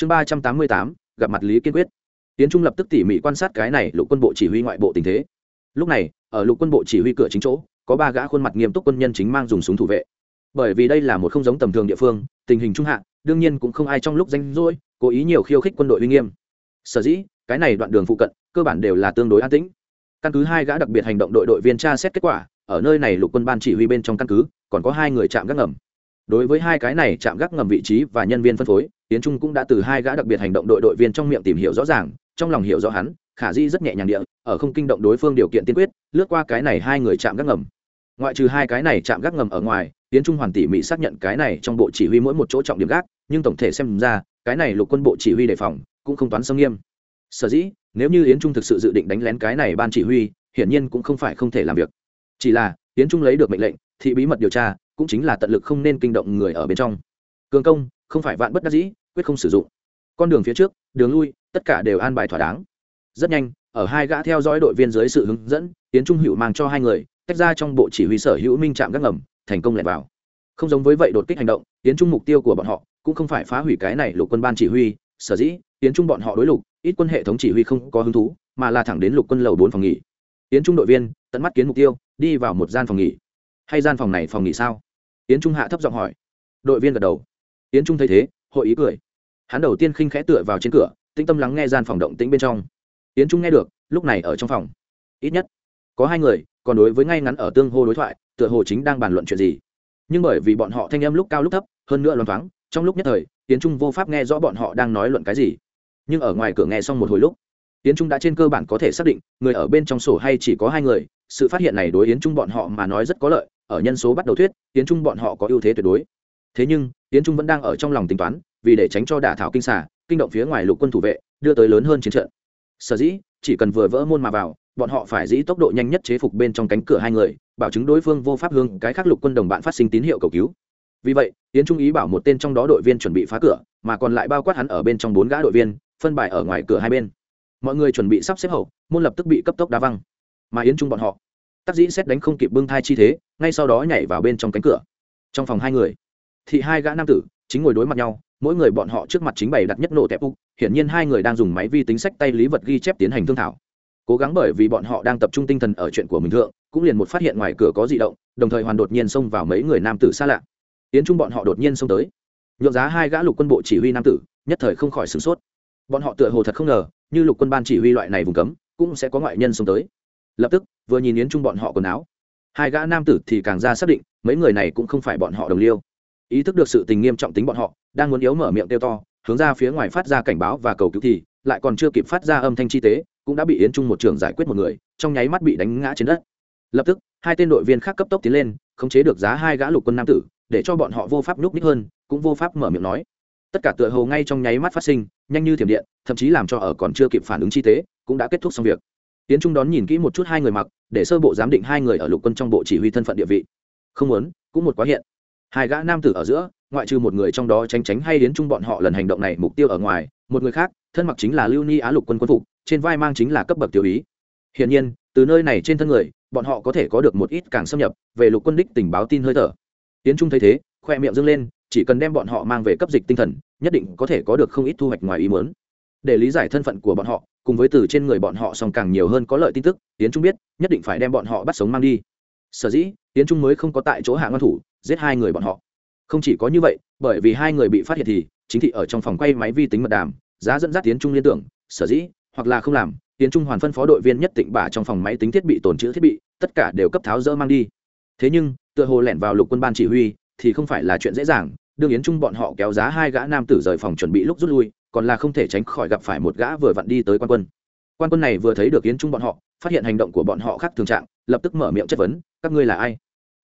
chương ba trăm tám mươi tám, gặp mặt lý kiên quyết. Tiến trung lập tức tỉ mỉ quan sát cái này lục quân bộ chỉ huy ngoại bộ tình thế. Lúc này, ở lục quân bộ chỉ huy cửa chính chỗ, có ba gã khuôn mặt nghiêm túc quân nhân chính mang dùng súng thủ vệ. Bởi vì đây là một không giống tầm thường địa phương, tình hình trung hạ, đương nhiên cũng không ai trong lúc danh rỗi, cố ý nhiều khiêu khích quân đội uy nghiêm. Sở dĩ, cái này đoạn đường phụ cận, cơ bản đều là tương đối an tĩnh. Căn cứ hai gã đặc biệt hành động đội đội viên tra xét kết quả, ở nơi này lục quân ban chỉ huy bên trong căn cứ, còn có hai người chạm gác ngầm đối với hai cái này chạm gác ngầm vị trí và nhân viên phân phối tiến trung cũng đã từ hai gã đặc biệt hành động đội đội viên trong miệng tìm hiểu rõ ràng, trong lòng hiểu rõ hắn, khả di rất nhẹ nhàng địa, ở không kinh động đối phương điều kiện tiên quyết, lướt qua cái này hai người chạm gác ngầm. Ngoại trừ hai cái này chạm gác ngầm ở ngoài tiến trung hoàn tỉ mỉ xác nhận cái này trong bộ chỉ huy mỗi một chỗ trọng điểm gác, nhưng tổng thể xem ra, cái này lục quân bộ chỉ huy đề phòng cũng không toán sâm nghiêm. Sở dĩ, nếu như yến trung thực sự dự định đánh lén cái này ban chỉ huy, hiển nhiên cũng không phải không thể làm việc. Chỉ là, yến trung lấy được mệnh lệnh thì bí mật điều tra cũng chính là tận lực không nên kinh động người ở bên trong. Cường công, không phải vạn bất đắc dĩ, quyết không sử dụng. Con đường phía trước, đường lui, tất cả đều an bài thỏa đáng. Rất nhanh, ở hai gã theo dõi đội viên dưới sự hướng dẫn, tiến trung hữu mang cho hai người, tách ra trong bộ chỉ huy sở hữu minh trạm gác ngầm, thành công lẻn vào. Không giống với vậy đột kích hành động, tiến trung mục tiêu của bọn họ cũng không phải phá hủy cái này lục quân ban chỉ huy, sở dĩ tiến trung bọn họ đối lục, ít quân hệ thống chỉ huy không có hứng thú, mà là thẳng đến lục quân lầu bốn phòng nghỉ. Tiến trung đội viên, tận mắt kiến mục tiêu, đi vào một gian phòng nghỉ. Hay gian phòng này phòng nghỉ sao? Yến trung hạ thấp giọng hỏi. Đội viên gật đầu. Yến trung thấy thế, hội ý cười. Hắn đầu tiên khinh khẽ tựa vào trên cửa, tĩnh tâm lắng nghe gian phòng động tĩnh bên trong. Yến trung nghe được, lúc này ở trong phòng. Ít nhất, có hai người, còn đối với ngay ngắn ở tương hô đối thoại, tựa hồ chính đang bàn luận chuyện gì. Nhưng bởi vì bọn họ thanh âm lúc cao lúc thấp, hơn nữa loáng thoáng, trong lúc nhất thời tiến trung vô pháp nghe rõ bọn họ đang nói luận cái gì. Nhưng ở ngoài cửa nghe xong một hồi lúc tiến trung đã trên cơ bản có thể xác định, người ở bên trong sổ hay chỉ có hai người sự phát hiện này đối yến trung bọn họ mà nói rất có lợi, ở nhân số bắt đầu thuyết, yến trung bọn họ có ưu thế tuyệt đối. Thế nhưng, yến trung vẫn đang ở trong lòng tính toán, vì để tránh cho đả thảo kinh xả kinh động phía ngoài lục quân thủ vệ, đưa tới lớn hơn chiến trận. Sở dĩ, chỉ cần vừa vỡ môn mà vào, bọn họ phải dĩ tốc độ nhanh nhất chế phục bên trong cánh cửa hai người, bảo chứng đối phương vô pháp hương cái khác lục quân đồng bạn phát sinh tín hiệu cầu cứu. Vì vậy, Yến trung ý bảo một tên trong đó đội viên chuẩn bị phá cửa, mà còn lại bao quát hắn ở bên trong bốn gã đội viên, phân bài ở ngoài cửa hai bên. Mọi người chuẩn bị sắp xếp hậu, môn lập tức bị cấp tốc đá văng mà yến trung bọn họ. Tác dĩ xét đánh không kịp bưng thai chi thế, ngay sau đó nhảy vào bên trong cánh cửa. Trong phòng hai người thì hai gã nam tử chính ngồi đối mặt nhau, mỗi người bọn họ trước mặt chính bày đặt nhất nổ tẹp úc, hiển nhiên hai người đang dùng máy vi tính sách tay lý vật ghi chép tiến hành thương thảo. Cố gắng bởi vì bọn họ đang tập trung tinh thần ở chuyện của mình thượng, cũng liền một phát hiện ngoài cửa có di động, đồng thời hoàn đột nhiên xông vào mấy người nam tử xa lạ. Yến trung bọn họ đột nhiên xông tới. Nhượng giá hai gã lục quân bộ chỉ huy nam tử, nhất thời không khỏi sửng sốt. Bọn họ tựa hồ thật không ngờ, như lục quân ban chỉ huy loại này vùng cấm, cũng sẽ có ngoại nhân xông tới lập tức, vừa nhìn yến trung bọn họ quần áo, hai gã nam tử thì càng ra xác định mấy người này cũng không phải bọn họ đồng liêu. Ý thức được sự tình nghiêm trọng tính bọn họ, đang muốn yếu mở miệng tiêu to, hướng ra phía ngoài phát ra cảnh báo và cầu cứu thì lại còn chưa kịp phát ra âm thanh chi tế, cũng đã bị yến trung một trường giải quyết một người, trong nháy mắt bị đánh ngã trên đất. Lập tức, hai tên đội viên khác cấp tốc tiến lên, khống chế được giá hai gã lục quân nam tử, để cho bọn họ vô pháp núp ních hơn, cũng vô pháp mở miệng nói. Tất cả tựa hồ ngay trong nháy mắt phát sinh, nhanh như thiểm điện, thậm chí làm cho ở còn chưa kịp phản ứng chi tế, cũng đã kết thúc xong việc tiến trung đón nhìn kỹ một chút hai người mặc, để sơ bộ giám định hai người ở lục quân trong bộ chỉ huy thân phận địa vị. Không muốn, cũng một quá hiện. Hai gã nam tử ở giữa, ngoại trừ một người trong đó tránh tránh hay đến chung bọn họ lần hành động này mục tiêu ở ngoài, một người khác, thân mặc chính là lưu ni á lục quân quân phục, trên vai mang chính là cấp bậc tiểu ý hiển nhiên, từ nơi này trên thân người, bọn họ có thể có được một ít càng xâm nhập, về lục quân đích tình báo tin hơi thở. Tiến trung thấy thế, khoe miệng dâng lên, chỉ cần đem bọn họ mang về cấp dịch tinh thần, nhất định có thể có được không ít thu hoạch ngoài ý muốn. Để lý giải thân phận của bọn họ cùng với từ trên người bọn họ song càng nhiều hơn có lợi tin tức tiến trung biết, nhất định phải đem bọn họ bắt sống mang đi. Sở dĩ tiến trung mới không có tại chỗ hạ ngăn thủ, giết hai người bọn họ. Không chỉ có như vậy, bởi vì hai người bị phát hiện thì, chính thị ở trong phòng quay máy vi tính mật đàm, giá dẫn dắt tiến trung liên tưởng, sở dĩ, hoặc là không làm tiến trung hoàn phân phó đội viên nhất định bả trong phòng máy tính thiết bị tồn chữ thiết bị, tất cả đều cấp tháo dỡ mang đi. Thế nhưng, tựa hồ lẻn vào lục quân ban chỉ huy, thì không phải là chuyện dễ dàng đương yến trung bọn họ kéo giá hai gã nam tử rời phòng chuẩn bị lúc rút lui, còn là không thể tránh khỏi gặp phải một gã vừa vặn đi tới quan quân. Quan quân này vừa thấy được yến trung bọn họ, phát hiện hành động của bọn họ khác thường trạng, lập tức mở miệng chất vấn, các ngươi là ai?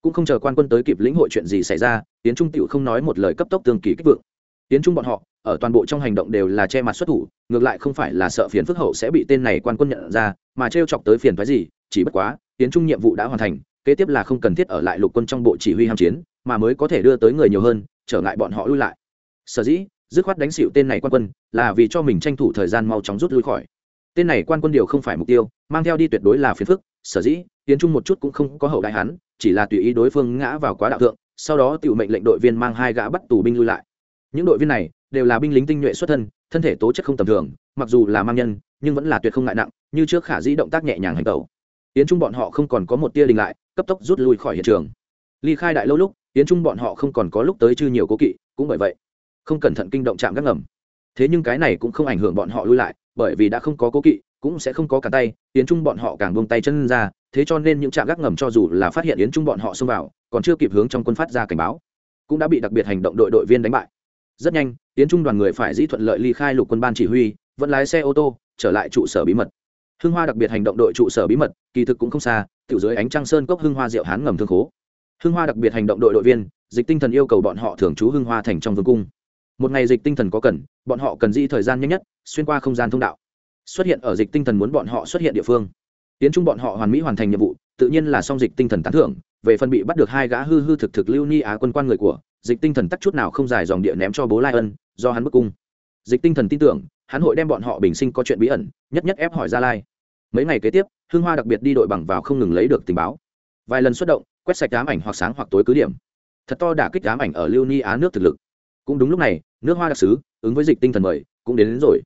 Cũng không chờ quan quân tới kịp lĩnh hội chuyện gì xảy ra, yến trung tựu không nói một lời cấp tốc tương kỳ kích vượng. Yến trung bọn họ, ở toàn bộ trong hành động đều là che mặt xuất thủ, ngược lại không phải là sợ phiền phức hậu sẽ bị tên này quan quân nhận ra, mà t chọc tới phiền phái gì, chỉ bất quá, yến trung nhiệm vụ đã hoàn thành, kế tiếp là không cần thiết ở lại lục quân trong bộ chỉ huy ham chiến, mà mới có thể đưa tới người nhiều hơn trở ngại bọn họ lui lại. Sở dĩ, dứt khoát đánh xịu tên này quan quân, là vì cho mình tranh thủ thời gian mau chóng rút lui khỏi. Tên này quan quân điều không phải mục tiêu, mang theo đi tuyệt đối là phiền phức, sở dĩ, tiến trung một chút cũng không có hậu đại hắn, chỉ là tùy ý đối phương ngã vào quá đạo thượng, sau đó tự mệnh lệnh đội viên mang hai gã bắt tù binh lui lại. Những đội viên này, đều là binh lính tinh nhuệ xuất thân thân thể tố chất không tầm thường, mặc dù là mang nhân, nhưng vẫn là tuyệt không ngại nặng, như trước khả dĩ động tác nhẹ nhàng hành tẩu. Yến trung bọn họ không còn có một tia đình lại, cấp tốc rút lui khỏi hiện trường ly khai đại lâu lúc, yến trung bọn họ không còn có lúc tới chư nhiều cố kỵ, cũng bởi vậy, không cẩn thận kinh động chạm gác ngầm. Thế nhưng cái này cũng không ảnh hưởng bọn họ lui lại, bởi vì đã không có cố kỵ, cũng sẽ không có cả tay, yến trung bọn họ càng buông tay chân ra, thế cho nên những trạm gác ngầm cho dù là phát hiện yến trung bọn họ xông vào, còn chưa kịp hướng trong quân phát ra cảnh báo, cũng đã bị đặc biệt hành động đội đội viên đánh bại. Rất nhanh, yến trung đoàn người phải dĩ thuận lợi ly khai lục quân ban chỉ huy, vẫn lái xe ô tô, trở lại trụ sở bí mật. Hưng hoa đặc biệt hành động đội trụ sở bí mật, kỳ thực cũng không xa, tiểu dưới ánh trăng sơn cốc hưng hoa diệu hán ngầm thương khố hưng hoa đặc biệt hành động đội đội viên, dịch tinh thần yêu cầu bọn họ thường trú hưng hoa thành trong vương cung. Một ngày dịch tinh thần có cần, bọn họ cần di thời gian nhanh nhất, xuyên qua không gian thông đạo. Xuất hiện ở dịch tinh thần muốn bọn họ xuất hiện địa phương. Tiến trung bọn họ hoàn mỹ hoàn thành nhiệm vụ, tự nhiên là song dịch tinh thần tán thưởng, về phần bị bắt được hai gã hư hư thực thực lưu ni á quân quan người của, dịch tinh thần tắc chút nào không dài dòng địa ném cho bố lai ân, do hắn bức cung. Dịch tinh thần tin tưởng, hắn hội đem bọn họ bình sinh có chuyện bí ẩn, nhất nhất ép hỏi gia lai. Mấy ngày kế tiếp hương hoa đặc biệt đi đội bằng vào không ngừng lấy được tình báo. Vài lần xuất động quét sạch ám ảnh hoặc sáng hoặc tối cứ điểm. Thật to đả kích ám ảnh ở lưu ni á nước thực lực. Cũng đúng lúc này nước hoa đặc sứ ứng với dịch tinh thần mời cũng đến, đến rồi.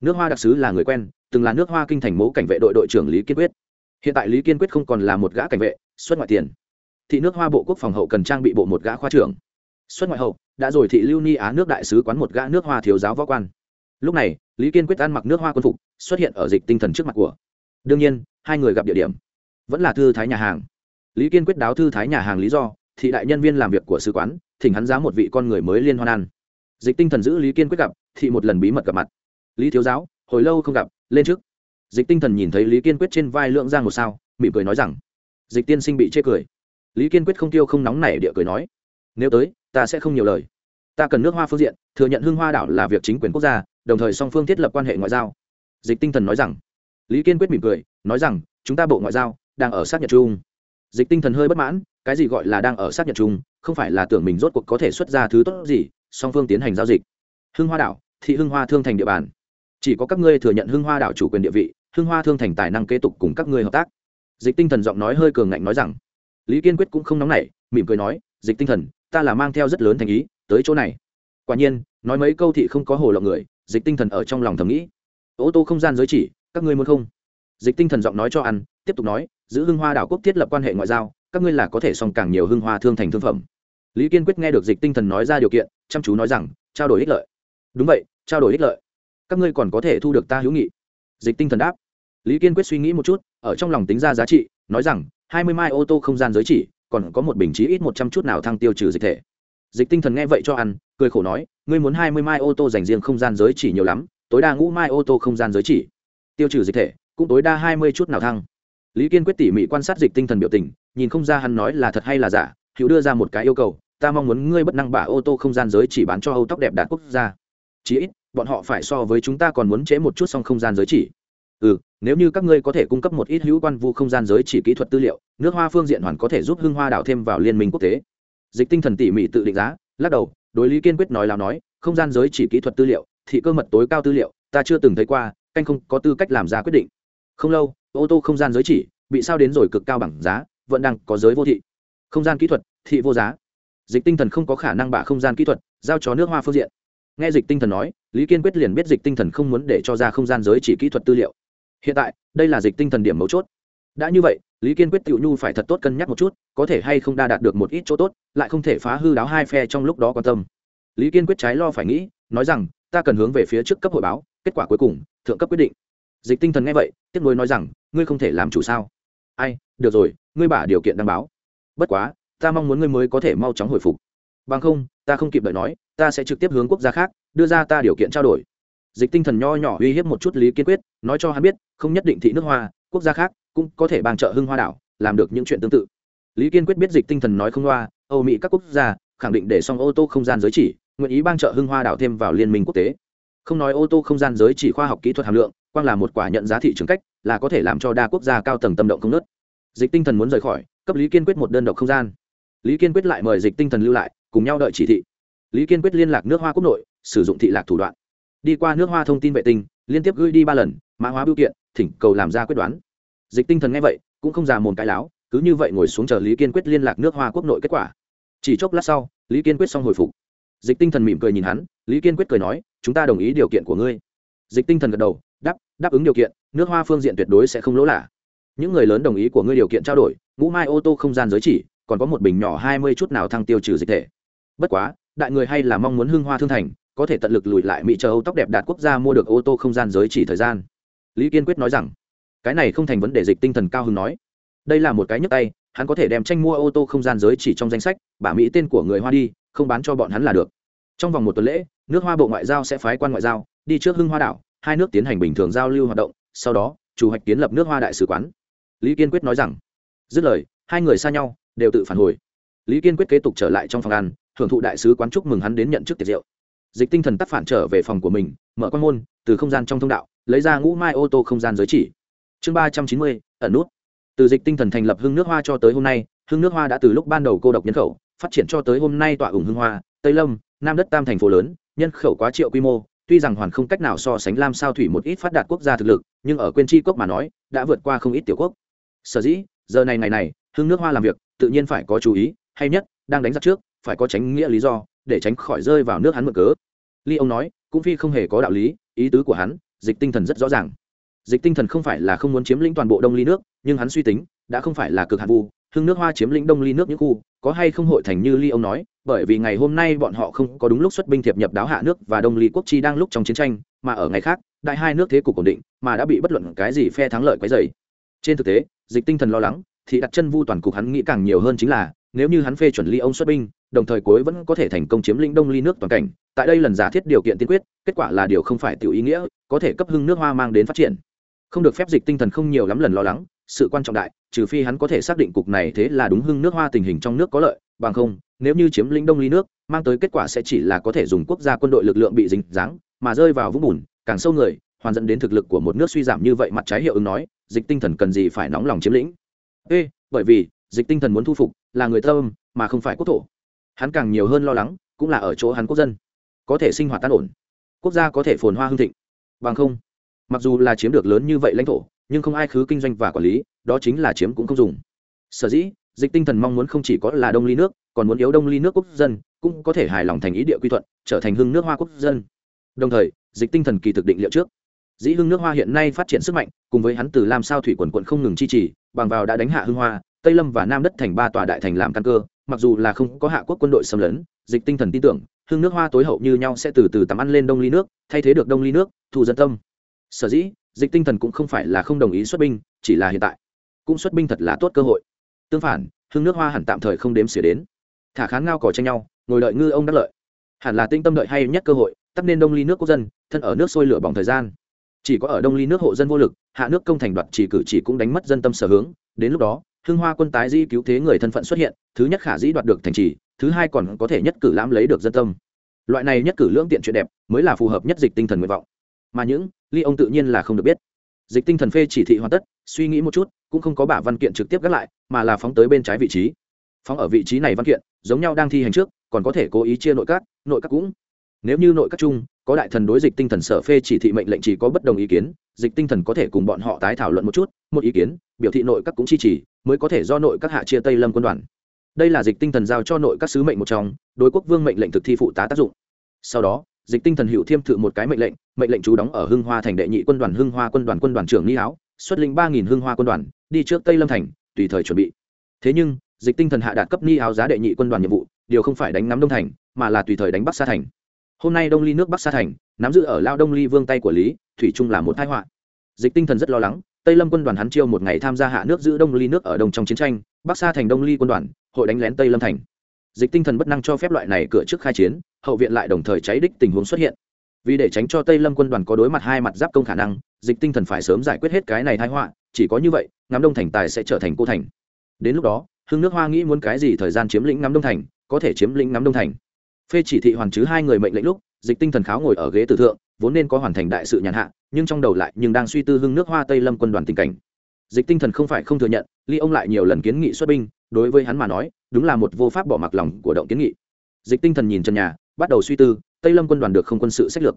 Nước hoa đặc sứ là người quen từng là nước hoa kinh thành mố cảnh vệ đội đội trưởng lý kiên quyết. Hiện tại lý kiên quyết không còn là một gã cảnh vệ xuất ngoại tiền. Thị nước hoa bộ quốc phòng hậu cần trang bị bộ một gã khoa trưởng. Xuất ngoại hậu đã rồi thị lưu ni á nước đại sứ quán một gã nước hoa thiếu giáo võ quan. Lúc này lý kiên quyết ăn mặc nước hoa quân phục xuất hiện ở dịch tinh thần trước mặt của. Đương nhiên hai người gặp địa điểm. Vẫn là thư thái nhà hàng lý kiên quyết đáo thư thái nhà hàng lý do, thị đại nhân viên làm việc của sứ quán, thỉnh hắn giá một vị con người mới liên hoan ăn. Dịch tinh thần giữ lý kiên quyết gặp, thị một lần bí mật gặp mặt. Lý thiếu giáo, hồi lâu không gặp, lên trước. Dịch tinh thần nhìn thấy lý kiên quyết trên vai lượng giang một sao, mỉm cười nói rằng, dịch tiên sinh bị chê cười. Lý kiên quyết không tiêu không nóng nảy địa cười nói, nếu tới, ta sẽ không nhiều lời. Ta cần nước hoa phương diện, thừa nhận hương hoa đảo là việc chính quyền quốc gia, đồng thời song phương thiết lập quan hệ ngoại giao. Dịch tinh thần nói rằng, lý kiên quyết mỉm cười, nói rằng, chúng ta bộ ngoại giao đang ở sát nhật trung dịch tinh thần hơi bất mãn, cái gì gọi là đang ở sát nhật chung, không phải là tưởng mình rốt cuộc có thể xuất ra thứ tốt gì, song phương tiến hành giao dịch. Hưng hoa đảo, thị hưng hoa thương thành địa bàn. Chỉ có các ngươi thừa nhận hưng hoa đảo chủ quyền địa vị, hưng hoa thương thành tài năng kế tục cùng các ngươi hợp tác. Dịch tinh thần giọng nói hơi cường ngạnh nói rằng, lý kiên quyết cũng không nóng nảy, mỉm cười nói, dịch tinh thần, ta là mang theo rất lớn thành ý, tới chỗ này. Quả nhiên, nói mấy câu thị không có hồ lộng người, dịch tinh thần ở trong lòng thầm nghĩ. Ô tô không gian giới chỉ, các ngươi muốn không? Dịch tinh thần giọng nói cho ăn, tiếp tục nói giữ hưng hoa đảo quốc thiết lập quan hệ ngoại giao, các ngươi là có thể xong càng nhiều hưng hoa thương thành thương phẩm. Lý kiên quyết nghe được dịch tinh thần nói ra điều kiện, chăm chú nói rằng, trao đổi ích lợi. Đúng vậy, trao đổi ích lợi. Các ngươi còn có thể thu được ta hữu nghị. Dịch tinh thần đáp. Lý kiên quyết suy nghĩ một chút, ở trong lòng tính ra giá trị, nói rằng, hai mươi mai ô tô không gian giới chỉ, còn có một bình chí ít một trăm chút nào thăng tiêu trừ dịch thể. Dịch tinh thần nghe vậy cho ăn, cười khổ nói, ngươi muốn hai mươi mai ô tô dành riêng không gian giới chỉ nhiều lắm, tối đa ngũ mai ô tô không gian giới chỉ. Tiêu trừ dịch thể, cũng tối đa hai mươi chút nào thăng lý kiên quyết tỉ mỉ quan sát dịch tinh thần biểu tình, nhìn không ra hắn nói là thật hay là giả, hữu đưa ra một cái yêu cầu, ta mong muốn ngươi bất năng bả ô tô không gian giới chỉ bán cho âu tóc đẹp đạt quốc gia. Chí ít, bọn họ phải so với chúng ta còn muốn chế một chút song không gian giới chỉ. Ừ nếu như các ngươi có thể cung cấp một ít hữu quan vu không gian giới chỉ kỹ thuật tư liệu, nước hoa phương diện hoàn có thể giúp hưng hoa đảo thêm vào liên minh quốc tế. Dịch tinh thần tỉ mỉ tự định giá, lắc đầu, đối lý kiên quyết nói lào nói, không gian giới chỉ kỹ thuật tư liệu, thị cơ mật tối cao tư liệu, ta chưa từng thấy qua, canh không có tư cách làm ra quyết định. Không lâu ô tô không gian giới chỉ, bị sao đến rồi cực cao bằng giá, vẫn đang có giới vô thị. Không gian kỹ thuật, thị vô giá. Dịch tinh thần không có khả năng bạ không gian kỹ thuật, giao cho nước hoa phương diện. Nghe dịch tinh thần nói, lý kiên quyết liền biết dịch tinh thần không muốn để cho ra không gian giới chỉ kỹ thuật tư liệu. Hiện tại, đây là dịch tinh thần điểm mấu chốt. Đã như vậy, lý kiên quyết tiểu nhu phải thật tốt cân nhắc một chút, có thể hay không đa đạt được một ít chỗ tốt, lại không thể phá hư đáo hai phe trong lúc đó quan tâm. Lý kiên quyết trái lo phải nghĩ, nói rằng, ta cần hướng về phía trước cấp hội báo, kết quả cuối cùng, thượng cấp quyết định dịch tinh thần nghe vậy, tiếc nuối nói rằng, ngươi không thể làm chủ sao? Ai, được rồi, ngươi bả điều kiện đảm báo. Bất quá, ta mong muốn ngươi mới có thể mau chóng hồi phục. Bằng không, ta không kịp đợi nói, ta sẽ trực tiếp hướng quốc gia khác, đưa ra ta điều kiện trao đổi. Dịch tinh thần nho nhỏ uy hiếp một chút lý kiên quyết, nói cho hắn biết, không nhất định thị nước hoa, quốc gia khác cũng có thể bàn trợ hưng hoa đảo, làm được những chuyện tương tự. Lý kiên quyết biết dịch tinh thần nói không loa, âu mỹ các quốc gia, khẳng định để xong ô tô không gian giới chỉ, nguyện ý ban trợ hưng hoa đảo thêm vào liên minh quốc tế. Không nói ô tô không gian giới chỉ khoa học kỹ thuật hàm lượng quang là một quả nhận giá thị trường cách, là có thể làm cho đa quốc gia cao tầng tâm động không nớt. Dịch tinh thần muốn rời khỏi, cấp lý kiên quyết một đơn độc không gian. Lý kiên quyết lại mời dịch tinh thần lưu lại, cùng nhau đợi chỉ thị. Lý kiên quyết liên lạc nước hoa quốc nội, sử dụng thị lạc thủ đoạn. Đi qua nước hoa thông tin vệ tinh, liên tiếp gửi đi ba lần, mã hóa biểu kiện, thỉnh cầu làm ra quyết đoán. Dịch tinh thần nghe vậy, cũng không già mồm cãi láo, cứ như vậy ngồi xuống chờ lý kiên quyết liên lạc nước hoa quốc nội kết quả. Chỉ chốc lát sau, lý kiên quyết xong hồi phục. Dịch tinh thần mỉm cười nhìn hắn, lý kiên quyết cười nói, chúng ta đồng ý điều kiện của ngươi. Dịch tinh thần gật đầu đáp đáp ứng điều kiện, nước hoa phương diện tuyệt đối sẽ không lỗ lạ. Những người lớn đồng ý của ngươi điều kiện trao đổi, ngũ mai ô tô không gian giới chỉ, còn có một bình nhỏ hai mươi chút nào thăng tiêu trừ dịch thể. Bất quá, đại người hay là mong muốn hưng hoa thương thành, có thể tận lực lùi lại mỹ châu âu tóc đẹp đạt quốc gia mua được ô tô không gian giới chỉ thời gian. Lý kiên quyết nói rằng, cái này không thành vấn đề dịch tinh thần cao hưng nói. Đây là một cái nhấp tay, hắn có thể đem tranh mua ô tô không gian giới chỉ trong danh sách, bả mỹ tên của người hoa đi, không bán cho bọn hắn là được. Trong vòng một tuần lễ, nước hoa bộ ngoại giao sẽ phái quan ngoại giao, đi trước hưng hoa đảo hai nước tiến hành bình thường giao lưu hoạt động, sau đó, chủ hoạch kiến lập nước hoa đại sứ quán. Lý kiên quyết nói rằng, dứt lời, hai người xa nhau, đều tự phản hồi. Lý kiên quyết kế tục trở lại trong phòng ăn, hưởng thụ đại sứ quán chúc mừng hắn đến nhận chức tiệc rượu. Dịch tinh thần tắt phản trở về phòng của mình, mở quan môn, từ không gian trong thông đạo, lấy ra ngũ mai ô tô không gian giới chỉ. Chương ba trăm chín mươi, ẩn nút. Từ dịch tinh thần thành lập hưng nước hoa cho tới hôm nay, hưng nước hoa đã từ lúc ban đầu cô độc nhân khẩu, phát triển cho tới hôm nay tọa ủng hưng hoa, tây lâm, nam đất tam thành phố lớn, nhân khẩu quá triệu quy mô tuy rằng hoàn không cách nào so sánh lam sao thủy một ít phát đạt quốc gia thực lực, nhưng ở quên tri cốc mà nói, đã vượt qua không ít tiểu quốc. Sở dĩ, giờ này ngày này hương nước hoa làm việc, tự nhiên phải có chú ý, hay nhất, đang đánh giặc trước, phải có tránh nghĩa lý do, để tránh khỏi rơi vào nước hắn mượn cớ. Ly ông nói, cũng phi không hề có đạo lý, ý tứ của hắn, dịch tinh thần rất rõ ràng. Dịch tinh thần không phải là không muốn chiếm lĩnh toàn bộ đông ly nước, nhưng hắn suy tính, đã không phải là cực hạt vu hưng nước hoa chiếm lĩnh đông ly nước những khu, có hay không hội thành như ly ông nói, bởi vì ngày hôm nay bọn họ không có đúng lúc xuất binh thiệp nhập đáo hạ nước và đông ly quốc chi đang lúc trong chiến tranh, mà ở ngày khác, đại hai nước thế cục ổn định, mà đã bị bất luận cái gì phe thắng lợi quấy dày trên thực tế, dịch tinh thần lo lắng, thì đặt chân vu toàn cục hắn nghĩ càng nhiều hơn chính là, nếu như hắn phê chuẩn ly ông xuất binh, đồng thời cuối vẫn có thể thành công chiếm lĩnh đông ly nước toàn cảnh, tại đây lần giả thiết điều kiện tiên quyết, kết quả là điều không phải tiểu ý nghĩa, có thể cấp hưng nước hoa mang đến phát triển. Không được phép dịch tinh thần không nhiều lắm lần lo lắng, sự quan trọng đại trừ phi hắn có thể xác định cục này thế là đúng hưng nước hoa tình hình trong nước có lợi, bằng không, nếu như chiếm lĩnh đông ly nước, mang tới kết quả sẽ chỉ là có thể dùng quốc gia quân đội lực lượng bị dính dáng, mà rơi vào vũng bùn, càng sâu người, hoàn dẫn đến thực lực của một nước suy giảm như vậy mặt trái hiệu ứng nói, dịch tinh thần cần gì phải nóng lòng chiếm lĩnh. Ê, bởi vì, dịch tinh thần muốn thu phục, là người tâm, mà không phải quốc thổ. Hắn càng nhiều hơn lo lắng, cũng là ở chỗ hắn quốc dân. Có thể sinh hoạt tan ổn. Quốc gia có thể phồn hoa hương thịnh. Bằng không, mặc dù là chiếm được lớn như vậy lãnh thổ, nhưng không ai khứ kinh doanh và quản lý đó chính là chiếm cũng không dùng. Sở dĩ, dịch tinh thần mong muốn không chỉ có là đông ly nước, còn muốn yếu đông ly nước quốc dân, cũng có thể hài lòng thành ý địa quy thuận, trở thành hưng nước hoa quốc dân. Đồng thời, dịch tinh thần kỳ thực định liệu trước. Dĩ hưng nước hoa hiện nay phát triển sức mạnh, cùng với hắn từ làm sao thủy quần quận không ngừng chi trì, bằng vào đã đánh hạ hưng hoa, tây lâm và nam đất thành ba tòa đại thành làm căn cơ, mặc dù là không có hạ quốc quân đội xâm lấn, dịch tinh thần tin tưởng hưng nước hoa tối hậu như nhau sẽ từ từ tắm ăn lên đông ly nước, thay thế được đông ly nước, thù dân tâm. Sở dĩ, dịch tinh thần cũng không phải là không đồng ý xuất binh, chỉ là hiện tại cũng xuất binh thật là tốt cơ hội. Tương phản, hương nước hoa hẳn tạm thời không đếm xỉa đến. Thả kháng ngao cỏ tranh nhau, ngồi đợi ngư ông đắc lợi. Hẳn là tinh tâm đợi hay nhất cơ hội, tắt nên đông ly nước quốc dân, thân ở nước sôi lửa bỏng thời gian. Chỉ có ở đông ly nước hộ dân vô lực, hạ nước công thành đoạt chỉ cử chỉ cũng đánh mất dân tâm sở hướng. Đến lúc đó, hương hoa quân tái di cứu thế người thân phận xuất hiện, thứ nhất khả dĩ đoạt được thành trì, thứ hai còn có thể nhất cử lãm lấy được dân tâm. Loại này nhất cử lưỡng tiện chuyện đẹp, mới là phù hợp nhất dịch tinh thần nguyện vọng. Mà những ly ông tự nhiên là không được biết dịch tinh thần phê chỉ thị hoàn tất, suy nghĩ một chút, cũng không có bả văn kiện trực tiếp gác lại, mà là phóng tới bên trái vị trí. Phóng ở vị trí này văn kiện, giống nhau đang thi hành trước, còn có thể cố ý chia nội các nội các cũng. Nếu như nội các chung, có đại thần đối dịch tinh thần sở phê chỉ thị mệnh lệnh chỉ có bất đồng ý kiến, dịch tinh thần có thể cùng bọn họ tái thảo luận một chút, một ý kiến, biểu thị nội các cũng chi trì mới có thể do nội các hạ chia tây lâm quân đoàn. Đây là dịch tinh thần giao cho nội các sứ mệnh một trong, đối quốc vương mệnh lệnh thực thi phụ tá tác dụng. Sau đó dịch tinh thần hữu thiêm thự một cái mệnh lệnh mệnh lệnh chú đóng ở hưng hoa thành đệ nhị quân đoàn, hưng hoa quân đoàn quân đoàn trưởng nghi áo xuất lĩnh ba nghìn hưng hoa quân đoàn, đi trước tây lâm thành, tùy thời chuẩn bị. Thế nhưng, dịch tinh thần hạ đạt cấp ni áo giá đệ nhị quân đoàn nhiệm vụ, điều không phải đánh nắm đông thành, mà là tùy thời đánh bắc sa thành. Hôm nay đông ly nước bắc sa thành, nắm giữ ở lao đông ly vương tay của lý, thủy trung là một thái họa. Dịch tinh thần rất lo lắng, tây lâm quân đoàn hắn chiêu một ngày tham gia hạ nước giữ đông ly nước ở đông trong chiến tranh, bắc sa thành đông ly quân đoàn, hội đánh lén tây lâm thành. Dịch tinh thần bất năng cho phép loại này cửa trước khai chiến hậu viện lại đồng thời cháy đích tình huống xuất hiện. Vì để tránh cho tây lâm quân đoàn có đối mặt hai mặt giáp công khả năng, dịch tinh thần phải sớm giải quyết hết cái này thái họa, chỉ có như vậy, ngắm đông thành tài sẽ trở thành cô thành. Đến lúc đó, hương nước hoa nghĩ muốn cái gì thời gian chiếm lĩnh ngắm đông thành, có thể chiếm lĩnh ngắm đông thành. Phê chỉ thị hoàn chứ hai người mệnh lệnh lúc, dịch tinh thần kháo ngồi ở ghế tử thượng, vốn nên có hoàn thành đại sự nhàn hạ, nhưng trong đầu lại nhưng đang suy tư hưng nước hoa tây lâm quân đoàn tình cảnh. Dịch tinh thần không phải không thừa nhận, ly ông lại nhiều lần kiến nghị xuất binh, đối với hắn mà nói, đúng là một vô pháp bỏ mặc lòng của động kiến nghị dịch tinh thần nhìn trần nhà, bắt đầu suy tư, tây lâm quân đoàn được không quân sự sách lược.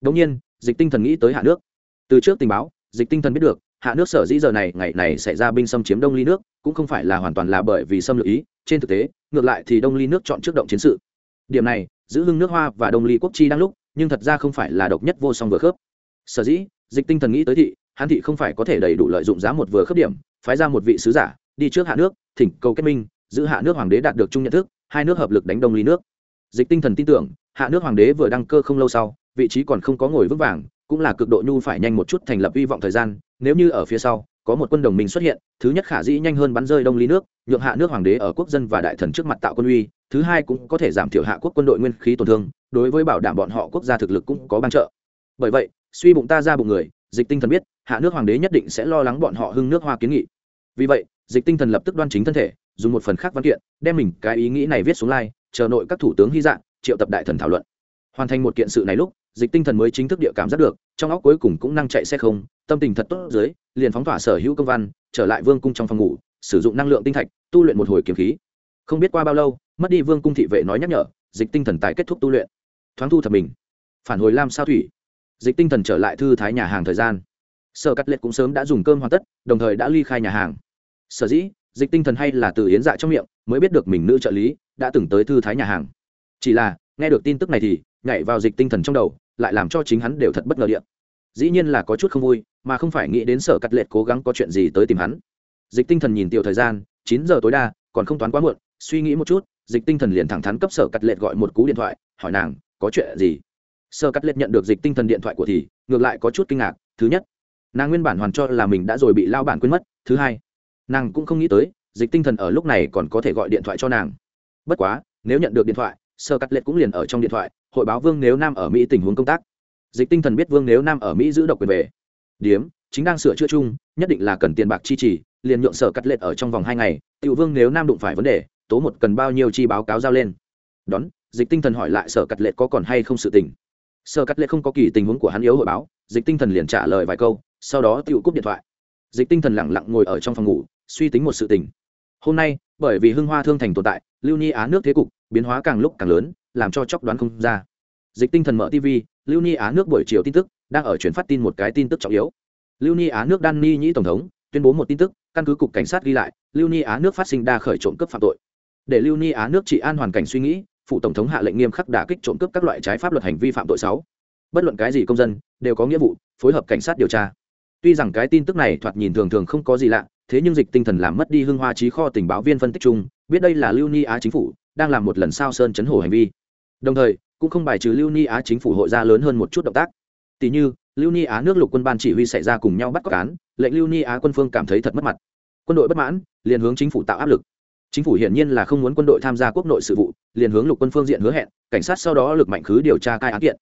Đ nhiên, dịch tinh thần nghĩ tới hạ nước. Từ trước tình báo, dịch tinh thần biết được, hạ nước sở dĩ giờ này, ngày này xảy ra binh xâm chiếm đông ly nước, cũng không phải là hoàn toàn là bởi vì xâm lược ý. Trên thực tế, ngược lại thì đông ly nước chọn trước động chiến sự. Điểm này, giữ hưng nước hoa và đông ly quốc chi đang lúc, nhưng thật ra không phải là độc nhất vô song vừa khớp. Sở dĩ, dịch tinh thần nghĩ tới thị hán thị không phải có thể đầy đủ lợi dụng giá một vừa khớp điểm, phái ra một vị sứ giả, đi trước hạ nước, thỉnh cầu kết minh, giữ hạ nước hoàng đế đạt được chung nhận thức hai nước hợp lực đánh đông ly nước. Dịch tinh thần tin tưởng, hạ nước hoàng đế vừa đăng cơ không lâu sau, vị trí còn không có ngồi vững vàng, cũng là cực độ nhu phải nhanh một chút thành lập hy vọng thời gian, nếu như ở phía sau, có một quân đồng minh xuất hiện, thứ nhất khả dĩ nhanh hơn bắn rơi đông ly nước, nhượng hạ nước hoàng đế ở quốc dân và đại thần trước mặt tạo quân uy, thứ hai cũng có thể giảm thiểu hạ quốc quân đội nguyên khí tổn thương, đối với bảo đảm bọn họ quốc gia thực lực cũng có ban trợ. Bởi vậy, suy bụng ta ra bụng người, dịch tinh thần biết, hạ nước hoàng đế nhất định sẽ lo lắng bọn họ hưng nước hoa kiến nghị. Vì vậy, dịch tinh thần lập tức đoan chính thân thể dùng một phần khác văn kiện, đem mình cái ý nghĩ này viết xuống lai, chờ nội các thủ tướng hy dạng, triệu tập đại thần thảo luận. Hoàn thành một kiện sự này lúc, dịch tinh thần mới chính thức địa cảm giác được, trong óc cuối cùng cũng năng chạy xe không, tâm tình thật tốt dưới, liền phóng tỏa sở hữu công văn, trở lại vương cung trong phòng ngủ, sử dụng năng lượng tinh thạch, tu luyện một hồi kiếm khí. Không biết qua bao lâu, mất đi vương cung thị vệ nói nhắc nhở, dịch tinh thần tại kết thúc tu luyện. Thoáng thu thập mình. Phản hồi lam sao thủy. Dịch tinh thần trở lại thư thái nhà hàng thời gian. Sở cắt liệt cũng sớm đã dùng cơm hoàn tất, đồng thời đã ly khai nhà hàng. Sở dĩ dịch tinh thần hay là từ yến dạ trong miệng, mới biết được mình nữ trợ lý đã từng tới thư thái nhà hàng. Chỉ là, nghe được tin tức này thì, nhảy vào dịch tinh thần trong đầu, lại làm cho chính hắn đều thật bất ngờ điện. Dĩ nhiên là có chút không vui, mà không phải nghĩ đến sở cắt lệ cố gắng có chuyện gì tới tìm hắn. Dịch tinh thần nhìn tiểu thời gian, chín giờ tối đa, còn không toán quá muộn, suy nghĩ một chút, dịch tinh thần liền thẳng thắn cấp sở cắt lệ gọi một cú điện thoại, hỏi nàng, có chuyện gì? Sở cắt lệ nhận được dịch tinh thần điện thoại của thì, ngược lại có chút kinh ngạc, thứ nhất, nàng nguyên bản hoàn cho là mình đã rồi bị lao bản quên mất, thứ hai nàng cũng không nghĩ tới, dịch tinh thần ở lúc này còn có thể gọi điện thoại cho nàng. Bất quá, nếu nhận được điện thoại, sơ cắt lệ cũng liền ở trong điện thoại, hội báo vương nếu nam ở mỹ tình huống công tác. Dịch tinh thần biết vương nếu nam ở mỹ giữ độc quyền về. Điếm, chính đang sửa chữa chung, nhất định là cần tiền bạc chi trì, liền nhượng sở cắt lệ ở trong vòng hai ngày, tiểu vương nếu nam đụng phải vấn đề, tố một cần bao nhiêu chi báo cáo giao lên. Đón, dịch tinh thần hỏi lại sở cắt lệ có còn hay không sự tình. Sở cắt lệ không có kỳ tình huống của hắn yếu hội báo, dịch tinh thần liền trả lời vài câu, sau đó tiểu cúp điện thoại dịch tinh thần lẳng lặng ngồi ở trong phòng ngủ, suy tính một sự tình. Hôm nay, bởi vì hưng hoa thương thành tồn tại, lưu ni á nước thế cục biến hóa càng lúc càng lớn, làm cho chóc đoán không ra. Dịch tinh thần mở tv lưu ni á nước buổi chiều tin tức đang ở chuyển phát tin một cái tin tức trọng yếu. Lưu ni á nước đan ni nhĩ tổng thống tuyên bố một tin tức, căn cứ cục cảnh sát ghi lại, lưu ni á nước phát sinh đa khởi trộm cướp phạm tội. Để lưu ni á nước trị an hoàn cảnh suy nghĩ phụ tổng thống hạ lệnh nghiêm khắc đả kích trộm cướp các loại trái pháp luật hành vi phạm tội sáu bất luận cái gì công dân, đều có nghĩa vụ, phối hợp cảnh sát điều tra tuy rằng cái tin tức này thoạt nhìn thường thường không có gì lạ, thế nhưng dịch tinh thần làm mất đi hưng hoa trí kho tình báo viên phân tích chung, biết đây là lưu ni á chính phủ, đang làm một lần sao sơn chấn hổ hành vi. Đồng thời, cũng không bài trừ lưu ni á chính phủ hội ra lớn hơn một chút động tác. Tỷ như, lưu ni á nước lục quân ban chỉ huy xảy ra cùng nhau bắt cóc cán lệnh lưu ni á quân phương cảm thấy thật mất mặt. Quân đội bất mãn, liền hướng chính phủ tạo áp lực. Chính phủ hiển nhiên là không muốn quân đội tham gia quốc nội sự vụ, liền hướng lục quân phương diện hứa hẹn, cảnh sát sau đó lực mạnh khứ điều tra cai án kiện.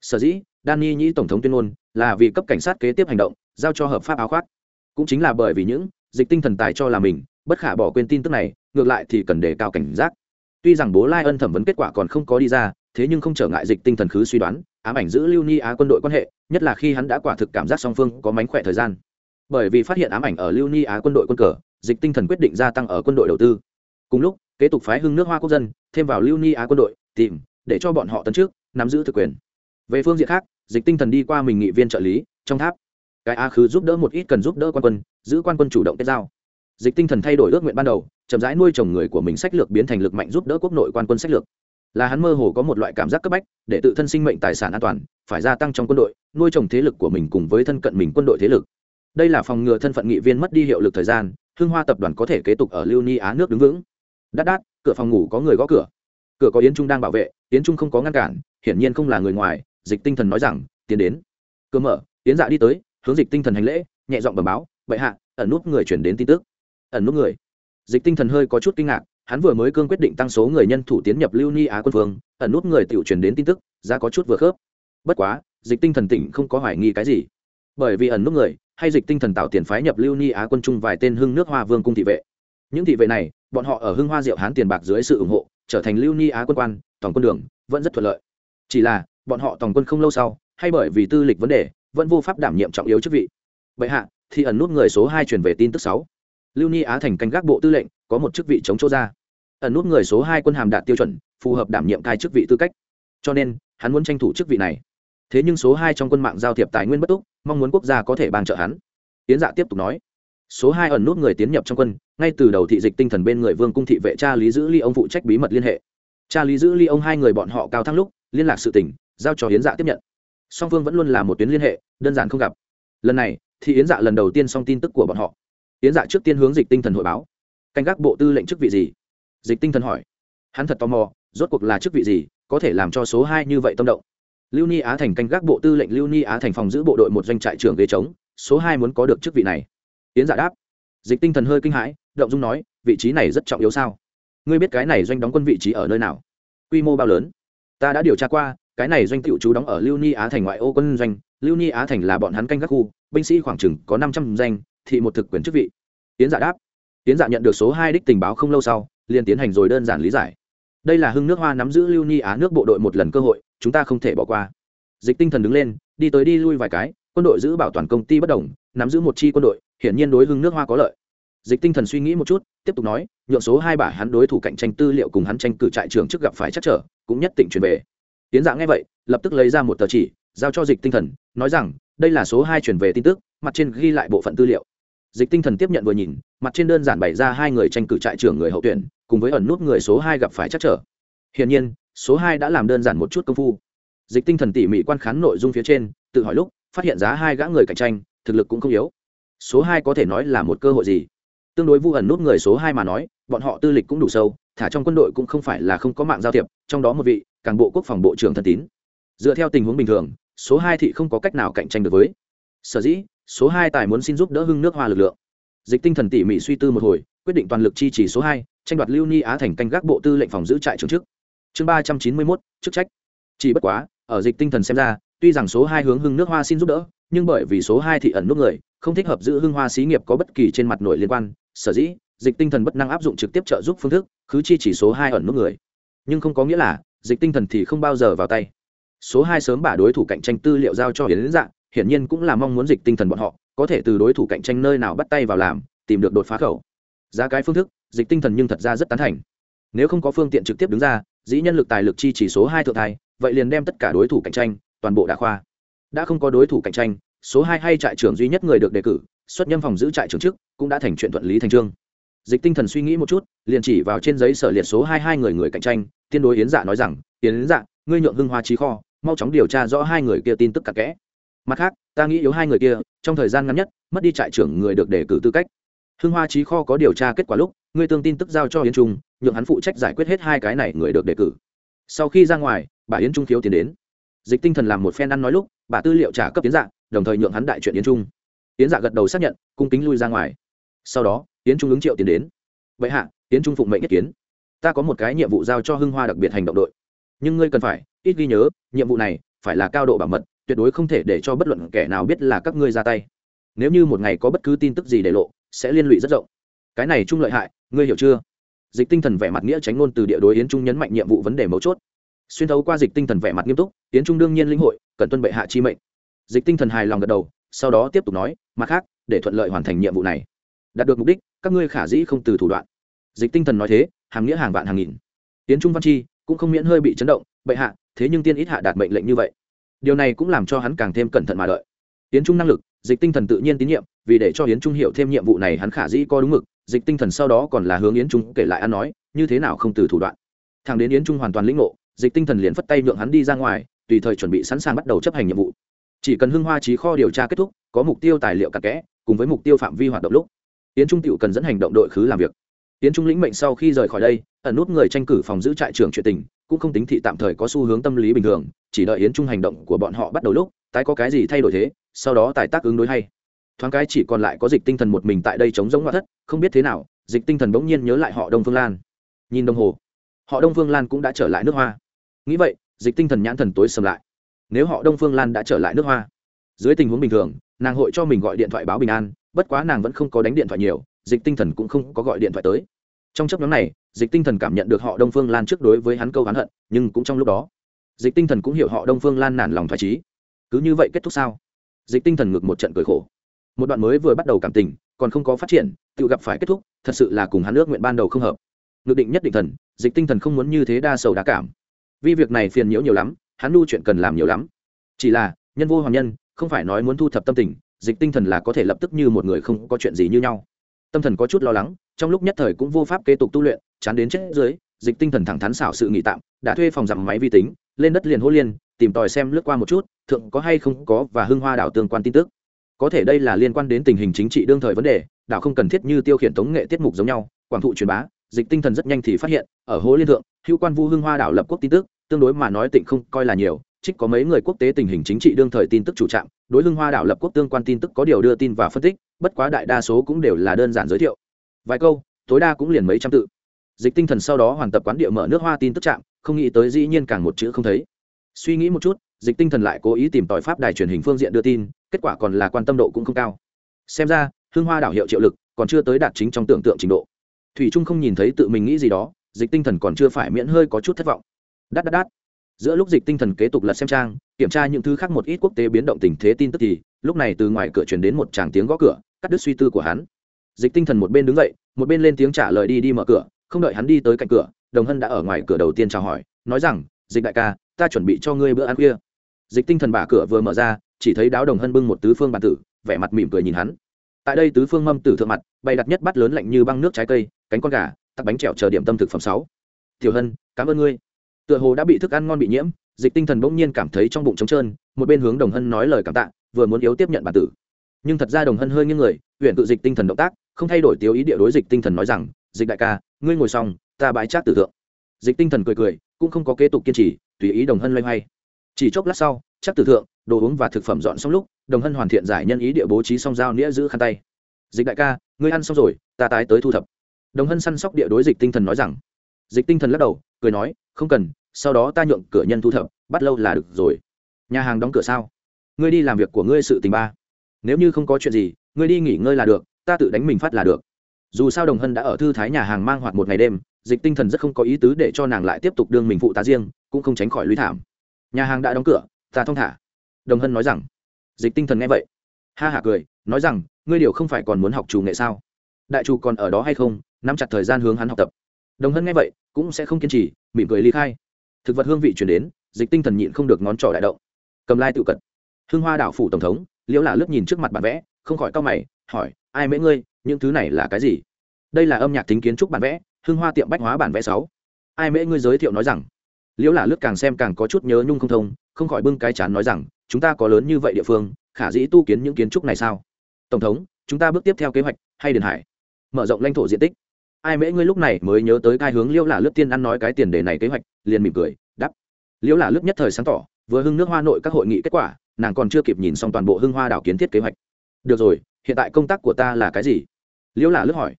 Sở dĩ Danny nhĩ tổng thống tuyên ngôn là vì cấp cảnh sát kế tiếp hành động giao cho hợp pháp áo khoác. Cũng chính là bởi vì những dịch tinh thần tài cho là mình, bất khả bỏ quên tin tức này, ngược lại thì cần đề cao cảnh giác. Tuy rằng bố lai ân thẩm vấn kết quả còn không có đi ra, thế nhưng không trở ngại dịch tinh thần khứ suy đoán, ám ảnh giữ lưu ni á quân đội quan hệ, nhất là khi hắn đã quả thực cảm giác song phương có mánh khỏe thời gian. Bởi vì phát hiện ám ảnh ở lưu ni á quân đội quân cờ, dịch tinh thần quyết định gia tăng ở quân đội đầu tư. Cùng lúc, kế tục phái hưng nước hoa quốc dân, thêm vào lưu ni á quân đội, tìm, để cho bọn họ tấn trước nắm giữ thực quyền. Về phương diện khác, dịch tinh thần đi qua mình nghị viên trợ lý, trong tháp cái a khứ giúp đỡ một ít cần giúp đỡ quan quân, giữ quan quân chủ động kết giao. Dịch tinh thần thay đổi ước nguyện ban đầu, chậm rãi nuôi chồng người của mình sách lược biến thành lực mạnh giúp đỡ quốc nội quan quân sách lược. Là hắn mơ hồ có một loại cảm giác cấp bách, để tự thân sinh mệnh tài sản an toàn, phải gia tăng trong quân đội, nuôi trồng thế lực của mình cùng với thân cận mình quân đội thế lực. Đây là phòng ngừa thân phận nghị viên mất đi hiệu lực thời gian hương hoa tập đoàn có thể kế tục ở lưu ni á nước đứng vững. Đắt đắt cửa phòng ngủ có người gõ cửa. Cửa có yến trung đang bảo vệ, yến trung không có ngăn cản, hiển nhiên không là người ngoài, dịch tinh thần nói rằng, tiến đến. Cửa mở, yến dạ đi tới hướng dịch tinh thần hành lễ, nhẹ giọng bẩm báo, bệ hạ, ẩn nút người chuyển đến tin tức. Ẩn nút người? Dịch tinh thần hơi có chút kinh ngạc, hắn vừa mới cương quyết định tăng số người nhân thủ tiến nhập lưu ni á quân phương ẩn nút người tiểu truyền đến tin tức ra có chút vừa khớp. Bất quá, dịch tinh thần tỉnh không có hoài nghi cái gì. Bởi vì ẩn nút người, hay dịch tinh thần tạo tiền phái nhập lưu ni á quân chung vài tên hưng nước hoa vương cung thị vệ. Những thị vệ này, bọn họ ở hưng hoa diệu hán tiền bạc dưới sự ủng hộ, trở thành lưu ni á quân quan toàn quân đường, vẫn rất thuận lợi. Chỉ là, bọn họ toàn quân không lâu sau, hay bởi vì tư lịch vấn đề vẫn vô pháp đảm nhiệm trọng yếu chức vị. Bệ hạ, thì ẩn nút người số hai truyền về tin tức sáu. Lưu ni á thành canh gác bộ tư lệnh, có một chức vị chống chỗ ra. Ẩn nút người số hai quân hàm đạt tiêu chuẩn, phù hợp đảm nhiệm cai chức vị tư cách. Cho nên, hắn muốn tranh thủ chức vị này. Thế nhưng số hai trong quân mạng giao thiệp tài nguyên bất túc, mong muốn quốc gia có thể ban trợ hắn. Tiến dạ tiếp tục nói. Số hai ẩn nút người tiến nhập trong quân, ngay từ đầu thị dịch tinh thần bên người vương cung thị vệ cha lý giữ ly ông phụ trách bí mật liên hệ. Cha lý giữ ly ông hai người bọn họ cao thăng lúc, liên lạc sự tỉnh giao cho hiến dạ tiếp nhận song phương vẫn luôn là một tuyến liên hệ, đơn giản không gặp. Lần này, thì yến dạ lần đầu tiên xong tin tức của bọn họ. Yến dạ trước tiên hướng dịch tinh thần hội báo. Canh gác bộ tư lệnh chức vị gì? Dịch tinh thần hỏi. Hắn thật tò mò, rốt cuộc là chức vị gì, có thể làm cho số hai như vậy tâm động? Lưu ni á thành canh gác bộ tư lệnh lưu ni á thành phòng giữ bộ đội một doanh trại trưởng ghế trống, số hai muốn có được chức vị này. Yến dạ đáp. Dịch tinh thần hơi kinh hãi, động dung nói, vị trí này rất trọng yếu sao? Ngươi biết cái này doanh đóng quân vị trí ở nơi nào? Quy mô bao lớn? Ta đã điều tra qua cái này doanh tiểu chú đóng ở lưu ni á thành ngoại ô quân doanh, lưu ni á thành là bọn hắn canh gác khu, binh sĩ khoảng chừng có năm trăm danh, thị một thực quyền chức vị. Tiến dạ đáp. Tiến dạ nhận được số hai đích tình báo không lâu sau, liền tiến hành rồi đơn giản lý giải. Đây là hưng nước hoa nắm giữ lưu ni á nước bộ đội một lần cơ hội, chúng ta không thể bỏ qua. Dịch tinh thần đứng lên, đi tới đi lui vài cái, quân đội giữ bảo toàn công ty bất đồng, nắm giữ một chi quân đội, hiển nhiên đối hưng nước hoa có lợi. Dịch tinh thần suy nghĩ một chút, tiếp tục nói, nhượng số hai bả hắn đối thủ cạnh tranh tư liệu cùng hắn tranh cử trại trưởng trước gặp phải chắc trở, cũng nhất định chuyển về tiến dạng nghe vậy, lập tức lấy ra một tờ chỉ, giao cho dịch tinh thần, nói rằng, đây là số hai chuyển về tin tức, mặt trên ghi lại bộ phận tư liệu. Dịch tinh thần tiếp nhận vừa nhìn, mặt trên đơn giản bày ra hai người tranh cử trại trưởng người hậu tuyển, cùng với ẩn nút người số hai gặp phải chắc trở. Hiển nhiên, số hai đã làm đơn giản một chút công phu. Dịch tinh thần tỉ mỉ quan khán nội dung phía trên, tự hỏi lúc, phát hiện giá hai gã người cạnh tranh, thực lực cũng không yếu. Số hai có thể nói là một cơ hội gì? Tương đối vu ẩn nút người số hai mà nói, bọn họ tư lịch cũng đủ sâu thả trong quân đội cũng không phải là không có mạng giao thiệp, trong đó một vị, càng bộ quốc phòng bộ trưởng thân tín. Dựa theo tình huống bình thường, số hai thị không có cách nào cạnh tranh được với. Sở dĩ, số hai tài muốn xin giúp đỡ hưng nước hoa lực lượng. Dịch tinh thần tỉ mỉ suy tư một hồi, quyết định toàn lực chi trì số hai, tranh đoạt lưu ni á thành canh gác bộ tư lệnh phòng giữ trại trưởng trước chương ba trăm chín mươi mốt, chức trách. Chỉ bất quá, ở dịch tinh thần xem ra, tuy rằng số hai hướng hưng nước hoa xin giúp đỡ, nhưng bởi vì số hai thị ẩn nút người, không thích hợp giữ hưng hoa xí nghiệp có bất kỳ trên mặt nội liên quan. Sở dĩ dịch tinh thần bất năng áp dụng trực tiếp trợ giúp phương thức cứ chi chỉ số hai ẩn nút người. Nhưng không có nghĩa là, dịch tinh thần thì không bao giờ vào tay. Số hai sớm bả đối thủ cạnh tranh tư liệu giao cho hiến dạng hiển nhiên cũng là mong muốn dịch tinh thần bọn họ, có thể từ đối thủ cạnh tranh nơi nào bắt tay vào làm, tìm được đột phá khẩu. Giá cái phương thức, dịch tinh thần nhưng thật ra rất tán thành. Nếu không có phương tiện trực tiếp đứng ra, dĩ nhân lực tài lực chi chỉ số hai thượng thai, vậy liền đem tất cả đối thủ cạnh tranh, toàn bộ đà khoa. Đã không có đối thủ cạnh tranh, số hai hay trại trưởng duy nhất người được đề cử, xuất nhâm phòng giữ trại trưởng chức cũng đã thành chuyện thuận lý thành trương dịch tinh thần suy nghĩ một chút, liền chỉ vào trên giấy sở liệt số hai hai người người cạnh tranh tiên đối yến dạ nói rằng, yến dạ ngươi nhượng hưng hoa trí kho, mau chóng điều tra rõ hai người kia tin tức cặn kẽ. Mặt khác, ta nghĩ yếu hai người kia, trong thời gian ngắn nhất, mất đi trại trưởng người được đề cử tư cách. Hưng hoa trí kho có điều tra kết quả lúc, ngươi tương tin tức giao cho yến trung, nhượng hắn phụ trách giải quyết hết hai cái này người được đề cử. Sau khi ra ngoài, bà yến trung thiếu tiền đến. Dịch tinh thần làm một phen ăn nói lúc, bà tư liệu trả cấp yến dạ đồng thời nhượng hắn đại chuyện yến trung. Yến dạ gật đầu xác nhận, cung kính lui ra ngoài. Sau đó yến trung ứng triệu tiền đến. Vậy hạ, yến trung phụng mệnh nhất kiến. Ta có một cái nhiệm vụ giao cho hưng hoa đặc biệt hành động đội. Nhưng ngươi cần phải, ít ghi nhớ, nhiệm vụ này phải là cao độ bảo mật, tuyệt đối không thể để cho bất luận kẻ nào biết là các ngươi ra tay. Nếu như một ngày có bất cứ tin tức gì để lộ, sẽ liên lụy rất rộng. Cái này trung lợi hại, ngươi hiểu chưa? Dịch tinh thần vẻ mặt nghĩa tránh ngôn từ địa đối yến trung nhấn mạnh nhiệm vụ vấn đề mấu chốt. Xuyên thấu qua dịch tinh thần vẻ mặt nghiêm túc, yến trung đương nhiên linh hội, cần tuân bệ hạ chi mệnh. Dịch tinh thần hài lòng gật đầu, sau đó tiếp tục nói, mặt khác, để thuận lợi hoàn thành nhiệm vụ này. Đạt được mục đích các ngươi khả dĩ không từ thủ đoạn. Dịch tinh thần nói thế, hàng nghĩa hàng vạn hàng nghìn. Tiến trung văn chi cũng không miễn hơi bị chấn động, bệ hạ, thế nhưng tiên ít hạ đạt mệnh lệnh như vậy. Điều này cũng làm cho hắn càng thêm cẩn thận mà đợi. Tiến trung năng lực, dịch tinh thần tự nhiên tín nhiệm, vì để cho yến trung hiểu thêm nhiệm vụ này hắn khả dĩ có đúng mực, dịch tinh thần sau đó còn là hướng yến trung kể lại ăn nói, như thế nào không từ thủ đoạn? Thằng đến yến trung hoàn toàn lĩnh ngộ, dịch tinh thần liền phất tay nhượng hắn đi ra ngoài, tùy thời chuẩn bị sẵn sàng bắt đầu chấp hành nhiệm vụ. Chỉ cần hưng hoa trí kho điều tra kết thúc, có mục tiêu tài liệu cặn kẽ, cùng với mục tiêu phạm vi hoạt động lúc yến trung tựu cần dẫn hành động đội khứ làm việc. Yến trung lĩnh mệnh sau khi rời khỏi đây, ẩn nút người tranh cử phòng giữ trại trưởng chuyện tình, cũng không tính thị tạm thời có xu hướng tâm lý bình thường, chỉ đợi yến trung hành động của bọn họ bắt đầu lúc, tái có cái gì thay đổi thế, sau đó tài tác ứng đối hay. Thoáng cái chỉ còn lại có dịch tinh thần một mình tại đây chống giống ngoại thất, không biết thế nào, dịch tinh thần bỗng nhiên nhớ lại họ đông phương lan. Nhìn đồng hồ, họ đông phương lan cũng đã trở lại nước hoa. Nghĩ vậy, dịch tinh thần nhãn thần tối sầm lại. Nếu họ đông phương lan đã trở lại nước hoa, dưới tình huống bình thường, nàng hội cho mình gọi điện thoại báo bình an bất quá nàng vẫn không có đánh điện thoại nhiều, dịch tinh thần cũng không có gọi điện thoại tới. Trong chấp nhóm này, dịch tinh thần cảm nhận được họ đông phương lan trước đối với hắn câu hắn hận, nhưng cũng trong lúc đó, dịch tinh thần cũng hiểu họ đông phương lan nản lòng thoải trí. Cứ như vậy kết thúc sao? Dịch tinh thần ngược một trận cười khổ. Một đoạn mới vừa bắt đầu cảm tình, còn không có phát triển, tự gặp phải kết thúc, thật sự là cùng hắn ước nguyện ban đầu không hợp. Ngược định nhất định thần, dịch tinh thần không muốn như thế đa sầu đa cảm. Vì việc này phiền nhiễu nhiều lắm, hắn nu chuyện cần làm nhiều lắm. Chỉ là, nhân vô hoàng nhân, không phải nói muốn thu thập tâm tình dịch tinh thần là có thể lập tức như một người không có chuyện gì như nhau. Tâm thần có chút lo lắng, trong lúc nhất thời cũng vô pháp kế tục tu luyện, chán đến chết dưới, dịch tinh thần thẳng thắn xảo sự nghỉ tạm, đã thuê phòng dặm máy vi tính, lên đất liền hô liên, tìm tòi xem lướt qua một chút, thượng có hay không có và hưng hoa đảo tương quan tin tức. Có thể đây là liên quan đến tình hình chính trị đương thời vấn đề, đảo không cần thiết như tiêu khiển tống nghệ tiết mục giống nhau, quảng thụ truyền bá, dịch tinh thần rất nhanh thì phát hiện, ở hố liên thượng, hữu quan vu hưng hoa đảo lập quốc tin tức, tương đối mà nói tịnh không coi là nhiều, trích có mấy người quốc tế tình hình chính trị đương thời tin tức chủ trạm đối hưng hoa đảo lập quốc tương quan tin tức có điều đưa tin và phân tích, bất quá đại đa số cũng đều là đơn giản giới thiệu. Vài câu, tối đa cũng liền mấy trăm tự. Dịch tinh thần sau đó hoàn tập quán địa mở nước hoa tin tức trạm, không nghĩ tới dĩ nhiên càng một chữ không thấy. Suy nghĩ một chút, dịch tinh thần lại cố ý tìm tòi pháp đài truyền hình phương diện đưa tin, kết quả còn là quan tâm độ cũng không cao. Xem ra hương hoa đảo hiệu triệu lực còn chưa tới đạt chính trong tưởng tượng trình độ. Thủy trung không nhìn thấy tự mình nghĩ gì đó, dịch tinh thần còn chưa phải miễn hơi có chút thất vọng. Đắt đắt đắt giữa lúc dịch tinh thần kế tục lật xem trang, kiểm tra những thứ khác một ít quốc tế biến động tình thế tin tức thì, lúc này từ ngoài cửa truyền đến một tràng tiếng gõ cửa, cắt đứt suy tư của hắn. Dịch tinh thần một bên đứng dậy, một bên lên tiếng trả lời đi đi mở cửa, không đợi hắn đi tới cạnh cửa, đồng hân đã ở ngoài cửa đầu tiên chào hỏi, nói rằng, dịch đại ca, ta chuẩn bị cho ngươi bữa ăn khuya. Dịch tinh thần bả cửa vừa mở ra, chỉ thấy đáo đồng hân bưng một tứ phương bàn tử, vẻ mặt mỉm cười nhìn hắn. Tại đây tứ phương mâm tử thượng mặt, bày đặt nhất bát lớn lạnh như băng nước trái cây, cánh con gà, tắc bánh trèo chờ điểm tâm thực phẩm sáu. Tiểu hân, cảm ơn ngươi tựa hồ đã bị thức ăn ngon bị nhiễm, dịch tinh thần bỗng nhiên cảm thấy trong bụng trống trơn, một bên hướng đồng hân nói lời cảm tạ, vừa muốn yếu tiếp nhận bản tử. Nhưng thật ra đồng hân hơi như người, huyện tự dịch tinh thần động tác, không thay đổi tiêu ý địa đối dịch tinh thần nói rằng, dịch đại ca, ngươi ngồi xong, ta bãi chát tử thượng. Dịch tinh thần cười cười, cũng không có kế tục kiên trì, tùy ý đồng hân loay hoay. Chỉ chốc lát sau chắc tử thượng, đồ uống và thực phẩm dọn xong lúc, đồng hân hoàn thiện giải nhân ý địa bố trí xong dao nĩa giữ khăn tay. Dịch đại ca, ngươi ăn xong rồi, ta tái tới thu thập. Đồng hân săn sóc địa đối dịch tinh thần nói rằng. Dịch tinh thần lắc đầu cười nói, không cần, sau đó ta nhượng cửa nhân thu thập, bắt lâu là được rồi. Nhà hàng đóng cửa sao? Ngươi đi làm việc của ngươi sự tình ba. Nếu như không có chuyện gì, ngươi đi nghỉ ngơi là được, ta tự đánh mình phát là được. Dù sao đồng hân đã ở thư thái nhà hàng mang hoạt một ngày đêm, dịch tinh thần rất không có ý tứ để cho nàng lại tiếp tục đương mình phụ tá riêng, cũng không tránh khỏi lũy thảm. Nhà hàng đã đóng cửa, ta thong thả. Đồng hân nói rằng. Dịch tinh thần nghe vậy, ha hả cười, nói rằng, ngươi điều không phải còn muốn học chủ nghệ sao? Đại chủ còn ở đó hay không, nắm chặt thời gian hướng hắn học tập đồng hân nghe vậy, cũng sẽ không kiên trì, mỉm cười ly khai. Thực vật hương vị chuyển đến, dịch tinh thần nhịn không được ngón trỏ đại động. Cầm lai tự cật. Hương hoa đảo phủ tổng thống, liễu là lướt nhìn trước mặt bản vẽ, không khỏi cau mày, hỏi, ai mễ ngươi, những thứ này là cái gì? Đây là âm nhạc tính kiến trúc bản vẽ, hương hoa tiệm bách hóa bản vẽ sáu. Ai mễ ngươi giới thiệu nói rằng? Liễu là lướt càng xem càng có chút nhớ nhung không thông, không khỏi bưng cái chán nói rằng, chúng ta có lớn như vậy địa phương, khả dĩ tu kiến những kiến trúc này sao? Tổng thống, chúng ta bước tiếp theo kế hoạch, hay điền hải? Mở rộng lãnh thổ diện tích ai mễ ngươi lúc này mới nhớ tới cai hướng liễu là lướt tiên ăn nói cái tiền đề này kế hoạch, liền mỉm cười đắp liễu là lướt nhất thời sáng tỏ, vừa hưng nước hoa nội các hội nghị kết quả, nàng còn chưa kịp nhìn xong toàn bộ hưng hoa đảo kiến thiết kế hoạch. Được rồi, hiện tại công tác của ta là cái gì? Liễu là lướt hỏi.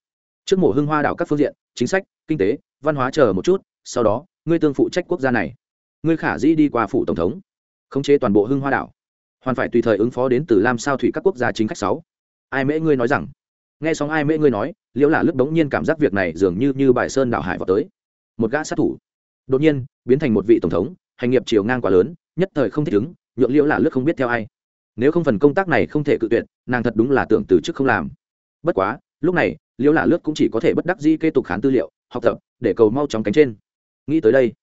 Trước mổ hưng hoa đảo các phương diện, chính sách, kinh tế, văn hóa chờ một chút, sau đó, ngươi tương phụ trách quốc gia này. Ngươi khả dĩ đi qua phủ tổng thống. Khống chế toàn bộ hưng hoa đảo. Hoàn phải tùy thời ứng phó đến từ lam sao thủy các quốc gia chính khách sáu. Ai mễ ngươi nói rằng? Nghe xong ai mễ ngươi nói liễu là lướt đống nhiên cảm giác việc này dường như như bài sơn đảo hải vào tới. Một gã sát thủ. Đột nhiên, biến thành một vị tổng thống, hành nghiệp chiều ngang quá lớn, nhất thời không thích ứng, nhượng liễu là lướt không biết theo ai. Nếu không phần công tác này không thể cự tuyệt, nàng thật đúng là tưởng từ chức không làm. Bất quá, lúc này, liễu là lướt cũng chỉ có thể bất đắc dĩ kế tục khán tư liệu, học tập, để cầu mau chóng cánh trên. Nghĩ tới đây,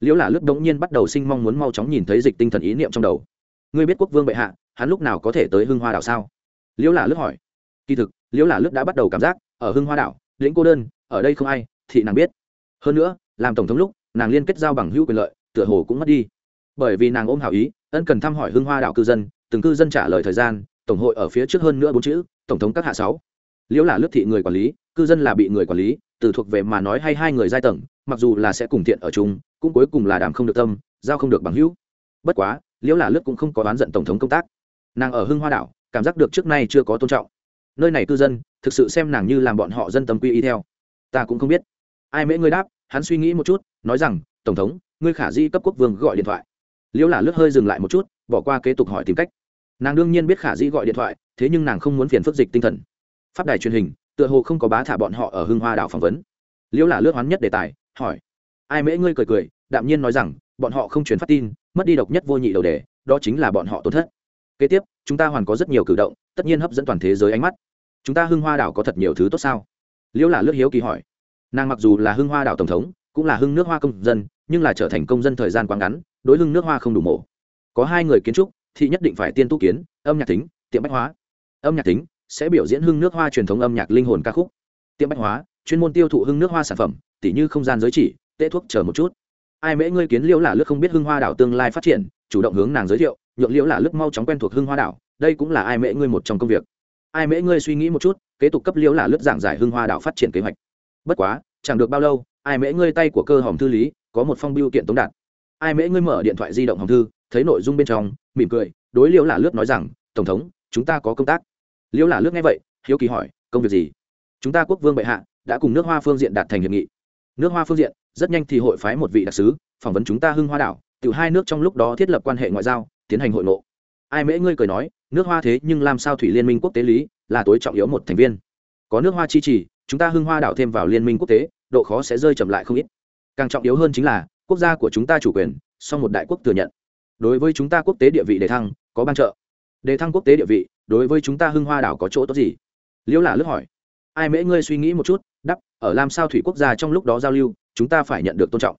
liễu là lướt đống nhiên bắt đầu sinh mong muốn mau chóng nhìn thấy dịch tinh thần ý niệm trong đầu. Ngươi biết quốc vương bệ hạ, hắn lúc nào có thể tới hưng hoa đảo sao? Liễu là lướt hỏi kỳ thực, liễu là lướt đã bắt đầu cảm giác, ở hưng hoa đảo, lĩnh cô đơn, ở đây không ai, thì nàng biết. Hơn nữa, làm tổng thống lúc, nàng liên kết giao bằng hữu quyền lợi, tựa hồ cũng mất đi. Bởi vì nàng ôm hảo ý, ân cần thăm hỏi hưng hoa đảo cư dân, từng cư dân trả lời thời gian, tổng hội ở phía trước hơn nữa bốn chữ, tổng thống các hạ sáu. Liễu là lướt thị người quản lý, cư dân là bị người quản lý, từ thuộc về mà nói hay hai người giai tầng, mặc dù là sẽ cùng thiện ở chung, cũng cuối cùng là đàm không được tâm, giao không được bằng hữu. Bất quá, liễu là lướt cũng không có đoán giận tổng thống công tác. Nàng ở hưng hoa đảo, cảm giác được trước nay chưa có tôn trọng nơi này cư dân, thực sự xem nàng như làm bọn họ dân tâm quy y theo. Ta cũng không biết. Ai mễ ngươi đáp, hắn suy nghĩ một chút, nói rằng, tổng thống, ngươi khả di cấp quốc vương gọi điện thoại. Liễu là lướt hơi dừng lại một chút, bỏ qua kế tục hỏi tìm cách. Nàng đương nhiên biết khả di gọi điện thoại, thế nhưng nàng không muốn phiền phức dịch tinh thần. Phát đài truyền hình, tựa hồ không có bá thả bọn họ ở hưng hoa đảo phỏng vấn. Liễu là lướt hoán nhất đề tài, hỏi, ai mễ ngươi cười cười, đạm nhiên nói rằng, bọn họ không truyền phát tin, mất đi độc nhất vô nhị đầu đề, đó chính là bọn họ tổn thất. Kế tiếp, chúng ta hoàn có rất nhiều cử động, tất nhiên hấp dẫn toàn thế giới ánh mắt chúng ta hưng hoa đảo có thật nhiều thứ tốt sao? Liễu là lướt hiếu kỳ hỏi. Nàng mặc dù là hưng hoa đảo tổng thống, cũng là hưng nước hoa công dân, nhưng là trở thành công dân thời gian quá ngắn, đối hưng nước hoa không đủ mổ có hai người kiến trúc, thì nhất định phải tiên tu kiến, âm nhạc tính tiệm bách hóa. Âm nhạc tính sẽ biểu diễn hưng nước hoa truyền thống âm nhạc linh hồn ca khúc. Tiệm bách hóa, chuyên môn tiêu thụ hưng nước hoa sản phẩm, tỉ như không gian giới chỉ, tệ thuốc chờ một chút. Ai mễ ngươi kiến liễu là lướt không biết hưng hoa đảo tương lai phát triển, chủ động hướng nàng giới thiệu, nhượng liễu là lướt mau chóng quen thuộc hưng hoa đảo, đây cũng là ai mễ ngươi một trong công việc ai mễ ngươi suy nghĩ một chút, kế tục cấp liễu là lướt giảng giải hưng hoa đảo phát triển kế hoạch. Bất quá, chẳng được bao lâu, ai mễ ngươi tay của cơ hòm thư lý, có một phong biêu kiện tống đạt. Ai mễ ngươi mở điện thoại di động hòm thư, thấy nội dung bên trong, mỉm cười, đối liễu là lướt nói rằng, tổng thống, chúng ta có công tác. Liễu là lướt nghe vậy, hiếu kỳ hỏi, công việc gì? Chúng ta quốc vương bệ hạ đã cùng nước hoa phương diện đạt thành hiệp nghị. Nước hoa phương diện, rất nhanh thì hội phái một vị đặc sứ, phỏng vấn chúng ta hưng hoa đảo từ hai nước trong lúc đó thiết lập quan hệ ngoại giao, tiến hành hội ngộ ai mễ ngươi cười nói, nước hoa thế nhưng làm sao thủy liên minh quốc tế lý, là tối trọng yếu một thành viên. Có nước hoa chi trì, chúng ta hưng hoa đảo thêm vào liên minh quốc tế, độ khó sẽ rơi chậm lại không ít. Càng trọng yếu hơn chính là, quốc gia của chúng ta chủ quyền, song một đại quốc thừa nhận. Đối với chúng ta quốc tế địa vị đề thăng, có ban trợ. Đề thăng quốc tế địa vị, đối với chúng ta hưng hoa đảo có chỗ tốt gì? Liễu là lướt hỏi. Ai mễ ngươi suy nghĩ một chút đắp ở lam sao thủy quốc gia trong lúc đó giao lưu, chúng ta phải nhận được tôn trọng.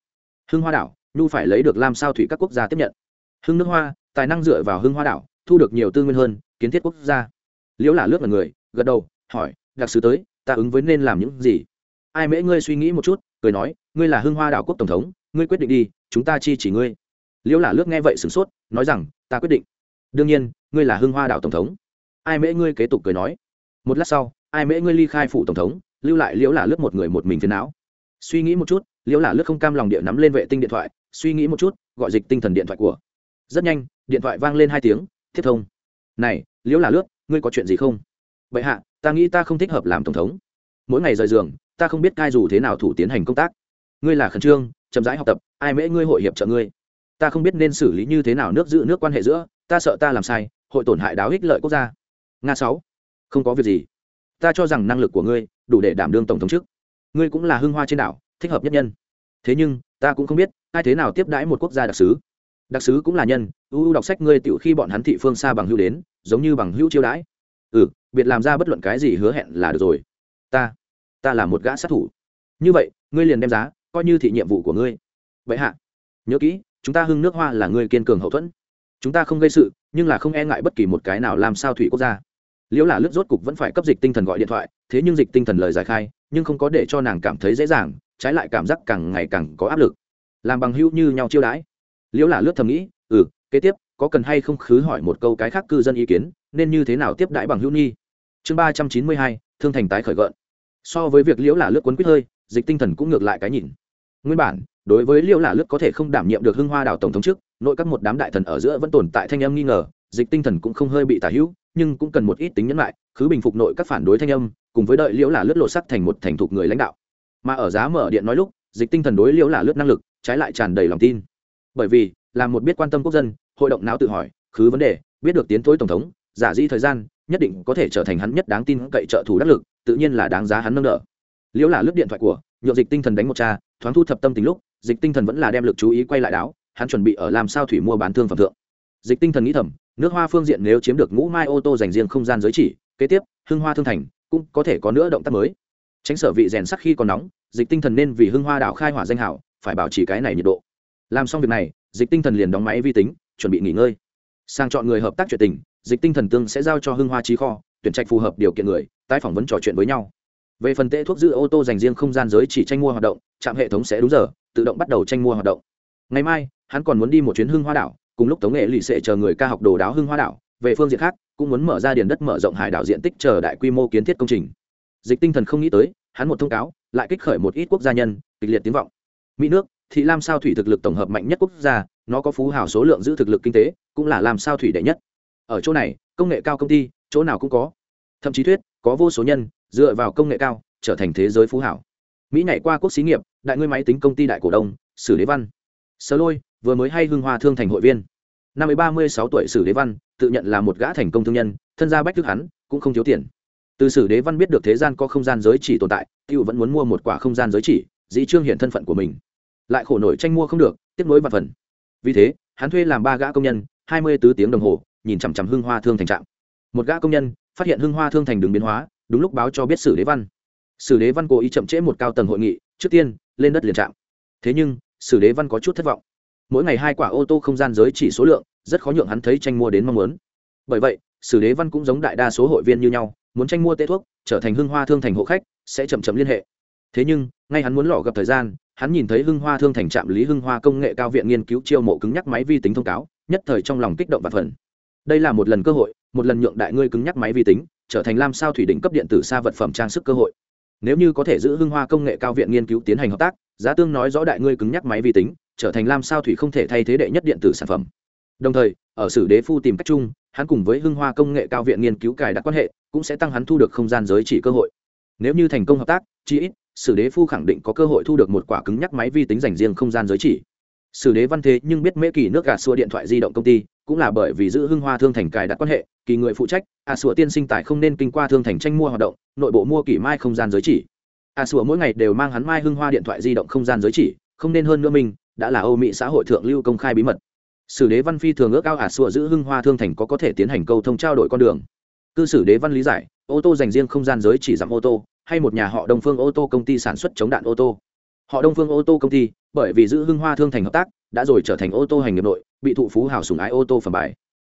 Hưng hoa đảo, nhu phải lấy được lam sao thủy các quốc gia tiếp nhận. Hưng nước hoa tài năng dựa vào hưng hoa đảo, thu được nhiều tư nguyên hơn, kiến thiết quốc gia. Liễu là lướt là người, gật đầu, hỏi, đặc sứ tới, ta ứng với nên làm những gì? Ai mễ ngươi suy nghĩ một chút, cười nói, ngươi là hưng hoa đảo quốc tổng thống, ngươi quyết định đi, chúng ta chi chỉ ngươi. Liễu là lướt nghe vậy sửng sốt, nói rằng, ta quyết định. Đương nhiên, ngươi là hưng hoa đảo tổng thống. Ai mễ ngươi kế tục cười nói. Một lát sau, ai mễ ngươi ly khai phủ tổng thống? Lưu lại liễu là lướt một người một mình phiền não. Suy nghĩ một chút, liễu là lướt không cam lòng địa nắm lên vệ tinh điện thoại, suy nghĩ một chút, gọi dịch tinh thần điện thoại của. Rất nhanh điện thoại vang lên hai tiếng thiết thông. Này, liễu là lướt, ngươi có chuyện gì không? Vậy hạ, ta nghĩ ta không thích hợp làm tổng thống. Mỗi ngày rời giường, ta không biết cai dù thế nào thủ tiến hành công tác. Ngươi là khẩn trương, chậm rãi học tập, ai mễ ngươi hội hiệp trợ ngươi? Ta không biết nên xử lý như thế nào nước giữ nước quan hệ giữa, ta sợ ta làm sai, hội tổn hại đáo ích lợi quốc gia. Nga sáu, không có việc gì. Ta cho rằng năng lực của ngươi đủ để đảm đương tổng thống chức ngươi cũng là hưng hoa trên đảo, thích hợp nhất nhân. Thế nhưng, ta cũng không biết, ai thế nào tiếp đãi một quốc gia đặc sứ? Đặc sứ cũng là nhân ưu đọc sách ngươi tiểu khi bọn hắn thị phương xa bằng hữu đến, giống như bằng hữu chiêu đãi. Ừ biệt làm ra bất luận cái gì hứa hẹn là được rồi. Ta ta là một gã sát thủ. Như vậy, ngươi liền đem giá, coi như thị nhiệm vụ của ngươi. Vậy hạ, nhớ kỹ, chúng ta hưng nước hoa là ngươi kiên cường hậu thuẫn. Chúng ta không gây sự, nhưng là không e ngại bất kỳ một cái nào làm sao thủy quốc gia. Liễu là lướt rốt cục vẫn phải cấp dịch tinh thần gọi điện thoại, thế nhưng dịch tinh thần lời giải khai, nhưng không có để cho nàng cảm thấy dễ dàng, trái lại cảm giác càng ngày càng có áp lực. Làm bằng hữu như nhau chiêu đãi liễu là lướt thầm nghĩ ừ kế tiếp, có cần hay không khứ hỏi một câu cái khác cư dân ý kiến, nên như thế nào tiếp đãi bằng hữu nhi chương ba trăm chín mươi hai, thương thành tái khởi gợn. So với việc liễu là lướt quấn quýt hơi, dịch tinh thần cũng ngược lại cái nhìn. Nguyên bản, đối với liễu là lướt có thể không đảm nhiệm được hưng hoa đảo tổng thống trước, nội các một đám đại thần ở giữa vẫn tồn tại thanh âm nghi ngờ, dịch tinh thần cũng không hơi bị tả hữu, nhưng cũng cần một ít tính nhẫn lại khứ bình phục nội các phản đối thanh âm, cùng với đợi liễu là lướt lộ sắc thành một thành thục người lãnh đạo. Mà ở giá mở điện nói lúc, dịch tinh thần đối liễu là lướt năng lực, trái lại tràn đầy lòng tin bởi vì, là một biết quan tâm quốc dân, hội động não tự hỏi, khứ vấn đề, biết được tiến thối tổng thống, giả di thời gian, nhất định có thể trở thành hắn nhất đáng tin cậy trợ thủ đắc lực, tự nhiên là đáng giá hắn nâng đỡ. Liễu là lướt điện thoại của nhộn dịch tinh thần đánh một cha, thoáng thu thập tâm tình lúc, dịch tinh thần vẫn là đem lực chú ý quay lại đáo, hắn chuẩn bị ở làm sao thủy mua bán thương phẩm thượng. Dịch tinh thần nghĩ thầm, nước hoa phương diện nếu chiếm được ngũ mai ô tô dành riêng không gian giới chỉ, kế tiếp, hưng hoa thương thành, cũng có thể có nữa động tác mới. Tránh sở vị rèn sắc khi còn nóng, dịch tinh thần nên vì hưng hoa đảo khai hỏa danh hảo, phải bảo trì cái này nhiệt độ làm xong việc này, dịch tinh thần liền đóng máy vi tính, chuẩn bị nghỉ ngơi. Sang chọn người hợp tác chuyện tình, dịch tinh thần tương sẽ giao cho hưng hoa trí kho, tuyển trạch phù hợp điều kiện người, tái phỏng vấn trò chuyện với nhau. Về phần tệ thuốc giữ ô tô dành riêng không gian giới chỉ tranh mua hoạt động, trạm hệ thống sẽ đúng giờ, tự động bắt đầu tranh mua hoạt động. Ngày mai, hắn còn muốn đi một chuyến hưng hoa đảo, cùng lúc tống nghệ lì xệ chờ người ca học đồ đáo hưng hoa đảo, về phương diện khác, cũng muốn mở ra điền đất mở rộng hải đảo diện tích chờ đại quy mô kiến thiết công trình. Dịch tinh thần không nghĩ tới, hắn một thông cáo, lại kích khởi một ít quốc gia nhân, kịch liệt tiếng vọng. Mỹ nước thị lam sao thủy thực lực tổng hợp mạnh nhất quốc gia, nó có phú hào số lượng giữ thực lực kinh tế, cũng là làm sao thủy đệ nhất. Ở chỗ này, công nghệ cao công ty, chỗ nào cũng có. Thậm chí thuyết, có vô số nhân, dựa vào công nghệ cao, trở thành thế giới phú hảo mỹ nhảy qua quốc xí nghiệp, đại ngươi máy tính công ty đại cổ đông, sử đế văn. Sơ lôi, vừa mới hay hưng hoa thương thành hội viên. Năm mươi ba mươi sáu tuổi sử đế văn, tự nhận là một gã thành công thương nhân, thân gia bách thức hắn, cũng không thiếu tiền. Từ sử đế văn biết được thế gian có không gian giới chỉ tồn tại t vẫn muốn mua một quả không gian giới chỉ, dĩ trương hiện thân phận của mình lại khổ nổi tranh mua không được tiếp nối và phần. Vì thế, hắn thuê làm ba gã công nhân, hai mươi tứ tiếng đồng hồ, nhìn chằm chằm hưng hoa thương thành trạm. Một gã công nhân phát hiện hưng hoa thương thành đường biến hóa, đúng lúc báo cho biết sử đế văn. Sử đế văn cố ý chậm trễ một cao tầng hội nghị, trước tiên, lên đất liền trạm. Thế nhưng, sử đế văn có chút thất vọng. Mỗi ngày hai quả ô tô không gian giới chỉ số lượng, rất khó nhượng hắn thấy tranh mua đến mong muốn. Bởi vậy, sử đế văn cũng giống đại đa số hội viên như nhau, muốn tranh mua tê thuốc, trở thành hưng hoa thương thành hộ khách, sẽ chậm chậm liên hệ thế nhưng, ngay hắn muốn lò gặp thời gian, hắn nhìn thấy hưng hoa thương thành trạm lý hưng hoa công nghệ cao viện nghiên cứu chiêu mộ cứng nhắc máy vi tính thông cáo, nhất thời trong lòng kích động và phần đây là một lần cơ hội, một lần nhượng đại ngươi cứng nhắc máy vi tính, trở thành lam sao thủy đỉnh cấp điện tử xa vật phẩm trang sức cơ hội. Nếu như có thể giữ hưng hoa công nghệ cao viện nghiên cứu tiến hành hợp tác, giá tương nói rõ đại ngươi cứng nhắc máy vi tính, trở thành lam sao thủy không thể thay thế đệ nhất điện tử sản phẩm. Đồng thời, ở sử đế phu tìm cách chung, hắn cùng với hưng hoa công nghệ cao viện nghiên cứu cài đặt quan hệ, cũng sẽ tăng hắn thu được không gian giới chỉ cơ hội. Nếu như thành công hợp tác chi ít sử đế phu khẳng định có cơ hội thu được một quả cứng nhắc máy vi tính dành riêng không gian giới chỉ. Sử đế văn thế nhưng biết mễ kỳ nước gà xua điện thoại di động công ty, cũng là bởi vì giữ hưng hoa thương thành cài đặt quan hệ, kỳ người phụ trách, a sủa tiên sinh tài không nên kinh qua thương thành tranh mua hoạt động, nội bộ mua kỳ mai không gian giới chỉ. A sủa mỗi ngày đều mang hắn mai hưng hoa điện thoại di động không gian giới chỉ, không nên hơn nữa mình, đã là âu mỹ xã hội thượng lưu công khai bí mật. Sử đế văn phi thường ước ao a sủa giữ hưng hoa thương thành có có thể tiến hành câu thông trao đổi con đường. Cư sử đế văn lý giải, ô tô dành riêng không gian giới chỉ giảm ô tô hay một nhà họ đông phương ô tô công ty sản xuất chống đạn ô tô. Họ đông phương ô tô công ty, bởi vì giữ hưng hoa thương thành hợp tác, đã rồi trở thành ô tô hành nghiệp nội, bị thụ phú hào sùng ái ô tô phẩm bài.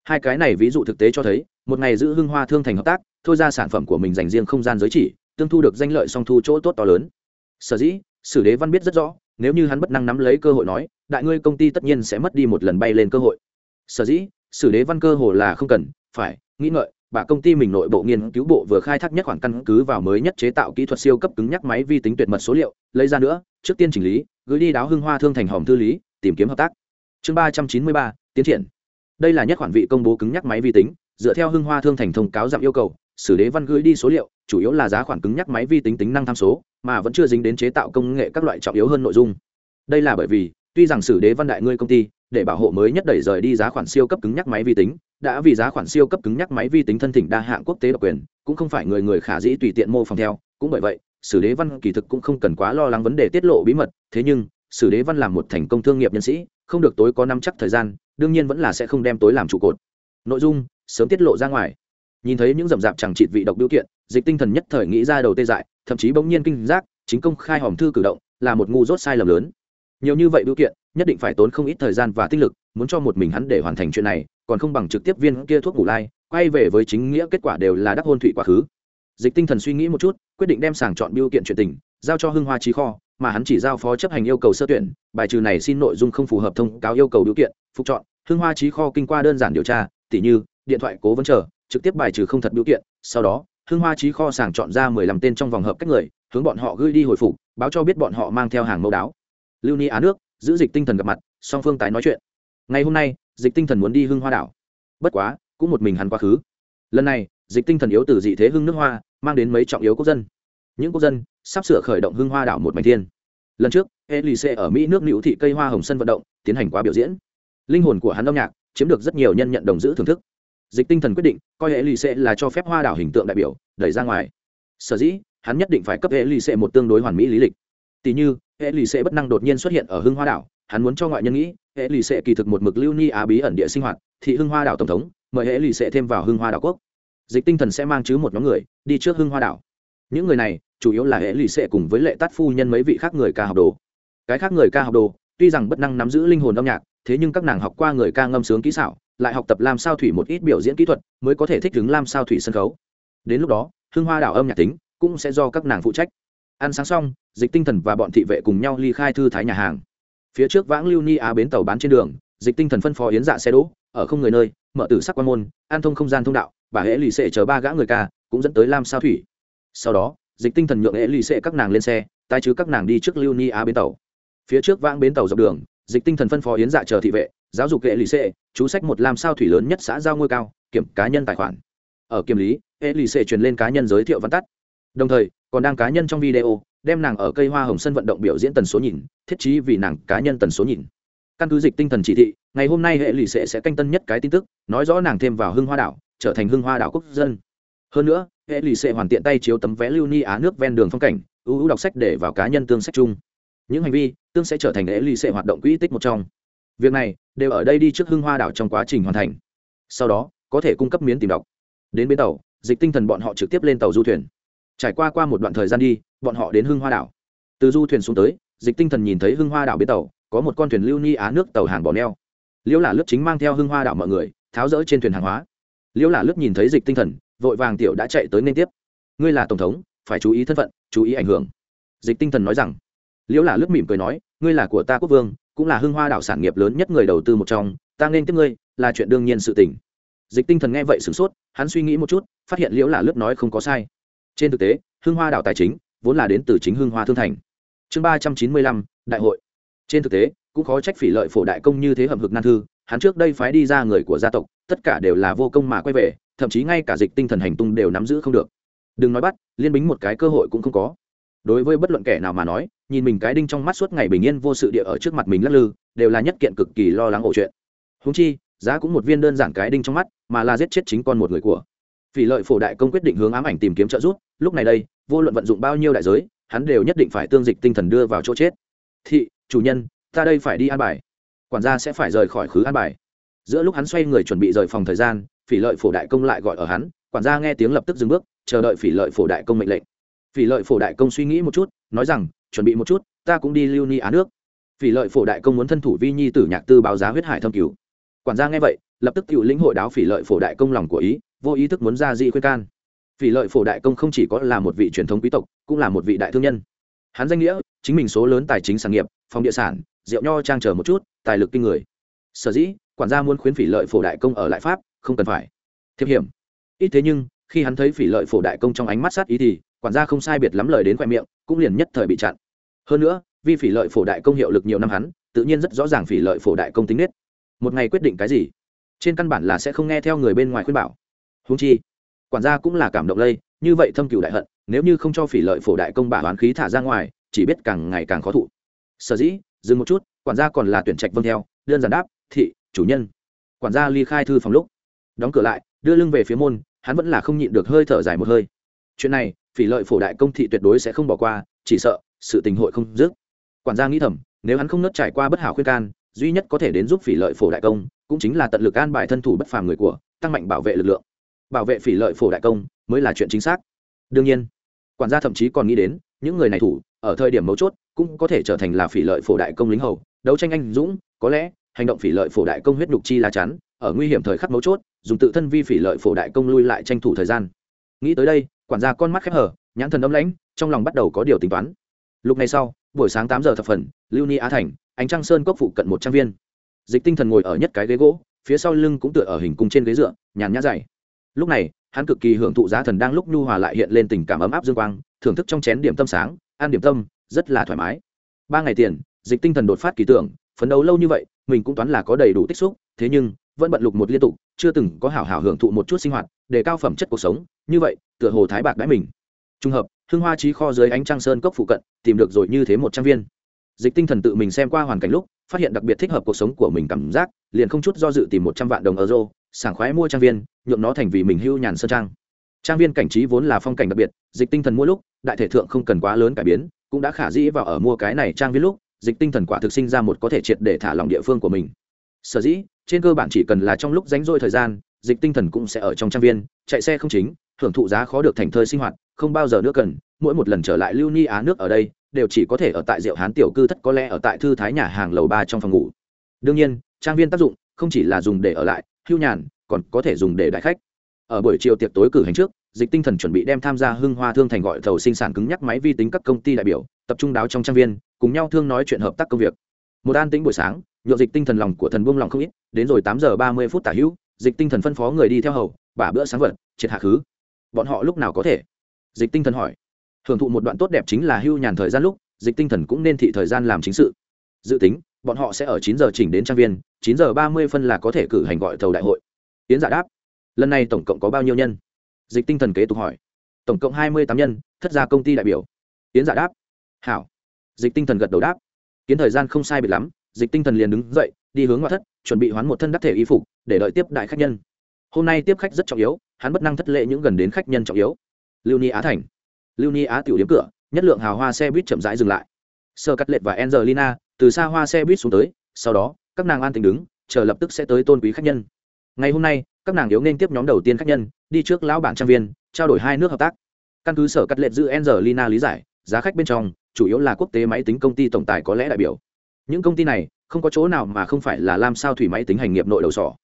Hai cái này ví dụ thực tế cho thấy, một ngày giữ hưng hoa thương thành hợp tác, thôi ra sản phẩm của mình dành riêng không gian giới chỉ, tương thu được danh lợi song thu chỗ tốt to lớn. Sở dĩ, sử đế văn biết rất rõ, nếu như hắn bất năng nắm lấy cơ hội nói, đại ngươi công ty tất nhiên sẽ mất đi một lần bay lên cơ hội. Sở dĩ, sử đế văn cơ hồ là không cần, phải, nghĩ ngợi bà công ty mình nội bộ nghiên cứu bộ vừa khai thác nhất khoản căn cứ vào mới nhất chế tạo kỹ thuật siêu cấp cứng nhắc máy vi tính tuyệt mật số liệu, lấy ra nữa, trước tiên chỉnh lý, gửi đi đáo hưng hoa thương thành hòm thư lý, tìm kiếm hợp tác. Chương ba trăm chín mươi ba, tiến triển. Đây là nhất khoản vị công bố cứng nhắc máy vi tính, dựa theo hưng hoa thương thành thông cáo giảm yêu cầu, xử đế văn gửi đi số liệu, chủ yếu là giá khoản cứng nhắc máy vi tính tính năng tham số, mà vẫn chưa dính đến chế tạo công nghệ các loại trọng yếu hơn nội dung. Đây là bởi vì, tuy rằng xử đế văn đại ngươi công ty để bảo hộ mới nhất đẩy rời đi giá khoản siêu cấp cứng nhắc máy vi tính, đã vì giá khoản siêu cấp cứng nhắc máy vi tính thân thỉnh đa hạng quốc tế độc quyền, cũng không phải người người khả dĩ tùy tiện mô phỏng theo, cũng bởi vậy, sử đế văn kỳ thực cũng không cần quá lo lắng vấn đề tiết lộ bí mật, thế nhưng, sử đế văn làm một thành công thương nghiệp nhân sĩ, không được tối có năm chắc thời gian, đương nhiên vẫn là sẽ không đem tối làm trụ cột. Nội dung, sớm tiết lộ ra ngoài. Nhìn thấy những rậm rạp chẳng trị vị độc biểu kiện, dịch tinh thần nhất thời nghĩ ra đầu tê dại, thậm chí bỗng nhiên kinh giác, chính công khai hòm thư cử động, là một ngu dốt sai lầm lớn. Nhiều như vậy biểu kiện nhất định phải tốn không ít thời gian và tinh lực, muốn cho một mình hắn để hoàn thành chuyện này, còn không bằng trực tiếp viên kia thuốc ngủ lai, quay về với chính nghĩa kết quả đều là đắc hôn thụy quá khứ. Dịch tinh thần suy nghĩ một chút, quyết định đem sàng chọn biểu kiện chuyện tình, giao cho hưng hoa trí kho, mà hắn chỉ giao phó chấp hành yêu cầu sơ tuyển, bài trừ này xin nội dung không phù hợp thông cáo yêu cầu điều kiện, phục chọn. Hưng hoa trí kho kinh qua đơn giản điều tra, tỉ như, điện thoại cố vấn chờ, trực tiếp bài trừ không thật biểu kiện, sau đó, hưng hoa trí kho sàng chọn ra mười lăm tên trong vòng hợp cách người, hướng bọn họ gửi đi hồi phục, báo cho biết bọn họ mang theo hàng mẫu đáo. Lưu ni á nước giữ dịch tinh thần gặp mặt, song phương tái nói chuyện. Ngày hôm nay, dịch tinh thần muốn đi hưng hoa đảo. Bất quá, cũng một mình hắn quá khứ. Lần này, dịch tinh thần yếu từ dị thế hưng nước hoa, mang đến mấy trọng yếu quốc dân. Những quốc dân sắp sửa khởi động hưng hoa đảo một mảnh thiên. Lần trước elise ở mỹ nước nữ thị cây hoa hồng sân vận động, tiến hành quá biểu diễn. Linh hồn của hắn âm nhạc chiếm được rất nhiều nhân nhận đồng giữ thưởng thức. Dịch tinh thần quyết định coi elise là cho phép hoa đảo hình tượng đại biểu, đẩy ra ngoài. Sở dĩ, hắn nhất định phải cấp elise một tương đối hoàn mỹ lý lịch. Tỷ như elise bất năng đột nhiên xuất hiện ở hưng hoa đảo, hắn muốn cho ngoại nhân nghĩ elise kỳ thực một mực lưu ni á bí ẩn địa sinh hoạt, thị hưng hoa đảo tổng thống, mời elise thêm vào hưng hoa đảo quốc. Dịch tinh thần sẽ mang chứ một nhóm người, đi trước hưng hoa đảo. Những người này, chủ yếu là hệ lì xệ cùng với lệ tát phu nhân mấy vị khác người ca học đồ. Cái khác người ca học đồ, tuy rằng bất năng nắm giữ linh hồn âm nhạc, thế nhưng các nàng học qua người ca ngâm sướng kỹ xảo, lại học tập làm sao thủy một ít biểu diễn kỹ thuật, mới có thể thích ứng làm sao thủy sân khấu. Đến lúc đó hương hoa đảo âm nhạc tính cũng sẽ do các nàng phụ trách ăn sáng xong, dịch tinh thần và bọn thị vệ cùng nhau ly khai thư thái nhà hàng. Phía trước vãng lưu ni á bến tàu bán trên đường, dịch tinh thần phân phó yến dạ xe đỗ, ở không người nơi, mở tử sắc quan môn, an thông không gian thông đạo, bà hễ lì xệ chờ ba gã người ca, cũng dẫn tới lam sao thủy. Sau đó, dịch tinh thần nhượng hễ lì xệ các nàng lên xe tai chứ các nàng đi trước lưu ni á bến tàu. Phía trước vãng bến tàu dọc đường, dịch tinh thần phân phó yến dạ chờ thị vệ, giáo dục hệ lì xệ chú sách một làm sao thủy lớn nhất xã giao ngôi cao, kiểm cá nhân tài khoản. Ở kiểm lý hệ lì xệ truyền lên cá nhân giới thiệu văn tắt đồng thời, còn đang cá nhân trong video, đem nàng ở cây hoa hồng sân vận động biểu diễn tần số nhìn, thiết chí vì nàng cá nhân tần số nhìn. Căn cứ dịch tinh thần chỉ thị, ngày hôm nay hệ lụy sẽ sẽ canh tân nhất cái tin tức, nói rõ nàng thêm vào hưng hoa đảo, trở thành hưng hoa đảo quốc dân. Hơn nữa, hệ lụy sẽ hoàn tiện tay chiếu tấm vé lưu ni á nước ven đường phong cảnh, ưu ưu đọc sách để vào cá nhân tương sách chung. Những hành vi, tương sẽ trở thành hệ lụy sẽ hoạt động quỹ tích một trong. Việc này, đều ở đây đi trước hưng hoa đảo trong quá trình hoàn thành. Sau đó, có thể cung cấp miến tìm đọc. Đến bến tàu, dịch tinh thần bọn họ trực tiếp lên tàu du thuyền trải qua qua một đoạn thời gian đi, bọn họ đến hưng hoa đảo. Từ du thuyền xuống tới, dịch tinh thần nhìn thấy hưng hoa đảo bến tàu, có một con thuyền lưu ni á nước tàu hàng bỏ neo. Liễu là lướt chính mang theo hưng hoa đảo mọi người, tháo rỡ trên thuyền hàng hóa. Liễu là lướt nhìn thấy dịch tinh thần, vội vàng tiểu đã chạy tới nên tiếp. Ngươi là tổng thống, phải chú ý thân phận, chú ý ảnh hưởng. Dịch tinh thần nói rằng. Liễu là lướt mỉm cười nói, ngươi là của ta quốc vương, cũng là hưng hoa đảo sản nghiệp lớn nhất người đầu tư một trong, ta nên tiếp ngươi, là chuyện đương nhiên sự tình. Dịch tinh thần nghe vậy sửng sốt, hắn suy nghĩ một chút, phát hiện liễu là lướt nói không có sai trên thực tế, hưng hoa đảo tài chính vốn là đến từ chính hưng hoa thương thành. Chương ba trăm chín mươi lăm, đại hội. Trên thực tế, cũng khó trách phỉ lợi phổ đại công như thế hầm hực nan thư, hắn trước đây phái đi ra người của gia tộc, tất cả đều là vô công mà quay về, thậm chí ngay cả dịch tinh thần hành tung đều nắm giữ không được. Đừng nói bắt, liên bính một cái cơ hội cũng không có. Đối với bất luận kẻ nào mà nói, nhìn mình cái đinh trong mắt suốt ngày bình yên vô sự địa ở trước mặt mình lắc lư, đều là nhất kiện cực kỳ lo lắng ổ chuyện. Húng chi, giá cũng một viên đơn giản cái đinh trong mắt, mà là giết chết chính con một người của phỉ lợi phổ đại công quyết định hướng ám ảnh tìm kiếm trợ giúp, lúc này đây, vô luận vận dụng bao nhiêu đại giới, hắn đều nhất định phải tương dịch tinh thần đưa vào chỗ chết. Thị, chủ nhân, ta đây phải đi an bài. Quản gia sẽ phải rời khỏi khứ an bài. Giữa lúc hắn xoay người chuẩn bị rời phòng thời gian, phỉ lợi phổ đại công lại gọi ở hắn, quản gia nghe tiếng lập tức dừng bước, chờ đợi phỉ lợi phổ đại công mệnh lệnh. Phỉ lợi phổ đại công suy nghĩ một chút, nói rằng, chuẩn bị một chút, ta cũng đi lưu ni á nước. Phỉ lợi phổ đại công muốn thân thủ vi nhi tử nhạc tư báo giá huyết hải thâm cứu. Quản gia nghe vậy, lập tức cựu lĩnh hội đáo phỉ lợi phổ đại công lòng của ý vô ý thức muốn ra dị khuyên can. Phỉ lợi phổ đại công không chỉ có là một vị truyền thống quý tộc, cũng là một vị đại thương nhân. Hắn danh nghĩa, chính mình số lớn tài chính sản nghiệp, phòng địa sản, rượu nho trang trở một chút, tài lực kinh người. Sở dĩ, quản gia muốn khuyến phỉ lợi phổ đại công ở lại pháp, không cần phải. Thiệp hiểm. Ít thế nhưng, khi hắn thấy phỉ lợi phổ đại công trong ánh mắt sát ý thì, quản gia không sai biệt lắm lời đến khoe miệng, cũng liền nhất thời bị chặn. Hơn nữa, vì phỉ lợi phổ đại công hiệu lực nhiều năm hắn, tự nhiên rất rõ ràng phỉ lợi phổ đại công tính nết. Một ngày quyết định cái gì? Trên căn bản là sẽ không nghe theo người bên ngoài khuyên bảo húng chi, quản gia cũng là cảm động lây, như vậy thâm cửu đại hận, nếu như không cho phỉ lợi phổ đại công bả oán khí thả ra ngoài, chỉ biết càng ngày càng khó thụ. Sở dĩ, dừng một chút, quản gia còn là tuyển trạch vâng theo, đơn giản đáp, thị, chủ nhân. Quản gia ly khai thư phòng lúc, đóng cửa lại, đưa lưng về phía môn, hắn vẫn là không nhịn được hơi thở dài một hơi. Chuyện này, phỉ lợi phổ đại công thị tuyệt đối sẽ không bỏ qua, chỉ sợ, sự tình hội không dứt. Quản gia nghĩ thầm, nếu hắn không nớt trải qua bất hảo khuyên can, duy nhất có thể đến giúp phỉ lợi phổ đại công, cũng chính là tận lực an bài thân thủ bất phàm người của, tăng mạnh bảo vệ lực lượng bảo vệ phỉ lợi phổ đại công mới là chuyện chính xác. Đương nhiên, quản gia thậm chí còn nghĩ đến, những người này thủ, ở thời điểm mấu chốt, cũng có thể trở thành là phỉ lợi phổ đại công lính hầu. Đấu tranh anh dũng, có lẽ, hành động phỉ lợi phổ đại công huyết nhục chi lá chắn ở nguy hiểm thời khắc mấu chốt, dùng tự thân vi phỉ lợi phổ đại công lui lại tranh thủ thời gian. Nghĩ tới đây, quản gia con mắt khép hở nhãn thần âm lãnh, trong lòng bắt đầu có điều tính toán. Lúc này sau, buổi sáng tám giờ thập phần, lưu ni á thành, ánh trăng sơn cốc phụ cận một trang viên. Dịch tinh thần ngồi ở nhất cái ghế gỗ, phía sau lưng cũng tựa ở hình cung trên ghế dựa, nhàn nhã dày lúc này, hắn cực kỳ hưởng thụ giá thần đang lúc nhu hòa lại hiện lên tình cảm ấm áp dương quang, thưởng thức trong chén điểm tâm sáng, ăn điểm tâm, rất là thoải mái. Ba ngày tiền, dịch tinh thần đột phát kỳ tưởng, phấn đấu lâu như vậy, mình cũng toán là có đầy đủ tích xúc, thế nhưng, vẫn bận lục một liên tục, chưa từng có hảo hảo hưởng thụ một chút sinh hoạt, để cao phẩm chất cuộc sống, như vậy, tựa hồ thái bạc đãi mình. Trùng hợp hương hoa trí kho dưới ánh trăng sơn cốc phụ cận, tìm được rồi như thế một trang viên. Dịch tinh thần tự mình xem qua hoàn cảnh lúc, phát hiện đặc biệt thích hợp cuộc sống của mình cảm giác, liền không chút do dự tìm một trăm vạn đồng euro sảng khoái mua trang viên nhuộm nó thành vì mình hưu nhàn sơn trang. Trang viên cảnh trí vốn là phong cảnh đặc biệt, dịch tinh thần mua lúc, đại thể thượng không cần quá lớn cải biến, cũng đã khả dĩ vào ở mua cái này trang viên lúc, dịch tinh thần quả thực sinh ra một có thể triệt để thả lòng địa phương của mình. Sở dĩ, trên cơ bản chỉ cần là trong lúc rảnh rỗi thời gian, dịch tinh thần cũng sẽ ở trong trang viên, chạy xe không chính hưởng thụ giá khó được thành thơi sinh hoạt, không bao giờ nữa cần, mỗi một lần trở lại lưu ni á nước ở đây, đều chỉ có thể ở tại rượu hán tiểu cư thất có lẽ ở tại thư thái nhà hàng lầu ba trong phòng ngủ. Đương nhiên, trang viên tác dụng không chỉ là dùng để ở lại hưu nhàn, còn có thể dùng để đại khách. Ở buổi chiều tiệc tối cử hành trước, dịch tinh thần chuẩn bị đem tham gia hưng hoa thương thành gọi thầu sinh sản cứng nhắc máy vi tính các công ty đại biểu, tập trung đáo trong trang viên, cùng nhau thương nói chuyện hợp tác công việc. Một an tĩnh buổi sáng nhộn dịch tinh thần lòng của thần buông lòng không ít, đến rồi tám giờ ba mươi phút tả hữu, dịch tinh thần phân phó người đi theo hầu, bả bữa sáng vật, triệt hạ khứ. Bọn họ lúc nào có thể? Dịch tinh thần hỏi. Hưởng thụ một đoạn tốt đẹp chính là hưu nhàn thời gian lúc, dịch tinh thần cũng nên thị thời gian làm chính sự. Dự tính bọn họ sẽ ở chín giờ chỉnh đến trang viên, chín giờ ba mươi phân là có thể cử hành gọi thầu đại hội. Tiến giả đáp, lần này tổng cộng có bao nhiêu nhân? Dịch tinh thần kế tục hỏi. Tổng cộng hai mươi tám nhân, thất gia công ty đại biểu. Tiến giả đáp, hảo. Dịch tinh thần gật đầu đáp, kiến thời gian không sai biệt lắm. Dịch tinh thần liền đứng dậy, đi hướng ngoại thất, chuẩn bị hoán một thân đắc thể y phục, để đợi tiếp đại khách nhân. Hôm nay tiếp khách rất trọng yếu, hắn bất năng thất lệ những gần đến khách nhân trọng yếu. Lưu ni á thành. Lưu ni á tiểu điếm cửa, nhất lượng hào hoa xe buýt chậm rãi dừng lại. Sơ cắt lệch và angelina từ xa hoa xe buýt xuống tới, sau đó, các nàng an tính đứng, chờ lập tức sẽ tới tôn quý khách nhân. Ngày hôm nay, các nàng yếu nên tiếp nhóm đầu tiên khách nhân, đi trước lão bản trang viên, trao đổi hai nước hợp tác. Căn cứ sở cắt lệ giữ angelina lý giải, giá khách bên trong, chủ yếu là quốc tế máy tính công ty tổng tài có lẽ đại biểu. Những công ty này, không có chỗ nào mà không phải là làm sao thủy máy tính hành nghiệp nội đầu sỏ.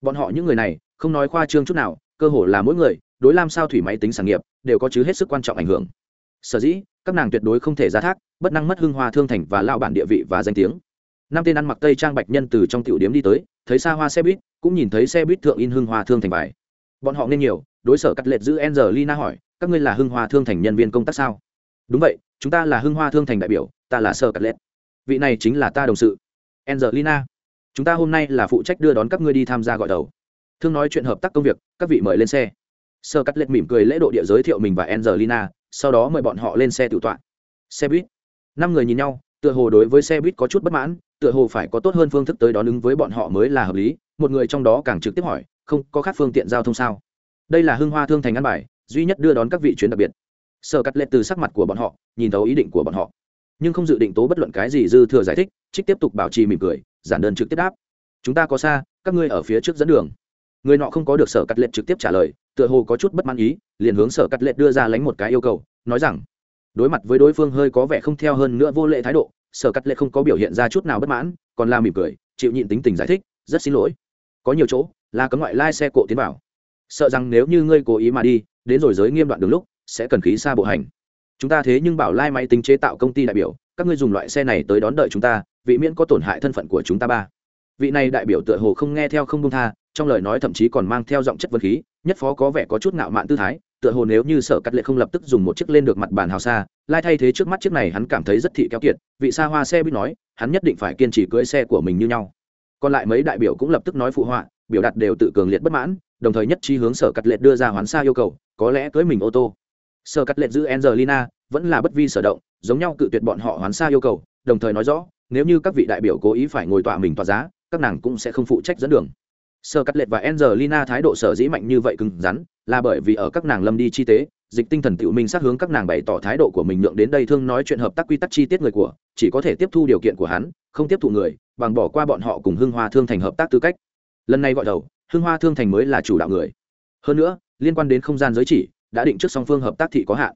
Bọn họ những người này, không nói khoa trương chút nào, cơ hồ là mỗi người, đối lam sao thủy máy tính sản nghiệp, đều có chứ hết sức quan trọng ảnh hưởng. Sở dĩ các nàng tuyệt đối không thể ra thác, bất năng mất hưng hoa thương thành và lao bản địa vị và danh tiếng. Năm tên ăn mặc tây trang bạch nhân từ trong tiểu điếm đi tới, thấy xa hoa xe buýt, cũng nhìn thấy xe buýt thượng in hưng hoa thương thành bài. Bọn họ nên nhiều, đối sở cắt lệch giữ angelina hỏi, các ngươi là hưng hoa thương thành nhân viên công tác sao? Đúng vậy, chúng ta là hưng hoa thương thành đại biểu, ta là sở cắt lệch vị này chính là ta đồng sự, angelina. Chúng ta hôm nay là phụ trách đưa đón các ngươi đi tham gia gọi đầu thương nói chuyện hợp tác công việc, các vị mời lên xe. Sở cắt lệch mỉm cười lễ độ địa giới thiệu mình và angelina sau đó mời bọn họ lên xe tự tọa. Xe buýt. Năm người nhìn nhau, tựa hồ đối với xe buýt có chút bất mãn, tựa hồ phải có tốt hơn phương thức tới đón ứng với bọn họ mới là hợp lý. Một người trong đó càng trực tiếp hỏi, không, có khác phương tiện giao thông sao? Đây là hưng hoa thương thành ăn bài, duy nhất đưa đón các vị chuyến đặc biệt. Sở cắt lệch từ sắc mặt của bọn họ, nhìn thấu ý định của bọn họ. Nhưng không dự định tố bất luận cái gì dư thừa giải thích, trích tiếp tục bảo trì mỉm cười, giản đơn trực tiếp đáp, chúng ta có xa, các ngươi ở phía trước dẫn đường người nọ không có được sở cắt lệ trực tiếp trả lời, tựa hồ có chút bất mãn ý, liền hướng sở cắt lệ đưa ra lánh một cái yêu cầu, nói rằng, đối mặt với đối phương hơi có vẻ không theo hơn nữa vô lệ thái độ, sở cắt lệ không có biểu hiện ra chút nào bất mãn, còn la mỉm cười, chịu nhịn tính tình giải thích, rất xin lỗi. Có nhiều chỗ, là cấm ngoại lai xe cộ tiến vào. Sợ rằng nếu như ngươi cố ý mà đi, đến rồi giới nghiêm đoạn đường lúc, sẽ cần khí xa bộ hành. Chúng ta thế nhưng bảo lai máy tính chế tạo công ty đại biểu, các ngươi dùng loại xe này tới đón đợi chúng ta, vị miễn có tổn hại thân phận của chúng ta ba. Vị này đại biểu tựa hồ không nghe theo không công tha trong lời nói thậm chí còn mang theo giọng chất vấn khí, nhất phó có vẻ có chút ngạo mạn tư thái, tựa hồ nếu như sở cắt lệ không lập tức dùng một chiếc lên được mặt bàn hào xa, lai thay thế trước mắt chiếc này hắn cảm thấy rất thị kéo kiệt, vị xa hoa xe biết nói, hắn nhất định phải kiên trì cưỡi xe của mình như nhau. Còn lại mấy đại biểu cũng lập tức nói phụ họa, biểu đạt đều tự cường liệt bất mãn, đồng thời nhất trí hướng sở cắt lệ đưa ra hoán xa yêu cầu, có lẽ cưới mình ô tô. Sở cắt lệ giữ angelina, vẫn là bất vi sở động, giống nhau cự tuyệt bọn họ hoán xa yêu cầu, đồng thời nói rõ, nếu như các vị đại biểu cố ý phải ngồi tọa mình tọa giá, các nàng cũng sẽ không phụ trách dẫn đường sơ cắt lệch và angelina thái độ sở dĩ mạnh như vậy cứng rắn là bởi vì ở các nàng lâm đi chi tế, dịch tinh thần tự minh sát hướng các nàng bày tỏ thái độ của mình nhượng đến đây thương nói chuyện hợp tác quy tắc chi tiết người của, chỉ có thể tiếp thu điều kiện của hắn, không tiếp thụ người, bằng bỏ qua bọn họ cùng hưng hoa thương thành hợp tác tư cách. Lần này gọi đầu, hưng hoa thương thành mới là chủ đạo người. Hơn nữa, liên quan đến không gian giới chỉ, đã định trước song phương hợp tác thị có hạn.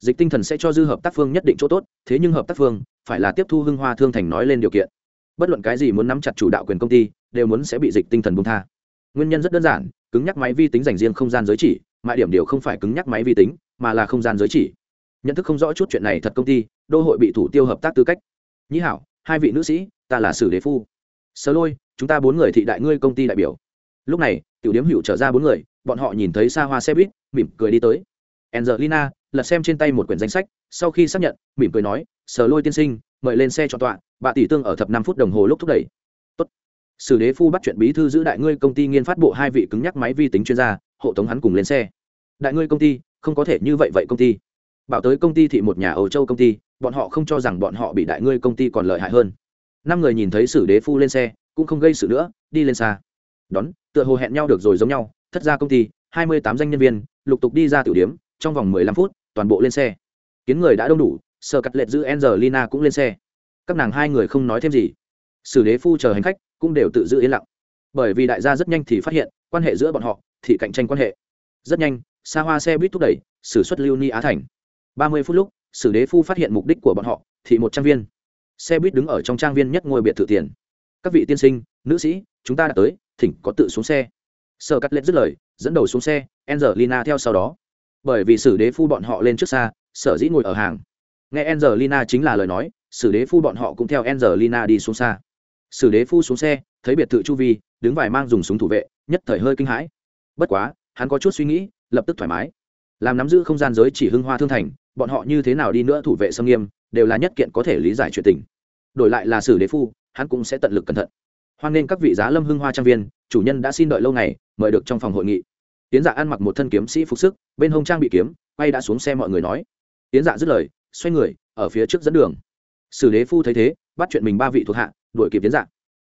Dịch tinh thần sẽ cho dư hợp tác phương nhất định chỗ tốt, thế nhưng hợp tác phương phải là tiếp thu hưng hoa thương thành nói lên điều kiện. Bất luận cái gì muốn nắm chặt chủ đạo quyền công ty đều muốn sẽ bị dịch tinh thần bung tha. Nguyên nhân rất đơn giản, cứng nhắc máy vi tính dành riêng không gian giới chỉ mãi điểm điều không phải cứng nhắc máy vi tính, mà là không gian giới chỉ. Nhận thức không rõ chút chuyện này thật công ty, đô hội bị thủ tiêu hợp tác tư cách. Nhĩ hảo, hai vị nữ sĩ, ta là sử đế phu. Sơ lôi, chúng ta bốn người thị đại ngươi công ty đại biểu. Lúc này, tiểu điếm hữu trở ra bốn người, bọn họ nhìn thấy xa hoa xe buýt, mỉm cười đi tới. Angelina, lật xem trên tay một quyển danh sách, sau khi xác nhận, mỉm cười nói, sờ lôi tiên sinh, mời lên xe chọn tọa, bà tỷ tương ở thập năm phút đồng hồ lúc thúc đẩy sử đế phu bắt chuyện bí thư giữ đại ngươi công ty nghiên phát bộ hai vị cứng nhắc máy vi tính chuyên gia, hộ tống hắn cùng lên xe. Đại ngươi công ty, không có thể như vậy vậy công ty. Bảo tới công ty thị một nhà âu châu công ty, bọn họ không cho rằng bọn họ bị đại ngươi công ty còn lợi hại hơn. Năm người nhìn thấy sử đế phu lên xe, cũng không gây sự nữa, đi lên xa. Đón, tựa hồ hẹn nhau được rồi giống nhau, thất ra công ty, hai mươi tám danh nhân viên, lục tục đi ra tiểu điếm trong vòng mười lăm phút, toàn bộ lên xe. Kiến người đã đông đủ sợ cắt lệch giữ angelina cũng lên xe. Các nàng hai người không nói thêm gì sử đế phu chờ hành khách cũng đều tự giữ yên lặng. Bởi vì đại gia rất nhanh thì phát hiện quan hệ giữa bọn họ thì cạnh tranh quan hệ. Rất nhanh xa hoa xe buýt thúc đẩy, xử suất lưu ni á thành. Ba mươi phút lúc, sử đế phu phát hiện mục đích của bọn họ thì một trang viên. Xe buýt đứng ở trong trang viên nhất ngôi biệt thự tiền. Các vị tiên sinh, nữ sĩ, chúng ta đã tới, thỉnh có tự xuống xe. Sợ cắt lết dứt lời, dẫn đầu xuống xe, angelina theo sau đó. Bởi vì sử đế phu bọn họ lên trước xa, sở dĩ ngồi ở hàng. Nghe angelina chính là lời nói, sử đế phu bọn họ cũng theo angelina đi xuống xa sử đế phu xuống xe, thấy biệt thự chu vi, đứng vài mang dùng súng thủ vệ, nhất thời hơi kinh hãi. Bất quá, hắn có chút suy nghĩ, lập tức thoải mái. Làm nắm giữ không gian giới chỉ hưng hoa thương thành, bọn họ như thế nào đi nữa thủ vệ xâm nghiêm, đều là nhất kiện có thể lý giải chuyện tình. Đổi lại là sử đế phu, hắn cũng sẽ tận lực cẩn thận. Hoan nên các vị giá lâm hưng hoa trang viên, chủ nhân đã xin đợi lâu ngày, mời được trong phòng hội nghị. Tiến dạ ăn mặc một thân kiếm sĩ phục sức, bên hông trang bị kiếm, quay đã xuống xe mọi người nói. Tiến dạ dứt lời, xoay người, ở phía trước dẫn đường. Sử đế phu thấy thế bắt chuyện mình ba vị thuộc hạ, đuổi kịp tiến dạng.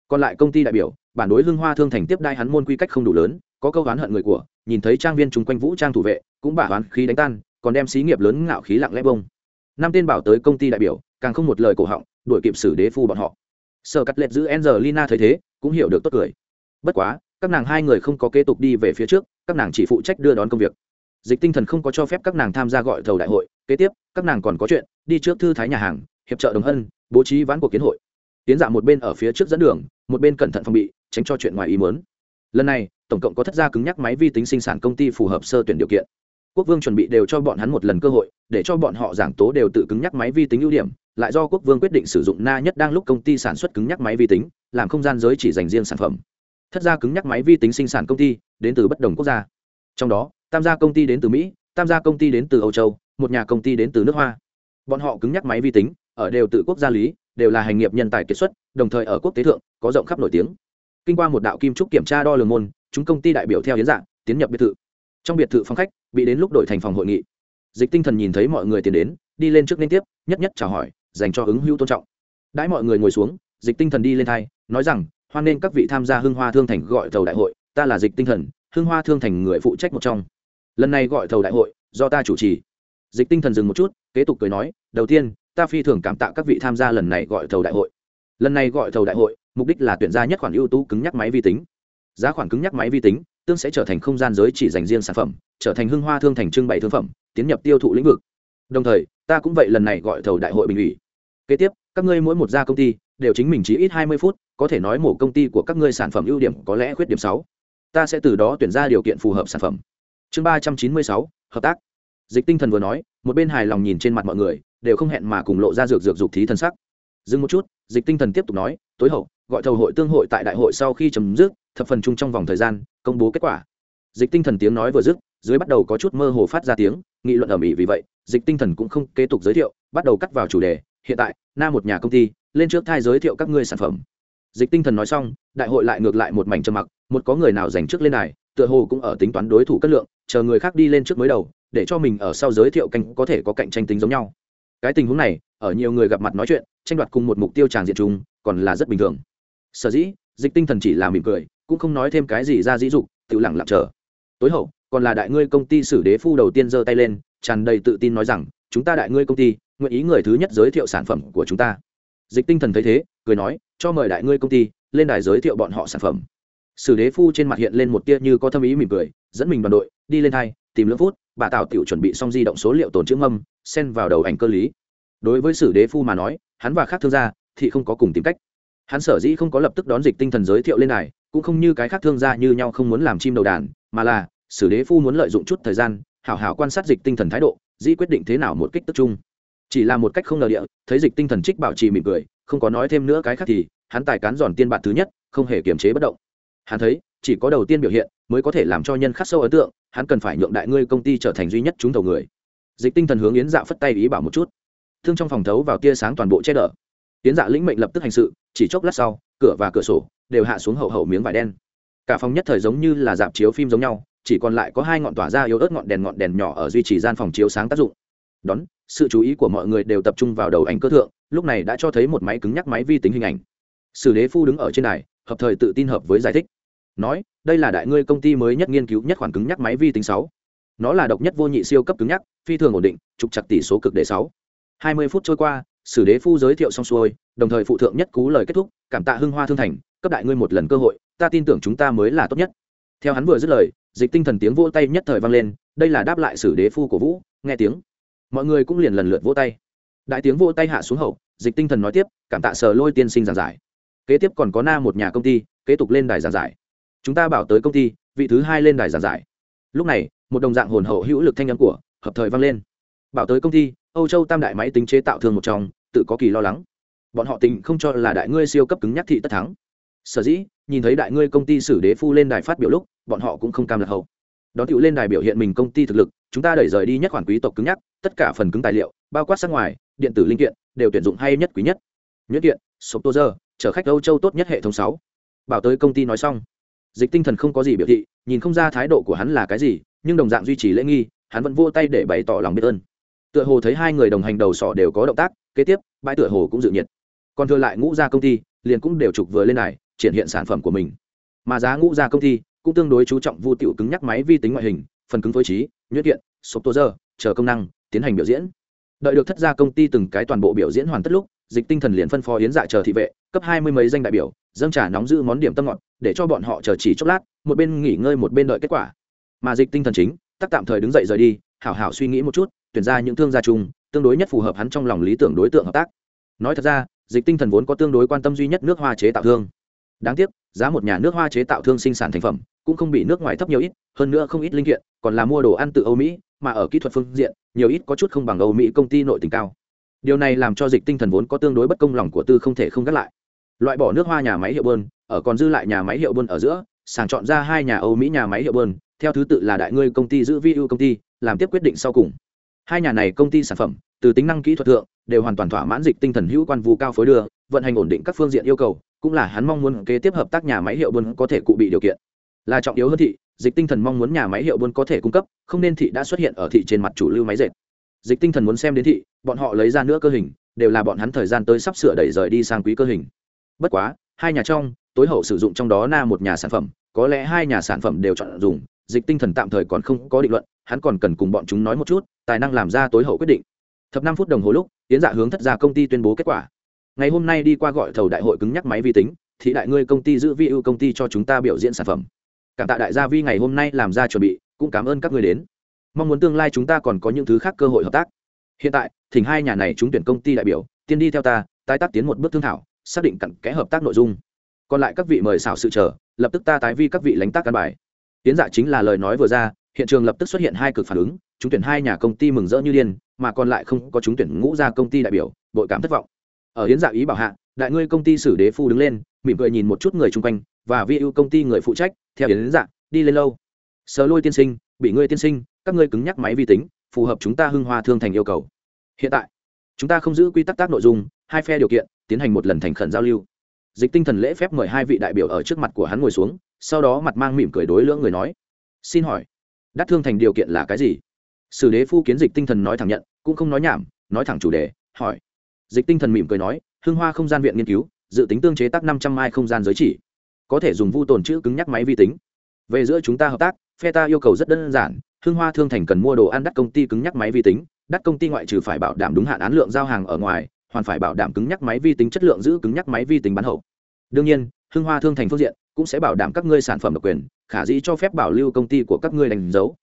Còn lại công ty đại biểu, bản đối hưng hoa thương thành tiếp đai hắn môn quy cách không đủ lớn, có câu oán hận người của, nhìn thấy trang viên chung quanh vũ trang thủ vệ, cũng bả oán khí đánh tan, còn đem xí nghiệp lớn ngạo khí lặng lẽ bông. Năm tên bảo tới công ty đại biểu, càng không một lời cổ họng, đuổi kịp xử đế phu bọn họ. Sở cắt lệch giữ angelina thấy thế, cũng hiểu được tốt cười. Bất quá, các nàng hai người không có kế tục đi về phía trước, các nàng chỉ phụ trách đưa đón công việc. Dịch tinh thần không có cho phép các nàng tham gia gọi thầu đại hội, kế tiếp, các nàng còn có chuyện, đi trước thư thái nhà hàng, hiệp trợ đồng hân bố trí ván cuộc kiến hội. Tiến dạ một bên ở phía trước dẫn đường, một bên cẩn thận phòng bị, tránh cho chuyện ngoài ý muốn. Lần này, tổng cộng có thất gia cứng nhắc máy vi tính sinh sản công ty phù hợp sơ tuyển điều kiện. Quốc vương chuẩn bị đều cho bọn hắn một lần cơ hội, để cho bọn họ giảng tố đều tự cứng nhắc máy vi tính ưu điểm, lại do quốc vương quyết định sử dụng na nhất đang lúc công ty sản xuất cứng nhắc máy vi tính, làm không gian giới chỉ dành riêng sản phẩm. Thất gia cứng nhắc máy vi tính sinh sản công ty, đến từ bất đồng quốc gia. Trong đó, tam gia công ty đến từ mỹ, tam gia công ty đến từ âu châu, một nhà công ty đến từ nước hoa. Bọn họ cứng nhắc máy vi tính ở đều tự quốc gia lý, đều là hành nghiệp nhân tài kiệt xuất, đồng thời ở quốc tế thượng, có rộng khắp nổi tiếng. Kinh qua một đạo kim trúc kiểm tra đo lường môn, chúng công ty đại biểu theo hiến dạng, tiến nhập biệt thự. Trong biệt thự phòng khách, bị đến lúc đổi thành phòng hội nghị. Dịch tinh thần nhìn thấy mọi người tiến đến, đi lên trước liên tiếp, nhất nhất chào hỏi, dành cho ứng hữu tôn trọng. Đãi mọi người ngồi xuống, dịch tinh thần đi lên thay nói rằng, hoan nên các vị tham gia hưng hoa thương thành gọi thầu đại hội, ta là dịch tinh thần, hưng hoa thương thành người phụ trách một trong. Lần này gọi thầu đại hội, do ta chủ trì. Dịch tinh thần dừng một chút, kế tục cười nói, đầu tiên ta phi thường cảm tạ các vị tham gia lần này gọi thầu đại hội. Lần này gọi thầu đại hội, mục đích là tuyển ra nhất khoản ưu tú cứng nhắc máy vi tính. Giá khoản cứng nhắc máy vi tính, tương sẽ trở thành không gian giới chỉ dành riêng sản phẩm, trở thành hưng hoa thương thành trưng bày thương phẩm, tiến nhập tiêu thụ lĩnh vực. Đồng thời, ta cũng vậy lần này gọi thầu đại hội bình ủy. Kế tiếp, các ngươi mỗi một gia công ty, đều chính mình chỉ ít hai mươi phút, có thể nói một công ty của các ngươi sản phẩm ưu điểm có lẽ khuyết điểm sáu. Ta sẽ từ đó tuyển ra điều kiện phù hợp sản phẩm. Chương ba trăm chín mươi sáu, hợp tác. Dịch tinh thần vừa nói một bên hài lòng nhìn trên mặt mọi người, đều không hẹn mà cùng lộ ra dược dược dục thí thân sắc. Dừng một chút, dịch tinh thần tiếp tục nói, tối hậu, gọi thầu hội tương hội tại đại hội sau khi chấm dứt, thập phần chung trong vòng thời gian, công bố kết quả. Dịch tinh thần tiếng nói vừa dứt, dưới bắt đầu có chút mơ hồ phát ra tiếng, nghị luận ở mỹ vì vậy, dịch tinh thần cũng không kế tục giới thiệu, bắt đầu cắt vào chủ đề, hiện tại, na một nhà công ty, lên trước thai giới thiệu các ngươi sản phẩm. Dịch tinh thần nói xong, đại hội lại ngược lại một mảnh trầm mặc, một có người nào giành trước lên này tựa hồ cũng ở tính toán đối thủ cất lượng, chờ người khác đi lên trước mới đầu để cho mình ở sau giới thiệu canh có thể có cạnh tranh tính giống nhau. Cái tình huống này, ở nhiều người gặp mặt nói chuyện, tranh đoạt cùng một mục tiêu tràng diện chung, còn là rất bình thường. Sở dĩ, dịch tinh thần chỉ là mỉm cười, cũng không nói thêm cái gì ra dĩ dục, tự lặng lặng chờ. Tối hậu, còn là đại ngươi công ty sử đế phu đầu tiên giơ tay lên, tràn đầy tự tin nói rằng, chúng ta đại ngươi công ty, nguyện ý người thứ nhất giới thiệu sản phẩm của chúng ta. Dịch tinh thần thấy thế, cười nói, cho mời đại ngươi công ty, lên đài giới thiệu bọn họ sản phẩm. Sử đế phu trên mặt hiện lên một tia như có thâm ý mỉm cười, dẫn mình đoàn đội, đi lên hai tìm lưỡng phút, bà tạo tiểu chuẩn bị xong di động số liệu tồn chữ mâm, xen vào đầu ảnh cơ lý. Đối với sử đế phu mà nói, hắn và khác thương gia thì không có cùng tìm cách. Hắn sở dĩ không có lập tức đón dịch tinh thần giới thiệu lên này, cũng không như cái khác thương gia như nhau không muốn làm chim đầu đàn, mà là, sử đế phu muốn lợi dụng chút thời gian, hảo hảo quan sát dịch tinh thần thái độ, dĩ quyết định thế nào một kích tức chung. Chỉ là một cách không ngờ địa, thấy dịch tinh thần trích bảo trì mỉm cười, không có nói thêm nữa cái khác thì, hắn tài cán giòn tiên bạn thứ nhất, không hề kiềm chế bất động. Hắn thấy, chỉ có đầu tiên biểu hiện mới có thể làm cho nhân khắc sâu ấn tượng, hắn cần phải nhượng đại ngươi công ty trở thành duy nhất chúng thầu người. Dịch tinh thần hướng yến dạ phất tay ý bảo một chút. Thương trong phòng thấu vào tia sáng toàn bộ che đỡ yến dạ lĩnh mệnh lập tức hành sự, chỉ chốc lát sau, cửa và cửa sổ đều hạ xuống hậu hậu miếng vải đen. Cả phòng nhất thời giống như là dạp chiếu phim giống nhau, chỉ còn lại có hai ngọn tỏa ra yếu ớt ngọn đèn ngọn đèn nhỏ ở duy trì gian phòng chiếu sáng tác dụng. Đón, sự chú ý của mọi người đều tập trung vào đầu ảnh cơ thượng, lúc này đã cho thấy một máy cứng nhắc máy vi tính hình ảnh. Sử đế phu đứng ở trên này hợp thời tự tin hợp với giải thích nói, đây là đại ngươi công ty mới nhất nghiên cứu nhất khoản cứng nhắc máy vi tính sáu. Nó là độc nhất vô nhị siêu cấp cứng nhắc, phi thường ổn định, trục chặt tỷ số cực đề sáu. Hai mươi phút trôi qua, sử đế phu giới thiệu xong xuôi, đồng thời phụ thượng nhất cú lời kết thúc, cảm tạ hưng hoa thương thành, cấp đại ngươi một lần cơ hội, ta tin tưởng chúng ta mới là tốt nhất. Theo hắn vừa dứt lời, dịch tinh thần tiếng vỗ tay nhất thời vang lên, đây là đáp lại sử đế phu của vũ, nghe tiếng. Mọi người cũng liền lần lượt vỗ tay. Đại tiếng vỗ tay hạ xuống hậu, dịch tinh thần nói tiếp, cảm tạ sờ lôi tiên sinh giảng giải. Kế tiếp còn có na một nhà công ty, kế tục lên đài giảng giải chúng ta bảo tới công ty, vị thứ hai lên đài giảng giải. Lúc này, một đồng dạng hồn hậu hữu lực thanh âm của hợp thời vang lên. Bảo tới công ty, âu châu tam đại máy tính chế tạo thường một trong, tự có kỳ lo lắng. Bọn họ tình không cho là đại ngươi siêu cấp cứng nhắc thị tất thắng. Sở dĩ, nhìn thấy đại ngươi công ty xử đế phu lên đài phát biểu lúc, bọn họ cũng không cam lạc hậu. Đón cựu lên đài biểu hiện mình công ty thực lực, chúng ta đẩy rời đi nhất khoản quý tộc cứng nhắc, tất cả phần cứng tài liệu, bao quát sát ngoài, điện tử linh kiện, đều tuyển dụng hay nhất quý nhất. Nhất kiện sộp tô giờ chở khách âu châu tốt nhất hệ thống sáu. Bảo tới công ty nói xong dịch tinh thần không có gì biểu thị nhìn không ra thái độ của hắn là cái gì nhưng đồng dạng duy trì lễ nghi hắn vẫn vô tay để bày tỏ lòng biết ơn. Tựa hồ thấy hai người đồng hành đầu sỏ đều có động tác kế tiếp bãi tựa hồ cũng dự nhiệt. Còn thừa lại ngũ gia công ty liền cũng đều trục vừa lên này triển hiện sản phẩm của mình. Mà giá ngũ gia công ty cũng tương đối chú trọng vu tiểu cứng nhắc máy vi tính ngoại hình phần cứng phối trí nhuyễn kiện sộp tô giờ, chờ công năng tiến hành biểu diễn. Đợi được thất gia công ty từng cái toàn bộ biểu diễn hoàn tất lúc dịch tinh thần liền phân phó yến dạ chờ thị vệ cấp hai mươi mấy danh đại biểu dâng trà nóng giữ món điểm tâm ngọt, để cho bọn họ chờ chỉ chốc lát, một bên nghỉ ngơi một bên đợi kết quả. Mà dịch tinh thần chính, tắc tạm thời đứng dậy rời đi, hảo hảo suy nghĩ một chút, tuyển ra những thương gia chung, tương đối nhất phù hợp hắn trong lòng lý tưởng đối tượng hợp tác. Nói thật ra, dịch tinh thần vốn có tương đối quan tâm duy nhất nước hoa chế tạo thương. Đáng tiếc, giá một nhà nước hoa chế tạo thương sinh sản thành phẩm, cũng không bị nước ngoài thấp nhiều ít, hơn nữa không ít linh kiện, còn là mua đồ ăn từ âu mỹ, mà ở kỹ thuật phương diện, nhiều ít có chút không bằng âu mỹ công ty nội tình cao. Điều này làm cho dịch tinh thần vốn có tương đối bất công lòng của tư không thể không gác lại loại bỏ nước hoa nhà máy hiệu bơn, ở còn dư lại nhà máy hiệu bơn ở giữa, sàng chọn ra hai nhà âu mỹ nhà máy hiệu bơn, theo thứ tự là đại ngươi công ty giữ vi ưu công ty, làm tiếp quyết định sau cùng. Hai nhà này công ty sản phẩm, từ tính năng kỹ thuật thượng, đều hoàn toàn thỏa mãn dịch tinh thần hữu quan vụ cao phối đưa, vận hành ổn định các phương diện yêu cầu, cũng là hắn mong muốn kế tiếp hợp tác nhà máy hiệu buôn có thể cụ bị điều kiện. Là trọng yếu hơn thị, dịch tinh thần mong muốn nhà máy hiệu buôn có thể cung cấp, không nên thị đã xuất hiện ở thị trên mặt chủ lưu máy dệt. Dịch tinh thần muốn xem đến thị, bọn họ lấy ra nữa cơ hình, đều là bọn hắn thời gian tới sắp sửa đẩy rời đi sang quý cơ hình bất quá, hai nhà trong, tối hậu sử dụng trong đó na một nhà sản phẩm, có lẽ hai nhà sản phẩm đều chọn dùng, dịch tinh thần tạm thời còn không có định luận, hắn còn cần cùng bọn chúng nói một chút, tài năng làm ra tối hậu quyết định. Thập năm phút đồng hồ lúc tiến dạ hướng thất gia công ty tuyên bố kết quả. Ngày hôm nay đi qua gọi thầu đại hội cứng nhắc máy vi tính thì đại ngươi công ty giữ vi ưu công ty cho chúng ta biểu diễn sản phẩm. Cảm tạ đại gia vi ngày hôm nay làm ra chuẩn bị, cũng cảm ơn các người đến. Mong muốn tương lai chúng ta còn có những thứ khác cơ hội hợp tác. Hiện tại, thỉnh hai nhà này chúng tuyển công ty đại biểu, tiên đi theo ta, tái tác tiến một bước thương thảo xác định cặn kẽ hợp tác nội dung. Còn lại các vị mời xảo sự chờ, lập tức ta tái vi các vị lãnh tác căn bài. Tiến dạ chính là lời nói vừa ra, hiện trường lập tức xuất hiện hai cực phản ứng, chúng tuyển hai nhà công ty mừng rỡ như điên, mà còn lại không có chúng tuyển ngũ ra công ty đại biểu, bội cảm thất vọng. Ở hiến dạ ý bảo hạ, đại ngươi công ty sử đế phu đứng lên, mỉm cười nhìn một chút người chung quanh, và vi ưu công ty người phụ trách, theo hiến dạ đi lên lâu. Sờ lôi tiên sinh, bị ngươi tiên sinh, các ngươi cứng nhắc máy vi tính, phù hợp chúng ta hưng hoa thương thành yêu cầu. Hiện tại chúng ta không giữ quy tắc tác nội dung, hai phe điều kiện, tiến hành một lần thành khẩn giao lưu. Dịch tinh thần lễ phép mời hai vị đại biểu ở trước mặt của hắn ngồi xuống, sau đó mặt mang mỉm cười đối lưỡng người nói, xin hỏi, đắc thương thành điều kiện là cái gì? Sử đế phu kiến dịch tinh thần nói thẳng nhận, cũng không nói nhảm, nói thẳng chủ đề, hỏi. Dịch tinh thần mỉm cười nói hương hoa không gian viện nghiên cứu, dự tính tương chế tác năm trăm mai không gian giới chỉ. Có thể dùng vu tồn chữ cứng nhắc máy vi tính. Về giữa chúng ta hợp tác, phe ta yêu cầu rất đơn giản hương hoa thương thành cần mua đồ ăn đắt công ty cứng nhắc máy vi tính đắt công ty ngoại trừ phải bảo đảm đúng hạn án lượng giao hàng ở ngoài, hoàn phải bảo đảm cứng nhắc máy vi tính chất lượng giữ cứng nhắc máy vi tính bán hậu. Đương nhiên hương hoa thương thành phương diện cũng sẽ bảo đảm các ngươi sản phẩm độc quyền, khả dĩ cho phép bảo lưu công ty của các ngươi đánh dấu.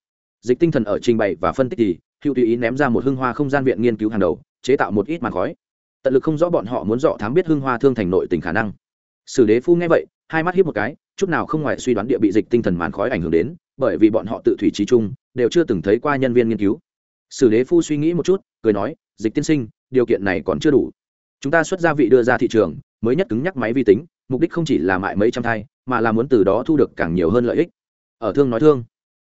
Dịch tinh thần ở trình bày và phân tích thì, hữu tùy ý ném ra một hưng hoa không gian viện nghiên cứu hàng đầu, chế tạo một ít màn khói. Tận lực không rõ bọn họ muốn dọ thám biết hưng hoa thương thành nội tình khả năng. Sử đế phu nghe vậy, hai mắt hiếp một cái, chút nào không ngoài suy đoán địa bị dịch tinh thần màn khói ảnh hưởng đến, bởi vì bọn họ tự thủy trí chung, đều chưa từng thấy qua nhân viên nghiên cứu sử đế phu suy nghĩ một chút, cười nói, dịch tiên sinh, điều kiện này còn chưa đủ. Chúng ta xuất gia vị đưa ra thị trường, mới nhất cứng nhắc máy vi tính, mục đích không chỉ là mại mấy trăm thai, mà là muốn từ đó thu được càng nhiều hơn lợi ích. Ở thương nói thương,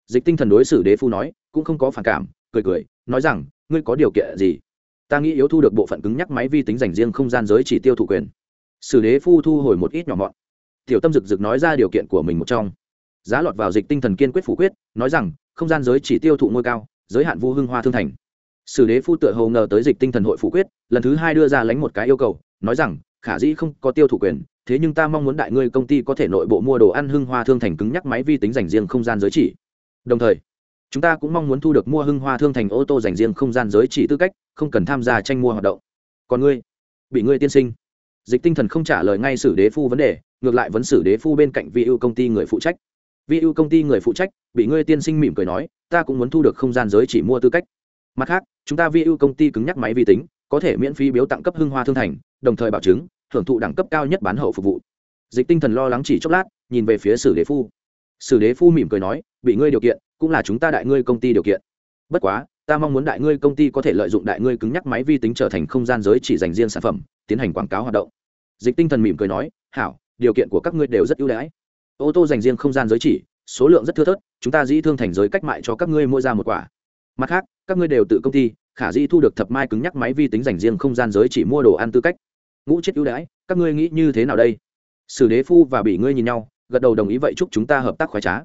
dịch tinh thần đối xử đế phu nói, cũng không có phản cảm, cười cười, nói rằng, ngươi có điều kiện gì? Ta nghĩ yếu thu được bộ phận cứng nhắc máy vi tính dành riêng không gian giới chỉ tiêu thụ quyền. Sử đế phu thu hồi một ít nhỏ mọn. Tiểu tâm rực rực nói ra điều kiện của mình một trong. Giá lọt vào dịch tinh thần kiên quyết phủ quyết, nói rằng, không gian giới chỉ tiêu thụ ngôi cao giới hạn vu hưng hoa thương thành. Sử đế phu tựa hầu ngờ tới dịch tinh thần hội phủ quyết, lần thứ hai đưa ra lánh một cái yêu cầu, nói rằng, khả dĩ không có tiêu thụ quyền, thế nhưng ta mong muốn đại ngươi công ty có thể nội bộ mua đồ ăn hưng hoa thương thành cứng nhắc máy vi tính dành riêng không gian giới chỉ. Đồng thời, chúng ta cũng mong muốn thu được mua hưng hoa thương thành ô tô dành riêng không gian giới chỉ tư cách, không cần tham gia tranh mua hoạt động. Còn ngươi, bị ngươi tiên sinh. Dịch tinh thần không trả lời ngay sử đế phu vấn đề, ngược lại vấn sử đế phu bên cạnh vị ưu công ty người phụ trách vi ưu công ty người phụ trách, bị ngươi tiên sinh mỉm cười nói, ta cũng muốn thu được không gian giới chỉ mua tư cách. Mặt khác, chúng ta vi ưu công ty cứng nhắc máy vi tính, có thể miễn phí biếu tặng cấp hưng hoa thương thành, đồng thời bảo chứng hưởng thụ đẳng cấp cao nhất bán hậu phục vụ. Dịch tinh thần lo lắng chỉ chốc lát, nhìn về phía sử đế phu. Sử đế phu mỉm cười nói, bị ngươi điều kiện, cũng là chúng ta đại ngươi công ty điều kiện. Bất quá, ta mong muốn đại ngươi công ty có thể lợi dụng đại ngươi cứng nhắc máy vi tính trở thành không gian giới chỉ dành riêng sản phẩm, tiến hành quảng cáo hoạt động. Dịch tinh thần mỉm cười nói, hảo, điều kiện của các ngươi đều rất ưu đãi ô tô dành riêng không gian giới chỉ, số lượng rất thưa thớt, chúng ta dĩ thương thành giới cách mại cho các ngươi mua ra một quả. Mặt khác, các ngươi đều tự công ty, khả dĩ thu được thập mai cứng nhắc máy vi tính dành riêng không gian giới chỉ mua đồ ăn tư cách. Ngũ chết ưu đãi, các ngươi nghĩ như thế nào đây? Sử đế phu và bị ngươi nhìn nhau, gật đầu đồng ý vậy chúc chúng ta hợp tác khoái trá.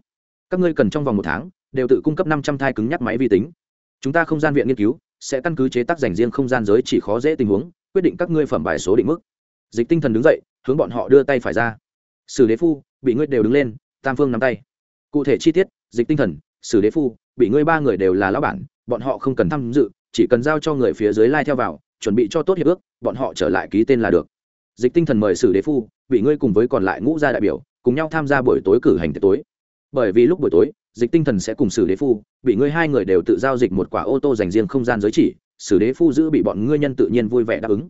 Các ngươi cần trong vòng một tháng, đều tự cung cấp năm trăm thai cứng nhắc máy vi tính. Chúng ta không gian viện nghiên cứu, sẽ căn cứ chế tác dành riêng không gian giới chỉ khó dễ tình huống, quyết định các ngươi phẩm bài số định mức. Dịch tinh thần đứng dậy, hướng bọn họ đưa tay phải ra. Sử đế phu bị ngươi đều đứng lên, tam phương nắm tay. Cụ thể chi tiết, dịch tinh thần, sử đế phu, bị ngươi ba người đều là lão bản, bọn họ không cần tham dự, chỉ cần giao cho người phía dưới lai、like、theo vào, chuẩn bị cho tốt hiệp ước, bọn họ trở lại ký tên là được. Dịch tinh thần mời sử đế phu, bị ngươi cùng với còn lại ngũ gia đại biểu, cùng nhau tham gia buổi tối cử hành tiệc tối. Bởi vì lúc buổi tối, dịch tinh thần sẽ cùng sử đế phu, bị ngươi hai người đều tự giao dịch một quả ô tô dành riêng không gian giới chỉ, sử đế phu giữ bị bọn ngươi nhân tự nhiên vui vẻ đáp ứng.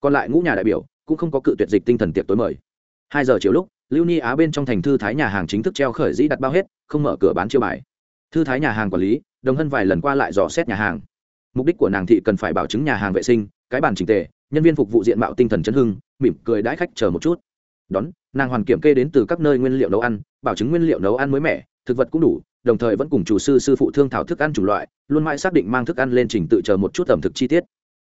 Còn lại ngũ nhà đại biểu cũng không có cự tuyệt dịch tinh thần tiệc tối mời. Hai giờ chiều lúc lưu ni á bên trong thành thư thái nhà hàng chính thức treo khởi dĩ đặt bao hết, không mở cửa bán chiêu bài. Thư thái nhà hàng quản lý, đồng hân vài lần qua lại dò xét nhà hàng. Mục đích của nàng thị cần phải bảo chứng nhà hàng vệ sinh, cái bàn trình tề, nhân viên phục vụ diện mạo tinh thần chấn hưng, mỉm cười đãi khách chờ một chút. Đón, nàng hoàn kiểm kê đến từ các nơi nguyên liệu nấu ăn, bảo chứng nguyên liệu nấu ăn mới mẻ, thực vật cũng đủ, đồng thời vẫn cùng chủ sư sư phụ thương thảo thức ăn chủng loại, luôn mãi xác định mang thức ăn lên trình tự chờ một chút ẩm thực chi tiết.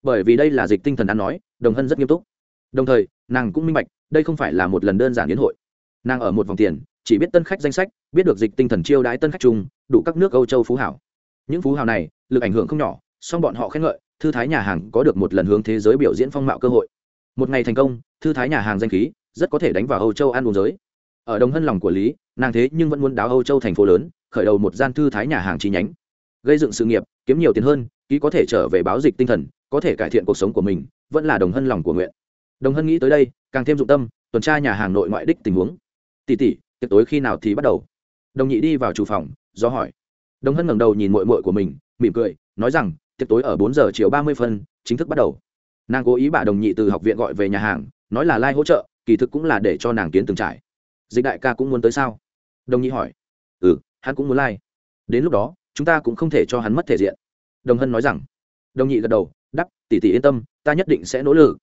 Bởi vì đây là dịch tinh thần ăn nói, đồng hân rất nghiêm túc. Đồng thời, nàng cũng minh bạch, đây không phải là một lần đơn giản yến hội nàng ở một vòng tiền, chỉ biết tân khách danh sách, biết được dịch tinh thần chiêu đái tân khách chung, đủ các nước âu châu phú hảo. Những phú hào này, lực ảnh hưởng không nhỏ, song bọn họ khen ngợi, thư thái nhà hàng có được một lần hướng thế giới biểu diễn phong mạo cơ hội. Một ngày thành công, thư thái nhà hàng danh khí rất có thể đánh vào âu châu ăn uống giới. Ở đồng hân lòng của lý, nàng thế nhưng vẫn muốn đáo âu châu thành phố lớn, khởi đầu một gian thư thái nhà hàng chi nhánh. Gây dựng sự nghiệp, kiếm nhiều tiền hơn, ký có thể trở về báo dịch tinh thần, có thể cải thiện cuộc sống của mình, vẫn là đồng hân lòng của nguyện. Đồng hân nghĩ tới đây, càng thêm dụng tâm, tuần tra nhà hàng nội ngoại đích tình huống tỉ tỉ, tiệc tối khi nào thì bắt đầu? Đồng nhị đi vào chủ phòng, do hỏi. Đồng hân ngẩng đầu nhìn mội mội của mình, mỉm cười, nói rằng, tiệc tối ở bốn giờ chiều ba mươi phân, chính thức bắt đầu. Nàng cố ý bà đồng nhị từ học viện gọi về nhà hàng, nói là lai、like、hỗ trợ, kỳ thực cũng là để cho nàng kiến từng trải. Dịch đại ca cũng muốn tới sao? Đồng nhị hỏi. Ừ hắn cũng muốn lai、like. đến lúc đó, chúng ta cũng không thể cho hắn mất thể diện. Đồng hân nói rằng. Đồng nhị gật đầu đắp tỉ tỉ yên tâm, ta nhất định sẽ nỗ lực.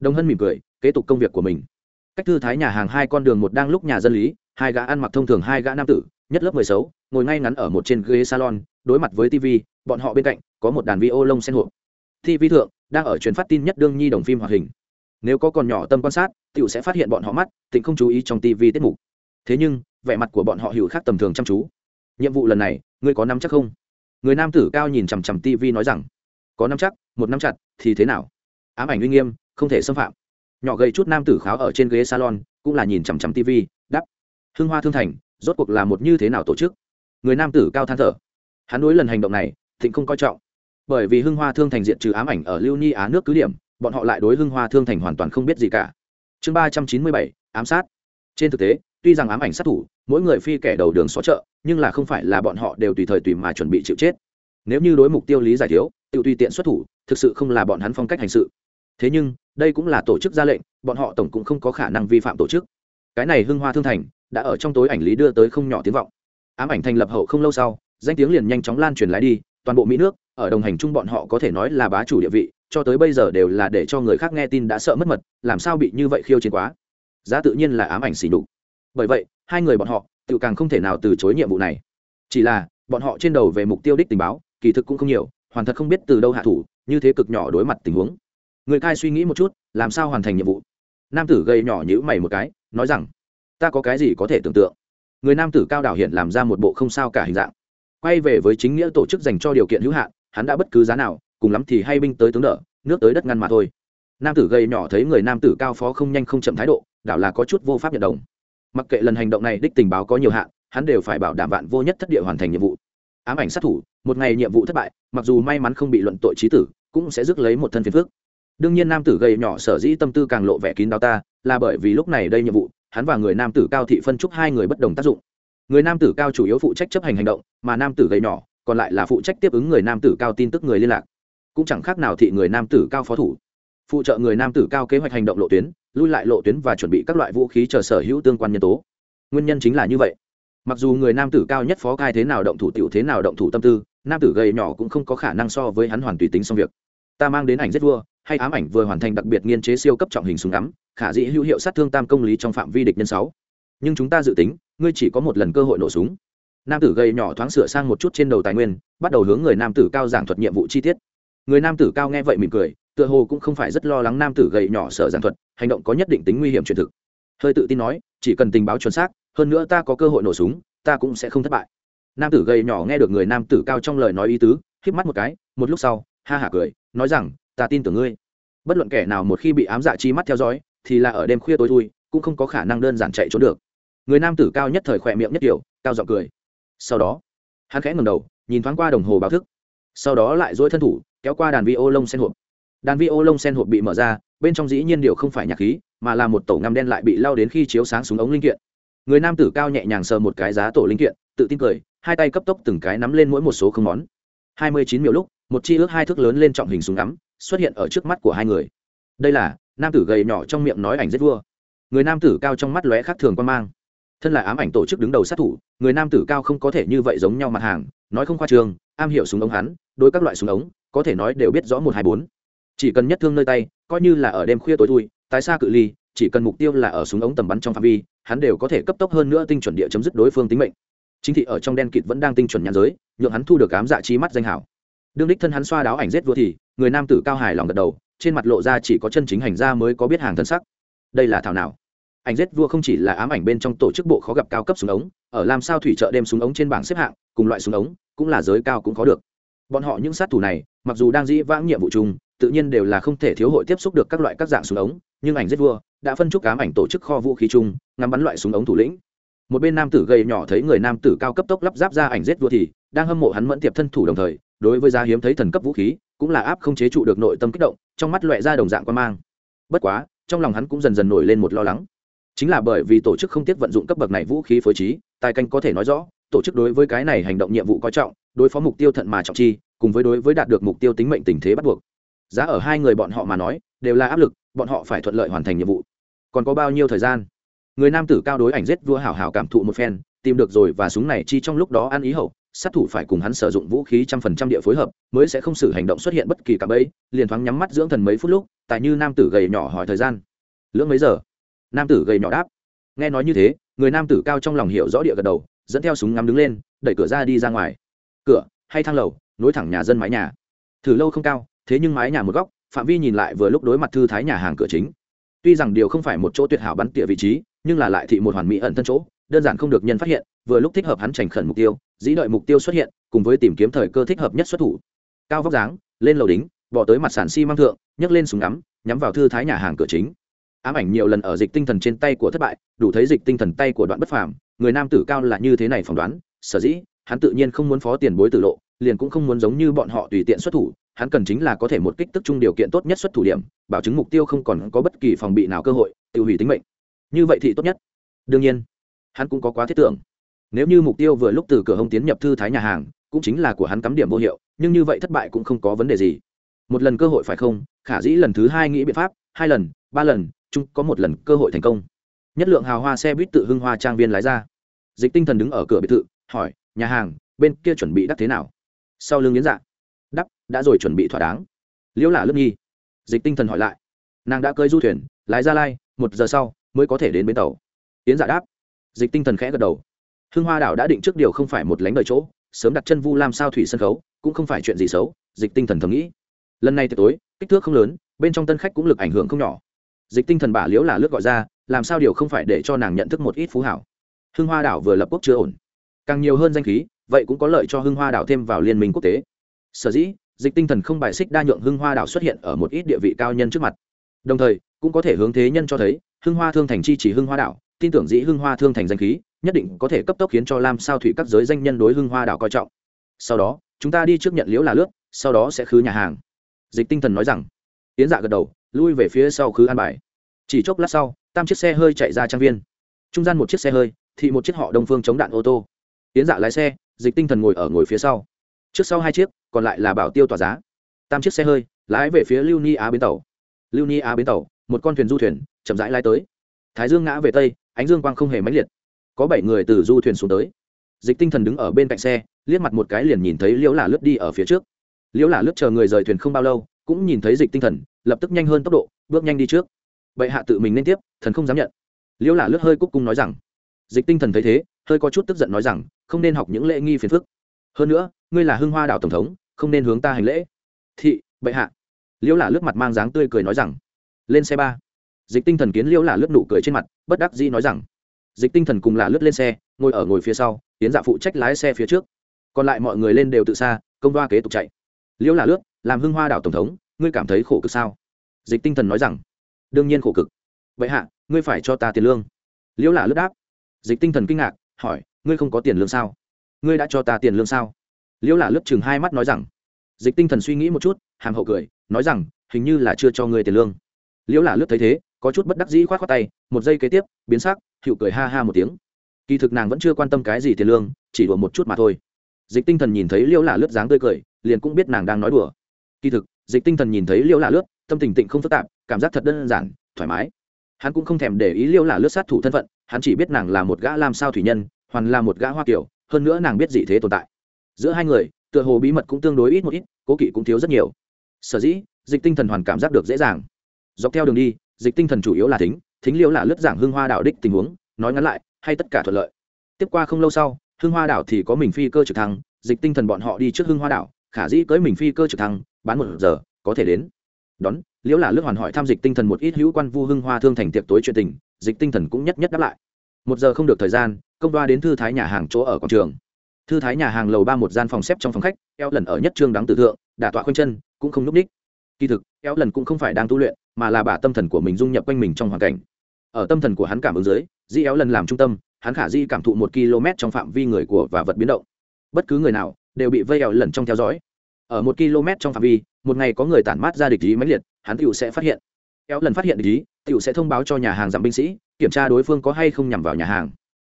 Đồng hân mỉm cười, kế tục công việc của mình cách thư thái nhà hàng hai con đường một đang lúc nhà dân lý, hai gã ăn mặc thông thường hai gã nam tử, nhất lớp mười xấu ngồi ngay ngắn ở một trên ghế salon, đối mặt với tv bọn họ bên cạnh có một đàn vi ô lông sen hộp. tv thượng đang ở truyền phát tin nhất đương nhi đồng phim hoạt hình. Nếu có còn nhỏ tâm quan sát tựu sẽ phát hiện bọn họ mắt, tịnh không chú ý trong tv tiết mục. Thế nhưng, vẻ mặt của bọn họ hữu khác tầm thường chăm chú. Nhiệm vụ lần này, ngươi có năm chắc không? Người nam tử cao nhìn chằm chằm tv nói rằng, có năm chắc, một năm chặt, thì thế nào? Ám ảnh uy nghiêm, không thể xâm phạm nhỏ gầy chút nam tử kháo ở trên ghế salon, cũng là nhìn chằm chằm tv đắp hưng hoa thương thành, rốt cuộc là một như thế nào tổ chức? Người nam tử cao than thở, hắn đối lần hành động này, thịnh không coi trọng. Bởi vì hưng hoa thương thành diện trừ ám ảnh ở lưu ni á nước cứ điểm, bọn họ lại đối hưng hoa thương thành hoàn toàn không biết gì cả. Chương ba trăm chín mươi bảy, ám sát. Trên thực tế, tuy rằng ám ảnh sát thủ, mỗi người phi kẻ đầu đường xó chợ, nhưng là không phải là bọn họ đều tùy thời tùy mà chuẩn bị chịu chết. Nếu như đối mục tiêu lý giải thiếu, tự tùy tiện xuất thủ, thực sự không là bọn hắn phong cách hành sự. Thế nhưng đây cũng là tổ chức ra lệnh, bọn họ tổng cũng không có khả năng vi phạm tổ chức. Cái này hưng hoa thương thành đã ở trong tối ảnh lý đưa tới không nhỏ tiếng vọng. Ám ảnh thành lập hậu không lâu sau, danh tiếng liền nhanh chóng lan truyền lái đi, toàn bộ mỹ nước, ở đồng hành chung bọn họ có thể nói là bá chủ địa vị, cho tới bây giờ đều là để cho người khác nghe tin đã sợ mất mật, làm sao bị như vậy khiêu chiến quá. Giá tự nhiên là ám ảnh xỉ đục bởi vậy, hai người bọn họ, tự càng không thể nào từ chối nhiệm vụ này. Chỉ là, bọn họ trên đầu về mục tiêu đích tình báo, kỳ thực cũng không nhiều, hoàn thật không biết từ đâu hạ thủ, như thế cực nhỏ đối mặt tình huống người cai suy nghĩ một chút, làm sao hoàn thành nhiệm vụ? Nam tử gây nhỏ nhữ mày một cái, nói rằng, ta có cái gì có thể tưởng tượng? Người nam tử cao đảo hiện làm ra một bộ không sao cả hình dạng. Quay về với chính nghĩa tổ chức dành cho điều kiện hữu hạn, hắn đã bất cứ giá nào, cùng lắm thì hay binh tới tướng đỡ, nước tới đất ngăn mà thôi. Nam tử gầy nhỏ thấy người nam tử cao phó không nhanh không chậm thái độ, đảo là có chút vô pháp nhận đồng. Mặc kệ lần hành động này đích tình báo có nhiều hạn, hắn đều phải bảo đảm vạn vô nhất thất địa hoàn thành nhiệm vụ. Ám ảnh sát thủ, một ngày nhiệm vụ thất bại, mặc dù may mắn không bị luận tội trí tử, cũng sẽ rước lấy một thân phiền phước đương nhiên nam tử gầy nhỏ sở dĩ tâm tư càng lộ vẻ kín đáo ta, là bởi vì lúc này đây nhiệm vụ, hắn và người nam tử cao thị phân trúc hai người bất đồng tác dụng. Người nam tử cao chủ yếu phụ trách chấp hành hành động, mà nam tử gầy nhỏ còn lại là phụ trách tiếp ứng người nam tử cao tin tức người liên lạc. Cũng chẳng khác nào thị người nam tử cao phó thủ. Phụ trợ người nam tử cao kế hoạch hành động lộ tuyến, lui lại lộ tuyến và chuẩn bị các loại vũ khí chờ sở hữu tương quan nhân tố. Nguyên nhân chính là như vậy. Mặc dù người nam tử cao nhất phó cai thế nào động thủ tiểu thế nào động thủ tâm tư, nam tử gầy nhỏ cũng không có khả năng so với hắn hoàn tùy tính xong việc. Ta mang đến ảnh rất vua hay ám ảnh vừa hoàn thành đặc biệt nghiên chế siêu cấp trọng hình súng ngắm, khả dĩ hữu hiệu sát thương tam công lý trong phạm vi địch nhân sáu. Nhưng chúng ta dự tính, ngươi chỉ có một lần cơ hội nổ súng. Nam tử gầy nhỏ thoáng sửa sang một chút trên đầu tài nguyên, bắt đầu hướng người nam tử cao giảng thuật nhiệm vụ chi tiết. Người nam tử cao nghe vậy mỉm cười, tựa hồ cũng không phải rất lo lắng nam tử gầy nhỏ sở giảng thuật, hành động có nhất định tính nguy hiểm truyền thực. Hơi tự tin nói, chỉ cần tình báo chuẩn xác, hơn nữa ta có cơ hội nổ súng, ta cũng sẽ không thất bại. Nam tử gầy nhỏ nghe được người nam tử cao trong lời nói ý tứ, híp mắt một cái, một lúc sau, ha hả cười, nói rằng ta tin tưởng ngươi. Bất luận kẻ nào một khi bị ám dạ chi mắt theo dõi, thì là ở đêm khuya tối thui, cũng không có khả năng đơn giản chạy trốn được. Người nam tử cao nhất thời khỏe miệng nhất kiểu, cao giọng cười. Sau đó, hắn khẽ ngầm đầu, nhìn thoáng qua đồng hồ báo thức. Sau đó lại dỗi thân thủ, kéo qua đàn vi ô lông sen hộp. Đàn vi ô lông sen hộp bị mở ra, bên trong dĩ nhiên điều không phải nhạc khí, mà là một tổ ngăm đen lại bị lao đến khi chiếu sáng xuống ống linh kiện. Người nam tử cao nhẹ nhàng sờ một cái giá tổ linh kiện, tự tin cười, hai tay cấp tốc từng cái nắm lên mỗi một số không món. Hai mươi chín miểu lúc, một chi ước hai thước lớn lên trọng hình súng ngắm xuất hiện ở trước mắt của hai người. Đây là, nam tử gầy nhỏ trong miệng nói ảnh giết vua. Người nam tử cao trong mắt lóe khác thường quan mang. Thân là ám ảnh tổ chức đứng đầu sát thủ, người nam tử cao không có thể như vậy giống nhau mặt hàng, nói không khoa trường am hiểu súng ống hắn, đối các loại súng ống, có thể nói đều biết rõ một hai bốn. Chỉ cần nhất thương nơi tay, coi như là ở đêm khuya tối thui, tái xa cự ly, chỉ cần mục tiêu là ở súng ống tầm bắn trong phạm vi, hắn đều có thể cấp tốc hơn nữa tinh chuẩn địa chấm dứt đối phương tính mệnh. Chính thị ở trong đen kịt vẫn đang tinh chuẩn nhãn giới, nhượng hắn thu được ám dạ chi mắt danh hảo đương đích thân hắn xoa đáo ảnh rết vua thì, người nam tử cao hài lòng gật đầu, trên mặt lộ ra chỉ có chân chính hành gia mới có biết hàng thân sắc. Đây là thảo nào? Ảnh rết vua không chỉ là ám ảnh bên trong tổ chức bộ khó gặp cao cấp súng ống, ở làm sao thủy chợ đem súng ống trên bảng xếp hạng, cùng loại súng ống, cũng là giới cao cũng có được. Bọn họ những sát thủ này, mặc dù đang dĩ vãng nhiệm vụ chung, tự nhiên đều là không thể thiếu hội tiếp xúc được các loại các dạng súng ống, nhưng ảnh giết vua đã phân trúc ám ảnh tổ chức kho vũ khí chung, ngắm bắn loại súng ống thủ lĩnh. Một bên nam tử gầy nhỏ thấy người nam tử cao cấp tốc lắp ráp ra ảnh giết vua thì, đang hâm mộ hắn mẫn tiệp thân thủ đồng thời đối với giá hiếm thấy thần cấp vũ khí, cũng là áp không chế trụ được nội tâm kích động, trong mắt loẹ ra đồng dạng quan mang. Bất quá, trong lòng hắn cũng dần dần nổi lên một lo lắng. Chính là bởi vì tổ chức không tiếc vận dụng cấp bậc này vũ khí phối trí, tài canh có thể nói rõ, tổ chức đối với cái này hành động nhiệm vụ coi trọng, đối phó mục tiêu thận mà trọng chi, cùng với đối với đạt được mục tiêu tính mệnh tình thế bắt buộc. Giá ở hai người bọn họ mà nói, đều là áp lực, bọn họ phải thuận lợi hoàn thành nhiệm vụ. Còn có bao nhiêu thời gian? Người nam tử cao đối ảnh giết vua hảo hảo cảm thụ một phen, tìm được rồi và súng này chi trong lúc đó ăn ý hậu sát thủ phải cùng hắn sử dụng vũ khí trăm phần trăm địa phối hợp, mới sẽ không xử hành động xuất hiện bất kỳ cả bẫy, liền thoáng nhắm mắt dưỡng thần mấy phút lúc tại như nam tử gầy nhỏ hỏi thời gian. Lưỡng mấy giờ? Nam tử gầy nhỏ đáp. Nghe nói như thế, người nam tử cao trong lòng hiểu rõ địa gật đầu, dẫn theo súng ngắm đứng lên, đẩy cửa ra đi ra ngoài. Cửa, hay thang lầu, nối thẳng nhà dân mái nhà. Thử lâu không cao, thế nhưng mái nhà một góc, phạm vi nhìn lại vừa lúc đối mặt thư thái nhà hàng cửa chính. Tuy rằng điều không phải một chỗ tuyệt hảo bắn tỉa vị trí, nhưng là lại thị một hoàn mỹ ẩn thân chỗ đơn giản không được nhân phát hiện, vừa lúc thích hợp hắn trành khẩn mục tiêu, dĩ đợi mục tiêu xuất hiện, cùng với tìm kiếm thời cơ thích hợp nhất xuất thủ. Cao vóc dáng, lên lầu đính, bỏ tới mặt sản si mang thượng, nhấc lên súng ngắm, nhắm vào thư thái nhà hàng cửa chính. Ám ảnh nhiều lần ở dịch tinh thần trên tay của thất bại, đủ thấy dịch tinh thần tay của đoạn bất phàm, người nam tử cao là như thế này phỏng đoán, sở dĩ, hắn tự nhiên không muốn phó tiền bối tử lộ, liền cũng không muốn giống như bọn họ tùy tiện xuất thủ, hắn cần chính là có thể một kích tức trung điều kiện tốt nhất xuất thủ điểm, bảo chứng mục tiêu không còn có bất kỳ phòng bị nào cơ hội tự hủy tính mệnh. Như vậy thì tốt nhất. Đương nhiên hắn cũng có quá thiết tưởng. Nếu như mục tiêu vừa lúc từ cửa hông tiến nhập thư thái nhà hàng, cũng chính là của hắn cắm điểm vô hiệu, nhưng như vậy thất bại cũng không có vấn đề gì. Một lần cơ hội phải không? Khả dĩ lần thứ hai nghĩ biện pháp, hai lần, ba lần, chung có một lần cơ hội thành công. Nhất lượng hào hoa xe buýt tự hưng hoa trang viên lái ra. Dịch tinh thần đứng ở cửa biệt thự, hỏi, nhà hàng, bên kia chuẩn bị đắc thế nào? Sau lưng yến dạ đắp đã rồi chuẩn bị thỏa đáng. Liễu lạ lướt nhi dịch tinh thần hỏi lại, nàng đã cơi du thuyền, lái ra lai, một giờ sau mới có thể đến bến tàu. Yến dạ đáp dịch tinh thần khẽ gật đầu. Hưng hoa đảo đã định trước điều không phải một lánh đời chỗ, sớm đặt chân vu lam sao thủy sân khấu, cũng không phải chuyện gì xấu, dịch tinh thần thầm nghĩ. Lần này tối, kích thước không lớn, bên trong tân khách cũng lực ảnh hưởng không nhỏ. Dịch tinh thần bả liễu là lướt gọi ra, làm sao điều không phải để cho nàng nhận thức một ít phú hảo. Hưng hoa đảo vừa lập quốc chưa ổn. Càng nhiều hơn danh khí, vậy cũng có lợi cho hưng hoa đảo thêm vào liên minh quốc tế. Sở dĩ, dịch tinh thần không bài xích đa nhượng hưng hoa đảo xuất hiện ở một ít địa vị cao nhân trước mặt. Đồng thời, cũng có thể hướng thế nhân cho thấy, hưng hoa thương thành chi chỉ hưng hoa đảo tin tưởng dĩ hưng hoa thương thành danh khí, nhất định có thể cấp tốc khiến cho lam sao thủy các giới danh nhân đối hưng hoa đảo coi trọng. Sau đó, chúng ta đi trước nhận liễu là lướt, sau đó sẽ khứ nhà hàng. Dịch tinh thần nói rằng. Tiến dạ gật đầu, lui về phía sau khứ an bài. Chỉ chốc lát sau, tam chiếc xe hơi chạy ra trang viên. Trung gian một chiếc xe hơi, thì một chiếc họ đông phương chống đạn ô tô. Tiến dạ lái xe, dịch tinh thần ngồi ở ngồi phía sau. Trước sau hai chiếc, còn lại là bảo tiêu tỏa giá. Tam chiếc xe hơi, lái về phía lưu ni á bến tàu. Lưu ni á bến tàu, một con thuyền du thuyền, chậm rãi lái tới thái dương ngã về tây, ánh dương quang không hề mãnh liệt. Có bảy người từ du thuyền xuống tới. Dịch tinh thần đứng ở bên cạnh xe, liếc mặt một cái liền nhìn thấy liễu là lướt đi ở phía trước. Liễu là lướt chờ người rời thuyền không bao lâu, cũng nhìn thấy dịch tinh thần, lập tức nhanh hơn tốc độ, bước nhanh đi trước. Bệ hạ tự mình nên tiếp, thần không dám nhận. Liễu là lướt hơi cúc cung nói rằng. Dịch tinh thần thấy thế, hơi có chút tức giận nói rằng, không nên học những lễ nghi phiền phức. Hơn nữa, ngươi là hưng hoa đảo tổng thống, không nên hướng ta hành lễ. Thị, bệ hạ. Liễu là lướt mặt mang dáng tươi cười nói rằng, lên xe ba dịch tinh thần kiến liễu là lướt nụ cười trên mặt, bất đắc dĩ nói rằng, dịch tinh thần cùng là lướt lên xe, ngồi ở ngồi phía sau tiến dạ phụ trách lái xe phía trước. Còn lại mọi người lên đều tự xa, công đoa kế tục chạy. Liễu là lướt, làm hưng hoa đảo tổng thống, ngươi cảm thấy khổ cực sao? Dịch tinh thần nói rằng, đương nhiên khổ cực. Vậy hạ, ngươi phải cho ta tiền lương. Liễu là lướt đáp. Dịch tinh thần kinh ngạc, hỏi, ngươi không có tiền lương sao? Ngươi đã cho ta tiền lương sao? Liễu là lướt chừng hai mắt nói rằng, dịch tinh thần suy nghĩ một chút, hàm hậu cười, nói rằng, hình như là chưa cho ngươi tiền lương. Liễu là lướt thấy thế có chút bất đắc dĩ khoát khoát tay, một giây kế tiếp, biến sắc hiệu cười ha ha một tiếng. Kỳ thực nàng vẫn chưa quan tâm cái gì tiền lương, chỉ đùa một chút mà thôi. Dịch tinh thần nhìn thấy liễu là lướt dáng tươi cười, liền cũng biết nàng đang nói đùa. Kỳ thực, dịch tinh thần nhìn thấy liễu là lướt, tâm tình tịnh không phức tạp, cảm giác thật đơn giản, thoải mái. Hắn cũng không thèm để ý liễu là lướt sát thủ thân phận, hắn chỉ biết nàng là một gã làm sao thủy nhân, hoàn là một gã hoa kiểu, hơn nữa nàng biết gì thế tồn tại. Giữa hai người, tựa hồ bí mật cũng tương đối ít một ít, cố kỵ cũng thiếu rất nhiều. Sở dĩ, dịch tinh thần hoàn cảm giác được dễ dàng. Dọc theo đường đi dịch tinh thần chủ yếu là thính thính liễu là lướt giảng hương hoa đảo đích tình huống, nói ngắn lại, hay tất cả thuận lợi. Tiếp qua không lâu sau hương hoa đảo thì có mình phi cơ trực thăng, dịch tinh thần bọn họ đi trước hương hoa đảo, khả dĩ cưới mình phi cơ trực thăng, bán một giờ, có thể đến. Đón, liễu là lướt hoàn hỏi thăm dịch tinh thần một ít hữu quan vu hưng hoa thương thành tiệc tối chuyện tình, dịch tinh thần cũng nhất nhất đáp lại. Một giờ không được thời gian, công đoa đến thư thái nhà hàng chỗ ở quảng trường. Thư thái nhà hàng lầu ba một gian phòng xếp trong phòng khách, eo lần ở nhất trương đáng tử thượng, đả tọa khoanh chân, cũng không núp ních. Kỳ thực, eo lần cũng không phải đang tu luyện mà là bà tâm thần của mình dung nhập quanh mình trong hoàn cảnh. Ở tâm thần của hắn cảm ứng dưới, di éo lần làm trung tâm, hắn khả di cảm thụ một km trong phạm vi người của và vật biến động. Bất cứ người nào đều bị vây éo lần trong theo dõi. Ở một km trong phạm vi, một ngày có người tản mát ra địch ý mãnh liệt, hắn tựu sẽ phát hiện. Éo lần phát hiện địch ý, tựu sẽ thông báo cho nhà hàng giảm binh sĩ, kiểm tra đối phương có hay không nhằm vào nhà hàng.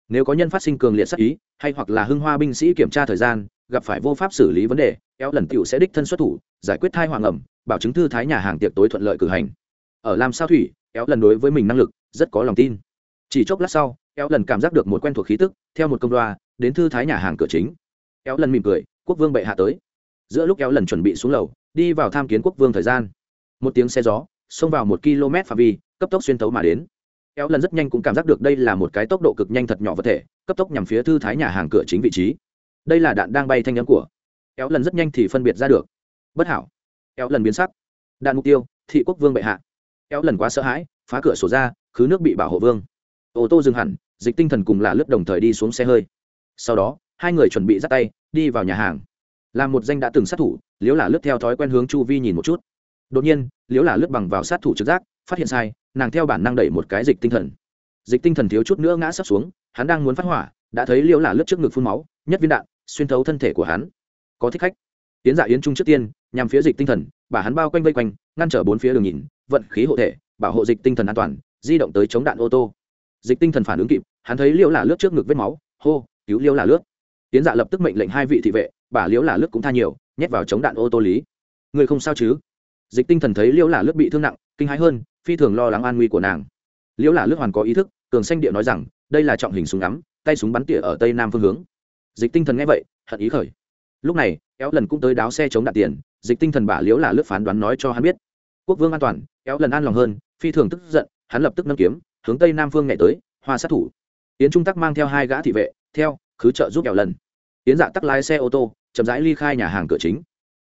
Nếu có nhân phát sinh cường liệt sắc ý, hay hoặc là hưng hoa binh sĩ kiểm tra thời gian, gặp phải vô pháp xử lý vấn đề, éo lần tựu sẽ đích thân xuất thủ, giải quyết thai hoàng ẩm, bảo chứng thư thái nhà hàng tiệc tối thuận lợi cử hành ở làm sao thủy eo lần đối với mình năng lực rất có lòng tin. Chỉ chốc lát sau eo lần cảm giác được một quen thuộc khí tức, theo một công đoa, đến thư thái nhà hàng cửa chính. Eo lần mỉm cười, quốc vương bệ hạ tới. Giữa lúc eo lần chuẩn bị xuống lầu, đi vào tham kiến quốc vương thời gian. Một tiếng xe gió, xông vào một km phạm vi, cấp tốc xuyên tấu mà đến. Eo lần rất nhanh cũng cảm giác được đây là một cái tốc độ cực nhanh thật nhỏ vật thể, cấp tốc nhằm phía thư thái nhà hàng cửa chính vị trí. Đây là đạn đang bay thanh nhắm của. Eo lần rất nhanh thì phân biệt ra được. Bất hảo. Eo lần biến sắc. Đạn mục tiêu, thị quốc vương bệ hạ éo lần quá sợ hãi, phá cửa sổ ra, khứ nước bị bảo hộ vương. Ô tô dừng hẳn, dịch tinh thần cùng là lướt đồng thời đi xuống xe hơi. Sau đó, hai người chuẩn bị dắt tay, đi vào nhà hàng. Làm một danh đã từng sát thủ liếu là lướt theo thói quen hướng chu vi nhìn một chút. Đột nhiên liếu là lướt bằng vào sát thủ trực giác, phát hiện sai, nàng theo bản năng đẩy một cái dịch tinh thần. Dịch tinh thần thiếu chút nữa ngã sắp xuống, hắn đang muốn phát hỏa, đã thấy liếu là lướt trước ngực phun máu, nhất viên đạn, xuyên thấu thân thể của hắn. Có thích khách. Tiến dạ yến trung trước tiên, nhằm phía dịch tinh thần, bà hắn bao quanh vây quanh, ngăn trở bốn phía đường nhìn vận khí hộ thể, bảo hộ dịch tinh thần an toàn, di động tới chống đạn ô tô. Dịch tinh thần phản ứng kịp, hắn thấy liễu là lướt trước ngực vết máu, hô, cứu liễu là lướt. Tiến dạ lập tức mệnh lệnh hai vị thị vệ, bà liễu là lướt cũng tha nhiều, nhét vào chống đạn ô tô lý. Người không sao chứ? Dịch tinh thần thấy liễu là lướt bị thương nặng, kinh hãi hơn, phi thường lo lắng an nguy của nàng. Liễu là lướt hoàn có ý thức, cường xanh địa nói rằng, đây là trọng hình súng ngắm, tay súng bắn tỉa ở tây nam phương hướng. Dịch tinh thần nghe vậy, hận ý khởi. Lúc này, éo lần cũng tới đáo xe chống đạn tiền, dịch tinh thần bà liễu là lướt phán đoán nói cho hắn biết. Quốc vương an toàn kéo lần an lòng hơn, phi thường tức giận, hắn lập tức nâng kiếm, hướng tây nam phương nhảy tới, hoa sát thủ. Yến trung tắc mang theo hai gã thị vệ, theo, khứ trợ giúp kéo lần. Yến dạ tắc lái xe ô tô, chậm rãi ly khai nhà hàng cửa chính.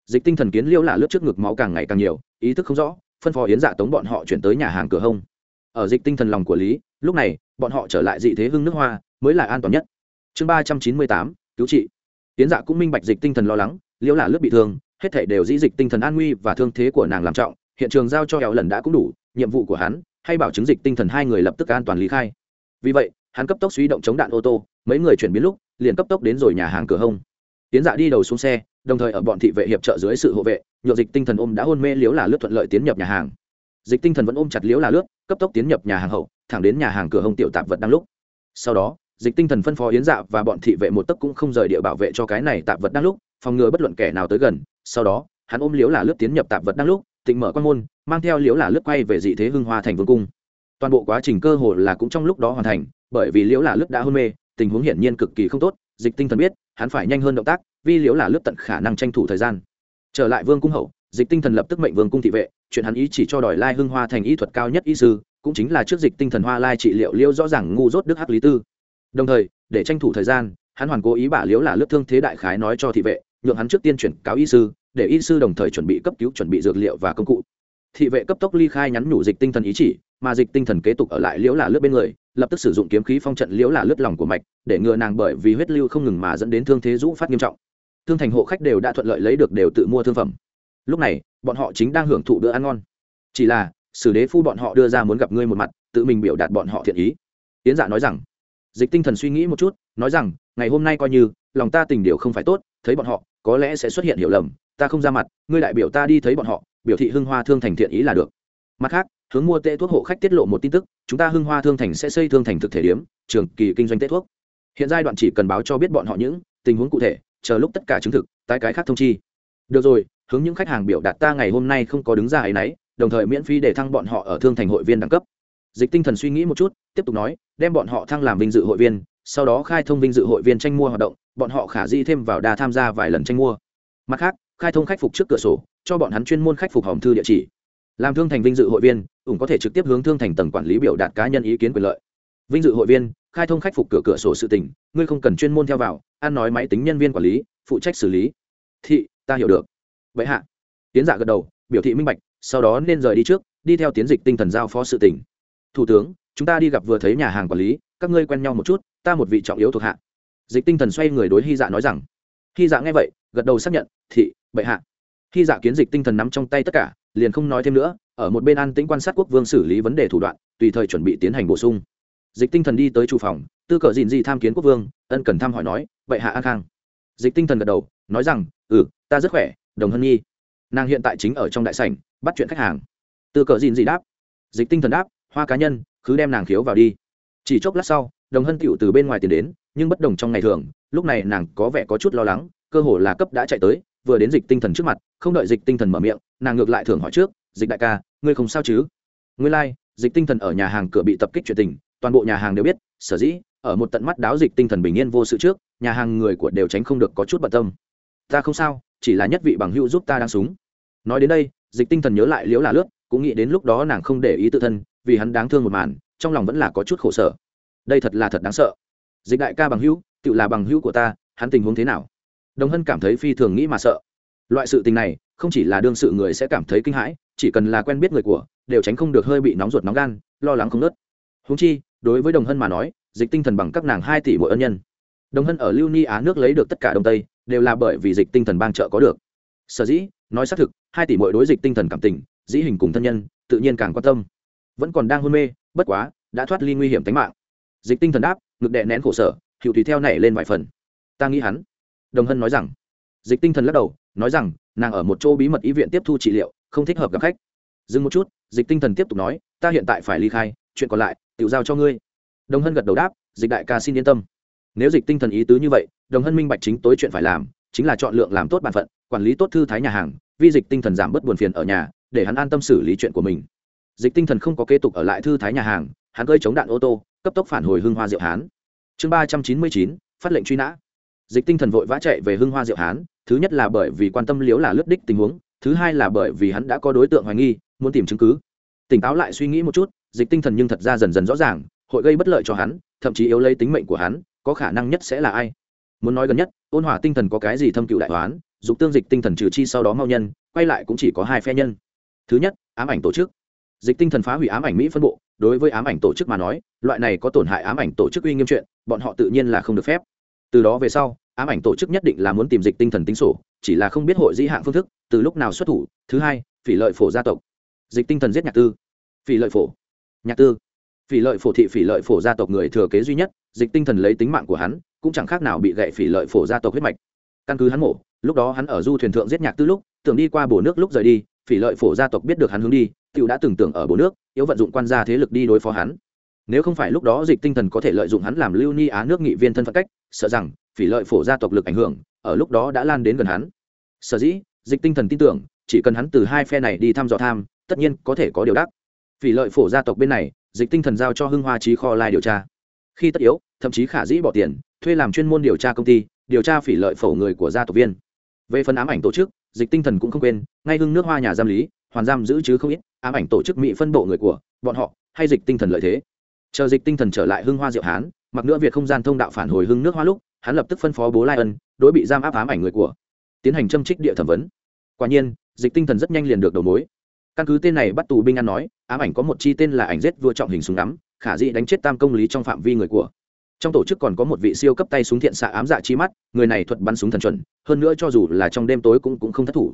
Dịch tinh thần kiến liễu là lướt trước ngực máu càng ngày càng nhiều, ý thức không rõ, phân phó yến dạ tống bọn họ chuyển tới nhà hàng cửa hông. Ở dịch tinh thần lòng của lý, lúc này, bọn họ trở lại dị thế hưng nước hoa, mới là an toàn nhất. Chương ba trăm chín mươi tám, cứu trị. Yến dạ cũng minh bạch dịch tinh thần lo lắng, liễu là lướt bị thương, hết thể đều dĩ dịch tinh thần an nguy và thương thế của nàng làm trọng hiện trường giao cho hẹo lần đã cũng đủ, nhiệm vụ của hắn, hay bảo chứng dịch tinh thần hai người lập tức an toàn lý khai. Vì vậy, hắn cấp tốc suy động chống đạn ô tô, mấy người chuyển biến lúc, liền cấp tốc đến rồi nhà hàng cửa hông. Tiến dạ đi đầu xuống xe, đồng thời ở bọn thị vệ hiệp trợ dưới sự hộ vệ nhựa dịch tinh thần ôm đã hôn mê liếu là lướt thuận lợi tiến nhập nhà hàng. Dịch tinh thần vẫn ôm chặt liếu là lướt, cấp tốc tiến nhập nhà hàng hậu, thẳng đến nhà hàng cửa hông tiểu tạp vật đang lúc. Sau đó, dịch tinh thần phân phó yến dạ và bọn thị vệ một tấc cũng không rời địa bảo vệ cho cái này tạp vật đang lúc, phòng ngừa bất luận kẻ nào tới gần. Sau đó, hắn ôm liếu là lướt tiến nhập tạp vật đang lúc tịnh mở quan môn, mang theo liễu là lướt quay về dị thế hưng hoa thành vương cung. Toàn bộ quá trình cơ hồ là cũng trong lúc đó hoàn thành, bởi vì liễu là lướt đã hôn mê, tình huống hiển nhiên cực kỳ không tốt, dịch tinh thần biết, hắn phải nhanh hơn động tác, vì liễu là lướt tận khả năng tranh thủ thời gian. Trở lại vương cung hậu, dịch tinh thần lập tức mệnh vương cung thị vệ, chuyện hắn ý chỉ cho đòi lai hưng hoa thành y thuật cao nhất y sư, cũng chính là trước dịch tinh thần hoa lai trị liệu liễu rõ ràng ngu dốt đức hắc lý tư. Đồng thời, để tranh thủ thời gian, hắn hoàn cố ý bả liễu là lướt thương thế đại khái nói cho thị vệ, nhượng hắn trước tiên chuyển cáo y sư để y sư đồng thời chuẩn bị cấp cứu chuẩn bị dược liệu và công cụ. Thị vệ cấp tốc ly khai nhắn nhủ dịch tinh thần ý chỉ, mà dịch tinh thần kế tục ở lại liễu là lướt bên người, lập tức sử dụng kiếm khí phong trận liễu là lướt lòng của mạch, để ngừa nàng bởi vì huyết lưu không ngừng mà dẫn đến thương thế rũ phát nghiêm trọng. Thương thành hộ khách đều đã thuận lợi lấy được đều tự mua thương phẩm. Lúc này, bọn họ chính đang hưởng thụ bữa ăn ngon. Chỉ là, sử đế phu bọn họ đưa ra muốn gặp ngươi một mặt, tự mình biểu đạt bọn họ thiện ý. Tiến dạ nói rằng, dịch tinh thần suy nghĩ một chút, nói rằng, ngày hôm nay coi như, lòng ta tình điều không phải tốt, thấy bọn họ, có lẽ sẽ xuất hiện hiểu lầm ta không ra mặt, ngươi đại biểu ta đi thấy bọn họ, biểu thị hưng hoa thương thành thiện ý là được. Mặt khác, hướng mua tệ thuốc hộ khách tiết lộ một tin tức, chúng ta hưng hoa thương thành sẽ xây thương thành thực thể điếm, trường kỳ kinh doanh tệ thuốc. Hiện giai đoạn chỉ cần báo cho biết bọn họ những tình huống cụ thể, chờ lúc tất cả chứng thực, tái cái khác thông chi. Được rồi, hướng những khách hàng biểu đạt ta ngày hôm nay không có đứng ra ấy nấy, đồng thời miễn phí để thăng bọn họ ở thương thành hội viên đẳng cấp. Dịch tinh thần suy nghĩ một chút, tiếp tục nói, đem bọn họ thăng làm vinh dự hội viên, sau đó khai thông vinh dự hội viên tranh mua hoạt động, bọn họ khả di thêm vào đà tham gia vài lần tranh mua. Mặt khác khai thông khách phục trước cửa sổ, cho bọn hắn chuyên môn khách phục hòm thư địa chỉ. Làm thương thành vinh dự hội viên, ủng có thể trực tiếp hướng thương thành tầng quản lý biểu đạt cá nhân ý kiến quyền lợi. Vinh dự hội viên, khai thông khách phục cửa cửa sổ sự tỉnh ngươi không cần chuyên môn theo vào, ăn nói máy tính nhân viên quản lý, phụ trách xử lý. Thị, ta hiểu được. Vậy hạ. Tiến giả dạ gật đầu, biểu thị minh bạch, sau đó nên rời đi trước, đi theo tiến dịch tinh thần giao phó sự tỉnh thủ tướng, chúng ta đi gặp vừa thấy nhà hàng quản lý, các ngươi quen nhau một chút, ta một vị trọng yếu thuộc hạ. Dịch tinh thần xoay người đối hy dạ nói rằng. Hy dạ nghe vậy, gật đầu xác nhận, thị bệ hạ. Khi dạ kiến dịch tinh thần nắm trong tay tất cả, liền không nói thêm nữa, ở một bên an tĩnh quan sát quốc vương xử lý vấn đề thủ đoạn, tùy thời chuẩn bị tiến hành bổ sung. Dịch tinh thần đi tới chủ phòng, tư cờ dìn gì tham kiến quốc vương, ân cần thăm hỏi nói, bệ hạ an khang. Dịch tinh thần gật đầu, nói rằng ừ ta rất khỏe, đồng hân nhi. Nàng hiện tại chính ở trong đại sảnh, bắt chuyện khách hàng. Tư cờ dìn gì đáp. Dịch tinh thần đáp, hoa cá nhân, cứ đem nàng khiếu vào đi. Chỉ chốc lát sau, đồng hân tựu từ bên ngoài tiền đến, nhưng bất đồng trong ngày thường, lúc này nàng có vẻ có chút lo lắng, cơ hồ là cấp đã chạy tới vừa đến dịch tinh thần trước mặt không đợi dịch tinh thần mở miệng nàng ngược lại thường hỏi trước dịch đại ca ngươi không sao chứ? Ngươi lai、like, dịch tinh thần ở nhà hàng cửa bị tập kích chuyện tình toàn bộ nhà hàng đều biết sở dĩ ở một tận mắt đáo dịch tinh thần bình yên vô sự trước nhà hàng người của đều tránh không được có chút bận tâm. Ta không sao chỉ là nhất vị bằng hữu giúp ta đang súng. Nói đến đây dịch tinh thần nhớ lại liễu là lướt cũng nghĩ đến lúc đó nàng không để ý tự thân vì hắn đáng thương một màn trong lòng vẫn là có chút khổ sở. Đây thật là thật đáng sợ. Dịch đại ca bằng hữu tự là bằng hữu của ta hắn tình huống thế nào? Đồng hân cảm thấy phi thường nghĩ mà sợ. Loại sự tình này, không chỉ là đương sự người sẽ cảm thấy kinh hãi, chỉ cần là quen biết người của, đều tránh không được hơi bị nóng ruột nóng gan, lo lắng không nớt húng chi, đối với đồng hân mà nói, dịch tinh thần bằng các nàng hai tỷ mỗi ân nhân. Đồng hân ở lưu ni á nước lấy được tất cả đông tây, đều là bởi vì dịch tinh thần bang trợ có được. Sở dĩ, nói xác thực, hai tỷ mỗi đối dịch tinh thần cảm tình, dĩ hình cùng thân nhân, tự nhiên càng quan tâm. Vẫn còn đang hôn mê, bất quá, đã thoát ly nguy hiểm tính mạng. Dịch tinh thần đáp, ngực đệ nén khổ sở hiệu tùy theo nảy lên vài phần. Ta nghĩ hắn đồng hân nói rằng, dịch tinh thần lắc đầu, nói rằng, nàng ở một chỗ bí mật ý viện tiếp thu trị liệu, không thích hợp gặp khách. Dừng một chút, dịch tinh thần tiếp tục nói, ta hiện tại phải ly khai, chuyện còn lại tự giao cho ngươi. Đồng hân gật đầu đáp, dịch đại ca xin yên tâm. Nếu dịch tinh thần ý tứ như vậy, đồng hân minh bạch chính tối chuyện phải làm, chính là chọn lượng làm tốt bản phận, quản lý tốt thư thái nhà hàng vi dịch tinh thần giảm bớt buồn phiền ở nhà, để hắn an tâm xử lý chuyện của mình. Dịch tinh thần không có kế tục ở lại thư thái nhà hàng, hắn cơi chống đạn ô tô, cấp tốc phản hồi hưng hoa diệu hán. Chương ba trăm chín mươi chín, phát lệnh truy nã dịch tinh thần vội vã chạy về hưng hoa diệu hán, thứ nhất là bởi vì quan tâm liếu là lướt đích tình huống, thứ hai là bởi vì hắn đã có đối tượng hoài nghi, muốn tìm chứng cứ. Tỉnh táo lại suy nghĩ một chút, dịch tinh thần nhưng thật ra dần dần rõ ràng, hội gây bất lợi cho hắn, thậm chí yếu lấy tính mệnh của hắn, có khả năng nhất sẽ là ai? Muốn nói gần nhất, ôn hòa tinh thần có cái gì thâm cựu đại toán dục tương dịch tinh thần trừ chi sau đó mau nhân, quay lại cũng chỉ có hai phe nhân. Thứ nhất, ám ảnh tổ chức. Dịch tinh thần phá hủy ám ảnh mỹ phân bộ, đối với ám ảnh tổ chức mà nói, loại này có tổn hại ám ảnh tổ chức uy nghiêm chuyện, bọn họ tự nhiên là không được phép từ đó về sau, ám ảnh tổ chức nhất định là muốn tìm dịch tinh thần tính sổ, chỉ là không biết hội dĩ hạng phương thức, từ lúc nào xuất thủ, thứ hai, phỉ lợi phổ gia tộc. Dịch tinh thần giết nhạc tư. Phỉ lợi phổ. Nhạc tư. Phỉ lợi phổ thị phỉ lợi phổ gia tộc người thừa kế duy nhất, dịch tinh thần lấy tính mạng của hắn, cũng chẳng khác nào bị gậy phỉ lợi phổ gia tộc huyết mạch. Căn cứ hắn mổ, lúc đó hắn ở du thuyền thượng giết nhạc tư lúc, tưởng đi qua bổ nước lúc rời đi, phỉ lợi phổ gia tộc biết được hắn hướng đi tựu đã tưởng tượng ở bổ nước, yếu vận dụng quan gia thế lực đi đối phó hắn nếu không phải lúc đó dịch tinh thần có thể lợi dụng hắn làm lưu ni á nước nghị viên thân phận cách, sợ rằng phỉ lợi phổ gia tộc lực ảnh hưởng, ở lúc đó đã lan đến gần hắn. Sở dĩ, dịch tinh thần tin tưởng, chỉ cần hắn từ hai phe này đi thăm dò tham, tất nhiên có thể có điều đắc. Phỉ lợi phổ gia tộc bên này, dịch tinh thần giao cho hưng hoa trí kho lai điều tra. Khi tất yếu, thậm chí khả dĩ bỏ tiền, thuê làm chuyên môn điều tra công ty, điều tra phỉ lợi phổ người của gia tộc viên. Về phần ám ảnh tổ chức, dịch tinh thần cũng không quên, ngay hưng nước hoa nhà giam lý, hoàn giam giữ chứ không ít, ám ảnh tổ chức mỹ phân bộ người của bọn họ, hay dịch tinh thần lợi thế chờ dịch tinh thần trở lại hưng hoa diệu hán, mặc nữa việc không gian thông đạo phản hồi hưng nước hoa lúc, hắn lập tức phân phó bố lai ân, đối bị giam áp ám ảnh người của, tiến hành châm trích địa thẩm vấn. Quả nhiên, dịch tinh thần rất nhanh liền được đầu mối. Căn cứ tên này bắt tù binh ăn nói, ám ảnh có một chi tên là ảnh giết vua trọng hình súng ngắm, khả dĩ đánh chết tam công lý trong phạm vi người của. Trong tổ chức còn có một vị siêu cấp tay súng thiện xạ ám dạ chi mắt, người này thuật bắn súng thần chuẩn, hơn nữa cho dù là trong đêm tối cũng cũng không thất thủ.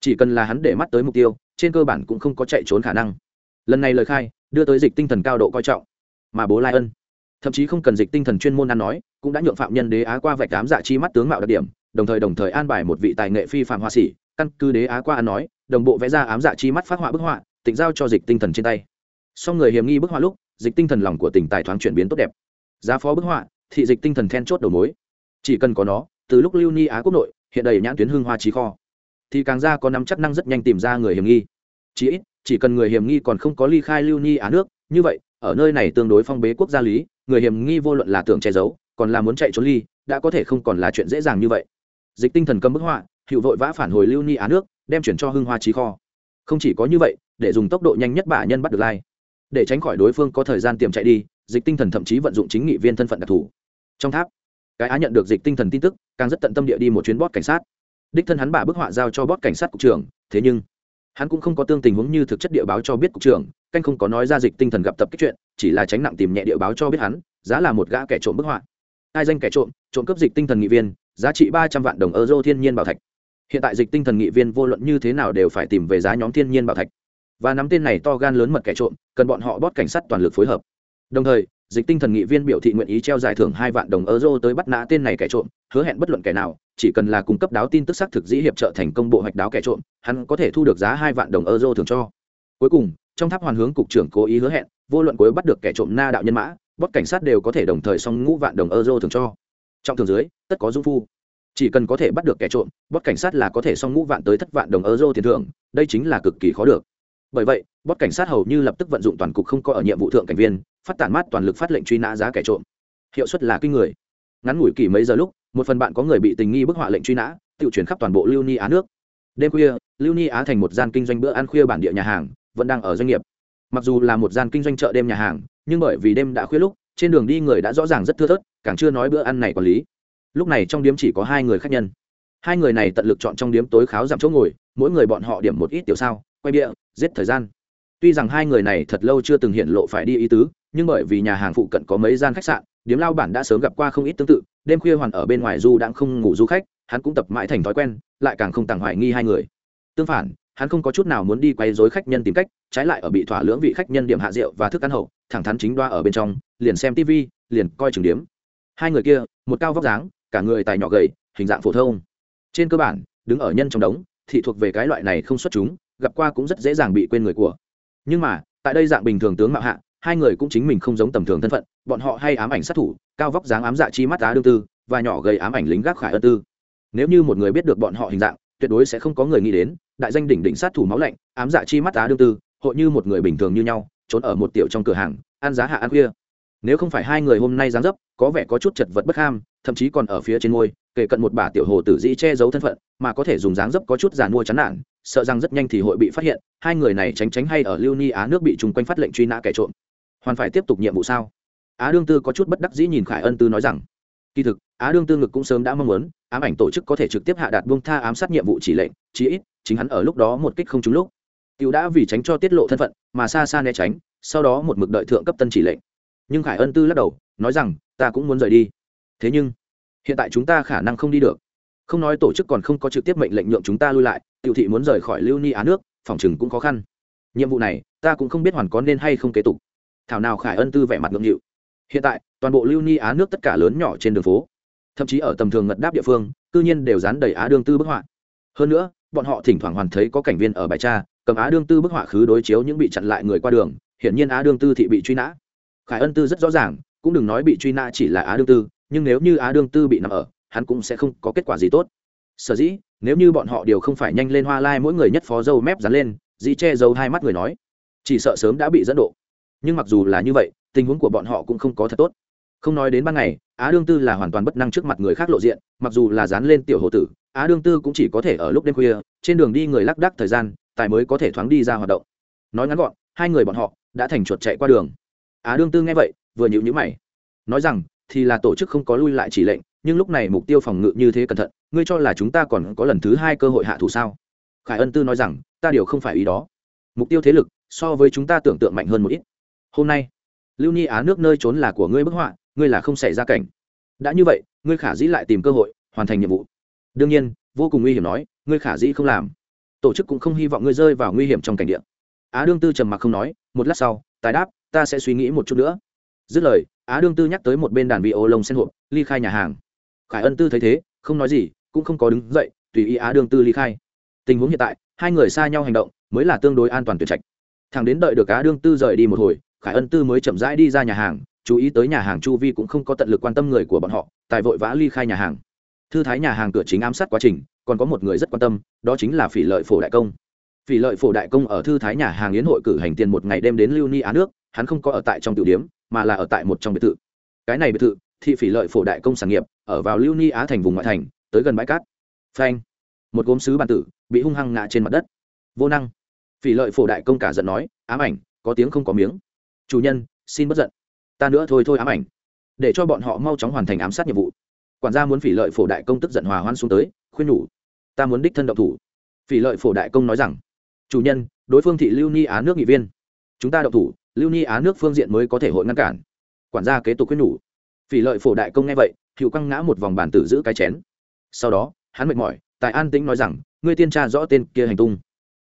Chỉ cần là hắn để mắt tới mục tiêu, trên cơ bản cũng không có chạy trốn khả năng. Lần này lời khai, đưa tới dịch tinh thần cao độ coi trọng mà bố lai ân. Thậm chí không cần dịch tinh thần chuyên môn ăn nói, cũng đã nhượng phạm nhân đế á qua vạch đám dạ chi mắt tướng mạo đặc điểm, đồng thời đồng thời an bài một vị tài nghệ phi phạm hoa sĩ, căn cứ đế á qua ăn nói, đồng bộ vẽ ra ám dạ chi mắt phát họa bức họa, tịnh giao cho dịch tinh thần trên tay. Sau người hiểm nghi bức họa lúc, dịch tinh thần lòng của tỉnh tài thoáng chuyển biến tốt đẹp. Giá phó bức họa, thị dịch tinh thần then chốt đầu mối. Chỉ cần có nó, từ lúc lưu ni á quốc nội, hiện đầy nhãn tuyến hương hoa trí kho. Thì càng ra có nắm chắc năng rất nhanh tìm ra người hiểm nghi. Chỉ ít, chỉ cần người hiểm nghi còn không có ly khai lưu ni á nước, như vậy ở nơi này tương đối phong bế quốc gia lý, người hiểm nghi vô luận là tưởng che giấu, còn là muốn chạy trốn ly, đã có thể không còn là chuyện dễ dàng như vậy. Dịch tinh thần cầm bức họa, hiệu vội vã phản hồi lưu ni á nước, đem chuyển cho hưng hoa trí kho. Không chỉ có như vậy, để dùng tốc độ nhanh nhất bả nhân bắt được lai. Để tránh khỏi đối phương có thời gian tiềm chạy đi, dịch tinh thần thậm chí vận dụng chính nghị viên thân phận đặc thù. Trong tháp, cái á nhận được dịch tinh thần tin tức, càng rất tận tâm địa đi một chuyến bót cảnh sát. Đích thân hắn bà bức họa giao cho bót cảnh sát cục trưởng, thế nhưng hắn cũng không có tương tình huống như thực chất địa báo cho biết cục trưởng, canh không có nói ra dịch tinh thần gặp tập kích chuyện, chỉ là tránh nặng tìm nhẹ địa báo cho biết hắn, giá là một gã kẻ trộm bức họa. Ai danh kẻ trộm trộm cướp dịch tinh thần nghị viên, giá trị ba trăm vạn đồng euro thiên nhiên bảo thạch. Hiện tại dịch tinh thần nghị viên vô luận như thế nào đều phải tìm về giá nhóm thiên nhiên bảo thạch. Và nắm tên này to gan lớn mật kẻ trộm, cần bọn họ bót cảnh sát toàn lực phối hợp. Đồng thời dịch tinh thần nghị viên biểu thị nguyện ý treo giải thưởng hai vạn đồng euro tới bắt nã tên này kẻ trộm, hứa hẹn bất luận kẻ nào, chỉ cần là cung cấp đáo tin tức xác thực dĩ hiệp trợ thành công bộ hoạch đáo kẻ trộm, hắn có thể thu được giá hai vạn đồng euro thường cho. Cuối cùng, trong tháp hoàn hướng cục trưởng cố ý hứa hẹn, vô luận cuối bắt được kẻ trộm na đạo nhân mã bót cảnh sát đều có thể đồng thời xong ngũ vạn đồng euro thường cho. Trong thường dưới, tất có dung phu. Chỉ cần có thể bắt được kẻ trộm bót cảnh sát là có thể xong ngũ vạn tới thất vạn đồng euro tiền thưởng, đây chính là cực kỳ khó được. Bởi vậy bót cảnh sát hầu như lập tức vận dụng toàn cục không có ở nhiệm vụ thượng cảnh viên phát tản mát toàn lực phát lệnh truy nã giá kẻ trộm. Hiệu suất là kinh người. Ngắn ngủi kỳ mấy giờ lúc, một phần bạn có người bị tình nghi bức họa lệnh truy nã, tự chuyển khắp toàn bộ lưu ni á nước. Đêm khuya, lưu ni á thành một gian kinh doanh bữa ăn khuya bản địa nhà hàng, vẫn đang ở doanh nghiệp. Mặc dù là một gian kinh doanh chợ đêm nhà hàng, nhưng bởi vì đêm đã khuya lúc, trên đường đi người đã rõ ràng rất thưa thớt, càng chưa nói bữa ăn này quản lý. Lúc này trong điếm chỉ có hai người khách nhân. Hai người này tận lực chọn trong điếm tối kháo giảm chỗ ngồi, mỗi người bọn họ điểm một ít tiểu sao, quay bịa, giết thời gian. Tuy rằng hai người này thật lâu chưa từng hiện lộ phải đi ý tứ nhưng bởi vì nhà hàng phụ cận có mấy gian khách sạn, điếm lao bản đã sớm gặp qua không ít tương tự, đêm khuya hoàn ở bên ngoài du đang không ngủ du khách, hắn cũng tập mãi thành thói quen, lại càng không tàng hoài nghi hai người. Tương phản, hắn không có chút nào muốn đi quay dối khách nhân tìm cách, trái lại ở bị thỏa lưỡng vị khách nhân điểm hạ rượu và thức ăn hậu, thẳng thắn chính đoa ở bên trong, liền xem tv liền coi trường điếm. Hai người kia, một cao vóc dáng, cả người tài nhỏ gầy, hình dạng phổ thông. Trên cơ bản, đứng ở nhân trong đống thị thuộc về cái loại này không xuất chúng, gặp qua cũng rất dễ dàng bị quên người của. Nhưng mà, tại đây dạng bình thường tướng mạo hạ hai người cũng chính mình không giống tầm thường thân phận, bọn họ hay ám ảnh sát thủ, cao vóc dáng ám dạ chi mắt á đương tư, và nhỏ gầy ám ảnh lính gác khải ân tư. Nếu như một người biết được bọn họ hình dạng, tuyệt đối sẽ không có người nghĩ đến, đại danh đỉnh đỉnh sát thủ máu lạnh, ám dạ chi mắt á đương tư, hội như một người bình thường như nhau, trốn ở một tiểu trong cửa hàng, ăn giá hạ ăn khuya. Nếu không phải hai người hôm nay dáng dấp, có vẻ có chút chật vật bất ham, thậm chí còn ở phía trên ngôi, kể cận một bả tiểu hồ tử dĩ che giấu thân phận, mà có thể dùng dáng dấp có chút giàn mua chán nản, sợ rằng rất nhanh thì hội bị phát hiện, hai người này tránh tránh hay ở lưu ni á nước bị chung quanh phát lệnh truy nã kẻ trộm hoàn phải tiếp tục nhiệm vụ sao? Á đương tư có chút bất đắc dĩ nhìn khải ân tư nói rằng, kỳ thực, á đương tư ngực cũng sớm đã mong muốn, ám ảnh tổ chức có thể trực tiếp hạ đạt buông tha ám sát nhiệm vụ chỉ lệnh, chí ít, chính hắn ở lúc đó một kích không trúng lúc. Tiểu đã vì tránh cho tiết lộ thân phận, mà xa xa né tránh, sau đó một mực đợi thượng cấp tân chỉ lệnh. Nhưng khải ân tư lắc đầu, nói rằng, ta cũng muốn rời đi. Thế nhưng, hiện tại chúng ta khả năng không đi được. Không nói tổ chức còn không có trực tiếp mệnh lệnh nhượng chúng ta lui lại, tiểu thị muốn rời khỏi lưu ni á nước, phòng chừng cũng khó khăn. Nhiệm vụ này, ta cũng không biết hoàn có nên hay không kế tục thảo nào khải ân tư vẻ mặt ngượng nghịu. Hiện tại, toàn bộ lưu ni á nước tất cả lớn nhỏ trên đường phố, thậm chí ở tầm thường ngật đáp địa phương, cư nhiên đều dán đầy á đương tư bức họa. Hơn nữa, bọn họ thỉnh thoảng hoàn thấy có cảnh viên ở bài tra cầm á đương tư bức họa khứ đối chiếu những bị chặn lại người qua đường, hiển nhiên á đương tư thị bị truy nã. Khải ân tư rất rõ ràng, cũng đừng nói bị truy nã chỉ là á đương tư, nhưng nếu như á đương tư bị nằm ở, hắn cũng sẽ không có kết quả gì tốt. Sở dĩ, nếu như bọn họ đều không phải nhanh lên hoa lai mỗi người nhất phó dâu mép dán lên, dĩ che dâu hai mắt người nói, chỉ sợ sớm đã bị dẫn độ nhưng mặc dù là như vậy, tình huống của bọn họ cũng không có thật tốt. Không nói đến ban ngày, á đương tư là hoàn toàn bất năng trước mặt người khác lộ diện, mặc dù là dán lên tiểu hồ tử, á đương tư cũng chỉ có thể ở lúc đêm khuya, trên đường đi người lác đác thời gian, tài mới có thể thoáng đi ra hoạt động. Nói ngắn gọn, hai người bọn họ đã thành chuột chạy qua đường. Á đương tư nghe vậy, vừa nhịu nhữ mày. Nói rằng, thì là tổ chức không có lui lại chỉ lệnh, nhưng lúc này mục tiêu phòng ngự như thế cẩn thận, ngươi cho là chúng ta còn có lần thứ hai cơ hội hạ thủ sao? Khải ân tư nói rằng, ta điều không phải ý đó. Mục tiêu thế lực so với chúng ta tưởng tượng mạnh hơn một ít hôm nay, lưu ni á nước nơi trốn là của ngươi bức họa, ngươi là không xảy ra cảnh. Đã như vậy, ngươi khả dĩ lại tìm cơ hội, hoàn thành nhiệm vụ. Đương nhiên, vô cùng nguy hiểm nói, ngươi khả dĩ không làm. Tổ chức cũng không hy vọng ngươi rơi vào nguy hiểm trong cảnh địa. Á đương tư trầm mặc không nói, một lát sau tài đáp, ta sẽ suy nghĩ một chút nữa. Dứt lời, á đương tư nhắc tới một bên đàn vị ô lông sen hộp, ly khai nhà hàng. Khải ân tư thấy thế, không nói gì, cũng không có đứng dậy, tùy ý á đương tư ly khai. Tình huống hiện tại, hai người xa nhau hành động, mới là tương đối an toàn tuyệt trạch. Thằng đến đợi được á đương tư rời đi một hồi khải ân tư mới chậm rãi đi ra nhà hàng, chú ý tới nhà hàng chu vi cũng không có tận lực quan tâm người của bọn họ, tài vội vã ly khai nhà hàng. Thư thái nhà hàng cửa chính ám sát quá trình, còn có một người rất quan tâm, đó chính là phỉ lợi phổ đại công. Phỉ lợi phổ đại công ở thư thái nhà hàng yến hội cử hành tiền một ngày đêm đến lưu ni á nước, hắn không có ở tại trong tiểu điếm mà là ở tại một trong biệt thự. Cái này biệt thự thị phỉ lợi phổ đại công sản nghiệp, ở vào lưu ni á thành vùng ngoại thành, tới gần bãi cát. Phanh. Một gốm sứ bàn tử, bị hung hăng ngã trên mặt đất. Vô năng. Phỉ lợi phổ đại công cả giận nói, ám ảnh, có tiếng không có miếng chủ nhân, xin bất giận. Ta nữa thôi thôi ám ảnh. Để cho bọn họ mau chóng hoàn thành ám sát nhiệm vụ. Quản gia muốn phỉ lợi phổ đại công tức giận hòa hoan xuống tới, khuyên nhủ. Ta muốn đích thân động thủ. Phỉ lợi phổ đại công nói rằng, chủ nhân, đối phương thị lưu ni á nước nghị viên. Chúng ta động thủ, lưu ni á nước phương diện mới có thể hội ngăn cản. Quản gia kế tục khuyên nhủ. Phỉ lợi phổ đại công nghe vậy hiệu quăng ngã một vòng bàn tử giữ cái chén. Sau đó, hắn mệt mỏi, tại an tĩnh nói rằng, ngươi tiên tra rõ tên kia hành tung.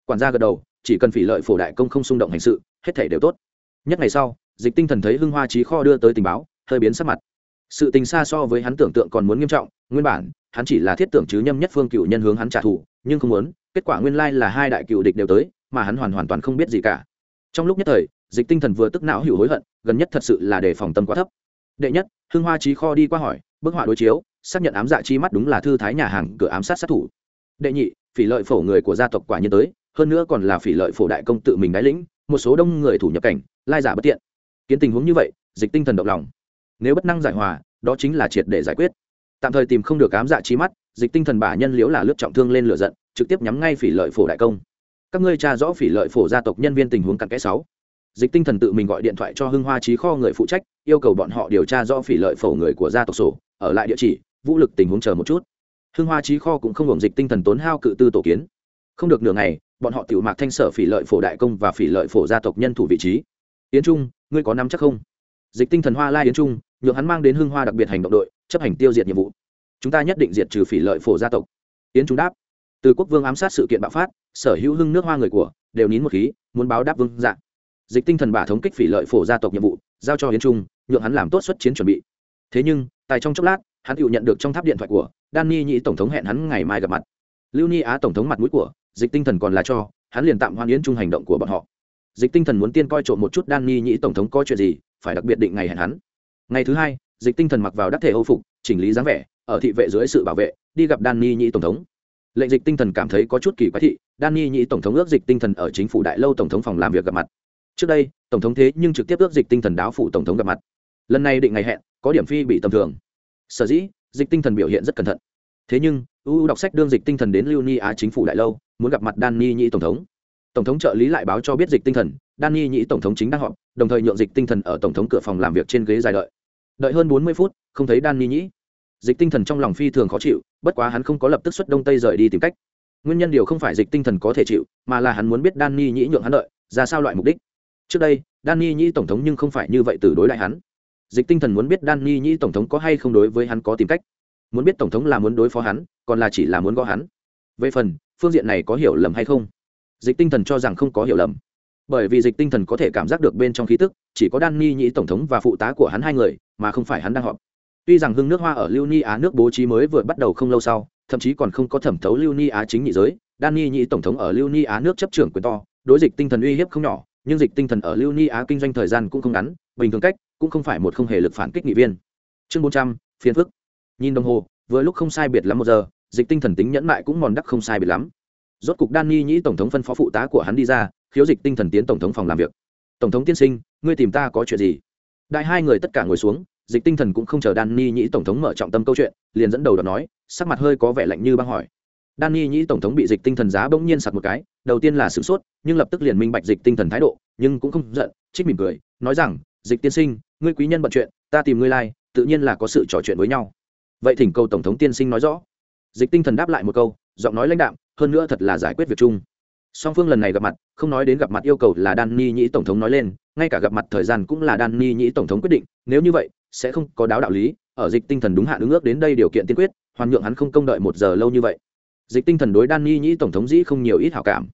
Quản gia gật đầu, chỉ cần phỉ lợi phổ đại công không xung động hành sự, hết thể đều tốt nhất ngày sau, dịch tinh thần thấy hưng hoa trí kho đưa tới tình báo, hơi biến sắc mặt. Sự tình xa so với hắn tưởng tượng còn muốn nghiêm trọng, nguyên bản, hắn chỉ là thiết tưởng chứ nhâm nhất phương cựu nhân hướng hắn trả thù, nhưng không muốn, kết quả nguyên lai là hai đại cựu địch đều tới, mà hắn hoàn hoàn toàn không biết gì cả. Trong lúc nhất thời, dịch tinh thần vừa tức não hiểu hối hận, gần nhất thật sự là đề phòng tâm quá thấp. Đệ nhất, hưng hoa trí kho đi qua hỏi, bức họa đối chiếu, xác nhận ám dạ chi mắt đúng là thư thái nhà hàng, cửa ám sát sát thủ. Đệ nhị, phỉ lợi phổ người của gia tộc quả nhiên tới, hơn nữa còn là phỉ lợi phổ đại công tự mình đái lĩnh một số đông người thủ nhập cảnh, lai giả bất tiện. Kiến tình huống như vậy, dịch tinh thần động lòng. Nếu bất năng giải hòa, đó chính là triệt để giải quyết. Tạm thời tìm không được ám dạ trí mắt, dịch tinh thần bả nhân liễu là lướt trọng thương lên lửa giận, trực tiếp nhắm ngay phỉ lợi phổ đại công. Các ngươi tra rõ phỉ lợi phổ gia tộc nhân viên tình huống cặn kẽ sáu. Dịch tinh thần tự mình gọi điện thoại cho hưng hoa trí kho người phụ trách, yêu cầu bọn họ điều tra rõ phỉ lợi phổ người của gia tộc sổ, ở lại địa chỉ, vũ lực tình huống chờ một chút. Hưng hoa trí kho cũng không hưởng dịch tinh thần tốn hao cự tư tổ kiến. Không được nửa ngày bọn họ tiểu mạc thanh sở phỉ lợi phổ đại công và phỉ lợi phổ gia tộc nhân thủ vị trí. Yến trung, ngươi có nắm chắc không? Dịch tinh thần hoa lai yến trung, nhượng hắn mang đến hưng hoa đặc biệt hành động đội, chấp hành tiêu diệt nhiệm vụ. Chúng ta nhất định diệt trừ phỉ lợi phổ gia tộc. Yến trung đáp. Từ quốc vương ám sát sự kiện bạo phát, sở hữu hưng nước hoa người của, đều nín một khí, muốn báo đáp vương dạng dịch tinh thần bả thống kích phỉ lợi phổ gia tộc nhiệm vụ, giao cho yến trung, nhượng hắn làm tốt xuất chiến chuẩn bị. Thế nhưng, tại trong chốc lát, hắn tự nhận được trong tháp điện thoại của danny nhĩ tổng thống hẹn hắn ngày mai gặp mặt. Lưu ni á tổng thống mặt mũi của dịch tinh thần còn là cho, hắn liền tạm hoan yến chung hành động của bọn họ. Dịch tinh thần muốn tiên coi trộm một chút danny nhĩ tổng thống có chuyện gì, phải đặc biệt định ngày hẹn hắn. Ngày thứ hai, dịch tinh thần mặc vào đắc thể âu phục, chỉnh lý dáng vẻ, ở thị vệ dưới sự bảo vệ, đi gặp danny nhĩ tổng thống. Lệnh dịch tinh thần cảm thấy có chút kỳ quái thị danny nhĩ tổng thống ước dịch tinh thần ở chính phủ đại lâu tổng thống phòng làm việc gặp mặt. Trước đây, tổng thống thế nhưng trực tiếp ước dịch tinh thần đáo phủ tổng thống gặp mặt. Lần này định ngày hẹn, có điểm phi bị tầm thường. Sở dĩ, dịch tinh thần biểu hiện rất cẩn thận. Thế nhưng Uu đọc sách đương dịch tinh thần đến lưu ni á chính phủ đại lâu, muốn gặp mặt đan ni nhĩ tổng thống. Tổng thống trợ lý lại báo cho biết dịch tinh thần, đan ni nhĩ tổng thống chính đang họp, đồng thời nhượng dịch tinh thần ở tổng thống cửa phòng làm việc trên ghế dài đợi. Đợi hơn bốn mươi phút, không thấy đan ni nhĩ. Dịch tinh thần trong lòng phi thường khó chịu, bất quá hắn không có lập tức xuất đông tây rời đi tìm cách. Nguyên nhân điều không phải dịch tinh thần có thể chịu, mà là hắn muốn biết đan ni nhĩ nhượng hắn đợi, ra sao loại mục đích. Trước đây, đan ni nhĩ tổng thống nhưng không phải như vậy từ đối lại hắn. Dịch tinh thần muốn biết đan ni nhĩ tổng thống có hay không đối với hắn có tìm cách. Muốn biết tổng thống là muốn đối phó hắn còn là chỉ là muốn gõ hắn. Về phần, phương diện này có hiểu lầm hay không? Dịch tinh thần cho rằng không có hiểu lầm. Bởi vì dịch tinh thần có thể cảm giác được bên trong khí tức, chỉ có đan ni nhĩ tổng thống và phụ tá của hắn hai người, mà không phải hắn đang họp. Tuy rằng hưng nước hoa ở lưu ni á nước bố trí mới vừa bắt đầu không lâu sau, thậm chí còn không có thẩm thấu lưu ni á chính nhị giới, đan ni nhĩ tổng thống ở lưu ni á nước chấp trưởng quyền to, đối dịch tinh thần uy hiếp không nhỏ, nhưng dịch tinh thần ở lưu ni á kinh doanh thời gian cũng không ngắn, bình thường cách, cũng không phải một không hề lực phản kích nghị viên. Chương bốn trăm phiên phức. Nhìn đồng hồ, vừa lúc không sai biệt lắm một giờ dịch tinh thần tính nhẫn mại cũng mòn đắc không sai bị lắm. Rốt cục đan nghi nhĩ tổng thống phân phó phụ tá của hắn đi ra khiếu dịch tinh thần tiến tổng thống phòng làm việc. Tổng thống tiên sinh ngươi tìm ta có chuyện gì? Đại hai người tất cả ngồi xuống dịch tinh thần cũng không chờ đan ni nhĩ tổng thống mở trọng tâm câu chuyện liền dẫn đầu đọc nói sắc mặt hơi có vẻ lạnh như băng hỏi. Đan ni nhĩ tổng thống bị dịch tinh thần giá bỗng nhiên sặc một cái đầu tiên là sửng sốt nhưng lập tức liền minh bạch dịch tinh thần thái độ nhưng cũng không giận trích mỉm cười nói rằng dịch tiên sinh ngươi quý nhân bận chuyện ta tìm ngươi lai、like, tự nhiên là có sự trò chuyện với nhau. Vậy thỉnh cầu tổng thống tiên sinh nói rõ dịch tinh thần đáp lại một câu, giọng nói lãnh đạm, hơn nữa thật là giải quyết việc chung. Song phương lần này gặp mặt, không nói đến gặp mặt yêu cầu là đan ni nhĩ tổng thống nói lên, ngay cả gặp mặt thời gian cũng là đan ni nhĩ tổng thống quyết định, nếu như vậy, sẽ không có đáo đạo lý, ở dịch tinh thần đúng hạn ứng ước đến đây điều kiện tiên quyết, hoàn nhượng hắn không công đợi một giờ lâu như vậy. Dịch tinh thần đối đan ni nhĩ tổng thống dĩ không nhiều ít hảo cảm.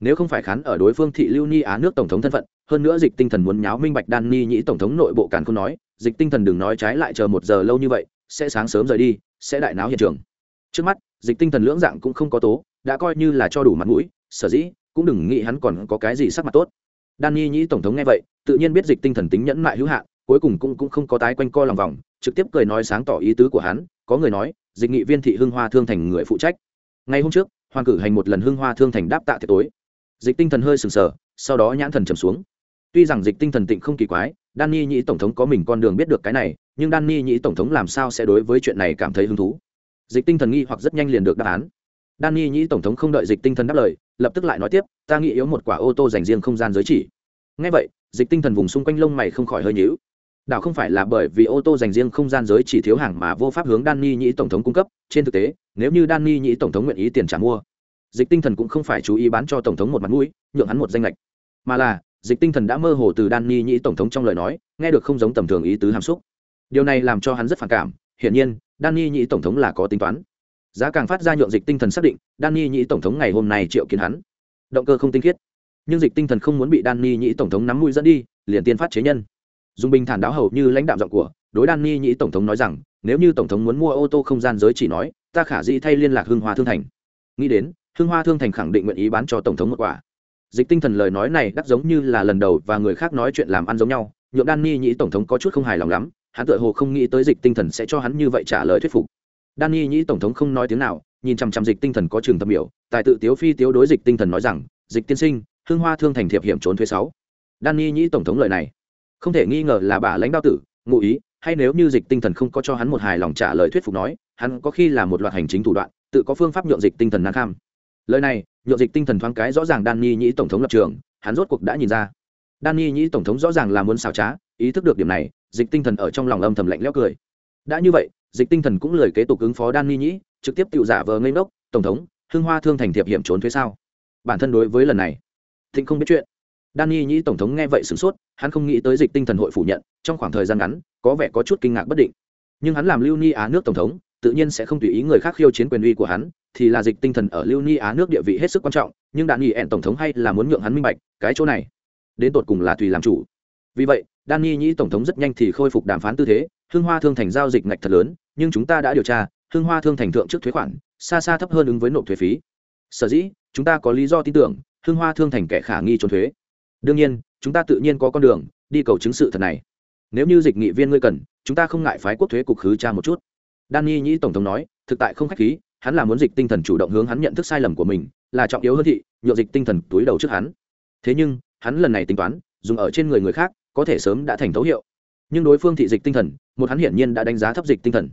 Nếu không phải khán ở đối phương thị lưu ni á nước tổng thống thân phận, hơn nữa dịch tinh thần muốn nháo minh bạch đan ni nhĩ tổng thống nội bộ càn không nói, dịch tinh thần đừng nói trái lại chờ một giờ lâu như vậy, sẽ sáng sớm rời đi, sẽ đại náo hiện trường trước mắt dịch tinh thần lưỡng dạng cũng không có tố đã coi như là cho đủ mặt mũi sở dĩ cũng đừng nghĩ hắn còn có cái gì sắc mặt tốt. Đan ni nhĩ tổng thống nghe vậy tự nhiên biết dịch tinh thần tính nhẫn mại hữu hạn cuối cùng cũng, cũng không có tái quanh co lòng vòng trực tiếp cười nói sáng tỏ ý tứ của hắn có người nói dịch nghị viên thị hưng hoa thương thành người phụ trách. Ngày hôm trước hoàng cử hành một lần hưng hoa thương thành đáp tạ tiệc tối. Dịch tinh thần hơi sừng sờ sau đó nhãn thần trầm xuống. Tuy rằng dịch tinh thần tịnh không kỳ quái đan ni nhĩ tổng thống có mình con đường biết được cái này nhưng đan ni nhĩ tổng thống làm sao sẽ đối với chuyện này cảm thấy hứng thú? Dịch tinh thần nghi hoặc rất nhanh liền được đáp án. Danny nhĩ tổng thống không đợi dịch tinh thần đáp lời lập tức lại nói tiếp ta nghĩ yếu một quả ô tô dành riêng không gian giới chỉ. Ngay vậy dịch tinh thần vùng xung quanh lông mày không khỏi hơi nhíu. Đảo không phải là bởi vì ô tô dành riêng không gian giới chỉ thiếu hàng mà vô pháp hướng Danny Nhĩ tổng thống cung cấp, trên thực tế, nếu như Danny Nhĩ tổng thống nguyện ý tiền trả mua, Dịch Tinh Thần cũng không phải chú ý bán cho tổng thống một mặt mũi, nhượng hắn một danh lệch, mà là, Dịch Tinh Thần đã mơ hồ từ Danny Nhĩ tổng thống trong lời nói, nghe được không giống tầm thường ý tứ hàm xúc. Điều này làm cho hắn rất phản cảm, hiển nhiên, Danny Nhị tổng thống là có tính toán. Giá càng phát ra nhượng Dịch Tinh Thần xác định, Danny Nhị tổng thống ngày hôm nay triệu kiến hắn. Động cơ không tinh khiết, nhưng Dịch Tinh Thần không muốn bị Danny Nhị tổng thống nắm mũi dẫn đi, liền tiên phát chế nhân. Dung bình thản đáo hầu như lãnh đạo giọng của đối Danny Nhị tổng thống nói rằng nếu như tổng thống muốn mua ô tô không gian giới chỉ nói ta khả dĩ thay liên lạc hưng hoa thương thành. Nghĩ đến hưng hoa thương thành khẳng định nguyện ý bán cho tổng thống một quả. Dịch tinh thần lời nói này đắc giống như là lần đầu và người khác nói chuyện làm ăn giống nhau nhượng Danny Nhị tổng thống có chút không hài lòng lắm hắn tự hồ không nghĩ tới dịch tinh thần sẽ cho hắn như vậy trả lời thuyết phục. Đan nhi nhĩ tổng thống không nói tiếng nào, nhìn chằm chằm dịch tinh thần có trường thâm biểu tại tự tiếu phi tiếu đối dịch tinh thần nói rằng, dịch tiên sinh hương hoa thương thành thiệp hiểm trốn thuế sáu. Đan nhi nhĩ tổng thống lời này, không thể nghi ngờ là bà lãnh đạo tử, ngụ ý, hay nếu như dịch tinh thần không có cho hắn một hài lòng trả lời thuyết phục nói, hắn có khi là một loạt hành chính thủ đoạn, tự có phương pháp nhượng dịch tinh thần nan kham. Lời này, nhượng dịch tinh thần thoáng cái rõ ràng đan nhi nhĩ tổng thống lập trường, hắn rốt cuộc đã nhìn ra. Đan nhi nhĩ tổng thống rõ ràng là muốn xào trá, ý thức được điểm này dịch tinh thần ở trong lòng âm thầm lạnh lẽo cười đã như vậy dịch tinh thần cũng lời kế tục ứng phó đan ni nhĩ trực tiếp tự giả vờ ngây ngốc tổng thống hương hoa thương thành thiệp hiểm trốn thuế sao bản thân đối với lần này thịnh không biết chuyện Danny Nhĩ tổng thống nghe vậy sửng sốt, hắn không nghĩ tới dịch tinh thần hội phủ nhận, trong khoảng thời gian ngắn, có vẻ có chút kinh ngạc bất định. Nhưng hắn làm Lưu Ni Á nước tổng thống, tự nhiên sẽ không tùy ý người khác khiêu chiến quyền uy của hắn, thì là dịch tinh thần ở Lưu Ni Á nước địa vị hết sức quan trọng, nhưng Danny ẹn tổng thống hay là muốn nhượng hắn minh bạch, cái chỗ này, đến tột cùng là tùy làm chủ. Vì vậy, Danny Nhĩ tổng thống rất nhanh thì khôi phục đàm phán tư thế, Hương Hoa Thương thành giao dịch ngạch thật lớn, nhưng chúng ta đã điều tra, Hương Hoa Thương thành thượng trước thuế khoản, xa xa thấp hơn ứng với nộp thuế phí. Sở dĩ, chúng ta có lý do tin tưởng, Hương Hoa Thương thành kẻ khả nghi trốn thuế. Đương nhiên chúng ta tự nhiên có con đường đi cầu chứng sự thật này. Nếu như dịch nghị viên ngươi cần chúng ta không ngại phái quốc thuế cục khứ tra một chút. Danny nhĩ tổng thống nói thực tại không khách khí hắn là muốn dịch tinh thần chủ động hướng hắn nhận thức sai lầm của mình là trọng yếu hơn thị nhượng dịch tinh thần túi đầu trước hắn. Thế nhưng hắn lần này tính toán dùng ở trên người người khác có thể sớm đã thành thấu hiệu. Nhưng đối phương thị dịch tinh thần, một hắn hiển nhiên đã đánh giá thấp dịch tinh thần.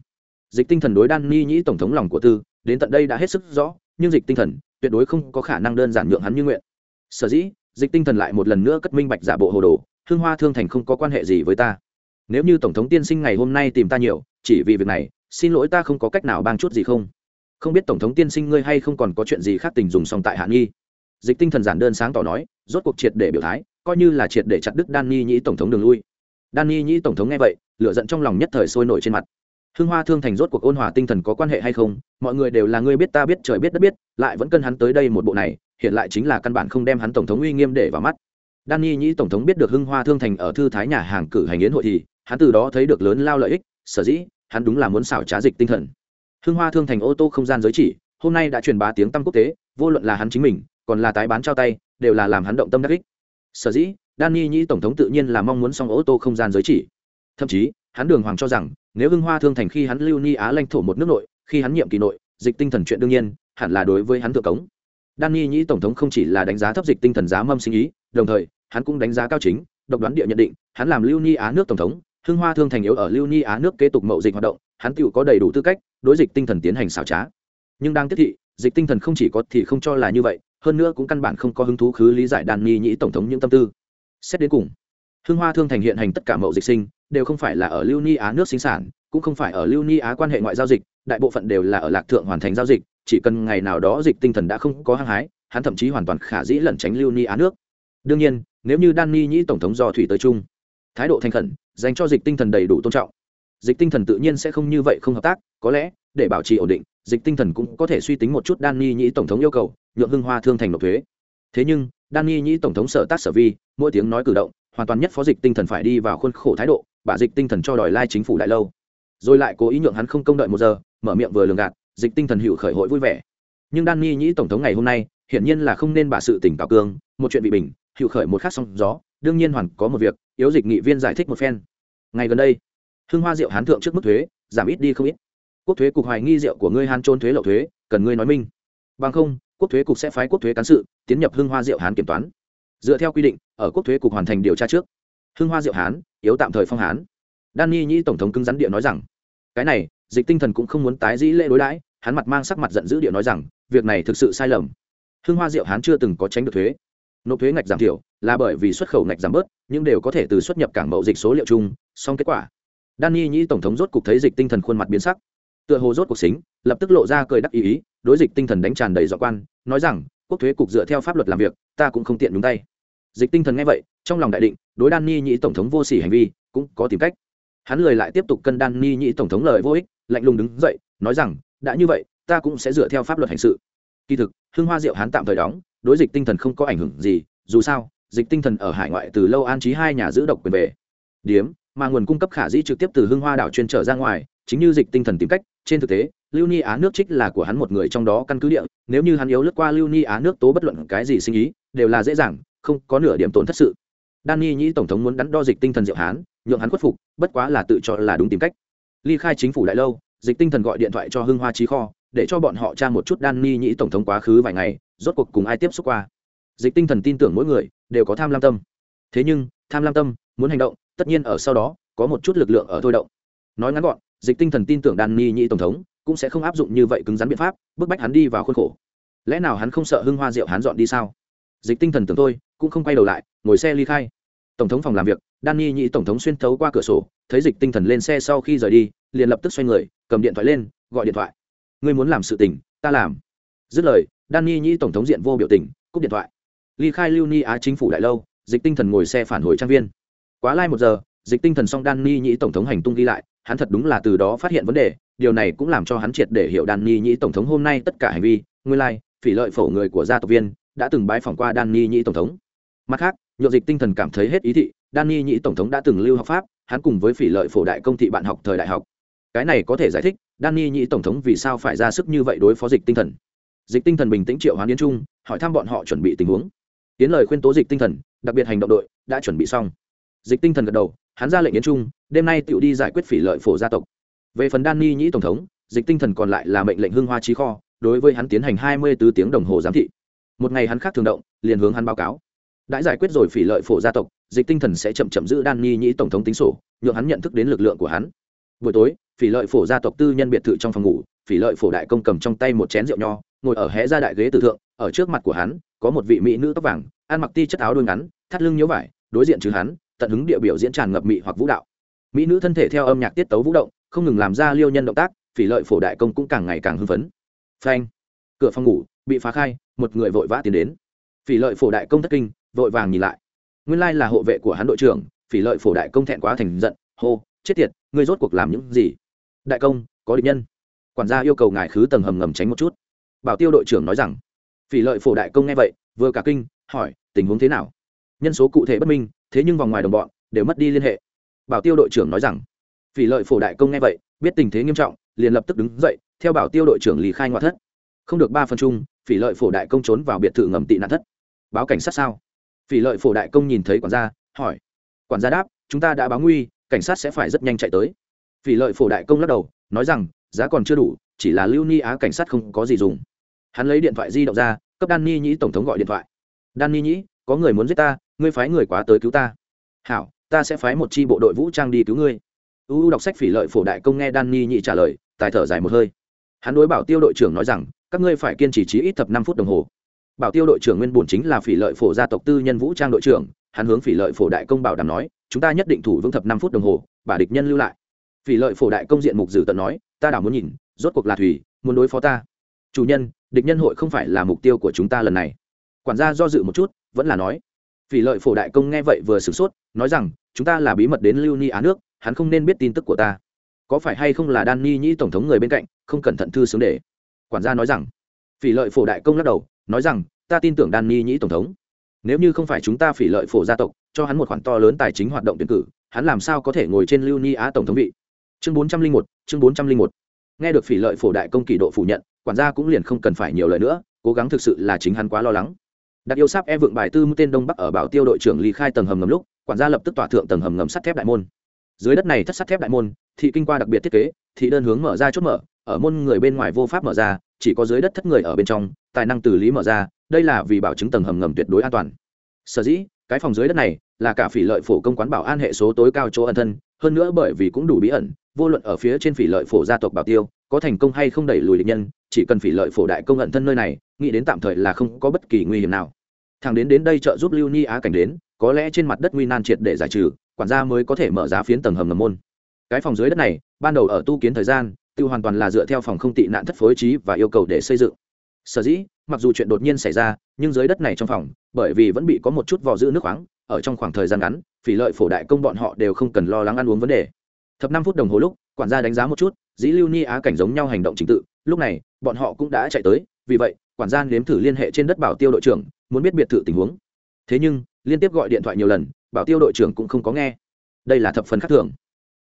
Dịch tinh thần đối đan ni nhĩ tổng thống lòng của tư, đến tận đây đã hết sức rõ, nhưng dịch tinh thần tuyệt đối không có khả năng đơn giản nhượng hắn như nguyện. Sở dĩ, dịch tinh thần lại một lần nữa cất minh bạch giả bộ hồ đồ, hương hoa thương thành không có quan hệ gì với ta. Nếu như tổng thống tiên sinh ngày hôm nay tìm ta nhiều, chỉ vì việc này, xin lỗi ta không có cách nào bang chút gì không. Không biết tổng thống tiên sinh ngươi hay không còn có chuyện gì khác tình dùng song tại hạ nghi. Dịch tinh thần giản đơn sáng tỏ nói, rốt cuộc triệt để biểu thái coi như là triệt để chặt đứt đan ni nhĩ tổng thống đường lui. Đan ni nhĩ tổng thống nghe vậy lựa giận trong lòng nhất thời sôi nổi trên mặt. Hương hoa thương thành rốt cuộc ôn hòa tinh thần có quan hệ hay không, mọi người đều là người biết ta biết trời biết đất biết, lại vẫn cân hắn tới đây một bộ này, hiện lại chính là căn bản không đem hắn tổng thống uy nghiêm để vào mắt. Danny nhĩ tổng thống biết được hưng hoa thương thành ở thư thái nhà hàng cử hành yến hội thì, hắn từ đó thấy được lớn lao lợi ích, sở dĩ, hắn đúng là muốn xảo trá dịch tinh thần. Hưng hoa thương thành ô tô không gian giới chỉ, hôm nay đã truyền bá tiếng tăm quốc tế, vô luận là hắn chính mình, còn là tái bán trao tay, đều là làm hắn động tâm đắc ích sở dĩ Danny nhĩ tổng thống tự nhiên là mong muốn xong ô tô không gian giới chỉ. Thậm chí, hắn đường hoàng cho rằng, nếu hưng hoa thương thành khi hắn lưu ni á lãnh thổ một nước nội, khi hắn nhiệm kỳ nội, dịch tinh thần chuyện đương nhiên, hẳn là đối với hắn thượng cống. Danny nhĩ tổng thống không chỉ là đánh giá thấp dịch tinh thần giá mâm sinh ý, đồng thời, hắn cũng đánh giá cao chính, độc đoán địa nhận định, hắn làm lưu ni á nước tổng thống, hưng hoa thương thành yếu ở lưu ni á nước kế tục mậu dịch hoạt động, hắn tự có đầy đủ tư cách đối dịch tinh thần tiến hành xảo trá. Nhưng đang tiếp thị, dịch tinh thần không chỉ có thì không cho là như vậy hơn nữa cũng căn bản không có hứng thú khứ lý giải đàn nhi nhĩ tổng thống những tâm tư. Xét đến cùng hương hoa thương thành hiện hành tất cả mậu dịch sinh đều không phải là ở lưu ni á nước sinh sản, cũng không phải ở lưu ni á quan hệ ngoại giao dịch, đại bộ phận đều là ở lạc thượng hoàn thành giao dịch, chỉ cần ngày nào đó dịch tinh thần đã không có hăng hái, hắn thậm chí hoàn toàn khả dĩ lẩn tránh lưu ni á nước. Đương nhiên, nếu như đan ni nhĩ tổng thống do thủy tới chung, thái độ thành khẩn, dành cho dịch tinh thần đầy đủ tôn trọng. Dịch tinh thần tự nhiên sẽ không như vậy không hợp tác, có lẽ, để bảo trì ổn định dịch tinh thần cũng có thể suy tính một chút đan ni nhĩ tổng thống yêu cầu, nhượng hưng hoa thương thành nộp thuế. Thế nhưng, đan ni nhĩ tổng thống sở tác sở vi, mỗi tiếng nói cử động, hoàn toàn nhất phó dịch tinh thần phải đi vào khuôn khổ thái độ, bả dịch tinh thần cho đòi lai chính phủ đại lâu. Rồi lại cố ý nhượng hắn không công đợi một giờ, mở miệng vừa lường gạt, dịch tinh thần hữu khởi hội vui vẻ. Nhưng đan ni nhĩ tổng thống ngày hôm nay, hiển nhiên là không nên bả sự tỉnh cao cương, một chuyện bị bình, hữu khởi một khắc song gió, đương nhiên hoàn có một việc, yếu dịch nghị viên giải thích một phen. Ngày gần đây, hưng hoa rượu hán thượng trước mức thuế, giảm ít đi không ít quốc thuế cục hoài nghi rượu của ngươi hán trôn thuế lậu thuế, cần ngươi nói minh. Bằng không, quốc thuế cục sẽ phái quốc thuế cán sự, tiến nhập hưng hoa rượu hán kiểm toán. Dựa theo quy định, ở quốc thuế cục hoàn thành điều tra trước, hưng hoa diệu hán, yếu tạm thời phong hán. Danny nhĩ tổng thống cứng rắn địa nói rằng, cái này, dịch tinh thần cũng không muốn tái dĩ lễ đối đãi. Hắn mặt mang sắc mặt giận dữ địa nói rằng, việc này thực sự sai lầm. Hưng hoa diệu hán chưa từng có tránh được thuế. Nộp thuế ngạch giảm thiểu là bởi vì xuất khẩu ngạch giảm bớt, nhưng đều có thể từ xuất nhập cảng mậu dịch số liệu chung, song kết quả. Danny nhĩ tổng thống rốt cục thấy dịch tinh thần khuôn mặt biến sắc tựa hồ rốt cuộc xính, lập tức lộ ra cười đắc ý ý, đối dịch tinh thần đánh tràn đầy dọ quan, nói rằng, quốc thuế cục dựa theo pháp luật làm việc, ta cũng không tiện đúng tay. Dịch tinh thần nghe vậy, trong lòng đại định, đối đan ni nhĩ tổng thống vô sỉ hành vi, cũng có tìm cách. Hắn lời lại tiếp tục cân đan ni nhĩ tổng thống lời vô ích, lạnh lùng đứng dậy, nói rằng, đã như vậy, ta cũng sẽ dựa theo pháp luật hành sự. Kỳ thực, hưng hoa diệu hắn tạm thời đóng, đối dịch tinh thần không có ảnh hưởng gì, dù sao, dịch tinh thần ở hải ngoại từ lâu an trí hai nhà giữ độc quyền về. Điếm, mà nguồn cung cấp khả dĩ trực tiếp từ hưng hoa đảo chuyên trở ra ngoài, chính như dịch tinh thần tìm cách trên thực tế, lưu ni á nước trích là của hắn một người trong đó căn cứ địa, nếu như hắn yếu lướt qua lưu ni á nước tố bất luận cái gì sinh ý, đều là dễ dàng, không có nửa điểm tổn thất sự. Danny nhĩ tổng thống muốn đắn đo dịch tinh thần diệu hán, nhượng hắn khuất phục, bất quá là tự cho là đúng tìm cách. Ly khai chính phủ đại lâu, dịch tinh thần gọi điện thoại cho hưng hoa trí kho, để cho bọn họ tra một chút Danny nhĩ tổng thống quá khứ vài ngày, rốt cuộc cùng ai tiếp xúc qua. Dịch tinh thần tin tưởng mỗi người, đều có tham lam tâm. Thế nhưng, tham lam tâm, muốn hành động, tất nhiên ở sau đó, có một chút lực lượng ở thôi động. Nói ngắn gọn dịch tinh thần tin tưởng Danny nhĩ tổng thống cũng sẽ không áp dụng như vậy cứng rắn biện pháp, bức bách hắn đi vào khuôn khổ. Lẽ nào hắn không sợ hưng hoa rượu hắn dọn đi sao? Dịch tinh thần tưởng tôi, cũng không quay đầu lại, ngồi xe ly khai. Tổng thống phòng làm việc danny nhị tổng thống xuyên thấu qua cửa sổ, thấy dịch tinh thần lên xe sau khi rời đi, liền lập tức xoay người, cầm điện thoại lên, gọi điện thoại. Ngươi muốn làm sự tình, ta làm. Dứt lời danny nhị tổng thống diện vô biểu tình, cúp điện thoại. Ly khai lưu ni á chính phủ đại lâu, dịch tinh thần ngồi xe phản hồi trang viên. Quá lai một giờ, dịch tinh thần xong danny nhị tổng thống hành tung ghi lại hắn thật đúng là từ đó phát hiện vấn đề, điều này cũng làm cho hắn triệt để hiểu danny nhĩ tổng thống hôm nay tất cả hành vi, nguyên lai, phỉ lợi phổ người của gia tộc viên đã từng bái phỏng qua danny nhĩ tổng thống. Mặt khác, nhộn dịch tinh thần cảm thấy hết ý thị danny nhĩ tổng thống đã từng lưu học pháp, hắn cùng với phỉ lợi phổ đại công thị bạn học thời đại học. Cái này có thể giải thích danny nhĩ tổng thống vì sao phải ra sức như vậy đối phó dịch tinh thần. Dịch tinh thần bình tĩnh triệu hoán yến trung, hỏi thăm bọn họ chuẩn bị tình huống. Tiến lời khuyên tố dịch tinh thần, đặc biệt hành động đội, đã chuẩn bị xong. Dịch tinh thần gật đầu hắn ra lệnh yến trung, đêm nay tựu đi giải quyết phỉ lợi phổ gia tộc. Về phần Dani nhĩ tổng thống, dịch tinh thần còn lại là mệnh lệnh hưng hoa trí kho, đối với hắn tiến hành hai mươi bốn tiếng đồng hồ giám thị. Một ngày hắn khác thường động, liền hướng hắn báo cáo. Đã giải quyết rồi phỉ lợi phổ gia tộc, dịch tinh thần sẽ chậm chậm giữ đan ni nhĩ tổng thống tính sổ, nhượng hắn nhận thức đến lực lượng của hắn. Buổi tối, phỉ lợi phổ gia tộc tư nhân biệt thự trong phòng ngủ, phỉ lợi phổ đại công cầm trong tay một chén rượu nho, ngồi ở hé ra đại ghế tử thượng, ở trước mặt của hắn, có một vị mỹ nữ tóc vàng, ăn mặc ti chất áo đôi ngắn, thắt lưng nhớ vải, đối diện chứ hắn tận hứng địa biểu diễn tràn ngập mị hoặc vũ đạo. Mỹ nữ thân thể theo âm nhạc tiết tấu vũ động, không ngừng làm ra liêu nhân động tác, phỉ lợi phổ đại công cũng càng ngày càng hưng phấn. Phanh. Cửa phòng ngủ, bị phá khai, một người vội vã tiến đến. Phỉ lợi phổ đại công thất kinh, vội vàng nhìn lại. Nguyên lai là hộ vệ của hắn đội trưởng, phỉ lợi phổ đại công thẹn quá thành giận, hô, chết tiệt, ngươi rốt cuộc làm những gì? Đại công, có định nhân. Quản gia yêu cầu ngài khứ tầng hầm ngầm tránh một chút. Bảo tiêu đội trưởng nói rằng. Phỉ lợi phổ đại công nghe vậy, vừa cả kinh, hỏi, tình huống thế nào? Nhân số cụ thể bất minh thế nhưng vòng ngoài đồng bọn đều mất đi liên hệ. Bảo tiêu đội trưởng nói rằng, phỉ lợi phổ đại công nghe vậy, biết tình thế nghiêm trọng, liền lập tức đứng dậy, theo bảo tiêu đội trưởng lý khai ngoại thất. Không được ba phần chung, phỉ lợi phổ đại công trốn vào biệt thự ngầm tị nạn thất. Báo cảnh sát sao? Phỉ lợi phổ đại công nhìn thấy quản gia, hỏi. Quản gia đáp, chúng ta đã báo nguy, cảnh sát sẽ phải rất nhanh chạy tới. Phỉ lợi phổ đại công lắc đầu, nói rằng, giá còn chưa đủ, chỉ là lưu ni á cảnh sát không có gì dùng. Hắn lấy điện thoại di động ra, cấp đan ni nhĩ tổng thống gọi điện thoại. Đan ni nhĩ có người muốn giết ta, ngươi phái người quá tới cứu ta. Hảo, ta sẽ phái một chi bộ đội vũ trang đi cứu ngươi. Uu đọc sách phỉ lợi phổ đại công nghe đan ni nhị trả lời, tài thở dài một hơi. Hắn đối bảo tiêu đội trưởng nói rằng, các ngươi phải kiên trì chí ít thập năm phút đồng hồ. Bảo tiêu đội trưởng nguyên bổn chính là phỉ lợi phổ gia tộc tư nhân vũ trang đội trưởng, hắn hướng phỉ lợi phổ đại công bảo đảm nói, chúng ta nhất định thủ vững thập năm phút đồng hồ, bà địch nhân lưu lại. Phỉ lợi phổ đại công diện mục dử tận nói, ta đảo muốn nhìn, rốt cuộc là thủy, muốn đối phó ta. Chủ nhân, địch nhân hội không phải là mục tiêu của chúng ta lần này. Quản gia do dự một chút vẫn là nói. Vì lợi phổ đại công nghe vậy vừa sửng sốt, nói rằng, chúng ta là bí mật đến lưu ni á nước, hắn không nên biết tin tức của ta. Có phải hay không là đan ni nhĩ tổng thống người bên cạnh, không cẩn thận thư xướng để? Quản gia nói rằng. Phỉ lợi phổ đại công lắc đầu, nói rằng, ta tin tưởng đan ni nhĩ tổng thống. Nếu như không phải chúng ta phỉ lợi phổ gia tộc, cho hắn một khoản to lớn tài chính hoạt động tuyển cử, hắn làm sao có thể ngồi trên lưu ni á tổng thống vị? Chương bốn trăm linh một, chương bốn trăm linh một. Nghe được phỉ lợi phổ đại công kỳ độ phủ nhận, quản gia cũng liền không cần phải nhiều lời nữa, cố gắng thực sự là chính hắn quá lo lắng đặt yêu sáp e vượng bài tư mũi tên đông bắc ở bảo tiêu đội trưởng ly khai tầng hầm ngầm lúc, quản gia lập tức tỏa thượng tầng hầm ngầm sắt thép đại môn. Dưới đất này thất sắt thép đại môn, thị kinh qua đặc biệt thiết kế, thị đơn hướng mở ra chốt mở, ở môn người bên ngoài vô pháp mở ra, chỉ có dưới đất thất người ở bên trong, tài năng từ lý mở ra, đây là vì bảo chứng tầng hầm ngầm tuyệt đối an toàn. Sở dĩ, cái phòng dưới đất này là cả phỉ lợi phổ công quán bảo an hệ số tối cao chỗ ẩn thân, hơn nữa bởi vì cũng đủ bí ẩn, vô luận ở phía trên phỉ lợi phổ gia tộc bảo tiêu, có thành công hay không đẩy lùi địch nhân, chỉ cần phỉ lợi phổ đại công ẩn thân nơi này, nghĩ đến tạm thời là không có bất kỳ nguy hiểm nào thằng đến đến đây trợ giúp lưu ni á cảnh đến, có lẽ trên mặt đất nguy nan triệt để giải trừ, quản gia mới có thể mở ra phiến tầng hầm ngầm môn. Cái phòng dưới đất này, ban đầu ở tu kiến thời gian tự hoàn toàn là dựa theo phòng không tị nạn thất phối trí và yêu cầu để xây dựng. Sở dĩ, mặc dù chuyện đột nhiên xảy ra, nhưng dưới đất này trong phòng, bởi vì vẫn bị có một chút vò giữ nước khoáng, ở trong khoảng thời gian ngắn, phỉ lợi phổ đại công bọn họ đều không cần lo lắng ăn uống vấn đề. Thập năm phút đồng hồ lúc, quản gia đánh giá một chút, dĩ lưu ni á cảnh giống nhau hành động trình tự, lúc này, bọn họ cũng đã chạy tới, vì vậy, quản gia nếm thử liên hệ trên đất bảo tiêu đội trưởng muốn biết biệt thự tình huống. Thế nhưng, liên tiếp gọi điện thoại nhiều lần, bảo tiêu đội trưởng cũng không có nghe. Đây là thập phần khác thường.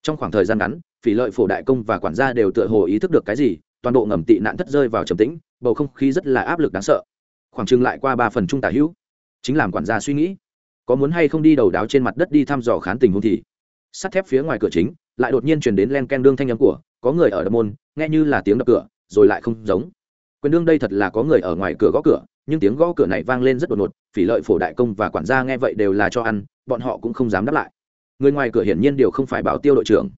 Trong khoảng thời gian ngắn, phỉ lợi phổ đại công và quản gia đều tựa hồ ý thức được cái gì, toàn bộ ngầm tị nạn thất rơi vào trầm tĩnh, bầu không khí rất là áp lực đáng sợ. Khoảng chừng lại qua ba phần trung tả hữu, chính làm quản gia suy nghĩ, có muốn hay không đi đầu đáo trên mặt đất đi thăm dò khán tình huống thì, sắt thép phía ngoài cửa chính, lại đột nhiên chuyển đến len ken đương thanh âm của, có người ở đập môn, nghe như là tiếng đập cửa, rồi lại không giống. Quyền đương đây thật là có người ở ngoài cửa gõ cửa nhưng tiếng gõ cửa này vang lên rất đột ngột, phỉ lợi phổ đại công và quản gia nghe vậy đều là cho ăn, bọn họ cũng không dám đáp lại. Người ngoài cửa hiển nhiên đều không phải bảo tiêu đội trưởng.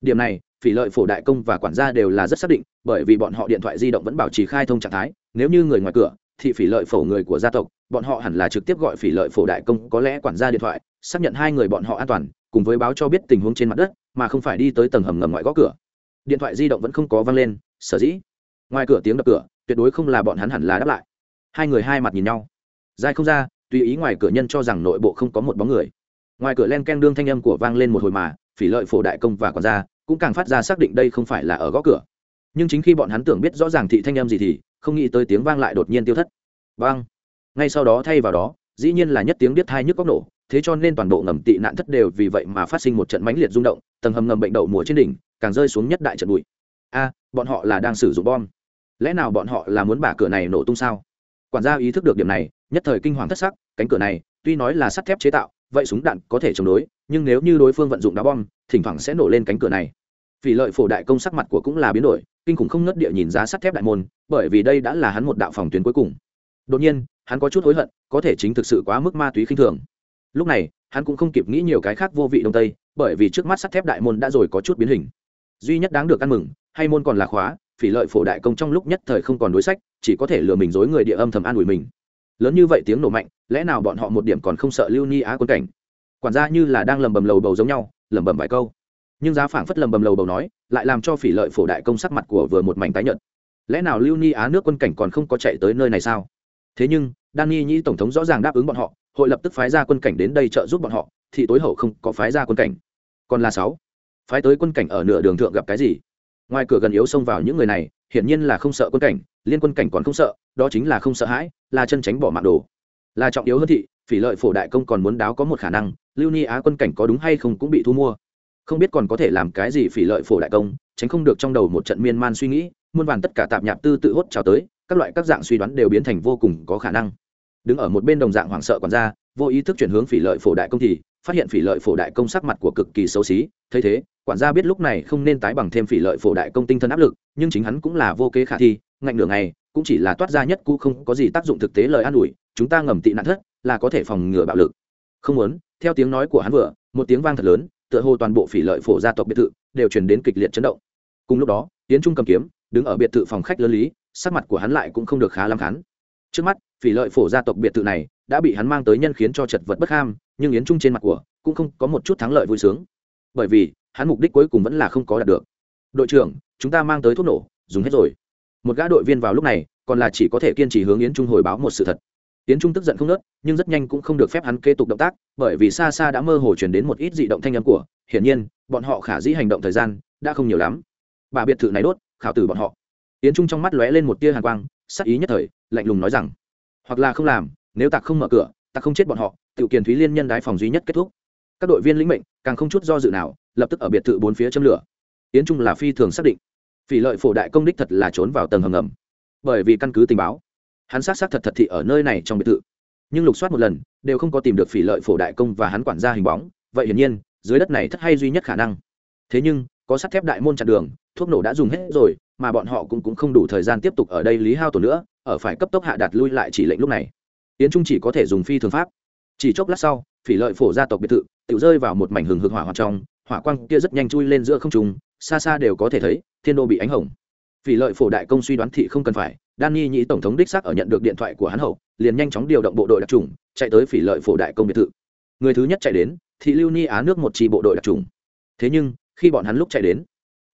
Điểm này, phỉ lợi phổ đại công và quản gia đều là rất xác định, bởi vì bọn họ điện thoại di động vẫn bảo trì khai thông trạng thái, nếu như người ngoài cửa, thì phỉ lợi phổ người của gia tộc, bọn họ hẳn là trực tiếp gọi phỉ lợi phổ đại công, có lẽ quản gia điện thoại, xác nhận hai người bọn họ an toàn, cùng với báo cho biết tình huống trên mặt đất, mà không phải đi tới tầng hầm ngầm ngoại gõ cửa. Điện thoại di động vẫn không có vang lên, sở dĩ. Ngoài cửa tiếng đập cửa, tuyệt đối không là bọn hắn hẳn là đáp lại hai người hai mặt nhìn nhau. Dai không ra, tùy ý ngoài cửa nhân cho rằng nội bộ không có một bóng người. Ngoài cửa len ken đương thanh âm của vang lên một hồi mà, phỉ lợi phổ đại công và còn ra cũng càng phát ra xác định đây không phải là ở gõ cửa. Nhưng chính khi bọn hắn tưởng biết rõ ràng thị thanh âm gì thì không nghĩ tới tiếng vang lại đột nhiên tiêu thất. Vang. Ngay sau đó thay vào đó, dĩ nhiên là nhất tiếng biết thai nhức góc nổ, thế cho nên toàn bộ ngầm tị nạn thất đều vì vậy mà phát sinh một trận mãnh liệt rung động, tầng hầm ngầm bệnh đậu mùa trên đỉnh, càng rơi xuống nhất đại trận bụi. A, bọn họ là đang sử dụng bom. Lẽ nào bọn họ là muốn bả cửa này nổ tung sao? Quản gia ý thức được điểm này, nhất thời kinh hoàng thất sắc, cánh cửa này, tuy nói là sắt thép chế tạo, vậy súng đạn có thể chống đối, nhưng nếu như đối phương vận dụng đá bom, thỉnh thoảng sẽ nổ lên cánh cửa này. Vì lợi phổ đại công sắc mặt của cũng là biến đổi, kinh khủng không ngất địa nhìn giá sắt thép đại môn, bởi vì đây đã là hắn một đạo phòng tuyến cuối cùng. Đột nhiên, hắn có chút hối hận, có thể chính thực sự quá mức ma túy khinh thường. Lúc này, hắn cũng không kịp nghĩ nhiều cái khác vô vị đông tây, bởi vì trước mắt sắt thép đại môn đã rồi có chút biến hình. Duy nhất đáng được ăn mừng, hay môn còn là khóa phỉ lợi phổ đại công trong lúc nhất thời không còn đối sách chỉ có thể lừa mình dối người địa âm thầm an ủi mình. Lớn như vậy tiếng nổ mạnh lẽ nào bọn họ một điểm còn không sợ lưu ni á quân cảnh? Quản gia như là đang lầm bầm lầu bầu giống nhau lầm bầm vài câu. Nhưng giá phảng phất lầm bầm lầu bầu nói lại làm cho phỉ lợi phổ đại công sắc mặt của vừa một mảnh tái nhợt. Lẽ nào lưu ni á nước quân cảnh còn không có chạy tới nơi này sao? Thế nhưng đan Danny Nhĩ tổng thống rõ ràng đáp ứng bọn họ, hội lập tức phái ra quân cảnh đến đây trợ giúp bọn họ, thì tối hậu không có phái ra quân cảnh. Còn là sáu, phái tới quân cảnh ở nửa đường thượng gặp cái gì? Ngoài cửa gần yếu xông vào những người này, hiển nhiên là không sợ quân cảnh, liên quân cảnh còn không sợ, đó chính là không sợ hãi, là chân tránh bỏ mạng đồ. Là trọng yếu hơn thị, phỉ lợi phổ đại công còn muốn đáo có một khả năng, Lưu Ni Á quân cảnh có đúng hay không cũng bị thu mua. Không biết còn có thể làm cái gì phỉ lợi phổ đại công, tránh không được trong đầu một trận miên man suy nghĩ, muôn vàn tất cả tạp nhạp tư tự hốt chào tới, các loại các dạng suy đoán đều biến thành vô cùng có khả năng đứng ở một bên đồng dạng hoảng sợ còn ra vô ý thức chuyển hướng phỉ lợi phổ đại công thì phát hiện phỉ lợi phổ đại công sắc mặt của cực kỳ xấu xí thấy thế quản gia biết lúc này không nên tái bằng thêm phỉ lợi phổ đại công tinh thần áp lực, nhưng chính hắn cũng là vô kế khả thi, ngạnh nửa ngày, cũng chỉ là toát ra nhất cũ không có gì tác dụng thực tế lời an ủi, chúng ta ngầm tị nạn thất, là có thể phòng ngừa bạo lực. Không muốn, theo tiếng nói của hắn vừa, một tiếng vang thật lớn, tựa hồ toàn bộ phỉ lợi phổ gia tộc biệt thự đều truyền đến kịch liệt chấn động. Cùng lúc đó tiến trung cầm kiếm, đứng ở biệt thự phòng khách lớn lý, sắc mặt của hắn lại cũng không được khá lắm khán. Trước mắt, phỉ lợi phổ gia tộc biệt thự này đã bị hắn mang tới nhân khiến cho chật vật bất ham, nhưng yến trung trên mặt của cũng không có một chút thắng lợi vui sướng. Bởi vì hắn mục đích cuối cùng vẫn là không có đạt được. Đội trưởng, chúng ta mang tới thuốc nổ, dùng hết rồi. Một gã đội viên vào lúc này, còn là chỉ có thể kiên trì hướng yến trung hồi báo một sự thật. Yến trung tức giận không nớt, nhưng rất nhanh cũng không được phép hắn kế tục động tác, bởi vì xa xa đã mơ hồ chuyển đến một ít dị động thanh âm của, hiển nhiên, bọn họ khả dĩ hành động thời gian đã không nhiều lắm. Bà biệt thự này đốt, khảo tử bọn họ. Yến trung trong mắt lóe lên một tia hàn quang, sắc ý nhất thời, lạnh lùng nói rằng, hoặc là không làm, nếu tạc không mở cửa tạc không chết bọn họ tự kiền thúy liên nhân đái phòng duy nhất kết thúc. Các đội viên lĩnh mệnh, càng không chút do dự nào lập tức ở biệt thự bốn phía châm lửa. Yến trung là phi thường xác định. Phỉ lợi phổ đại công đích thật là trốn vào tầng hầm ngầm. Bởi vì căn cứ tình báo hắn xác xác thật thật thị ở nơi này trong biệt thự. Nhưng lục soát một lần đều không có tìm được phỉ lợi phổ đại công và hắn quản gia hình bóng. Vậy hiển nhiên dưới đất này thất hay duy nhất khả năng. Thế nhưng có sắt thép đại môn chặn đường thuốc nổ đã dùng hết rồi mà bọn họ cũng, cũng không đủ thời gian tiếp tục ở đây lý hao tổn nữa ở phải cấp tốc hạ đạt lui lại chỉ lệnh lúc này. Yến trung chỉ có thể dùng phi thường pháp. Chỉ chốc lát sau phỉ lợi phổ gia tộc biệt thự tự rơi vào một mảnh hừng hực hỏa hoạt trong hỏa quang kia rất nhanh chui lên giữa không trung xa xa đều có thể thấy thiên đô bị ánh hồng phỉ lợi phổ đại công suy đoán thị không cần phải Danny nhĩ tổng thống đích xác ở nhận được điện thoại của hắn hậu, liền nhanh chóng điều động bộ đội đặc trùng, chạy tới phỉ lợi phổ đại công biệt thự. Người thứ nhất chạy đến, thị Lưu Ni Á nước một chi bộ đội đặc trùng. Thế nhưng, khi bọn hắn lúc chạy đến,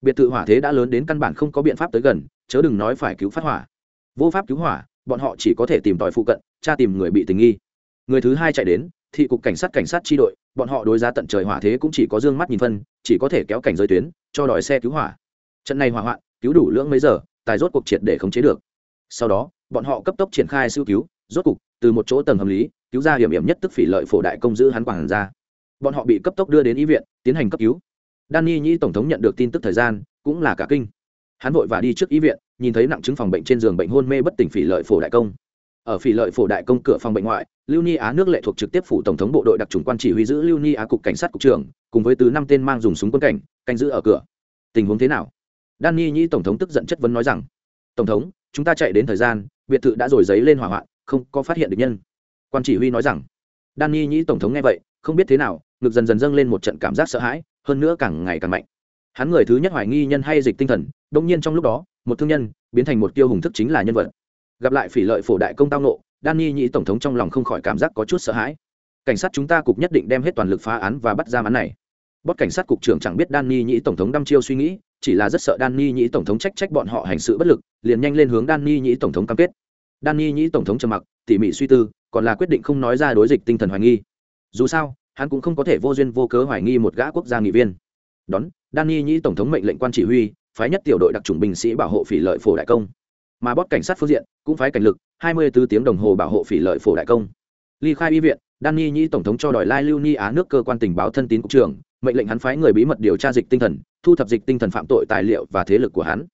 biệt thự hỏa thế đã lớn đến căn bản không có biện pháp tới gần, chớ đừng nói phải cứu phát hỏa. Vô pháp cứu hỏa, bọn họ chỉ có thể tìm tòi phụ cận, tra tìm người bị tình nghi. Người thứ hai chạy đến, thị cục cảnh sát cảnh sát chi đội, bọn họ đối giá tận trời hỏa thế cũng chỉ có dương mắt nhìn phân, chỉ có thể kéo cảnh giới tuyến, cho đòi xe cứu hỏa. Trận này hỏa hoạn, cứu đủ lưỡng mấy giờ, tài rốt cuộc triệt để khống chế được. Sau đó bọn họ cấp tốc triển khai sưu cứu rốt cục từ một chỗ tầng hầm lý cứu ra hiểm hiểm nhất tức phỉ lợi phổ đại công giữ hắn quảng ra. Bọn họ bị cấp tốc đưa đến y viện tiến hành cấp cứu. Danny nhĩ tổng thống nhận được tin tức thời gian cũng là cả kinh. Hắn vội và đi trước y viện nhìn thấy nặng chứng phòng bệnh trên giường bệnh hôn mê bất tỉnh phỉ lợi phổ đại công ở phỉ lợi phổ đại công cửa phòng bệnh ngoại, lưu ni á nước lệ thuộc trực tiếp phủ tổng thống bộ đội đặc trùng quan chỉ huy giữ lưu ni á cục cảnh sát cục trưởng, cùng với từ năm tên mang dùng súng quân cảnh, canh giữ ở cửa. Tình huống thế nào? Danny nhĩ tổng thống tức giận chất vấn nói rằng, tổng thống, chúng ta chạy đến thời gian, biệt thự đã rồi giấy lên hỏa hoạn, không có phát hiện được nhân. Quan chỉ huy nói rằng danny nhĩ tổng thống nghe vậy, không biết thế nào, ngực dần dần dâng lên một trận cảm giác sợ hãi, hơn nữa càng ngày càng mạnh. Hắn người thứ nhất hoài nghi nhân hay dịch tinh thần đông nhiên trong lúc đó, một thương nhân biến thành một tiêu hùng thức chính là nhân vật gặp lại phỉ lợi phổ đại công tao nộ danny nhĩ tổng thống trong lòng không khỏi cảm giác có chút sợ hãi cảnh sát chúng ta cục nhất định đem hết toàn lực phá án và bắt ra án này bót cảnh sát cục trưởng chẳng biết danny nhĩ tổng thống đăm chiêu suy nghĩ chỉ là rất sợ Danny nhĩ tổng thống trách trách bọn họ hành sự bất lực, liền nhanh lên hướng Danny nhĩ tổng thống cam kết. Danny nhĩ tổng thống trầm mặc, tỉ mỉ suy tư, còn là quyết định không nói ra đối dịch tinh thần hoài nghi. Dù sao, hắn cũng không có thể vô duyên vô cớ hoài nghi một gã quốc gia nghị viên. Đón, Danny nhĩ tổng thống mệnh lệnh quan chỉ huy, phái nhất tiểu đội đặc chủng binh sĩ bảo hộ phỉ lợi phổ đại công. Mà bót cảnh sát phương diện cũng phái cảnh lực, 24 tiếng đồng hồ bảo hộ phỉ lợi phổ đại công. Ly khai y viện, Danny nhĩ tổng thống cho đòi Lai Lưu Ni Á nước cơ quan tình báo thân tín cục trưởng, mệnh lệnh hắn phái người bí mật điều tra dịch tinh thần thu thập dịch tinh thần phạm tội tài liệu và thế lực của hắn.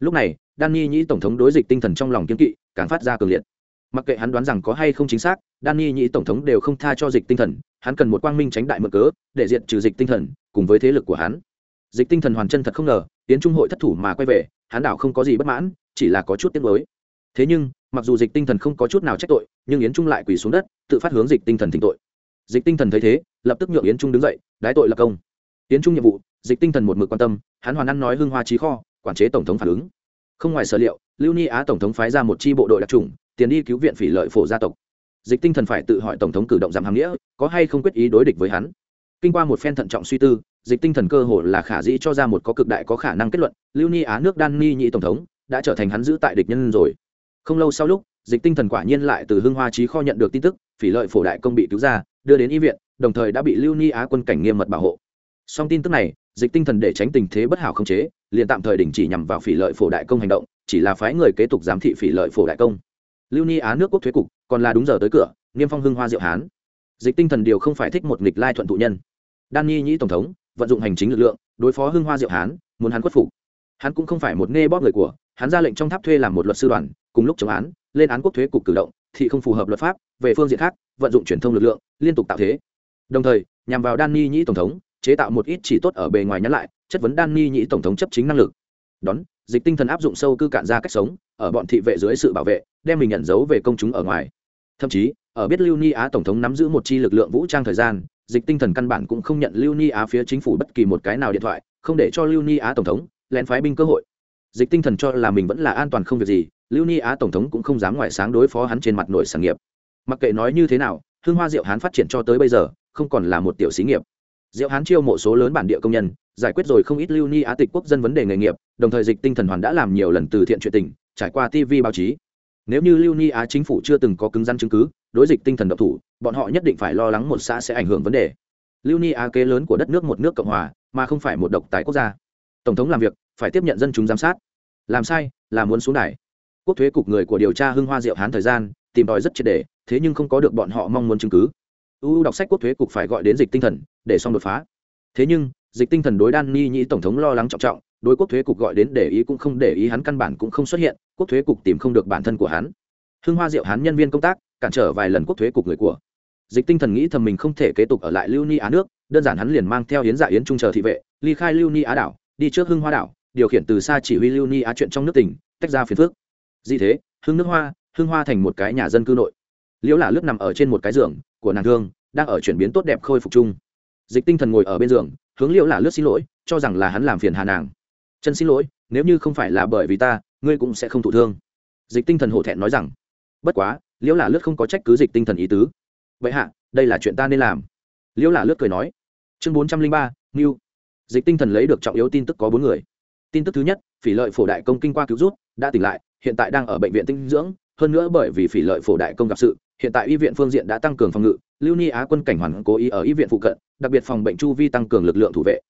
Lúc này danny nhĩ tổng thống đối dịch tinh thần trong lòng kiên kỵ càng phát ra cường liệt. Mặc kệ hắn đoán rằng có hay không chính xác danny nhĩ tổng thống đều không tha cho dịch tinh thần hắn cần một quang minh tránh đại mượn cớ để diện trừ dịch tinh thần cùng với thế lực của hắn dịch tinh thần hoàn chân thật không ngờ tiến trung hội thất thủ mà quay về, Hán đảo không có gì bất mãn, chỉ là có chút tiếc mới thế nhưng, mặc dù dịch tinh thần không có chút nào trách tội, nhưng yến trung lại quỳ xuống đất, tự phát hướng dịch tinh thần thỉnh tội. Dịch tinh thần thấy thế, lập tức nhượng yến trung đứng dậy, đái tội lập công. Yến trung nhiệm vụ, dịch tinh thần một mực quan tâm hắn hoàn ăn nói hưng hoa trí kho, quản chế tổng thống phản ứng. Không ngoài sở liệu, lưu ni á tổng thống phái ra một chi bộ đội đặc trùng tiền đi cứu viện phỉ lợi phổ gia tộc. Dịch tinh thần phải tự hỏi tổng thống cử động giảm hàm nghĩa, có hay không quyết ý đối địch với hắn. Kinh qua một phen thận trọng suy tư dịch tinh thần cơ hồ là khả dĩ cho ra một có cực đại có khả năng kết luận, lưu ni á nước đan ni nhị tổng thống đã trở thành hắn giữ tại địch nhân rồi. Không lâu sau lúc, dịch tinh thần quả nhiên lại từ hưng hoa trí kho nhận được tin tức, phỉ lợi phổ đại công bị cứu ra, đưa đến y viện, đồng thời đã bị lưu ni á quân cảnh nghiêm mật bảo hộ. Song tin tức này, dịch tinh thần để tránh tình thế bất hảo không chế, liền tạm thời đình chỉ nhằm vào phỉ lợi phổ đại công hành động, chỉ là phái người kế tục giám thị phỉ lợi phổ đại công. Lưu ni á nước quốc thuế cục, còn là đúng giờ tới cửa, niêm phong hưng hoa diệu hán. Dịch tinh thần điều không phải thích một nghịch lai thuận thụ nhân. Đan nhi nhĩ tổng thống vận dụng hành chính lực lượng, đối phó hưng hoa diệu hán, muốn hắn khuất phục. Hắn cũng không phải một nê bóp người của, hắn ra lệnh trong tháp thuê làm một luật sư đoàn, cùng lúc chống án, lên án quốc thuế cục cử động, thì không phù hợp luật pháp, về phương diện khác, vận dụng truyền thông lực lượng, liên tục tạo thế. Đồng thời, nhằm vào Danny nhĩ tổng thống, chế tạo một ít chỉ tốt ở bề ngoài nhắn lại, chất vấn Danny nhĩ tổng thống chấp chính năng lực. Đón, dịch tinh thần áp dụng sâu cư cạn ra cách sống, ở bọn thị vệ dưới sự bảo vệ, đem mình nhận dấu về công chúng ở ngoài. Thậm chí, ở biết lưu ni á tổng thống nắm giữ một chi lực lượng vũ trang thời gian dịch tinh thần căn bản cũng không nhận lưu ni á phía chính phủ bất kỳ một cái nào điện thoại, không để cho lưu ni á tổng thống lén phái binh cơ hội. Dịch tinh thần cho là mình vẫn là an toàn không việc gì, lưu ni á tổng thống cũng không dám ngoại sáng đối phó hắn trên mặt nội sản nghiệp. Mặc kệ nói như thế nào, hương hoa diệu hán phát triển cho tới bây giờ, không còn là một tiểu xí nghiệp. Diệu hán chiêu mộ số lớn bản địa công nhân, giải quyết rồi không ít lưu ni á tịch quốc dân vấn đề nghề nghiệp, đồng thời dịch tinh thần hoàn đã làm nhiều lần từ thiện chuyện tình, trải qua tv báo chí nếu như lưu ni á chính phủ chưa từng có cứng rắn chứng cứ, đối dịch tinh thần độc thủ, bọn họ nhất định phải lo lắng một xã sẽ ảnh hưởng vấn đề. Lưu ni á kế lớn của đất nước một nước cộng hòa, mà không phải một độc tài quốc gia. Tổng thống làm việc, phải tiếp nhận dân chúng giám sát. Làm sai, là muốn xuống đài. Quốc thuế cục người của điều tra hưng hoa diệu hán thời gian, tìm tòi rất triệt đề thế nhưng không có được bọn họ mong muốn chứng cứ. Uu đọc sách quốc thuế cục phải gọi đến dịch tinh thần, để xong đột phá. Thế nhưng, dịch tinh thần đối đan ni nhĩ tổng thống lo lắng trọng trọng đối quốc thuế cục gọi đến để ý cũng không để ý hắn căn bản cũng không xuất hiện, quốc thuế cục tìm không được bản thân của hắn. Hưng hoa diệu hắn nhân viên công tác, cản trở vài lần quốc thuế cục người của. Dịch tinh thần nghĩ thầm mình không thể kế tục ở lại lưu ni á nước, đơn giản hắn liền mang theo hiến dạ yến trung chờ thị vệ, ly khai lưu ni á đảo, đi trước hưng hoa đảo, điều khiển từ xa chỉ huy lưu ni á chuyện trong nước tỉnh, tách ra phiền phước gì thế, hưng nước hoa, hưng hoa thành một cái nhà dân cư nội. Liễu là lướt nằm ở trên một cái giường của nàng thương, đang ở chuyển biến tốt đẹp khôi phục chung. Dịch tinh thần ngồi ở bên giường, hướng liễu là lướt xin lỗi, cho rằng là hắn làm phiền hà nàng chân xin lỗi, nếu như không phải là bởi vì ta, ngươi cũng sẽ không thụ thương. Dịch tinh thần hổ thẹn nói rằng, bất quá, liễu là lướt không có trách cứ dịch tinh thần ý tứ. Vậy hạ, đây là chuyện ta nên làm. Liễu là lướt cười nói, chương bốn trăm linh ba nghiêu dịch tinh thần lấy được trọng yếu tin tức có bốn người. Tin tức thứ nhất, phỉ lợi phổ đại công kinh qua cứu rút, đã tỉnh lại, hiện tại đang ở bệnh viện tinh dưỡng. Hơn nữa bởi vì phỉ lợi phổ đại công gặp sự, hiện tại y viện phương diện đã tăng cường phòng ngự, lưu ni á quân cảnh hoàn cố ý ở y viện phụ cận, đặc biệt phòng bệnh chu vi tăng cường lực lượng thủ vệ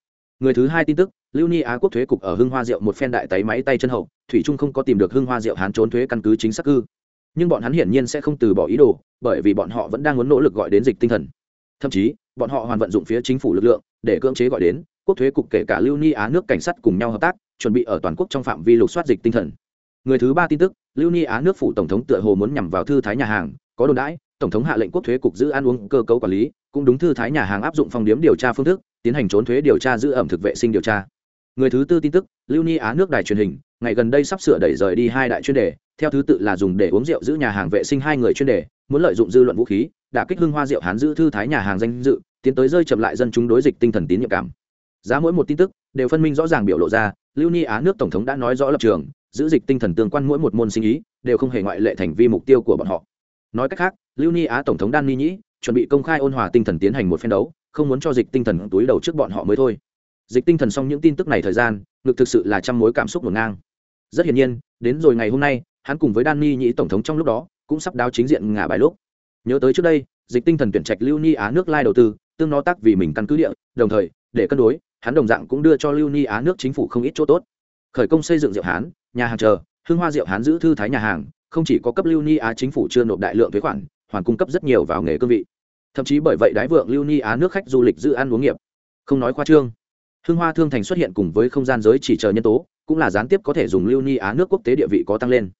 người thứ hai tin tức, lưu ni á quốc thuế cục ở hưng hoa diệu một phen đại tay máy tay chân hậu, thủy trung không có tìm được hưng hoa diệu hán trốn thuế căn cứ chính xác cư. Nhưng bọn hắn hiển nhiên sẽ không từ bỏ ý đồ, bởi vì bọn họ vẫn đang muốn nỗ lực gọi đến dịch tinh thần. Thậm chí, bọn họ hoàn vận dụng phía chính phủ lực lượng, để cưỡng chế gọi đến, quốc thuế cục kể cả lưu ni á nước cảnh sát cùng nhau hợp tác, chuẩn bị ở toàn quốc trong phạm vi lục soát dịch tinh thần. Người thứ ba tin tức, lưu ni á nước phủ tổng thống tựa hồ muốn nhằm vào thư thái nhà hàng, có đồn đãi, tổng thống hạ lệnh quốc thuế cục giữ ăn uống cơ cấu quản lý, cũng đúng thư thái nhà hàng áp dụng phòng điếm điều tra phương thức tiến hành trốn thuế điều tra giữ ẩm thực vệ sinh điều tra. Người thứ tư tin tức, lưu ni á nước đài truyền hình, ngày gần đây sắp sửa đẩy rời đi hai đại chuyên đề, theo thứ tự là dùng để uống rượu giữ nhà hàng vệ sinh hai người chuyên đề, muốn lợi dụng dư luận vũ khí đã kích hưng hoa rượu hán giữ thư thái nhà hàng danh dự, tiến tới rơi chậm lại dân chúng đối dịch tinh thần tín nhiệm cảm. Giá mỗi một tin tức, đều phân minh rõ ràng biểu lộ ra, lưu ni á nước tổng thống đã nói rõ lập trường, giữ dịch tinh thần tương quan mỗi một môn sinh ý, đều không hề ngoại lệ thành vi mục tiêu của bọn họ. Nói cách khác, lưu ni á tổng thống đan ni nhĩ, chuẩn bị công khai ôn hòa tinh thần tiến hành một phen đấu không muốn cho dịch tinh thần túi đầu trước bọn họ mới thôi. Dịch tinh thần xong những tin tức này thời gian, ngực thực sự là trăm mối cảm xúc ngổn ngang. Rất hiển nhiên, đến rồi ngày hôm nay, hắn cùng với đan ni nhĩ tổng thống trong lúc đó, cũng sắp đáo chính diện ngả bài lúc. Nhớ tới trước đây, dịch tinh thần tuyển trạch lưu ni á nước lai đầu tư, tương nó tác vì mình căn cứ địa, đồng thời, để cân đối, hắn đồng dạng cũng đưa cho lưu ni á nước chính phủ không ít chỗ tốt. Khởi công xây dựng rượu hán, nhà hàng chờ hương hoa rượu hán giữ thư thái nhà hàng, không chỉ có cấp lưu ni á chính phủ chưa nộp đại lượng thuế khoản, hoàn cung cấp rất nhiều vào nghề cương vị thậm chí bởi vậy đái vượng lưu ni á nước khách du lịch giữ ăn uống nghiệp. Không nói khoa trương. Hưng hoa thương thành xuất hiện cùng với không gian giới chỉ chờ nhân tố cũng là gián tiếp có thể dùng lưu ni á nước quốc tế địa vị có tăng lên.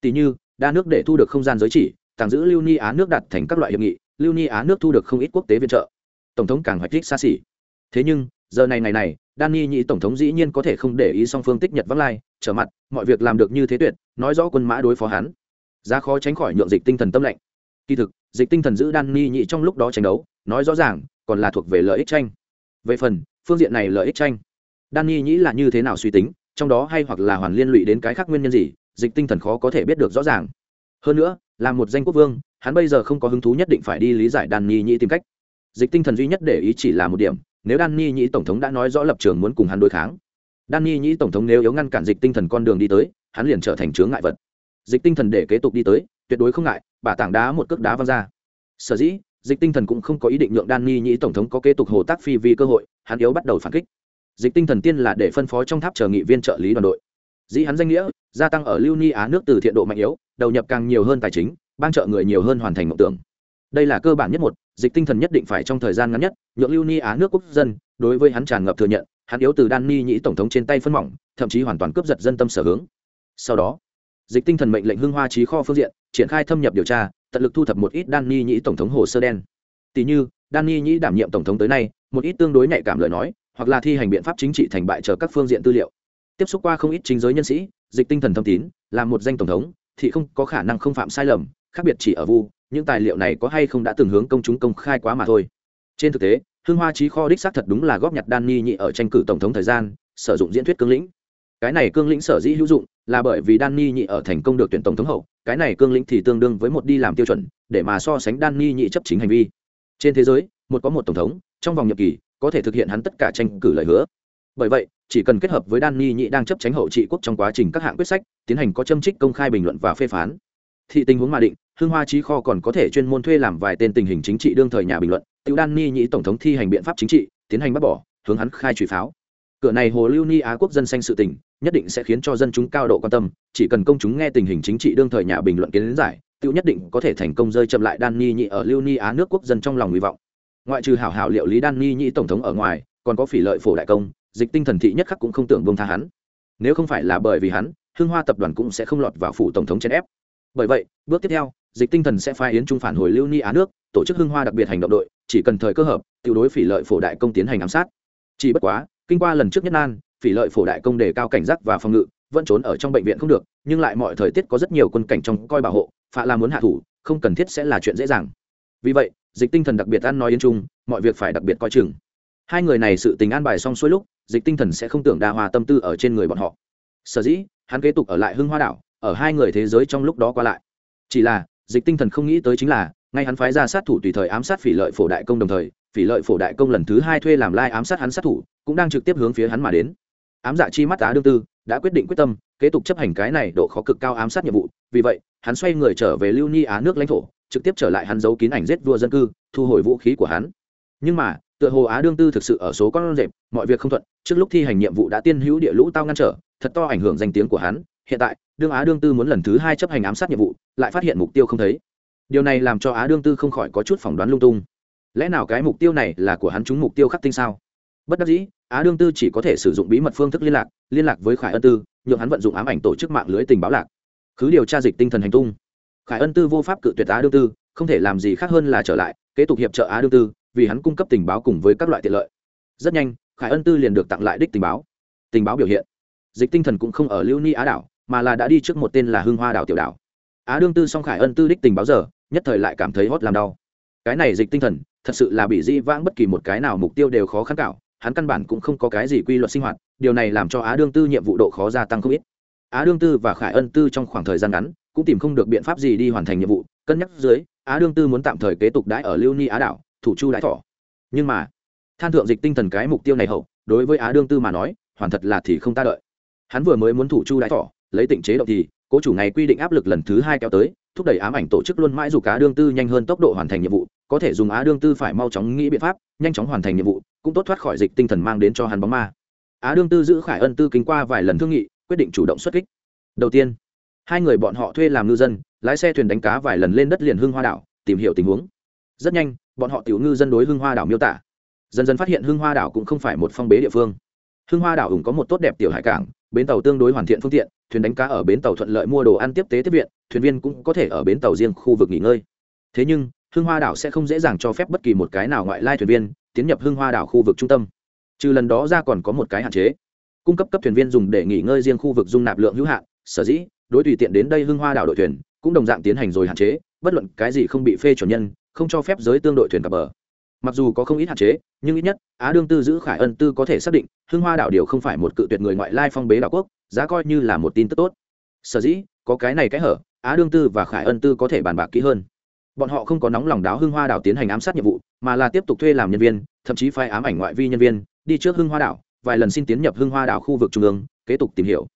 Tỷ như đa nước để thu được không gian giới chỉ tàng giữ lưu ni á nước đặt thành các loại hiệp nghị lưu ni á nước thu được không ít quốc tế viện trợ. Tổng thống càng hoạch thích xa xỉ. Thế nhưng giờ này ngày này Danny nhị tổng thống dĩ nhiên có thể không để ý song phương tích nhật vắng lai, trở mặt, mọi việc làm được như thế tuyệt, nói rõ quân mã đối phó hắn. Giá khó tránh khỏi nhượng dịch tinh thần tâm lệnh. Kỳ thực, dịch tinh thần giữ Danny nhị trong lúc đó tranh đấu, nói rõ ràng, còn là thuộc về lợi ích tranh. Về phần, phương diện này lợi ích tranh, Danny nhị là như thế nào suy tính, trong đó hay hoặc là hoàn liên lụy đến cái khác nguyên nhân gì, dịch tinh thần khó có thể biết được rõ ràng. Hơn nữa, là một danh quốc vương, hắn bây giờ không có hứng thú nhất định phải đi lý giải Danny nhị tìm cách. Dịch tinh thần duy nhất để ý chỉ là một điểm, nếu Danny nhĩ tổng thống đã nói rõ lập trường muốn cùng hắn đối kháng Danny nhĩ tổng thống nếu yếu ngăn cản dịch tinh thần con đường đi tới hắn liền trở thành chướng ngại vật dịch tinh thần để kế tục đi tới tuyệt đối không ngại bà tảng đá một cước đá văng ra. Sở dĩ, dịch tinh thần cũng không có ý định nhượng Danny nhĩ tổng thống có kế tục hồ tác phi vì cơ hội, hắn yếu bắt đầu phản kích. Dịch tinh thần tiên là để phân phó trong tháp chờ nghị viên trợ lý đoàn đội. Dĩ hắn danh nghĩa, gia tăng ở lưu ni á nước từ thiện độ mạnh yếu, đầu nhập càng nhiều hơn tài chính, ban trợ người nhiều hơn hoàn thành mộng tưởng. Đây là cơ bản nhất một, dịch tinh thần nhất định phải trong thời gian ngắn nhất, nhượng lưu ni á nước quốc dân, đối với hắn tràn ngập thừa nhận, hắn yếu từ đan ni nhĩ tổng thống trên tay phân mỏng, thậm chí hoàn toàn cướp giật dân tâm sở hướng. Sau đó, dịch tinh thần mệnh lệnh hưng hoa trí kho phương diện triển khai thâm nhập điều tra, tận lực thu thập một ít đan ni nhĩ tổng thống hồ sơ đen. Tỷ như, đan ni nhĩ đảm nhiệm tổng thống tới nay, một ít tương đối nhạy cảm lời nói, hoặc là thi hành biện pháp chính trị thành bại chờ các phương diện tư liệu. Tiếp xúc qua không ít chính giới nhân sĩ, dịch tinh thần thâm tín, là một danh tổng thống, thì không có khả năng không phạm sai lầm, khác biệt chỉ ở vu, những tài liệu này có hay không đã từng hướng công chúng công khai quá mà thôi. Trên thực tế hương hoa trí kho đích xác thật đúng là góp nhặt đan ni nhị ở tranh cử tổng thống thời gian, sử dụng diễn thuyết cương lĩnh. Cái này cương lĩnh sở dĩ hữu dụng là bởi vì Danny nhị ở thành công được tuyển tổng thống hậu, cái này cương lĩnh thì tương đương với một đi làm tiêu chuẩn, để mà so sánh Danny nhị chấp chính hành vi. Trên thế giới, một có một tổng thống, trong vòng nhiệm kỳ, có thể thực hiện hắn tất cả tranh cử lời hứa. Bởi vậy, chỉ cần kết hợp với Danny nhị đang chấp chính hậu trị quốc trong quá trình các hạng quyết sách, tiến hành có châm trích công khai bình luận và phê phán. Thị tình huống mà định Hương hoa trí kho còn có thể chuyên môn thuê làm vài tên tình hình chính trị đương thời nhà bình luận tiểu Danny nhị tổng thống thi hành biện pháp chính trị, tiến hành bắt bỏ, hướng hắn khai truy pháo cửa này hồ lưu ni á quốc dân xanh sự tình, nhất định sẽ khiến cho dân chúng cao độ quan tâm, chỉ cần công chúng nghe tình hình chính trị đương thời nhà bình luận kiến giải Tự nhất định có thể thành công rơi chậm lại đan ni nhị ở lưu ni á nước quốc dân trong lòng hy vọng. Ngoại trừ hảo hảo liệu lý đan ni nhị tổng thống ở ngoài, còn có phỉ lợi phổ đại công, dịch tinh thần thị nhất khắc cũng không tưởng bông tha hắn. Nếu không phải là bởi vì hắn Hương hoa tập đoàn cũng sẽ không lọt vào phủ tổng thống chèn ép. Bởi vậy, bước tiếp theo, dịch tinh thần sẽ phái yến trung phản hồi lưu ni á nước, tổ chức Hương hoa đặc biệt hành động đội, chỉ cần thời cơ hợp tự đối phỉ lợi phổ đại công tiến hành ám sát. Chỉ bất quá kinh qua lần trước nhất nan, phỉ lợi phổ đại công đề cao cảnh giác và phòng ngự, vẫn trốn ở trong bệnh viện không được, nhưng lại mọi thời tiết có rất nhiều quân cảnh trong coi bảo hộ, phạ là muốn hạ thủ, không cần thiết sẽ là chuyện dễ dàng. Vì vậy, dịch tinh thần đặc biệt ăn nói yên chung mọi việc phải đặc biệt coi chừng. Hai người này sự tình an bài xong xuôi lúc, dịch tinh thần sẽ không tưởng đa hòa tâm tư ở trên người bọn họ. Sở dĩ, hắn kế tục ở lại hưng hoa đảo, ở hai người thế giới trong lúc đó qua lại. Chỉ là, dịch tinh thần không nghĩ tới chính là, ngay hắn phái ra sát thủ tùy thời ám sát phỉ lợi phổ đại công đồng thời phỉ lợi phổ đại công lần thứ hai thuê làm lai ám sát hắn sát thủ, cũng đang trực tiếp hướng phía hắn mà đến. Ám dạ chi mắt á đương tư đã quyết định quyết tâm, kế tục chấp hành cái này độ khó cực cao ám sát nhiệm vụ, vì vậy, hắn xoay người trở về lưu ni á nước lãnh thổ, trực tiếp trở lại hắn giấu kín ảnh giết vua dân cư, thu hồi vũ khí của hắn. Nhưng mà, tựa hồ á đương tư thực sự ở số con rệp, mọi việc không thuận, trước lúc thi hành nhiệm vụ đã tiên hữu địa lũ tao ngăn trở, thật to ảnh hưởng danh tiếng của hắn. Hiện tại, đương á đương tư muốn lần thứ hai chấp hành ám sát nhiệm vụ, lại phát hiện mục tiêu không thấy. Điều này làm cho á đương tư không khỏi có chút phỏng đoán lung tung lẽ nào cái mục tiêu này là của hắn chúng mục tiêu khắc tinh sao? Bất đắc dĩ, á đương tư chỉ có thể sử dụng bí mật phương thức liên lạc liên lạc với khải ân tư, nhượng hắn vận dụng ám ảnh tổ chức mạng lưới tình báo lạc. Cứ điều tra dịch tinh thần hành tung. Khải ân tư vô pháp cự tuyệt á đương tư, không thể làm gì khác hơn là trở lại, kế tục hiệp trợ á đương tư, vì hắn cung cấp tình báo cùng với các loại tiện lợi. Rất nhanh, khải ân tư liền được tặng lại đích tình báo. Tình báo biểu hiện. Dịch tinh thần cũng không ở lưu ni á đảo, mà là đã đi trước một tên là hưng hoa đảo tiểu đảo. Á đương tư song khải ân tư đích tình báo giờ, nhất thời lại cảm thấy hót làm đau. Cái này dịch tinh thần thật sự là bị di vãng bất kỳ một cái nào mục tiêu đều khó khăn cảo hắn căn bản cũng không có cái gì quy luật sinh hoạt, điều này làm cho á đương tư nhiệm vụ độ khó gia tăng không ít. Á đương tư và khải ân tư trong khoảng thời gian ngắn cũng tìm không được biện pháp gì đi hoàn thành nhiệm vụ, cân nhắc dưới, á đương tư muốn tạm thời kế tục đãi ở lưu ni á đảo, thủ chu đãi thỏ nhưng mà, than thượng dịch tinh thần cái mục tiêu này hậu, đối với á đương tư mà nói, hoàn thật là thì không ta đợi. Hắn vừa mới muốn thủ chu đãi thỏ lấy tịnh chế độ thì, cố chủ này quy định áp lực lần thứ hai kéo tới thúc đẩy ám ảnh tổ chức luôn mãi dù cá đương tư nhanh hơn tốc độ hoàn thành nhiệm vụ, có thể dùng á đương tư phải mau chóng nghĩ biện pháp, nhanh chóng hoàn thành nhiệm vụ, cũng tốt thoát khỏi dịch tinh thần mang đến cho hắn bóng ma. Á đương tư giữ khải ân tư kính qua vài lần thương nghị, quyết định chủ động xuất kích. Đầu tiên, hai người bọn họ thuê làm ngư dân, lái xe thuyền đánh cá vài lần lên đất liền hưng hoa đảo, tìm hiểu tình huống. Rất nhanh, bọn họ tiểu ngư dân đối hưng hoa đảo miêu tả. Dần dần phát hiện hưng hoa đảo cũng không phải một phong bế địa phương. Hưng hoa đảo ủng có một tốt đẹp tiểu hải cảng, bến tàu tương đối hoàn thiện phương tiện thuyền đánh cá ở bến tàu thuận lợi mua đồ ăn tiếp tế tiếp viện, thuyền viên cũng có thể ở bến tàu riêng khu vực nghỉ ngơi. Thế nhưng, hưng hoa đảo sẽ không dễ dàng cho phép bất kỳ một cái nào ngoại lai thuyền viên tiến nhập hưng hoa đảo khu vực trung tâm. Trừ lần đó ra còn có một cái hạn chế. Cung cấp cấp thuyền viên dùng để nghỉ ngơi riêng khu vực dung nạp lượng hữu hạn, sở dĩ đối tùy tiện đến đây hưng hoa đảo đội thuyền cũng đồng dạng tiến hành rồi hạn chế, bất luận cái gì không bị phê chuẩn nhân, không cho phép giới tương đội thuyền cập bờ mặc dù có không ít hạn chế, nhưng ít nhất, á đương tư giữ khải ân tư có thể xác định, hưng hoa đảo điều không phải một cự tuyệt người ngoại lai phong bế đảo quốc, giá coi như là một tin tức tốt. Sở dĩ, có cái này cái hở, á đương tư và khải ân tư có thể bàn bạc kỹ hơn. Bọn họ không có nóng lòng đáo hưng hoa đảo tiến hành ám sát nhiệm vụ, mà là tiếp tục thuê làm nhân viên, thậm chí phái ám ảnh ngoại vi nhân viên, đi trước hưng hoa đảo, vài lần xin tiến nhập hưng hoa đảo khu vực trung ương, kế tục tìm hiểu.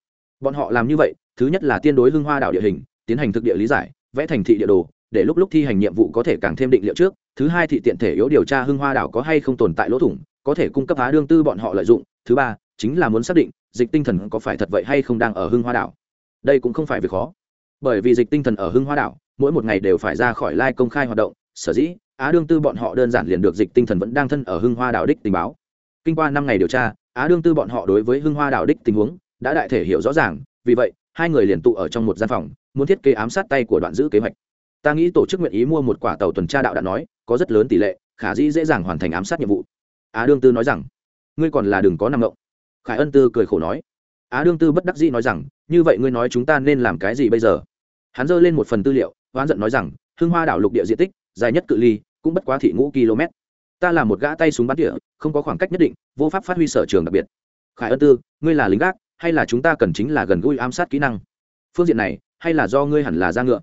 Bọn họ làm như vậy, thứ nhất là tiên đối hưng hoa đảo địa hình, tiến hành thực địa lý giải, vẽ thành thị địa đồ, để lúc lúc thi hành nhiệm vụ có thể càng thêm định liệu trước thứ hai thị tiện thể yếu điều tra hưng hoa đảo có hay không tồn tại lỗ thủng, có thể cung cấp á đương tư bọn họ lợi dụng. Thứ ba, chính là muốn xác định dịch tinh thần có phải thật vậy hay không đang ở hưng hoa đảo. Đây cũng không phải việc khó, bởi vì dịch tinh thần ở hưng hoa đảo, mỗi một ngày đều phải ra khỏi lai công khai hoạt động, sở dĩ á đương tư bọn họ đơn giản liền được dịch tinh thần vẫn đang thân ở hưng hoa đảo đích tình báo. Kinh qua năm ngày điều tra, á đương tư bọn họ đối với hưng hoa đảo đích tình huống đã đại thể hiểu rõ ràng, vì vậy, hai người liền tụ ở trong một gian phòng, muốn thiết kế ám sát tay của đoạn giữ kế hoạch. Ta nghĩ tổ chức nguyện ý mua một quả tàu tuần tra đạo đã nói có rất lớn tỷ lệ, khả dĩ dễ dàng hoàn thành ám sát nhiệm vụ. Á đương tư nói rằng, ngươi còn là đừng có nằm ngộng. Khải ân tư cười khổ nói, á đương tư bất đắc dĩ nói rằng, như vậy ngươi nói chúng ta nên làm cái gì bây giờ? Hắn giơ lên một phần tư liệu hoán giận nói rằng, hưng hoa đảo lục địa diện tích, dài nhất cự ly, cũng bất quá thị ngũ km. Ta là một gã tay súng bắn địa, không có khoảng cách nhất định, vô pháp phát huy sở trường đặc biệt. Khải ân tư, ngươi là lính gác, hay là chúng ta cần chính là gần gũi ám sát kỹ năng? Phương diện này, hay là do ngươi hẳn là ra ngựa?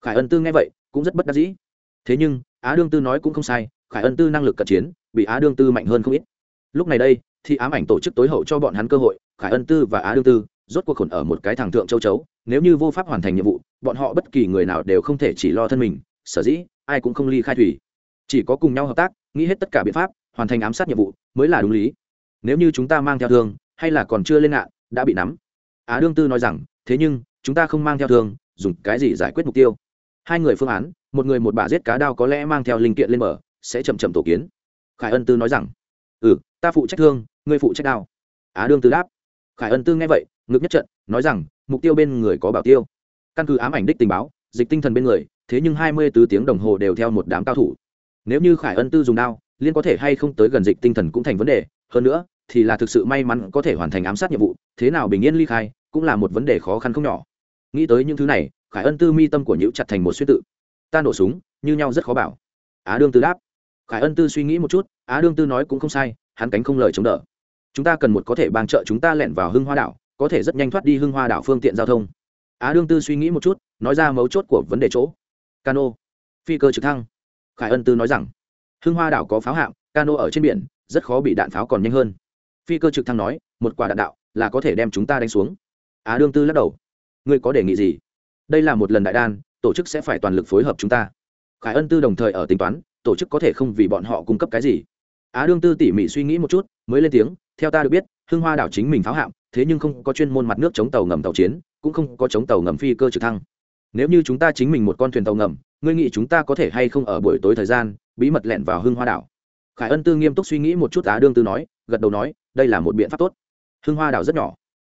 Khải ân tư nghe vậy, cũng rất bất đắc dĩ. Thế nhưng á đương tư nói cũng không sai, khải ân tư năng lực cận chiến, bị á đương tư mạnh hơn không ít. Lúc này đây, thì ám ảnh tổ chức tối hậu cho bọn hắn cơ hội, khải ân tư và á đương tư rốt cuộc khổn ở một cái thằng thượng châu chấu, nếu như vô pháp hoàn thành nhiệm vụ, bọn họ bất kỳ người nào đều không thể chỉ lo thân mình, sở dĩ, ai cũng không ly khai thủy. Chỉ có cùng nhau hợp tác, nghĩ hết tất cả biện pháp, hoàn thành ám sát nhiệm vụ, mới là đúng lý. Nếu như chúng ta mang theo thương, hay là còn chưa lên ngạn, đã bị nắm. Á đương tư nói rằng, thế nhưng, chúng ta không mang theo thương, dùng cái gì giải quyết mục tiêu? Hai người phương án một người một bà giết cá đao có lẽ mang theo linh kiện lên mở sẽ chậm chậm tổ kiến. Khải ân tư nói rằng ừ ta phụ trách thương, ngươi phụ trách đao. Á đương tư đáp. Khải ân tư nghe vậy, ngực nhất trận, nói rằng, mục tiêu bên người có bảo tiêu. Căn cứ ám ảnh đích tình báo, dịch tinh thần bên người, thế nhưng hai mươi tứ tiếng đồng hồ đều theo một đám cao thủ. Nếu như khải ân tư dùng đao, liên có thể hay không tới gần dịch tinh thần cũng thành vấn đề. Hơn nữa, thì là thực sự may mắn có thể hoàn thành ám sát nhiệm vụ, thế nào bình yên ly khai cũng là một vấn đề khó khăn không nhỏ. Nghĩ tới những thứ này, khải ân tư mi tâm của nhữ chặt thành một suy tự ta nổ súng, như nhau rất khó bảo. Á đương tư đáp. Khải ân tư suy nghĩ một chút, á đương tư nói cũng không sai, hắn cánh không lời chống đỡ. Chúng ta cần một có thể bàn trợ chúng ta lẻn vào hưng hoa đảo, có thể rất nhanh thoát đi hưng hoa đảo phương tiện giao thông. Á đương tư suy nghĩ một chút, nói ra mấu chốt của vấn đề chỗ. Cano. Phi cơ trực thăng. Khải ân tư nói rằng, hưng hoa đảo có pháo hạm, cano ở trên biển, rất khó bị đạn pháo còn nhanh hơn. Phi cơ trực thăng nói, một quả đạn đạo là có thể đem chúng ta đánh xuống. Á đương tư lắc đầu. Ngươi có đề nghị gì? Đây là một lần đại đan tổ chức sẽ phải toàn lực phối hợp chúng ta. Khải ân tư đồng thời ở tính toán, tổ chức có thể không vì bọn họ cung cấp cái gì. Á đương tư tỉ mỉ suy nghĩ một chút, mới lên tiếng, theo ta được biết, hưng hoa đảo chính mình pháo hạm, thế nhưng không có chuyên môn mặt nước chống tàu ngầm tàu chiến, cũng không có chống tàu ngầm phi cơ trực thăng. Nếu như chúng ta chính mình một con thuyền tàu ngầm, ngươi nghĩ chúng ta có thể hay không ở buổi tối thời gian, bí mật lẹn vào hưng hoa đảo? Khải ân tư nghiêm túc suy nghĩ một chút, á đương tư nói, gật đầu nói, đây là một biện pháp tốt. Hưng hoa đảo rất nhỏ.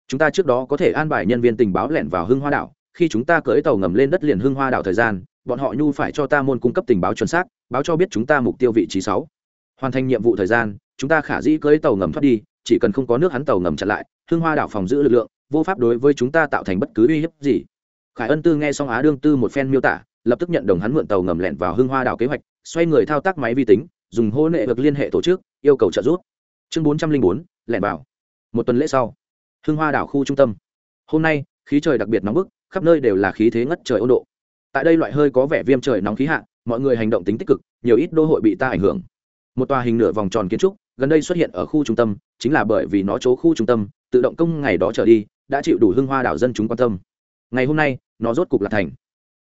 Chúng ta trước đó có thể an bài nhân viên tình báo lẻn vào hưng hoa đảo khi chúng ta cưỡi tàu ngầm lên đất liền hưng hoa đảo thời gian, bọn họ nhu phải cho ta môn cung cấp tình báo chuẩn xác, báo cho biết chúng ta mục tiêu vị trí sáu. Hoàn thành nhiệm vụ thời gian, chúng ta khả dĩ cưỡi tàu ngầm thoát đi, chỉ cần không có nước hắn tàu ngầm chặn lại, hưng hoa đảo phòng giữ lực lượng, vô pháp đối với chúng ta tạo thành bất cứ uy hiếp gì. Khải ân tư nghe xong á đương tư một phen miêu tả, lập tức nhận đồng hắn mượn tàu ngầm lẻn vào hưng hoa đảo kế hoạch, xoay người thao tác máy vi tính, dùng hô nệ được liên hệ tổ chức, yêu cầu trợ giúp. Chương bốn trăm linh bốn, lẻn vào. Một tuần lễ sau, hưng hoa đảo khu trung tâm. Hôm nay, khí trời đặc biệt nóng bức khắp nơi đều là khí thế ngất trời ôn độ. Tại đây loại hơi có vẻ viêm trời nóng khí hạ, mọi người hành động tính tích cực, nhiều ít đô hội bị ta ảnh hưởng. Một tòa hình nửa vòng tròn kiến trúc, gần đây xuất hiện ở khu trung tâm, chính là bởi vì nó chỗ khu trung tâm, tự động công ngày đó trở đi, đã chịu đủ hưng hoa đảo dân chúng quan tâm. Ngày hôm nay, nó rốt cục là thành.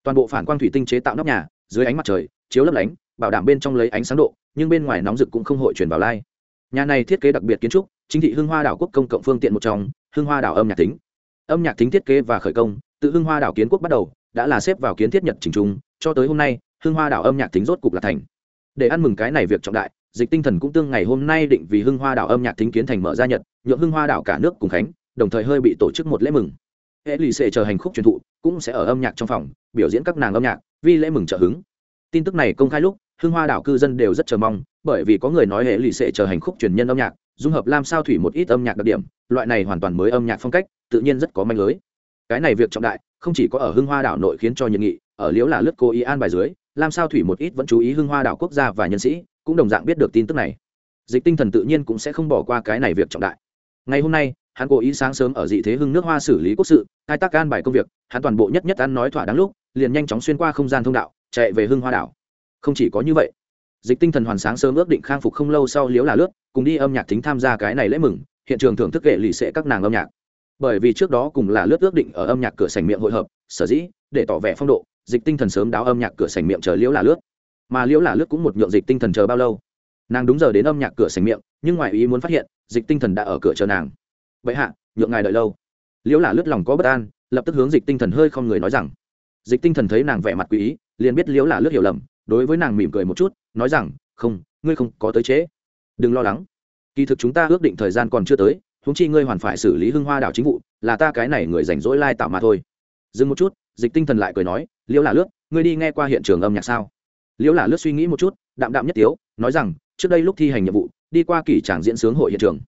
Toàn bộ phản quang thủy tinh chế tạo nóc nhà, dưới ánh mặt trời, chiếu lấp lánh, bảo đảm bên trong lấy ánh sáng độ, nhưng bên ngoài nóng rực cũng không hội truyền vào lai. Nhà này thiết kế đặc biệt kiến trúc, chính thị hưng hoa đảo quốc công cộng phương tiện một trong, hưng hoa đảo âm nhạc tính âm nhạc tính thiết kế và khởi công tự hưng hoa đảo kiến quốc bắt đầu, đã là xếp vào kiến thiết nhật trình trung, cho tới hôm nay, hưng hoa đảo âm nhạc Thính rốt cục là thành. Để ăn mừng cái này việc trọng đại, dịch tinh thần cũng tương ngày hôm nay định vì hưng hoa đảo âm nhạc Thính kiến thành mở ra nhật, nhượng hưng hoa đảo cả nước cùng khánh, đồng thời hơi bị tổ chức một lễ mừng. Hệ lì xệ chờ hành khúc truyền thụ, cũng sẽ ở âm nhạc trong phòng, biểu diễn các nàng âm nhạc, vì lễ mừng trợ hứng. Tin tức này công khai lúc, hưng hoa đảo cư dân đều rất chờ mong, bởi vì có người nói hệ lì xệ chờ hành khúc truyền nhân âm nhạc, dung hợp lam sao thủy một ít âm nhạc đặc điểm, loại này hoàn toàn mới âm nhạc phong cách, tự nhiên rất có manh lưới cái này việc trọng đại, không chỉ có ở hưng hoa đảo nội khiến cho nhiệt nghị, ở liễu là lướt cô ý an bài dưới lam sao thủy một ít vẫn chú ý hưng hoa đảo quốc gia và nhân sĩ, cũng đồng dạng biết được tin tức này. Dịch tinh thần tự nhiên cũng sẽ không bỏ qua cái này việc trọng đại. Ngày hôm nay, hắn cố ý sáng sớm ở dị thế hưng nước hoa xử lý quốc sự, khai tác an bài công việc, hắn toàn bộ nhất nhất ăn nói thỏa đáng lúc, liền nhanh chóng xuyên qua không gian thông đạo, chạy về hưng hoa đảo. Không chỉ có như vậy, dịch tinh thần hoàn sáng sớm ước định khang phục không lâu sau liếu là lướt, cùng đi âm nhạc thính tham gia cái này lễ mừng, hiện trường thưởng thức kệ lì xệ các nàng âm nhạc bởi vì trước đó cùng là lướt ước định ở âm nhạc cửa sành miệng hội hợp, sở dĩ, để tỏ vẻ phong độ, dịch tinh thần sớm đáo âm nhạc cửa sành miệng chờ liễu là lướt. Mà liễu là lướt cũng một nhượng dịch tinh thần chờ bao lâu. Nàng đúng giờ đến âm nhạc cửa sành miệng, nhưng ngoài ý muốn phát hiện, dịch tinh thần đã ở cửa chờ nàng. Vậy hạ, nhượng ngài đợi lâu. Liễu là lướt lòng có bất an, lập tức hướng dịch tinh thần hơi không người nói rằng. Dịch tinh thần thấy nàng vẻ mặt quý ý, liền biết liễu là lướt hiểu lầm, đối với nàng mỉm cười một chút, nói rằng, không, ngươi không có tới chế đừng lo lắng. Kỳ thực chúng ta ước định thời gian còn chưa tới húng chi ngươi hoàn phải xử lý hưng hoa đảo chính vụ, là ta cái này người rảnh rỗi lai tạo mà thôi. Dừng một chút, dịch tinh thần lại cười nói, liễu là lướt ngươi đi nghe qua hiện trường âm nhạc sao? Liễu là lướt suy nghĩ một chút, đạm đạm nhất tiếu, nói rằng, trước đây lúc thi hành nhiệm vụ, đi qua kỳ tràng diễn sướng hội hiện trường.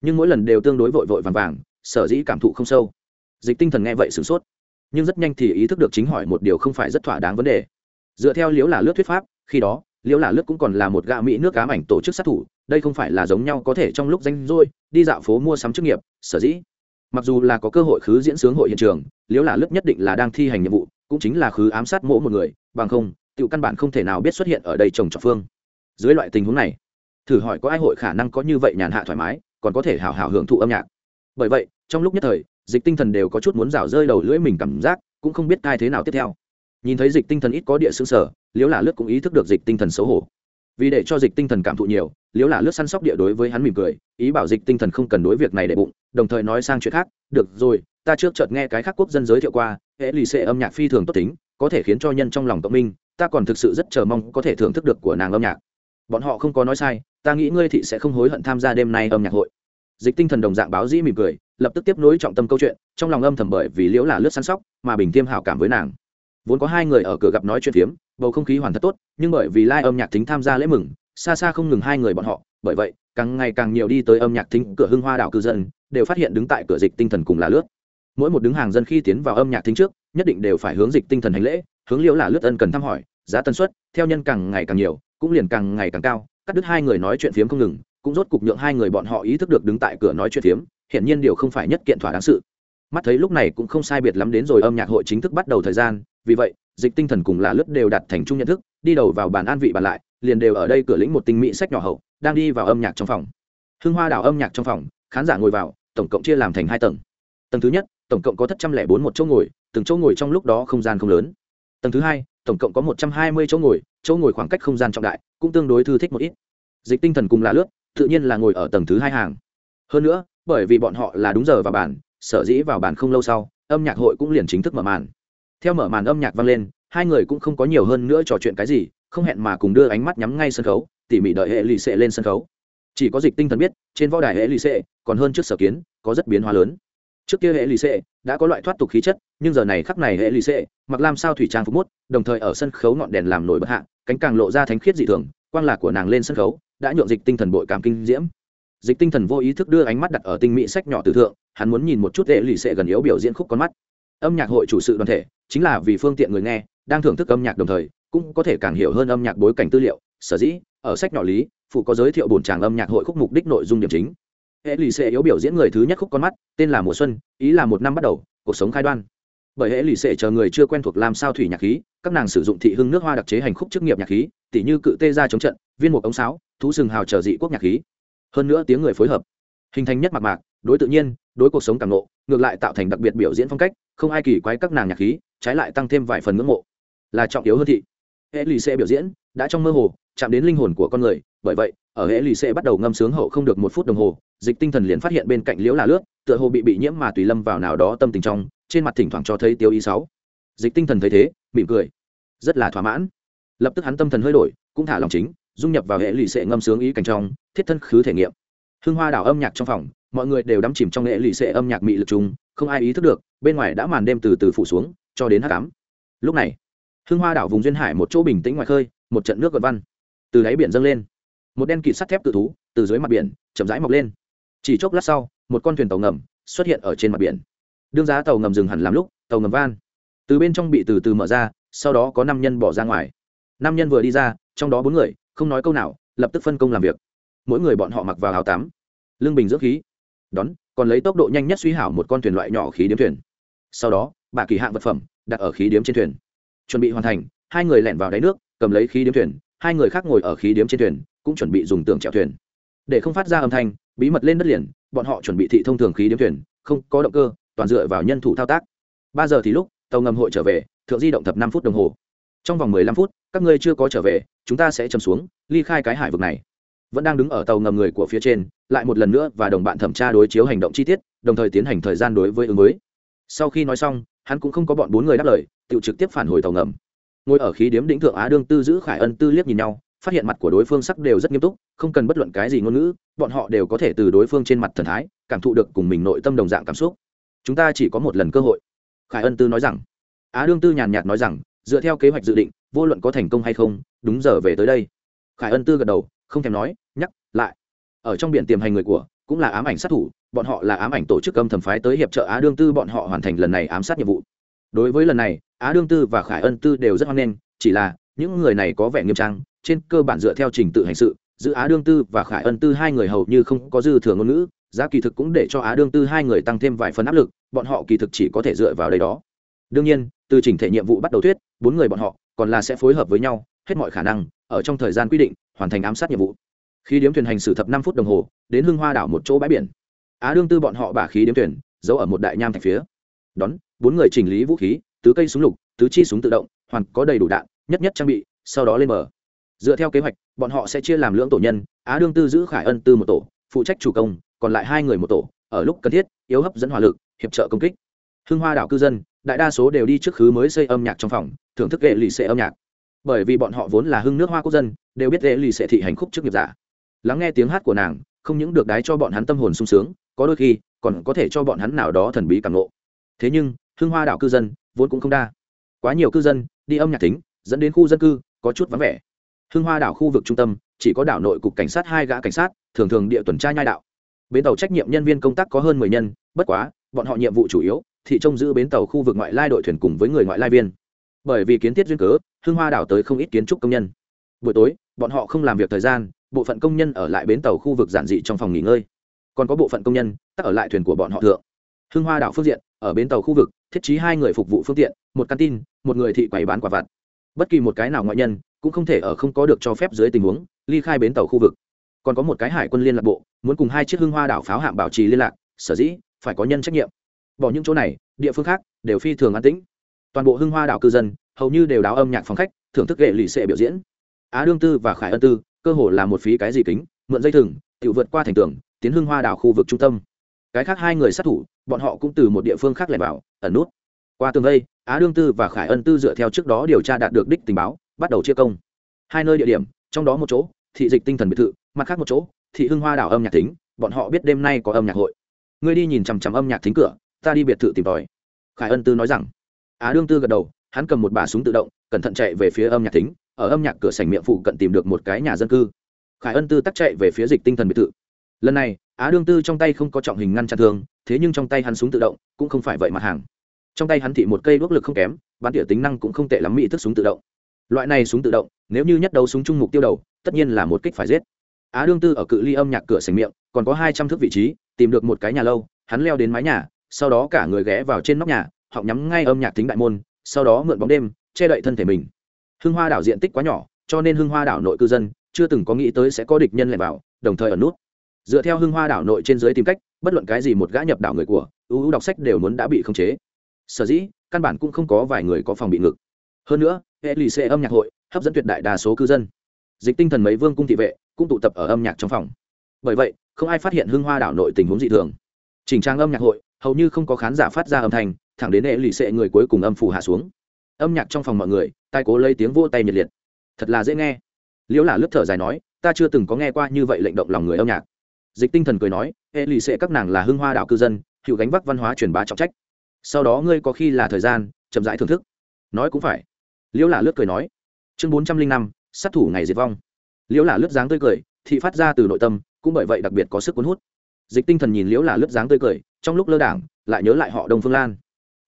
Nhưng mỗi lần đều tương đối vội vội vàng vàng, sở dĩ cảm thụ không sâu. Dịch tinh thần nghe vậy sửng sốt, nhưng rất nhanh thì ý thức được chính hỏi một điều không phải rất thỏa đáng vấn đề. Dựa theo liễu là lướt thuyết pháp, khi đó, liễu là lướt cũng còn là một gã mỹ nước ám ảnh tổ chức sát thủ đây không phải là giống nhau có thể trong lúc danh rỗi, đi dạo phố mua sắm chức nghiệp, sở dĩ. Mặc dù là có cơ hội khứ diễn sướng hội hiện trường liếu là lướt nhất định là đang thi hành nhiệm vụ, cũng chính là khứ ám sát mỗi một người, bằng không, tiểu căn bản không thể nào biết xuất hiện ở đây trồng trọt phương. Dưới loại tình huống này, thử hỏi có ai hội khả năng có như vậy nhàn hạ thoải mái, còn có thể hào hào hưởng thụ âm nhạc. Bởi vậy, trong lúc nhất thời, dịch tinh thần đều có chút muốn rào rơi đầu lưỡi mình cảm giác, cũng không biết ai thế nào tiếp theo. Nhìn thấy dịch tinh thần ít có địa xương sở liếu là lướt cũng ý thức được dịch tinh thần xấu hổ. Vì để cho dịch tinh thần cảm thụ nhiều liếu là lướt săn sóc địa đối với hắn mỉm cười, ý bảo dịch tinh thần không cần đối việc này để bụng, đồng thời nói sang chuyện khác, được rồi, ta trước chợt nghe cái khác quốc dân giới thiệu qua, hệ lì xệ âm nhạc phi thường tốt tính, có thể khiến cho nhân trong lòng cộng minh, ta còn thực sự rất chờ mong có thể thưởng thức được của nàng âm nhạc. Bọn họ không có nói sai, ta nghĩ ngươi thị sẽ không hối hận tham gia đêm nay âm nhạc hội. Dịch tinh thần đồng dạng báo dĩ mỉm cười, lập tức tiếp nối trọng tâm câu chuyện, trong lòng âm thầm bởi vì liễu là lướt săn sóc mà bình tiêm hảo cảm với nàng. Vốn có hai người ở cửa gặp nói chuyện phiếm, bầu không khí hoàn thật tốt, nhưng bởi vì lai âm nhạc tính tham gia lễ mừng xa xa không ngừng hai người bọn họ, bởi vậy, càng ngày càng nhiều đi tới âm nhạc thính cửa hưng hoa đảo cư dân, đều phát hiện đứng tại cửa dịch tinh thần cùng là lướt. Mỗi một đứng hàng dân khi tiến vào âm nhạc thính trước, nhất định đều phải hướng dịch tinh thần hành lễ, hướng liễu là lướt ân cần thăm hỏi, giá tần suất, theo nhân càng ngày càng nhiều, cũng liền càng ngày càng cao, cắt đứt hai người nói chuyện phiếm không ngừng, cũng rốt cục nhượng hai người bọn họ ý thức được đứng tại cửa nói chuyện phiếm, hiển nhiên điều không phải nhất kiện thỏa đáng sự. Mắt thấy lúc này cũng không sai biệt lắm đến rồi âm nhạc hội chính thức bắt đầu thời gian, vì vậy, dịch tinh thần cùng là lướt đều đặt thành chung nhận thức, đi đầu vào bàn an vị bàn lại liền đều ở đây cửa lĩnh một tinh mỹ sách nhỏ hậu, đang đi vào âm nhạc trong phòng. Hưng hoa đảo âm nhạc trong phòng, khán giả ngồi vào, tổng cộng chia làm thành hai tầng. Tầng thứ nhất, tổng cộng có thất trăm lẻ bốn một chỗ ngồi, từng chỗ ngồi trong lúc đó không gian không lớn. Tầng thứ hai, tổng cộng có một trăm hai mươi chỗ ngồi chỗ ngồi khoảng cách không gian trọng đại, cũng tương đối thư thích một ít. Dịch tinh thần cùng là lướt, tự nhiên là ngồi ở tầng thứ hai hàng. Hơn nữa, bởi vì bọn họ là đúng giờ vào bản, sở dĩ vào bản không lâu sau, âm nhạc hội cũng liền chính thức mở màn. Theo mở màn âm nhạc vang lên, hai người cũng không có nhiều hơn nữa trò chuyện cái gì không hẹn mà cùng đưa ánh mắt nhắm ngay sân khấu, tỉ mỉ đợi hệ lì xệ lên sân khấu. Chỉ có dịch tinh thần biết, trên võ đài hệ lì xệ còn hơn trước sở kiến, có rất biến hóa lớn. Trước kia hệ lì xệ đã có loại thoát tục khí chất, nhưng giờ này khắc này hệ lì xệ mặc lam sao thủy trang phục mốt, đồng thời ở sân khấu ngọn đèn làm nổi bất hạ, cánh càng lộ ra thánh khiết dị thường, quang lạc của nàng lên sân khấu đã nhượng dịch tinh thần bội cảm kinh diễm. Dịch tinh thần vô ý thức đưa ánh mắt đặt ở tinh mỹ sách nhỏ từ thượng, hắn muốn nhìn một chút hệ lì xệ gần yếu biểu diễn khúc con mắt. Âm nhạc hội chủ sự đoàn thể, chính là vì phương tiện người nghe, đang thưởng thức âm nhạc đồng thời cũng có thể càng hiểu hơn âm nhạc bối cảnh tư liệu, sở dĩ, ở sách nhỏ lý, phụ có giới thiệu bổn tràng âm nhạc hội khúc mục đích nội dung điểm chính. Hệ lì xệ yếu biểu diễn người thứ nhất khúc con mắt, tên là mùa xuân, ý là một năm bắt đầu, cuộc sống khai đoan. Bởi hệ lì xệ chờ người chưa quen thuộc làm sao thủy nhạc khí, các nàng sử dụng thị hưng nước hoa đặc chế hành khúc chức nghiệp nhạc khí, tỉ như cự tê ra chống trận, viên mục ống sáo, thú sừng hào trở dị quốc nhạc khí. Hơn nữa tiếng người phối hợp, hình thành nhất mặt mạc, đối tự nhiên, đối cuộc sống càng ngộ, ngược lại tạo thành đặc biệt biểu diễn phong cách, không ai kỳ quái các nàng nhạc khí, trái lại tăng thêm vài phần ngưỡng mộ. Là trọng yếu hơn thị hệ lì xệ biểu diễn, đã trong mơ hồ, chạm đến linh hồn của con người. Bởi vậy, ở hệ lì xệ bắt đầu ngâm sướng hậu không được một phút đồng hồ, dịch tinh thần liền phát hiện bên cạnh liễu là lướt, tựa hồ bị bị nhiễm mà tùy lâm vào nào đó tâm tình trong, trên mặt thỉnh thoảng cho thấy tiêu ý sáu dịch tinh thần thấy thế, mỉm cười. Rất là thỏa mãn. Lập tức hắn tâm thần hơi đổi, cũng thả lòng chính, dung nhập vào hệ lì xệ ngâm sướng ý cảnh trong, thiết thân khứ thể nghiệm. Hương hoa đảo âm nhạc trong phòng, mọi người đều đắm chìm trong hệ lì xệ âm nhạc mị lực chung, không ai ý thức được, bên ngoài đã màn đêm từ từ phủ xuống, cho đến h tám lúc này hương hoa đảo vùng duyên hải một chỗ bình tĩnh ngoài khơi, một trận nước gợn văn từ đáy biển dâng lên. Một đen kịt sắt thép cự thú, từ dưới mặt biển, chậm rãi mọc lên. Chỉ chốc lát sau, một con thuyền tàu ngầm xuất hiện ở trên mặt biển. Đương giá tàu ngầm dừng hẳn làm lúc, tàu ngầm van. Từ bên trong bị từ từ mở ra, sau đó có năm nhân bỏ ra ngoài. Năm nhân vừa đi ra, trong đó bốn người, không nói câu nào, lập tức phân công làm việc. Mỗi người bọn họ mặc vào áo tắm, lưng bình dưỡng khí. Đón, còn lấy tốc độ nhanh nhất suy hảo một con thuyền loại nhỏ khí điếm thuyền. Sau đó, bà kỳ hạng vật phẩm đặt ở khí điếm trên thuyền chuẩn bị hoàn thành, hai người lẻn vào đáy nước, cầm lấy khí điếm thuyền, hai người khác ngồi ở khí điếm trên thuyền, cũng chuẩn bị dùng tường chèo thuyền. Để không phát ra âm thanh, bí mật lên đất liền, bọn họ chuẩn bị thị thông thường khí điếm thuyền, không có động cơ, toàn dựa vào nhân thủ thao tác. Ba giờ thì lúc, tàu ngầm hội trở về, thượng di động thập năm phút đồng hồ. Trong vòng mười lăm phút, các ngươi chưa có trở về, chúng ta sẽ chầm xuống, ly khai cái hải vực này. Vẫn đang đứng ở tàu ngầm người của phía trên, lại một lần nữa và đồng bạn thẩm tra đối chiếu hành động chi tiết, đồng thời tiến hành thời gian đối với ứng mới sau khi nói xong, hắn cũng không có bọn bốn người đáp lời tự trực tiếp phản hồi tàu ngầm. Ngồi ở khí điếm đỉnh thượng á đương tư giữ khải ân tư liếc nhìn nhau, phát hiện mặt của đối phương sắc đều rất nghiêm túc, không cần bất luận cái gì ngôn ngữ, bọn họ đều có thể từ đối phương trên mặt thần thái, cảm thụ được cùng mình nội tâm đồng dạng cảm xúc. Chúng ta chỉ có một lần cơ hội. Khải ân tư nói rằng. Á đương tư nhàn nhạt nói rằng, dựa theo kế hoạch dự định, vô luận có thành công hay không, đúng giờ về tới đây. Khải ân tư gật đầu, không thèm nói, nhắc lại. Ở trong biển tiềm hành người của, cũng là ám ảnh sát thủ, bọn họ là ám ảnh tổ chức âm thầm phái tới hiệp trợ á đương tư, bọn họ hoàn thành lần này ám sát nhiệm vụ. Đối với lần này á đương tư và khải ân tư đều rất hoan nghênh, chỉ là những người này có vẻ nghiêm trang, trên cơ bản dựa theo trình tự hành sự giữ á đương tư và khải ân tư hai người hầu như không có dư thừa ngôn ngữ, giá kỳ thực cũng để cho á đương tư hai người tăng thêm vài phần áp lực, bọn họ kỳ thực chỉ có thể dựa vào đây đó. Đương nhiên, từ chỉnh thể nhiệm vụ bắt đầu thuyết, bốn người bọn họ còn là sẽ phối hợp với nhau, hết mọi khả năng, ở trong thời gian quy định, hoàn thành ám sát nhiệm vụ. Khi điếm thuyền hành xử thập năm phút đồng hồ, đến hưng hoa đảo một chỗ bãi biển. Á đương tư bọn họ bả khí điếm thuyền, giấu ở một đại nham thành phía. Đón, bốn người chỉnh lý vũ khí tứ cây súng lục, tứ chi súng tự động, hoàn có đầy đủ đạn, nhất nhất trang bị, sau đó lên mở dựa theo kế hoạch, bọn họ sẽ chia làm lưỡng tổ nhân, á đương tư giữ khải ân tư một tổ, phụ trách chủ công, còn lại hai người một tổ, ở lúc cần thiết, yếu hấp dẫn hỏa lực, hiệp trợ công kích. Hưng hoa đảo cư dân, đại đa số đều đi trước khứ mới xây âm nhạc trong phòng, thưởng thức ghệ lì xệ âm nhạc. Bởi vì bọn họ vốn là hưng nước hoa quốc dân, đều biết ghệ lì xệ thị hành khúc trước nghiệp giả. Lắng nghe tiếng hát của nàng, không những được đái cho bọn hắn tâm hồn sung sướng, có đôi khi, còn có thể cho bọn hắn nào đó thần bí cảm ngộ. Thế nhưng hưng hoa đảo cư dân vốn cũng không đa. Quá nhiều cư dân đi âm nhạc tính dẫn đến khu dân cư có chút vắng vẻ. Hưng hoa đảo khu vực trung tâm chỉ có đảo nội cục cảnh sát hai gã cảnh sát, thường thường địa tuần tra nhai đạo. Bến tàu trách nhiệm nhân viên công tác có hơn mười nhân, bất quá, bọn họ nhiệm vụ chủ yếu thị trông giữ bến tàu khu vực ngoại lai đội thuyền cùng với người ngoại lai viên. Bởi vì kiến thiết duyên cớ, hưng hoa đảo tới không ít kiến trúc công nhân. Buổi tối, bọn họ không làm việc thời gian, bộ phận công nhân ở lại bến tàu khu vực giản dị trong phòng nghỉ ngơi. Còn có bộ phận công nhân tắc ở lại thuyền của bọn họ thượng hưng hoa đảo phương diện, ở bến tàu khu vực, thiết trí hai người phục vụ phương tiện, một căn tin một người thị quầy bán quả vặt. Bất kỳ một cái nào ngoại nhân, cũng không thể ở không có được cho phép dưới tình huống, ly khai bến tàu khu vực. Còn có một cái hải quân liên lạc bộ, muốn cùng hai chiếc hưng hoa đảo pháo hạm bảo trì liên lạc, sở dĩ, phải có nhân trách nhiệm. Bỏ những chỗ này, địa phương khác, đều phi thường an tĩnh. Toàn bộ hưng hoa đảo cư dân, hầu như đều đáo âm nhạc phòng khách, thưởng thức nghệ lì xệ biểu diễn. Á đương tư và khải ân tư, cơ hồ là một phí cái gì kính, mượn dây thừng, tự vượt qua thành tường, tiến hưng hoa đảo khu vực trung tâm. Cái khác hai người sát thủ bọn họ cũng từ một địa phương khác lẻn vào, ẩn nút. Qua tường vây, á đương tư và khải ân tư dựa theo trước đó điều tra đạt được đích tình báo, bắt đầu chia công. Hai nơi địa điểm, trong đó một chỗ, thị dịch tinh thần biệt thự, mặt khác một chỗ, thị hưng hoa đảo âm nhạc thính, bọn họ biết đêm nay có âm nhạc hội. Ngươi đi nhìn chằm chằm âm nhạc thính cửa, ta đi biệt thự tìm tòi. Khải ân tư nói rằng. Á đương tư gật đầu, hắn cầm một bả súng tự động, cẩn thận chạy về phía âm nhạc thính, ở âm nhạc cửa sảnh miệng phụ cận tìm được một cái nhà dân cư. Khải ân tư tắt chạy về phía dịch tinh thần biệt thự lần này, á đương tư trong tay không có trọng hình ngăn chặn thương thế nhưng trong tay hắn súng tự động, cũng không phải vậy mặt hàng. Trong tay hắn thị một cây đuốc lực không kém, bán tỉa tính năng cũng không tệ lắm mỹ thức súng tự động. Loại này súng tự động, nếu như nhất đấu súng chung mục tiêu đầu, tất nhiên là một kích phải giết. Á đương tư ở cự ly âm nhạc cửa sành miệng, còn có hai trăm thước vị trí, tìm được một cái nhà lâu, hắn leo đến mái nhà, sau đó cả người ghé vào trên nóc nhà, họ nhắm ngay âm nhạc tính đại môn, sau đó mượn bóng đêm, che đậy thân thể mình. Hưng hoa đảo diện tích quá nhỏ, cho nên hưng hoa đảo nội cư dân, chưa từng có nghĩ tới sẽ có địch nhân lẻn vào, đồng thời ở nút dựa theo hưng hoa đảo nội trên dưới tìm cách, bất luận cái gì một gã nhập đảo người của ưu ưu đọc sách đều muốn đã bị khống chế. Sở dĩ, căn bản cũng không có vài người có phòng bị ngực. Hơn nữa hệ lì xê âm nhạc hội hấp dẫn tuyệt đại đa số cư dân. Dịch tinh thần mấy vương cung thị vệ cũng tụ tập ở âm nhạc trong phòng. Bởi vậy, không ai phát hiện hưng hoa đảo nội tình huống dị thường. Chỉnh trang âm nhạc hội hầu như không có khán giả phát ra âm thanh, thẳng đến hệ lì xệ người cuối cùng âm phủ hạ xuống. Âm nhạc trong phòng mọi người, tai cố lấy tiếng vô tay nhiệt liệt. Thật là dễ nghe. Liễu là lướt thở dài nói, ta chưa từng có nghe qua như vậy lệnh động lòng người âm nhạc dịch tinh thần cười nói hệ lì xệ các nàng là hưng hoa đạo cư dân chịu gánh vác văn hóa truyền bá trọng trách. Sau đó ngươi có khi là thời gian, chậm rãi thưởng thức. Nói cũng phải. Liễu là lướt cười nói, chương bốn trăm linh năm, sát thủ ngày diệt vong. Liễu là lướt dáng tươi cười, thị phát ra từ nội tâm, cũng bởi vậy đặc biệt có sức cuốn hút. Dịch tinh thần nhìn liễu là lướt dáng tươi cười, trong lúc lơ đảng, lại nhớ lại họ đông phương lan.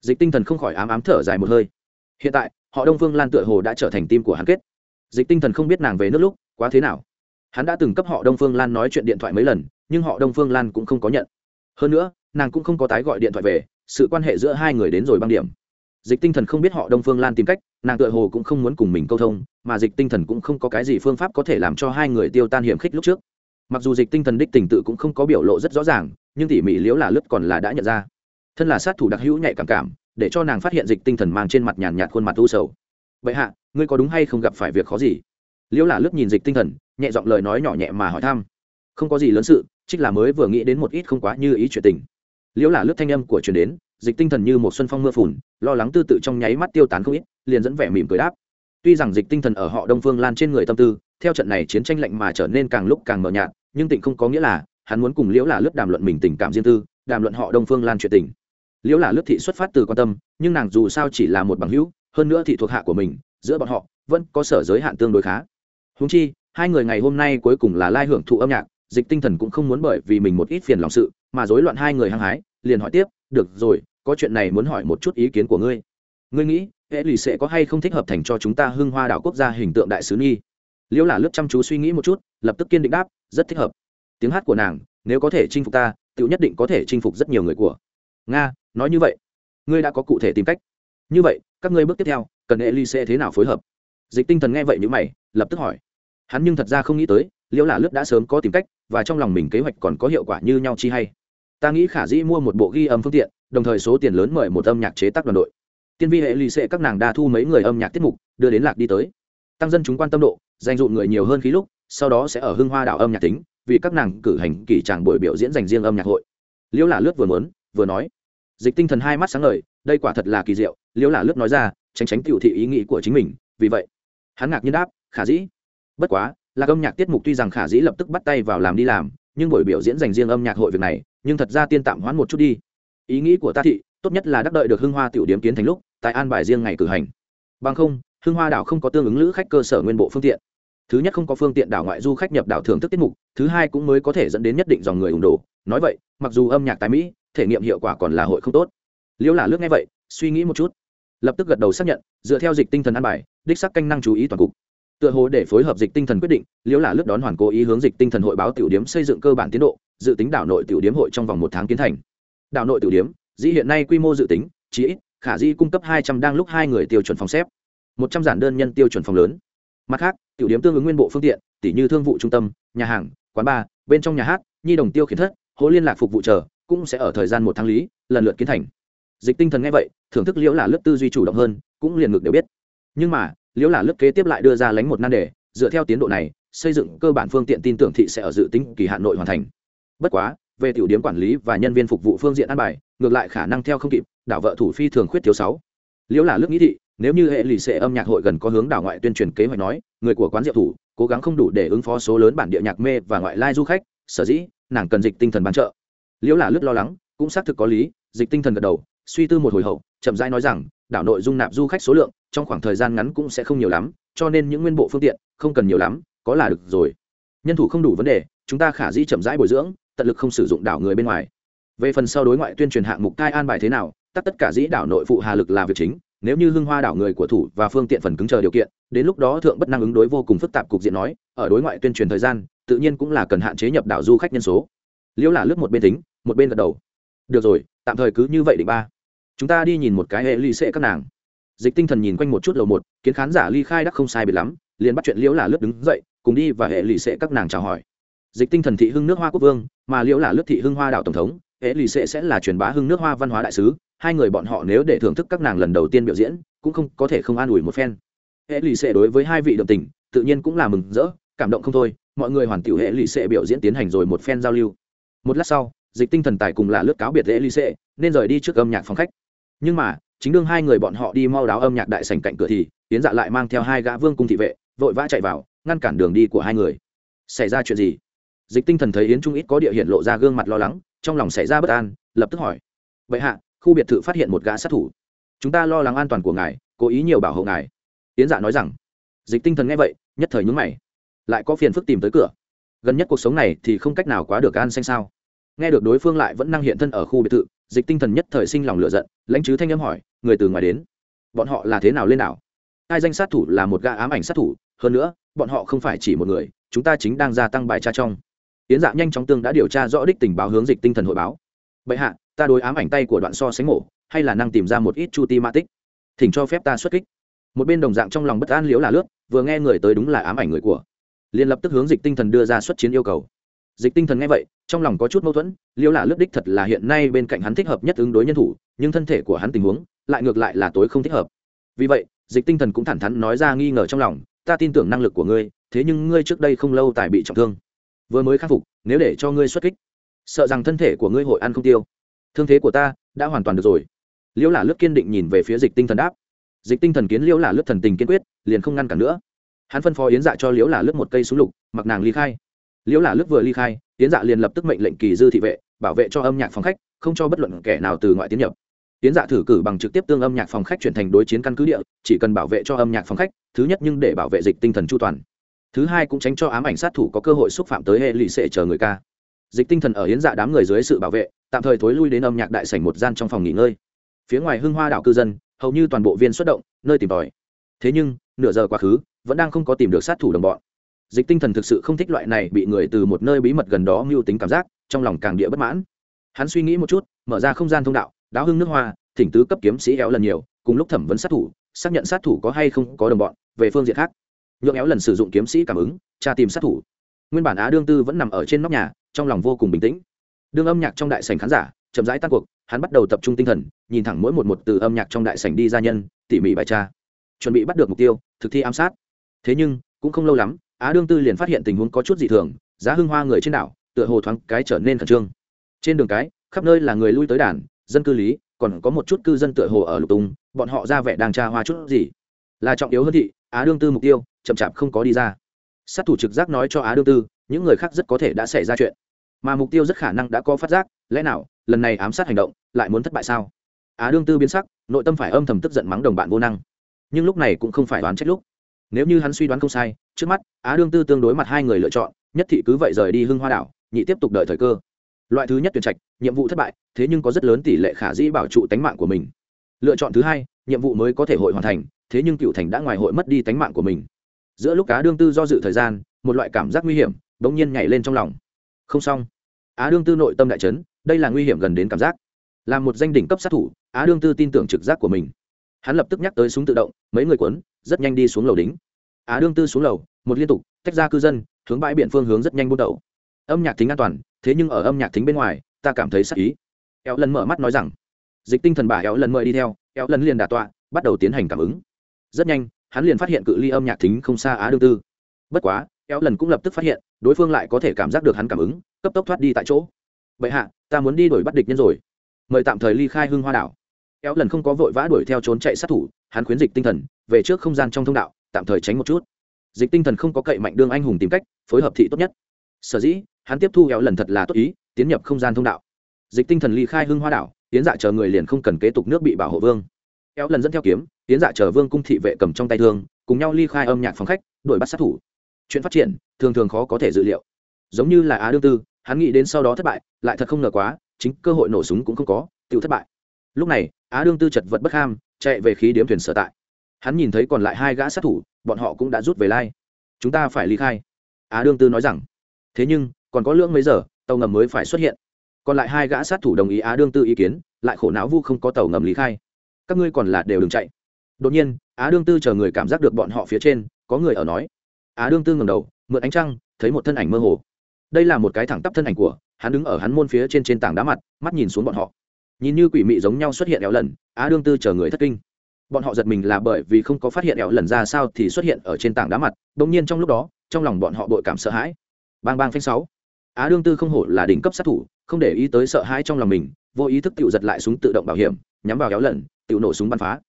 Dịch tinh thần không khỏi ám ám thở dài một hơi. Hiện tại, họ đông phương lan tựa hồ đã trở thành tim của hắn kết. Dịch tinh thần không biết nàng về nước lúc, quá thế nào. Hắn đã từng cấp họ đông phương lan nói chuyện điện thoại mấy lần nhưng họ đông phương lan cũng không có nhận. Hơn nữa, nàng cũng không có tái gọi điện thoại về, sự quan hệ giữa hai người đến rồi băng điểm. Dịch tinh thần không biết họ đông phương lan tìm cách, nàng tựa hồ cũng không muốn cùng mình câu thông, mà dịch tinh thần cũng không có cái gì phương pháp có thể làm cho hai người tiêu tan hiểm khích lúc trước. Mặc dù dịch tinh thần đích tình tự cũng không có biểu lộ rất rõ ràng, nhưng tỉ mỉ liếu là lướt còn là đã nhận ra. Thân là sát thủ đặc hữu nhạy cảm cảm, để cho nàng phát hiện dịch tinh thần mang trên mặt nhàn nhạt khuôn mặt u sầu. Vậy hạ, ngươi có đúng hay không gặp phải việc khó gì? Liễu là lướt nhìn dịch tinh thần, nhẹ giọng lời nói nhỏ nhẹ mà hỏi thăm. Không có gì lớn sự trích là mới vừa nghĩ đến một ít không quá như ý chuyện tình. Liễu là lướt thanh âm của truyền đến, dịch tinh thần như một xuân phong mưa phùn, lo lắng tư tự trong nháy mắt tiêu tán không ít, liền dẫn vẻ mỉm cười đáp. Tuy rằng dịch tinh thần ở họ đông phương lan trên người tâm tư, theo trận này chiến tranh lạnh mà trở nên càng lúc càng mờ nhạt, nhưng tịnh không có nghĩa là hắn muốn cùng liễu là lướt đàm luận mình tình cảm riêng tư, đàm luận họ đông phương lan chuyện tình. Liễu là lướt thị xuất phát từ quan tâm, nhưng nàng dù sao chỉ là một bằng hữu, hơn nữa thị thuộc hạ của mình, giữa bọn họ vẫn có sở giới hạn tương đối khá. Húng chi, hai người ngày hôm nay cuối cùng là lai hưởng thụ âm nhạc dịch tinh thần cũng không muốn bởi vì mình một ít phiền lòng sự, mà rối loạn hai người hăng hái, liền hỏi tiếp, được rồi, có chuyện này muốn hỏi một chút ý kiến của ngươi. Ngươi nghĩ, hệ lì sẽ có hay không thích hợp thành cho chúng ta hưng hoa đảo quốc gia hình tượng đại sứ nghi liễu là lướt chăm chú suy nghĩ một chút, lập tức kiên định đáp, rất thích hợp. Tiếng hát của nàng, nếu có thể chinh phục ta tự nhất định có thể chinh phục rất nhiều người của nga. Nói như vậy, ngươi đã có cụ thể tìm cách. Như vậy, các ngươi bước tiếp theo, cần hệ ly sẽ thế nào phối hợp? Dịch tinh thần nghe vậy như mày, lập tức hỏi. Hắn nhưng thật ra không nghĩ tới liễu là lướt đã sớm có tìm cách, và trong lòng mình kế hoạch còn có hiệu quả như nhau chi hay. Ta nghĩ khả dĩ mua một bộ ghi âm phương tiện, đồng thời số tiền lớn mời một âm nhạc chế tác đoàn đội. Tiên vi hệ lì sẽ các nàng đa thu mấy người âm nhạc tiết mục, đưa đến lạc đi tới. Tăng dân chúng quan tâm độ, dành dụm người nhiều hơn khí lúc, sau đó sẽ ở hưng hoa đảo âm nhạc tính, vì các nàng cử hành kỳ tràng buổi biểu diễn dành riêng âm nhạc hội. Liễu là lướt vừa muốn, vừa nói, dịch tinh thần hai mắt sáng ngời, đây quả thật là kỳ diệu. Liễu là lướt nói ra, tránh tránh tiểu thị ý nghĩ của chính mình, vì vậy, hắn ngạc nhiên đáp, khả dĩ, bất quá là âm nhạc tiết mục tuy rằng khả dĩ lập tức bắt tay vào làm đi làm, nhưng buổi biểu diễn dành riêng âm nhạc hội việc này, nhưng thật ra tiên tạm hoãn một chút đi. Ý nghĩ của ta thị, tốt nhất là đắc đợi được hưng hoa tiểu điếm kiến thành lúc, tại an bài riêng ngày cử hành. Bằng không, hưng hoa đảo không có tương ứng lữ khách cơ sở nguyên bộ phương tiện. Thứ nhất không có phương tiện đảo ngoại du khách nhập đảo thưởng thức tiết mục, thứ hai cũng mới có thể dẫn đến nhất định dòng người ủng đồ. Nói vậy, mặc dù âm nhạc tại mỹ, thể nghiệm hiệu quả còn là hội không tốt. Liễu là lướt nghe vậy, suy nghĩ một chút, lập tức gật đầu xác nhận, dựa theo dịch tinh thần an bài, đích sắc canh năng chú ý toàn cục tựa hồ để phối hợp dịch tinh thần quyết định, liễu là lướt đón hoàn cố ý hướng dịch tinh thần hội báo tiểu điếm xây dựng cơ bản tiến độ, dự tính đảo nội tiểu điếm hội trong vòng một tháng kiến thành. Đảo nội tiểu điếm, dĩ hiện nay quy mô dự tính, chỉ ít, khả di cung cấp hai trăm đang lúc hai người tiêu chuẩn phòng xếp. Một trăm giản đơn nhân tiêu chuẩn phòng lớn. Mặt khác, tiểu điếm tương ứng nguyên bộ phương tiện tỷ như thương vụ trung tâm, nhà hàng, quán bar, bên trong nhà hát, nhi đồng tiêu khiến thất, hố liên lạc phục vụ chờ, cũng sẽ ở thời gian một tháng lý, lần lượt kiến thành. Dịch tinh thần nghe vậy, thưởng thức liễu là lớp tư duy chủ động hơn, cũng liền ngược đều biết. Nhưng mà liễu là lớp kế tiếp lại đưa ra lánh một nan đề, dựa theo tiến độ này, xây dựng cơ bản phương tiện tin tưởng thị sẽ ở dự tính kỳ hạn nội hoàn thành. Bất quá, về tiểu điểm quản lý và nhân viên phục vụ phương diện an bài, ngược lại khả năng theo không kịp, đảo vợ thủ phi thường khuyết thiếu sáu. Liễu là lớp nghĩ thị, nếu như hệ lì xệ âm nhạc hội gần có hướng đảo ngoại tuyên truyền kế hoạch nói, người của quán diệu thủ, cố gắng không đủ để ứng phó số lớn bản địa nhạc mê và ngoại lai du khách, sở dĩ, nàng cần dịch tinh thần bán trợ liễu là lướt lo lắng, cũng xác thực có lý, dịch tinh thần gật đầu, suy tư một hồi hậu, chậm rãi nói rằng, đảo nội dung nạp du khách số lượng trong khoảng thời gian ngắn cũng sẽ không nhiều lắm, cho nên những nguyên bộ phương tiện không cần nhiều lắm, có là được rồi. Nhân thủ không đủ vấn đề, chúng ta khả dĩ chậm rãi bồi dưỡng, tận lực không sử dụng đảo người bên ngoài. Về phần sau đối ngoại tuyên truyền hạng mục thai an bài thế nào, tất tất cả dĩ đảo nội phụ hà lực là việc chính, nếu như hưng hoa đảo người của thủ và phương tiện phần cứng chờ điều kiện, đến lúc đó thượng bất năng ứng đối vô cùng phức tạp cục diện nói, ở đối ngoại tuyên truyền thời gian, tự nhiên cũng là cần hạn chế nhập đảo du khách nhân số. Liễu là lướt một bên tính, một bên gật đầu. Được rồi, tạm thời cứ như vậy định ba. Chúng ta đi nhìn một cái hệ ly xệ các nàng dịch tinh thần nhìn quanh một chút lầu một, kiến khán giả ly khai đắc không sai biệt lắm, liền bắt chuyện liễu là lướt đứng dậy, cùng đi và hệ lì xệ các nàng chào hỏi. Dịch tinh thần thị hưng nước hoa quốc vương, mà liễu là lướt thị hưng hoa đảo tổng thống, hệ lì xệ sẽ là truyền bá hưng nước hoa văn hóa đại sứ, hai người bọn họ nếu để thưởng thức các nàng lần đầu tiên biểu diễn, cũng không có thể không an ủi một phen. Hệ lì xệ đối với hai vị đồng tình, tự nhiên cũng là mừng rỡ, cảm động không thôi, mọi người hoàn tiểu hệ lì xệ biểu diễn tiến hành rồi một phen giao lưu. Một lát sau, dịch tinh thần tài cùng là lướt cáo biệt hệ lì xệ nên rời đi trước âm nhạc phòng khách. Nhưng mà chính đương hai người bọn họ đi mau đáo âm nhạc đại sảnh cạnh cửa thì tiến dạ lại mang theo hai gã vương cung thị vệ, vội vã chạy vào, ngăn cản đường đi của hai người. Xảy ra chuyện gì? Dịch tinh thần thấy yến trung ít có địa hiện lộ ra gương mặt lo lắng, trong lòng xảy ra bất an, lập tức hỏi. Vậy hạ, khu biệt thự phát hiện một gã sát thủ. Chúng ta lo lắng an toàn của ngài, cố ý nhiều bảo hộ ngài. Yến dạ nói rằng. Dịch tinh thần nghe vậy, nhất thời nhúng mày. Lại có phiền phức tìm tới cửa. Gần nhất cuộc sống này thì không cách nào quá được an xanh sao? Nghe được đối phương lại vẫn năng hiện thân ở khu biệt thự, dịch tinh thần nhất thời sinh lòng lựa giận, lãnh chứ thanh âm hỏi người từ ngoài đến. Bọn họ là thế nào lên nào hai danh sát thủ là một gã ám ảnh sát thủ, hơn nữa, bọn họ không phải chỉ một người, chúng ta chính đang gia tăng bài tra trong. Tiến dạ nhanh chóng tương đã điều tra rõ đích tình báo hướng dịch tinh thần hội báo. Bệ hạ, ta đối ám ảnh tay của đoạn so sánh mổ, hay là năng tìm ra một ít chu ti ma tích? Thỉnh cho phép ta xuất kích. Một bên đồng dạng trong lòng bất an liễu là lướt, vừa nghe người tới đúng là ám ảnh người của. Liền lập tức hướng dịch tinh thần đưa ra xuất chiến yêu cầu. Dịch tinh thần nghe vậy, trong lòng có chút mâu thuẫn, liễu là lướt đích thật là hiện nay bên cạnh hắn thích hợp nhất ứng đối nhân thủ, nhưng thân thể của hắn tình huống lại ngược lại là tối không thích hợp. Vì vậy, dịch tinh thần cũng thẳng thắn nói ra nghi ngờ trong lòng, ta tin tưởng năng lực của ngươi, thế nhưng ngươi trước đây không lâu tại bị trọng thương. Vừa mới khắc phục, nếu để cho ngươi xuất kích, sợ rằng thân thể của ngươi hội ăn không tiêu. Thương thế của ta đã hoàn toàn được rồi. Liễu là lướt kiên định nhìn về phía dịch tinh thần đáp. Dịch tinh thần kiến liễu là lướt thần tình kiên quyết, liền không ngăn cản nữa. Hắn phân phó yến dạ cho liễu là lướt một cây súng lục, mặc nàng ly khai. Liễu là lướt vừa ly khai, yến dạ liền lập tức mệnh lệnh kỳ dư thị vệ, bảo vệ cho âm nhạc phòng khách, không cho bất luận kẻ nào từ ngoại tiến nhập tiến dạ thử cử bằng trực tiếp tương âm nhạc phòng khách chuyển thành đối chiến căn cứ địa, chỉ cần bảo vệ cho âm nhạc phòng khách, thứ nhất nhưng để bảo vệ dịch tinh thần chu toàn. Thứ hai cũng tránh cho ám ảnh sát thủ có cơ hội xúc phạm tới hệ lụy sệ chờ người ca. Dịch tinh thần ở hiến dạ đám người dưới sự bảo vệ, tạm thời thối lui đến âm nhạc đại sảnh một gian trong phòng nghỉ ngơi. Phía ngoài hưng hoa đảo cư dân, hầu như toàn bộ viên xuất động, nơi tìm tòi. Thế nhưng, nửa giờ quá khứ, vẫn đang không có tìm được sát thủ đồng bọn. Dịch tinh thần thực sự không thích loại này bị người từ một nơi bí mật gần đó mưu tính cảm giác, trong lòng càng địa bất mãn. Hắn suy nghĩ một chút, mở ra không gian thông đạo đáo hưng nước hoa, thỉnh tứ cấp kiếm sĩ éo lần nhiều, cùng lúc thẩm vấn sát thủ, xác nhận sát thủ có hay không có đồng bọn, về phương diện khác. Nhượng éo lần sử dụng kiếm sĩ cảm ứng, tra tìm sát thủ. Nguyên bản á đương tư vẫn nằm ở trên nóc nhà, trong lòng vô cùng bình tĩnh. Đương âm nhạc trong đại sảnh khán giả, chậm rãi tan cuộc, hắn bắt đầu tập trung tinh thần, nhìn thẳng mỗi một một từ âm nhạc trong đại sảnh đi ra nhân, tỉ mỉ bài tra. Chuẩn bị bắt được mục tiêu, thực thi ám sát. Thế nhưng, cũng không lâu lắm, á đương tư liền phát hiện tình huống có chút dị thường, giá hưng hoa người trên đảo, tựa hồ thoáng cái trở nên khẩn trương. Trên đường cái, khắp nơi là người lui tới đàn dân cư lý, còn có một chút cư dân tựa hồ ở lục tùng bọn họ ra vẻ đang tra hoa chút gì. Là trọng yếu hơn thị, á đương tư mục tiêu, chậm chạp không có đi ra. Sát thủ trực giác nói cho á đương tư, những người khác rất có thể đã xảy ra chuyện. Mà mục tiêu rất khả năng đã có phát giác, lẽ nào, lần này ám sát hành động, lại muốn thất bại sao? Á đương tư biến sắc, nội tâm phải âm thầm tức giận mắng đồng bạn vô năng. Nhưng lúc này cũng không phải đoán trách lúc. Nếu như hắn suy đoán không sai, trước mắt, á đương tư tương đối mặt hai người lựa chọn, nhất thị cứ vậy rời đi hưng hoa đảo, nhị tiếp tục đợi thời cơ loại thứ nhất tuyển trạch, nhiệm vụ thất bại, thế nhưng có rất lớn tỷ lệ khả dĩ bảo trụ tánh mạng của mình. Lựa chọn thứ hai, nhiệm vụ mới có thể hội hoàn thành, thế nhưng cựu thành đã ngoài hội mất đi tánh mạng của mình. Giữa lúc á đương tư do dự thời gian, một loại cảm giác nguy hiểm đ ỗ n g nhiên nhảy lên trong lòng. Không xong. Á đương tư nội tâm đại trấn đây là nguy hiểm gần đến cảm giác. Là một danh đỉnh cấp sát thủ, á đương tư tin tưởng trực giác của mình. Hắn lập tức nhắc tới súng tự động, mấy người quấn, rất nhanh đi xuống lầu đính. Á đương tư xuống lầu, một liên tục, tách ra cư dân, hướng bãi biển phương hướng rất nhanh bút đầu âm nhạc thính an toàn thế nhưng ở âm nhạc thính bên ngoài, ta cảm thấy sắc ý. Éo lần mở mắt nói rằng, dịch tinh thần bà éo lần mời đi theo éo lần liền đà tọa, bắt đầu tiến hành cảm ứng. Rất nhanh, hắn liền phát hiện cự ly âm nhạc thính không xa á đương tư. Bất quá éo lần cũng lập tức phát hiện, đối phương lại có thể cảm giác được hắn cảm ứng, cấp tốc thoát đi tại chỗ. Bệ hạ, ta muốn đi đuổi bắt địch nhân rồi. Mời tạm thời ly khai hưng hoa đảo. Éo lần không có vội vã đuổi theo trốn chạy sát thủ, hắn khuyến dịch tinh thần, về trước không gian trong thông đạo, tạm thời tránh một chút. Dịch tinh thần không có cậy mạnh đương anh hùng tìm cách, phối hợp thị tốt nhất. Sở dĩ hắn tiếp thu éo lần thật là tốt ý, tiến nhập không gian thông đạo. Dịch tinh thần ly khai hưng hoa đảo tiến dạ chờ người liền không cần kế tục nước bị bảo hộ vương. Éo lần dẫn theo kiếm tiến dạ chờ vương cung thị vệ cầm trong tay thương, cùng nhau ly khai âm nhạc phòng khách, đuổi bắt sát thủ. Chuyện phát triển, thường thường khó có thể dự liệu. Giống như là á đương tư, hắn nghĩ đến sau đó thất bại, lại thật không ngờ quá, chính cơ hội nổ súng cũng không có tự thất bại. Lúc này, á đương tư chật vật bất ham chạy về khí điếm thuyền sở tại. Hắn nhìn thấy còn lại hai gã sát thủ, bọn họ cũng đã rút về lai. Chúng ta phải ly khai. Á đương tư nói rằng, thế nhưng còn có lưỡng mấy giờ, tàu ngầm mới phải xuất hiện. Còn lại hai gã sát thủ đồng ý á đương tư ý kiến, lại khổ não vu không có tàu ngầm lý khai. Các ngươi còn là đều đừng chạy. Đột nhiên, á đương tư chờ người cảm giác được bọn họ phía trên, có người ở nói. Á đương tư ngầm đầu, mượn ánh trăng, thấy một thân ảnh mơ hồ. Đây là một cái thẳng tắp thân ảnh của, hắn đứng ở hắn môn phía trên trên tảng đá mặt, mắt nhìn xuống bọn họ. Nhìn như quỷ mị giống nhau xuất hiện éo lần, á đương tư chờ người thất kinh. Bọn họ giật mình là bởi vì không có phát hiện éo lần ra sao thì xuất hiện ở trên tảng đá mặt đ ỗ n g nhiên trong lúc đó, trong lòng bọn họ bội cảm sợ hãi. Bang bang phanh sáu á đương tư không hổ là đỉnh cấp sát thủ, không để ý tới sợ hãi trong lòng mình, vô ý thức tự giật lại súng tự động bảo hiểm, nhắm vào éo lần tự nổ súng bắn phá.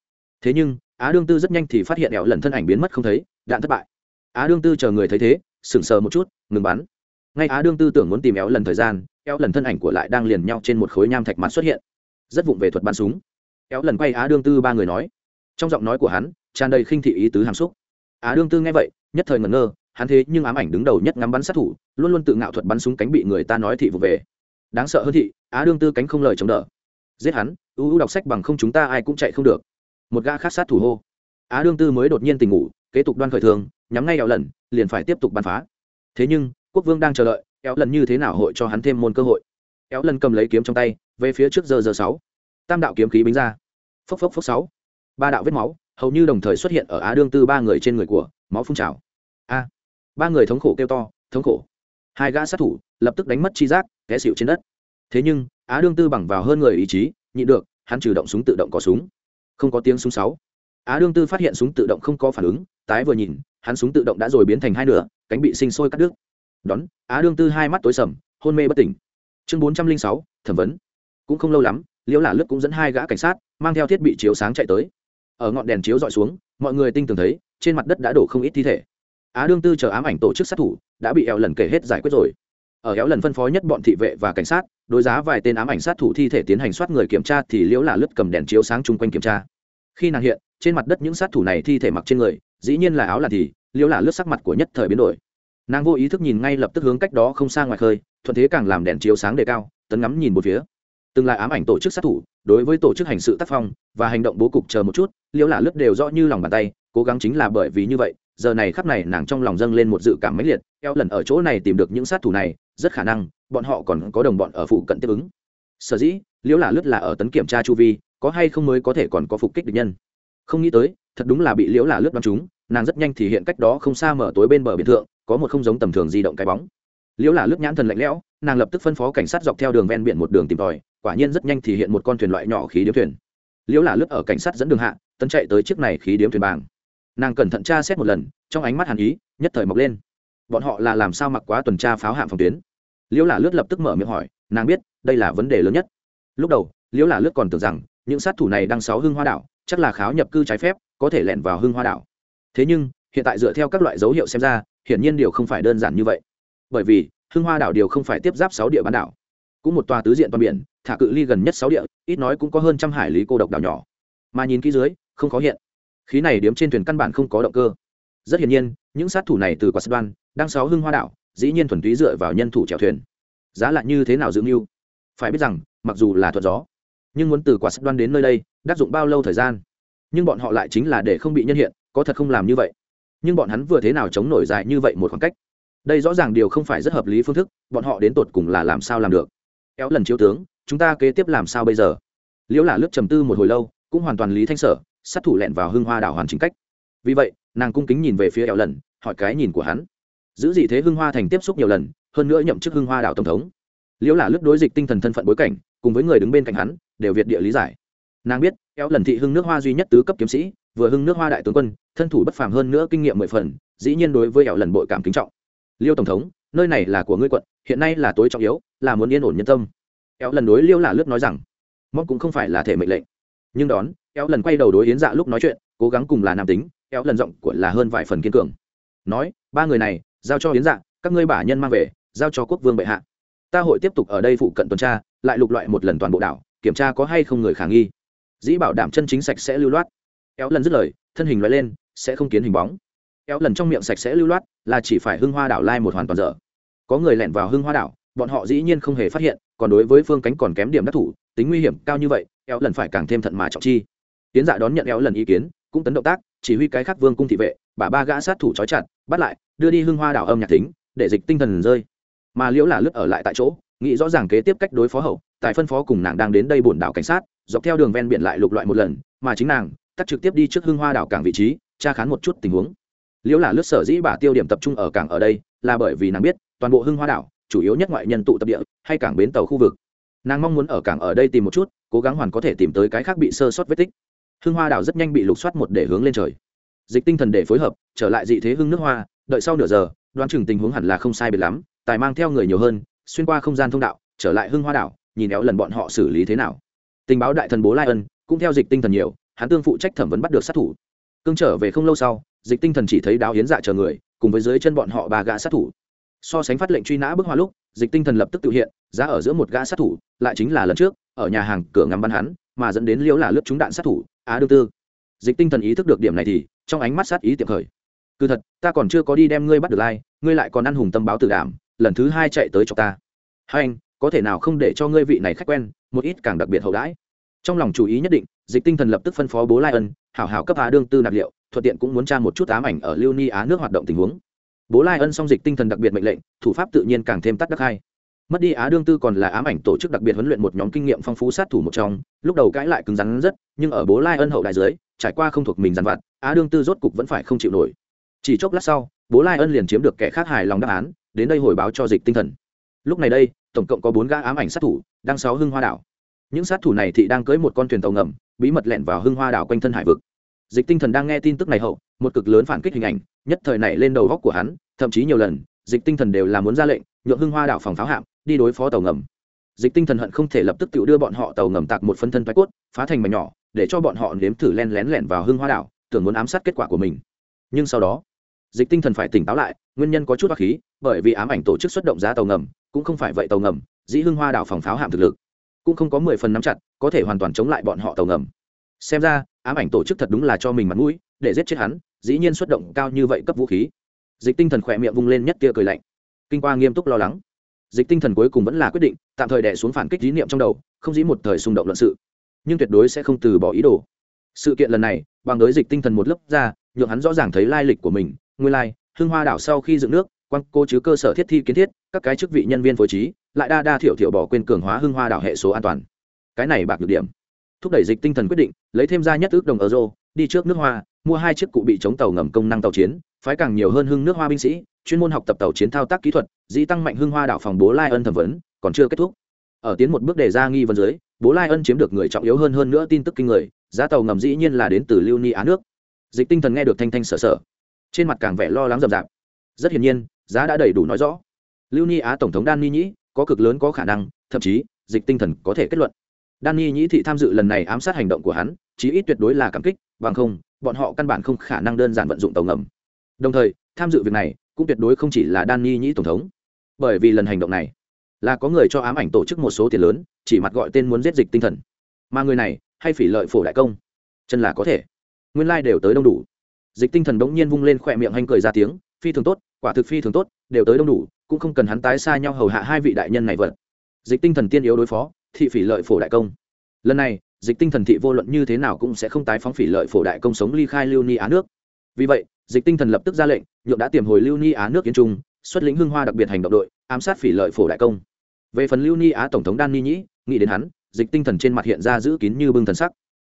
Thế nhưng, á đương tư rất nhanh thì phát hiện éo lần thân ảnh biến mất không thấy, đạn thất bại. Á đương tư chờ người thấy thế, sững sờ một chút, ngừng bắn. Ngay á đương tư tưởng muốn tìm éo lần thời gian, éo lần thân ảnh của lại đang liền nhau trên một khối nham thạch mặt xuất hiện. Rất vụng về thuật bắn súng. Éo lần quay á đương tư ba người nói. Trong giọng nói của hắn, tràn đầy khinh thị ý tứ hàm xúc. Á đương tư nghe vậy, nhất thời ngẩn ngơ hắn thế nhưng ám ảnh đứng đầu nhất ngắm bắn sát thủ, luôn luôn tự ngạo thuật bắn súng cánh bị người ta nói thị vụ về. Đáng sợ hơn thị, á đương tư cánh không lời chống đỡ. Giết hắn ưu ưu đọc sách bằng không chúng ta ai cũng chạy không được. Một gã khác sát thủ hô. Á đương tư mới đột nhiên tỉnh ngủ, kế tục đoan khởi thường, nhắm ngay éo lần liền phải tiếp tục bắn phá. Thế nhưng, quốc vương đang chờ đợi éo lần như thế nào hội cho hắn thêm môn cơ hội? Éo lần cầm lấy kiếm trong tay, về phía trước giờ giờ sáu. Tam đạo kiếm khí bính ra. Phốc phốc phốc sáu. Ba đạo vết máu, hầu như đồng thời xuất hiện ở á đương tư ba người trên người của, máu phun trào. A ba người thống khổ kêu to, thống khổ. Hai gã sát thủ lập tức đánh mất chi giác, té xịu trên đất. Thế nhưng, á đương tư bằng vào hơn người ý chí, nhịn được, hắn trừ động súng tự động có súng. Không có tiếng súng sáu. Á đương tư phát hiện súng tự động không có phản ứng, tái vừa nhìn, hắn súng tự động đã rồi biến thành hai nửa, cánh bị sinh sôi cắt đứt. Đón, á đương tư hai mắt tối sầm, hôn mê bất tỉnh. Chương bốn trăm linh sáu, thẩm vấn. Cũng không lâu lắm, liễu lả lướt cũng dẫn hai gã cảnh sát, mang theo thiết bị chiếu sáng chạy tới. Ở ngọn đèn chiếu dọi xuống, mọi người tinh tường thấy, trên mặt đất đã đổ không ít thi thể á đương tư chờ ám ảnh tổ chức sát thủ, đã bị éo lần kể hết giải quyết rồi. Ở éo lần phân phó nhất bọn thị vệ và cảnh sát, đối giá vài tên ám ảnh sát thủ thi thể tiến hành soát người kiểm tra thì liễu là lướt cầm đèn chiếu sáng chung quanh kiểm tra. Khi nàng hiện, trên mặt đất những sát thủ này thi thể mặc trên người, dĩ nhiên là áo là thì, liễu là lướt sắc mặt của nhất thời biến đổi. Nàng vô ý thức nhìn ngay lập tức hướng cách đó không xa ngoài khơi, thuận thế càng làm đèn chiếu sáng đề cao, tấn ngắm nhìn một phía. Từng là ám ảnh tổ chức sát thủ, đối với tổ chức hành sự tác phong và hành động bố cục chờ một chút, liễu là lướt đều rõ như lòng bàn tay, cố gắng chính là bởi vì như vậy giờ này khắp này nàng trong lòng dâng lên một dự cảm mãnh liệt, eo lần ở chỗ này tìm được những sát thủ này, rất khả năng, bọn họ còn có đồng bọn ở phụ cận tiếp ứng. Sở dĩ, liễu là lướt là ở tấn kiểm tra chu vi, có hay không mới có thể còn có phục kích địch nhân. Không nghĩ tới, thật đúng là bị liễu là lướt đoán chúng, nàng rất nhanh thì hiện cách đó không xa mở tối bên bờ biển thượng, có một không giống tầm thường di động cái bóng. Liễu là lướt nhãn thần lạnh lẽo, nàng lập tức phân phó cảnh sát dọc theo đường ven biển một đường tìm tòi, quả nhiên rất nhanh thì hiện một con thuyền loại nhỏ khí điếm thuyền. Liễu là lướt ở cảnh sát dẫn đường hạ, tấn chạy tới chiếc này khí điếm thuyền bàng nàng cẩn thận tra xét một lần, trong ánh mắt hàn ý, nhất thời mọc lên. Bọn họ là làm sao mặc quá tuần tra pháo hạm phòng tuyến? Liễu là lướt lập tức mở miệng hỏi, nàng biết, đây là vấn đề lớn nhất. Lúc đầu, liễu là lướt còn tưởng rằng, những sát thủ này đang sáu hưng hoa đảo, chắc là kháo nhập cư trái phép, có thể lẻn vào hưng hoa đảo. Thế nhưng, hiện tại dựa theo các loại dấu hiệu xem ra, hiển nhiên điều không phải đơn giản như vậy. Bởi vì, hưng hoa đảo điều không phải tiếp giáp sáu địa bán đảo. Cũng một tòa tứ diện toàn biển, thả cự ly gần nhất sáu địa, ít nói cũng có hơn trăm hải lý cô độc đảo nhỏ. Mà nhìn kỹ dưới, không có hiện khí này điếm trên thuyền căn bản không có động cơ. Rất hiển nhiên, những sát thủ này từ quả đoan, đang sáu hưng hoa đảo, dĩ nhiên thuần túy dựa vào nhân thủ chèo thuyền. Giá lại như thế nào dưỡng mưu? Phải biết rằng, mặc dù là thuận gió, nhưng muốn từ quả đoan đến nơi đây, đắc dụng bao lâu thời gian? Nhưng bọn họ lại chính là để không bị nhân hiện, có thật không làm như vậy. Nhưng bọn hắn vừa thế nào chống nổi dài như vậy một khoảng cách? Đây rõ ràng điều không phải rất hợp lý phương thức, bọn họ đến tột cùng là làm sao làm được? Éo lần chiếu tướng, chúng ta kế tiếp làm sao bây giờ? Liễu là lướt trầm tư một hồi lâu, cũng hoàn toàn lý thanh sở sát thủ lẹn vào hưng hoa đảo hoàn chính cách. Vì vậy, nàng cung kính nhìn về phía eo lần hỏi cái nhìn của hắn. Giữ gì thế hưng hoa thành tiếp xúc nhiều lần, hơn nữa nhậm chức hưng hoa đảo tổng thống. Liễu là lướt đối dịch tinh thần thân phận bối cảnh, cùng với người đứng bên cạnh hắn, đều việt địa lý giải. Nàng biết eo lần thị hưng nước hoa duy nhất tứ cấp kiếm sĩ, vừa hưng nước hoa đại tướng quân, thân thủ bất phàm hơn nữa kinh nghiệm mười phần, dĩ nhiên đối với eo lần bội cảm kính trọng. Liêu tổng thống, nơi này là của ngươi quận, hiện nay là tối trọng yếu, là muốn yên ổn nhân tâm. Eo lần đối liêu là lướt nói rằng, mong cũng không phải là thể mệnh lệnh nhưng đón éo lần quay đầu đối yến dạ lúc nói chuyện, cố gắng cùng là nam tính éo lần giọng của là hơn vài phần kiên cường. Nói, ba người này, giao cho yến dạ các ngươi bả nhân mang về, giao cho quốc vương bệ hạ. Ta hội tiếp tục ở đây phụ cận tuần tra, lại lục loại một lần toàn bộ đảo, kiểm tra có hay không người khả nghi. Dĩ bảo đảm chân chính sạch sẽ lưu loát. Éo lần dứt lời, thân hình loại lên, sẽ không kiến hình bóng. Éo lần trong miệng sạch sẽ lưu loát, là chỉ phải hưng hoa đảo lai một hoàn toàn dở. Có người lẻn vào hưng hoa đảo, bọn họ dĩ nhiên không hề phát hiện, còn đối với phương cánh còn kém điểm đắc thủ tính nguy hiểm cao như vậy éo lần phải càng thêm thận mà trọng chi. Tiến dạ đón nhận éo lần ý kiến, cũng tấn động tác, chỉ huy cái khác vương cung thị vệ bà ba gã sát thủ trói chặt, bắt lại, đưa đi hưng hoa đảo âm nhạc tính để dịch tinh thần rơi. Mà liễu là lướt ở lại tại chỗ, nghĩ rõ ràng kế tiếp cách đối phó hậu, tại phân phó cùng nàng đang đến đây bổn đảo cảnh sát, dọc theo đường ven biển lại lục loại một lần, mà chính nàng, tắt trực tiếp đi trước hưng hoa đảo cảng vị trí, tra khán một chút tình huống. Liễu là lướt sở dĩ bà tiêu điểm tập trung ở cảng ở đây, là bởi vì nàng biết, toàn bộ hưng hoa đảo, chủ yếu nhất ngoại nhân tụ tập địa, hay cảng bến tàu khu vực nàng mong muốn ở cảng ở đây tìm một chút, cố gắng hoàn có thể tìm tới cái khác bị sơ sót vết tích. Hưng hoa đảo rất nhanh bị lục soát một để hướng lên trời. Dịch tinh thần để phối hợp, trở lại dị thế hưng nước hoa, đợi sau nửa giờ, đoán chừng tình huống hẳn là không sai biệt lắm, tài mang theo người nhiều hơn, xuyên qua không gian thông đạo, trở lại hưng hoa đảo, nhìn éo lần bọn họ xử lý thế nào. Tình báo đại thần bố lai ân, cũng theo dịch tinh thần nhiều, hắn tương phụ trách thẩm vấn bắt được sát thủ. Cương trở về không lâu sau, dịch tinh thần chỉ thấy đáo hiến dạ chờ người, cùng với dưới chân bọn họ ba gã sát thủ so sánh phát lệnh truy nã bức hoa lúc, dịch tinh thần lập tức tự hiện, giá ở giữa một gã sát thủ, lại chính là lần trước, ở nhà hàng cửa ngắm bắn hắn, mà dẫn đến liễu là lướt trúng đạn sát thủ, á đương tư. Dịch tinh thần ý thức được điểm này thì, trong ánh mắt sát ý tiệm khởi. Cứ thật, ta còn chưa có đi đem ngươi bắt được lai, ngươi lại còn ăn hùng tâm báo tử đảm lần thứ hai chạy tới cho ta. Hai anh, có thể nào không để cho ngươi vị này khách quen, một ít càng đặc biệt hậu đãi? Trong lòng chú ý nhất định, dịch tinh thần lập tức phân phó bố lai ân, hảo hảo cấp á đương tư nạp liệu, thuận tiện cũng muốn tra một chút ám ảnh ở lưu ni á nước hoạt động tình huống bố lai ân song dịch tinh thần đặc biệt mệnh lệnh, thủ pháp tự nhiên càng thêm tắt đắc hai. Mất đi á đương tư còn là ám ảnh tổ chức đặc biệt huấn luyện một nhóm kinh nghiệm phong phú sát thủ một trong, lúc đầu cãi lại cứng rắn rất, nhưng ở bố lai ân hậu đại dưới, trải qua không thuộc mình dằn vặt, á đương tư rốt cục vẫn phải không chịu nổi. Chỉ chốc lát sau, bố lai ân liền chiếm được kẻ khác hài lòng đáp án, đến đây hồi báo cho dịch tinh thần. Lúc này đây, tổng cộng có bốn gã ám ảnh sát thủ, đang sáu hưng hoa đảo. Những sát thủ này thì đang cưới một con thuyền tàu ngầm, bí mật lẻn vào hưng hoa đảo quanh thân hải vực dịch tinh thần đang nghe tin tức này hậu, một cực lớn phản kích hình ảnh, nhất thời này lên đầu góc của hắn, thậm chí nhiều lần, dịch tinh thần đều là muốn ra lệnh, nhượng hưng hoa đảo phòng pháo hạm, đi đối phó tàu ngầm. Dịch tinh thần hận không thể lập tức tự đưa bọn họ tàu ngầm tạc một phân thân thoái cốt, phá thành mảnh nhỏ, để cho bọn họ nếm thử len lén lẻn vào hưng hoa đảo, tưởng muốn ám sát kết quả của mình. Nhưng sau đó, dịch tinh thần phải tỉnh táo lại, nguyên nhân có chút hoa khí, bởi vì ám ảnh tổ chức xuất động giá tàu ngầm, cũng không phải vậy tàu ngầm, dĩ hưng hoa đảo phòng pháo hạm thực lực, cũng không có mười phần nắm chặt, có thể hoàn toàn chống lại bọn họ tàu ngầm. Xem ra ám ảnh tổ chức thật đúng là cho mình mặt mũi, để giết chết hắn, dĩ nhiên xuất động cao như vậy cấp vũ khí. Dịch tinh thần khỏe miệng vung lên nhất tia cười lạnh. Kinh qua nghiêm túc lo lắng. Dịch tinh thần cuối cùng vẫn là quyết định, tạm thời đẻ xuống phản kích dí niệm trong đầu, không dĩ một thời xung động luận sự. Nhưng tuyệt đối sẽ không từ bỏ ý đồ. Sự kiện lần này, bằng đối dịch tinh thần một lớp ra, nhượng hắn rõ ràng thấy lai lịch của mình, nguyên lai, hưng hoa đảo sau khi dựng nước quan cô chứ cơ sở thiết thi kiến thiết, các cái chức vị nhân viên phối trí, lại đa đa thiểu thiểu bỏ quên cường hóa hưng hoa đảo hệ số an toàn. Cái này bạc được điểm thúc đẩy dịch tinh thần quyết định, lấy thêm ra nhất ước đồng euro, đi trước nước hoa, mua hai chiếc cụ bị chống tàu ngầm công năng tàu chiến, phái càng nhiều hơn hưng nước hoa binh sĩ, chuyên môn học tập tàu chiến thao tác kỹ thuật, dĩ tăng mạnh hưng hoa đảo phòng bố lai ân thẩm vấn, còn chưa kết thúc. Ở tiến một bước đề ra nghi vấn dưới, bố lai ân chiếm được người trọng yếu hơn hơn nữa tin tức kinh người, giá tàu ngầm dĩ nhiên là đến từ lưu ni á nước. Dịch tinh thần nghe được thanh thanh sở sở, trên mặt càng vẻ lo lắng rậm rạp. Rất hiển nhiên, giá đã đầy đủ nói rõ. Lưu ni á tổng thống đan ni nhĩ, có cực lớn có khả năng, thậm chí, dịch tinh thần có thể kết luận. Danny nhĩ thị tham dự lần này ám sát hành động của hắn, chí ít tuyệt đối là cảm kích, bằng không, bọn họ căn bản không khả năng đơn giản vận dụng tàu ngầm. Đồng thời, tham dự việc này cũng tuyệt đối không chỉ là Danny nhĩ tổng thống. Bởi vì lần hành động này là có người cho ám ảnh tổ chức một số tiền lớn, chỉ mặt gọi tên muốn giết dịch tinh thần. Mà người này hay phỉ lợi phổ đại công. Chân là có thể. Nguyên lai đều tới đông đủ. Dịch tinh thần đ nhiên vung lên khỏe miệng hanh cười ra tiếng, phi thường tốt, quả thực phi thường tốt, đều tới đông đủ, cũng không cần hắn tái xa nhau hầu hạ hai vị đại nhân này vật. Dịch tinh thần tiên yếu đối phó thị phỉ lợi phổ đại công. Lần này, dịch tinh thần thị vô luận như thế nào cũng sẽ không tái phóng phỉ lợi phổ đại công sống ly khai lưu ni á nước. Vì vậy, dịch tinh thần lập tức ra lệnh, nhượng đã tiềm hồi lưu ni á nước kiến trung, xuất lĩnh hưng hoa đặc biệt hành động đội, ám sát phỉ lợi phổ đại công. Về phần lưu ni á tổng thống đan ni nhĩ, nghĩ đến hắn, dịch tinh thần trên mặt hiện ra giữ kín như bưng thần sắc.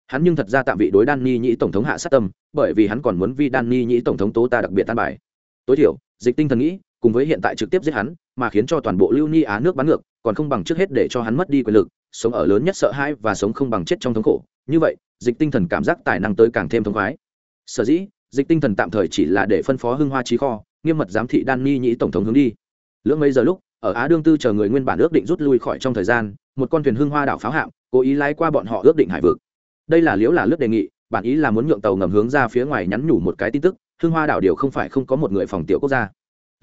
Hắn nhưng thật ra tạm vị đối đan ni nhĩ tổng thống hạ sát tâm, bởi vì hắn còn muốn vi đan ni nhĩ tổng thống tố ta đặc biệt tan bài. Tối thiểu, dịch tinh thần nghĩ cùng với hiện tại trực tiếp giết hắn, mà khiến cho toàn bộ lưu ni á nước bắn ngược, còn không bằng trước hết để cho hắn mất đi quyền lực, sống ở lớn nhất sợ hãi và sống không bằng chết trong thống khổ. Như vậy, dịch tinh thần cảm giác tài năng tới càng thêm thống khoái. Sở dĩ, dịch tinh thần tạm thời chỉ là để phân phó hưng hoa trí kho, nghiêm mật giám thị đan ni nhĩ tổng thống hướng đi. Lưỡng mấy giờ lúc, ở á đương tư chờ người nguyên bản ước định rút lui khỏi trong thời gian, một con thuyền hưng hoa đảo pháo hạm, cố ý lái qua bọn họ ước định hải vực. Đây là liễu là lướt đề nghị, bản ý là muốn nhượng tàu ngầm hướng ra phía ngoài nhắn nhủ một cái tin tức, hưng hoa đảo điều không phải không có một người phòng tiểu quốc gia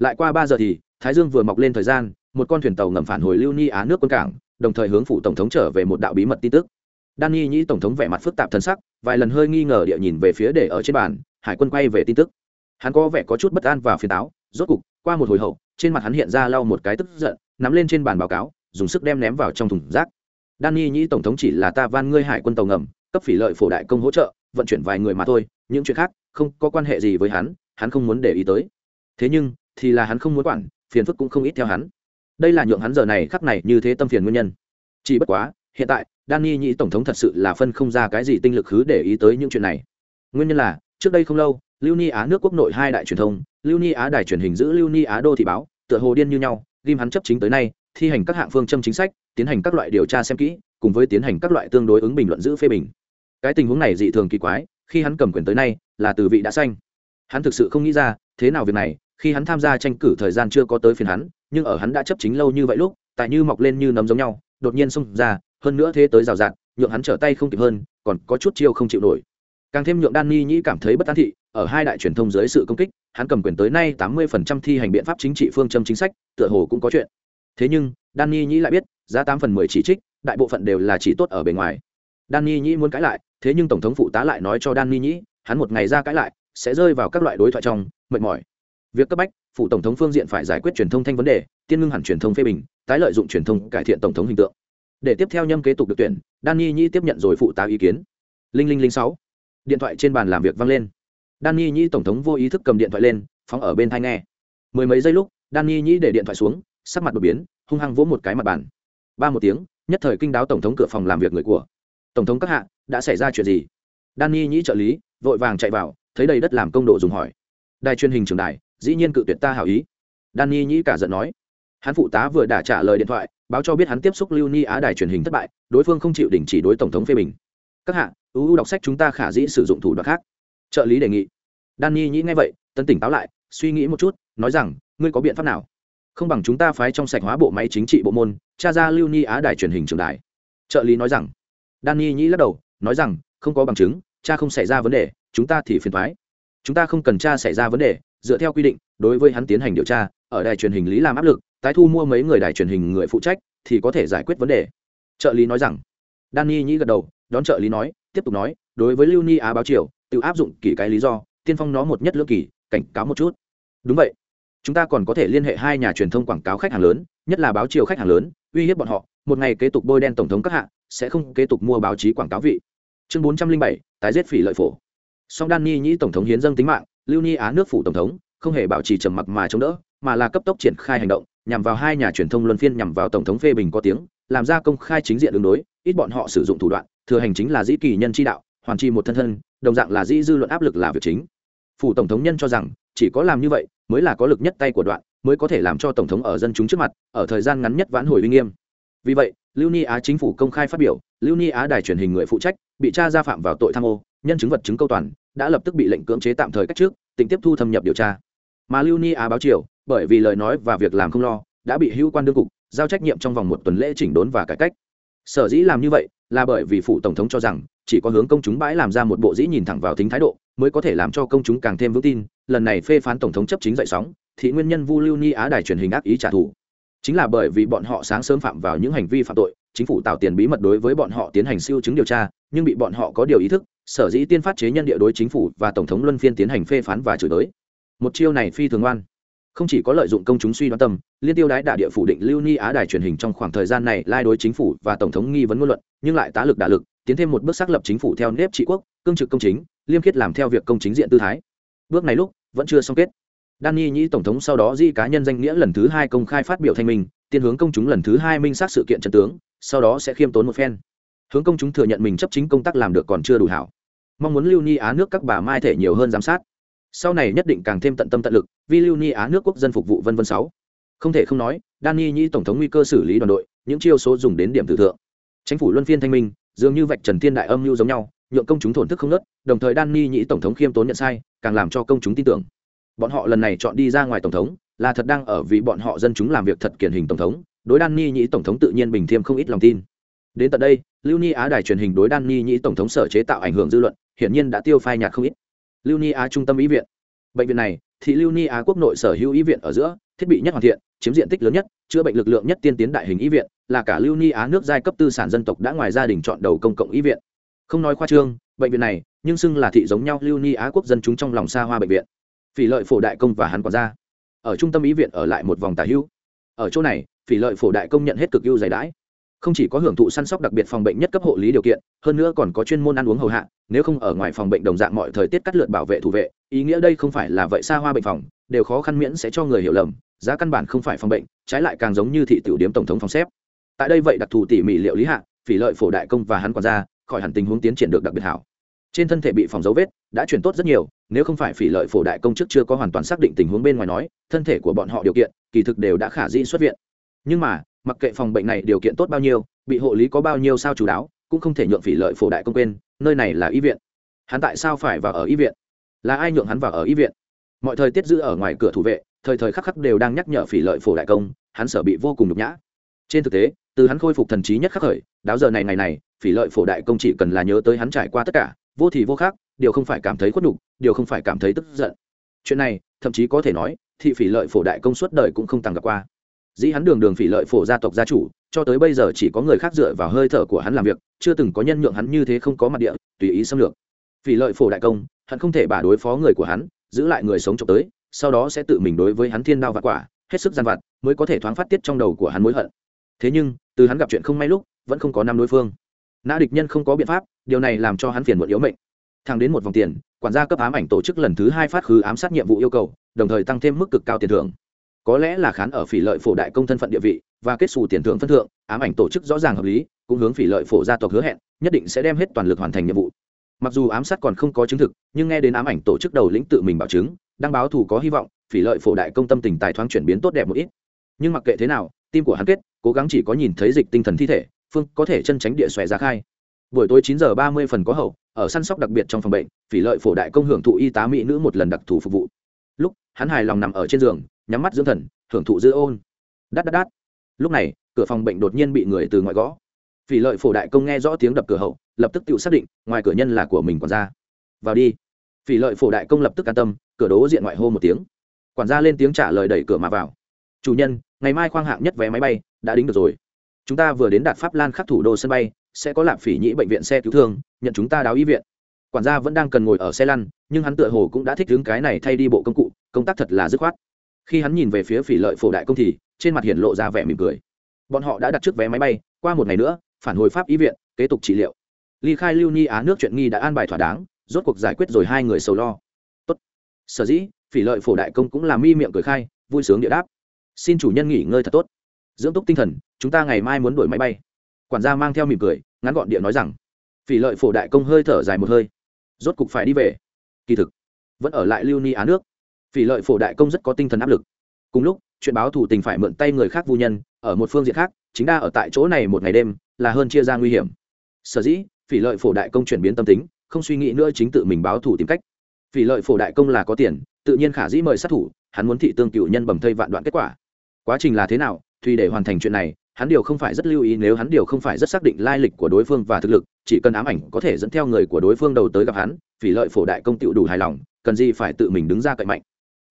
lại qua ba giờ thì thái dương vừa mọc lên thời gian một con thuyền tàu ngầm phản hồi lưu ni á nước quân cảng đồng thời hướng phụ tổng thống trở về một đạo bí mật tin tức Danny nhĩ tổng thống vẻ mặt phức tạp thân sắc, vài lần hơi nghi ngờ địa nhìn về phía để ở trên bàn, hải quân quay về tin tức. Hắn có vẻ có chút bất an và phiền táo, rốt cục, qua một hồi hậu, trên mặt hắn hiện ra lau một cái tức giận, nắm lên trên bàn báo cáo, dùng sức đem ném vào trong thùng rác. Danny nhĩ tổng thống chỉ là ta van ngươi hải quân tàu ngầm, cấp phỉ lợi phổ đại công hỗ trợ, vận chuyển vài người mà thôi, những chuyện khác không có quan hệ gì với hắn, hắn không muốn để ý tới. Thế nhưng, thì là hắn không muốn quản, phiền phức cũng không ít theo hắn. Đây là nhượng hắn giờ này khắc này như thế tâm phiền nguyên nhân. Chỉ bất quá, hiện tại Danny nhĩ tổng thống thật sự là phân không ra cái gì tinh lực khứ để ý tới những chuyện này. Nguyên nhân là, trước đây không lâu, Lưu Ni Á nước quốc nội hai đại truyền thông, Lưu Ni Á đài truyền hình giữ Lưu Ni Á đô thị báo, tựa hồ điên như nhau, ghim hắn chấp chính tới nay, thi hành các hạng phương châm chính sách, tiến hành các loại điều tra xem kỹ, cùng với tiến hành các loại tương đối ứng bình luận giữ phê bình. Cái tình huống này dị thường kỳ quái, khi hắn cầm quyền tới nay, là từ vị đã xanh. Hắn thực sự không nghĩ ra, thế nào việc này, khi hắn tham gia tranh cử thời gian chưa có tới phiên hắn, nhưng ở hắn đã chấp chính lâu như vậy lúc, tại như mọc lên như nấm giống nhau, đột nhiên xông ra, hơn nữa thế tới rào rạt nhượng hắn trở tay không kịp hơn còn có chút chiêu không chịu nổi. Càng thêm nhượng đan ni nhĩ cảm thấy bất an thị ở hai đại truyền thông dưới sự công kích hắn cầm quyền tới nay tám mươi phần trăm thi hành biện pháp chính trị phương châm chính sách tựa hồ cũng có chuyện. Thế nhưng đan ni nhĩ lại biết giá tám phần mười chỉ trích đại bộ phận đều là chỉ tốt ở bề ngoài. Đan ni nhĩ muốn cãi lại thế nhưng tổng thống phụ tá lại nói cho đan ni nhĩ hắn một ngày ra cãi lại sẽ rơi vào các loại đối thoại trong mệt mỏi việc cấp bách, phủ tổng thống phương diện phải giải quyết truyền thông thanh vấn đề, tiên ngưng hẳn truyền thông phê bình, tái lợi dụng truyền thông cải thiện tổng thống hình tượng. Để tiếp theo nhâm kế tục được tuyển, danny nhi tiếp nhận rồi phụ tá ý kiến. Linh linh linh sáu. Điện thoại trên bàn làm việc vang lên. Danny nhi tổng thống vô ý thức cầm điện thoại lên, phóng ở bên thai nghe. Mười mấy giây lúc, danny nhi để điện thoại xuống, sắc mặt đột biến, hung hăng vỗ một cái mặt bàn. Ba một tiếng, nhất thời kinh đáo tổng thống cửa phòng làm việc người của. Tổng thống các hạ, đã xảy ra chuyện gì? Danny nhĩ trợ lý, vội vàng chạy vào, thấy đầy đất làm công độ dùng hỏi. Đài truyền hình trường đài dĩ nhiên cự tuyệt ta hảo ý. Danny nhĩ cả giận nói. Hắn phụ tá vừa đã trả lời điện thoại, báo cho biết hắn tiếp xúc lưu ni á đài truyền hình thất bại, đối phương không chịu đình chỉ đối tổng thống phê bình. Các hạ ưu đọc sách chúng ta khả dĩ sử dụng thủ đoạn khác. Trợ lý đề nghị. Danny nhĩ ngay vậy, tân tỉnh táo lại, suy nghĩ một chút, nói rằng, ngươi có biện pháp nào? Không bằng chúng ta phái trong sạch hóa bộ máy chính trị bộ môn cha ra lưu ni á đài truyền hình trường đài. Trợ lý nói rằng. Danny nhĩ lắc đầu, nói rằng, không có bằng chứng, cha không xảy ra vấn đề, chúng ta thì phiền thoái. Chúng ta không cần cha xảy ra vấn đề dựa theo quy định, đối với hắn tiến hành điều tra, ở đài truyền hình lý làm áp lực, tái thu mua mấy người đài truyền hình người phụ trách, thì có thể giải quyết vấn đề. Trợ lý nói rằng, danny nhĩ gật đầu, đón trợ lý nói, tiếp tục nói, đối với lưu ni á báo triều tự áp dụng kỷ cái lý do, tiên phong nó một nhất lưỡng kỳ, cảnh cáo một chút. Đúng vậy. Chúng ta còn có thể liên hệ hai nhà truyền thông quảng cáo khách hàng lớn, nhất là báo triều khách hàng lớn, uy hiếp bọn họ, một ngày kế tục bôi đen tổng thống các hạ, sẽ không kế tục mua báo chí quảng cáo vị. Chương bốn trăm linh bảy, tái giết phỉ lợi phổ. Song danny nhĩ tổng thống hiến dâng tính mạng lưu ni á nước phủ tổng thống, không hề bảo trì trầm mặc mà chống đỡ, mà là cấp tốc triển khai hành động, nhằm vào hai nhà truyền thông luân phiên nhằm vào tổng thống phê bình có tiếng, làm ra công khai chính diện đường đối, ít bọn họ sử dụng thủ đoạn, thừa hành chính là dĩ kỳ nhân chi đạo, hoàn chi một thân thân, đồng dạng là dĩ dư luận áp lực là việc chính. Phủ tổng thống nhân cho rằng, chỉ có làm như vậy, mới là có lực nhất tay của đoạn, mới có thể làm cho tổng thống ở dân chúng trước mặt, ở thời gian ngắn nhất vãn hồi uy nghiêm. Vì vậy, lưu ni á chính phủ công khai phát biểu, lưu ni á đài truyền hình người phụ trách, bị tra ra phạm vào tội tham ô nhân chứng vật chứng câu toàn, đã lập tức bị lệnh cưỡng chế tạm thời cách trước tỉnh tiếp thu thâm nhập điều tra. Mà lưu ni á báo triều bởi vì lời nói và việc làm không lo, đã bị hữu quan đương cục, giao trách nhiệm trong vòng một tuần lễ chỉnh đốn và cải cách. Sở dĩ làm như vậy, là bởi vì phủ tổng thống cho rằng, chỉ có hướng công chúng bãi làm ra một bộ dĩ nhìn thẳng vào tính thái độ, mới có thể làm cho công chúng càng thêm vững tin, lần này phê phán tổng thống chấp chính dậy sóng, thì nguyên nhân vu lưu ni á đài truyền hình ác ý trả thù. Chính là bởi vì bọn họ sáng sớm phạm vào những hành vi phạm tội, chính phủ tạo tiền bí mật đối với bọn họ tiến hành siêu chứng điều tra, nhưng bị bọn họ có điều ý thức sở dĩ tiên phát chế nhân địa đối chính phủ và tổng thống luân phiên tiến hành phê phán và chửi tới một chiêu này phi thường oan không chỉ có lợi dụng công chúng suy đoán tâm liên tiêu đái đả địa phủ định lưu ni á đài truyền hình trong khoảng thời gian này lai đối chính phủ và tổng thống nghi vấn ngôn luận, nhưng lại tá lực đả lực, tiến thêm một bước xác lập chính phủ theo nếp trị quốc, cương trực công chính, liêm khiết làm theo việc công chính diện tư thái. Bước này lúc, vẫn chưa xong kết. Danny nhĩ tổng thống sau đó di cá nhân danh nghĩa lần thứ hai công khai phát biểu thanh minh, tiên hướng công chúng lần thứ hai minh xác sự kiện trận tướng, sau đó sẽ khiêm tốn một phen hướng công chúng thừa nhận mình chấp chính công tác làm được còn chưa đủ hảo. Mong muốn lưu ni á nước các bà mai thể nhiều hơn giám sát. Sau này nhất định càng thêm tận tâm tận lực, vì lưu ni á nước quốc dân phục vụ vân vân sáu. Không thể không nói Danny nhĩ tổng thống nguy cơ xử lý đoàn đội, những chiêu số dùng đến điểm tử thượng. Chính phủ luân phiên thanh minh, dường như vạch trần thiên đại âm mưu giống nhau, nhượng công chúng thổn thức không nớt, đồng thời Danny nhĩ tổng thống khiêm tốn nhận sai, càng làm cho công chúng tin tưởng. Bọn họ lần này chọn đi ra ngoài tổng thống, là thật đang ở vì bọn họ dân chúng làm việc thật kiển hình tổng thống, đối dani nhĩ tổng thống tự nhiên bình thiêm không ít lòng tin đến tận đây, lưu ni á đài truyền hình đối đan ni nhĩ tổng thống sở chế tạo ảnh hưởng dư luận, hiển nhiên đã tiêu phai nhạt không ít. Lưu ni á trung tâm ý viện. Bệnh viện này, thì lưu ni á quốc nội sở hữu ý viện ở giữa, thiết bị nhất hoàn thiện, chiếm diện tích lớn nhất, chữa bệnh lực lượng nhất tiên tiến đại hình ý viện, là cả lưu ni á nước giai cấp tư sản dân tộc đã ngoài gia đình chọn đầu công cộng ý viện. Không nói khoa trương, bệnh viện này, nhưng xưng là thị giống nhau lưu ni á quốc dân chúng trong lòng xa hoa bệnh viện. Phỉ lợi phổ đại công và hắn quản gia. Ở trung tâm ý viện ở lại một vòng tà hữu. Ở chỗ này, phỉ lợi phổ đại công nhận hết cực ưu dày đãi không chỉ có hưởng thụ săn sóc đặc biệt phòng bệnh nhất cấp hộ lý điều kiện, hơn nữa còn có chuyên môn ăn uống hầu hạ, nếu không ở ngoài phòng bệnh đồng dạng mọi thời tiết cắt lượt bảo vệ thủ vệ, ý nghĩa đây không phải là vậy xa hoa bệnh phòng, đều khó khăn miễn sẽ cho người hiểu lầm, giá căn bản không phải phòng bệnh, trái lại càng giống như thị tiểu điếm tổng thống phòng xếp. Tại đây vậy đặc thù tỉ mỉ liệu lý hạ, phỉ lợi phổ đại công và hắn quản gia, khỏi hẳn tình huống tiến triển được đặc biệt hảo. Trên thân thể bị phòng dấu vết đã chuyển tốt rất nhiều, nếu không phải phỉ lợi phổ đại công chức chưa có hoàn toàn xác định tình huống bên ngoài nói, thân thể của bọn họ điều kiện, kỳ thực đều đã khả dĩ xuất viện. Nhưng mà mặc kệ phòng bệnh này điều kiện tốt bao nhiêu, bị hộ lý có bao nhiêu sao chú đáo, cũng không thể nhượng phỉ lợi phổ đại công quên, nơi này là y viện. Hắn tại sao phải vào ở y viện? Là ai nhượng hắn vào ở y viện? Mọi thời tiết giữ ở ngoài cửa thủ vệ, thời thời khắc khắc đều đang nhắc nhở phỉ lợi phổ đại công, hắn sở bị vô cùng nhục nhã. Trên thực tế, từ hắn khôi phục thần trí nhất khắc khởi, đáo giờ này này này, phỉ lợi phổ đại công chỉ cần là nhớ tới hắn trải qua tất cả, vô thì vô khác, điều không phải cảm thấy khuất nhục, điều không phải cảm thấy tức giận. Chuyện này, thậm chí có thể nói thị phỉ lợi phổ đại công suốt đời cũng không tăng gặp qua dĩ hắn đường đường phỉ lợi phổ gia tộc gia chủ, cho tới bây giờ chỉ có người khác dựa vào hơi thở của hắn làm việc, chưa từng có nhân nhượng hắn như thế không có mặt địa, tùy ý xâm lược. Phỉ lợi phổ đại công, hắn không thể bả đối phó người của hắn, giữ lại người sống trộm tới, sau đó sẽ tự mình đối với hắn thiên đao vặt quả, hết sức gian vặt, mới có thể thoáng phát tiết trong đầu của hắn mối hận. Thế nhưng, từ hắn gặp chuyện không may lúc, vẫn không có năm đối phương. Nã địch nhân không có biện pháp, điều này làm cho hắn phiền muộn yếu mệnh. Thang đến một vòng tiền, quản gia cấp ám ảnh tổ chức lần thứ hai phát khứ ám sát nhiệm vụ yêu cầu, đồng thời tăng thêm mức cực cao tiền thưởng có lẽ là khán ở phỉ lợi phổ đại công thân phận địa vị và kết xù tiền thưởng phân thượng, ám ảnh tổ chức rõ ràng hợp lý, cũng hướng phỉ lợi phổ gia tộc hứa hẹn, nhất định sẽ đem hết toàn lực hoàn thành nhiệm vụ. Mặc dù ám sát còn không có chứng thực, nhưng nghe đến ám ảnh tổ chức đầu lĩnh tự mình bảo chứng, đăng báo thù có hy vọng, phỉ lợi phổ đại công tâm tình tài thoáng chuyển biến tốt đẹp một ít. Nhưng mặc kệ thế nào, tim của hắn kết, cố gắng chỉ có nhìn thấy dịch tinh thần thi thể, phương có thể chân tránh địa xòe ra khai. Buổi tối chín giờ ba mươi phần có hậu, ở săn sóc đặc biệt trong phòng bệnh, phỉ lợi phổ đại công hưởng thụ y tá mỹ nữ một lần đặc thù phục vụ. Lúc, hắn hài lòng nằm ở trên giường nhắm mắt dưỡng thần, hưởng thụ dư ôn. Đắt đắt đắt lúc này, cửa phòng bệnh đột nhiên bị người từ ngoại gõ. Phỉ lợi phổ đại công nghe rõ tiếng đập cửa hậu, lập tức tự xác định, ngoài cửa nhân là của mình quản gia. Vào đi. Phỉ lợi phổ đại công lập tức an tâm, cửa đố diện ngoại hô một tiếng. Quản gia lên tiếng trả lời đẩy cửa mà vào. Chủ nhân, ngày mai khoang hạng nhất vé máy bay, đã đính được rồi. Chúng ta vừa đến đạt pháp lan khắc thủ đô sân bay, sẽ có lạp phỉ nhĩ bệnh viện xe cứu thương, nhận chúng ta đáo y viện. Quản gia vẫn đang cần ngồi ở xe lăn, nhưng hắn tựa hồ cũng đã thích đứng cái này thay đi bộ công cụ, công tác thật là dứt khoát khi hắn nhìn về phía phỉ lợi phổ đại công thì, trên mặt hiện lộ ra vẻ mỉm cười. Bọn họ đã đặt trước vé máy bay, qua một ngày nữa, phản hồi pháp y viện, kế tục trị liệu. Ly khai lưu ni á nước chuyện nghi đã an bài thỏa đáng, rốt cuộc giải quyết rồi hai người sầu lo. Tốt. sở dĩ, phỉ lợi phổ đại công cũng làm mi miệng cười khai, vui sướng địa đáp. Xin chủ nhân nghỉ ngơi thật tốt. Dưỡng túc tinh thần, chúng ta ngày mai muốn đổi máy bay. Quản gia mang theo mỉm cười, ngắn gọn địa nói rằng. Phỉ lợi phổ đại công hơi thở dài một hơi. Rốt cục phải đi về. Kỳ thực, vẫn ở lại lưu ni á nước phỉ lợi phổ đại công rất có tinh thần áp lực. Cùng lúc, chuyện báo thủ tình phải mượn tay người khác vô nhân, ở một phương diện khác, chính đa ở tại chỗ này một ngày đêm, là hơn chia ra nguy hiểm. Sở dĩ, phỉ lợi phổ đại công chuyển biến tâm tính, không suy nghĩ nữa chính tự mình báo thủ tìm cách. Phỉ lợi phổ đại công là có tiền, tự nhiên khả dĩ mời sát thủ, hắn muốn thị tương cựu nhân bầm thây vạn đoạn kết quả. Quá trình là thế nào thì để hoàn thành chuyện này, hắn điều không phải rất lưu ý nếu hắn điều không phải rất xác định lai lịch của đối phương và thực lực, chỉ cần ám ảnh có thể dẫn theo người của đối phương đầu tới gặp hắn, phỉ lợi phổ đại công tựu đủ hài lòng, cần gì phải tự mình đứng ra cậy mạnh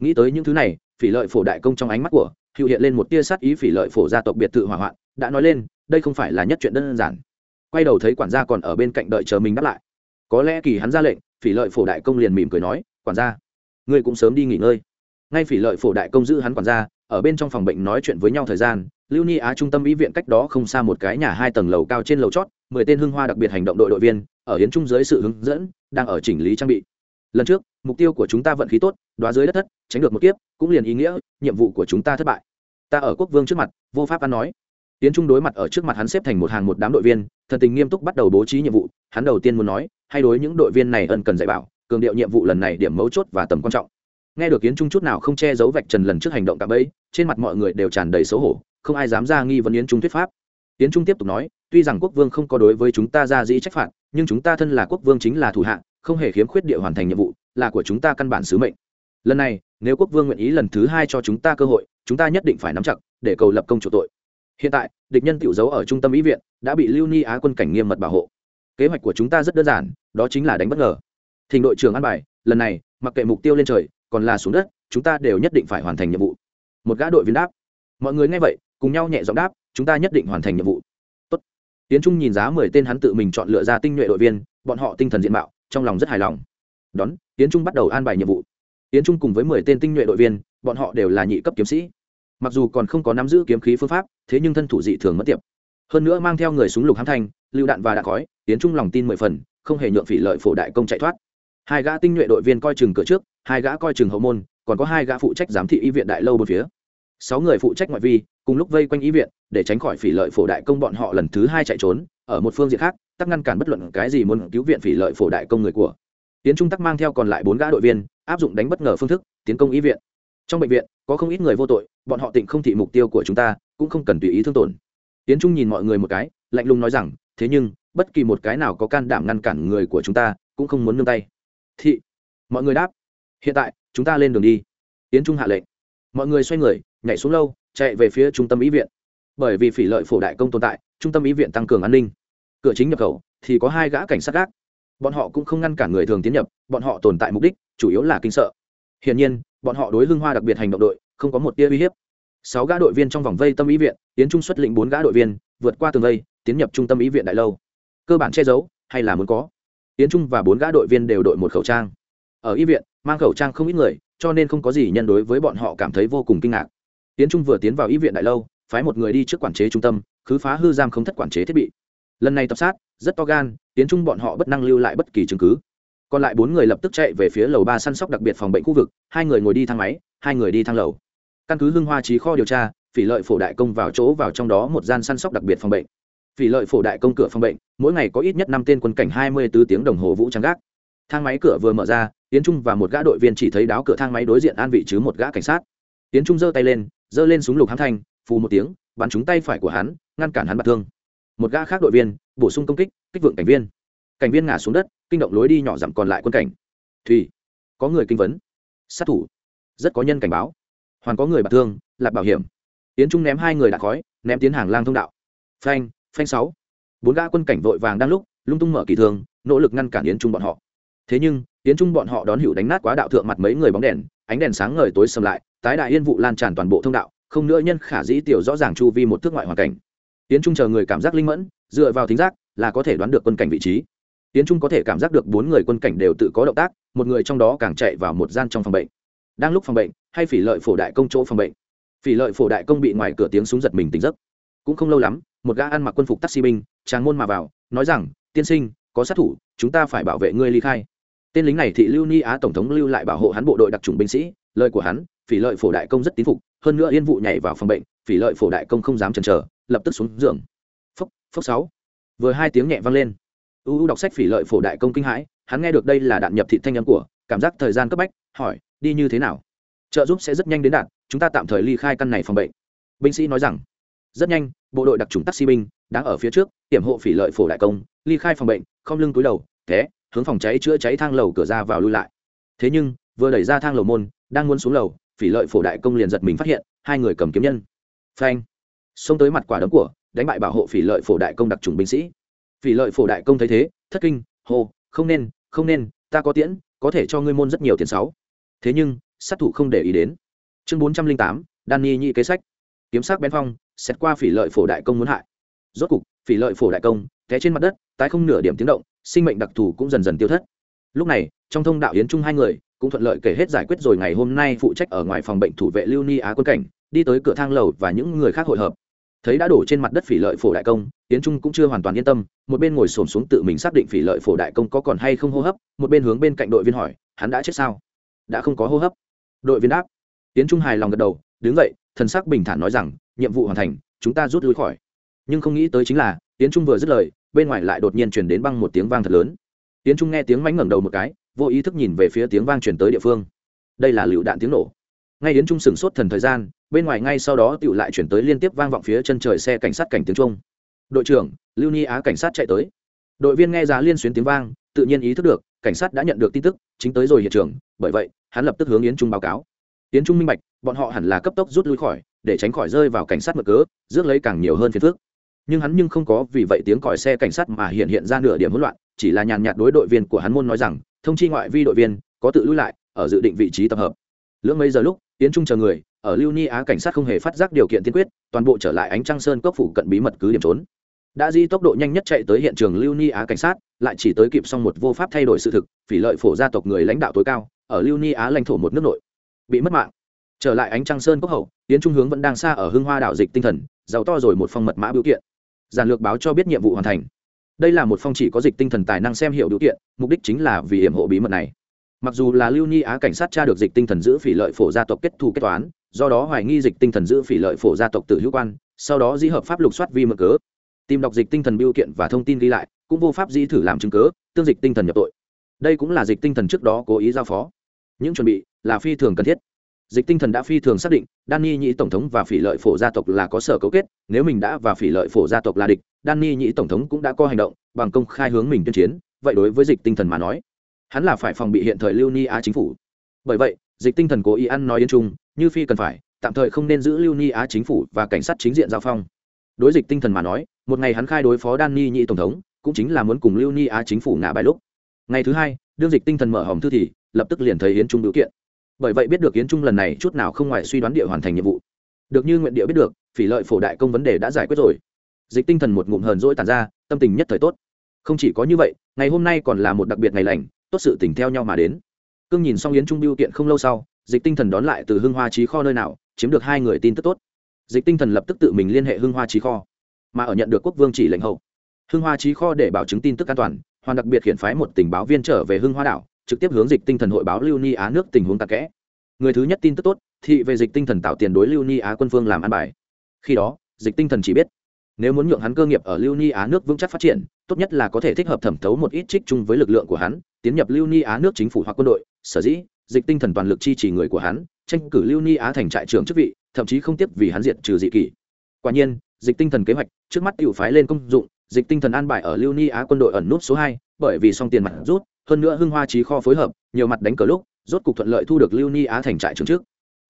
nghĩ tới những thứ này, phỉ lợi phổ đại công trong ánh mắt của, hữu hiện lên một tia sát ý phỉ lợi phổ gia tộc biệt thự hỏa hoạn, đã nói lên, đây không phải là nhất chuyện đơn giản. Quay đầu thấy quản gia còn ở bên cạnh đợi chờ mình đáp lại. Có lẽ kỳ hắn ra lệnh, phỉ lợi phổ đại công liền mỉm cười nói, quản gia, ngươi cũng sớm đi nghỉ ngơi. Ngay phỉ lợi phổ đại công giữ hắn quản gia, ở bên trong phòng bệnh nói chuyện với nhau thời gian, lưu ni á trung tâm y viện cách đó không xa một cái nhà hai tầng lầu cao trên lầu chót, mười tên hương hoa đặc biệt hành động đội đội viên, ở hiến trung dưới sự hướng dẫn, đang ở chỉnh lý trang bị lần trước, mục tiêu của chúng ta vận khí tốt đoá dưới đất thất, tránh được một kiếp, cũng liền ý nghĩa, nhiệm vụ của chúng ta thất bại. Ta ở quốc vương trước mặt, vô pháp ăn nói. Tiến trung đối mặt ở trước mặt hắn xếp thành một hàng một đám đội viên, thần tình nghiêm túc bắt đầu bố trí nhiệm vụ, hắn đầu tiên muốn nói, hay đối những đội viên này ân cần dạy bảo, cường điệu nhiệm vụ lần này điểm mấu chốt và tầm quan trọng. Nghe được yến trung chút nào không che giấu vạch trần lần trước hành động cả bẫy trên mặt mọi người đều tràn đầy xấu hổ, không ai dám ra nghi vấn yến trung thuyết pháp. Yến trung tiếp tục nói, tuy rằng quốc vương không có đối với chúng ta ra dĩ trách phạt, nhưng chúng ta thân là quốc vương chính là thủ hạ không hề khiếm khuyết địa hoàn thành nhiệm vụ, là của chúng ta căn bản sứ mệnh. Lần này, nếu quốc vương nguyện ý lần thứ hai cho chúng ta cơ hội, chúng ta nhất định phải nắm chặt để cầu lập công chủ tội. Hiện tại, địch nhân tiểu giấu ở trung tâm ý viện đã bị lưu ni á quân cảnh nghiêm mật bảo hộ. Kế hoạch của chúng ta rất đơn giản, đó chính là đánh bất ngờ. Thỉnh đội trưởng an bài, lần này, mặc kệ mục tiêu lên trời, còn là xuống đất, chúng ta đều nhất định phải hoàn thành nhiệm vụ. Một gã đội viên đáp. Mọi người nghe vậy, cùng nhau nhẹ giọng đáp, chúng ta nhất định hoàn thành nhiệm vụ. Tốt. tiến trung nhìn giá mười tên hắn tự mình chọn lựa ra tinh nhuệ đội viên, bọn họ tinh thần diện mạo trong lòng rất hài lòng. Đón tiến trung bắt đầu an bài nhiệm vụ. Tiến trung cùng với mười tên tinh nhuệ đội viên, bọn họ đều là nhị cấp kiếm sĩ. Mặc dù còn không có nắm giữ kiếm khí phương pháp, thế nhưng thân thủ dị thường mất tiệp. Hơn nữa mang theo người súng lục hám thanh lựu đạn và đạn khói tiến trung lòng tin mười phần, không hề nhượng phỉ lợi phổ đại công chạy thoát. Hai gã tinh nhuệ đội viên coi chừng cửa trước, hai gã coi chừng hậu môn, còn có hai gã phụ trách giám thị y viện đại lâu bốn phía. Sáu người phụ trách ngoại vi, cùng lúc vây quanh y viện, để tránh khỏi phỉ lợi phổ đại công bọn họ lần thứ hai chạy trốn ở một phương diện khác, tắc ngăn cản bất luận cái gì muốn cứu viện phỉ lợi phổ đại công người của. Tiến trung tắc mang theo còn lại bốn gã đội viên, áp dụng đánh bất ngờ phương thức, tiến công y viện. Trong bệnh viện, có không ít người vô tội, bọn họ tịnh không thị mục tiêu của chúng ta, cũng không cần tùy ý thương tổn. Tiến trung nhìn mọi người một cái, lạnh lùng nói rằng, thế nhưng, bất kỳ một cái nào có can đảm ngăn cản người của chúng ta, cũng không muốn nương tay. Thị, mọi người đáp, hiện tại, chúng ta lên đường đi. Tiến trung hạ lệnh. Mọi người xoay người, nhảy xuống lâu, chạy về phía trung tâm ý viện. Bởi vì phỉ lợi phổ đại công tồn tại, trung tâm ý viện tăng cường an ninh cửa chính nhập khẩu thì có hai gã cảnh sát gác. Bọn họ cũng không ngăn cản người thường tiến nhập, bọn họ tồn tại mục đích, chủ yếu là kinh sợ. Hiển nhiên, bọn họ đối hưng hoa đặc biệt hành động đội không có một tia uy hiếp. Sáu gã đội viên trong vòng vây tâm ý viện, tiến trung xuất lĩnh bốn gã đội viên, vượt qua tường vây, tiến nhập trung tâm ý viện đại lâu. Cơ bản che giấu, hay là muốn có. Tiến trung và bốn gã đội viên đều đội một khẩu trang. Ở y viện, mang khẩu trang không ít người, cho nên không có gì nhân đối với bọn họ cảm thấy vô cùng kinh ngạc. Tiến trung vừa tiến vào y viện đại lâu, phái một người đi trước quản chế trung tâm, khứ phá hư giam không thất quản chế thiết bị lần này tập sát, rất to gan, tiến trung bọn họ bất năng lưu lại bất kỳ chứng cứ. Còn lại bốn người lập tức chạy về phía lầu ba săn sóc đặc biệt phòng bệnh khu vực, hai người ngồi đi thang máy, hai người đi thang lầu. Căn cứ hưng hoa trí kho điều tra, phỉ lợi phổ đại công vào chỗ vào trong đó một gian săn sóc đặc biệt phòng bệnh. Phỉ lợi phổ đại công cửa phòng bệnh, mỗi ngày có ít nhất năm tên quân cảnh hai mươi b ố tiếng đồng hồ vũ trang gác. Thang máy cửa vừa mở ra tiến trung và một gã đội viên chỉ thấy đáo cửa thang máy đối diện an vị chứ một gã cảnh sát. Tiến trung giơ tay lên, giơ lên súng lục hám thanh, phù một tiếng, bắn trúng tay phải của hắn, ngăn cản hắn bạt thương một gã khác đội viên bổ sung công kích kích vượng cảnh viên. Cảnh viên ngã xuống đất, kinh động lối đi nhỏ dặm còn lại quân cảnh. Thùy có người kinh vấn. Sát thủ, rất có nhân cảnh báo. Hoàn có người bạc thương, lạc bảo hiểm. Tiến trung ném hai người đã khói, ném tiến hàng lang thông đạo. Phanh phanh sáu. Bốn gã quân cảnh vội vàng đang lúc, lung tung mở kỳ thương nỗ lực ngăn cản yến trung bọn họ. Thế nhưng, yến trung bọn họ đón hữu đánh nát quá đạo thượng mặt mấy người bóng đèn, ánh đèn sáng ngời tối sầm lại, tái đại yên vụ lan tràn toàn bộ thông đạo, không nữa nhân khả dĩ tiểu rõ ràng chu vi một thước ngoại hoàn cảnh yến trung chờ người cảm giác linh mẫn, dựa vào thính giác là có thể đoán được quân cảnh vị trí. Yến trung có thể cảm giác được bốn người quân cảnh đều tự có động tác, một người trong đó càng chạy vào một gian trong phòng bệnh. Đang lúc phòng bệnh, hay phỉ lợi phổ đại công chỗ phòng bệnh. Phỉ lợi phổ đại công bị ngoài cửa tiếng súng giật mình tỉnh giấc. Cũng không lâu lắm, một gã ăn mặc quân phục taxi binh tràng môn mà vào, nói rằng, tiên sinh, có sát thủ, chúng ta phải bảo vệ ngươi ly khai. Tên lính này thị lưu ni á tổng thống lưu lại bảo hộ hắn bộ đội đặc trùng binh sĩ. Lời của hắn, phỉ lợi phổ đại công rất tín phục, hơn nữa yên vụ nhảy vào phòng bệnh, phỉ lợi phổ đại công không dám chần chờ lập tức xuống giường. Phốc phốc sáu. Vừa hai tiếng nhẹ vang lên. U u đọc sách phỉ lợi phổ đại công kinh hãi, hắn nghe được đây là đạn nhập thị thanh âm của, cảm giác thời gian cấp bách, hỏi, đi như thế nào? Trợ giúp sẽ rất nhanh đến đạn, chúng ta tạm thời ly khai căn này phòng bệnh. Binh sĩ nói rằng, rất nhanh, bộ đội đặc trùng taxi binh đang ở phía trước, tiểm hộ phỉ lợi phổ đại công, ly khai phòng bệnh, không lưng túi đầu thế hướng phòng cháy chữa cháy thang lầu cửa ra vào lui lại. Thế nhưng, vừa đẩy ra thang lầu môn, đang muốn xuống lầu, phỉ lợi phổ đại công liền giật mình phát hiện, hai người cầm kiếm nhân. Phanh xông tới mặt quả đấm của, đánh bại bảo hộ phỉ lợi phổ đại công đặc trùng binh sĩ. Phỉ lợi phổ đại công thấy thế, thất kinh, hô, không nên không nên, ta có tiễn, có thể cho ngươi môn rất nhiều tiền sáu. Thế nhưng, sát thủ không để ý đến. Chương bốn trăm linh tám danny nhị kế sách. Kiếm sắc bén phong xét qua phỉ lợi phổ đại công muốn hại. Rốt cục, phỉ lợi phổ đại công, té trên mặt đất, tái không nửa điểm tiếng động, sinh mệnh đặc thù cũng dần dần tiêu thất. Lúc này, trong thông đạo yến trung hai người, cũng thuận lợi kể hết giải quyết rồi ngày hôm nay phụ trách ở ngoài phòng bệnh thủ vệ lưu ni á quân cảnh, đi tới cửa thang lầu và những người khác hội hợp thấy đã đổ trên mặt đất phỉ lợi phổ đại công tiến trung cũng chưa hoàn toàn yên tâm, một bên ngồi xổm xuống tự mình xác định phỉ lợi phổ đại công có còn hay không hô hấp, một bên hướng bên cạnh đội viên hỏi, hắn đã chết sao? Đã không có hô hấp. Đội viên đáp. Tiến trung hài lòng gật đầu, đứng dậy, thần sắc bình thản nói rằng, nhiệm vụ hoàn thành, chúng ta rút lui khỏi. Nhưng không nghĩ tới chính là tiến trung vừa dứt lời, bên ngoài lại đột nhiên chuyển đến băng một tiếng vang thật lớn. Tiến trung nghe tiếng mánh ngẩng đầu một cái, vô ý thức nhìn về phía tiếng vang chuyển tới địa phương. Đây là lựu đạn tiếng nổ. Ngay yến trung sửng sốt thần thời gian bên ngoài ngay sau đó tựu lại chuyển tới liên tiếp vang vọng phía chân trời xe cảnh sát cảnh tiếng trung. Đội trưởng, lưu ni á cảnh sát chạy tới. Đội viên nghe giá liên xuyến tiếng vang, tự nhiên ý thức được, cảnh sát đã nhận được tin tức, chính tới rồi hiện trường, bởi vậy, hắn lập tức hướng yến trung báo cáo. Yến trung minh bạch, bọn họ hẳn là cấp tốc rút lui khỏi, để tránh khỏi rơi vào cảnh sát mở cớ, rước lấy càng nhiều hơn phiền phước nhưng hắn nhưng không có vì vậy tiếng còi xe cảnh sát mà hiện hiện ra nửa điểm hỗn loạn, chỉ là nhàn nhạt đối đội viên của hắn môn nói rằng, thông chi ngoại vi đội viên, có tự lui lại, ở dự định vị trí tập hợp. Lưỡng mấy giờ lúc, yến trung chờ người ở lưu ni á cảnh sát không hề phát giác điều kiện tiên quyết, toàn bộ trở lại ánh trăng sơn cốc phủ cận bí mật cứ điểm trốn. Đã di tốc độ nhanh nhất chạy tới hiện trường lưu ni á cảnh sát, lại chỉ tới kịp xong một vô pháp thay đổi sự thực, phỉ lợi phổ gia tộc người lãnh đạo tối cao, ở lưu ni á lãnh thổ một nước nội. Bị mất mạng. Trở lại ánh trăng sơn cốc hậu, tiến trung hướng vẫn đang xa ở hưng hoa đảo dịch tinh thần, giàu to rồi một phong mật mã biểu kiện. Giản lược báo cho biết nhiệm vụ hoàn thành. Đây là một phong chỉ có dịch tinh thần tài năng xem hiểu biểu kiện, mục đích chính là vì hiểm hộ bí mật này mặc dù là lưu ni á cảnh sát tra được dịch tinh thần giữ phỉ lợi phổ gia tộc kết thù kết toán, do đó hoài nghi dịch tinh thần giữ phỉ lợi phổ gia tộc tự hữu quan, sau đó di hợp pháp lục soát vi mở cớ. Tìm đọc dịch tinh thần biêu kiện và thông tin ghi lại, cũng vô pháp di thử làm chứng cớ tương dịch tinh thần nhập tội. Đây cũng là dịch tinh thần trước đó cố ý giao phó. Những chuẩn bị là phi thường cần thiết. Dịch tinh thần đã phi thường xác định danny nhĩ tổng thống và phỉ lợi phổ gia tộc là có sở cấu kết, nếu mình đã và phỉ lợi phổ gia tộc là địch danny nhĩ tổng thống cũng đã có hành động, bằng công khai hướng mình tuyên chiến, vậy đối với dịch tinh thần mà nói hắn là phải phòng bị hiện thời lưu ni á chính phủ. Bởi vậy, dịch tinh thần cố ý ăn nói yên chung, như phi cần phải, tạm thời không nên giữ lưu ni á chính phủ và cảnh sát chính diện giao phong. Đối dịch tinh thần mà nói, một ngày hắn khai đối phó daniel nhị tổng thống, cũng chính là muốn cùng lưu ni á chính phủ ngã bài lúc. Ngày thứ hai, đương dịch tinh thần mở hòm thư thì, lập tức liền thấy yến trung biểu kiện. Bởi vậy biết được yến trung lần này chút nào không ngoài suy đoán địa hoàn thành nhiệm vụ. Được như nguyện địa biết được, phỉ lợi phổ đại công vấn đề đã giải quyết rồi. Dịch tinh thần một ngụm hờn dỗi tàn ra, tâm tình nhất thời tốt. Không chỉ có như vậy, ngày hôm nay còn là một đặc biệt ngày lành tốt sự tình theo nhau mà đến. Cương nhìn xong yến trung biêu kiện không lâu sau, dịch tinh thần đón lại từ hưng hoa trí kho nơi nào, chiếm được hai người tin tức tốt. Dịch tinh thần lập tức tự mình liên hệ hưng hoa trí kho, mà ở nhận được quốc vương chỉ lệnh hậu. Hưng hoa trí kho để bảo chứng tin tức an toàn, hoàn đặc biệt khiển phái một tình báo viên trở về hưng hoa đảo, trực tiếp hướng dịch tinh thần hội báo lưu ni á nước tình huống tạc kẽ. Người thứ nhất tin tức tốt, thị về dịch tinh thần tạo tiền đối lưu ni á quân phương làm ăn bài. Khi đó, dịch tinh thần chỉ biết, nếu muốn nhượng hắn cơ nghiệp ở lưu ni á nước vững chắc phát triển, tốt nhất là có thể thích hợp thẩm thấu một ít trích chung với lực lượng của hắn tiến nhập lưu ni á nước chính phủ hoặc quân đội, sở dĩ dịch tinh thần toàn lực chi trì người của hắn, tranh cử lưu ni á thành trại trưởng chức vị, thậm chí không tiếc vì hắn diệt trừ dị kỷ. Quả nhiên, dịch tinh thần kế hoạch trước mắt tự phái lên công dụng, dịch tinh thần an bài ở lưu ni á quân đội ẩn nút số hai, bởi vì song tiền mặt rút, hơn nữa hưng hoa trí kho phối hợp, nhiều mặt đánh cờ lúc, rốt cục thuận lợi thu được lưu ni á thành trại trưởng trước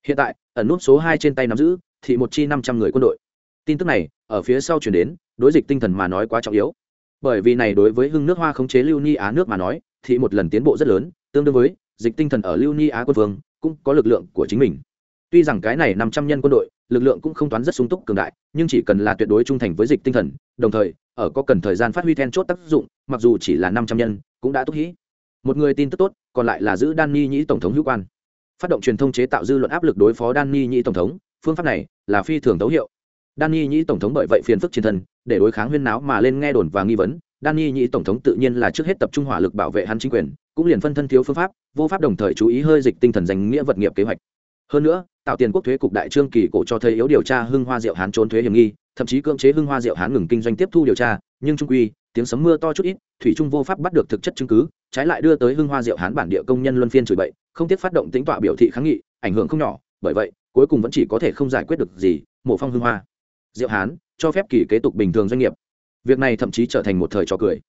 hiện tại, ẩn nút số hai trên tay nắm giữ thì một chi năm trăm người quân đội. Tin tức này, ở phía sau chuyển đến, đối dịch tinh thần mà nói quá trọng yếu. Bởi vì này đối với hưng nước hoa khống chế lưu ni á nước mà nói thì một lần tiến bộ rất lớn, tương đương với dịch tinh thần ở lưu ni á quân vương cũng có lực lượng của chính mình. Tuy rằng cái này năm trăm nhân quân đội, lực lượng cũng không toán rất sung túc cường đại, nhưng chỉ cần là tuyệt đối trung thành với dịch tinh thần, đồng thời, ở có cần thời gian phát huy then chốt tác dụng, mặc dù chỉ là năm trăm nhân, cũng đã tốt hĩ một người tin tức tốt, còn lại là giữ đan ni nhĩ tổng thống hữu quan. Phát động truyền thông chế tạo dư luận áp lực đối phó đan ni nhĩ tổng thống, phương pháp này là phi thường tấu hiệu. Đan ni nhĩ tổng thống bởi vậy phiền phức chiến thần, để đối kháng huyên náo mà lên nghe đồn và nghi vấn Danny nhị tổng thống tự nhiên là trước hết tập trung hỏa lực bảo vệ hắn chính quyền, cũng liền phân thân thiếu phương pháp, vô pháp đồng thời chú ý hơi dịch tinh thần danh nghĩa vật nghiệp kế hoạch. Hơn nữa, tạo tiền quốc thuế cục đại trương kỳ cổ cho thấy yếu điều tra hưng hoa diệu hán trốn thuế hiểm nghi, thậm chí cưỡng chế hưng hoa diệu hán ngừng kinh doanh tiếp thu điều tra, nhưng trung quy, tiếng sấm mưa to chút ít, thủy trung vô pháp bắt được thực chất chứng cứ, trái lại đưa tới hưng hoa diệu hán bản địa công nhân luân phiên chửi bậy, không tiếc phát động tính tọa biểu thị kháng nghị, ảnh hưởng không nhỏ, bởi vậy, cuối cùng vẫn chỉ có thể không giải quyết được gì mộ phong hưng hoa. Diệu hán, cho phép kỳ kế tục bình thường doanh nghiệp việc này thậm chí trở thành một thời trò cười.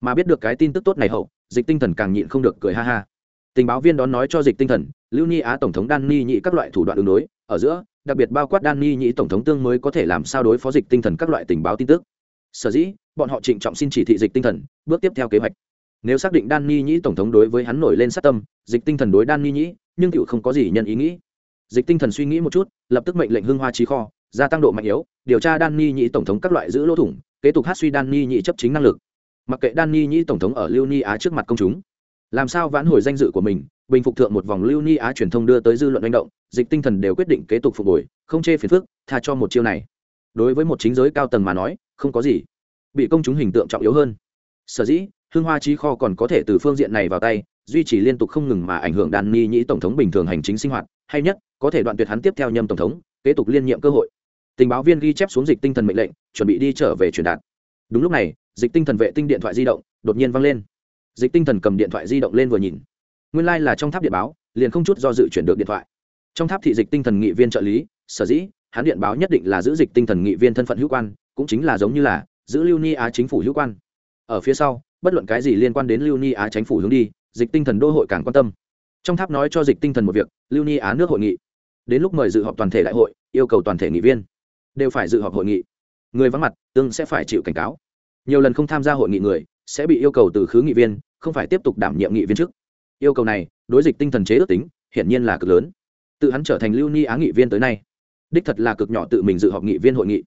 Mà biết được cái tin tức tốt này hậu, dịch tinh thần càng nhịn không được cười ha ha. Tình báo viên đón nói cho dịch tinh thần, lưu ni á tổng thống đan ni nhị các loại thủ đoạn ứng đối, ở giữa, đặc biệt bao quát đan ni nhị tổng thống tương mới có thể làm sao đối phó dịch tinh thần các loại tình báo tin tức. Sở dĩ, bọn họ trịnh trọng xin chỉ thị dịch tinh thần, bước tiếp theo kế hoạch. Nếu xác định đan ni nhĩ tổng thống đối với hắn nổi lên sát tâm, dịch tinh thần đối đan ni nhĩ, nhưng cựu không có gì nhân ý nghĩ. Dịch tinh thần suy nghĩ một chút, lập tức mệnh lệnh hưng hoa trí kho gia tăng độ mạnh yếu, điều tra đan ni nhĩ tổng thống các loại giữ lỗ thủng, kế tục hát suy đan ni nhĩ chấp chính năng lực. Mặc kệ đan ni nhĩ tổng thống ở lưu ni á trước mặt công chúng, làm sao vãn hồi danh dự của mình, bình phục thượng một vòng lưu ni á truyền thông đưa tới dư luận manh động, dịch tinh thần đều quyết định kế tục phục hồi, không chê phiền phức, tha cho một chiêu này. Đối với một chính giới cao tầng mà nói, không có gì. Bị công chúng hình tượng trọng yếu hơn. Sở dĩ, hương hoa trí kho còn có thể từ phương diện này vào tay, duy trì liên tục không ngừng mà ảnh hưởng đan ni nhĩ tổng thống bình thường hành chính sinh hoạt, hay nhất, có thể đoạn tuyệt hắn tiếp theo nhâm tổng thống, kế tục liên nhiệm cơ hội tình báo viên ghi chép xuống dịch tinh thần mệnh lệnh, chuẩn bị đi trở về truyền đạt. Đúng lúc này, dịch tinh thần vệ tinh điện thoại di động đột nhiên văng lên. Dịch tinh thần cầm điện thoại di động lên vừa nhìn. Nguyên lai、like、là trong tháp điện báo, liền không chút do dự chuyển được điện thoại. Trong tháp thị dịch tinh thần nghị viên trợ lý, sở dĩ, hắn điện báo nhất định là giữ dịch tinh thần nghị viên thân phận hữu quan, cũng chính là giống như là, giữ lưu ni á chính phủ hữu quan. Ở phía sau, bất luận cái gì liên quan đến lưu ni á chính phủ hướng đi, dịch tinh thần đô hội càng quan tâm. Trong tháp nói cho dịch tinh thần một việc, lưu ni á nước hội nghị. Đến lúc mời dự họp toàn thể đại hội, yêu cầu toàn thể nghị viên đều phải dự họp hội nghị. Người vắng mặt, tương sẽ phải chịu cảnh cáo. Nhiều lần không tham gia hội nghị người, sẽ bị yêu cầu từ khứ nghị viên, không phải tiếp tục đảm nhiệm nghị viên trước. Yêu cầu này, đối dịch tinh thần chế ước tính, hiển nhiên là cực lớn. Tự hắn trở thành lưu ni á nghị viên tới nay, đích thật là cực nhỏ tự mình dự họp nghị viên hội nghị.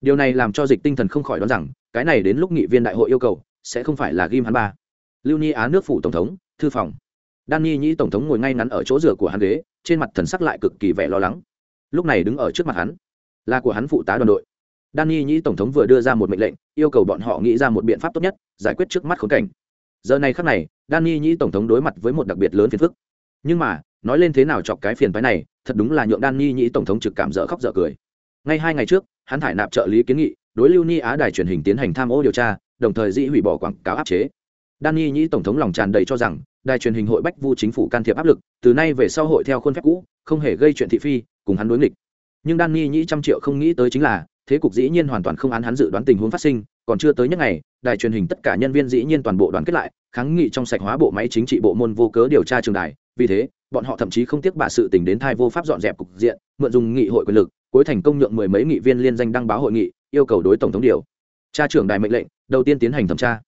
Điều này làm cho dịch tinh thần không khỏi đoán rằng, cái này đến lúc nghị viên đại hội yêu cầu, sẽ không phải là ghim hắn ba. Lưu ni á nước phủ tổng thống, thư phòng. Đan nhi nhĩ tổng thống ngồi ngay ngắn ở chỗ rửa của hắn ghế, trên mặt thần sắc lại cực kỳ vẻ lo lắng. Lúc này đứng ở trước mặt hắn là của hắn phụ tá đoàn đội. Danny nhĩ tổng thống vừa đưa ra một mệnh lệnh, yêu cầu bọn họ nghĩ ra một biện pháp tốt nhất, giải quyết trước mắt khốn cảnh. Giờ này khắc này, Danny nhĩ tổng thống đối mặt với một đặc biệt lớn phiền phức. Nhưng mà, nói lên thế nào chọc cái phiền phái này, thật đúng là nhượng Danny nhĩ tổng thống trực cảm dở khóc dở cười. Ngay hai ngày trước, hắn thải nạp trợ lý kiến nghị, đối lưu ni á đài truyền hình tiến hành tham ô điều tra, đồng thời dĩ hủy bỏ quảng cáo áp chế. Danny nhĩ tổng thống lòng tràn đầy cho rằng, đài truyền hình hội bách vu chính phủ can thiệp áp lực, từ nay về sau hội theo khuôn phép cũ, không hề gây chuyện thị phi, cùng hắn đối nghịch nhưng đan nghi nhĩ trăm triệu không nghĩ tới chính là, thế cục dĩ nhiên hoàn toàn không án hắn dự đoán tình huống phát sinh, còn chưa tới nhất ngày, đài truyền hình tất cả nhân viên dĩ nhiên toàn bộ đoàn kết lại, kháng nghị trong sạch hóa bộ máy chính trị bộ môn vô cớ điều tra trường đài. Vì thế, bọn họ thậm chí không tiếc bà sự tình đến thai vô pháp dọn dẹp cục diện, mượn dùng nghị hội quyền lực, cuối thành công nhượng mười mấy nghị viên liên danh đăng báo hội nghị, yêu cầu đối tổng thống điều tra trưởng đài mệnh lệnh, đầu tiên tiến hành thẩm tra.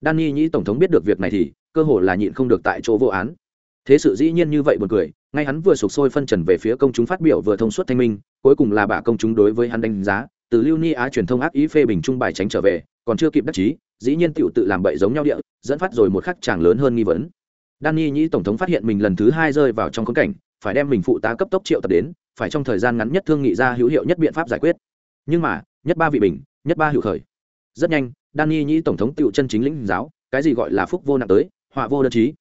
Danny nhĩ tổng thống biết được việc này thì, cơ hồ là nhịn không được tại chỗ vô án thế sự dĩ nhiên như vậy buồn cười, ngay hắn vừa sụp sôi phân trần về phía công chúng phát biểu vừa thông suốt thanh minh, cuối cùng là bà công chúng đối với hắn đánh giá, từ lưu ni á truyền thông ác ý phê bình trung bài tránh trở về, còn chưa kịp đắc chí, dĩ nhiên tựu tự làm bậy giống nhau địa, dẫn phát rồi một khắc chàng lớn hơn nghi vấn. Danny nhĩ tổng thống phát hiện mình lần thứ hai rơi vào trong khốn cảnh, phải đem mình phụ tá cấp tốc triệu tập đến, phải trong thời gian ngắn nhất thương nghị ra hữu hiệu nhất biện pháp giải quyết. Nhưng mà, nhất ba vị bình, nhất ba hữu khởi. Rất nhanh Danny nhĩ tổng thống tựu chân chính lĩnh giáo, cái gì gọi là phúc vô nặng tới, họa vô đơn chí.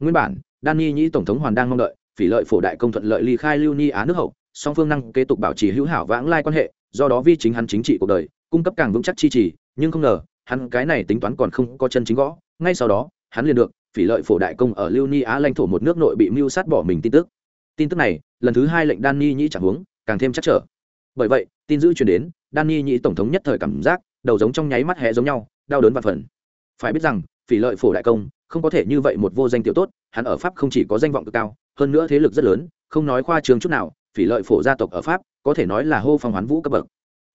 Nguyên bản Danny nhĩ tổng thống hoàn đang mong đợi, phỉ lợi phổ đại công thuận lợi ly khai lưu ni á nước hậu, song phương năng kế tục bảo trì hữu hảo vãng lai quan hệ, do đó vi chính hắn chính trị cuộc đời, cung cấp càng vững chắc chi trì, nhưng không ngờ, hắn cái này tính toán còn không có chân chính gõ. Ngay sau đó, hắn liền được, phỉ lợi phổ đại công ở lưu ni á lãnh thổ một nước nội bị mưu sát bỏ mình tin tức. Tin tức này, lần thứ hai lệnh Danny nhĩ chẳng huống, càng thêm chắc trở. Bởi vậy, tin dữ truyền đến Danny nhĩ tổng thống nhất thời cảm giác, đầu giống trong nháy mắt hé giống nhau, đau đớn và phần. Phải biết rằng, phỉ lợi phổ đại công không có thể như vậy một vô danh tiểu tốt, hắn ở pháp không chỉ có danh vọng cực cao, hơn nữa thế lực rất lớn, không nói khoa trường chút nào, phỉ lợi phổ gia tộc ở pháp, có thể nói là hô phong hoán vũ cấp bậc.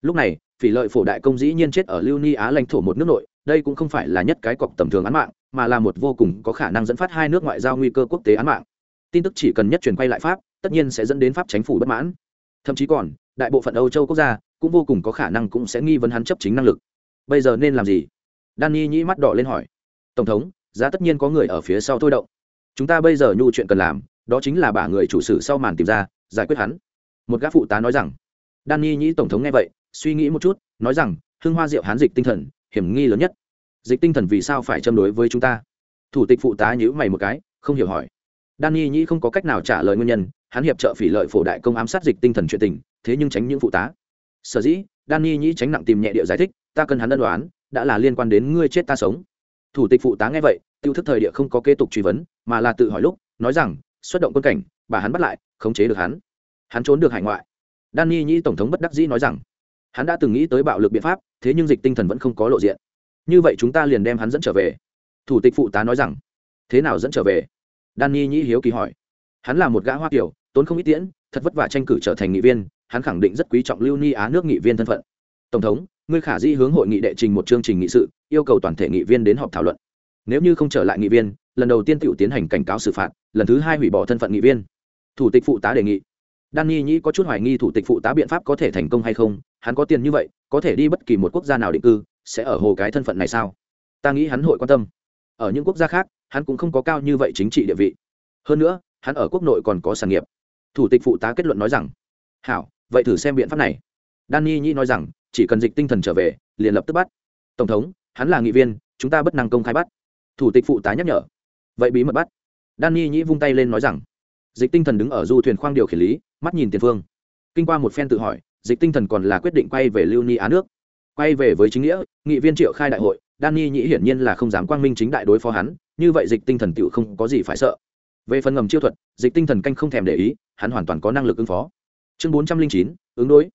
Lúc này, phỉ lợi phổ đại công dĩ nhiên chết ở lưu ni á lãnh thổ một nước nội, đây cũng không phải là nhất cái cọc tầm thường án mạng, mà là một vô cùng có khả năng dẫn phát hai nước ngoại giao nguy cơ quốc tế án mạng. Tin tức chỉ cần nhất truyền quay lại pháp, tất nhiên sẽ dẫn đến pháp chính phủ bất mãn. Thậm chí còn, đại bộ phận âu châu quốc gia cũng vô cùng có khả năng cũng sẽ nghi vấn hắn chấp chính năng lực. Bây giờ nên làm gì? Danny nhĩ mắt đỏ lên hỏi. Tổng thống giá tất nhiên có người ở phía sau thôi động. Chúng ta bây giờ nhu chuyện cần làm, đó chính là bả người chủ sử sau màn tìm ra, giải quyết hắn. Một gã phụ tá nói rằng. Danny nhĩ tổng thống nghe vậy, suy nghĩ một chút, nói rằng, hưng hoa diệu hán dịch tinh thần, hiểm nghi lớn nhất. Dịch tinh thần vì sao phải châm đối với chúng ta? Thủ tịch phụ tá nhữ mày một cái, không hiểu hỏi. Danny nhĩ không có cách nào trả lời nguyên nhân, hắn hiệp trợ phỉ lợi phổ đại công ám sát dịch tinh thần chuyện tình, thế nhưng tránh những phụ tá. Sở dĩ, danny nhĩ tránh nặng tìm nhẹ địa giải thích, ta cần hắn đơn đoán đã là liên quan đến ngươi chết ta sống thủ tịch phụ tá nghe vậy, tiêu thức thời địa không có kế tục truy vấn, mà là tự hỏi lúc, nói rằng, xuất động quân cảnh, bà hắn bắt lại, khống chế được hắn. Hắn trốn được hải ngoại. Danny nhĩ tổng thống bất đắc dĩ nói rằng, hắn đã từng nghĩ tới bạo lực biện pháp, thế nhưng dịch tinh thần vẫn không có lộ diện. Như vậy chúng ta liền đem hắn dẫn trở về. Thủ tịch phụ tá nói rằng, thế nào dẫn trở về? Danny nhĩ hiếu kỳ hỏi. Hắn là một gã hoa kiểu, tốn không ít tiễn, thật vất vả tranh cử trở thành nghị viên, hắn khẳng định rất quý trọng lưu ni á nước nghị viên thân phận. Tổng thống ngươi khả di hướng hội nghị đệ trình một chương trình nghị sự, yêu cầu toàn thể nghị viên đến họp thảo luận. Nếu như không trở lại nghị viên, lần đầu tiên tự tiến hành cảnh cáo xử phạt, lần thứ hai hủy bỏ thân phận nghị viên. Thủ tịch phụ tá đề nghị. Danny nhĩ có chút hoài nghi thủ tịch phụ tá biện pháp có thể thành công hay không, hắn có tiền như vậy, có thể đi bất kỳ một quốc gia nào định cư, sẽ ở hồ cái thân phận này sao? Ta nghĩ hắn hội quan tâm. Ở những quốc gia khác, hắn cũng không có cao như vậy chính trị địa vị. Hơn nữa, hắn ở quốc nội còn có sản nghiệp. Thủ tịch phụ tá kết luận nói rằng, hảo, vậy thử xem biện pháp này. Danny nhĩ nói rằng chỉ cần dịch tinh thần trở về, liền lập tức bắt. Tổng thống, hắn là nghị viên, chúng ta bất năng công khai bắt. Thủ tịch phụ tá nhắc nhở. Vậy bí mật bắt. Danny nhĩ vung tay lên nói rằng, dịch tinh thần đứng ở du thuyền khoang điều khiển lý, mắt nhìn tiền phương. Kinh qua một phen tự hỏi, dịch tinh thần còn là quyết định quay về lưu ni á nước. Quay về với chính nghĩa, nghị viên triệu khai đại hội danny nhĩ hiển nhiên là không dám quang minh chính đại đối phó hắn, như vậy dịch tinh thần tựu không có gì phải sợ. Về phần ngầm chiêu thuật, dịch tinh thần canh không thèm để ý, hắn hoàn toàn có năng lực ứng phó. Chương bốn trăm linh chín, ứng đối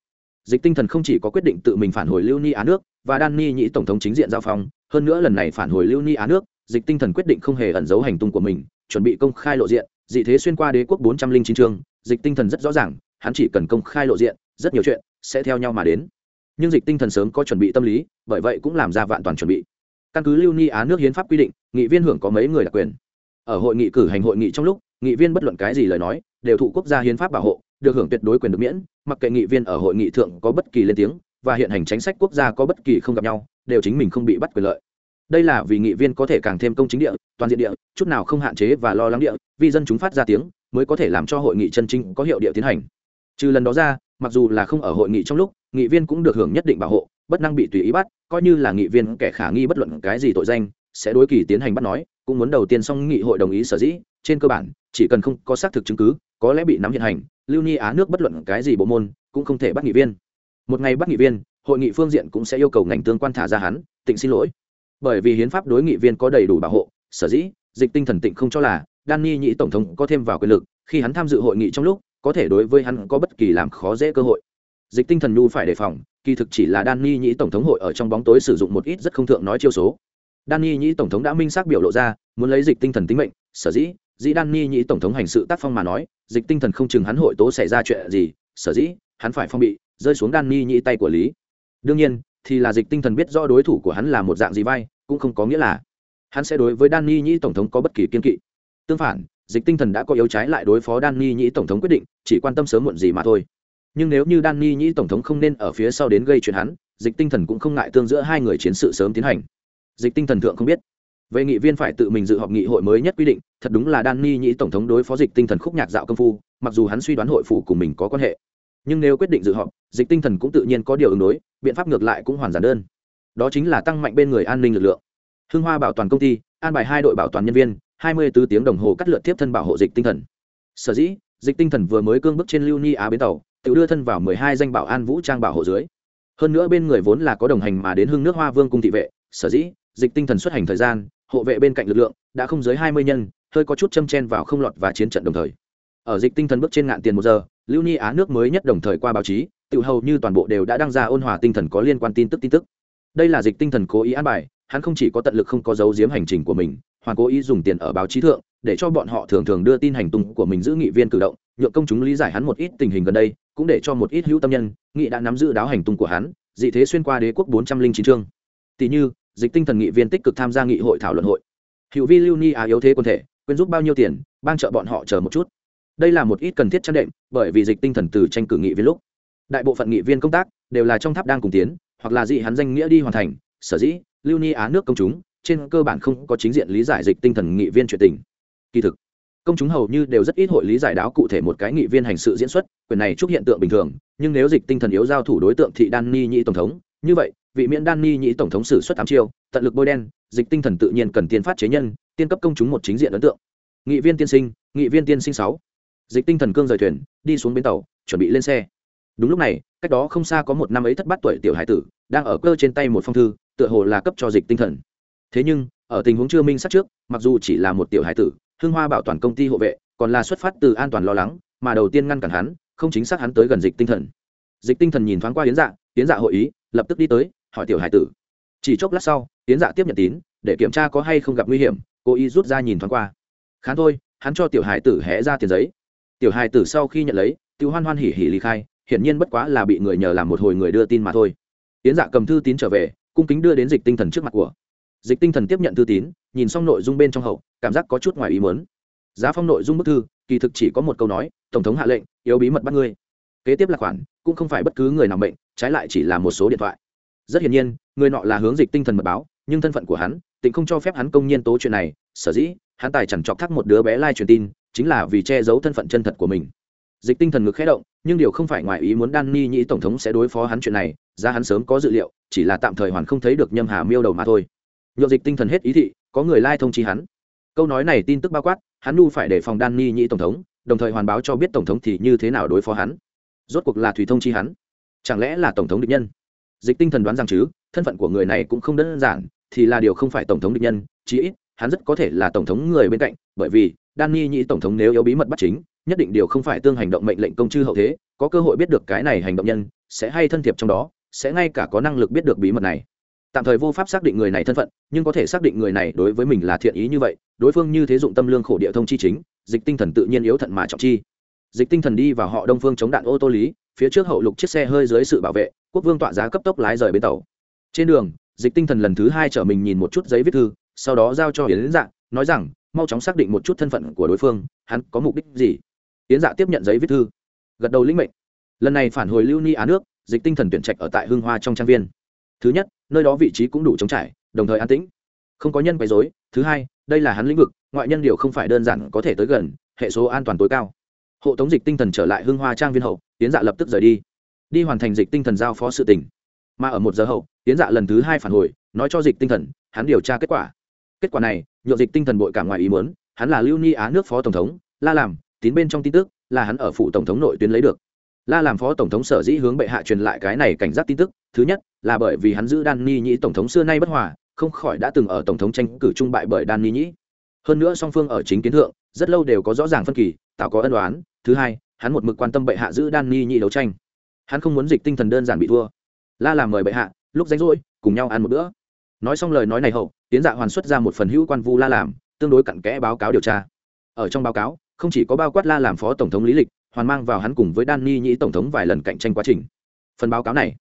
dịch tinh thần không chỉ có quyết định tự mình phản hồi lưu ni á nước và đan ni nhĩ tổng thống chính diện giao phong, hơn nữa lần này phản hồi lưu ni á nước, dịch tinh thần quyết định không hề ẩn giấu hành tung của mình, chuẩn bị công khai lộ diện, dị thế xuyên qua đế quốc bốn trăm linh chín chương, dịch tinh thần rất rõ ràng, hắn chỉ cần công khai lộ diện, rất nhiều chuyện sẽ theo nhau mà đến. Nhưng dịch tinh thần sớm có chuẩn bị tâm lý, bởi vậy cũng làm ra vạn toàn chuẩn bị. Căn cứ lưu ni á nước hiến pháp quy định, nghị viên hưởng có mấy người đặc quyền. Ở hội nghị cử hành hội nghị trong lúc, nghị viên bất luận cái gì lời nói, đều thụ quốc gia hiến pháp bảo hộ được hưởng tuyệt đối quyền được miễn, mặc kệ nghị viên ở hội nghị thượng có bất kỳ lên tiếng, và hiện hành chính sách quốc gia có bất kỳ không gặp nhau, đều chính mình không bị bắt quyền lợi. Đây là vì nghị viên có thể càng thêm công chính địa, toàn diện địa, chút nào không hạn chế và lo lắng địa, vì dân chúng phát ra tiếng, mới có thể làm cho hội nghị chân chính có hiệu địa tiến hành. Trừ lần đó ra, mặc dù là không ở hội nghị trong lúc, nghị viên cũng được hưởng nhất định bảo hộ, bất năng bị tùy ý bắt, coi như là nghị viên kẻ khả nghi bất luận cái gì tội danh, sẽ đối kỳ tiến hành bắt nói cũng muốn đầu tiên xong nghị hội đồng ý sở dĩ, trên cơ bản, chỉ cần không có xác thực chứng cứ, có lẽ bị nắm hiện hành, lưu ni á nước bất luận cái gì bộ môn, cũng không thể bắt nghị viên. Một ngày bắt nghị viên, hội nghị phương diện cũng sẽ yêu cầu ngành tương quan thả ra hắn, tịnh xin lỗi. Bởi vì hiến pháp đối nghị viên có đầy đủ bảo hộ, sở dĩ, dịch tinh thần tịnh không cho là danny nhĩ tổng thống có thêm vào quyền lực, khi hắn tham dự hội nghị trong lúc, có thể đối với hắn có bất kỳ làm khó dễ cơ hội. Dịch tinh thần nhu phải đề phòng, kỳ thực chỉ là danny nhĩ tổng thống hội ở trong bóng tối sử dụng một ít rất không thượng nói chiêu số danny nhĩ tổng thống đã minh xác biểu lộ ra, muốn lấy dịch tinh thần tính mệnh. Sở dĩ dĩ danny nhĩ tổng thống hành sự tác phong mà nói, dịch tinh thần không chừng hắn hội tố xảy ra chuyện gì. Sở dĩ, hắn phải phong bị, rơi xuống danny nhĩ tay của lý. Đương nhiên, thì là dịch tinh thần biết rõ đối thủ của hắn là một dạng gì vai, cũng không có nghĩa là hắn sẽ đối với danny nhĩ tổng thống có bất kỳ kiên kỵ. Tương phản, dịch tinh thần đã có yếu trái lại đối phó danny nhĩ tổng thống quyết định, chỉ quan tâm sớm muộn gì mà thôi. Nhưng nếu như danny nhĩ tổng thống không nên ở phía sau đến gây chuyện hắn, dịch tinh thần cũng không ngại tương giữa hai người chiến sự sớm tiến hành dịch tinh thần thượng không biết. Về nghị viên phải tự mình dự họp nghị hội mới nhất quy định, thật đúng là danny nhĩ tổng thống đối phó dịch tinh thần khúc nhạc dạo công phu, mặc dù hắn suy đoán hội phủ cùng mình có quan hệ. Nhưng nếu quyết định dự họp, dịch tinh thần cũng tự nhiên có điều ứng đối, biện pháp ngược lại cũng hoàn giản đơn. Đó chính là tăng mạnh bên người an ninh lực lượng. Hưng hoa bảo toàn công ty, an bài hai đội bảo toàn nhân viên, hai mươi 24 tiếng đồng hồ cắt lượt tiếp thân bảo hộ dịch tinh thần. Sở dĩ, dịch tinh thần vừa mới cương bước trên lưu ni á bến tàu, tự đưa thân vào mười hai danh bảo an vũ trang bảo hộ dưới. Hơn nữa bên người vốn là có đồng hành mà đến hưng nước hoa vương cung thị vệ, sở dĩ dịch tinh thần xuất hành thời gian, hộ vệ bên cạnh lực lượng đã không dưới hai mươi nhân, hơi có chút châm chen vào không lọt và chiến trận đồng thời. Ở dịch tinh thần bước trên ngạn tiền một giờ, lưu ni á nước mới nhất đồng thời qua báo chí, tự hầu như toàn bộ đều đã đăng ra ôn hòa tinh thần có liên quan tin tức tin tức. Đây là dịch tinh thần cố ý an bài, hắn không chỉ có tận lực không có dấu diếm hành trình của mình, hoàn cố ý dùng tiền ở báo chí thượng, để cho bọn họ thường thường đưa tin hành tung của mình giữ nghị viên cử động, nhượng công chúng lý giải hắn một ít tình hình gần đây, cũng để cho một ít hữu tâm nhân, nghị đã nắm giữ đáo hành tung của hắn, dị thế xuyên qua đế quốc bốn trăm linh chín chương. Tỷ như dịch tinh thần nghị viên tích cực tham gia nghị hội thảo luận hội. Hữu vi lưu ni á yếu thế quân thể, quyên giúp bao nhiêu tiền ban trợ bọn họ chờ một chút. Đây là một ít cần thiết chăn đệm, bởi vì dịch tinh thần từ tranh cử nghị viên lúc, đại bộ phận nghị viên công tác đều là trong tháp đang cùng tiến, hoặc là dị hắn danh nghĩa đi hoàn thành, sở dĩ lưu ni á nước công chúng trên cơ bản không có chính diện lý giải dịch tinh thần nghị viên chuyện tình. Kỳ thực, công chúng hầu như đều rất ít hội lý giải đáo cụ thể một cái nghị viên hành sự diễn xuất, quyền này chúc hiện tượng bình thường, nhưng nếu dịch tinh thần yếu giao thủ đối tượng thị đan ni nhị tổng thống, như vậy vị miễn đan ni nhị tổng thống xử suất tám chiêu, tận lực bôi đen, dịch tinh thần tự nhiên cần tiên phát chế nhân, tiên cấp công chúng một chính diện ấn tượng. Nghị viên tiên sinh, nghị viên tiên sinh sáu. Dịch tinh thần cương rời thuyền, đi xuống bến tàu, chuẩn bị lên xe. Đúng lúc này, cách đó không xa có một năm ấy thất bát tuổi tiểu hải tử, đang ở cơ trên tay một phong thư, tựa hồ là cấp cho dịch tinh thần. Thế nhưng, ở tình huống chưa minh sát trước, mặc dù chỉ là một tiểu hải tử hương hoa bảo toàn công ty hộ vệ, còn là xuất phát từ an toàn lo lắng, mà đầu tiên ngăn cản hắn, không chính xác hắn tới gần dịch tinh thần. Dịch tinh thần nhìn thoáng qua yến dạ yến dạ hội ý, lập tức đi tới hỏi tiểu hải tử. Chỉ chốc lát sau tiến dạ tiếp nhận tín, để kiểm tra có hay không gặp nguy hiểm cô y rút ra nhìn thoáng qua. Khán thôi, hắn cho tiểu hải tử hé ra tiền giấy. Tiểu hải tử sau khi nhận lấy, tiêu hoan hoan hỉ hỉ ly khai, hiển nhiên bất quá là bị người nhờ làm một hồi người đưa tin mà thôi. Tiến dạ cầm thư tín trở về, cung kính đưa đến dịch tinh thần trước mặt của. Dịch tinh thần tiếp nhận thư tín, nhìn xong nội dung bên trong hậu, cảm giác có chút ngoài ý muốn. Giá phong nội dung bức thư, kỳ thực chỉ có một câu nói, tổng thống hạ lệnh, yếu bí mật bắt ngươi. Kế tiếp là khoản, cũng không phải bất cứ người nào bệnh trái lại chỉ là một số điện thoại rất hiển nhiên, người nọ là hướng dịch tinh thần mật báo, nhưng thân phận của hắn, tịnh không cho phép hắn công nhiên tố chuyện này. Sở dĩ, hắn tài chẳng chọc thắc một đứa bé lai truyền tin, chính là vì che giấu thân phận chân thật của mình. Dịch tinh thần ngực khẽ động, nhưng điều không phải ngoài ý muốn đan ni nhĩ tổng thống sẽ đối phó hắn chuyện này ra hắn sớm có dự liệu, chỉ là tạm thời hoàn không thấy được nhâm hà miêu đầu mà thôi. Nhộn dịch tinh thần hết ý thị, có người lai thông chi hắn. Câu nói này tin tức bao quát, hắn nu phải để phòng đan ni nhĩ tổng thống, đồng thời hoàn báo cho biết tổng thống thì như thế nào đối phó hắn. Rốt cuộc là thủy thông chi hắn. Chẳng lẽ là tổng thống địch nhân? Dịch tinh thần đoán rằng chứ, thân phận của người này cũng không đơn giản, thì là điều không phải tổng thống địch nhân, chí ít, hắn rất có thể là tổng thống người bên cạnh, bởi vì Danny nhĩ tổng thống nếu yếu bí mật bắt chính, nhất định điều không phải tương hành động mệnh lệnh công chư hậu thế, có cơ hội biết được cái này hành động nhân, sẽ hay thân thiệp trong đó, sẽ ngay cả có năng lực biết được bí mật này. Tạm thời vô pháp xác định người này thân phận, nhưng có thể xác định người này đối với mình là thiện ý như vậy, đối phương như thế dụng tâm lương khổ địa thông chi chính, dịch tinh thần tự nhiên yếu thận mà trọng chi. Dịch tinh thần đi vào họ đông phương chống đạn ô tô lý phía trước hậu lục chiếc xe hơi dưới sự bảo vệ, quốc vương tọa giá cấp tốc lái rời bến tàu. Trên đường, dịch tinh thần lần thứ hai chở mình nhìn một chút giấy viết thư, sau đó giao cho yến dạ nói rằng, mau chóng xác định một chút thân phận của đối phương, hắn có mục đích gì? Yến dạ tiếp nhận giấy viết thư. Gật đầu lĩnh mệnh. Lần này phản hồi lưu ni á nước, dịch tinh thần tuyển trạch ở tại hương hoa trong trang viên. Thứ nhất, nơi đó vị trí cũng đủ trống trải, đồng thời an tĩnh. Không có nhân quấy dối thứ hai, đây là hắn lĩnh vực, ngoại nhân điều không phải đơn giản có thể tới gần, hệ số an toàn tối cao hộ tống dịch tinh thần trở lại hương hoa trang viên hậu tiến dạ lập tức rời đi. Đi hoàn thành dịch tinh thần giao phó sự tỉnh mà ở một giờ hậu tiến dạ lần thứ hai phản hồi, nói cho dịch tinh thần, hắn điều tra kết quả. Kết quả này nhộn dịch tinh thần bội cả ngoài ý muốn, hắn là lưu ni á nước phó tổng thống, la làm, tín bên trong tin tức, là hắn ở phủ tổng thống nội tuyến lấy được. La làm phó tổng thống sở dĩ hướng bệ hạ truyền lại cái này cảnh giác tin tức, thứ nhất, là bởi vì hắn giữ đan ni nhĩ tổng thống xưa nay bất hòa, không khỏi đã từng ở tổng thống tranh cử trung bại bởi đan ni nhĩ. Hơn nữa song phương ở chính kiến thượng, rất lâu đều có rõ ràng phân kỳ tạo có ân đoán thứ hai hắn một mực quan tâm bệ hạ giữ đan ni nhị đấu tranh hắn không muốn dịch tinh thần đơn giản bị thua la làm mời bệ hạ lúc rảnh rỗi cùng nhau ăn một bữa nói xong lời nói này hậu tiến dạ hoàn xuất ra một phần hữu quan vu la làm tương đối cặn kẽ báo cáo điều tra ở trong báo cáo không chỉ có bao quát la làm phó tổng thống lý lịch hoàn mang vào hắn cùng với Dani nhị tổng thống vài lần cạnh tranh quá trình. Phần báo cáo này,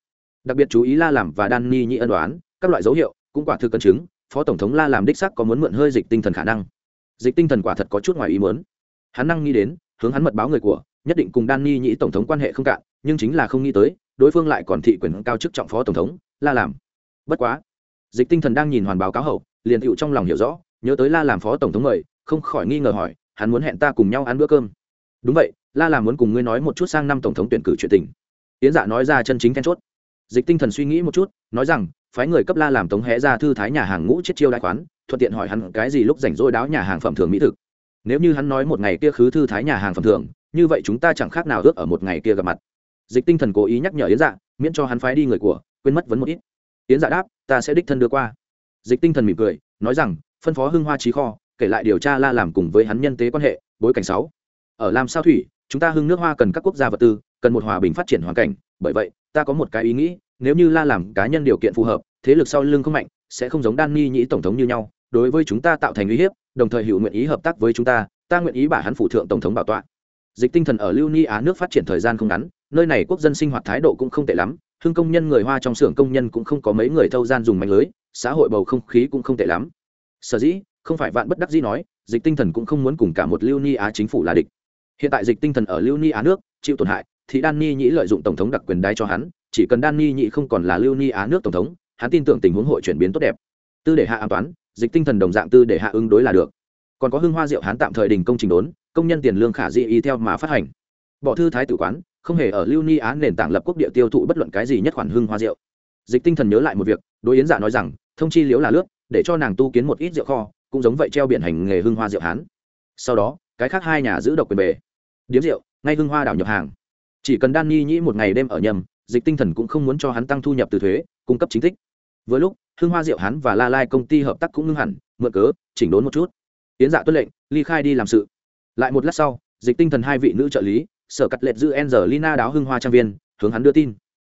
đặc biệt chú ý La làm và Dani nhị ân đoán, các loại dấu hiệu, cũng quả thực cân chứng, phó tổng thống La làm đích xác có muốn mượn hơi dịch tinh thần khả năng. Dịch tinh thần quả thật có chút ngoài ý muốn. Hắn năng nghĩ đến, hướng hắn mật báo người của, nhất định cùng Danny Nhĩ tổng thống quan hệ không cạn, nhưng chính là không nghĩ tới, đối phương lại còn thị quyền cao chức trọng phó tổng thống, La làm. Bất quá, Dịch tinh thần đang nhìn hoàn báo cáo hậu, liền tựu trong lòng hiểu rõ, nhớ tới La làm phó tổng thống mời, không khỏi nghi ngờ hỏi, hắn muốn hẹn ta cùng nhau ăn bữa cơm. Đúng vậy, la làm muốn cùng ngươi nói một chút sang năm tổng thống tuyển cử chuyện tình tiến dạ nói ra chân chính then chốt dịch tinh thần suy nghĩ một chút nói rằng phái người cấp la làm tống hẽ ra thư thái nhà hàng ngũ chiết chiêu đại khoán thuận tiện hỏi hắn cái gì lúc rảnh rỗi đáo nhà hàng phẩm thường mỹ thực nếu như hắn nói một ngày kia khứ thư thái nhà hàng phẩm thường như vậy chúng ta chẳng khác nào ước ở một ngày kia gặp mặt. Dịch tinh thần cố ý nhắc nhở yến dạ miễn cho hắn phái đi người của, quên mất vấn một ít. Yến dạ đáp, ta sẽ đích thân đưa qua. Dịch tinh thần mỉm cười, nói rằng, phân phó hưng hoa trí kho, kể lại điều tra la làm cùng với hắn nhân tế quan hệ, bối cảnh sáu. Ở làm sao thủy, chúng ta hưng nước hoa cần các quốc gia vật tư, cần một hòa bình phát triển hoàn cảnh, bởi vậy, ta có một cái ý nghĩ, nếu như la làm cá nhân điều kiện phù hợp, thế lực sau lưng không mạnh, sẽ không giống đan ni nhĩ tổng thống như nhau đối với chúng ta tạo thành uy hiếp, đồng thời hữu nguyện ý hợp tác với chúng ta ta nguyện ý bả hắn phụ thượng tổng thống bảo tọa. Dịch tinh thần ở lưu ni á nước phát triển thời gian không ngắn, nơi này quốc dân sinh hoạt thái độ cũng không tệ lắm hưng công nhân người hoa trong xưởng công nhân cũng không có mấy người thâu gian dùng mạnh lưới, xã hội bầu không khí cũng không tệ lắm. Sở dĩ, không phải vạn bất đắc dĩ nói, dịch tinh thần cũng không muốn cùng cả một lưu ni á chính phủ là địch. Hiện tại dịch tinh thần ở lưu ni á nước, chịu tổn hại, thì đan ni nhĩ lợi dụng tổng thống đặc quyền đai cho hắn, chỉ cần đan ni nhĩ không còn là lưu ni á nước tổng thống, hắn tin tưởng tình huống hội chuyển biến tốt đẹp. Tư để hạ an toán dịch tinh thần đồng dạng tư để hạ ứng đối là được. Còn có hưng hoa rượu hán tạm thời đình công trình đốn, công nhân tiền lương khả dị y theo mà phát hành. Bỏ thư thái tử quán, không hề ở lưu ni á nền tảng lập quốc địa tiêu thụ bất luận cái gì nhất khoản hưng hoa rượu. Dịch tinh thần nhớ lại một việc, đối yến giả nói rằng, thông chi liếu là lướt, để cho nàng tu kiến một ít rượu kho, cũng giống vậy treo biển hành nghề hưng hoa rượu hán. Sau đó, cái khác hai nhà giữ độc quyền bề. Điếm rượu, ngay hưng hoa đảo nhập hàng. Chỉ cần đan ni nhĩ một ngày đêm ở nhầm, dịch tinh thần cũng không muốn cho hắn tăng thu nhập từ thuế, cung cấp chính thích. Với lúc Hương hoa rượu hắn và la lai công ty hợp tác cũng ngưng hẳn, mượn cớ, chỉnh đốn một chút. Tiến dạ tuân lệnh, ly khai đi làm sự. Lại một lát sau, dịch tinh thần hai vị nữ trợ lý, sở cắt lệch giữ Lina đáo hưng hoa trang viên, hướng hắn đưa tin.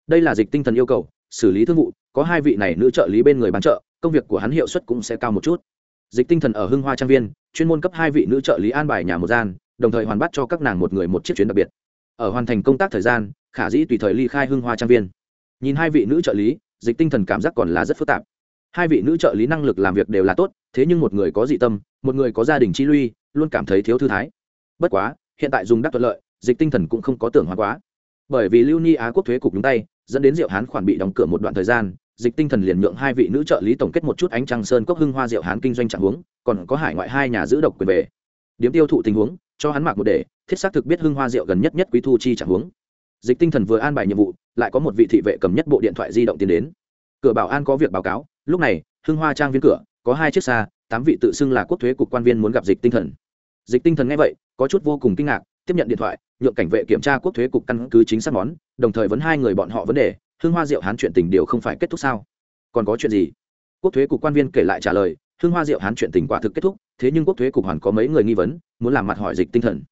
Đây là dịch tinh thần yêu cầu, xử lý thương vụ, có hai vị này nữ trợ lý bên người bán trợ, công việc của hắn hiệu suất cũng sẽ cao một chút. Dịch tinh thần ở hưng hoa trang viên, chuyên môn cấp hai vị nữ trợ lý an bài nhà một gian, đồng thời hoàn bắt cho các nàng một người một chiếc chuyến đặc biệt. Ở hoàn thành công tác thời gian, khả dĩ tùy thời ly khai hưng hoa trang viên. Nhìn hai vị nữ trợ lý dịch tinh thần cảm giác còn là rất phức tạp. Hai vị nữ trợ lý năng lực làm việc đều là tốt thế nhưng một người có dị tâm một người có gia đình chi luy luôn cảm thấy thiếu thư thái. Bất quá hiện tại dùng đắc thuận lợi dịch tinh thần cũng không có tưởng hóa quá. Bởi vì lưu ni á quốc thuế cục nhúng tay dẫn đến rượu hán khoản bị đóng cửa một đoạn thời gian dịch tinh thần liền nhượng hai vị nữ trợ lý tổng kết một chút ánh trăng sơn cốc hưng hoa rượu hán kinh doanh trạng huống còn có hải ngoại hai nhà giữ độc quyền về. Điếm tiêu thụ tình huống cho hắn mặc một đề, thiết xác thực biết hưng hoa rượu gần nhất nhất quý thu chi trạng huống dịch tinh thần vừa an bài nhiệm vụ, lại có một vị thị vệ cầm nhất bộ điện thoại di động tiến đến. Cửa bảo an có việc báo cáo, lúc này, hưng hoa trang viên cửa, có hai chiếc xa tám vị tự xưng là quốc thuế cục quan viên muốn gặp dịch tinh thần. Dịch tinh thần nghe vậy, có chút vô cùng kinh ngạc, tiếp nhận điện thoại, nhượng cảnh vệ kiểm tra quốc thuế cục căn cứ chính xác món, đồng thời vấn hai người bọn họ vấn đề, hưng hoa diệu hán chuyện tình điều không phải kết thúc sao? Còn có chuyện gì? Quốc thuế cục quan viên kể lại trả lời, hưng hoa diệu hán chuyện tình quả thực kết thúc, thế nhưng quốc thuế cục hoàn có mấy người nghi vấn, muốn làm mặt hỏi dịch tinh thần.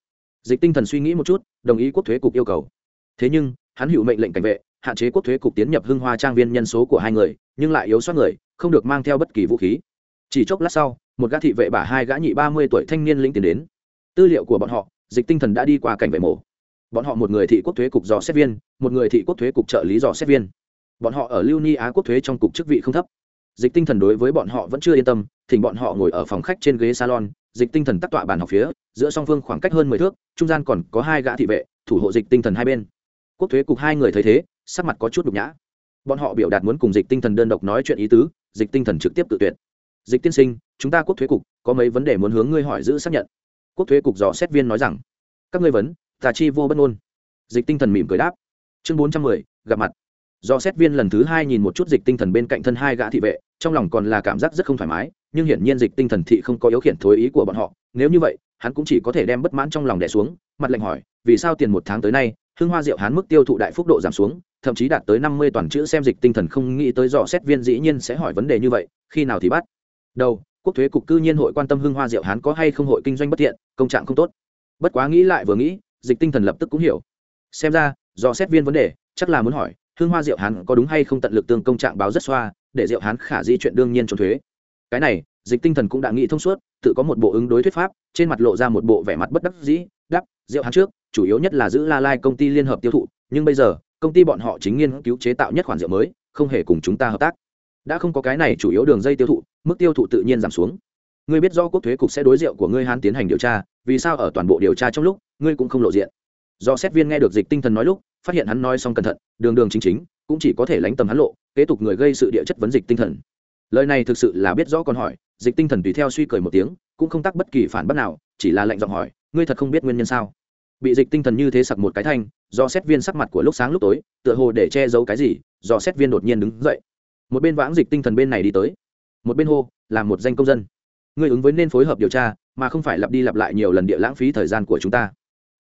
Dịch tinh thần suy nghĩ một chút, đồng ý quốc thuế cục yêu cầu thế nhưng, hắn hữu mệnh lệnh cảnh vệ, hạn chế quốc thuế cục tiến nhập hưng hoa trang viên nhân số của hai người, nhưng lại yếu soát người, không được mang theo bất kỳ vũ khí. Chỉ chốc lát sau, một gã thị vệ bả hai gã nhị ba mươi tuổi thanh niên lĩnh tiến đến. Tư liệu của bọn họ, dịch tinh thần đã đi qua cảnh vệ mổ. Bọn họ một người thị quốc thuế cục dò xét viên, một người thị quốc thuế cục trợ lý dò xét viên. Bọn họ ở lưu ni á quốc thuế trong cục chức vị không thấp. Dịch tinh thần đối với bọn họ vẫn chưa yên tâm, thỉnh bọn họ ngồi ở phòng khách trên ghế salon, dịch tinh thần tắc tọa bàn học phía, giữa song phương khoảng cách hơn mười thước, trung gian còn có hai gã thị vệ, thủ hộ dịch tinh thần hai bên quốc thuế cục hai người thấy thế, sắc mặt có chút nhục nhã. Bọn họ biểu đạt muốn cùng dịch tinh thần đơn độc nói chuyện ý tứ, dịch tinh thần trực tiếp tự tuyệt. Dịch tiên sinh, chúng ta quốc thuế cục, có mấy vấn đề muốn hướng ngươi hỏi giữ xác nhận. Quốc thuế cục dò xét viên nói rằng, các ngươi vấn, tà chi vô bất ngôn. Dịch tinh thần mỉm cười đáp. Chương bốn trăm mười, gặp mặt. Do xét viên lần thứ hai nhìn một chút dịch tinh thần bên cạnh thân hai gã thị vệ, trong lòng còn là cảm giác rất không thoải mái, nhưng hiển nhiên dịch tinh thần thị không có yếu khiển thối ý của bọn họ. Nếu như vậy, hắn cũng chỉ có thể đem bất mãn trong lòng đẻ xuống, mặt lệnh hỏi, vì sao tiền một tháng tới nay hương hoa rượu hán mức tiêu thụ đại phúc độ giảm xuống, thậm chí đạt tới năm mươi toàn chữ xem dịch tinh thần không nghĩ tới dò xét viên dĩ nhiên sẽ hỏi vấn đề như vậy, khi nào thì bắt? Đầu, quốc thuế cục cư nhiên hội quan tâm hương hoa rượu hán có hay không hội kinh doanh bất thiện công trạng không tốt. Bất quá nghĩ lại vừa nghĩ, dịch tinh thần lập tức cũng hiểu. Xem ra do xét viên vấn đề, chắc là muốn hỏi hương hoa rượu hán có đúng hay không tận lực tương công trạng báo rất xoa, để rượu hán khả di chuyện đương nhiên trốn thuế. Cái này, dịch tinh thần cũng đã nghĩ thông suốt, tự có một bộ ứng đối thuyết pháp, trên mặt lộ ra một bộ vẻ mặt bất đắc dĩ đắp rượu hán trước chủ yếu nhất là giữ la lai công ty liên hợp tiêu thụ, nhưng bây giờ, công ty bọn họ chính nghiên cứu chế tạo nhất khoản rượu mới, không hề cùng chúng ta hợp tác. Đã không có cái này chủ yếu đường dây tiêu thụ, mức tiêu thụ tự nhiên giảm xuống. Ngươi biết do quốc thuế cục sẽ đối rượu của ngươi hán tiến hành điều tra, vì sao ở toàn bộ điều tra trong lúc, ngươi cũng không lộ diện. Do xét viên nghe được dịch tinh thần nói lúc, phát hiện hắn nói xong cẩn thận, đường đường chính chính, cũng chỉ có thể lánh tầm hắn lộ, kế tục người gây sự địa chất vấn dịch tinh thần. Lời này thực sự là biết rõ còn hỏi, dịch tinh thần tùy theo suy cười một tiếng, cũng không tác bất kỳ phản bác nào, chỉ là lệnh giọng hỏi, ngươi thật không biết nguyên nhân sao? Bị dịch tinh thần như thế sặc một cái thanh, do xét viên sắc mặt của lúc sáng lúc tối, tựa hồ để che giấu cái gì, do xét viên đột nhiên đứng dậy. Một bên vãng dịch tinh thần bên này đi tới. Một bên hô, là một danh công dân. Ngươi ứng với nên phối hợp điều tra, mà không phải lặp đi lặp lại nhiều lần địa lãng phí thời gian của chúng ta.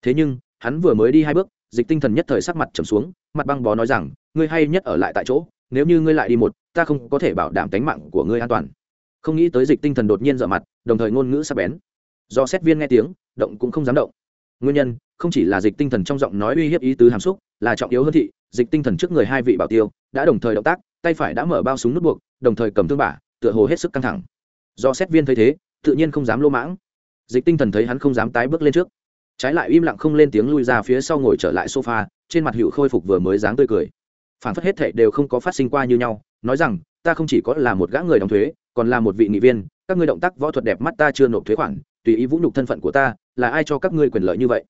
Thế nhưng, hắn vừa mới đi hai bước, dịch tinh thần nhất thời sắc mặt trầm xuống, mặt băng bó nói rằng, ngươi hay nhất ở lại tại chỗ, nếu như ngươi lại đi một, ta không có thể bảo đảm tính mạng của ngươi an toàn. Không nghĩ tới dịch tinh thần đột nhiên dở mặt, đồng thời ngôn ngữ sắc bén. Do xét viên nghe tiếng, động cũng không dám động nguyên nhân, không chỉ là dịch tinh thần trong giọng nói uy hiếp ý tứ hàm xúc, là trọng yếu hơn thị, dịch tinh thần trước người hai vị bảo tiêu, đã đồng thời động tác, tay phải đã mở bao súng nút buộc, đồng thời cầm thương bả, tựa hồ hết sức căng thẳng. Do xét viên thấy thế, tự nhiên không dám lô mãng. Dịch tinh thần thấy hắn không dám tái bước lên trước. Trái lại im lặng không lên tiếng lui ra phía sau ngồi trở lại sofa, trên mặt hữu khôi phục vừa mới dáng tươi cười. Phản phất hết thệ đều không có phát sinh qua như nhau, nói rằng, ta không chỉ có là một gã người đóng thuế, còn là một vị nghị viên các ngươi động tác võ thuật đẹp mắt ta chưa nộp thuế khoản, tùy ý vũ nhục thân phận của ta, là ai cho các ngươi quyền lợi như vậy?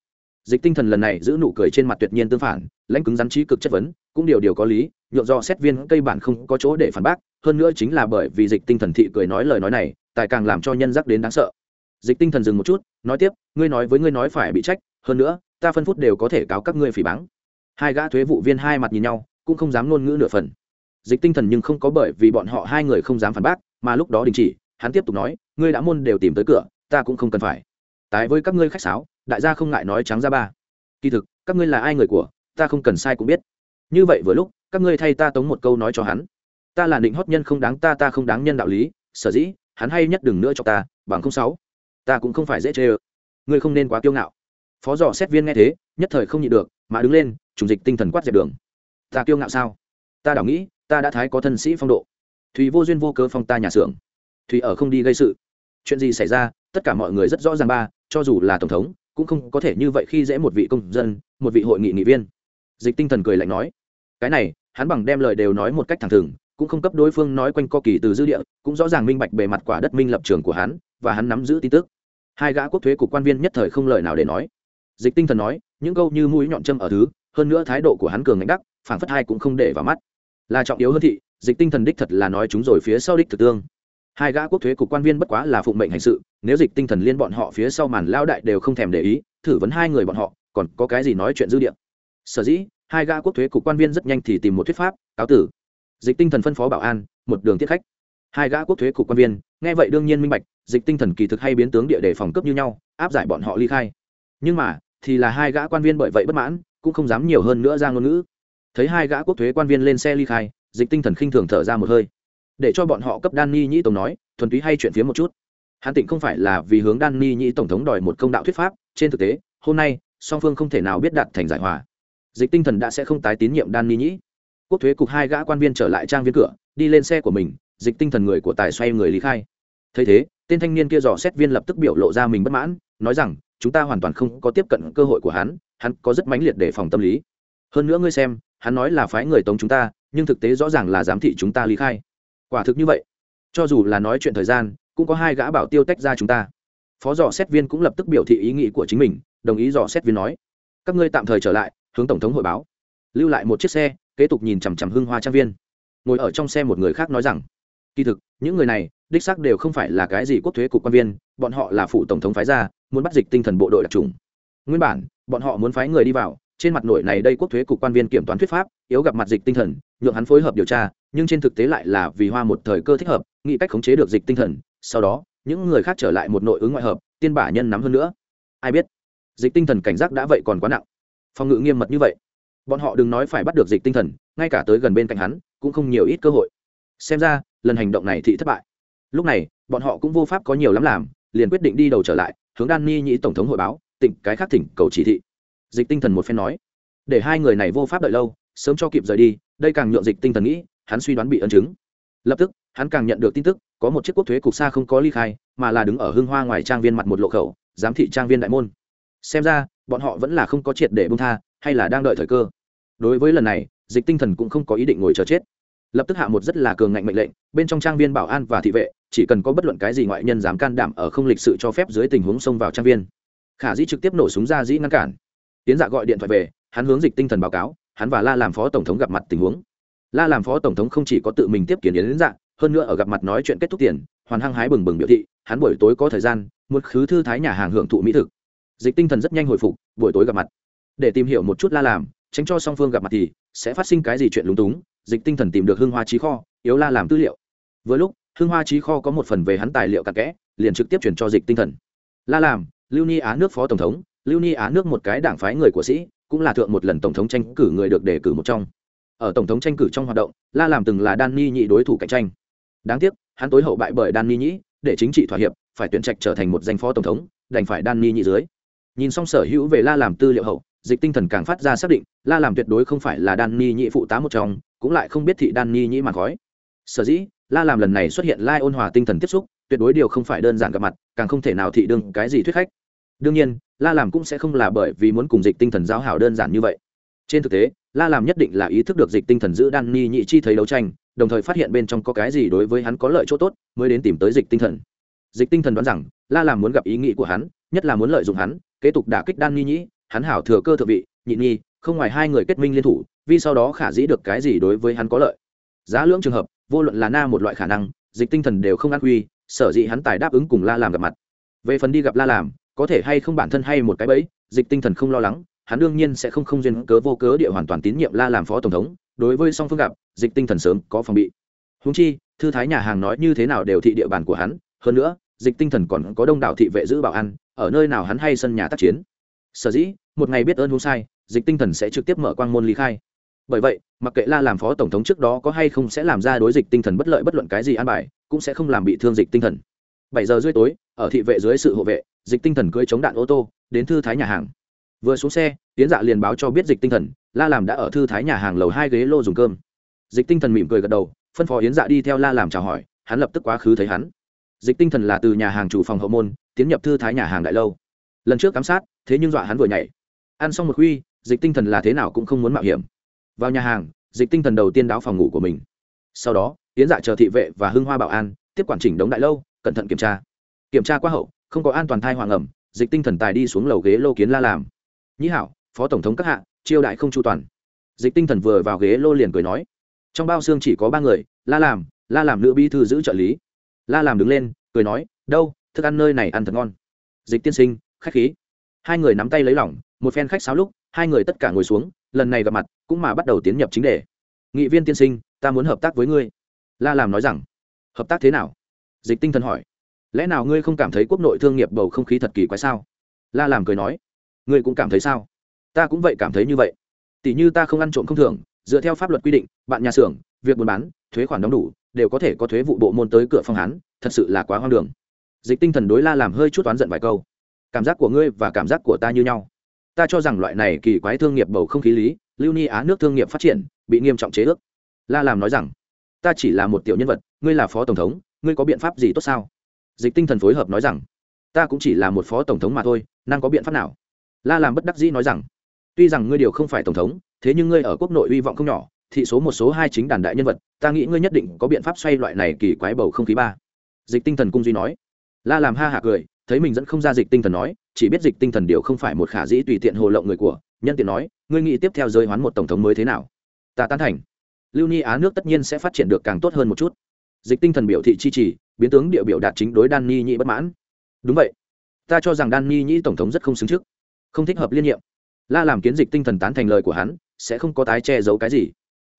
Dịch tinh thần lần này giữ nụ cười trên mặt tuyệt nhiên tương phản, lãnh cứng rắn trí cực chất vấn, cũng điều điều có lý, nhượng do xét viên cây bản không có chỗ để phản bác, hơn nữa chính là bởi vì dịch tinh thần thị cười nói lời nói này, tài càng làm cho nhân giác đến đáng sợ. Dịch tinh thần dừng một chút, nói tiếp, ngươi nói với ngươi nói phải bị trách, hơn nữa, ta phân phút đều có thể cáo các ngươi phỉ báng. Hai gã thuế vụ viên hai mặt nhìn nhau, cũng không dám ngôn ngữ nửa phần. Dịch tinh thần nhưng không có bởi vì bọn họ hai người không dám phản bác, mà lúc đó đình chỉ hắn tiếp tục nói, ngươi đã môn đều tìm tới cửa, ta cũng không cần phải. Tái với các ngươi khách sáo, đại gia không ngại nói trắng ra ba. Kỳ thực, các ngươi là ai người của, ta không cần sai cũng biết. Như vậy vừa lúc, các ngươi thay ta tống một câu nói cho hắn. Ta là định hót nhân không đáng ta ta không đáng nhân đạo lý, sở dĩ, hắn hay nhất đừng nữa cho ta, bằng không sáu. Ta cũng không phải dễ chê ơ. Ngươi không nên quá kiêu ngạo. Phó dò xét viên nghe thế, nhất thời không nhịn được, mà đứng lên, trùng dịch tinh thần quát dẹp đường. Ta kiêu ngạo sao? Ta đảo nghĩ, ta đã thái có thân sĩ phong độ. Thùy vô duyên vô cớ phong ta nhà xưởng thùy ở không đi gây sự. Chuyện gì xảy ra, tất cả mọi người rất rõ ràng ba, cho dù là tổng thống, cũng không có thể như vậy khi dễ một vị công dân, một vị hội nghị nghị viên. Dịch tinh thần cười lạnh nói, cái này, hắn bằng đem lời đều nói một cách thẳng thừng, cũng không cấp đối phương nói quanh co kỳ từ dư địa, cũng rõ ràng minh bạch bề mặt quả đất minh lập trường của hắn, và hắn nắm giữ tin tức. Hai gã quốc thuế của quan viên nhất thời không lời nào để nói. Dịch tinh thần nói, những câu như mũi nhọn châm ở thứ, hơn nữa thái độ của hắn cường ngạnh đắc, phảng phất hai cũng không để vào mắt. Là trọng yếu hơn thị, dịch tinh thần đích thật là nói chúng rồi phía sau đích thực tương hai gã quốc thuế cục quan viên bất quá là phụng mệnh hành sự, nếu dịch tinh thần liên bọn họ phía sau màn lao đại đều không thèm để ý, thử vấn hai người bọn họ, còn có cái gì nói chuyện dư địa? Sở dĩ, hai gã quốc thuế cục quan viên rất nhanh thì tìm một thuyết pháp, cáo tử. Dịch tinh thần phân phó bảo an, một đường tiết khách. Hai gã quốc thuế cục quan viên, nghe vậy đương nhiên minh bạch, dịch tinh thần kỳ thực hay biến tướng địa để phòng cấp như nhau, áp giải bọn họ ly khai. Nhưng mà, thì là hai gã quan viên bởi vậy bất mãn, cũng không dám nhiều hơn nữa ra ngôn ngữ. Thấy hai gã quốc thuế quan viên lên xe ly khai, dịch tinh thần khinh thường thở ra một hơi để cho bọn họ cấp đan ni nhĩ tổng nói, thuần túy hay chuyện phía một chút. Hắn tịnh không phải là vì hướng đan ni nhĩ tổng thống đòi một công đạo thuyết pháp, trên thực tế, hôm nay, song phương không thể nào biết đạt thành giải hòa. Dịch tinh thần đã sẽ không tái tín nhiệm đan ni nhĩ. Quốc thuế cục hai gã quan viên trở lại trang viên cửa, đi lên xe của mình, dịch tinh thần người của tài xoay người lý khai. Thấy thế, tên thanh niên kia dò xét viên lập tức biểu lộ ra mình bất mãn, nói rằng, chúng ta hoàn toàn không có tiếp cận cơ hội của hắn hắn có rất mãnh liệt để phòng tâm lý. Hơn nữa ngươi xem, hắn nói là phái người tống chúng ta, nhưng thực tế rõ ràng là giám thị chúng ta lý khai quả thực như vậy. Cho dù là nói chuyện thời gian, cũng có hai gã bảo tiêu tách ra chúng ta. Phó dò xét viên cũng lập tức biểu thị ý nghĩ của chính mình, đồng ý dò xét viên nói. Các ngươi tạm thời trở lại, hướng tổng thống hội báo. Lưu lại một chiếc xe, kế tục nhìn chằm chằm hưng hoa trang viên. Ngồi ở trong xe một người khác nói rằng, kỳ thực, những người này, đích xác đều không phải là cái gì quốc thuế cục quan viên, bọn họ là phụ tổng thống phái ra, muốn bắt dịch tinh thần bộ đội đặc trùng. Nguyên bản, bọn họ muốn phái người đi vào trên mặt nổi này đây quốc thuế cục quan viên kiểm toán thuyết pháp, yếu gặp mặt dịch tinh thần, nhượng hắn phối hợp điều tra, nhưng trên thực tế lại là vì hoa một thời cơ thích hợp, nghĩ cách khống chế được dịch tinh thần, sau đó, những người khác trở lại một nội ứng ngoại hợp, tiên bả nhân nắm hơn nữa. Ai biết, dịch tinh thần cảnh giác đã vậy còn quá nặng. Phòng ngự nghiêm mật như vậy, bọn họ đừng nói phải bắt được dịch tinh thần, ngay cả tới gần bên cạnh hắn, cũng không nhiều ít cơ hội. Xem ra, lần hành động này thị thất bại. Lúc này, bọn họ cũng vô pháp có nhiều lắm làm, liền quyết định đi đầu trở lại, hướng đan ni nhĩ tổng thống hội báo, tỉnh cái khác thỉnh cầu chỉ thị dịch tinh thần một phen nói. Để hai người này vô pháp đợi lâu, sớm cho kịp rời đi, đây càng nhượng dịch tinh thần nghĩ, hắn suy đoán bị ấn chứng. Lập tức, hắn càng nhận được tin tức, có một chiếc quốc thuế cục xa không có ly khai, mà là đứng ở hương hoa ngoài trang viên mặt một lộ khẩu, giám thị trang viên đại môn. Xem ra, bọn họ vẫn là không có triệt để bông tha, hay là đang đợi thời cơ. Đối với lần này, dịch tinh thần cũng không có ý định ngồi chờ chết. Lập tức hạ một rất là cường ngạnh mệnh lệnh, bên trong trang viên bảo an và thị vệ, chỉ cần có bất luận cái gì ngoại nhân dám can đảm ở không lịch sự cho phép dưới tình huống xông vào trang viên. Khả dĩ trực tiếp nổ súng ra dĩ ngăn cản tiến dạ gọi điện thoại về, hắn hướng dịch tinh thần báo cáo, hắn và la làm phó tổng thống gặp mặt tình huống. La làm phó tổng thống không chỉ có tự mình tiếp kiến yến dạ hơn nữa ở gặp mặt nói chuyện kết thúc tiền, hoàn hăng hái bừng bừng biểu thị, hắn buổi tối có thời gian, một khứ thư thái nhà hàng hưởng thụ mỹ thực. Dịch tinh thần rất nhanh hồi phục, buổi tối gặp mặt. Để tìm hiểu một chút la làm, tránh cho song phương gặp mặt thì sẽ phát sinh cái gì chuyện lúng túng, dịch tinh thần tìm được hương hoa trí kho, yếu la làm tư liệu. Với lúc hương hoa trí kho có một phần về hắn tài liệu cặn kẽ, liền trực tiếp chuyển cho dịch tinh thần. La làm, lưu ni á nước phó tổng thống lưu ni á nước một cái đảng phái người của sĩ, cũng là thượng một lần tổng thống tranh cử người được đề cử một trong. Ở tổng thống tranh cử trong hoạt động, la làm từng là đan ni nhị đối thủ cạnh tranh. Đáng tiếc, hắn tối hậu bại bởi đan ni nhĩ, để chính trị thỏa hiệp, phải tuyển trạch trở thành một danh phó tổng thống, đành phải đan ni nhị dưới. Nhìn xong sở hữu về la làm tư liệu hậu, dịch tinh thần càng phát ra xác định, la làm tuyệt đối không phải là đan ni nhị phụ tá một trong, cũng lại không biết thị đan ni nhĩ mà khói. Sở dĩ, la làm lần này xuất hiện lai ôn hòa tinh thần tiếp xúc, tuyệt đối điều không phải đơn giản gặp mặt, càng không thể nào thị đương cái gì thuyết khách. Đương nhiên la làm cũng sẽ không là bởi vì muốn cùng dịch tinh thần giao hảo đơn giản như vậy. Trên thực tế, la làm nhất định là ý thức được dịch tinh thần giữ đan ni nhị chi thấy đấu tranh, đồng thời phát hiện bên trong có cái gì đối với hắn có lợi chỗ tốt, mới đến tìm tới dịch tinh thần. Dịch tinh thần đoán rằng, la làm muốn gặp ý nghĩ của hắn, nhất là muốn lợi dụng hắn, kế tục đả kích đan ni nhĩ hắn hảo thừa cơ thượng vị, nhị nhi không ngoài hai người kết minh liên thủ, vì sau đó khả dĩ được cái gì đối với hắn có lợi. Giá lưỡng trường hợp, vô luận là na một loại khả năng, dịch tinh thần đều không ăn quy sở dĩ hắn tài đáp ứng cùng la làm gặp mặt. Về phần đi gặp la làm có thể hay không bản thân hay một cái bẫy, dịch tinh thần không lo lắng, hắn đương nhiên sẽ không không duyên cớ vô cớ địa hoàn toàn tín nhiệm la làm phó tổng thống, đối với song phương gặp, dịch tinh thần sớm có phòng bị. Húng chi, thư thái nhà hàng nói như thế nào đều thị địa bàn của hắn, hơn nữa, dịch tinh thần còn có đông đảo thị vệ giữ bảo an, ở nơi nào hắn hay sân nhà tác chiến. Sở dĩ, một ngày biết ơn hung sai, dịch tinh thần sẽ trực tiếp mở quang môn ly khai. Bởi vậy, mặc kệ la làm phó tổng thống trước đó có hay không sẽ làm ra đối dịch tinh thần bất lợi bất luận cái gì an bài, cũng sẽ không làm bị thương dịch tinh thần. Bảy giờ rưỡi tối, ở thị vệ dưới sự hộ vệ dịch tinh thần cưỡi chống đạn ô tô, đến thư thái nhà hàng. Vừa xuống xe tiến dạ liền báo cho biết dịch tinh thần, la làm đã ở thư thái nhà hàng lầu hai ghế lô dùng cơm. Dịch tinh thần mỉm cười gật đầu, phân phó yến dạ đi theo la làm chào hỏi, hắn lập tức quá khứ thấy hắn. Dịch tinh thần là từ nhà hàng chủ phòng hậu môn, tiến nhập thư thái nhà hàng đại lâu. Lần trước giám sát, thế nhưng dọa hắn vừa nhảy. Ăn xong một khuy, dịch tinh thần là thế nào cũng không muốn mạo hiểm. Vào nhà hàng, dịch tinh thần đầu tiên đáo phòng ngủ của mình. Sau đó, yến dạ chờ thị vệ và hưng hoa bảo an, tiếp quản chỉnh đống đại lâu, cẩn thận kiểm tra. Kiểm tra qua hậu không có an toàn thai hoàng ẩm, dịch tinh thần tài đi xuống lầu ghế lô kiến la làm. Nhĩ hảo, phó tổng thống các hạ chiêu đại không chu toàn. Dịch tinh thần vừa vào ghế lô liền cười nói. Trong bao xương chỉ có ba người, la làm la làm nữ bí thư giữ trợ lý. La làm đứng lên, cười nói, đâu, thức ăn nơi này ăn thật ngon. Dịch tiên sinh, khách khí. Hai người nắm tay lấy lỏng, một phen khách sáo lúc, hai người tất cả ngồi xuống, lần này gặp mặt, cũng mà bắt đầu tiến nhập chính đề. Nghị viên tiên sinh, ta muốn hợp tác với ngươi. La làm nói rằng. Hợp tác thế nào? Dịch tinh thần hỏi lẽ nào ngươi không cảm thấy quốc nội thương nghiệp bầu không khí thật kỳ quái sao? La làm cười nói. Ngươi cũng cảm thấy sao? Ta cũng vậy cảm thấy như vậy. Tỷ như ta không ăn trộm không thường dựa theo pháp luật quy định, bạn nhà xưởng, việc buôn bán, thuế khoản đóng đủ, đều có thể có thuế vụ bộ môn tới cửa phòng hán thật sự là quá hoang đường. Dịch tinh thần đối la làm hơi chút oán giận vài câu. Cảm giác của ngươi và cảm giác của ta như nhau. Ta cho rằng loại này kỳ quái thương nghiệp bầu không khí lý, lưu ni á nước thương nghiệp phát triển, bị nghiêm trọng chế ước. La làm nói rằng, ta chỉ là một tiểu nhân vật, ngươi là phó tổng thống, ngươi có biện pháp gì tốt sao? Dịch tinh thần phối hợp nói rằng, ta cũng chỉ là một phó tổng thống mà thôi, năng có biện pháp nào? La làm bất đắc dĩ nói rằng, tuy rằng ngươi điều không phải tổng thống, thế nhưng ngươi ở quốc nội hy vọng không nhỏ, thị số một số hai chính đàn đại nhân vật, ta nghĩ ngươi nhất định có biện pháp xoay loại này kỳ quái bầu không khí ba. Dịch tinh thần cung duy nói. La làm ha hạ cười, thấy mình dẫn không ra dịch tinh thần nói, chỉ biết dịch tinh thần điều không phải một khả dĩ tùy tiện hồ lộng người của, nhân tiện nói, ngươi nghĩ tiếp theo giới hoán một tổng thống mới thế nào? Ta tán thành. Lưu ni á nước tất nhiên sẽ phát triển được càng tốt hơn một chút dịch tinh thần biểu thị chi trì, biến tướng địa biểu đạt chính đối đan ni nhị bất mãn. Đúng vậy. Ta cho rằng đan ni nhị tổng thống rất không xứng trước, không thích hợp liên nhiệm. La làm kiến dịch tinh thần tán thành lời của hắn, sẽ không có tái che giấu cái gì.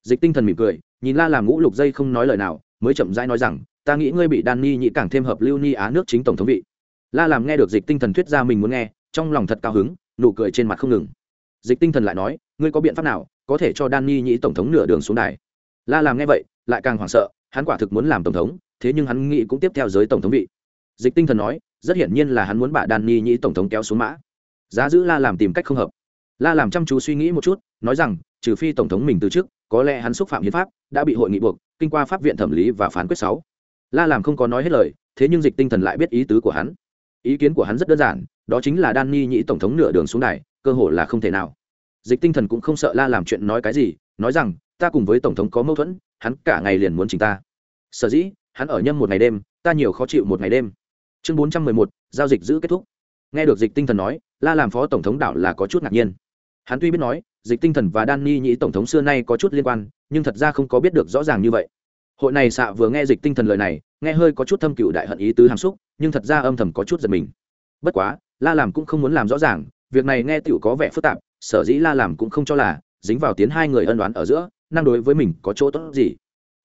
Dịch tinh thần mỉm cười, nhìn la làm ngũ lục dây không nói lời nào, mới chậm rãi nói rằng, ta nghĩ ngươi bị đan ni nhị càng thêm hợp lưu ni á nước chính tổng thống vị. La làm nghe được dịch tinh thần thuyết ra mình muốn nghe, trong lòng thật cao hứng, nụ cười trên mặt không ngừng. Dịch tinh thần lại nói, ngươi có biện pháp nào có thể cho đan ni nhị tổng thống nửa đường xuống đài? La làm nghe vậy, lại càng hoảng sợ hắn quả thực muốn làm tổng thống, thế nhưng hắn nghĩ cũng tiếp theo giới tổng thống vị. Dịch tinh thần nói, rất hiển nhiên là hắn muốn bà đan ni nhĩ tổng thống kéo xuống mã. Giá giữ la làm tìm cách không hợp. La làm chăm chú suy nghĩ một chút, nói rằng, trừ phi tổng thống mình từ trước có lẽ hắn xúc phạm hiến pháp, đã bị hội nghị buộc, kinh qua pháp viện thẩm lý và phán quyết sáu. La làm không có nói hết lời, thế nhưng dịch tinh thần lại biết ý tứ của hắn. Ý kiến của hắn rất đơn giản, đó chính là đan ni nhĩ tổng thống nửa đường xuống đài, cơ hội là không thể nào. Dịch tinh thần cũng không sợ la làm chuyện nói cái gì, nói rằng, ta cùng với tổng thống có mâu thuẫn hắn cả ngày liền muốn chính ta. Sở dĩ, hắn ở nhâm một ngày đêm, ta nhiều khó chịu một ngày đêm. Chương bốn trăm mười một, giao dịch giữ kết thúc. Nghe được dịch tinh thần nói, la làm phó tổng thống đảo là có chút ngạc nhiên. Hắn tuy biết nói, dịch tinh thần và đan ni nhĩ tổng thống xưa nay có chút liên quan, nhưng thật ra không có biết được rõ ràng như vậy. Hội này xạ vừa nghe dịch tinh thần lời này, nghe hơi có chút thâm cựu đại hận ý tứ hàm xúc, nhưng thật ra âm thầm có chút giật mình. Bất quá, la làm cũng không muốn làm rõ ràng, việc này nghe tựu có vẻ phức tạp, sở dĩ la làm cũng không cho là, dính vào tiến hai người ân đoán ở giữa năng đối với mình có chỗ tốt gì?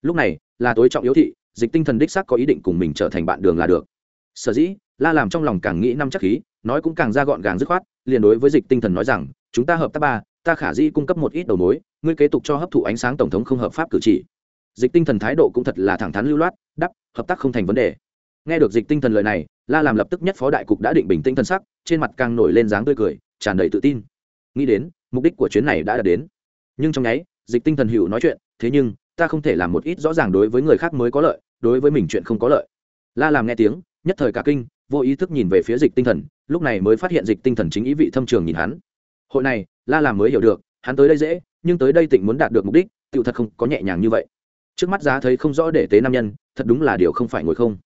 Lúc này, là tối trọng yếu thị, dịch tinh thần đích xác có ý định cùng mình trở thành bạn đường là được. Sở dĩ, la làm trong lòng càng nghĩ năm chắc khí, nói cũng càng ra gọn gàng dứt khoát, liền đối với dịch tinh thần nói rằng, chúng ta hợp tác ba, ta khả di cung cấp một ít đầu mối, ngươi kế tục cho hấp thụ ánh sáng tổng thống không hợp pháp cử chỉ. Dịch tinh thần thái độ cũng thật là thẳng thắn lưu loát đắp hợp tác không thành vấn đề. Nghe được dịch tinh thần lời này, la làm lập tức nhất phó đại cục đã định bình tĩnh thân sắc, trên mặt càng nổi lên dáng tươi cười, tràn đầy tự tin. Nghĩ đến, mục đích của chuyến này đã đạt đến. Nhưng trong nháy dịch tinh thần hữu nói chuyện, thế nhưng, ta không thể làm một ít rõ ràng đối với người khác mới có lợi, đối với mình chuyện không có lợi. La làm nghe tiếng, nhất thời cả kinh, vô ý thức nhìn về phía dịch tinh thần, lúc này mới phát hiện dịch tinh thần chính ý vị thâm trường nhìn hắn. Hội này, la làm mới hiểu được, hắn tới đây dễ, nhưng tới đây tịnh muốn đạt được mục đích tự thật không có nhẹ nhàng như vậy. Trước mắt giá thấy không rõ để tế nam nhân, thật đúng là điều không phải ngồi không.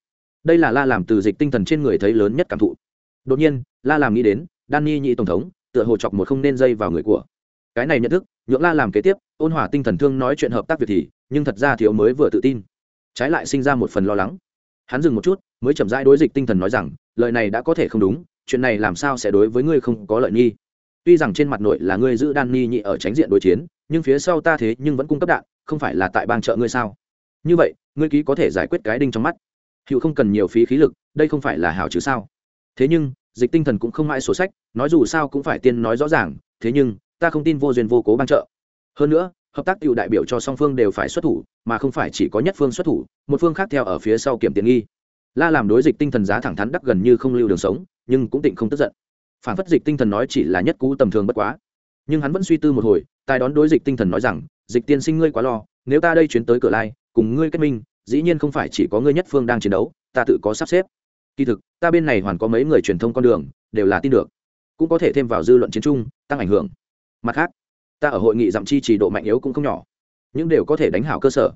Đây là la làm từ dịch tinh thần trên người thấy lớn nhất cảm thụ. Đột nhiên, la làm nghĩ đến danny nhị tổng thống, tựa hồ chọc một không nên dây vào người của. Cái này nhận thức, nhượng la làm kế tiếp ôn hòa tinh thần thương nói chuyện hợp tác việc thì, nhưng thật ra thiếu mới vừa tự tin. Trái lại sinh ra một phần lo lắng. Hắn dừng một chút, mới chậm rãi đối dịch tinh thần nói rằng, lời này đã có thể không đúng, chuyện này làm sao sẽ đối với ngươi không có lợi nghi. Tuy rằng trên mặt nội là ngươi giữ đan ni nhị ở tránh diện đối chiến, nhưng phía sau ta thế nhưng vẫn cung cấp đạn, không phải là tại bang chợ ngươi sao? Như vậy, ngươi ký có thể giải quyết cái đinh trong mắt. Hữu không cần nhiều phí khí lực, đây không phải là hảo chứ sao? Thế nhưng, dịch tinh thần cũng không mãi sổ sách, nói dù sao cũng phải tiên nói rõ ràng, thế nhưng, ta không tin vô duyên vô cố bang trợ hơn nữa, hợp tác cựu đại biểu cho song phương đều phải xuất thủ, mà không phải chỉ có nhất phương xuất thủ, một phương khác theo ở phía sau kiểm tiền nghi. La làm đối dịch tinh thần giá thẳng thắn đắc gần như không lưu đường sống, nhưng cũng tịnh không tức giận. Phản phất dịch tinh thần nói chỉ là nhất cú tầm thường bất quá. Nhưng hắn vẫn suy tư một hồi, tài đón đối dịch tinh thần nói rằng, dịch tiên sinh ngươi quá lo, nếu ta đây chuyến tới cửa lai, cùng ngươi kết minh, dĩ nhiên không phải chỉ có ngươi nhất phương đang chiến đấu, ta tự có sắp xếp. Kỳ thực, ta bên này hoàn có mấy người truyền thông con đường, đều là tin được. Cũng có thể thêm vào dư luận chiến trung, tăng ảnh hưởng. Mặt khác ta ở hội nghị giảm chi trì độ mạnh yếu cũng không nhỏ, nhưng đều có thể đánh hảo cơ sở.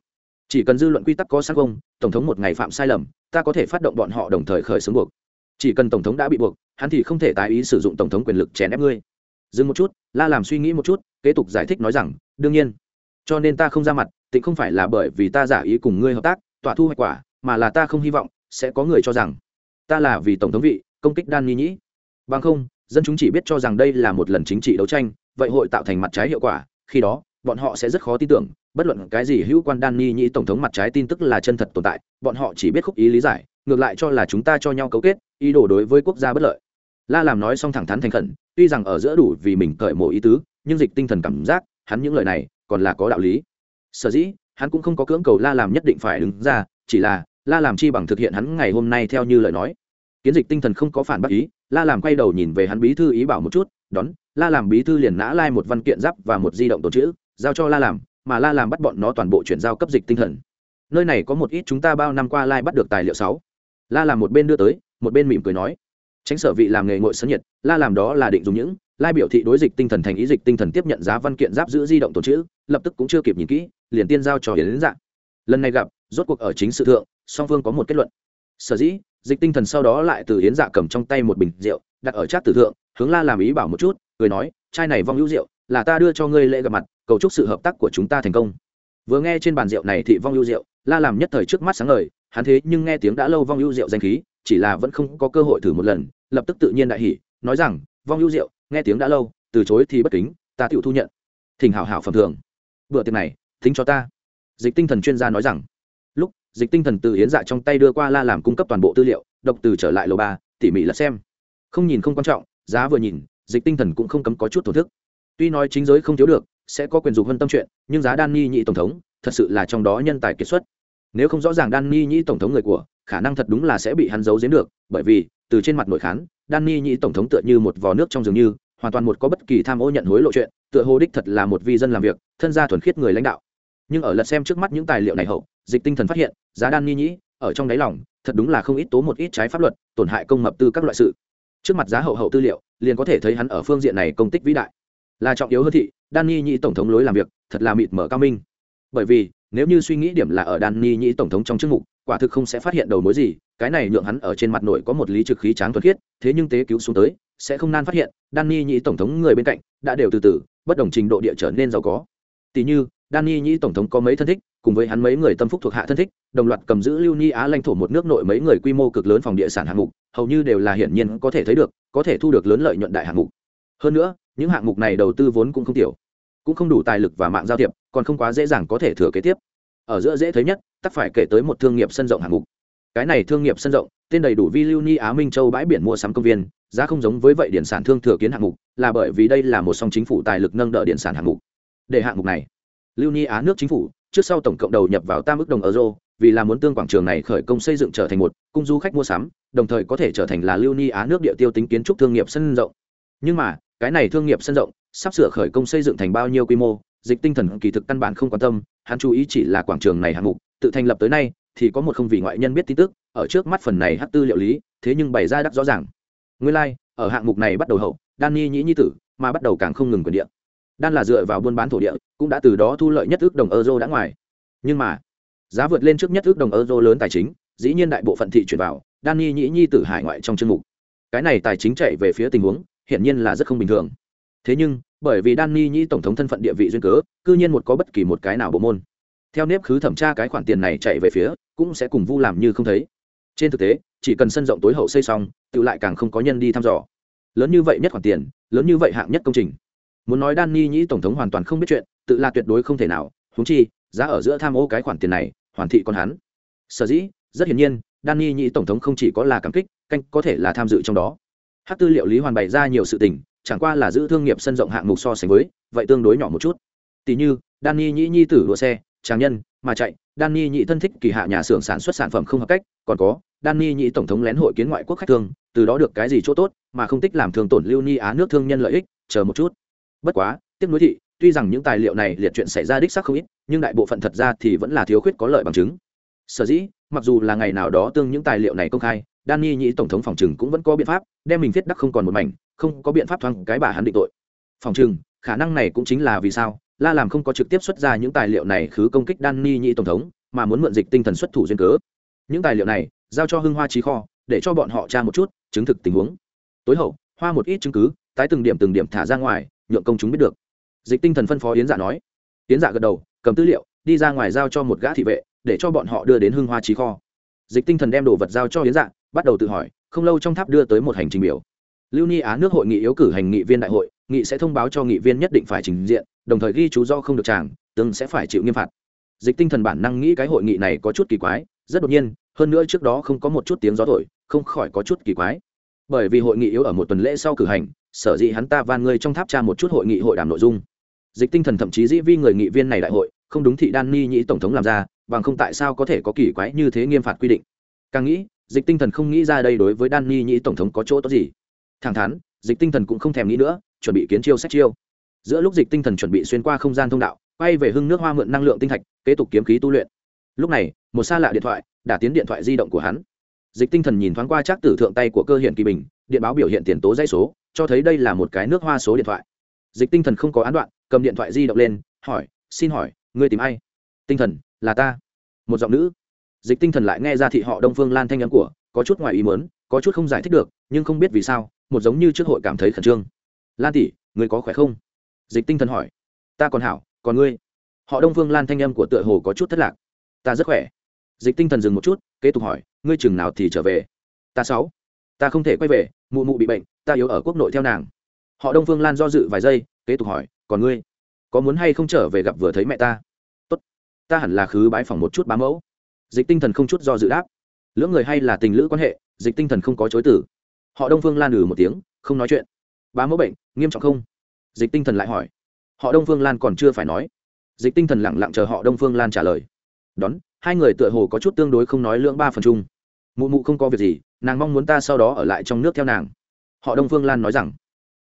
Chỉ cần dư luận quy tắc có sắc không, tổng thống một ngày phạm sai lầm, ta có thể phát động bọn họ đồng thời khởi xướng buộc. Chỉ cần tổng thống đã bị buộc, hắn thì không thể tái ý sử dụng tổng thống quyền lực chèn ép ngươi. Dừng một chút, la làm suy nghĩ một chút, kế tục giải thích nói rằng, đương nhiên. Cho nên ta không ra mặt, tịnh không phải là bởi vì ta giả ý cùng ngươi hợp tác tỏa thu hoạch quả, mà là ta không hy vọng, sẽ có người cho rằng, ta là vì tổng thống vị, công kích đan ni nhĩ. Bằng không, dân chúng chỉ biết cho rằng đây là một lần chính trị đấu tranh vậy hội tạo thành mặt trái hiệu quả, khi đó, bọn họ sẽ rất khó tin tưởng, bất luận cái gì hữu quan đan ni nhĩ tổng thống mặt trái tin tức là chân thật tồn tại, bọn họ chỉ biết khúc ý lý giải, ngược lại cho là chúng ta cho nhau cấu kết, ý đồ đối với quốc gia bất lợi. La làm nói xong thẳng thắn thành khẩn, tuy rằng ở giữa đủ vì mình cởi mộ ý tứ, nhưng dịch tinh thần cảm giác, hắn những lời này, còn là có đạo lý. Sở dĩ, hắn cũng không có cưỡng cầu la làm nhất định phải đứng ra, chỉ là, la làm chi bằng thực hiện hắn ngày hôm nay theo như lời nói kiến dịch tinh thần không có phản bác ý, la làm quay đầu nhìn về hắn bí thư ý bảo một chút, đón, la làm bí thư liền nã lai một văn kiện giáp và một di động tồn chữ, giao cho la làm, mà la làm bắt bọn nó toàn bộ chuyển giao cấp dịch tinh thần. Nơi này có một ít chúng ta bao năm qua lai bắt được tài liệu sáu. La làm một bên đưa tới, một bên mỉm cười nói. Tránh sở vị làm nghề ngội sân nhiệt, la làm đó là định dùng những lai biểu thị đối dịch tinh thần thành ý dịch tinh thần tiếp nhận giá văn kiện giáp giữ di động tồn chữ, lập tức cũng chưa kịp nhìn kỹ, liền tiên giao cho hiến đến dạng lần này gặp, rốt cuộc ở chính sự thượng, song phương có một kết luận. Sở dĩ dịch tinh thần sau đó lại từ hiến dạ cầm trong tay một bình rượu, đặt ở trác tử thượng, hướng la làm ý bảo một chút, cười nói, chai này vong hữu rượu, là ta đưa cho ngươi lễ gặp mặt, cầu chúc sự hợp tác của chúng ta thành công. Vừa nghe trên bàn rượu này thị vong hữu rượu, la làm nhất thời trước mắt sáng ngời, hắn thế nhưng nghe tiếng đã lâu vong hữu rượu danh khí, chỉ là vẫn không có cơ hội thử một lần, lập tức tự nhiên đại hỉ, nói rằng, vong hữu rượu, nghe tiếng đã lâu, từ chối thì bất kính, ta tự thu nhận. Thỉnh hảo hảo phẩm thường bữa tiệc này, thính cho ta. Dịch tinh thần chuyên gia nói rằng dịch tinh thần từ hiến dạ trong tay đưa qua la làm cung cấp toàn bộ tư liệu, độc từ trở lại lầu ba, tỉ mỉ là xem. Không nhìn không quan trọng, giá vừa nhìn, dịch tinh thần cũng không cấm có chút thổ thức. Tuy nói chính giới không thiếu được, sẽ có quyền dục hơn tâm chuyện, nhưng giá đan ni nhị tổng thống, thật sự là trong đó nhân tài kiệt xuất. Nếu không rõ ràng đan ni nhị tổng thống người của, khả năng thật đúng là sẽ bị hắn giấu giếm được, bởi vì, từ trên mặt nội khán đan ni nhị tổng thống tựa như một vò nước trong dường như, hoàn toàn một có bất kỳ tham ô nhận hối lộ chuyện, tựa hồ đích thật là một vi dân làm việc, thân gia thuần khiết người lãnh đạo. Nhưng ở lật xem trước mắt những tài liệu này hậu dịch tinh thần phát hiện giá đan ni nhĩ ở trong đáy lòng thật đúng là không ít tố một ít trái pháp luật tổn hại công mập tư các loại sự. Trước mặt giá hậu hậu tư liệu liền có thể thấy hắn ở phương diện này công tích vĩ đại. Là trọng yếu hơn thị đan ni nhĩ tổng thống lối làm việc thật là mịt mở cao minh. Bởi vì nếu như suy nghĩ điểm là ở đan ni nhĩ tổng thống trong chức mục quả thực không sẽ phát hiện đầu mối gì cái này nhượng hắn ở trên mặt nội có một lý trực khí tráng thuật khiết thế nhưng tế cứu xuống tới sẽ không nan phát hiện Danny nhĩ tổng thống người bên cạnh đã đều từ từ bất đồng trình độ địa trở nên giàu có. Tỷ như, Danny nhĩ tổng thống có mấy thân thích, cùng với hắn mấy người tâm phúc thuộc hạ thân thích, đồng loạt cầm giữ Lưu Ni Á lãnh thổ một nước nội mấy người quy mô cực lớn phòng địa sản hạng mục, hầu như đều là hiển nhiên có thể thấy được, có thể thu được lớn lợi nhuận đại hạng mục. Hơn nữa, những hạng mục này đầu tư vốn cũng không tiểu, cũng không đủ tài lực và mạng giao thiệp, còn không quá dễ dàng có thể thừa kế tiếp. Ở giữa dễ thấy nhất, tất phải kể tới một thương nghiệp sân rộng hạng mục. Cái này thương nghiệp sân rộng, tên đầy đủ Vi Lưu Ni Á Minh Châu bãi biển mua sắm công viên, giá không giống với vậy điện sản thương thừa kiến hạng mục là bởi vì đây là một song chính phủ tài lực nâng đỡ điện sản hạng mục để hạng mục này lưu ni á nước chính phủ trước sau tổng cộng đầu nhập vào tam ước đồng euro vì là muốn tương quảng trường này khởi công xây dựng trở thành một cung du khách mua sắm đồng thời có thể trở thành là lưu ni á nước địa tiêu tính kiến trúc thương nghiệp sân rộng nhưng mà cái này thương nghiệp sân rộng sắp sửa khởi công xây dựng thành bao nhiêu quy mô dịch tinh thần kỳ thực căn bản không quan tâm hắn chú ý chỉ là quảng trường này hạng mục tự thành lập tới nay thì có một không vị ngoại nhân biết tin tức ở trước mắt phần này hát tư liệu lý thế nhưng bày ra đắc rõ ràng Nguyên lai, like, ở hạng mục này bắt đầu hậu, Đan Nhi nhĩ nhi tử, mà bắt đầu càng không ngừng quyền địa. Đan là dựa vào buôn bán thổ địa, cũng đã từ đó thu lợi nhất ước đồng euro đã ngoài. Nhưng mà, giá vượt lên trước nhất ước đồng euro lớn tài chính, dĩ nhiên đại bộ phận thị chuyển vào, Đan Nhi nhĩ nhi tử hải ngoại trong chương mục. Cái này tài chính chạy về phía tình huống, hiển nhiên là rất không bình thường. Thế nhưng, bởi vì Đan Nhi nhĩ tổng thống thân phận địa vị duyên cớ, cư nhiên một có bất kỳ một cái nào bộ môn. Theo nếp khứ thẩm tra cái khoản tiền này chạy về phía, cũng sẽ cùng vu làm như không thấy trên thực tế chỉ cần sân rộng tối hậu xây xong tự lại càng không có nhân đi thăm dò lớn như vậy nhất khoản tiền lớn như vậy hạng nhất công trình muốn nói đan ni nhĩ tổng thống hoàn toàn không biết chuyện tự là tuyệt đối không thể nào húng chi giá ở giữa tham ô cái khoản tiền này hoàn thị còn hắn. Sở dĩ rất hiển nhiên đan ni nhĩ tổng thống không chỉ có là cảm kích canh có thể là tham dự trong đó. Hát tư liệu lý hoàn bày ra nhiều sự tình chẳng qua là giữ thương nghiệp sân rộng hạng mục so sánh với vậy tương đối nhỏ một chút. Tỷ như đan ni nhĩ nhi tử đua xe tràng nhân mà chạy Danny nhị thân thích kỳ hạ nhà xưởng sản xuất sản phẩm không hợp cách, còn có, Danny nhị tổng thống lén hội kiến ngoại quốc khách thương, từ đó được cái gì chỗ tốt, mà không tích làm thương tổn Lưu Ni Á nước thương nhân lợi ích, chờ một chút. Bất quá, tiếp nối thị, tuy rằng những tài liệu này liệt chuyện xảy ra đích xác không ít, nhưng đại bộ phận thật ra thì vẫn là thiếu khuyết có lợi bằng chứng. Sở dĩ, mặc dù là ngày nào đó tương những tài liệu này công khai, Danny nhị tổng thống phòng trừng cũng vẫn có biện pháp, đem mình viết đắc không còn một mảnh, không có biện pháp thoáng cái bà hắn định tội. Phòng trừng, khả năng này cũng chính là vì sao la làm không có trực tiếp xuất ra những tài liệu này khứ công kích danny nhĩ nhị tổng thống mà muốn mượn dịch tinh thần xuất thủ duyên cớ những tài liệu này giao cho hưng hoa trí kho để cho bọn họ tra một chút chứng thực tình huống tối hậu hoa một ít chứng cứ tái từng điểm từng điểm thả ra ngoài nhượng công chúng biết được. Dịch tinh thần phân phó yến dạ nói. Yến dạ gật đầu, cầm tư liệu, đi ra ngoài giao cho một gã thị vệ, để cho bọn họ đưa đến hưng hoa trí kho. Dịch tinh thần đem đồ vật giao cho yến dạ bắt đầu tự hỏi, không lâu trong tháp đưa tới một hành trình biểu. Lưu ni á nước hội nghị yếu cử hành nghị viên đại hội, nghị sẽ thông báo cho nghị viên nhất định phải trình diện, đồng thời ghi chú do không được tràng tương sẽ phải chịu nghiêm phạt. Dịch tinh thần bản năng nghĩ cái hội nghị này có chút kỳ quái, rất đột nhiên, hơn nữa trước đó không có một chút tiếng gió thổi, không khỏi có chút kỳ quái. Bởi vì hội nghị yếu ở một tuần lễ sau cử hành sở dĩ hắn ta van ngươi trong tháp tra một chút hội nghị hội đàm nội dung. Dịch tinh thần thậm chí dĩ vi người nghị viên này đại hội, không đúng thị đan ni nhĩ tổng thống làm ra, bằng không tại sao có thể có kỳ quái như thế nghiêm phạt quy định. Càng nghĩ, dịch tinh thần không nghĩ ra đây đối với đan ni nhĩ tổng thống có chỗ tốt gì. Thẳng thắn, dịch tinh thần cũng không thèm nghĩ nữa, chuẩn bị kiến chiêu sách chiêu. Giữa lúc dịch tinh thần chuẩn bị xuyên qua không gian thông đạo, quay về hưng nước hoa mượn năng lượng tinh thạch, kế tục kiếm khí tu luyện. Lúc này, một xa lạ điện thoại, đã tiến điện thoại di động của hắn. Dịch tinh thần nhìn thoáng qua trác tử thượng tay của cơ hiện kỳ bình, điện báo biểu hiện tiền tố dây số cho thấy đây là một cái nước hoa số điện thoại. Dịch tinh thần không có án đoạn, cầm điện thoại di động lên, hỏi, xin hỏi, ngươi tìm ai? Tinh thần, là ta. Một giọng nữ. Dịch tinh thần lại nghe ra thị họ đông phương lan thanh nhắn của, có chút ngoài ý mớn có chút không giải thích được, nhưng không biết vì sao, một giống như trước hội cảm thấy khẩn trương. Lan tỷ người có khỏe không? Dịch tinh thần hỏi. Ta còn hảo, còn ngươi? Họ đông phương lan thanh âm của tựa hồ có chút thất lạc. Ta rất khỏe. Dịch tinh thần dừng một chút, kế tục hỏi, ngươi chừng nào thì trở về? Ta sáu. Ta không thể quay về mụ mụ bị bệnh, ta yếu ở quốc nội theo nàng. Họ đông phương lan do dự vài giây, kế tục hỏi, còn ngươi, có muốn hay không trở về gặp vừa thấy mẹ ta? Tốt, ta hẳn là khứ bái phỏng một chút bá mẫu. Dịch tinh thần không chút do dự đáp. Lưỡng người hay là tình lữ quan hệ, dịch tinh thần không có chối tử họ đông phương lan ừ một tiếng, không nói chuyện. Bá mẫu bệnh, nghiêm trọng không? Dịch tinh thần lại hỏi. Họ đông phương lan còn chưa phải nói. Dịch tinh thần lẳng lặng chờ họ đông phương lan trả lời. Đón, hai người tựa hồ có chút tương đối không nói lưỡng ba phần chung mụ mụ không có việc gì, nàng mong muốn ta sau đó ở lại trong nước theo nàng. Họ đông phương lan nói rằng.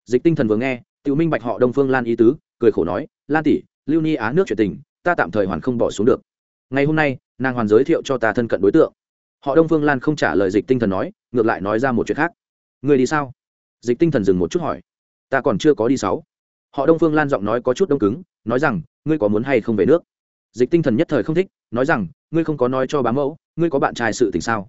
Dịch tinh thần vừa nghe tự minh bạch họ đông phương lan ý tứ, cười khổ nói, lan tỷ, lưu ni á nước chuyện tình, ta tạm thời hoàn không bỏ xuống được. Ngày hôm nay, nàng hoàn giới thiệu cho ta thân cận đối tượng. Họ đông phương lan không trả lời dịch tinh thần nói, ngược lại nói ra một chuyện khác. Người đi sao? Dịch tinh thần dừng một chút hỏi. Ta còn chưa có đi sáu. Họ đông phương lan giọng nói có chút đông cứng, nói rằng, ngươi có muốn hay không về nước? Dịch tinh thần nhất thời không thích, nói rằng, ngươi không có nói cho bá mẫu, ngươi có bạn trai sự tình sao?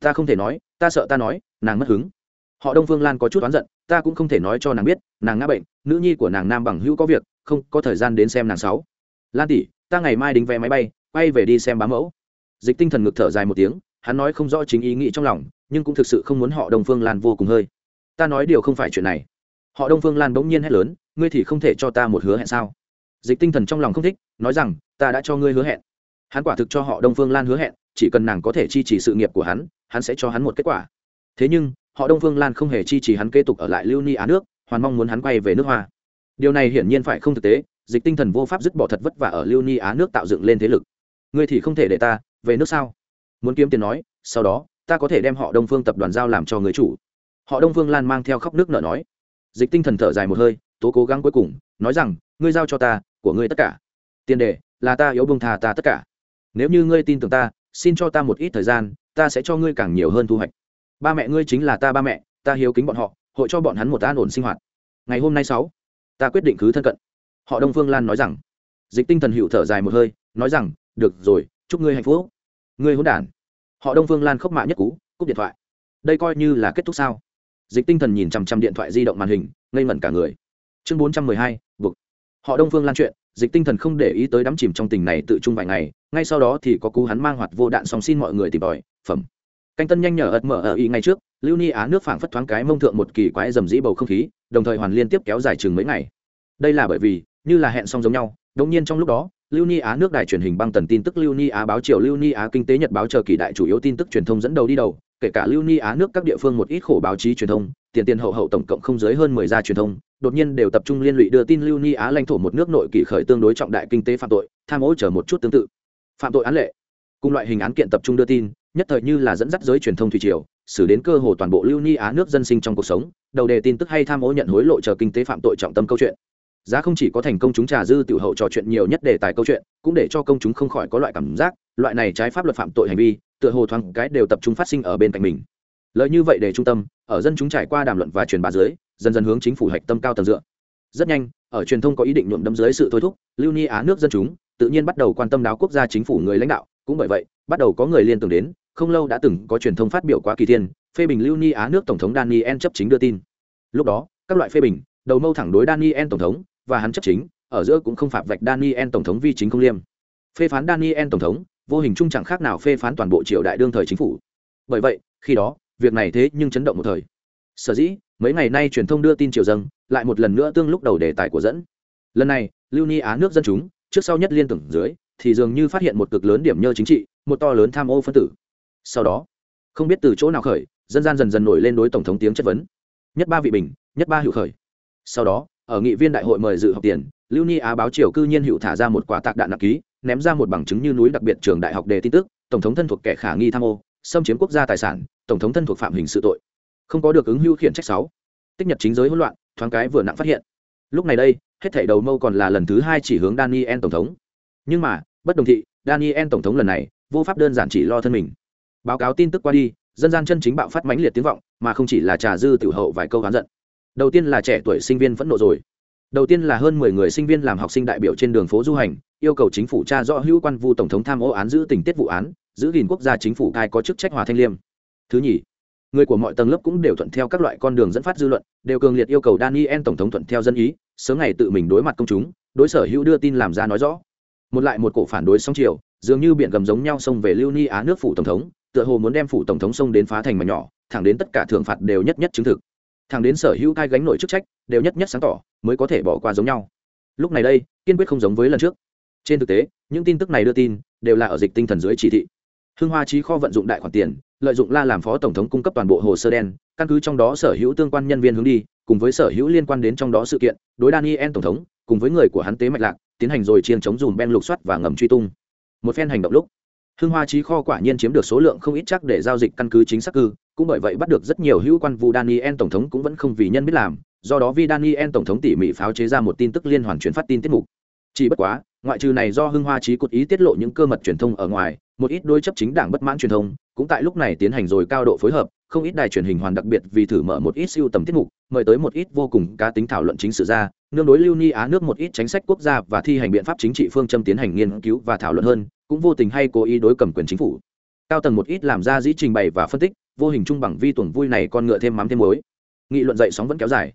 Ta không thể nói, ta sợ ta nói, nàng mất hứng. Họ đông phương lan có chút oán giận, ta cũng không thể nói cho nàng biết, nàng ngã bệnh, nữ nhi của nàng nam bằng hữu có việc, không có thời gian đến xem nàng sáu. Lan tỷ, ta ngày mai đính vé máy bay, quay về đi xem bá mẫu. Dịch tinh thần ngực thở dài một tiếng, hắn nói không rõ chính ý nghĩ trong lòng, nhưng cũng thực sự không muốn họ đông phương lan vô cùng hơi. Ta nói điều không phải chuyện này. Họ đông phương lan bỗng nhiên hét lớn, ngươi thì không thể cho ta một hứa hẹn sao? Dịch tinh thần trong lòng không thích, nói rằng, ta đã cho ngươi hứa hẹn. Hắn quả thực cho họ đông phương lan hứa hẹn, chỉ cần nàng có thể chi trì sự nghiệp của hắn hắn sẽ cho hắn một kết quả. Thế nhưng, họ đông phương lan không hề chi trì hắn kế tục ở lại lưu ni á nước, hoàn mong muốn hắn quay về nước hoa. Điều này hiển nhiên phải không thực tế, dịch tinh thần vô pháp dứt bỏ thật vất vả ở lưu ni á nước tạo dựng lên thế lực. Ngươi thì không thể để ta về nước sao? Muốn kiếm tiền nói, sau đó, ta có thể đem họ đông phương tập đoàn giao làm cho người chủ. Họ đông phương lan mang theo khóc nước nở nói. Dịch tinh thần thở dài một hơi, tố cố gắng cuối cùng, nói rằng, ngươi giao cho ta, của ngươi tất cả. Tiền đề, là ta yếu bông thà ta tất cả. Nếu như ngươi tin tưởng ta, xin cho ta một ít thời gian ta sẽ cho ngươi càng nhiều hơn thu hoạch. Ba mẹ ngươi chính là ta ba mẹ, ta hiếu kính bọn họ, hội cho bọn hắn một an ổn sinh hoạt. Ngày hôm nay sáu, ta quyết định cứ thân cận. Họ đông phương lan nói rằng, dịch tinh thần hữu thở dài một hơi, nói rằng, được rồi, chúc ngươi hạnh phúc. Ngươi hỗn đản. Họ đông phương lan khóc mạ nhất cú, cúp điện thoại. Đây coi như là kết thúc sao? Dịch tinh thần nhìn chằm chằm điện thoại di động màn hình, ngây ngẩn cả người. Chương bốn trăm mười hai vực họ đông phương lan chuyện, dịch tinh thần không để ý tới đắm chìm trong tình này tự trung vài ngày, ngay sau đó thì có cú hắn mang hoạt vô đạn song xin mọi người tìm tòi phẩm. Canh tân nhanh nhở ật mở ở y ngay trước, lưu ni á nước phảng phất thoáng cái mông thượng một kỳ quái dầm dĩ bầu không khí, đồng thời hoàn liên tiếp kéo dài chừng mấy ngày. Đây là bởi vì, như là hẹn xong giống nhau, đống nhiên trong lúc đó, lưu ni á nước đài truyền hình băng tần tin tức lưu ni á báo triều lưu ni á kinh tế nhật báo chờ kỳ đại chủ yếu tin tức truyền thông dẫn đầu đi đầu, kể cả lưu ni á nước các địa phương một ít khổ báo chí truyền thông, tiền tiền hậu hậu tổng cộng không dưới hơn mười gia truyền thông, đột nhiên đều tập trung liên lụy đưa tin lưu ni á lãnh thổ một nước nội kỳ khởi tương đối trọng đại kinh tế phạm tội, tham ô chở một chút tương tự. Phạm tội án lệ. Cùng loại hình án kiện tập trung đưa tin nhất thời như là dẫn dắt giới truyền thông thủy triều, xử đến cơ hồ toàn bộ lưu ni á nước dân sinh trong cuộc sống, đầu đề tin tức hay tham ô nhận hối lộ chờ kinh tế phạm tội trọng tâm câu chuyện. Giá không chỉ có thành công chúng trà dư tiểu hậu trò chuyện nhiều nhất đề tài câu chuyện, cũng để cho công chúng không khỏi có loại cảm giác, loại này trái pháp luật phạm tội hành vi, tựa hồ thoáng cái đều tập trung phát sinh ở bên cạnh mình. Lợi như vậy để trung tâm, ở dân chúng trải qua đàm luận và truyền bá dưới, dần dần hướng chính phủ hạch tâm cao tầng dựa. Rất nhanh, ở truyền thông có ý định nhuộm đâm dưới sự thôi thúc, lưu ni á nước dân chúng tự nhiên bắt đầu quan tâm đáo quốc gia chính phủ người lãnh đạo, cũng bởi vậy bắt đầu có người liên tưởng đến, không lâu đã từng có truyền thông phát biểu quá kỳ thiên, phê bình lưu ni á nước tổng thống daniel chấp chính đưa tin. Lúc đó, các loại phê bình, đầu mâu thẳng đối daniel tổng thống, và hắn chấp chính, ở giữa cũng không phạm vạch daniel tổng thống vi chính công liêm. Phê phán daniel tổng thống, vô hình chung chẳng khác nào phê phán toàn bộ triều đại đương thời chính phủ. Bởi vậy, khi đó, việc này thế nhưng chấn động một thời. Sở dĩ, mấy ngày nay truyền thông đưa tin triều dâng, lại một lần nữa tương lúc đầu đề tài của dẫn. Lần này, lưu ni á nước dân chúng, trước sau nhất liên tưởng dưới thì dường như phát hiện một cực lớn điểm nhơ chính trị, một to lớn tham ô phân tử. Sau đó, không biết từ chỗ nào khởi, dân gian dần dần nổi lên đối tổng thống tiếng chất vấn. Nhất ba vị bình, nhất ba hữu khởi. Sau đó, ở nghị viên đại hội mời dự học tiền, lưu ni á báo triều cư nhiên hữu thả ra một quả tạc đạn nặng ký, ném ra một bằng chứng như núi đặc biệt trường đại học đề tin tức, tổng thống thân thuộc kẻ khả nghi tham ô, xâm chiếm quốc gia tài sản, tổng thống thân thuộc phạm hình sự tội. Không có được ứng hưu khiển trách sáu. Tích nhật chính giới hỗn loạn, thoáng cái vừa nặng phát hiện. Lúc này đây, hết thảy đầu mâu còn là lần thứ hai chỉ hướng daniel tổng thống. Nhưng mà bất đồng thị, daniel tổng thống lần này, vô pháp đơn giản chỉ lo thân mình. Báo cáo tin tức qua đi, dân gian chân chính bạo phát mãnh liệt tiếng vọng, mà không chỉ là trà dư tiểu hậu vài câu oán giận. Đầu tiên là trẻ tuổi sinh viên phẫn nộ rồi. Đầu tiên là hơn mười người sinh viên làm học sinh đại biểu trên đường phố du hành, yêu cầu chính phủ tra rõ hữu quan vu tổng thống tham ô án giữ tình tiết vụ án, giữ gìn quốc gia chính phủ cai có chức trách hòa thanh liêm. Thứ nhì, người của mọi tầng lớp cũng đều thuận theo các loại con đường dẫn phát dư luận, đều cường liệt yêu cầu daniel tổng thống thuận theo dân ý, sớm ngày tự mình đối mặt công chúng, đối sở hữu đưa tin làm ra nói rõ một lại một cổ phản đối sóng chiều dường như biển gầm giống nhau xông về lưu ni á nước phủ tổng thống, tựa hồ muốn đem phủ tổng thống xông đến phá thành mà nhỏ, thẳng đến tất cả thưởng phạt đều nhất nhất chứng thực. Thẳng đến sở hữu cai gánh nội chức trách, đều nhất nhất sáng tỏ, mới có thể bỏ qua giống nhau. Lúc này đây, kiên quyết không giống với lần trước. Trên thực tế, những tin tức này đưa tin, đều là ở dịch tinh thần dưới chỉ thị. Hưng hoa trí kho vận dụng đại khoản tiền, lợi dụng la làm phó tổng thống cung cấp toàn bộ hồ sơ đen, căn cứ trong đó sở hữu tương quan nhân viên hướng đi, cùng với sở hữu liên quan đến trong đó sự kiện, đối daniel tổng thống, cùng với người của hắn tế mạch lạc tiến hành rồi chiên chống dùm ben lục soát và ngầm truy tung. Một phen hành động lúc, hưng hoa trí kho quả nhiên chiếm được số lượng không ít chắc để giao dịch căn cứ chính xác cư. Cũng bởi vậy bắt được rất nhiều hữu quan vụ daniel tổng thống cũng vẫn không vì nhân biết làm. Do đó vì daniel tổng thống tỉ mỉ pháo chế ra một tin tức liên hoàn chuyển phát tin tiết mục. Chỉ bất quá, ngoại trừ này do hưng hoa trí cột ý tiết lộ những cơ mật truyền thông ở ngoài, một ít đối chấp chính đảng bất mãn truyền thông cũng tại lúc này tiến hành rồi cao độ phối hợp không ít đài truyền hình hoàn đặc biệt vì thử mở một ít siêu tầm tiết mục, mời tới một ít vô cùng cá tính thảo luận chính sự ra nương đối lưu ni á nước một ít chính sách quốc gia và thi hành biện pháp chính trị phương châm tiến hành nghiên cứu và thảo luận hơn, cũng vô tình hay cố ý đối cầm quyền chính phủ. Cao tầng một ít làm ra dĩ trình bày và phân tích, vô hình chung bằng vi tuần vui này con ngựa thêm mắm thêm muối. Nghị luận dậy sóng vẫn kéo dài.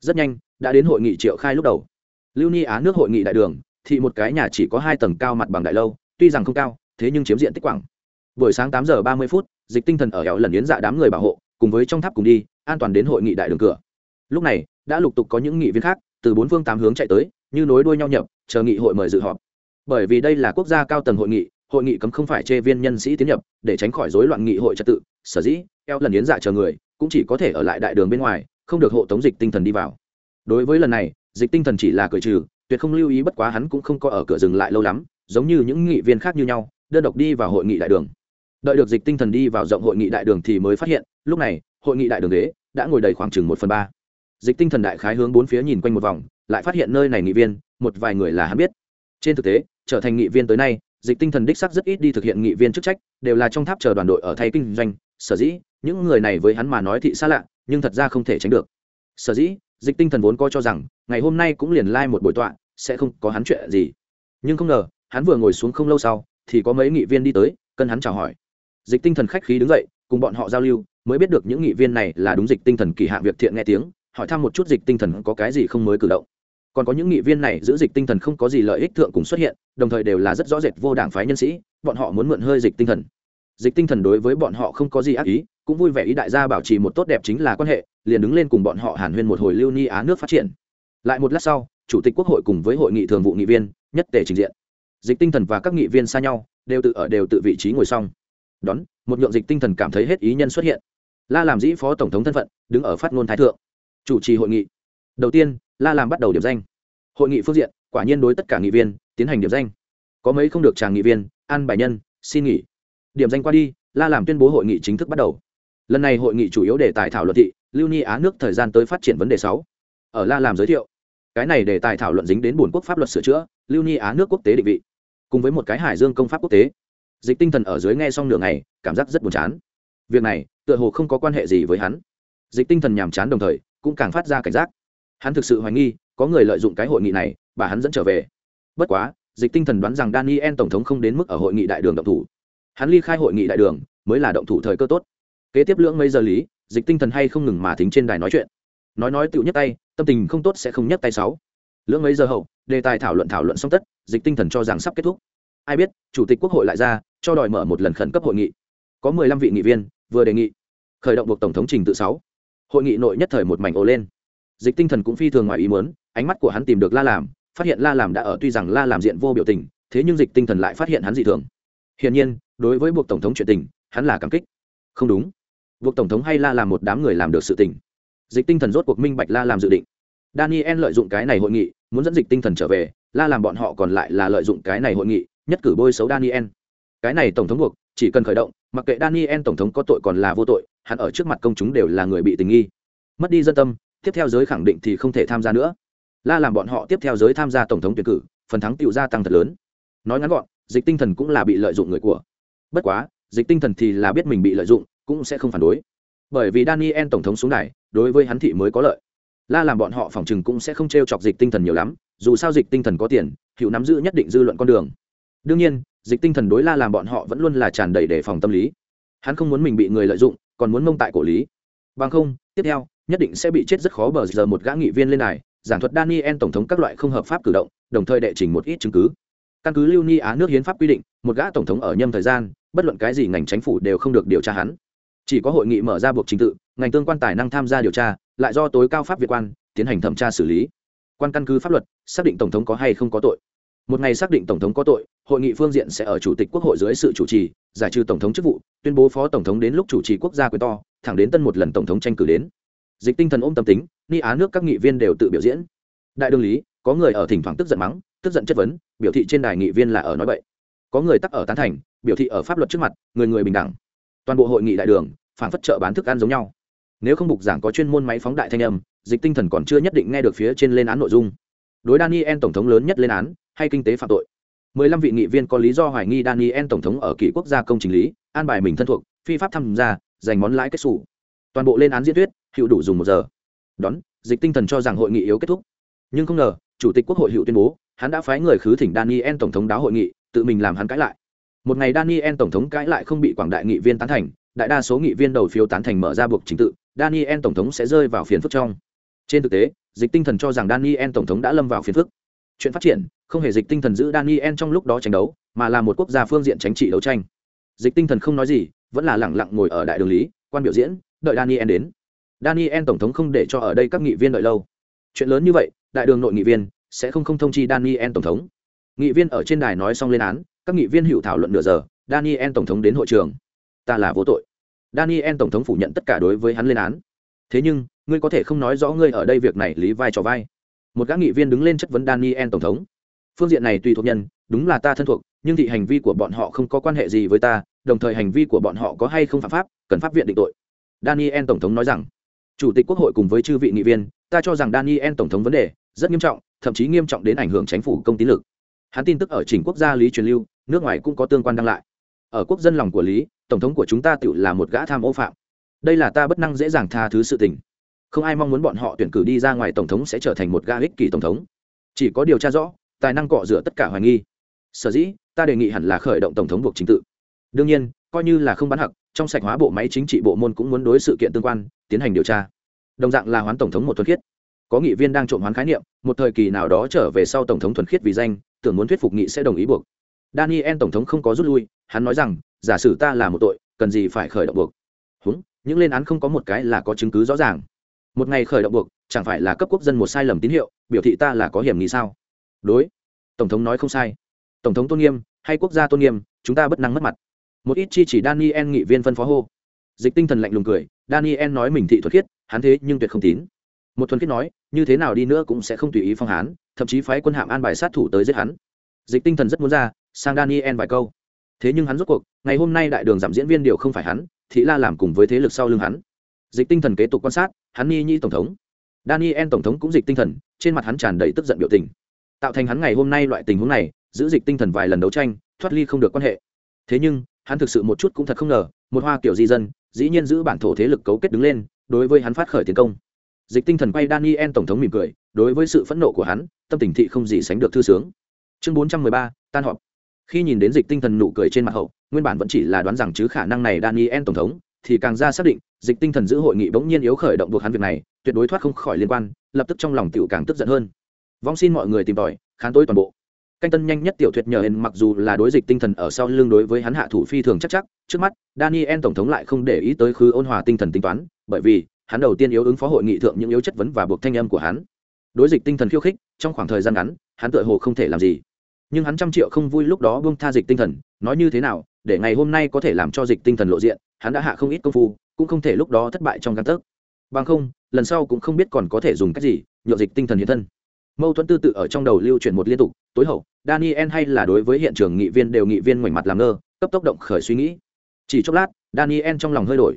Rất nhanh, đã đến hội nghị triệu khai lúc đầu. Lưu ni á nước hội nghị đại đường, thì một cái nhà chỉ có hai tầng cao mặt bằng đại lâu, tuy rằng không cao, thế nhưng chiếm diện tích quảng. Buổi sáng tám giờ ba mươi phút dịch tinh thần ở hẻo lần yến dạ đám người bảo hộ, cùng với trong tháp cùng đi, an toàn đến hội nghị đại đường cửa. Lúc này, đã lục tục có những nghị viên khác, từ bốn phương tám hướng chạy tới, như nối đuôi nhau nhập, chờ nghị hội mời dự họp. Bởi vì đây là quốc gia cao tầng hội nghị hội nghị cấm không phải chê viên nhân sĩ tiến nhập, để tránh khỏi rối loạn nghị hội trật tự, sở dĩ, eo lần yến dạ chờ người, cũng chỉ có thể ở lại đại đường bên ngoài, không được hộ tống dịch tinh thần đi vào. Đối với lần này, dịch tinh thần chỉ là cởi trừ, tuyệt không lưu ý bất quá hắn cũng không có ở cửa dừng lại lâu lắm, giống như những nghị viên khác như nhau, đơn độc đi vào hội nghị đại đường đợi được dịch tinh thần đi vào rộng hội nghị đại đường thì mới phát hiện, lúc này, hội nghị đại đường ghế đã ngồi đầy khoảng chừng một phần ba. Dịch tinh thần đại khái hướng bốn phía nhìn quanh một vòng, lại phát hiện nơi này nghị viên, một vài người là hắn biết. Trên thực tế, trở thành nghị viên tới nay, dịch tinh thần đích sắc rất ít đi thực hiện nghị viên chức trách, đều là trong tháp chờ đoàn đội ở thay kinh doanh. Sở dĩ, những người này với hắn mà nói thị xa lạ, nhưng thật ra không thể tránh được. Sở dĩ, dịch tinh thần vốn coi cho rằng, ngày hôm nay cũng liền lai、like、một buổi tọa, sẽ không có hắn chuyện gì. Nhưng không ngờ, hắn vừa ngồi xuống không lâu sau, thì có mấy nghị viên đi tới cân hắn chào hỏi dịch tinh thần khách khí đứng dậy, cùng bọn họ giao lưu, mới biết được những nghị viên này là đúng dịch tinh thần kỳ hạ việc thiện nghe tiếng, hỏi thăm một chút dịch tinh thần có cái gì không mới cử động. Còn có những nghị viên này giữ dịch tinh thần không có gì lợi ích thượng cùng xuất hiện, đồng thời đều là rất rõ rệt vô đảng phái nhân sĩ, bọn họ muốn mượn hơi dịch tinh thần. Dịch tinh thần đối với bọn họ không có gì ác ý, cũng vui vẻ ý đại gia bảo trì một tốt đẹp chính là quan hệ, liền đứng lên cùng bọn họ hàn huyên một hồi lưu ni á nước phát triển. Lại một lát sau, chủ tịch quốc hội cùng với hội nghị thường vụ nghị viên, nhất tề trình diện. Dịch tinh thần và các nghị viên xa nhau, đều tự ở đều tự vị trí ngồi xong đón, một nhượng dịch tinh thần cảm thấy hết ý nhân xuất hiện. La làm dĩ phó tổng thống thân phận, đứng ở phát ngôn thái thượng. Chủ trì hội nghị. Đầu tiên, la làm bắt đầu điểm danh. Hội nghị phương diện, quả nhiên đối tất cả nghị viên tiến hành điểm danh. Có mấy không được tràng nghị viên ăn bài nhân, xin nghỉ. Điểm danh qua đi, la làm tuyên bố hội nghị chính thức bắt đầu. Lần này hội nghị chủ yếu đề tài thảo luận thị, lưu ni á nước thời gian tới phát triển vấn đề sáu. Ở la làm giới thiệu, cái này đề tài thảo luận dính đến bổn quốc pháp luật sửa chữa, lưu ni á nước quốc tế định vị. Cùng với một cái hải dương công pháp quốc tế dịch tinh thần ở dưới nghe xong nửa ngày, cảm giác rất buồn chán. Việc này, tựa hồ không có quan hệ gì với hắn. Dịch tinh thần nhàm chán đồng thời, cũng càng phát ra cảnh giác. Hắn thực sự hoài nghi, có người lợi dụng cái hội nghị này, bà hắn dẫn trở về. Bất quá, dịch tinh thần đoán rằng daniel tổng thống không đến mức ở hội nghị đại đường động thủ. Hắn ly khai hội nghị đại đường, mới là động thủ thời cơ tốt. Kế tiếp lưỡng mấy giờ lý, dịch tinh thần hay không ngừng mà thính trên đài nói chuyện. Nói nói tựu nhất tay, tâm tình không tốt sẽ không nhất tay sáu. Lưỡng mấy giờ hậu, đề tài thảo luận thảo luận xong tất, dịch tinh thần cho rằng sắp kết thúc ai biết, chủ tịch quốc hội lại ra, cho đòi mở một lần khẩn cấp hội nghị. Có mười lăm vị nghị viên, vừa đề nghị, khởi động buộc tổng thống trình tự sáu. Hội nghị nội nhất thời một mảnh ồ lên. Dịch tinh thần cũng phi thường ngoài ý muốn, ánh mắt của hắn tìm được la làm, phát hiện la làm đã ở tuy rằng la làm diện vô biểu tình, thế nhưng dịch tinh thần lại phát hiện hắn dị thường. Hiển nhiên, đối với buộc tổng thống chuyện tình, hắn là cảm kích. Không đúng. Buộc tổng thống hay la làm một đám người làm được sự tình. Dịch tinh thần rốt cuộc minh bạch la làm dự định. Daniel lợi dụng cái này hội nghị, muốn dẫn dịch tinh thần trở về, la làm bọn họ còn lại là lợi dụng cái này hội nghị nhất cử bôi xấu daniel. Cái này tổng thống buộc, chỉ cần khởi động, mặc kệ daniel tổng thống có tội còn là vô tội, hắn ở trước mặt công chúng đều là người bị tình nghi. Mất đi dân tâm, tiếp theo giới khẳng định thì không thể tham gia nữa. La làm bọn họ tiếp theo giới tham gia tổng thống tuyển cử, phần thắng tựu gia tăng thật lớn. Nói ngắn gọn, dịch tinh thần cũng là bị lợi dụng người của. Bất quá, dịch tinh thần thì là biết mình bị lợi dụng, cũng sẽ không phản đối. Bởi vì daniel tổng thống xuống này đối với hắn thị mới có lợi. La làm bọn họ phòng chừng cũng sẽ không t r e o chọc dịch tinh thần nhiều lắm, dù sao dịch tinh thần có tiền hiệu nắm giữ nhất định dư luận con đường đương nhiên, dịch tinh thần đối la làm bọn họ vẫn luôn là tràn đầy đề phòng tâm lý. Hắn không muốn mình bị người lợi dụng, còn muốn mông tại cổ lý. Bằng không, tiếp theo, nhất định sẽ bị chết rất khó bờ giờ một gã nghị viên lên này giảng thuật daniel tổng thống các loại không hợp pháp cử động, đồng thời đệ trình một ít chứng cứ. Căn cứ lưu ni á nước hiến pháp quy định, một gã tổng thống ở nhâm thời gian, bất luận cái gì ngành chính phủ đều không được điều tra hắn. Chỉ có hội nghị mở ra buộc trình tự, ngành tương quan tài năng tham gia điều tra, lại do tối cao pháp việt quan tiến hành thẩm tra xử lý. Quan căn cứ pháp luật, xác định tổng thống có hay không có tội một ngày xác định tổng thống có tội, hội nghị phương diện sẽ ở chủ tịch quốc hội dưới sự chủ trì, giải trừ tổng thống chức vụ, tuyên bố phó tổng thống đến lúc chủ trì quốc gia quyền to, thẳng đến tân một lần tổng thống tranh cử đến. Dịch tinh thần ôm tâm tính, ni á nước các nghị viên đều tự biểu diễn. Đại đương lý, có người ở thỉnh thoảng tức giận mắng, tức giận chất vấn, biểu thị trên đài nghị viên là ở nói vậy. có người tắc ở tán thành, biểu thị ở pháp luật trước mặt, người người bình đẳng. Toàn bộ hội nghị đại đường phản phất trợ bán thức ăn giống nhau. Nếu không bục giảng có chuyên môn máy phóng đại thanh âm, dịch tinh thần còn chưa nhất định nghe được phía trên lên án nội dung đối daniel tổng thống lớn nhất lên án, hay kinh tế phạm tội. mười lăm vị nghị viên có lý do hoài nghi daniel tổng thống ở kỷ quốc gia công trình lý, an bài mình thân thuộc, phi pháp tham gia, giành món lãi kết xù. Toàn bộ lên án diễn thuyết hiệu đủ dùng một giờ. Đón, dịch tinh thần cho rằng hội nghị yếu kết thúc. Nhưng không ngờ, chủ tịch quốc hội hiệu tuyên bố, hắn đã phái người khứ thỉnh daniel tổng thống đáo hội nghị, tự mình làm hắn cãi lại. Một ngày daniel tổng thống cãi lại không bị quảng đại nghị viên tán thành, đại đa số nghị viên đầu phiếu tán thành mở ra buộc chính tự, daniel tổng thống sẽ rơi vào phiền phức trong. Trên thực tế dịch tinh thần cho rằng daniel tổng thống đã lâm vào phiền phức. Chuyện phát triển, không hề dịch tinh thần giữ daniel trong lúc đó tranh đấu, mà là một quốc gia phương diện chính trị đấu tranh. Dịch tinh thần không nói gì, vẫn là lẳng lặng ngồi ở đại đường lý, quan biểu diễn, đợi daniel đến. Daniel tổng thống không để cho ở đây các nghị viên đợi lâu. Chuyện lớn như vậy, đại đường nội nghị viên sẽ không không thông chi daniel tổng thống. Nghị viên ở trên đài nói xong lên án, các nghị viên hữu thảo luận nửa giờ, daniel tổng thống đến hội trường. Ta là vô tội. Daniel tổng thống phủ nhận tất cả đối với hắn lên án. Thế nhưng ngươi có thể không nói rõ ngươi ở đây việc này lý vai trò vai. Một gã nghị viên đứng lên chất vấn daniel tổng thống. Phương diện này tùy thuộc nhân, đúng là ta thân thuộc, nhưng thị hành vi của bọn họ không có quan hệ gì với ta, đồng thời hành vi của bọn họ có hay không phạm pháp, cần pháp viện định tội. Daniel tổng thống nói rằng, chủ tịch quốc hội cùng với chư vị nghị viên, ta cho rằng daniel tổng thống vấn đề rất nghiêm trọng, thậm chí nghiêm trọng đến ảnh hưởng chính phủ công tín lực. Hắn tin tức ở trình quốc gia lý truyền lưu, nước ngoài cũng có tương quan đăng lại. Ở quốc dân lòng của lý, tổng thống của chúng ta tự là một gã tham ô phạm. Đây là ta bất năng dễ dàng tha thứ sự tình không ai mong muốn bọn họ tuyển cử đi ra ngoài tổng thống sẽ trở thành một ga ích kỷ tổng thống. Chỉ có điều tra rõ, tài năng cọ rửa tất cả hoài nghi. Sở dĩ, ta đề nghị hẳn là khởi động tổng thống buộc chính tự. Đương nhiên, coi như là không bán hặc, trong sạch hóa bộ máy chính trị bộ môn cũng muốn đối sự kiện tương quan, tiến hành điều tra. Đồng dạng là hoán tổng thống một thuần khiết. Có nghị viên đang trộm hoán khái niệm, một thời kỳ nào đó trở về sau tổng thống thuần khiết vì danh, tưởng muốn thuyết phục nghị sẽ đồng ý buộc. Daniel tổng thống không có rút lui, hắn nói rằng, giả sử ta là một tội, cần gì phải khởi động buộc? Húng, những lên án không có một cái là có chứng cứ rõ ràng một ngày khởi động buộc, chẳng phải là cấp quốc dân một sai lầm tín hiệu, biểu thị ta là có hiểm nghi sao? Đối, tổng thống nói không sai. Tổng thống tôn nghiêm, hay quốc gia tôn nghiêm, chúng ta bất năng mất mặt. Một ít chi chỉ daniel nghị viên phân phó hô. Dịch tinh thần lạnh lùng cười, daniel nói mình thị thuật khiết, hắn thế nhưng tuyệt không tín. Một thuần khiết nói, như thế nào đi nữa cũng sẽ không tùy ý phong hán, thậm chí phái quân hạm an bài sát thủ tới giết hắn. Dịch tinh thần rất muốn ra, sang daniel vài câu. Thế nhưng hắn rốt cuộc, ngày hôm nay đại đường giảm diễn viên điều không phải hắn, thị la làm cùng với thế lực sau lưng hắn dịch tinh thần kế tục quan sát, hắn ni nhi tổng thống. Daniel tổng thống cũng dịch tinh thần, trên mặt hắn tràn đầy tức giận biểu tình. Tạo thành hắn ngày hôm nay loại tình huống này, giữ dịch tinh thần vài lần đấu tranh, thoát ly không được quan hệ. Thế nhưng, hắn thực sự một chút cũng thật không ngờ, một hoa kiểu di dân, dĩ nhiên giữ bản thổ thế lực cấu kết đứng lên, đối với hắn phát khởi tiến công. Dịch tinh thần quay daniel tổng thống mỉm cười, đối với sự phẫn nộ của hắn, tâm tình thị không gì sánh được thư sướng. Chương bốn trăm mười ba, tan họp. Khi nhìn đến dịch tinh thần nụ cười trên mặt hậu, nguyên bản vẫn chỉ là đoán rằng chứ khả năng này daniel tổng thống thì càng ra xác định, dịch tinh thần giữ hội nghị bỗng nhiên yếu khởi động buộc hắn việc này, tuyệt đối thoát không khỏi liên quan, lập tức trong lòng tiểu càng tức giận hơn. Vong xin mọi người tìm tòi, khán tối toàn bộ. Canh tân nhanh nhất tiểu thuyết nhờ hên mặc dù là đối dịch tinh thần ở sau lưng đối với hắn hạ thủ phi thường chắc chắc, trước mắt, daniel tổng thống lại không để ý tới khứ ôn hòa tinh thần tính toán, bởi vì, hắn đầu tiên yếu ứng phó hội nghị thượng những yếu chất vấn và buộc thanh âm của hắn. Đối dịch tinh thần khiêu khích, trong khoảng thời gian ngắn, hắn tựa hồ không thể làm gì. Nhưng hắn trăm triệu không vui lúc đó buông tha dịch tinh thần, nói như thế nào để ngày hôm nay có thể làm cho dịch tinh thần lộ diện, hắn đã hạ không ít công phu, cũng không thể lúc đó thất bại trong căn tấc. Bằng không, lần sau cũng không biết còn có thể dùng cách gì nhựa dịch tinh thần hiện thân. Mâu thuẫn tư tự ở trong đầu lưu chuyển một liên tục, tối hậu, daniel hay là đối với hiện trường nghị viên đều nghị viên ngoảnh mặt làm ngơ, cấp tốc động khởi suy nghĩ. Chỉ chốc lát, daniel trong lòng hơi đổi.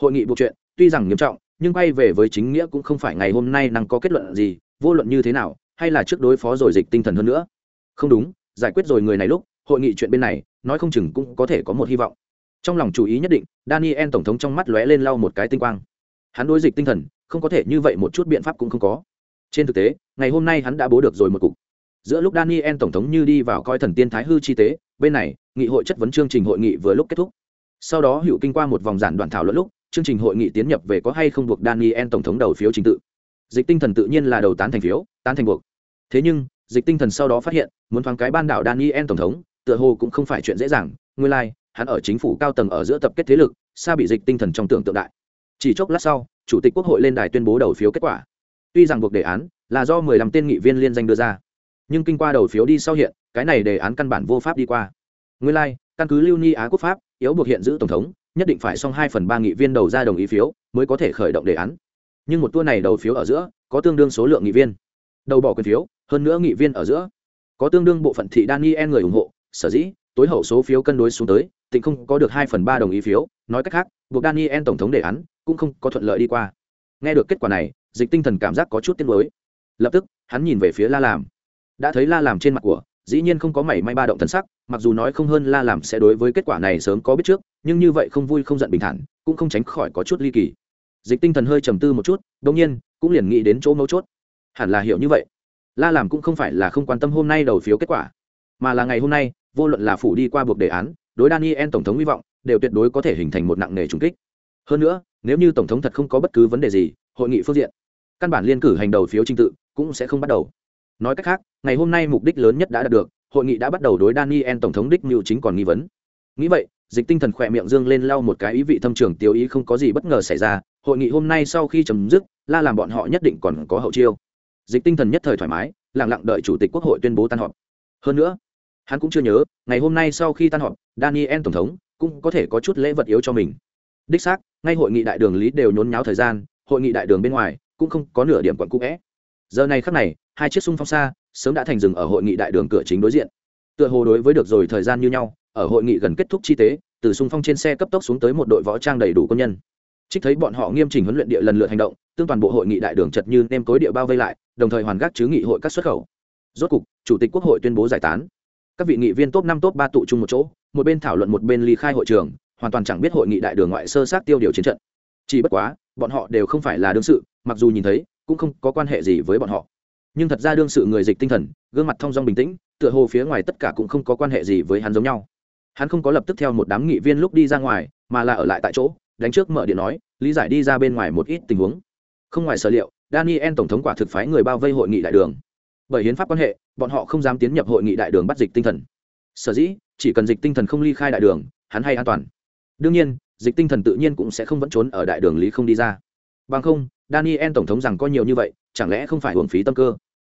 Hội nghị buộc chuyện, tuy rằng nghiêm trọng, nhưng quay về với chính nghĩa cũng không phải ngày hôm nay năng có kết luận gì, vô luận như thế nào, hay là trước đối phó rồi dịch tinh thần hơn nữa. Không đúng, giải quyết rồi người này lúc, hội nghị chuyện bên này nói không chừng cũng có thể có một hy vọng. Trong lòng chú ý nhất định, daniel tổng thống trong mắt lóe lên lau một cái tinh quang. Hắn đối dịch tinh thần, không có thể như vậy một chút biện pháp cũng không có. Trên thực tế, ngày hôm nay hắn đã bố được rồi một cục. Giữa lúc daniel tổng thống như đi vào coi thần tiên thái hư chi tế, bên này, nghị hội chất vấn chương trình hội nghị vừa lúc kết thúc. Sau đó hữu kinh qua một vòng giản đoạn thảo luận lúc, chương trình hội nghị tiến nhập về có hay không buộc daniel tổng thống đầu phiếu trình tự. Dịch tinh thần tự nhiên là đầu tán thành phiếu, tán thành buộc. Thế nhưng, dịch tinh thần sau đó phát hiện, muốn thoáng cái ban đảo daniel tổng thống tựa hồ cũng không phải chuyện dễ dàng nguyên lai、like, hắn ở chính phủ cao tầng ở giữa tập kết thế lực xa bị dịch tinh thần trong tưởng tượng đại. Chỉ chốc lát sau chủ tịch quốc hội lên đài tuyên bố đầu phiếu kết quả. Tuy rằng buộc đề án là do 15 tên nghị viên liên danh đưa ra nhưng kinh qua đầu phiếu đi sau hiện cái này đề án căn bản vô pháp đi qua. Nguyên lai、like, căn cứ lưu ni á quốc pháp yếu buộc hiện giữ tổng thống nhất định phải xong hai phần ba nghị viên đầu ra đồng ý phiếu mới có thể khởi động đề án. Nhưng một tour này đầu phiếu ở giữa có tương đương số lượng nghị viên. Đầu bỏ quyền phiếu hơn nữa nghị viên ở giữa. Có tương đương bộ phận thị daniel người ủng hộ sở dĩ, tối hậu số phiếu cân đối xuống tới tỉnh không có được hai phần ba đồng ý phiếu, nói cách khác, buộc daniel tổng thống đề án cũng không có thuận lợi đi qua. Nghe được kết quả này, dịch tinh thần cảm giác có chút tiếc nuối. Lập tức, hắn nhìn về phía la làm. Đã thấy la làm trên mặt của, dĩ nhiên không có mảy may ba động thần sắc, mặc dù nói không hơn la làm sẽ đối với kết quả này sớm có biết trước, nhưng như vậy không vui không giận bình thản, cũng không tránh khỏi có chút ly kỳ. Dịch tinh thần hơi trầm tư một chút đ ỗ n g nhiên, cũng liền nghĩ đến chỗ mấu chốt. Hẳn là hiểu như vậy. La làm cũng không phải là không quan tâm hôm nay đầu phiếu kết quả, mà là ngày hôm nay vô luận là phủ đi qua buộc đề án, đối daniel tổng thống hy vọng, đều tuyệt đối có thể hình thành một nặng nề trùng kích. Hơn nữa, nếu như tổng thống thật không có bất cứ vấn đề gì, hội nghị phương diện, căn bản liên cử hành đầu phiếu trình tự cũng sẽ không bắt đầu. Nói cách khác, ngày hôm nay mục đích lớn nhất đã đạt được, hội nghị đã bắt đầu đối daniel tổng thống đích mưu chính còn nghi vấn. Nghĩ vậy, dịch tinh thần khỏe miệng dương lên lau một cái ý vị thâm trường tiêu ý không có gì bất ngờ xảy ra, hội nghị hôm nay sau khi chấm dứt, la làm bọn họ nhất định còn có hậu chiêu. Dịch tinh thần nhất thời thoải mái lẳng lặng đợi chủ tịch quốc hội tuyên bố tan họp. Hơn nữa hắn cũng chưa nhớ, ngày hôm nay sau khi tan họp, daniel tổng thống cũng có thể có chút lễ vật yếu cho mình. Đích xác, ngay hội nghị đại đường lý đều nhốn nháo thời gian, hội nghị đại đường bên ngoài cũng không có nửa điểm quận cũ vẽ. Giờ này khắc này, hai chiếc sung phong xa sớm đã thành rừng ở hội nghị đại đường cửa chính đối diện. Tựa hồ đối với được rồi thời gian như nhau, ở hội nghị gần kết thúc chi tế, từ sung phong trên xe cấp tốc xuống tới một đội võ trang đầy đủ quân nhân. Trích thấy bọn họ nghiêm chỉnh huấn luyện địa lần lượt hành động, tương toàn bộ hội nghị đại đường chật như nêm cối địa bao vây lại, đồng thời hoàn gác chứ nghị hội các xuất khẩu. Rốt cục, chủ tịch quốc hội tuyên bố giải tán các vị nghị viên top năm, top ba tụ chung một chỗ, một bên thảo luận một bên ly khai hội trường, hoàn toàn chẳng biết hội nghị đại đường ngoại sơ sát tiêu điều chiến trận. Chỉ bất quá, bọn họ đều không phải là đương sự, mặc dù nhìn thấy, cũng không có quan hệ gì với bọn họ. Nhưng thật ra đương sự người dịch tinh thần, gương mặt thong dong bình tĩnh, tựa hồ phía ngoài tất cả cũng không có quan hệ gì với hắn giống nhau. Hắn không có lập tức theo một đám nghị viên lúc đi ra ngoài, mà là ở lại tại chỗ, đánh trước mở điện nói, lý giải đi ra bên ngoài một ít tình huống. Không ngoài sở liệu, daniel tổng thống quả thực phái người bao vây hội nghị đại đường bởi hiến pháp quan hệ, bọn họ không dám tiến nhập hội nghị đại đường bắt dịch tinh thần. Sở dĩ, chỉ cần dịch tinh thần không ly khai đại đường, hắn hay an toàn. Đương nhiên, dịch tinh thần tự nhiên cũng sẽ không vẫn trốn ở đại đường lý không đi ra. Bằng không, daniel tổng thống rằng có nhiều như vậy, chẳng lẽ không phải hưởng phí tâm cơ?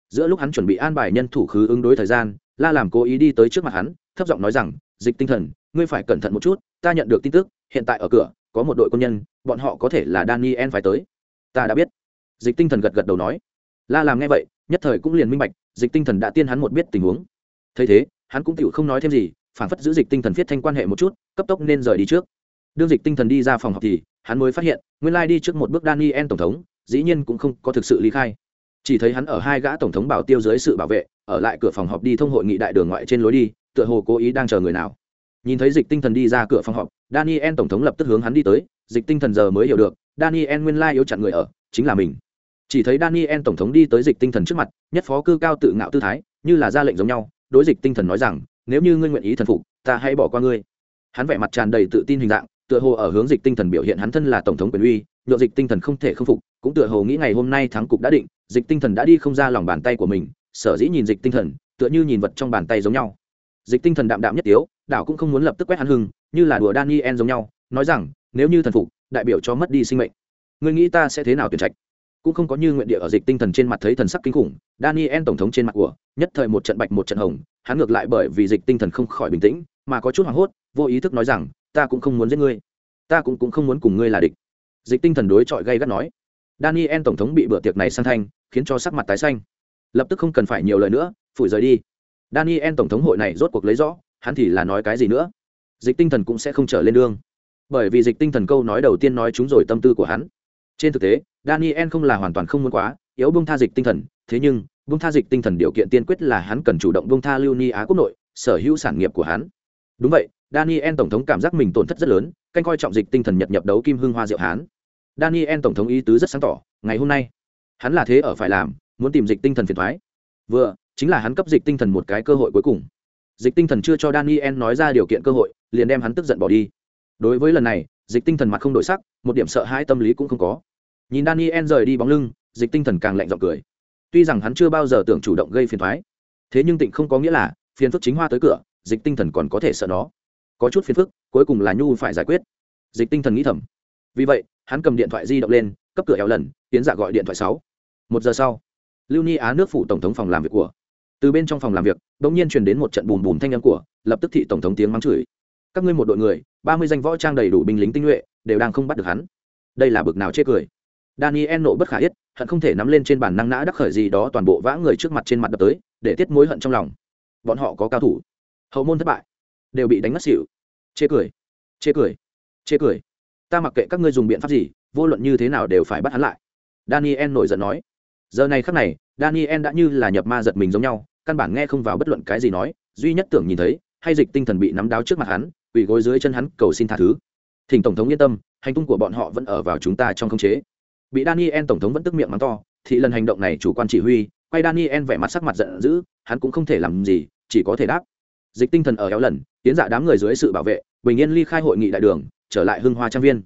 Giữa lúc hắn chuẩn bị an bài nhân thủ khứ ứng đối thời gian, la làm cố ý đi tới trước mặt hắn, thấp giọng nói rằng, dịch tinh thần, ngươi phải cẩn thận một chút, ta nhận được tin tức, hiện tại ở cửa, có một đội quân nhân, bọn họ có thể là daniel phải tới. Ta đã biết. Dịch tinh thần gật gật đầu nói. La làm nghe vậy nhất thời cũng liền minh bạch, dịch tinh thần đã tiên hắn một biết tình huống. Thấy thế, hắn cũng tựu không nói thêm gì phản phất giữ dịch tinh thần viết thanh quan hệ một chút, cấp tốc nên rời đi trước. Đương dịch tinh thần đi ra phòng học thì, hắn mới phát hiện, nguyên lai đi trước một bước daniel tổng thống, dĩ nhiên cũng không có thực sự ly khai. Chỉ thấy hắn ở hai gã tổng thống bảo tiêu dưới sự bảo vệ, ở lại cửa phòng họp đi thông hội nghị đại đường ngoại trên lối đi, tựa hồ cố ý đang chờ người nào. Nhìn thấy dịch tinh thần đi ra cửa phòng họp, daniel tổng thống lập tức hướng hắn đi tới, dịch tinh thần giờ mới hiểu được, daniel nguyên lai yếu chặn người ở, chính là mình chỉ thấy daniel tổng thống đi tới dịch tinh thần trước mặt, nhất phó cư cao tự ngạo tư thái, như là ra lệnh giống nhau, đối dịch tinh thần nói rằng, nếu như ngươi nguyện ý thần phục, ta hãy bỏ qua ngươi. Hắn vẻ mặt tràn đầy tự tin hình dạng, tựa hồ ở hướng dịch tinh thần biểu hiện hắn thân là tổng thống quyền uy nhộn dịch tinh thần không thể k phục, cũng tựa hồ nghĩ ngày hôm nay thắng cục đã định, dịch tinh thần đã đi không ra lòng bàn tay của mình, sở dĩ nhìn dịch tinh thần, tựa như nhìn vật trong bàn tay giống nhau. Dịch tinh thần đạm đạm nhất tiếu, đảo cũng không muốn lập tức quét hắn hưng, như là đùa daniel giống nhau, nói rằng, nếu như thần phục, đại biểu cho mất đi sinh mệnh. Ngươi nghĩ ta sẽ thế nào tuyển trạch? Cũng không có như nguyện địa ở dịch tinh thần trên mặt thấy thần sắc kinh khủng daniel tổng thống trên mặt của nhất thời một trận bạch một trận hồng hắn ngược lại bởi vì dịch tinh thần không khỏi bình tĩnh mà có chút hoảng hốt vô ý thức nói rằng ta cũng không muốn giết ngươi. Ta cũng, cũng không muốn cùng ngươi là địch. Dịch tinh thần đối chọi gây gắt nói. Daniel tổng thống bị bữa tiệc này sang thanh khiến cho sắc mặt tái xanh. Lập tức không cần phải nhiều lời nữa phủi rời đi. Daniel tổng thống hội này rốt cuộc lấy rõ hắn thì là nói cái gì nữa? Dịch tinh thần cũng sẽ không trở lên đương, bởi vì dịch tinh thần câu nói đầu tiên nói chúng rồi tâm tư của hắn. Trên thực tế daniel không là hoàn toàn không muốn quá yếu bông tha dịch tinh thần, thế nhưng bông tha dịch tinh thần điều kiện tiên quyết là hắn cần chủ động bông tha lưu ni á quốc nội, sở hữu sản nghiệp của hắn. Đúng vậy, daniel tổng thống cảm giác mình tổn thất rất lớn, canh coi trọng dịch tinh thần nhật nhập đấu kim hương hoa diệu hán. Daniel tổng thống ý tứ rất sáng tỏ, ngày hôm nay, hắn là thế ở phải làm, muốn tìm dịch tinh thần phiền thoái. Vừa, chính là hắn cấp dịch tinh thần một cái cơ hội cuối cùng. Dịch tinh thần chưa cho daniel nói ra điều kiện cơ hội, liền đem hắn tức giận bỏ đi. Đối với lần này, dịch tinh thần mặt không đổi sắc, một điểm sợ hãi tâm lý cũng không có nhìn daniel rời đi bóng lưng, dịch tinh thần càng lạnh giọng cười. Tuy rằng hắn chưa bao giờ tưởng chủ động gây phiền thoái, thế nhưng tịnh không có nghĩa là phiền phức chính hoa tới cửa, dịch tinh thần còn có thể sợ nó. Có chút phiền phức, cuối cùng là nhu phải giải quyết. Dịch tinh thần nghĩ thầm. Vì vậy, hắn cầm điện thoại di động lên, cấp cửa éo lần, tiến giả gọi điện thoại sáu. Một giờ sau, lưu ni á nước phủ tổng thống phòng làm việc của. Từ bên trong phòng làm việc đ ỗ n g nhiên truyền đến một trận bùm bùm thanh âm của, lập tức thị tổng thống tiếng mắng chửi. Các ngươi một đội người, ba mươi danh võ trang đầy đủ binh lính tinh nhuệ, đều đang không bắt được hắn. Đây là bực nào chê cười daniel nộ bất khả yết, hận không thể nắm lên trên bàn năng nã đắc khởi gì đó toàn bộ vã người trước mặt trên mặt đập tới, để tiết mối hận trong lòng. Bọn họ có cao thủ. Hậu môn thất bại. Đều bị đánh mất xỉu. Chê cười. Chê cười. Chê cười. Ta mặc kệ các ngươi dùng biện pháp gì, vô luận như thế nào đều phải bắt hắn lại. Daniel nổi giận nói. Giờ này khắc này, daniel đã như là nhập ma giật mình giống nhau, căn bản nghe không vào bất luận cái gì nói, duy nhất tưởng nhìn thấy, hay dịch tinh thần bị nắm đáo trước mặt hắn, quỳ gối dưới chân hắn cầu xin tha thứ. Thỉnh tổng thống yên tâm, hành tung của bọn họ vẫn ở vào chúng ta trong khống chế bị daniel tổng thống vẫn tức miệng mắng to, thì lần hành động này chủ quan chỉ huy, quay daniel vẻ mặt sắc mặt giận dữ, hắn cũng không thể làm gì, chỉ có thể đáp. Dịch tinh thần ở éo lần, tiến dạ đám người dưới sự bảo vệ, bình yên ly khai hội nghị đại đường, trở lại hưng hoa trang viên.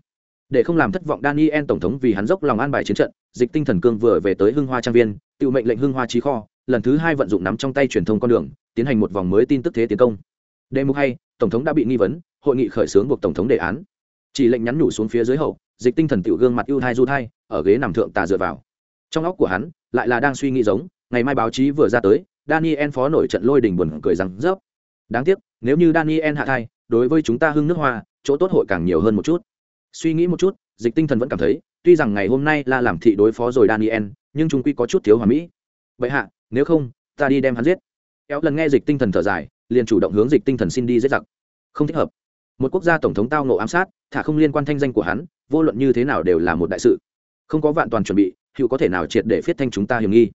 Để không làm thất vọng daniel tổng thống vì hắn dốc lòng an bài chiến trận, dịch tinh thần cương vừa về tới hưng hoa trang viên, tự mệnh lệnh hưng hoa trí kho, lần thứ hai vận dụng nắm trong tay truyền thông con đường, tiến hành một vòng mới tin tức thế tiến công. Đề mục hay, tổng thống đã bị nghi vấn, hội nghị khởi xướng buộc tổng thống đề án. Chỉ lệnh nhắn nhủ xuống phía dưới hậu, dịch tinh thần tiểu gương mặt ưu thai du thai ở ghế nằm thượng tà dựa vào. Trong óc của hắn, lại là đang suy nghĩ giống, ngày mai báo chí vừa ra tới, daniel phó nổi trận lôi đình buồn cười rằng rớp đáng tiếc, nếu như daniel hạ thai, đối với chúng ta hưng nước hoa, chỗ tốt hội càng nhiều hơn một chút. Suy nghĩ một chút, dịch tinh thần vẫn cảm thấy, tuy rằng ngày hôm nay la làm thị đối phó rồi daniel, nhưng chúng quy có chút thiếu hòa mỹ. Vậy hạ, nếu không, ta đi đem hắn giết. Éo lần nghe dịch tinh thần thở dài, liền chủ động hướng dịch tinh thần xin đi giết giặc. Không thích hợp. Một quốc gia tổng thống tao nộ ám sát, thả không liên quan thanh danh của hắn, vô luận như thế nào đều là một đại sự không có vạn toàn chuẩn bị, hữu có thể nào triệt để phiết thanh chúng ta hiểm nghi.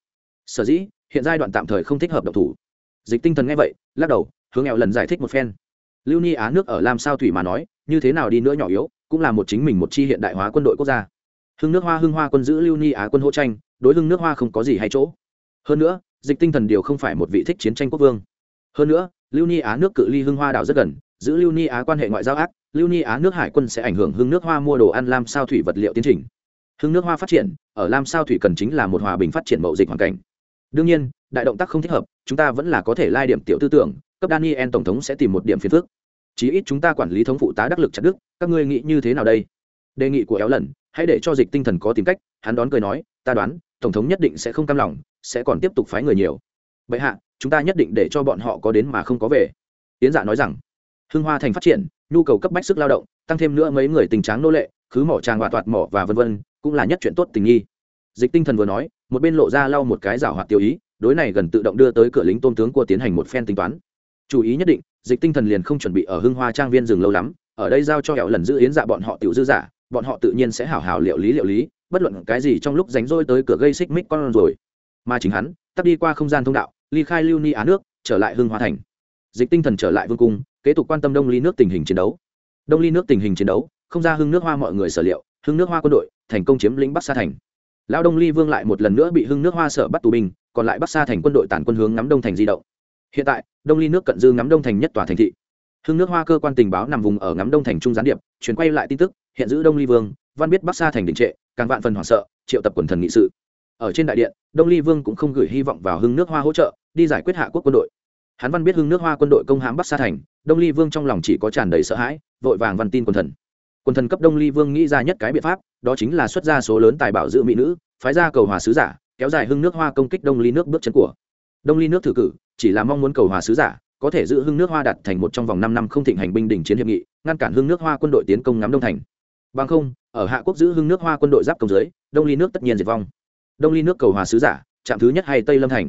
Sở dĩ, hiện giai đoạn tạm thời không thích hợp động thủ. Dịch tinh thần nghe vậy, lắc đầu, hướng nghèo lần giải thích một phen. Lưu ni á nước ở lam sao thủy mà nói, như thế nào đi nữa nhỏ yếu, cũng là một chính mình một chi hiện đại hóa quân đội quốc gia. Hưng nước hoa hưng hoa quân giữ lưu ni á quân hỗ tranh, đối hưng nước hoa không có gì hay chỗ. Hơn nữa, dịch tinh thần điều không phải một vị thích chiến tranh quốc vương. Hơn nữa, lưu ni á nước cự ly hưng hoa đảo rất gần, giữ lưu ni á quan hệ ngoại giao ác, lưu ni á nước hải quân sẽ ảnh hưởng hưng nước hoa mua đồ ăn lam sao thủy vật liệu tiến trình hưng nước hoa phát triển, ở lam sao thủy cần chính là một hòa bình phát triển mậu dịch hoàn cảnh. Đương nhiên, đại động tác không thích hợp, chúng ta vẫn là có thể lai điểm tiểu tư tưởng, cấp daniel tổng thống sẽ tìm một điểm phiền phức. Chí ít chúng ta quản lý thống phụ tá đắc lực chặt đức các ngươi nghĩ như thế nào đây? Đề nghị của éo lần, hãy để cho dịch tinh thần có tìm cách, hắn đón cười nói, ta đoán, tổng thống nhất định sẽ không cam lòng, sẽ còn tiếp tục phái người nhiều. Vậy hạ, chúng ta nhất định để cho bọn họ có đến mà không có về. Tiến dạ nói rằng, hưng hoa thành phát triển, nhu cầu cấp bách sức lao động, tăng thêm nữa mấy người tình tráng nô lệ khứ mỏ tràng hoạt toạt mỏ và vân vân, cũng là nhất chuyện tốt tình nghi. Dịch tinh thần vừa nói, một bên lộ ra lau một cái rào hoạt tiêu ý, đối này gần tự động đưa tới cửa lính tôn tướng của tiến hành một phen tính toán. Chú ý nhất định, dịch tinh thần liền không chuẩn bị ở hưng hoa trang viên dừng lâu lắm, ở đây giao cho hẹo lần giữ yến dạ bọn họ tiểu dư giả, bọn họ tự nhiên sẽ hảo hảo liệu lý liệu lý, bất luận cái gì trong lúc rảnh rỗi tới cửa gây xích mích con rồi. Mà chính hắn tắt đi qua không gian thông đạo, ly khai lưu ni á nước, trở lại hưng hoa thành. Dịch tinh thần trở lại vương cung, kế tục quan tâm đông ly nước tình hình chiến đấu. Đông ly nước tình hình chiến đấu không ra hưng nước hoa mọi người sở liệu, hưng nước hoa quân đội thành công chiếm lĩnh bắc sa thành. Lão đông ly vương lại một lần nữa bị hưng nước hoa sở bắt tù binh, còn lại bắc sa thành quân đội tản quân hướng ngắm đông thành di động. Hiện tại, đông ly nước cận dư ngắm đông thành nhất tòa thành thị. Hưng nước hoa cơ quan tình báo nằm vùng ở ngắm đông thành trung gián điệp chuyển quay lại tin tức, hiện giữ đông ly vương, văn biết bắc sa thành đình trệ, càng vạn phần hoảng sợ, triệu tập quần thần nghị sự. Ở trên đại điện, đông ly vương cũng không gửi hy vọng vào hưng nước hoa hỗ trợ, đi giải quyết hạ quốc quân đội. Hắn văn biết hưng nước hoa quân đội công hãm bắc sa thành, đông ly vương trong lòng chỉ có tràn đầy sợ hãi, vội vàng văn tin quần thần quần thần cấp đông ly vương nghĩ ra nhất cái biện pháp, đó chính là xuất ra số lớn tài bảo giữ mỹ nữ, phái ra cầu hòa sứ giả, kéo dài hưng nước hoa công kích đông ly nước bước chân của. Đông ly nước thử cử, chỉ là mong muốn cầu hòa sứ giả, có thể giữ hưng nước hoa đặt thành một trong vòng năm năm không thịnh hành binh đỉnh chiến hiệp nghị, ngăn cản hưng nước hoa quân đội tiến công ngắm đông thành. Bằng không, ở hạ quốc giữ hưng nước hoa quân đội giáp công giới đông ly nước tất nhiên diệt vong. Đông ly nước cầu hòa sứ giả trạm thứ nhất hay tây lâm thành.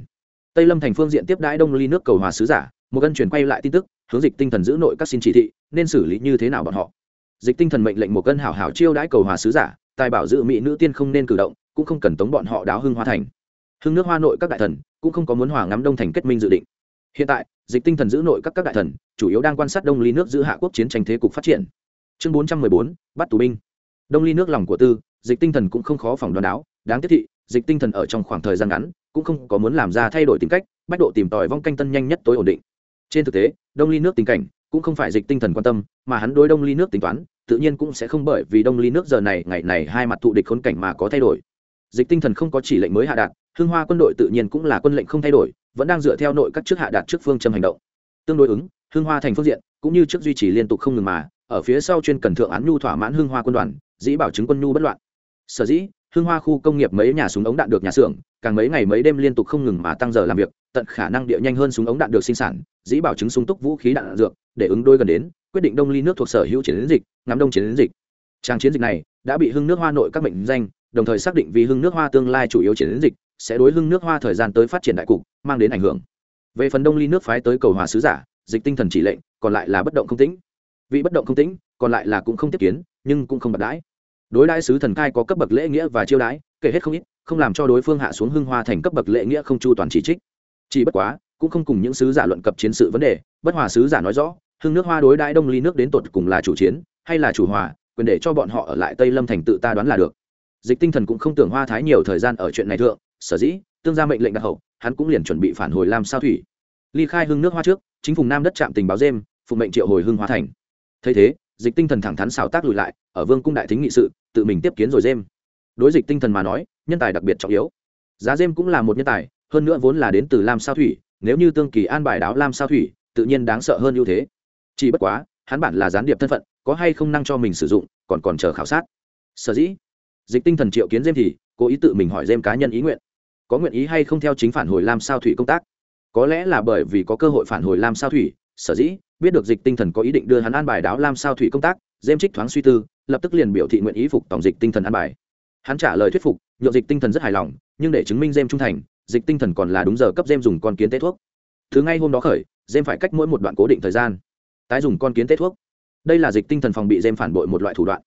Tây lâm thành phương diện tiếp đãi đông ly nước cầu hòa sứ giả, một gân truyền quay lại tin tức, hướng dịch tinh thần giữ nội các xin chỉ thị, nên xử lý như thế nào bọn họ dịch tinh thần mệnh lệnh một cân hảo hảo chiêu đãi cầu hòa sứ giả, tài bảo dự mỹ nữ tiên không nên cử động, cũng không cần tống bọn họ đáo hưng hoa thành. Hưng nước hoa nội các đại thần, cũng không có muốn hòa ngắm đông thành kết minh dự định. Hiện tại, dịch tinh thần giữ nội các các đại thần, chủ yếu đang quan sát đông ly nước giữ hạ quốc chiến tranh thế cục phát triển. Chương bốn trăm mười bốn, bắt tù binh. Đông ly nước lòng của tư, dịch tinh thần cũng không khó phỏng đoán đáo. Đáng tiếp thị, dịch tinh thần ở trong khoảng thời gian ngắn, cũng không có muốn làm ra thay đổi tìm cách, bách độ tìm tòi vong canh tân nhanh nhất tối ổn định. Trên thực tế, đông ly nước tình cảnh cũng không phải dịch tinh thần quan tâm, mà hắn đối đông ly nước tính toán, tự nhiên cũng sẽ không bởi vì đông ly nước giờ này, ngày này hai mặt thụ địch khốn cảnh mà có thay đổi. Dịch tinh thần không có chỉ lệnh mới hạ đạt Hương hoa quân đội tự nhiên cũng là quân lệnh không thay đổi, vẫn đang dựa theo nội các trước hạ đạt trước phương châm hành động. Tương đối ứng Hương hoa thành phương diện, cũng như trước duy trì liên tục không ngừng mà, ở phía sau chuyên cần thượng án nhu thỏa mãn Hương hoa quân đoàn, dĩ bảo chứng quân nhu bất loạn. Sở dĩ Hương hoa khu công nghiệp mấy nhà súng ống đạn được nhà xưởng càng mấy ngày mấy đêm liên tục không ngừng mà tăng giờ làm việc tận khả năng địa nhanh hơn súng ống đạn được sinh sản dĩ bảo chứng súng túc vũ khí đạn, dược để ứng đôi gần đến quyết định đông ly nước thuộc sở hữu chiến dịch ngắm đông chiến dịch. Trang chiến dịch này đã bị hưng nước hoa nội các mệnh danh đồng thời xác định vì hưng nước hoa tương lai chủ yếu chiến dịch sẽ đối hưng nước hoa thời gian tới phát triển đại cục mang đến ảnh hưởng. Về phần đông ly nước phái tới cầu hòa sứ giả dịch tinh thần chỉ lệnh còn lại là bất động không tĩnh. Vị bất động không tĩnh còn lại là cũng không tiếp kiến nhưng cũng không bật đãi đối đãi sứ thần cai có cấp bậc lễ nghĩa và chiêu đãi, kể hết không ít, không làm cho đối phương hạ xuống hưng hoa thành cấp bậc lễ nghĩa không chu toàn chỉ trích. Chỉ bất quá, cũng không cùng những sứ giả luận cập chiến sự vấn đề, bất hòa sứ giả nói rõ, hưng nước hoa đối đãi đông ly nước đến tột cùng là chủ chiến, hay là chủ hòa, quyền để cho bọn họ ở lại tây lâm thành tự ta đoán là được. Dịch tinh thần cũng không tưởng hoa thái nhiều thời gian ở chuyện này thượng, sở dĩ, tương gia mệnh lệnh đặc hậu, hắn cũng liền chuẩn bị phản hồi làm sao thủy. Ly khai hưng nước hoa trước, chính phủ nam đất trạm tình báo dêm phụ mệnh triệu hồi hưng hoa thành. Thấy thế dịch tinh thần thẳng thắn xảo tác lùi lại, ở vương cung đại thính nghị sự, tự mình tiếp kiến rồi dêm đối dịch tinh thần mà nói, nhân tài đặc biệt trọng yếu. Giá dêm cũng là một nhân tài, hơn nữa vốn là đến từ lam sao thủy, nếu như tương kỳ an bài đáo lam sao thủy, tự nhiên đáng sợ hơn ưu thế. Chỉ bất quá, hắn bản là gián điệp thân phận, có hay không năng cho mình sử dụng, còn còn chờ khảo sát. Sở dĩ, dịch tinh thần triệu kiến dêm thì, cố ý tự mình hỏi dêm cá nhân ý nguyện. Có nguyện ý hay không theo chính phản hồi lam sao thủy công tác? Có lẽ là bởi vì có cơ hội phản hồi lam sao thủy sở dĩ, biết được dịch tinh thần có ý định đưa hắn an bài đáo lam sao thủy công tác, dêm trích thoáng suy tư, lập tức liền biểu thị nguyện ý phục tổng dịch tinh thần an bài. Hắn trả lời thuyết phục nhộn dịch tinh thần rất hài lòng, nhưng để chứng minh dêm trung thành, dịch tinh thần còn là đúng giờ cấp dêm dùng con kiến tế thuốc. Thứ ngay hôm đó khởi, dêm phải cách mỗi một đoạn cố định thời gian. Tái dùng con kiến tế thuốc. Đây là dịch tinh thần phòng bị dêm phản bội một loại thủ đoạn.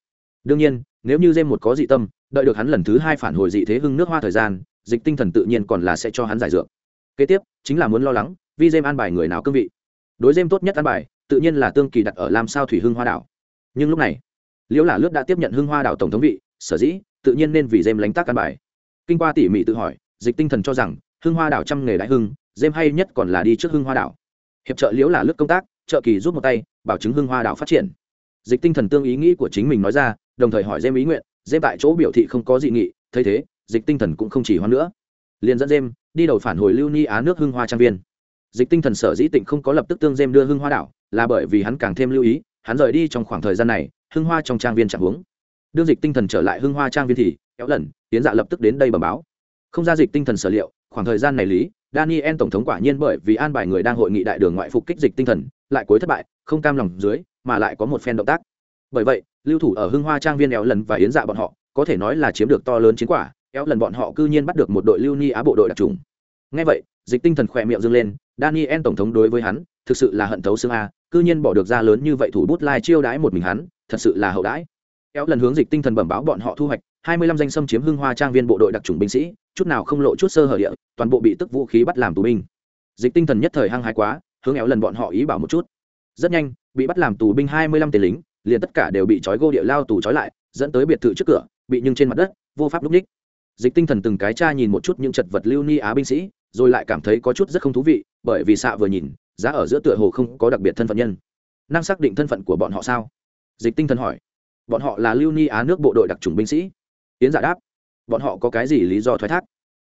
Đương nhiên, nếu như dêm một có dị tâm, đợi được hắn lần thứ hai phản hồi dị thế hưng nước hoa thời gian, dịch tinh thần tự nhiên còn là sẽ cho hắn giải dược. Kế tiếp, chính là muốn lo lắng, vì dêm an bài người nào cương vị đối dêm tốt nhất ăn bài, tự nhiên là tương kỳ đặt ở làm sao thủy hưng hoa đảo. Nhưng lúc này, liễu là lướt đã tiếp nhận hưng hoa đảo tổng thống vị, sở dĩ, tự nhiên nên vì dêm lánh tác ăn bài. Kinh qua tỉ mỉ tự hỏi, dịch tinh thần cho rằng, hưng hoa đảo trăm nghề đại hưng, dêm hay nhất còn là đi trước hưng hoa đảo. Hiệp trợ liễu là lướt công tác, trợ kỳ rút một tay, bảo chứng hưng hoa đảo phát triển. Dịch tinh thần tương ý nghĩ của chính mình nói ra, đồng thời hỏi dêm ý nguyện, dêm tại chỗ biểu thị không có dị nghị, thấy thế, dịch tinh thần cũng không chỉ hoan nữa. Liền dẫn dêm, đi đầu phản hồi lưu ni á nước hưng hoa trang viên dịch tinh thần sở dĩ tịnh không có lập tức tương dêm đưa hưng hoa đảo là bởi vì hắn càng thêm lưu ý hắn rời đi trong khoảng thời gian này hưng hoa trong trang viên chẳng uống, đương dịch tinh thần trở lại hưng hoa trang viên thì kéo lần tiến dạ lập tức đến đây bẩm báo. Không ra dịch tinh thần sở liệu khoảng thời gian này lý daniel tổng thống quả nhiên bởi vì an bài người đang hội nghị đại đường ngoại phục kích dịch tinh thần lại cuối thất bại không cam lòng dưới mà lại có một phen động tác. Bởi vậy lưu thủ ở hưng hoa trang viên éo lần và yến dạ bọn họ có thể nói là chiếm được to lớn chiến quả éo lần bọn họ cư nhiên bắt được một đội lưu ni á bộ đội đặc trùng. Ngay vậy dịch tinh thần khỏe miệng dâng lên, daniel tổng thống đối với hắn, thực sự là hận thấu xương a, cư nhiên bỏ được ra lớn như vậy thủ bút lai chiêu đãi một mình hắn, thật sự là hậu đãi. Éo lần hướng dịch tinh thần bẩm báo bọn họ thu hoạch, hai mươi lăm danh xâm chiếm hưng hoa trang viên bộ đội đặc trùng binh sĩ, chút nào không lộ chút sơ hở địa, toàn bộ bị tức vũ khí bắt làm tù binh. Dịch tinh thần nhất thời hăng hái quá, hướng éo lần bọn họ ý bảo một chút. Rất nhanh, bị bắt làm tù binh hai mươi lăm tên lính, liền tất cả đều bị trói gô địa lao tù trói lại, dẫn tới biệt thự trước cửa, bị nhưng trên mặt đất, vô pháp lúc ních. Dịch tinh thần từng cái cha nhìn một chút những chật vật lưu ni á binh sĩ rồi lại cảm thấy có chút rất không thú vị, bởi vì xạ vừa nhìn, giá ở giữa tựa hồ không có đặc biệt thân phận nhân. Năng xác định thân phận của bọn họ sao? Dịch tinh thần hỏi. Bọn họ là lưu ni á nước bộ đội đặc trùng binh sĩ. Tiến giả dạ đáp. Bọn họ có cái gì lý do thoái thác?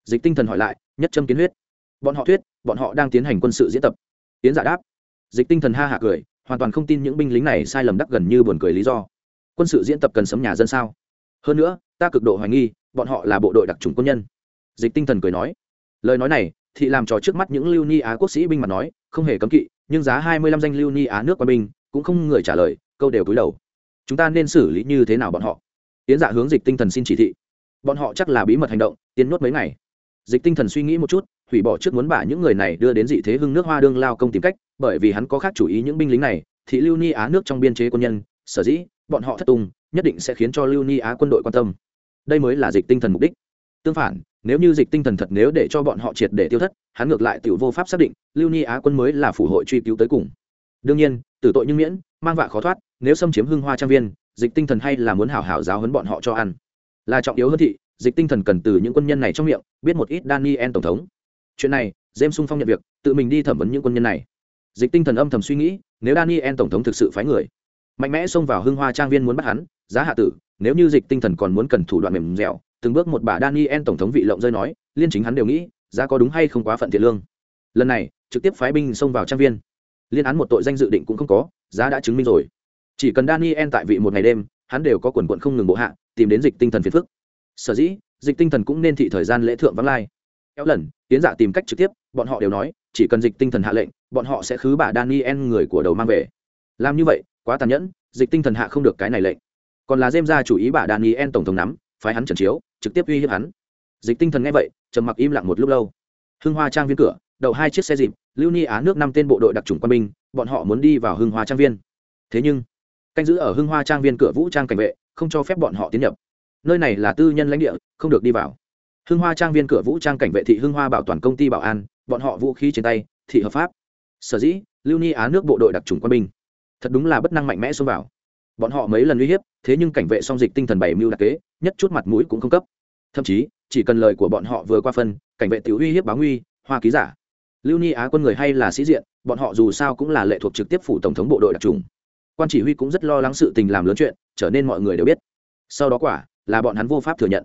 Dịch tinh thần hỏi lại, nhất châm kiến huyết. Bọn họ thuyết, bọn họ đang tiến hành quân sự diễn tập. Tiến giả dạ đáp. Dịch tinh thần ha hạ cười, hoàn toàn không tin những binh lính này sai lầm đắc gần như buồn cười lý do. Quân sự diễn tập cần sấm nhà dân sao? Hơn nữa, ta cực độ hoài nghi, bọn họ là bộ đội đặc trùng quân nhân. Dịch tinh thần cười nói lời nói này, thì làm trò trước mắt những lưu ni á quốc sĩ binh mặt nói, không hề cấm kỵ, nhưng giá hai mươi lăm danh lưu ni á nước quân binh, cũng không người trả lời, câu đều cúi đầu. Chúng ta nên xử lý như thế nào bọn họ? Tiến dạ hướng dịch tinh thần xin chỉ thị. Bọn họ chắc là bí mật hành động, tiến nốt mấy ngày. Dịch tinh thần suy nghĩ một chút, hủy bỏ trước muốn bả những người này đưa đến dị thế hưng nước hoa đương lao công tìm cách, bởi vì hắn có khác chủ ý những binh lính này, thì lưu ni á nước trong biên chế quân nhân, sở dĩ bọn họ thất tung, nhất định sẽ khiến cho lưu ni á quân đội quan tâm. Đây mới là dịch tinh thần mục đích. Tương phản nếu như dịch tinh thần thật nếu để cho bọn họ triệt để tiêu thất, hắn ngược lại tiểu vô pháp xác định, lưu ni á quân mới là phủ hội truy cứu tới cùng. Đương nhiên, tử tội nhưng miễn, mang vạ khó thoát, nếu xâm chiếm hưng hoa trang viên, dịch tinh thần hay là muốn hảo hảo giáo hấn bọn họ cho ăn. Là trọng yếu hơn thị, dịch tinh thần cần từ những quân nhân này trong miệng, biết một ít daniel tổng thống. Chuyện này, james sung phong nhận việc, tự mình đi thẩm vấn những quân nhân này. Dịch tinh thần âm thầm suy nghĩ, nếu daniel tổng thống thực sự phái người, mạnh mẽ xông vào hưng hoa trang viên muốn bắt hắn, giá hạ tử, nếu như dịch tinh thần còn muốn cần thủ đoạn mềm dẻo từng bước một bà daniel tổng thống vị lộng rơi nói, liên chính hắn đều nghĩ, giá có đúng hay không quá phận thiệt lương. Lần này, trực tiếp phái binh xông vào trang viên. Liên án một tội danh dự định cũng không có, giá đã chứng minh rồi. Chỉ cần daniel tại vị một ngày đêm, hắn đều có quần quật không ngừng bộ hạ, tìm đến dịch tinh thần phiền phức. Sở dĩ, dịch tinh thần cũng nên thị thời gian lễ thượng vắng lai. Kéo lần, tiến giả tìm cách trực tiếp, bọn họ đều nói, chỉ cần dịch tinh thần hạ lệnh, bọn họ sẽ khứ bà daniel người của đầu mang về. Làm như vậy, quá tàn nhẫn, dịch tinh thần hạ không được cái này lệnh. Còn là dêm ra chủ ý bà daniel tổng thống nắm phái hắn trần chiếu, trực tiếp uy hiếp hắn. Dịch tinh thần nghe vậy, trầm mặc im lặng một lúc lâu. Hưng hoa trang viên cửa, đậu hai chiếc xe dịp, lưu ni á nước năm tên bộ đội đặc trùng quân binh, bọn họ muốn đi vào hưng hoa trang viên. Thế nhưng, canh giữ ở hưng hoa trang viên cửa vũ trang cảnh vệ, không cho phép bọn họ tiến nhập. Nơi này là tư nhân lãnh địa, không được đi vào. Hưng hoa trang viên cửa vũ trang cảnh vệ thị hưng hoa bảo toàn công ty bảo an, bọn họ vũ khí trên tay, thị hợp pháp. Sở dĩ, lưu ni á nước bộ đội đặc trùng quân binh. Thật đúng là bất năng mạnh mẽ xông vào bọn họ mấy lần uy hiếp, thế nhưng cảnh vệ song dịch tinh thần bảy mưu đặc kế, nhất chút mặt mũi cũng không cấp. Thậm chí, chỉ cần lời của bọn họ vừa qua phân, cảnh vệ tiểu uy hiếp báo nguy, hoa ký giả. Lưu ni á quân người hay là sĩ diện, bọn họ dù sao cũng là lệ thuộc trực tiếp phủ tổng thống bộ đội đặc trùng. Quan chỉ huy cũng rất lo lắng sự tình làm lớn chuyện, trở nên mọi người đều biết. Sau đó quả, là bọn hắn vô pháp thừa nhận.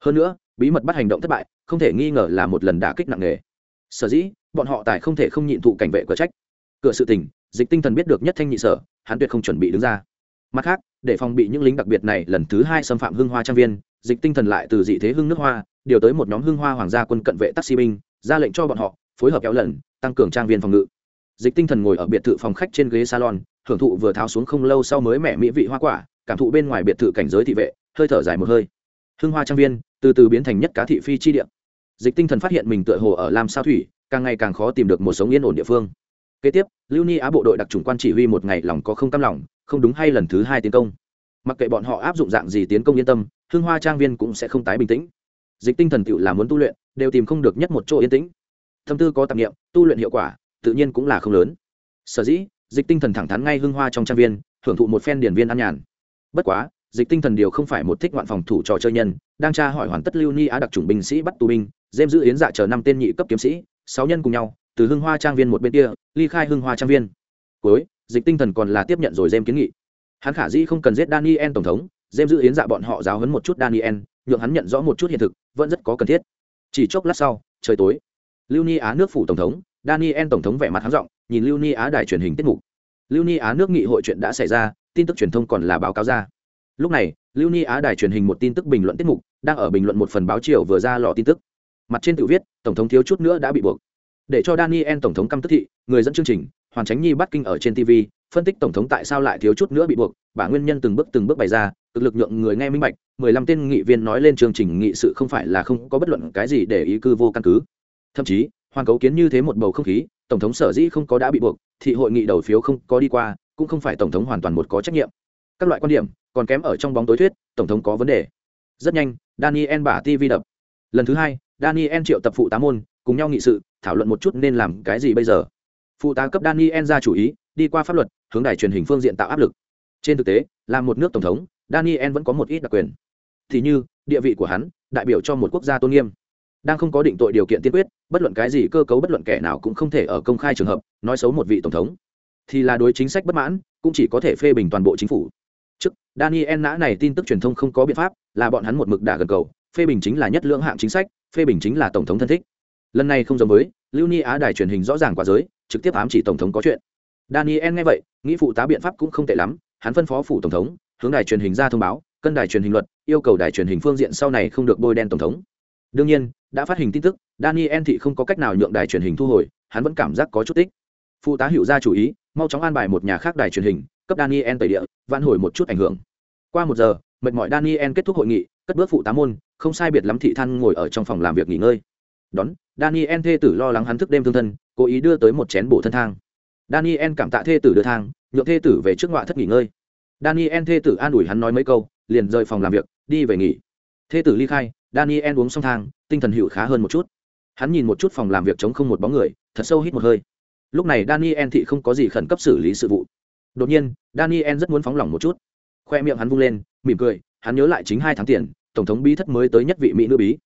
Hơn nữa, bí mật bắt hành động thất bại, không thể nghi ngờ là một lần đả kích nặng nề. Sở dĩ, bọn họ tài không thể không nhịn thụ cảnh vệ cửa trách. Cửa sự tình, dịch tinh thần biết được nhất thanh nhị sở, hắn tuyệt không chuẩn bị đứng ra mặt khác, để phòng bị những lính đặc biệt này, lần thứ hai xâm phạm hưng hoa trang viên, dịch tinh thần lại từ dị thế hưng nước hoa, điều tới một nhóm hưng hoa hoàng gia quân cận vệ taxi binh, ra lệnh cho bọn họ phối hợp kéo lần tăng cường trang viên phòng ngự. Dịch tinh thần ngồi ở biệt thự phòng khách trên ghế salon, hưởng thụ vừa tháo xuống không lâu sau mới mẻ mỹ vị hoa quả, cảm thụ bên ngoài biệt thự cảnh giới thị vệ, hơi thở dài một hơi. Hưng hoa trang viên, từ từ biến thành nhất cá thị phi chi địa. Dịch tinh thần phát hiện mình tựa hồ ở lam sao thủy, càng ngày càng khó tìm được một sống yên ổn địa phương kế tiếp, lưu ni á bộ đội đặc trùng quan chỉ huy một ngày lòng có không cam lòng, không đúng hay lần thứ hai tiến công. Mặc kệ bọn họ áp dụng dạng gì tiến công yên tâm hương hoa trang viên cũng sẽ không tái bình tĩnh. Dịch tinh thần tựu là muốn tu luyện, đều tìm không được nhất một chỗ yên tĩnh. Tâm tư có tạp nghiệm tu luyện hiệu quả, tự nhiên cũng là không lớn. Sở dĩ, dịch tinh thần thẳng thắn ngay hương hoa trong trang viên, hưởng thụ một phen điển viên an nhàn. Bất quá, dịch tinh thần điều không phải một thích ngoạn phòng thủ trò chơi nhân, đang tra hỏi hoàn tất lưu ni á đặc trùng binh sĩ bắt tù binh dêm giữ yến dạ chờ năm tên nhị cấp kiếm sĩ, sáu nhân cùng nhau từ hưng hoa trang viên một bên kia, ly khai hưng hoa trang viên. Cuối, dịch tinh thần còn là tiếp nhận rồi dêm kiến nghị. Hắn khả dĩ không cần giết daniel tổng thống dêm giữ yến dạ bọn họ giáo hấn một chút daniel, nhượng hắn nhận rõ một chút hiện thực, vẫn rất có cần thiết. Chỉ chốc lát sau, trời tối. Lưu ni á nước phủ tổng thống, daniel tổng thống vẻ mặt hắn giọng, nhìn lưu ni á đài truyền hình tiết mục. Lưu ni á nước nghị hội chuyện đã xảy ra, tin tức truyền thông còn là báo cáo ra. Lúc này, lưu ni á đài truyền hình một tin tức bình luận tiết mục, đang ở bình luận một phần báo chiều vừa ra lò tin tức. Mặt trên tự viết, tổng thống thiếu chút nữa đã bị buộc để cho daniel tổng thống căm tức thị, người dẫn chương trình, hoàn tránh nhi bắt kinh ở trên tv phân tích tổng thống tại sao lại thiếu chút nữa bị buộc bà nguyên nhân từng bước từng bước bày ra cực lực nhượng người nghe minh bạch, mười lăm tên nghị viên nói lên chương trình nghị sự không phải là không có bất luận cái gì để ý cư vô căn cứ. Thậm chí hoàn cấu kiến như thế một bầu không khí, tổng thống sở dĩ không có đã bị buộc thì hội nghị đầu phiếu không có đi qua, cũng không phải tổng thống hoàn toàn một có trách nhiệm. Các loại quan điểm, còn kém ở trong bóng tối thuyết, tổng thống có vấn đề. Rất nhanh, daniel bả tv đập. Lần thứ hai, daniel triệu tập phụ tá môn, cùng nhau nghị sự thảo luận một chút nên làm cái gì bây giờ. Phụ tá cấp daniel ra chủ ý, đi qua pháp luật, hướng đài truyền hình phương diện tạo áp lực. Trên thực tế, là một nước tổng thống, daniel vẫn có một ít đặc quyền. Thì như, địa vị của hắn, đại biểu cho một quốc gia tôn nghiêm. Đang không có định tội điều kiện tiên quyết, bất luận cái gì cơ cấu bất luận kẻ nào cũng không thể ở công khai trường hợp, nói xấu một vị tổng thống. Thì là đối chính sách bất mãn, cũng chỉ có thể phê bình toàn bộ chính phủ. Trước, daniel nã này tin tức truyền thông không có biện pháp, là bọn hắn một mực đả gần cầu, phê bình chính là nhất lưỡng hạng chính sách, phê bình chính là tổng thống thân thích lần này không giống với, lưu ni á đài truyền hình rõ ràng quá giới, trực tiếp ám chỉ tổng thống có chuyện. Daniel nghe vậy, nghĩ phụ tá biện pháp cũng không tệ lắm, hắn phân phó phủ tổng thống, hướng đài truyền hình ra thông báo, cân đài truyền hình luật, yêu cầu đài truyền hình phương diện sau này không được bôi đen tổng thống. Đương nhiên, đã phát hình tin tức, daniel thị không có cách nào nhượng đài truyền hình thu hồi, hắn vẫn cảm giác có chút tích. Phụ tá hiệu ra chủ ý, mau chóng an bài một nhà khác đài truyền hình, cấp daniel tẩy địa, vãn hồi một chút ảnh hưởng. Qua một giờ, mệt mỏi daniel kết thúc hội nghị, cất bước phụ tá môn, không sai biệt lắm thị than ngồi ở trong phòng làm việc nghỉ ngơi. Đón daniel thê tử lo lắng hắn thức đêm thương thân, cố ý đưa tới một chén bổ thân thang. Daniel cảm tạ thê tử đưa thang, nhượng thê tử về trước ngoại thất nghỉ ngơi. Daniel thê tử an ủi hắn nói mấy câu, liền rời phòng làm việc, đi về nghỉ. Thê tử ly khai, daniel uống xong thang, tinh thần hiệu khá hơn một chút. Hắn nhìn một chút phòng làm việc chống không một bóng người, thật sâu hít một hơi. Lúc này daniel thị không có gì khẩn cấp xử lý sự vụ. Đột nhiên, daniel rất muốn phóng lỏng một chút. Khoe miệng hắn vung lên, mỉm cười, hắn nhớ lại chính hai tháng tiền, tổng thống bí thất mới tới nhất vị mỹ nữ bí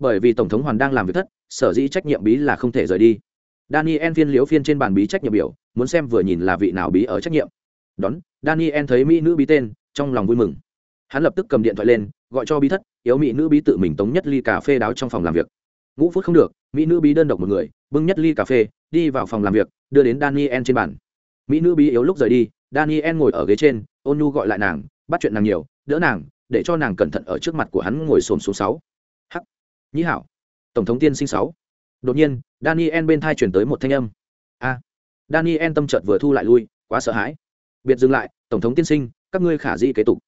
bởi vì tổng thống hoàn đang làm việc thất, sở dĩ trách nhiệm bí là không thể rời đi. Daniel phiên liếu phiên trên bàn bí trách nhiệm biểu, muốn xem vừa nhìn là vị nào bí ở trách nhiệm. Đón, daniel thấy mỹ nữ bí tên, trong lòng vui mừng. Hắn lập tức cầm điện thoại lên, gọi cho bí thất, yếu mỹ nữ bí tự mình tống nhất ly cà phê đáo trong phòng làm việc. Ngũ phút không được, mỹ nữ bí đơn độc một người, bưng nhất ly cà phê, đi vào phòng làm việc, đưa đến daniel trên bàn. Mỹ nữ bí yếu lúc rời đi, daniel ngồi ở ghế trên, ôn nhu gọi lại nàng, bắt chuyện nàng nhiều, đỡ nàng, để cho nàng cẩn thận ở trước mặt của hắn ngồi xồm xuống sáu nhĩ hảo, tổng thống tiên sinh sáu. Đột nhiên, daniel bên thai chuyển tới một thanh âm. A, daniel tâm trợt vừa thu lại lui, quá sợ hãi. Biệt dừng lại, tổng thống tiên sinh, các ngươi khả di kế tục.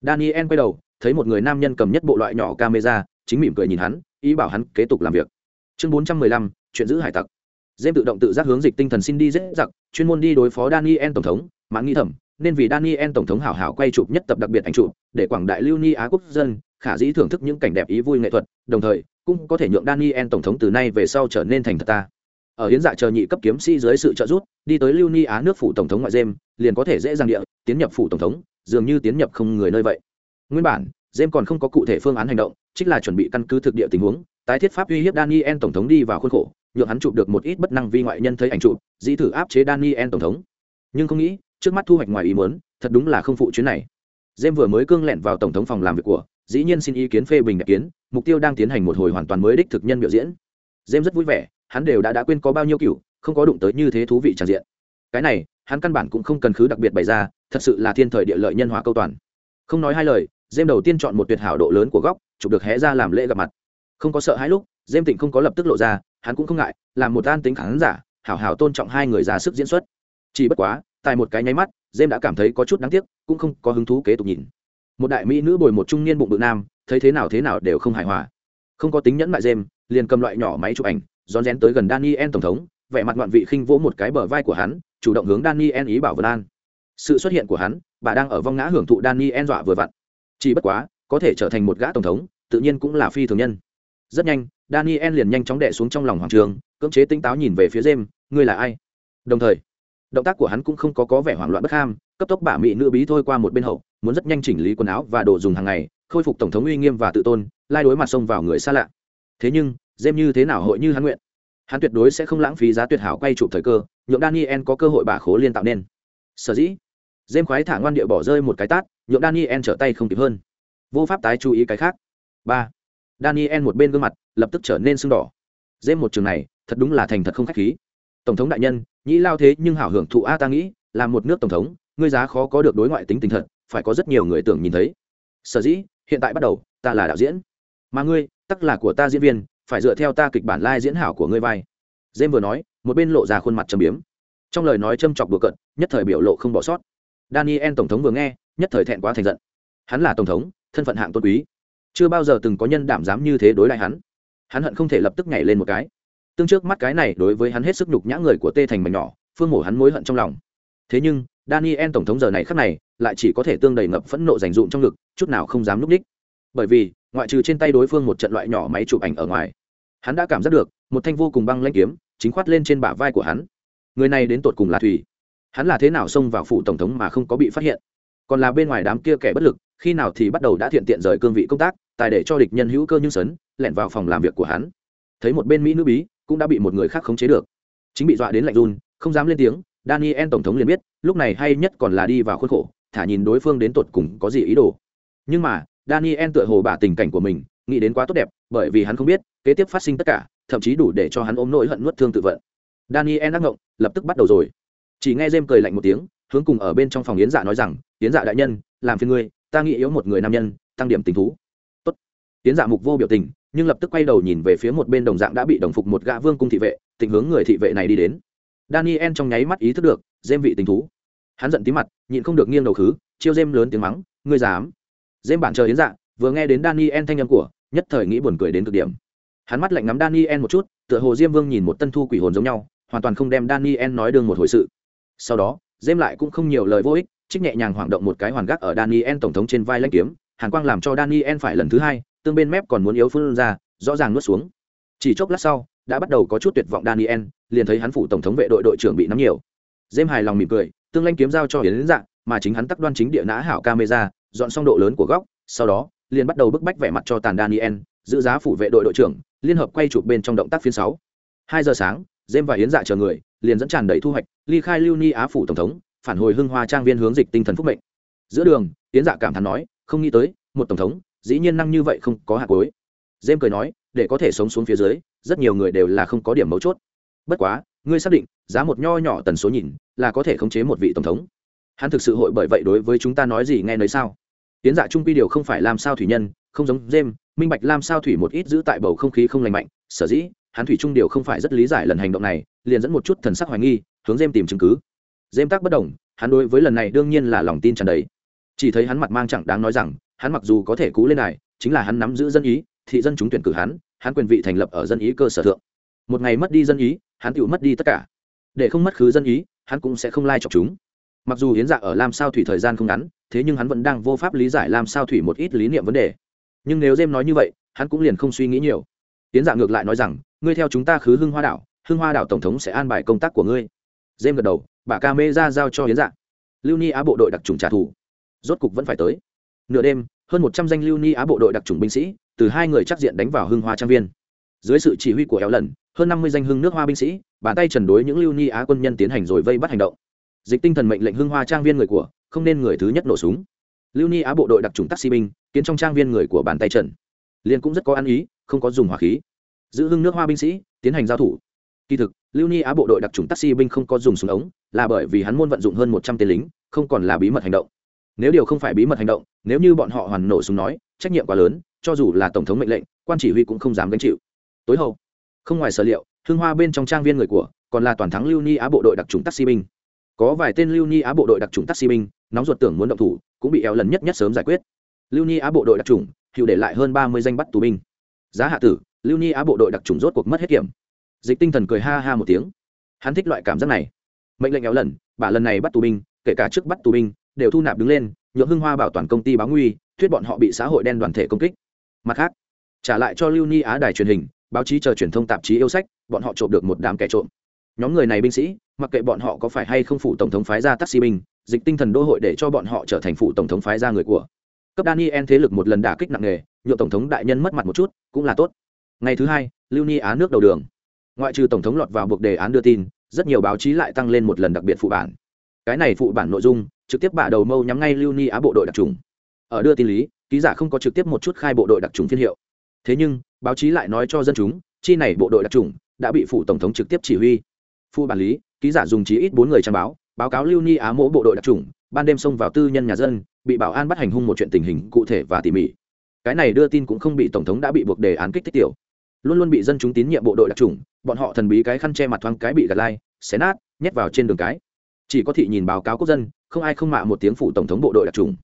Daniel quay đầu, thấy một người nam nhân cầm nhất bộ loại nhỏ camera, chính mỉm cười nhìn hắn, ý bảo hắn kế tục làm việc. Chương bốn trăm mười lăm, chuyện giữ hải tặc. Dêm tự động tự giác hướng dịch tinh thần xin đi dễ giặc, chuyên môn đi đối phó daniel tổng thống, mãn nghĩ thầm nên vì daniel tổng thống hảo hảo quay chụp nhất tập đặc biệt ảnh chụp, để quảng đại lưu ni á quốc dân, khả dĩ thưởng thức những cảnh đẹp ý vui nghệ thuật, đồng thời cũng có thể nhượng daniel tổng thống từ nay về sau trở nên thành thật ta. Ở hiến dạ chờ nhị cấp kiếm sĩ dưới sự trợ giúp, đi tới lưu ni á nước phủ tổng thống ngoại dêm liền có thể dễ dàng địa tiến nhập phủ tổng thống, dường như tiến nhập không người nơi vậy. Nguyên bản dêm còn không có cụ thể phương án hành động chính là chuẩn bị căn cứ thực địa tình huống, tái thiết pháp uy hiếp daniel tổng thống đi vào khuôn khổ, nhượng hắn chụp được một ít bất năng vi ngoại nhân thấy ảnh chụp, dĩ thử áp chế daniel tổng thống. Nhưng không nghĩ, trước mắt thu hoạch ngoài ý muốn, thật đúng là không phụ chuyến này. Dêm vừa mới cương lẹn vào tổng thống phòng làm việc của dĩ nhiên xin ý kiến phê bình đẹp kiến, mục tiêu đang tiến hành một hồi hoàn toàn mới đích thực nhân biểu diễn. James rất vui vẻ, hắn đều đã đã quên có bao nhiêu cựu không có đụng tới như thế thú vị tràn diện. Cái này, hắn căn bản cũng không cần khứ đặc biệt bày ra, thật sự là thiên thời địa lợi nhân hòa câu toàn. Không nói hai lời dêm đầu tiên chọn một tuyệt hảo độ lớn của góc, chụp được hé ra làm lễ gặp mặt. Không có sợ hai lúc dêm tịnh không có lập tức lộ ra, hắn cũng không ngại làm một an tính khán giả, hảo hảo tôn trọng hai người ra sức diễn xuất. Chỉ bất quá, tại một cái nháy mắt dêm đã cảm thấy có chút đáng tiếc, cũng không có hứng thú kế tục nhìn một đại mỹ nữ bồi một trung niên bụng bự nam, thấy thế nào thế nào đều không hài hòa. Không có tính nhẫn mại dêm, liền cầm loại nhỏ máy chụp ảnh, rón rén tới gần daniel tổng thống, vẻ mặt ngoạn vị khinh vỗ một cái bờ vai của hắn, chủ động hướng daniel ý bảo vân an. Sự xuất hiện của hắn, bà đang ở vong ngã hưởng thụ daniel dọa vừa vặn. Chỉ bất quá, có thể trở thành một gã tổng thống, tự nhiên cũng là phi thường nhân. Rất nhanh, daniel liền nhanh chóng đẻ xuống trong lòng hoàng trường, cưỡng chế tinh táo nhìn về phía jem ngươi là ai? Đồng thời, động tác của hắn cũng không có có vẻ hoảng loạn bất ham cấp tốc bả mỹ nữ bí thôi qua một bên hậu, muốn rất nhanh chỉnh lý quần áo và đồ dùng hàng ngày, khôi phục tổng thống uy nghiêm và tự tôn, lai đối mặt xông vào người xa lạ. Thế nhưng jem như thế nào hội như hắn nguyện? Hắn tuyệt đối sẽ không lãng phí giá tuyệt hảo quay chụp thời cơ, nhượng daniel có cơ hội bả khố liên tạo nên. Sở dĩ jem khoái thả ngoan địa bỏ rơi một cái tát, nhượng daniel trở tay không kịp hơn. Vô pháp tái chú ý cái khác. Ba, daniel một bên gương mặt lập tức trở nên sưng đỏ. Jem một trường này, thật đúng là thành thật không khách khí. Tổng thống đại nhân, nhĩ lao thế nhưng hảo hưởng thụ a ta nghĩ, là một nước tổng thống ngươi giá khó có được đối ngoại tính tình thật, phải có rất nhiều người tưởng nhìn thấy. Sở dĩ, hiện tại bắt đầu, ta là đạo diễn. Mà ngươi, tắc là của ta diễn viên, phải dựa theo ta kịch bản lai diễn hảo của ngươi vai. Dêm vừa nói, một bên lộ ra khuôn mặt trầm biếm. Trong lời nói châm chọc bừa cận nhất thời biểu lộ không bỏ sót. Daniel tổng thống vừa nghe, nhất thời thẹn quá thành giận. Hắn là tổng thống, thân phận hạng tôn quý. Chưa bao giờ từng có nhân đảm dám như thế đối lại hắn. Hắn hận không thể lập tức nhảy lên một cái. Tương trước mắt cái này đối với hắn hết sức nhục nhã người của tê thành mảnh nhỏ, phương mổ hắn mối hận trong lòng thế nhưng daniel tổng thống giờ này khắc này lại chỉ có thể tương đầy ngập phẫn nộ dành dụm trong ngực chút nào không dám núp đích. Bởi vì ngoại trừ trên tay đối phương một trận loại nhỏ máy chụp ảnh ở ngoài hắn đã cảm giác được một thanh vô cùng băng lanh kiếm chính khoát lên trên bả vai của hắn. Người này đến tột cùng là thủy, hắn là thế nào xông vào phủ tổng thống mà không có bị phát hiện? Còn là bên ngoài đám kia kẻ bất lực khi nào thì bắt đầu đã thiện tiện rời cương vị công tác tài để cho địch nhân hữu cơ như sấn lẻn vào phòng làm việc của hắn. Thấy một bên mỹ nữ bí cũng đã bị một người khác khống chế được. Chính bị dọa đến lạnh run không dám lên tiếng daniel tổng thống liền biết, lúc này hay nhất còn là đi vào khuôn khổ, thả nhìn đối phương đến tột cùng có gì ý đồ. Nhưng mà, daniel tựa hồ bả tình cảnh của mình, nghĩ đến quá tốt đẹp, bởi vì hắn không biết, kế tiếp phát sinh tất cả, thậm chí đủ để cho hắn ôm nỗi hận nuốt thương tự vận. Daniel ác ngộng, lập tức bắt đầu rồi. Chỉ nghe jem cười lạnh một tiếng, hướng cùng ở bên trong phòng yến dạ nói rằng, yến dạ đại nhân, làm phiền ngươi, ta nghĩ yếu một người nam nhân, tăng điểm tình thú. Tốt. Yến dạ mục vô biểu tình, nhưng lập tức quay đầu nhìn về phía một bên đồng dạng đã bị đồng phục một gã vương cung thị vệ tình hướng người thị vệ này đi đến daniel trong nháy mắt ý thức được dêm vị tình thú. Hắn giận tí mặt, nhịn không được nghiêng đầu khứ, chiêu dêm lớn tiếng mắng, ngươi dám? Dêm bản chờ yến dạ vừa nghe đến daniel thanh âm của, nhất thời nghĩ buồn cười đến cực điểm. Hắn mắt lạnh ngắm daniel một chút, tựa hồ diêm vương nhìn một tân thu quỷ hồn giống nhau, hoàn toàn không đem daniel nói đương một hồi sự. Sau đó dêm lại cũng không nhiều lời vô ích, trích nhẹ nhàng hoảng động một cái hoàn gác ở daniel tổng thống trên vai lãnh kiếm, hàn quang làm cho daniel phải lần thứ hai, tương bên mép còn muốn yếu phun ra, rõ ràng nuốt xuống. Chỉ chốc lát sau đã bắt đầu có chút tuyệt vọng daniel, liền thấy hắn phủ tổng thống vệ đội đội trưởng bị nắm nhiều. Dêm hài lòng mỉm cười, tương lanh kiếm giao cho hiến dạng mà chính hắn tắc đoan chính địa nã hảo camera, dọn xong độ lớn của góc, sau đó, liền bắt đầu bức bách vẻ mặt cho tàn daniel, giữ giá phủ vệ đội đội trưởng, liên hợp quay chụp bên trong động tác phiên sáu. Hai giờ sáng dêm và hiến dạ chờ người, liền dẫn tràn đầy thu hoạch, ly khai lưu ni á phủ tổng thống, phản hồi hưng hoa trang viên hướng dịch tinh thần phúc mệnh. Giữa đường hiến dạ cảm thán nói, không nghĩ tới, một tổng thống, dĩ nhiên năng như vậy không có hạt cối dêm cười nói, để có thể sống xuống phía dưới rất nhiều người đều là không có điểm mấu chốt. Bất quá, ngươi xác định, giá một nho nhỏ tần số nhìn, là có thể khống chế một vị tổng thống. Hắn thực sự hội bởi vậy đối với chúng ta nói gì nghe nơi sao? Tiến dạ trung quy điều không phải làm sao thủy nhân, không giống dêm minh bạch làm sao thủy một ít giữ tại bầu không khí không lành mạnh. Sở dĩ, hắn thủy trung điều không phải rất lý giải lần hành động này, liền dẫn một chút thần sắc hoài nghi, hướng dêm tìm chứng cứ. Dêm tác bất đồng, hắn đối với lần này đương nhiên là lòng tin tràn đầy. Chỉ thấy hắn mặt mang chẳng đáng nói rằng, hắn mặc dù có thể cú lên này, chính là hắn nắm giữ dân ý, thị dân chúng tuyển cử hắn hắn quyền vị thành lập ở dân ý cơ sở thượng. Một ngày mất đi dân ý, hắn tự mất đi tất cả. Để không mất khứ dân ý, hắn cũng sẽ không lai chọc chúng. Mặc dù hiến dạ ở lam sao thủy thời gian không ngắn, thế nhưng hắn vẫn đang vô pháp lý giải lam sao thủy một ít lý niệm vấn đề. Nhưng nếu jem nói như vậy, hắn cũng liền không suy nghĩ nhiều. Hiến dạ ngược lại nói rằng, ngươi theo chúng ta khứ hưng hoa đảo, hưng hoa đảo tổng thống sẽ an bài công tác của ngươi. Jem gật đầu, bà ca mê ra giao cho hiến dạ. Lưu ni á bộ đội đặc trùng trả thù. Rốt cục vẫn phải tới. Nửa đêm hơn một trăm danh lưu ni á bộ đội đặc trùng binh sĩ, từ hai người chắc diện đánh vào hưng hoa trang viên. Dưới sự chỉ huy của éo lần, hơn năm mươi danh hưng nước hoa binh sĩ, bàn tay trần đối những lưu ni á quân nhân tiến hành rồi vây bắt hành động. Dịch tinh thần mệnh lệnh hưng hoa trang viên người của, không nên người thứ nhất nổ súng. Lưu ni á bộ đội đặc trùng taxi binh kiến trong trang viên người của bàn tay trần. Liên cũng rất có ăn ý, không có dùng hỏa khí. Giữ hưng nước hoa binh sĩ, tiến hành giao thủ. Kỳ thực, lưu ni á bộ đội đặc trùng taxi binh không có dùng súng ống, là bởi vì hắn môn vận dụng hơn một trăm tên lính, không còn là bí mật hành động nếu điều không phải bí mật hành động, nếu như bọn họ hoàn nổ súng nói, trách nhiệm quá lớn, cho dù là tổng thống mệnh lệnh, quan chỉ huy cũng không dám gánh chịu. Tối hậu, không ngoài sở liệu hương hoa bên trong trang viên người của, còn là toàn thắng lưu ni á bộ đội đặc trùng taxi binh. Có vài tên lưu ni á bộ đội đặc trùng taxi binh, nóng ruột tưởng muốn động thủ, cũng bị éo lần nhất nhất sớm giải quyết. Lưu ni á bộ đội đặc trùng hiệu để lại hơn ba mươi danh bắt tù binh. Giá hạ tử, lưu ni á bộ đội đặc trùng rốt cuộc mất hết kiểm. Dịch tinh thần cười ha ha một tiếng. Hắn thích loại cảm giác này. Mệnh lệnh éo lần bà lần này bắt tù binh, kể cả trước bắt tù binh đều thu nạp đứng lên, nhượng hưng hoa bảo toàn công ty báo nguy, thuyết bọn họ bị xã hội đen đoàn thể công kích. Mặt khác, trả lại cho lưu ni á đài truyền hình, báo chí chờ truyền thông tạp chí yêu sách, bọn họ trộm được một đám kẻ trộm. Nhóm người này binh sĩ, mặc kệ bọn họ có phải hay không phụ tổng thống phái ra taxi binh, dịch tinh thần đô hội để cho bọn họ trở thành phụ tổng thống phái ra người của. Cấp daniel thế lực một lần đả kích nặng nề, nhượng tổng thống đại nhân mất mặt một chút, cũng là tốt. Ngày thứ hai, lưu ni á nước đầu đường. Ngoại trừ tổng thống lọt vào buộc đề án đưa tin, rất nhiều báo chí lại tăng lên một lần đặc biệt phụ bản cái này phụ bản nội dung, trực tiếp bạ đầu mâu nhắm ngay lưu ni á bộ đội đặc trùng. Ở đưa tin lý, ký giả không có trực tiếp một chút khai bộ đội đặc trùng phiên hiệu. Thế nhưng, báo chí lại nói cho dân chúng, chi này bộ đội đặc trùng đã bị phủ tổng thống trực tiếp chỉ huy. Phụ bản lý, ký giả dùng chí ít bốn người trang báo báo cáo lưu ni á mỗ bộ đội đặc trùng, ban đêm xông vào tư nhân nhà dân, bị bảo an bắt hành hung một chuyện tình hình cụ thể và tỉ mỉ. Cái này đưa tin cũng không bị tổng thống đã bị buộc đề án kích thích tiểu. Luôn luôn bị dân chúng tín nhiệm bộ đội đặc trùng, bọn họ thần bí cái khăn che mặt thoáng cái bị gạt lai, xé nát, nhét vào trên đường cái chỉ có thị nhìn báo cáo quốc dân, không ai không mạ một tiếng phụ tổng thống bộ đội đặc trùng.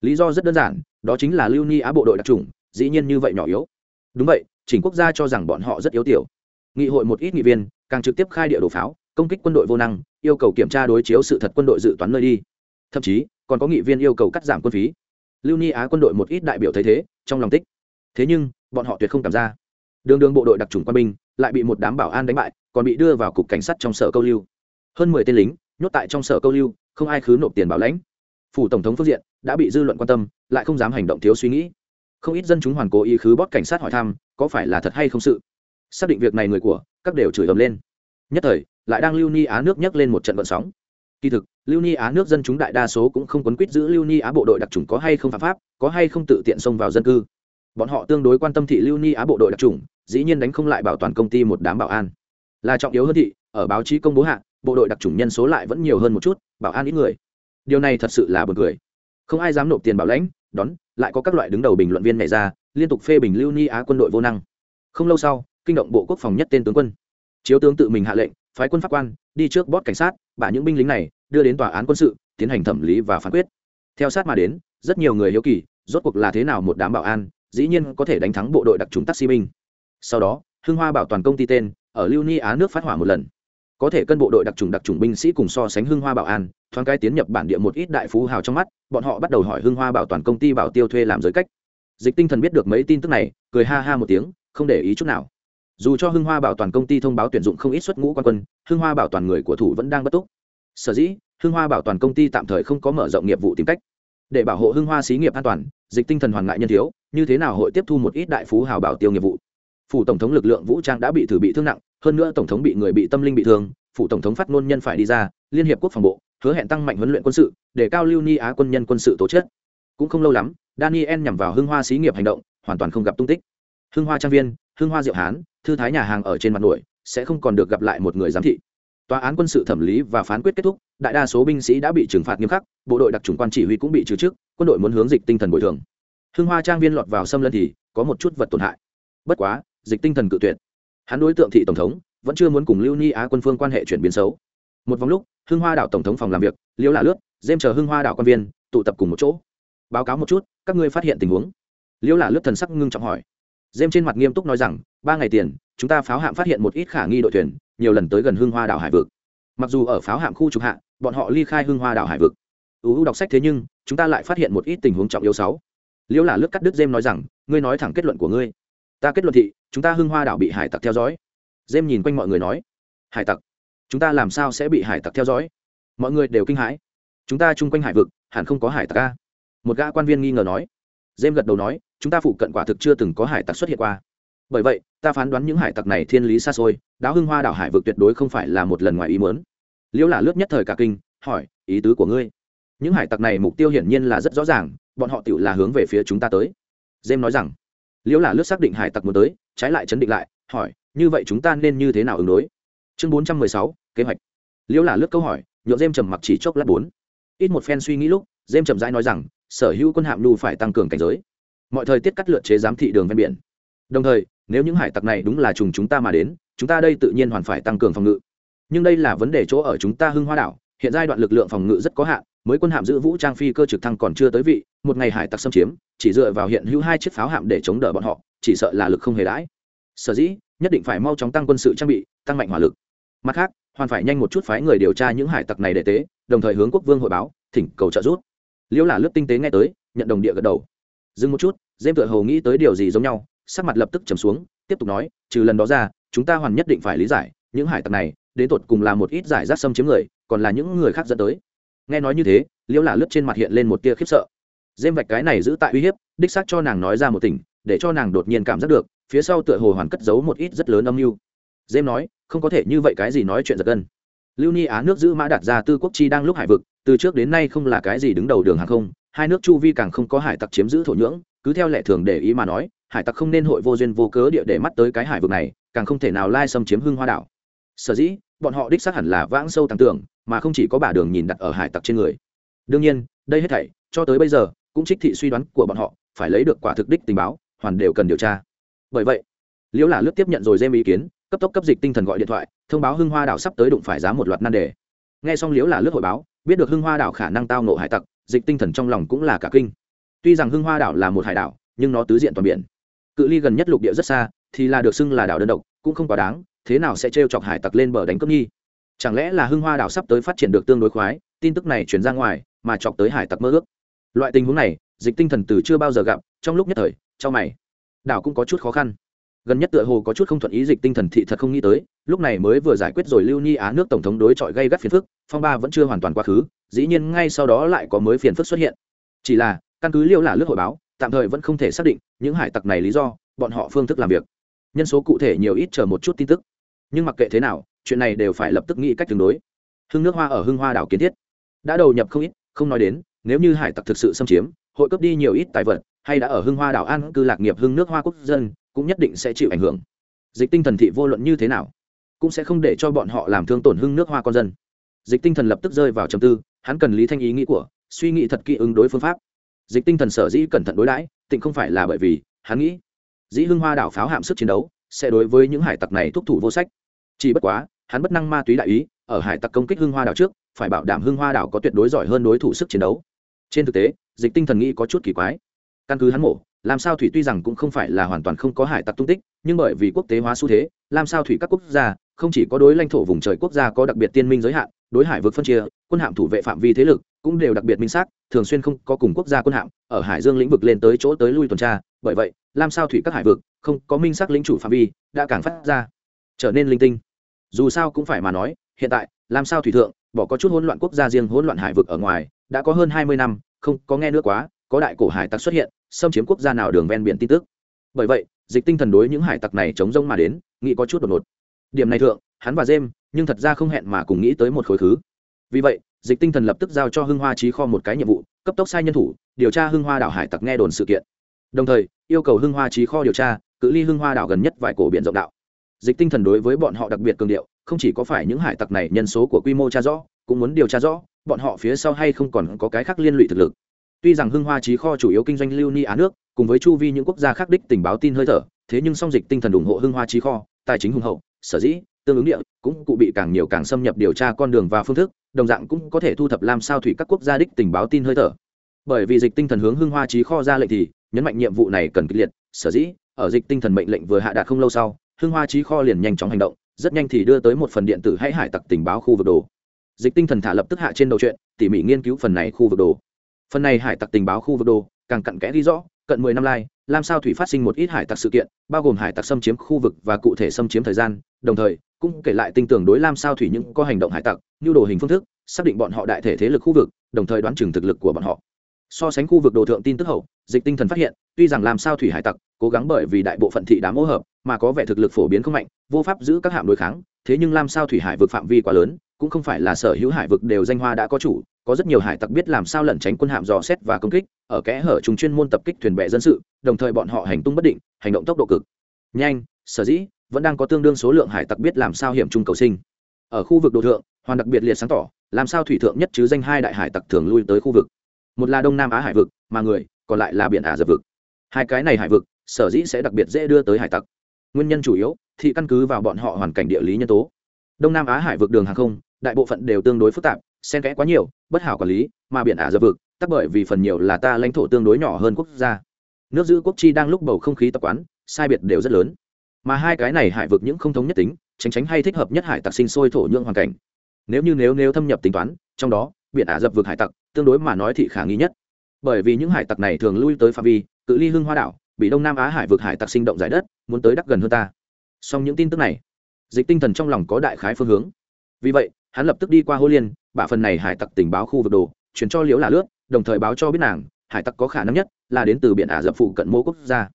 Lý do rất đơn giản, đó chính là lưu ni á bộ đội đặc trùng, dĩ nhiên như vậy nhỏ yếu. Đúng vậy, chỉnh quốc gia cho rằng bọn họ rất yếu tiểu. Nghị hội một ít nghị viên, càng trực tiếp khai địa đồ pháo, công kích quân đội vô năng, yêu cầu kiểm tra đối chiếu sự thật quân đội dự toán nơi đi. Thậm chí, còn có nghị viên yêu cầu cắt giảm quân phí. Lưu ni á quân đội một ít đại biểu thấy thế, trong lòng tích. Thế nhưng, bọn họ tuyệt không cảm ra. Đường đường bộ đội đặc trùng quân binh, lại bị một đám bảo an đánh bại, còn bị đưa vào cục cảnh sát trong sở câu lưu. Hơn mười tên lính nhốt tại trong sở câu lưu, không ai khứ nộp tiền bảo lãnh. Phủ tổng thống phương diện đã bị dư luận quan tâm, lại không dám hành động thiếu suy nghĩ. Không ít dân chúng hoàn cố ý khứ bót cảnh sát hỏi thăm, có phải là thật hay không sự? Xác định việc này người của, các đều chửi ầm lên. Nhất thời, lại đang lưu ni á nước nhấc lên một trận vận sóng. Kỳ thực, lưu ni á nước dân chúng đại đa số cũng không quấn quýt giữ lưu ni á bộ đội đặc trùng có hay không phạm pháp, có hay không tự tiện xông vào dân cư. Bọn họ tương đối quan tâm thị lưu ni á bộ đội đặc trùng dĩ nhiên đánh không lại bảo toàn công ty một đám bảo an. Là trọng yếu hơn thị, ở báo chí công bố hạ bộ đội đặc trùng nhân số lại vẫn nhiều hơn một chút, bảo an ít người. Điều này thật sự là buồn cười. Không ai dám nộp tiền bảo lãnh, đón, lại có các loại đứng đầu bình luận viên nhảy ra, liên tục phê bình lưu ni á quân đội vô năng. Không lâu sau, kinh động bộ quốc phòng nhất tên tướng quân. Chiếu tướng tự mình hạ lệnh, phái quân pháp quan, đi trước bót cảnh sát, bả những binh lính này, đưa đến tòa án quân sự, tiến hành thẩm lý và phán quyết. Theo sát mà đến, rất nhiều người hiếu kỳ, rốt cuộc là thế nào một đám bảo an, dĩ nhiên có thể đánh thắng bộ đội đặc trùng taxi binh. Sau đó, hưng hoa bảo toàn công ty tên, ở lưu ni á nước phát hỏa một lần có thể cân bộ đội đặc trùng đặc trùng binh sĩ cùng so sánh hưng hoa bảo an, thoáng cái tiến nhập bản địa một ít đại phú hào trong mắt, bọn họ bắt đầu hỏi hưng hoa bảo toàn công ty bảo tiêu thuê làm giới cách. Dịch tinh thần biết được mấy tin tức này, cười ha ha một tiếng, không để ý chút nào. Dù cho hưng hoa bảo toàn công ty thông báo tuyển dụng không ít xuất ngũ quan quân, hưng hoa bảo toàn người của thủ vẫn đang bất túc. Sở dĩ, hưng hoa bảo toàn công ty tạm thời không có mở rộng nghiệp vụ tìm cách. Để bảo hộ hưng hoa xí nghiệp an toàn, dịch tinh thần hoàn ngại nhân thiếu, như thế nào hội tiếp thu một ít đại phú hào bảo tiêu nghiệp vụ? Phủ tổng thống lực lượng vũ trang đã bị thử bị thương nặng hơn nữa tổng thống bị người bị tâm linh bị thương, phủ tổng thống phát ngôn nhân phải đi ra, liên hiệp quốc phòng bộ, hứa hẹn tăng mạnh huấn luyện quân sự, để cao lưu ni á quân nhân quân sự tổ chức cũng không lâu lắm, daniel nhằm vào hưng hoa xí nghiệp hành động, hoàn toàn không gặp tung tích. Hưng hoa trang viên, hưng hoa diệu hán, thư thái nhà hàng ở trên mặt nổi, sẽ không còn được gặp lại một người giám thị. Tòa án quân sự thẩm lý và phán quyết kết thúc, đại đa số binh sĩ đã bị trừng phạt nghiêm khắc, bộ đội đặc trùng quan chỉ huy cũng bị trừ chức, quân đội muốn hướng dịch tinh thần bồi thường. Hưng hoa trang viên lọt vào xâm lân thì có một chút vật tổn hại. Bất quá, dịch tinh thần cự tuyệt hắn đối tượng thị tổng thống, vẫn chưa muốn cùng lưu ni á quân phương quan hệ chuyển biến xấu. Một vòng lúc, hưng hoa đảo tổng thống phòng làm việc, liễu lạ lướt dêm chờ hưng hoa đảo quan viên, tụ tập cùng một chỗ. Báo cáo một chút, các ngươi phát hiện tình huống. Liễu lạ lướt thần sắc ngưng trọng hỏi. Dêm trên mặt nghiêm túc nói rằng, ba ngày tiền, chúng ta pháo hạm phát hiện một ít khả nghi đội thuyền, nhiều lần tới gần hưng hoa đảo hải vực. Mặc dù ở pháo hạm khu trục hạ, bọn họ ly khai hưng hoa đảo hải vực. Uu đọc sách thế nhưng, chúng ta lại phát hiện một ít tình huống trọng yếu sáu liễu lạ lướt cắt đứt dêm nói rằng, ngươi nói thẳng kết luận của ngươi. Ta kết luận thị chúng ta hưng hoa đảo bị hải tặc theo dõi. Dêm nhìn quanh mọi người nói, hải tặc, chúng ta làm sao sẽ bị hải tặc theo dõi? Mọi người đều kinh hãi. Chúng ta chung quanh hải vực, hẳn không có hải tặc ca một gã quan viên nghi ngờ nói. Dêm gật đầu nói, chúng ta phụ cận quả thực chưa từng có hải tặc xuất hiện qua. Bởi vậy, ta phán đoán những hải tặc này thiên lý xa xôi đáo hưng hoa đảo hải vực tuyệt đối không phải là một lần ngoài ý mớn liễu là lướt nhất thời cả kinh, hỏi, ý tứ của ngươi? Những hải tặc này mục tiêu hiển nhiên là rất rõ ràng, bọn họ tự là hướng về phía chúng ta tới. Dêm nói rằng liễu là lướt xác định hải tặc muốn tới, trái lại chấn định lại, hỏi, như vậy chúng ta nên như thế nào ứng đối? Chương bốn trăm mười sáu, kế hoạch. Liễu là lướt câu hỏi nhộn dêm trầm mặc chỉ chốc lát bốn. Ít một phen suy nghĩ lúc, dêm trầm rãi nói rằng, sở hữu quân hạm nhu phải tăng cường cảnh giới. Mọi thời tiết cắt lượt chế giám thị đường ven biển. Đồng thời, nếu những hải tặc này đúng là trùng chúng ta mà đến, chúng ta đây tự nhiên hoàn phải tăng cường phòng ngự. Nhưng đây là vấn đề chỗ ở chúng ta hưng hoa đảo, hiện giai đoạn lực lượng phòng ngự rất có hạn mới quân hạm giữ vũ trang phi cơ trực thăng còn chưa tới vị, một ngày hải tặc xâm chiếm, chỉ dựa vào hiện hữu hai chiếc pháo hạm để chống đỡ bọn họ, chỉ sợ là lực không hề đãi. Sở dĩ, nhất định phải mau chóng tăng quân sự trang bị, tăng mạnh hỏa lực. Mặt khác, hoàn phải nhanh một chút phái người điều tra những hải tặc này để tế, đồng thời hướng quốc vương hội báo, thỉnh cầu trợ giúp. Liễu là lướt tinh tế nghe tới, nhận đồng địa gật đầu. Dừng một chút dêm tựa hầu nghĩ tới điều gì giống nhau, sắc mặt lập tức trầm xuống, tiếp tục nói, trừ lần đó ra, chúng ta hoàn nhất định phải lý giải, những hải tặc này, đến tột cùng là một ít giải rác xâm chiếm người, còn là những người khác dẫn tới nghe nói như thế, liễu là lướt trên mặt hiện lên một tia khiếp sợ. Dêm vạch cái này giữ tại uy hiếp, đích xác cho nàng nói ra một tình, để cho nàng đột nhiên cảm giác được, phía sau tựa hồ hoàn cất giấu một ít rất lớn âm mưu. Dêm nói, không có thể như vậy cái gì nói chuyện giật gân. Lưu ni á nước giữ mã đạt ra tư quốc chi đang lúc hải vực, từ trước đến nay không là cái gì đứng đầu đường hàng không, hai nước chu vi càng không có hải tặc chiếm giữ thổ nhưỡng, cứ theo lệ thường để ý mà nói, hải tặc không nên hội vô duyên vô cớ địa để mắt tới cái hải vực này, càng không thể nào lai xâm chiếm hưng hoa đảo. Sở dĩ bọn họ đích xác hẳn là vãng sâu tăng tưởng, mà không chỉ có bà đường nhìn đặt ở hải tặc trên người. Đương nhiên, đây hết thảy, cho tới bây giờ, cũng trích thị suy đoán của bọn họ, phải lấy được quả thực đích tình báo, hoàn đều cần điều tra. Bởi vậy, liễu là lướt tiếp nhận rồi dêm ý kiến, cấp tốc cấp dịch tinh thần gọi điện thoại, thông báo hưng hoa đảo sắp tới đụng phải giá một loạt nan đề. Nghe xong liễu là lướt hội báo, biết được hưng hoa đảo khả năng tao nộ hải tặc, dịch tinh thần trong lòng cũng là cả kinh. Tuy rằng hưng hoa đảo là một hải đảo, nhưng nó tứ diện toàn biển. Cự ly gần nhất lục địa rất xa, thì là được xưng là đảo đơn độc, cũng không quá đáng thế nào sẽ trêu chọc hải tặc lên bờ đánh cướp nhi, chẳng lẽ là hưng hoa đảo sắp tới phát triển được tương đối khoái tin tức này chuyển ra ngoài mà chọc tới hải tặc mơ ước? Loại tình huống này dịch tinh thần từ chưa bao giờ gặp trong lúc nhất thời cho mày. Đảo cũng có chút khó khăn. Gần nhất tựa hồ có chút không thuận ý dịch tinh thần thị thật không nghĩ tới lúc này mới vừa giải quyết rồi lưu ni á nước tổng thống đối chọi gây gắt phiền phức phong ba vẫn chưa hoàn toàn quá khứ dĩ nhiên ngay sau đó lại có mới phiền phức xuất hiện. Chỉ là căn cứ liêu là lướt hội báo tạm thời vẫn không thể xác định những hải tặc này lý do bọn họ phương thức làm việc. Nhân số cụ thể nhiều ít chờ một chút tin tức nhưng mặc kệ thế nào, chuyện này đều phải lập tức nghĩ cách tương đối. Hưng nước hoa ở hưng hoa đảo kiến thiết. Đã đầu nhập không ít, không nói đến, nếu như hải tặc thực sự xâm chiếm, hội cấp đi nhiều ít tài vật, hay đã ở hưng hoa đảo an cư lạc nghiệp hưng nước hoa quốc dân, cũng nhất định sẽ chịu ảnh hưởng. Dịch tinh thần thị vô luận như thế nào, cũng sẽ không để cho bọn họ làm thương tổn hưng nước hoa con dân. Dịch tinh thần lập tức rơi vào trầm tư, hắn cần lý thanh ý nghĩ của, suy nghĩ thật kỹ ứng đối phương pháp. Dịch tinh thần sở dĩ cẩn thận đối đãi, tịnh không phải là bởi vì, hắn nghĩ, dĩ hưng hoa đảo pháo hạm sức chiến đấu, sẽ đối với những hải tặc này thúc thủ vô sách chỉ bất quá, hắn bất năng ma túy đại ý, ở hải tặc công kích hưng hoa đảo trước, phải bảo đảm hưng hoa đảo có tuyệt đối giỏi hơn đối thủ sức chiến đấu. Trên thực tế, dịch tinh thần nghĩ có chút kỳ quái. Căn cứ hắn mổ, làm sao thủy tuy rằng cũng không phải là hoàn toàn không có hải tặc tung tích, nhưng bởi vì quốc tế hóa xu thế, làm sao thủy các quốc gia, không chỉ có đối lãnh thổ vùng trời quốc gia có đặc biệt tiên minh giới hạn, đối hải vực phân chia, quân hạm thủ vệ phạm vi thế lực cũng đều đặc biệt minh xác, thường xuyên không có cùng quốc gia quân hạm, ở hải dương lĩnh vực lên tới chỗ tới lui tuần tra. Bởi vậy, làm sao thủy các hải vực không có minh xác lĩnh chủ phạm vi, đã càng phát ra trở nên linh tinh. Dù sao cũng phải mà nói, hiện tại, làm sao thủy thượng, bỏ có chút hỗn loạn quốc gia riêng, hỗn loạn hải vực ở ngoài, đã có hơn hai mươi năm, không, có nghe nữa quá, có đại cổ hải tặc xuất hiện, xâm chiếm quốc gia nào đường ven biển tin tức. Bởi vậy, dịch tinh thần đối những hải tặc này chống rông mà đến, nghĩ có chút đột ngột. Điểm này thượng, hắn và jem, nhưng thật ra không hẹn mà cùng nghĩ tới một khối thứ vì vậy, dịch tinh thần lập tức giao cho hưng hoa trí kho một cái nhiệm vụ, cấp tốc sai nhân thủ, điều tra hưng hoa đảo hải tặc nghe đồn sự kiện. Đồng thời, yêu cầu hưng hoa trí kho điều tra, cự ly hưng hoa đảo gần nhất vài cổ biển rộng đạo dịch tinh thần đối với bọn họ đặc biệt cường điệu, không chỉ có phải những hải tặc này nhân số của quy mô tra rõ, cũng muốn điều tra rõ, bọn họ phía sau hay không còn có cái khác liên lụy thực lực. Tuy rằng hưng hoa trí kho chủ yếu kinh doanh lưu ni á nước, cùng với chu vi những quốc gia khác đích tình báo tin hơi thở, thế nhưng song dịch tinh thần ủng hộ hưng hoa trí kho, tài chính hùng hậu, sở dĩ, tương ứng địa, cũng cụ bị càng nhiều càng xâm nhập điều tra con đường và phương thức, đồng dạng cũng có thể thu thập làm sao thủy các quốc gia đích tình báo tin hơi thở. Bởi vì dịch tinh thần hướng hưng hoa trí kho ra lệnh thì, nhấn mạnh nhiệm vụ này cần kịch liệt, sở dĩ, ở dịch tinh thần mệnh lệnh vừa hạ đạt không lâu sau hưng hoa trí kho liền nhanh chóng hành động, rất nhanh thì đưa tới một phần điện tử hay hải tặc tình báo khu vực đồ. Dịch tinh thần thả lập tức hạ trên đầu chuyện, tỉ mỉ nghiên cứu phần này khu vực đồ. Phần này hải tặc tình báo khu vực đồ, càng cặn kẽ ghi rõ, cận mười năm lai, làm sao thủy phát sinh một ít hải tặc sự kiện, bao gồm hải tặc xâm chiếm khu vực và cụ thể xâm chiếm thời gian, đồng thời, cũng kể lại tinh tưởng đối lam sao thủy những có hành động hải tặc như đồ hình phương thức, xác định bọn họ đại thể thế lực khu vực, đồng thời đoán chừng thực lực của bọn họ. So sánh khu vực đồ thượng tin tức hậu, dịch tinh thần phát hiện, tuy rằng làm sao thủy hải tặc, cố gắng bởi vì đại bộ phận thị đám ô hợp mà có vẻ thực lực phổ biến không mạnh, vô pháp giữ các hạm đối kháng, thế nhưng làm sao thủy hải vực phạm vi quá lớn, cũng không phải là sở hữu hải vực đều danh hoa đã có chủ, có rất nhiều hải tặc biết làm sao lẩn tránh quân hạm dò xét và công kích, ở kẽ hở chúng chuyên môn tập kích thuyền bè dân sự, đồng thời bọn họ hành tung bất định, hành động tốc độ cực. Nhanh, sở dĩ, vẫn đang có tương đương số lượng hải tặc biết làm sao hiểm trung cầu sinh. Ở khu vực đồ thượng, hoàn đặc biệt liệt sáng tỏ làm sao thủy thượng nhất chứ danh hai đại hải tặc thường lui tới khu vực. Một là đông nam á hải vực, mà người còn lại là biển ả rập vực. Hai cái này hải vực, sở dĩ sẽ đặc biệt dễ đưa tới hải tặc nguyên nhân chủ yếu, thì căn cứ vào bọn họ hoàn cảnh địa lý nhân tố. Đông nam á hải vực đường hàng không, đại bộ phận đều tương đối phức tạp, xen kẽ quá nhiều, bất hảo quản lý, mà biển ả dập vực, tắc bởi vì phần nhiều là ta lãnh thổ tương đối nhỏ hơn quốc gia. Nước giữ quốc chi đang lúc bầu không khí tập quán, sai biệt đều rất lớn. Mà hai cái này hải vực những không thống nhất tính, tránh tránh hay thích hợp nhất hải tặc sinh sôi thổ nhưỡng hoàn cảnh. Nếu như nếu nếu thâm nhập tính toán, trong đó, biển ả dập vực hải tặc, tương đối mà nói thị khả nghi nhất. Bởi vì những hải tặc này thường lui tới phạm vi, cự ly hưng hoa đảo bị đông nam á hải vực hải tặc sinh động giải đất, muốn tới đắc gần hơn ta. Song những tin tức này, dịch tinh thần trong lòng có đại khái phương hướng. Vì vậy, hắn lập tức đi qua hô liên, bả phần này hải tặc tình báo khu vực đồ, chuyển cho liễu là lướt đồng thời báo cho biết nàng, hải tặc có khả năng nhất là đến từ biển ả rập phụ cận mô quốc gia.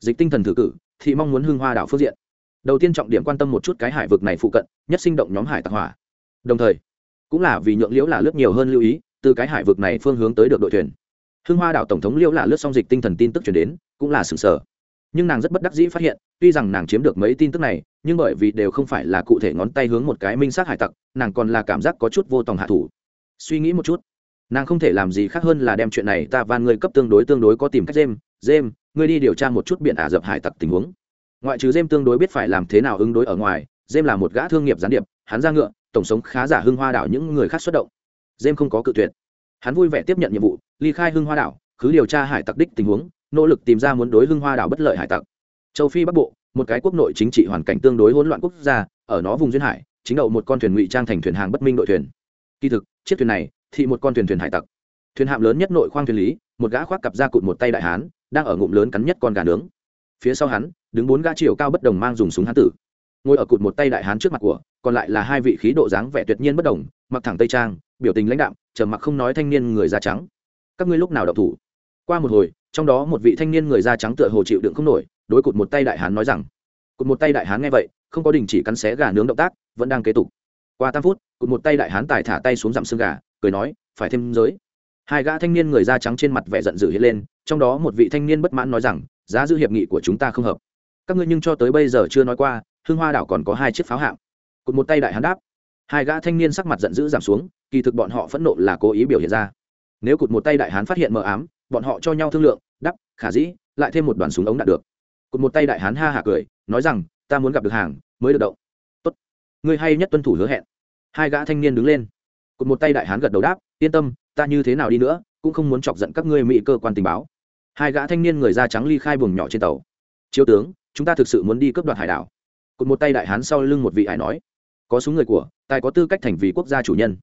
Dịch tinh thần thử cử, thì mong muốn hưng hoa đảo phương diện. Đầu tiên trọng điểm quan tâm một chút cái hải vực này phụ cận, nhất sinh động nhóm hải tặc hỏa. Đồng thời, cũng là vì nhượng liễu là lướt nhiều hơn lưu ý, từ cái hải vực này phương hướng tới được đội thuyền hưng hoa đảo tổng thống liễu là lướt xong dịch tinh thần tin tức chuyển đến, cũng là sừng sờ. Nhưng nàng rất bất đắc dĩ phát hiện, tuy rằng nàng chiếm được mấy tin tức này, nhưng bởi vì đều không phải là cụ thể ngón tay hướng một cái minh sát hải tặc, nàng còn là cảm giác có chút vô tòng hạ thủ. Suy nghĩ một chút, nàng không thể làm gì khác hơn là đem chuyện này ta van ngươi cấp tương đối tương đối có tìm cách dêm dêm, ngươi đi điều tra một chút biện ả rập hải tặc tình huống. Ngoại trừ dêm tương đối biết phải làm thế nào ứng đối ở ngoài, dêm là một gã thương nghiệp gián điệp, hắn ra ngựa, tổng sống khá giả hưng hoa đảo những người khác xuất động. Dêm không có cự tuyệt hắn vui vẻ tiếp nhận nhiệm vụ, ly khai hưng hoa đảo, cứ điều tra hải tặc đích tình huống, nỗ lực tìm ra muốn đối hưng hoa đảo bất lợi hải tặc. Châu phi bắc bộ, một cái quốc nội chính trị hoàn cảnh tương đối hỗn loạn quốc gia, ở nó vùng duyên hải, chính đậu một con thuyền ngụy trang thành thuyền hàng bất minh đội thuyền. Kỳ thực, chiếc thuyền này thì một con thuyền thuyền hải tặc. Thuyền hạm lớn nhất nội khoang thuyền lý, một gã khoác cặp ra cụt một tay đại hán, đang ở ngụm lớn cắn nhất con gà nướng. Phía sau hắn, đứng bốn gã chiều cao bất đồng mang dùng súng hán tử. Ngồi ở cụt một tay đại hán trước mặt của, còn lại là hai vị khí độ dáng vẻ tuyệt nhiên bất đồng, mặc thẳng tây trang, biểu tình lãnh đạm trầm mặc không nói thanh niên người da trắng. Các ngươi lúc nào động thủ? Qua một hồi, trong đó một vị thanh niên người da trắng tựa hồ chịu đựng không nổi, đối cụt một tay đại hán nói rằng, cụt một tay đại hán nghe vậy, không có đình chỉ cắn xé gà nướng động tác, vẫn đang kế tục. Qua tám phút, cụt một tay đại hán tài thả tay xuống dặm xương gà, cười nói, phải thêm giới. Hai gã thanh niên người da trắng trên mặt vẻ giận dữ hiện lên, trong đó một vị thanh niên bất mãn nói rằng, giá giữ hiệp nghị của chúng ta không hợp. Các ngươi nhưng cho tới bây giờ chưa nói qua hương hoa đảo còn có hai chiếc pháo hạng. cụt một tay đại hán đáp hai gã thanh niên sắc mặt giận dữ giảm xuống, kỳ thực bọn họ phẫn nộ là cố ý biểu hiện ra. Nếu cụt một tay đại hán phát hiện mờ ám, bọn họ cho nhau thương lượng, đắp, khả dĩ, lại thêm một đoàn súng ống đạn được. Cụt một tay đại hán ha hả cười, nói rằng, ta muốn gặp được hàng, mới được động. Tốt, ngươi hay nhất tuân thủ hứa hẹn. Hai gã thanh niên đứng lên. Cụt một tay đại hán gật đầu đáp, yên tâm, ta như thế nào đi nữa, cũng không muốn chọc giận các ngươi mỹ cơ quan tình báo. Hai gã thanh niên người da trắng ly khai buồng nhỏ trên tàu. Chiếu tướng, chúng ta thực sự muốn đi cướp đoạt hải đảo. Cụt một tay đại hán sau lưng một vị hải nói có súng người của, tài có tư cách thành vì quốc gia chủ nhân.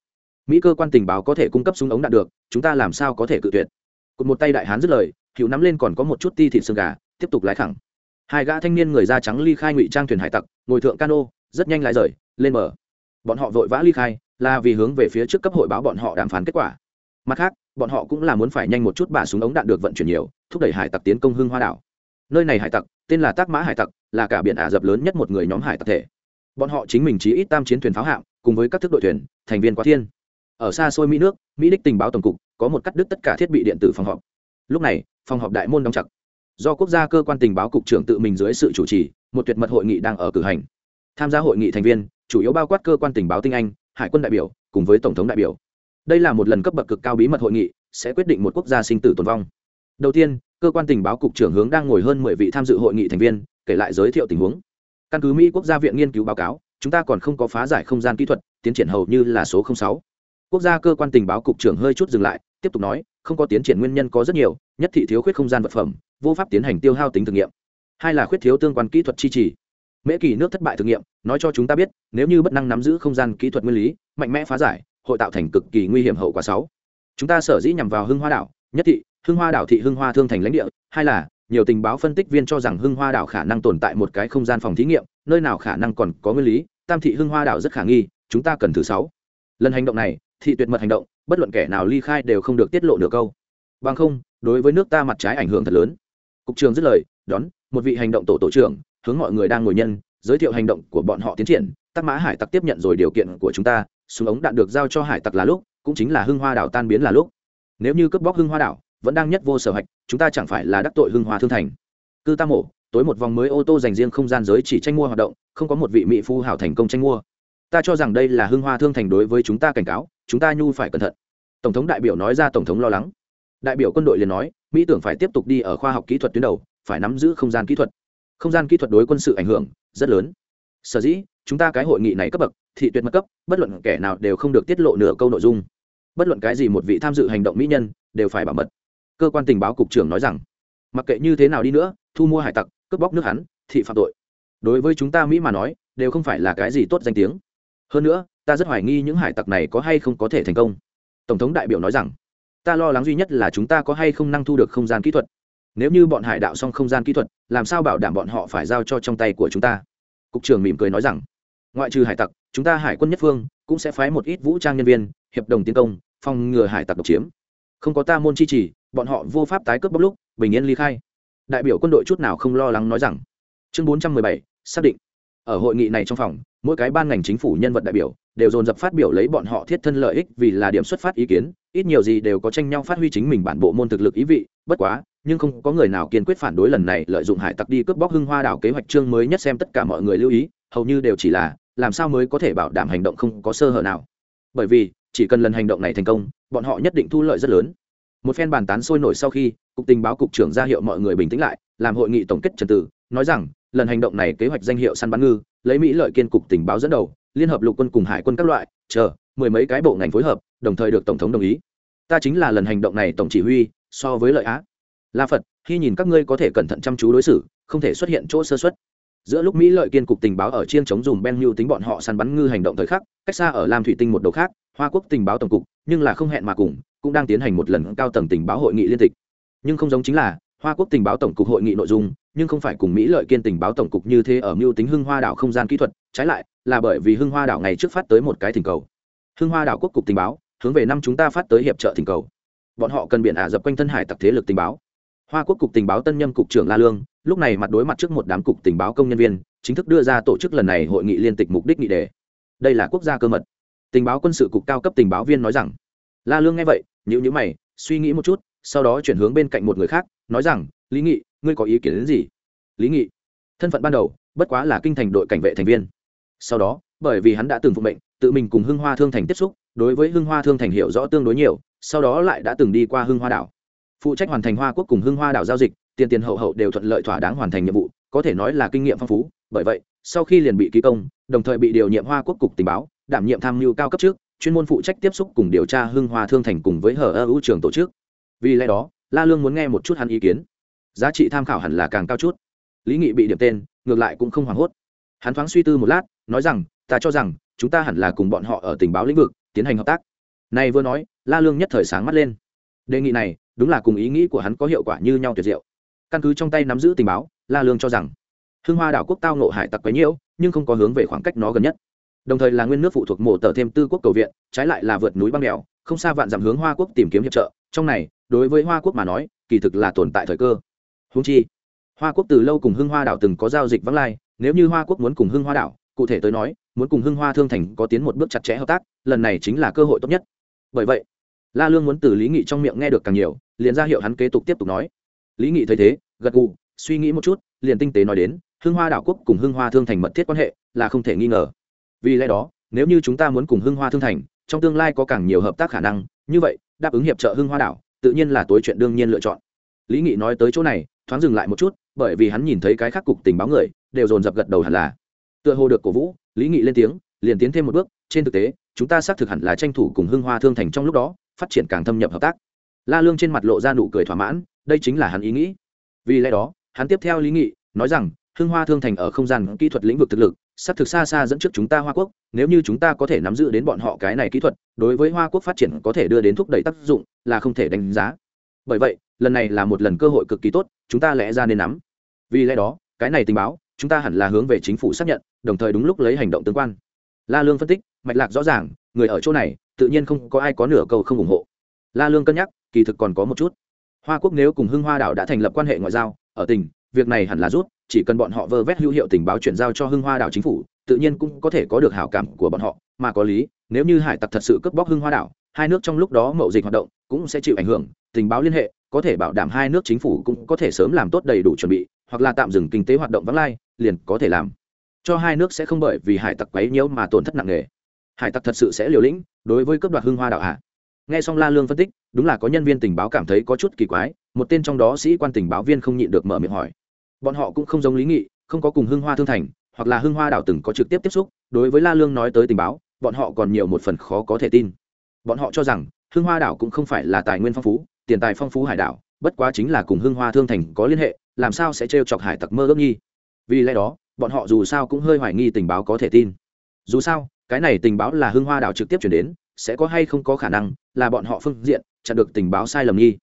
Mỹ cơ quan tình báo có thể cung cấp súng ống đạn được, chúng ta làm sao có thể cự tuyệt? Cụt một tay đại hán dứt lời, hữu nắm lên còn có một chút ti thịt xương gà, tiếp tục lái thẳng. hai gã thanh niên người da trắng ly khai ngụy trang thuyền hải tặc, ngồi thượng cano, rất nhanh lái rời, lên mở bọn họ vội vã ly khai, là vì hướng về phía trước cấp hội báo bọn họ đàm phán kết quả. Mặt khác, bọn họ cũng là muốn phải nhanh một chút bả súng ống đạn được vận chuyển nhiều, thúc đẩy hải tặc tiến công hưng hoa đảo. Nơi này hải tặc, tên là tác mã hải tặc, là cả biển ả rập lớn nhất một người nhóm hải tặc thể bọn họ chính mình chí ít tam chiến thuyền pháo hạm cùng với các thức đội thuyền, thành viên quá thiên. Ở xa xôi mỹ nước, mỹ đích tình báo tổng cục, có một cắt đứt tất cả thiết bị điện tử phòng họp. Lúc này, phòng họp đại môn đóng chặt. Do quốc gia cơ quan tình báo cục trưởng tự mình dưới sự chủ trì, một tuyệt mật hội nghị đang ở cử hành. Tham gia hội nghị thành viên, chủ yếu bao quát cơ quan tình báo tinh anh, hải quân đại biểu, cùng với tổng thống đại biểu. Đây là một lần cấp bậc cực cao bí mật hội nghị, sẽ quyết định một quốc gia sinh tử tồn vong. Đầu tiên, cơ quan tình báo cục trưởng hướng đang ngồi hơn mười vị tham dự hội nghị thành viên, kể lại giới thiệu tình huống căn cứ mỹ quốc gia viện nghiên cứu báo cáo chúng ta còn không có phá giải không gian kỹ thuật tiến triển hầu như là số sáu quốc gia cơ quan tình báo cục trưởng hơi chút dừng lại tiếp tục nói không có tiến triển nguyên nhân có rất nhiều nhất thị thiếu khuyết không gian vật phẩm vô pháp tiến hành tiêu hao tính thử nghiệm hai là khuyết thiếu tương quan kỹ thuật chi trì mễ kỳ nước thất bại thử nghiệm nói cho chúng ta biết nếu như bất năng nắm giữ không gian kỹ thuật nguyên lý mạnh mẽ phá giải hội tạo thành cực kỳ nguy hiểm hậu quả sáu chúng ta sở dĩ nhằm vào hưng hoa đảo nhất thị hưng hoa đảo thị hưng hoa thương thành lãnh địa hai là nhiều tình báo phân tích viên cho rằng hưng hoa đảo khả năng tồn tại một cái không gian phòng thí nghiệm, nơi nào khả năng còn có nguyên lý, tam thị hưng hoa đảo rất khả nghi, chúng ta cần thứ sáu. Lần hành động này, thị tuyệt mật hành động, bất luận kẻ nào ly khai đều không được tiết lộ được câu. Bằng không, đối với nước ta mặt trái ảnh hưởng thật lớn. Cục trường dứt lời, đón, một vị hành động tổ tổ trưởng, hướng mọi người đang ngồi nhân, giới thiệu hành động của bọn họ tiến triển. Tắc mã hải tặc tiếp nhận rồi điều kiện của chúng ta, súng ống đạn được giao cho hải tặc là lúc, cũng chính là hưng hoa đảo tan biến là lúc. Nếu như cướp bóc hưng hoa đảo vẫn đang nhất vô sở hạch, chúng ta chẳng phải là đắc tội hưng hoa thương thành. Cư tam mộ tối một vòng mới ô tô dành riêng không gian giới chỉ tranh mua hoạt động, không có một vị mỹ phu hảo thành công tranh mua. Ta cho rằng đây là hưng hoa thương thành đối với chúng ta cảnh cáo, chúng ta nhu phải cẩn thận. Tổng thống đại biểu nói ra tổng thống lo lắng. Đại biểu quân đội liền nói, mỹ tưởng phải tiếp tục đi ở khoa học kỹ thuật tuyến đầu, phải nắm giữ không gian kỹ thuật. Không gian kỹ thuật đối quân sự ảnh hưởng rất lớn. Sở dĩ, chúng ta cái hội nghị này cấp bậc, thị tuyệt mật cấp, bất luận kẻ nào đều không được tiết lộ nửa câu nội dung. Bất luận cái gì một vị tham dự hành động mỹ nhân, đều phải bảo mật cơ quan tình báo cục trưởng nói rằng, mặc kệ như thế nào đi nữa, thu mua hải tặc, cướp bóc nước hắn, thị phạm tội. Đối với chúng ta mỹ mà nói, đều không phải là cái gì tốt danh tiếng. Hơn nữa, ta rất hoài nghi những hải tặc này có hay không có thể thành công. Tổng thống đại biểu nói rằng, ta lo lắng duy nhất là chúng ta có hay không năng thu được không gian kỹ thuật. Nếu như bọn hải đạo xong không gian kỹ thuật, làm sao bảo đảm bọn họ phải giao cho trong tay của chúng ta? Cục trưởng mỉm cười nói rằng, ngoại trừ hải tặc, chúng ta hải quân nhất phương cũng sẽ phái một ít vũ trang nhân viên, hiệp đồng tiến công, phòng ngừa hải tặc độc chiếm. Không có ta môn chi trì bọn họ vô pháp tái cướp bóc lúc, bình yên ly khai. Đại biểu quân đội chút nào không lo lắng nói rằng, chương bốn trăm mười bảy, xác định. Ở hội nghị này trong phòng, mỗi cái ban ngành chính phủ nhân vật đại biểu đều dồn dập phát biểu lấy bọn họ thiết thân lợi ích vì là điểm xuất phát ý kiến, ít nhiều gì đều có tranh nhau phát huy chính mình bản bộ môn thực lực ý vị, bất quá, nhưng không có người nào kiên quyết phản đối lần này lợi dụng hải tặc đi cướp bóc hưng hoa đảo kế hoạch trương mới nhất xem tất cả mọi người lưu ý, hầu như đều chỉ là, làm sao mới có thể bảo đảm hành động không có sơ hở nào. Bởi vì, chỉ cần lần hành động này thành công, bọn họ nhất định thu lợi rất lớn một phen bàn tán sôi nổi sau khi, cục tình báo cục trưởng ra hiệu mọi người bình tĩnh lại, làm hội nghị tổng kết trật tự, nói rằng, lần hành động này kế hoạch danh hiệu săn bắn ngư, lấy mỹ lợi kiên cục tình báo dẫn đầu, liên hợp lục quân cùng hải quân các loại, chờ, mười mấy cái bộ ngành phối hợp, đồng thời được tổng thống đồng ý. Ta chính là lần hành động này tổng chỉ huy, so với lợi á. La phật, khi nhìn các ngươi có thể cẩn thận chăm chú đối xử, không thể xuất hiện chỗ sơ xuất giữa lúc mỹ lợi kiên cục tình báo ở chiên chống dùng ben hưu tính bọn họ săn bắn ngư hành động thời khắc, cách xa ở lam thủy tinh một đầu khác, hoa quốc tình báo tổng cục, nhưng là không hẹn mà cùng, cũng đang tiến hành một lần cao tầng tình báo hội nghị liên tịch. Nhưng không giống chính là, hoa quốc tình báo tổng cục hội nghị nội dung, nhưng không phải cùng mỹ lợi kiên tình báo tổng cục như thế ở mưu tính hưng hoa đảo không gian kỹ thuật, trái lại, là bởi vì hưng hoa đảo ngày trước phát tới một cái thỉnh cầu. Hưng hoa đảo quốc cục tình báo, hướng về năm chúng ta phát tới hiệp trợ thỉnh cầu. Bọn họ cần biển ả dập quanh thân hải tặc thế lực tình báo hoa quốc cục tình báo tân nhâm cục trưởng la lương, lúc này mặt đối mặt trước một đám cục tình báo công nhân viên, chính thức đưa ra tổ chức lần này hội nghị liên tịch mục đích nghị đề. Đây là quốc gia cơ mật. Tình báo quân sự cục cao cấp tình báo viên nói rằng, la lương nghe vậy nhữ nhữ mày, suy nghĩ một chút, sau đó chuyển hướng bên cạnh một người khác, nói rằng, lý nghị, ngươi có ý kiến đến gì? Lý nghị, thân phận ban đầu, bất quá là kinh thành đội cảnh vệ thành viên. Sau đó, bởi vì hắn đã từng phụng mệnh, tự mình cùng hưng hoa thương thành tiếp xúc, đối với hưng hoa thương thành hiểu rõ tương đối nhiều, sau đó lại đã từng đi qua hưng hoa đảo phụ trách hoàn thành hoa quốc cùng hưng hoa đảo giao dịch, tiền tiền hậu hậu đều thuận lợi thỏa đáng hoàn thành nhiệm vụ, có thể nói là kinh nghiệm phong phú. Bởi vậy, sau khi liền bị ký công, đồng thời bị điều nhiệm hoa quốc cục tình báo, đảm nhiệm tham mưu cao cấp trước, chuyên môn phụ trách tiếp xúc cùng điều tra hưng hoa thương thành cùng với hở ơ ưu trường tổ chức. Vì lẽ đó, la lương muốn nghe một chút hắn ý kiến. Giá trị tham khảo hẳn là càng cao chút. Lý nghị bị điểm tên, ngược lại cũng không hoảng hốt. Hắn thoáng suy tư một lát, nói rằng, ta cho rằng, chúng ta hẳn là cùng bọn họ ở tình báo lĩnh vực tiến hành hợp tác. Này vừa nói, la lương nhất thời sáng mắt lên đề nghị này, đúng là cùng ý nghĩ của hắn có hiệu quả như nhau tuyệt diệu. Căn cứ trong tay nắm giữ tình báo, la lương cho rằng, hưng hoa đảo quốc tao nộ hải tặc quấy nhiễu, nhưng không có hướng về khoảng cách nó gần nhất. Đồng thời là nguyên nước phụ thuộc mổ tờ thêm tư quốc cầu viện, trái lại là vượt núi băng đèo không xa vạn dặm hướng hoa quốc tìm kiếm hiệp trợ. Trong này, đối với hoa quốc mà nói, kỳ thực là tồn tại thời cơ. Húng chi, hoa quốc từ lâu cùng hưng hoa đảo từng có giao dịch vắng lai, nếu như hoa quốc muốn cùng hưng hoa đảo, cụ thể tới nói, muốn cùng hưng hoa thương thành có tiến một bước chặt chẽ hợp tác, lần này chính là cơ hội tốt nhất. Bởi vậy la lương muốn từ lý nghị trong miệng nghe được càng nhiều, liền ra hiệu hắn kế tục tiếp tục nói. Lý nghị thấy thế, gật gù, suy nghĩ một chút, liền tinh tế nói đến, hưng hoa đảo quốc cùng hưng hoa thương thành mật thiết quan hệ, là không thể nghi ngờ. Vì lẽ đó, nếu như chúng ta muốn cùng hưng hoa thương thành, trong tương lai có càng nhiều hợp tác khả năng, như vậy, đáp ứng hiệp trợ hưng hoa đảo, tự nhiên là tối chuyện đương nhiên lựa chọn. Lý nghị nói tới chỗ này, thoáng dừng lại một chút, bởi vì hắn nhìn thấy cái khác cục tình báo người, đều dồn dập gật đầu hẳn là. Tựa hồ được cổ vũ, lý nghị lên tiếng, liền tiến thêm một bước, trên thực tế, chúng ta xác thực hẳn là tranh thủ cùng hưng hoa thương thành trong lúc đó phát triển càng thâm nhập hợp tác. La lương trên mặt lộ ra nụ cười thỏa mãn, đây chính là hắn ý nghĩ. Vì lẽ đó, hắn tiếp theo lý nghị, nói rằng, hưng hoa thương thành ở không gian kỹ thuật lĩnh vực thực lực sắp thực xa xa dẫn trước chúng ta hoa quốc, nếu như chúng ta có thể nắm giữ đến bọn họ cái này kỹ thuật, đối với hoa quốc phát triển có thể đưa đến thúc đẩy tác dụng, là không thể đánh giá. Bởi vậy, lần này là một lần cơ hội cực kỳ tốt, chúng ta lẽ ra nên nắm. Vì lẽ đó, cái này tình báo, chúng ta hẳn là hướng về chính phủ xác nhận, đồng thời đúng lúc lấy hành động tương quan. La lương phân tích mạch lạc rõ ràng, người ở chỗ này, tự nhiên không có ai có nửa câu không ủng hộ. La lương cân nhắc, kỳ thực còn có một chút. Hoa quốc nếu cùng hưng hoa đảo đã thành lập quan hệ ngoại giao, ở tỉnh việc này hẳn là rút, chỉ cần bọn họ vơ vét hữu hiệu tình báo chuyển giao cho hưng hoa đảo chính phủ, tự nhiên cũng có thể có được hảo cảm của bọn họ, mà có lý, nếu như hải tặc thật sự cướp bóc hưng hoa đảo, hai nước trong lúc đó mậu dịch hoạt động cũng sẽ chịu ảnh hưởng, tình báo liên hệ, có thể bảo đảm hai nước chính phủ cũng có thể sớm làm tốt đầy đủ chuẩn bị, hoặc là tạm dừng kinh tế hoạt động vắng lai, liền có thể làm. Cho hai nước sẽ không bởi vì hải tặc quấy nhiễu mà tổn thất nặng nề hải tặc thật sự sẽ liều lĩnh, đối với cướp đoạt hưng hoa đảo hạ. Nghe xong la lương phân tích, đúng là có nhân viên tình báo cảm thấy có chút kỳ quái, một tên trong đó sĩ quan tình báo viên không nhịn được mở miệng hỏi. Bọn họ cũng không giống lý nghị, không có cùng hưng hoa thương thành, hoặc là hưng hoa đảo từng có trực tiếp tiếp xúc, đối với la lương nói tới tình báo, bọn họ còn nhiều một phần khó có thể tin. Bọn họ cho rằng, hưng hoa đảo cũng không phải là tài nguyên phong phú, tiền tài phong phú hải đảo, bất quá chính là cùng hưng hoa thương thành có liên hệ, làm sao sẽ trêu chọc hải tặc mơ ước nhi vì lẽ đó, bọn họ dù sao cũng hơi hoài nghi tình báo có thể tin. Dù sao cái này tình báo là hưng hoa đảo trực tiếp chuyển đến, sẽ có hay không có khả năng, là bọn họ phương diện, chặn được tình báo sai lầm nghi.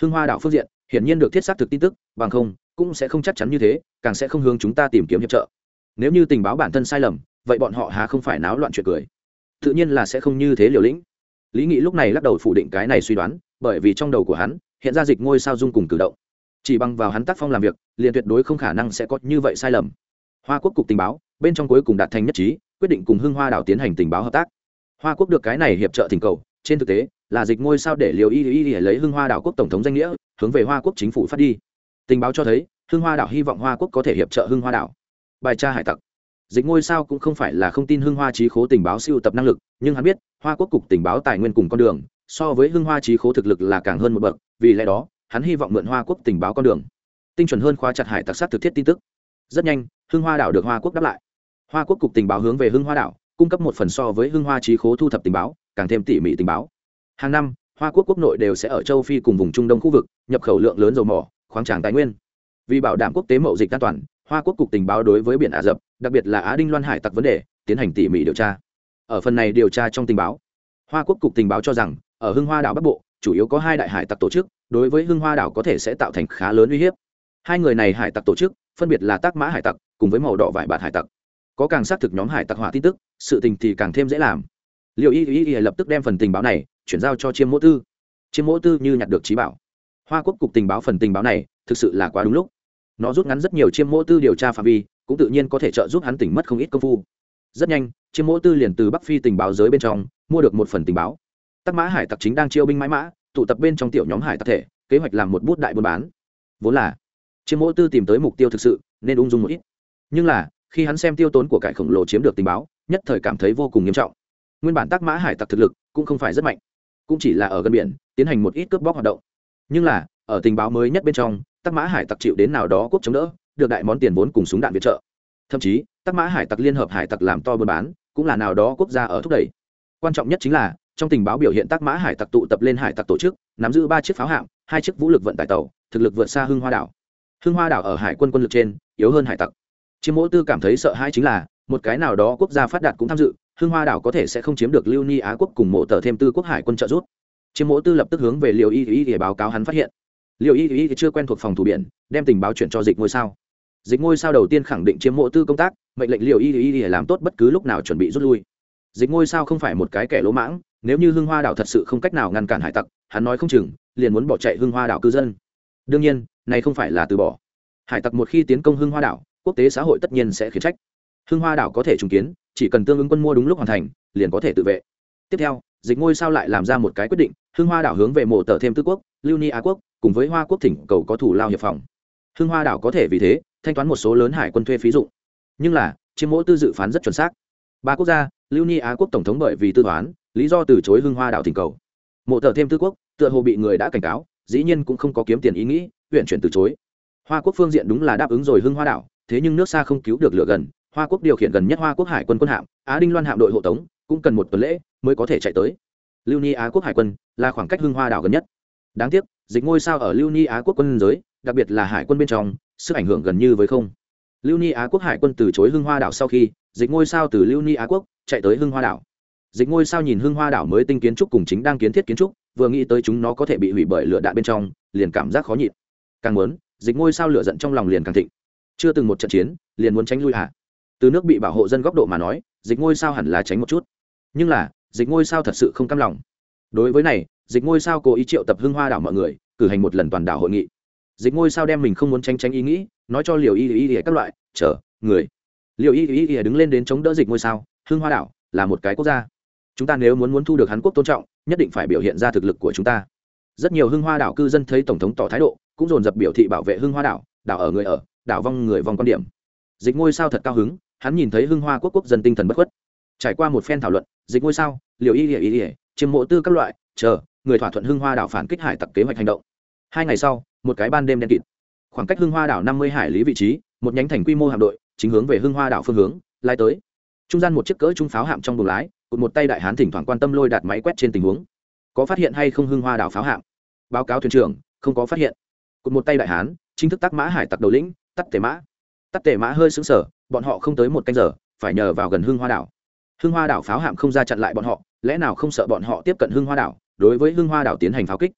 Hưng hoa đảo phương diện, hiển nhiên được thiết xác thực tin tức, bằng không, cũng sẽ không chắc chắn như thế, càng sẽ không hướng chúng ta tìm kiếm hiệp trợ. Nếu như tình báo bản thân sai lầm, vậy bọn họ há không phải náo loạn chuyện cười. Tự nhiên là sẽ không như thế liều lĩnh. Lý nghị lúc này lắc đầu phủ định cái này suy đoán, bởi vì trong đầu của hắn, hiện ra dịch ngôi sao dung cùng cử động. Chỉ bằng vào hắn tác phong làm việc, liền tuyệt đối không khả năng sẽ có như vậy sai lầm. Hoa quốc cục tình báo, bên trong cuối cùng đạt thành nhất trí quyết định cùng hưng hoa đảo tiến hành tình báo hợp tác. Hoa quốc được cái này hiệp trợ thỉnh cầu, trên thực tế, là dịch ngôi sao để liều y y y lấy hưng hoa đảo quốc tổng thống danh nghĩa, hướng về hoa quốc chính phủ phát đi. Tình báo cho thấy, hưng hoa đảo hy vọng hoa quốc có thể hiệp trợ hưng hoa đảo. Bài tra hải tặc. Dịch ngôi sao cũng không phải là không tin hưng hoa trí khố tình báo siêu tập năng lực, nhưng hắn biết, hoa quốc cục tình báo tài nguyên cùng con đường, so với hưng hoa trí khố thực lực là càng hơn một bậc, vì lẽ đó, hắn hy vọng mượn hoa quốc tình báo con đường. Tinh chuẩn hơn khóa chặt hải tặc sát thực thiết tin tức. Rất nhanh, hưng hoa đảo được hoa quốc đáp lại hoa quốc cục tình báo hướng về hưng hoa đảo, cung cấp một phần so với hưng hoa trí khố thu thập tình báo, càng thêm tỉ mỉ tình báo. Hàng năm, hoa quốc quốc nội đều sẽ ở châu phi cùng vùng trung đông khu vực, nhập khẩu lượng lớn dầu mỏ, khoáng tràng tài nguyên. Vì bảo đảm quốc tế mậu dịch an toàn, hoa quốc cục tình báo đối với biển ả rập, đặc biệt là á đinh loan hải tặc vấn đề, tiến hành tỉ mỉ điều tra. Ở phần này điều tra trong tình báo, hoa quốc cục tình báo cho rằng, ở hưng hoa đảo bắc bộ, chủ yếu có hai đại hải tặc tổ chức, đối với hưng hoa đảo có thể sẽ tạo thành khá lớn uy hiếp. Hai người này hải tặc tổ chức, phân biệt là tác mã hải tặc cùng với màu đỏ vải bạt hải tặc có càng xác thực nhóm hải tặc hỏa tin tức, sự tình thì càng thêm dễ làm. Liệu y y y lập tức đem phần tình báo này chuyển giao cho chiêm mỗ tư. Chiêm mỗ tư như nhặt được trí bảo. Hoa quốc cục tình báo phần tình báo này thực sự là quá đúng lúc. Nó rút ngắn rất nhiều chiêm mỗ tư điều tra phạm vi, cũng tự nhiên có thể trợ giúp hắn tỉnh mất không ít công phu. Rất nhanh, chiêm mỗ tư liền từ bắc phi tình báo giới bên trong mua được một phần tình báo. Tắc mã hải tặc chính đang chiêu binh mãi mã, tụ tập bên trong tiểu nhóm hải tặc thể, kế hoạch làm một bút đại buôn bán. Vốn là, chiêm mỗ tư tìm tới mục tiêu thực sự, nên ung dung một ít. Nhưng là khi hắn xem tiêu tốn của cải khổng lồ chiếm được tình báo, nhất thời cảm thấy vô cùng nghiêm trọng. Nguyên bản tác mã hải tặc thực lực cũng không phải rất mạnh, cũng chỉ là ở gần biển, tiến hành một ít cướp bóc hoạt động. Nhưng là, ở tình báo mới nhất bên trong, tác mã hải tặc chịu đến nào đó quốc chống đỡ, được đại món tiền vốn cùng súng đạn viện trợ. Thậm chí, tác mã hải tặc liên hợp hải tặc làm to buôn bán, cũng là nào đó quốc gia ở thúc đẩy. Quan trọng nhất chính là, trong tình báo biểu hiện tác mã hải tặc tụ tập lên hải tặc tổ chức, nắm giữ ba chiếc pháo hạm, hai chiếc vũ lực vận tải tàu, thực lực vượt xa hưng hoa đảo. Hưng hoa đảo ở hải quân quân lực trên, yếu hơn hải tặc chiếm mỗ tư cảm thấy sợ hãi chính là, một cái nào đó quốc gia phát đạt cũng tham dự hương hoa đảo có thể sẽ không chiếm được lưu ni á quốc cùng mộ tờ thêm tư quốc hải quân trợ giúp. Chiếm mỗ tư lập tức hướng về liều y y để báo cáo hắn phát hiện. Liều y y chưa quen thuộc phòng thủ biển, đem tình báo chuyển cho dịch ngôi sao. Dịch ngôi sao đầu tiên khẳng định chiếm mộ tư công tác, mệnh lệnh liều y y để làm tốt bất cứ lúc nào chuẩn bị rút lui. Dịch ngôi sao không phải một cái kẻ lỗ mãng, nếu như hương hoa đảo thật sự không cách nào ngăn cản hải tặc, hắn nói không chừng, liền muốn bỏ chạy hương hoa đảo cư dân. Đương nhiên, này không phải là từ bỏ. Hải tặc một khi tiến công hương hoa đảo quốc tế xã hội tất nhiên sẽ khiển trách. Hưng hoa đảo có thể trùng kiến, chỉ cần tương ứng quân mua đúng lúc hoàn thành, liền có thể tự vệ. Tiếp theo, dịch ngôi sao lại làm ra một cái quyết định, hưng hoa đảo hướng về mộ tờ thêm tư quốc, lưu ni á quốc, cùng với hoa quốc thỉnh cầu có thủ lao hiệp phòng. Hưng hoa đảo có thể vì thế, thanh toán một số lớn hải quân thuê phí dụng. Nhưng là, chiếm mỗi tư dự phán rất chuẩn xác. Ba quốc gia, lưu ni á quốc tổng thống bởi vì tư toán, lý do từ chối hưng hoa đảo thỉnh cầu. Mộ tờ thêm tư quốc, tựa hồ bị người đã cảnh cáo, dĩ nhiên cũng không có kiếm tiền ý nghĩ, huyện chuyển từ chối. Hoa quốc phương diện đúng là đáp ứng rồi hưng hoa đảo thế nhưng nước xa không cứu được lửa gần, hoa quốc điều khiển gần nhất hoa quốc hải quân quân hạm, á đinh loan hạm đội hộ tống, cũng cần một tuần lễ mới có thể chạy tới. Lưu ni á quốc hải quân là khoảng cách hưng hoa đảo gần nhất. Đáng tiếc, dịch ngôi sao ở lưu ni á quốc quân giới, đặc biệt là hải quân bên trong, sức ảnh hưởng gần như với không. Lưu ni á quốc hải quân từ chối hưng hoa đảo sau khi, dịch ngôi sao từ lưu ni á quốc chạy tới hưng hoa đảo. Dịch ngôi sao nhìn hưng hoa đảo mới tinh kiến trúc cùng chính đang kiến thiết kiến trúc, vừa nghĩ tới chúng nó có thể bị hủy bởi lửa đạn bên trong, liền cảm giác khó nhịn. Càng muốn, dịch ngôi sao lửa giận trong lòng liền càng thịnh chưa từng một trận chiến, liền muốn tránh lui hạ từ nước bị bảo hộ dân góc độ mà nói, dịch ngôi sao hẳn là tránh một chút. Nhưng là, dịch ngôi sao thật sự không cam lòng. Đối với này, dịch ngôi sao cố ý triệu tập hưng hoa đảo mọi người, cử hành một lần toàn đảo hội nghị. Dịch ngôi sao đem mình không muốn tranh tránh ý nghĩ, nói cho liều y y y các loại chở người. Liều y y y đứng lên đến chống đỡ dịch ngôi sao, hưng hoa đảo là một cái quốc gia. Chúng ta nếu muốn muốn thu được hàn quốc tôn trọng, nhất định phải biểu hiện ra thực lực của chúng ta. Rất nhiều hưng hoa đảo cư dân thấy tổng thống tỏ thái độ, cũng dồn dập biểu thị bảo vệ hưng hoa đảo đảo ở người ở đảo vong người vòng quan điểm. Dịch ngôi sao thật cao hứng, hắn nhìn thấy hưng hoa quốc quốc dân tinh thần bất khuất. Trải qua một phen thảo luận, dịch ngôi sao liều y ỉa y ỉa chiếm mộ tư các loại, chờ, người thỏa thuận hưng hoa đảo phản kích hải tặc kế hoạch hành động. Hai ngày sau, một cái ban đêm đen kịt. Khoảng cách hưng hoa đảo năm mươi hải lý vị trí, một nhánh thành quy mô hạm đội, chính hướng về hưng hoa đảo phương hướng, lai tới. Trung gian một chiếc cỡ trung pháo hạm trong buồng lái, cụt một tay đại hán thỉnh thoảng quan tâm lôi đạt máy quét trên tình huống. Có phát hiện hay không hưng hoa đảo pháo hạm? Báo cáo thuyền trưởng, không có phát hiện. Cụt một tay đại hán, chính thức tác mã hải tặc đầu lĩnh tắt tề mã. Tắt tề mã hơi xứng sở bọn họ không tới một canh giờ, phải nhờ vào gần hưng hoa đảo. Hưng hoa đảo pháo hạm không ra chặn lại bọn họ, lẽ nào không sợ bọn họ tiếp cận hưng hoa đảo, đối với hưng hoa đảo tiến hành pháo kích?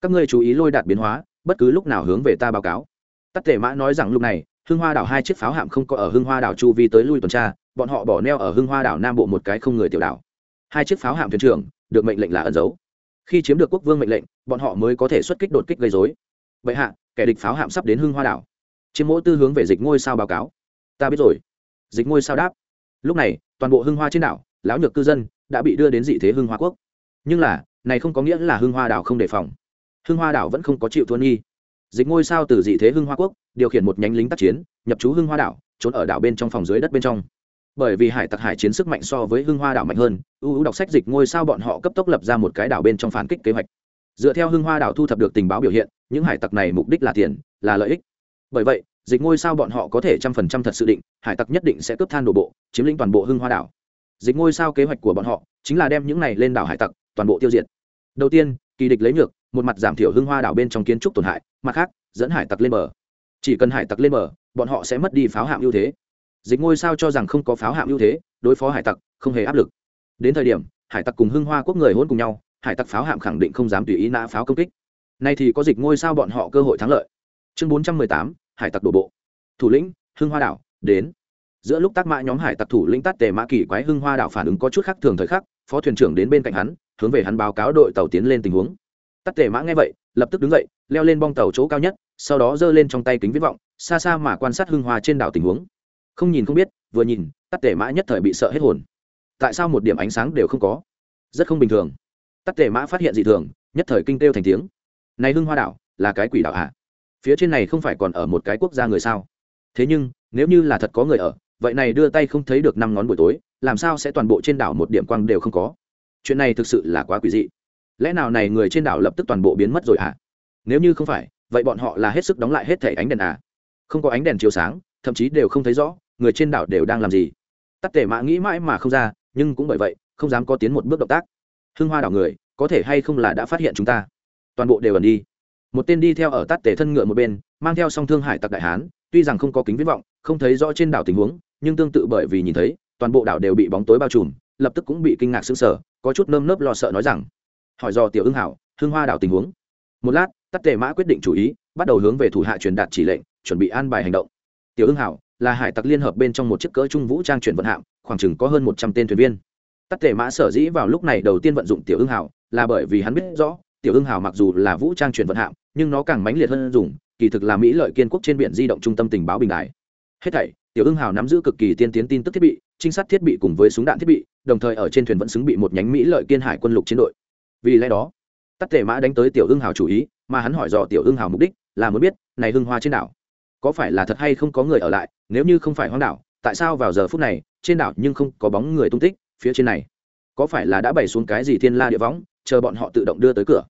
Các ngươi chú ý lôi đạt biến hóa, bất cứ lúc nào hướng về ta báo cáo. Tắt tề mã nói rằng lúc này, hưng hoa đảo hai chiếc pháo hạm không có ở hưng hoa đảo chu vi tới lui tuần tra, bọn họ bỏ neo ở hưng hoa đảo nam bộ một cái không người tiểu đảo. Hai chiếc pháo hạm thuyền trưởng, được mệnh lệnh là ẩn giấu. Khi chiếm được quốc vương mệnh lệnh, bọn họ mới có thể xuất kích đột kích gây dối vậy hạ, kẻ địch pháo hạm sắp đến hưng hoa đảo chiếm mỗi tư hướng về dịch ngôi sao báo cáo. Ta biết rồi. Dịch ngôi sao đáp. Lúc này, toàn bộ hưng hoa trên đảo, lão nhược cư dân đã bị đưa đến dị thế hưng hoa quốc. Nhưng là, này không có nghĩa là hưng hoa đảo không đề phòng. Hưng hoa đảo vẫn không có chịu thua nghi. Dịch ngôi sao từ dị thế hưng hoa quốc, điều khiển một nhánh lính tác chiến, nhập trú hưng hoa đảo, trốn ở đảo bên trong phòng dưới đất bên trong. Bởi vì hải tặc hải chiến sức mạnh so với hưng hoa đảo mạnh hơn ưu ưu đọc sách dịch ngôi sao bọn họ cấp tốc lập ra một cái đảo bên trong phản kích kế hoạch. Dựa theo hưng hoa đảo thu thập được tình báo biểu hiện, những hải tặc này mục đích là tiền, là lợi ích bởi vậy, dịch ngôi sao bọn họ có thể trăm phần trăm thật sự định, hải tặc nhất định sẽ cướp than đổ bộ, chiếm lĩnh toàn bộ hưng hoa đảo. Dịch ngôi sao kế hoạch của bọn họ chính là đem những này lên đảo hải tặc toàn bộ tiêu diệt. Đầu tiên, kỳ địch lấy nhược, một mặt giảm thiểu hưng hoa đảo bên trong kiến trúc tổn hại, mặt khác, dẫn hải tặc lên bờ. Chỉ cần hải tặc lên bờ, bọn họ sẽ mất đi pháo hạm ưu thế. Dịch ngôi sao cho rằng không có pháo hạm ưu thế, đối phó hải tặc không hề áp lực. Đến thời điểm, hải tặc cùng hưng hoa quốc người hôn cùng nhau, hải tặc pháo hạm khẳng định không dám tùy ý nã pháo công kích. Nay thì có dịch ngôi sao bọn họ cơ hội thắng lợi. Chương bốn trăm mười tám hải tặc đổ bộ. Thủ lĩnh, hưng hoa đảo, đến. Giữa lúc tác mã nhóm hải tặc thủ lĩnh tắt tề mã kỳ quái, hưng hoa đảo phản ứng có chút khác thường thời khắc, phó thuyền trưởng đến bên cạnh hắn, hướng về hắn báo cáo đội tàu tiến lên tình huống. Tắt tề mã nghe vậy, lập tức đứng dậy, leo lên bong tàu chỗ cao nhất, sau đó giơ lên trong tay kính viễn vọng, xa xa mà quan sát hưng hoa trên đảo tình huống. Không nhìn không biết, vừa nhìn, tắt tề mã nhất thời bị sợ hết hồn. Tại sao một điểm ánh sáng đều không có? Rất không bình thường. Tắt tề mã phát hiện dị thường, nhất thời kinh têu thành tiếng. Này hưng hoa đảo, là cái quỷ đảo ạ à? Phía trên này không phải còn ở một cái quốc gia người sao? Thế nhưng, nếu như là thật có người ở, vậy này đưa tay không thấy được năm ngón buổi tối, làm sao sẽ toàn bộ trên đảo một điểm quang đều không có? Chuyện này thực sự là quá quỷ dị. Lẽ nào này người trên đảo lập tức toàn bộ biến mất rồi à nếu như không phải, vậy bọn họ là hết sức đóng lại hết thẻ ánh đèn à? Không có ánh đèn chiếu sáng, thậm chí đều không thấy rõ, người trên đảo đều đang làm gì. Tắt tể mã nghĩ mãi mà không ra, nhưng cũng bởi vậy, không dám có tiến một bước động tác. Hưng hoa đảo người, có thể hay không là đã phát hiện chúng ta? Toàn bộ đều ẩn đi một tên đi theo ở tát tể thân ngựa một bên, mang theo song thương hải tặc đại hán, tuy rằng không có kính viết vọng, không thấy rõ trên đảo tình huống, nhưng tương tự bởi vì nhìn thấy, toàn bộ đảo đều bị bóng tối bao trùm, lập tức cũng bị kinh ngạc sững sờ, có chút nơm nớp lo sợ nói rằng, hỏi do tiểu ưng hảo hương hoa đảo tình huống. Một lát, tắt tề mã quyết định chủ ý, bắt đầu hướng về thủ hạ truyền đạt chỉ lệnh, chuẩn bị an bài hành động. Tiểu ưng hảo, là hải tặc liên hợp bên trong một chiếc cỡ trung vũ trang chuyển vận hạm, khoảng chừng có hơn một trăm tên thuyền viên. Tắt tề mã sở dĩ vào lúc này đầu tiên vận dụng tiểu ưng hảo, là bởi vì hắn biết rõ, tiểu ưng hảo mặc dù là vũ trang chuyển vận hạm nhưng nó càng mãnh liệt hơn dùng, kỳ thực là mỹ lợi kiên quốc trên biển di động trung tâm tình báo bình đại hết thảy, tiểu ưng hào nắm giữ cực kỳ tiên tiến tin tức thiết bị, trinh sát thiết bị cùng với súng đạn thiết bị, đồng thời ở trên thuyền vẫn xứng bị một nhánh mỹ lợi kiên hải quân lục chiến đội. Vì lẽ đó, tắt tề mã đánh tới tiểu ưng hào chủ ý, mà hắn hỏi dò tiểu ưng hào mục đích, là muốn biết, này hưng hoa trên đảo, có phải là thật hay không có người ở lại, nếu như không phải hoang đảo, tại sao vào giờ phút này, trên đảo nhưng không có bóng người tung tích, phía trên này, có phải là đã bày xuống cái gì thiên la địa võng, chờ bọn họ tự động đưa tới cửa.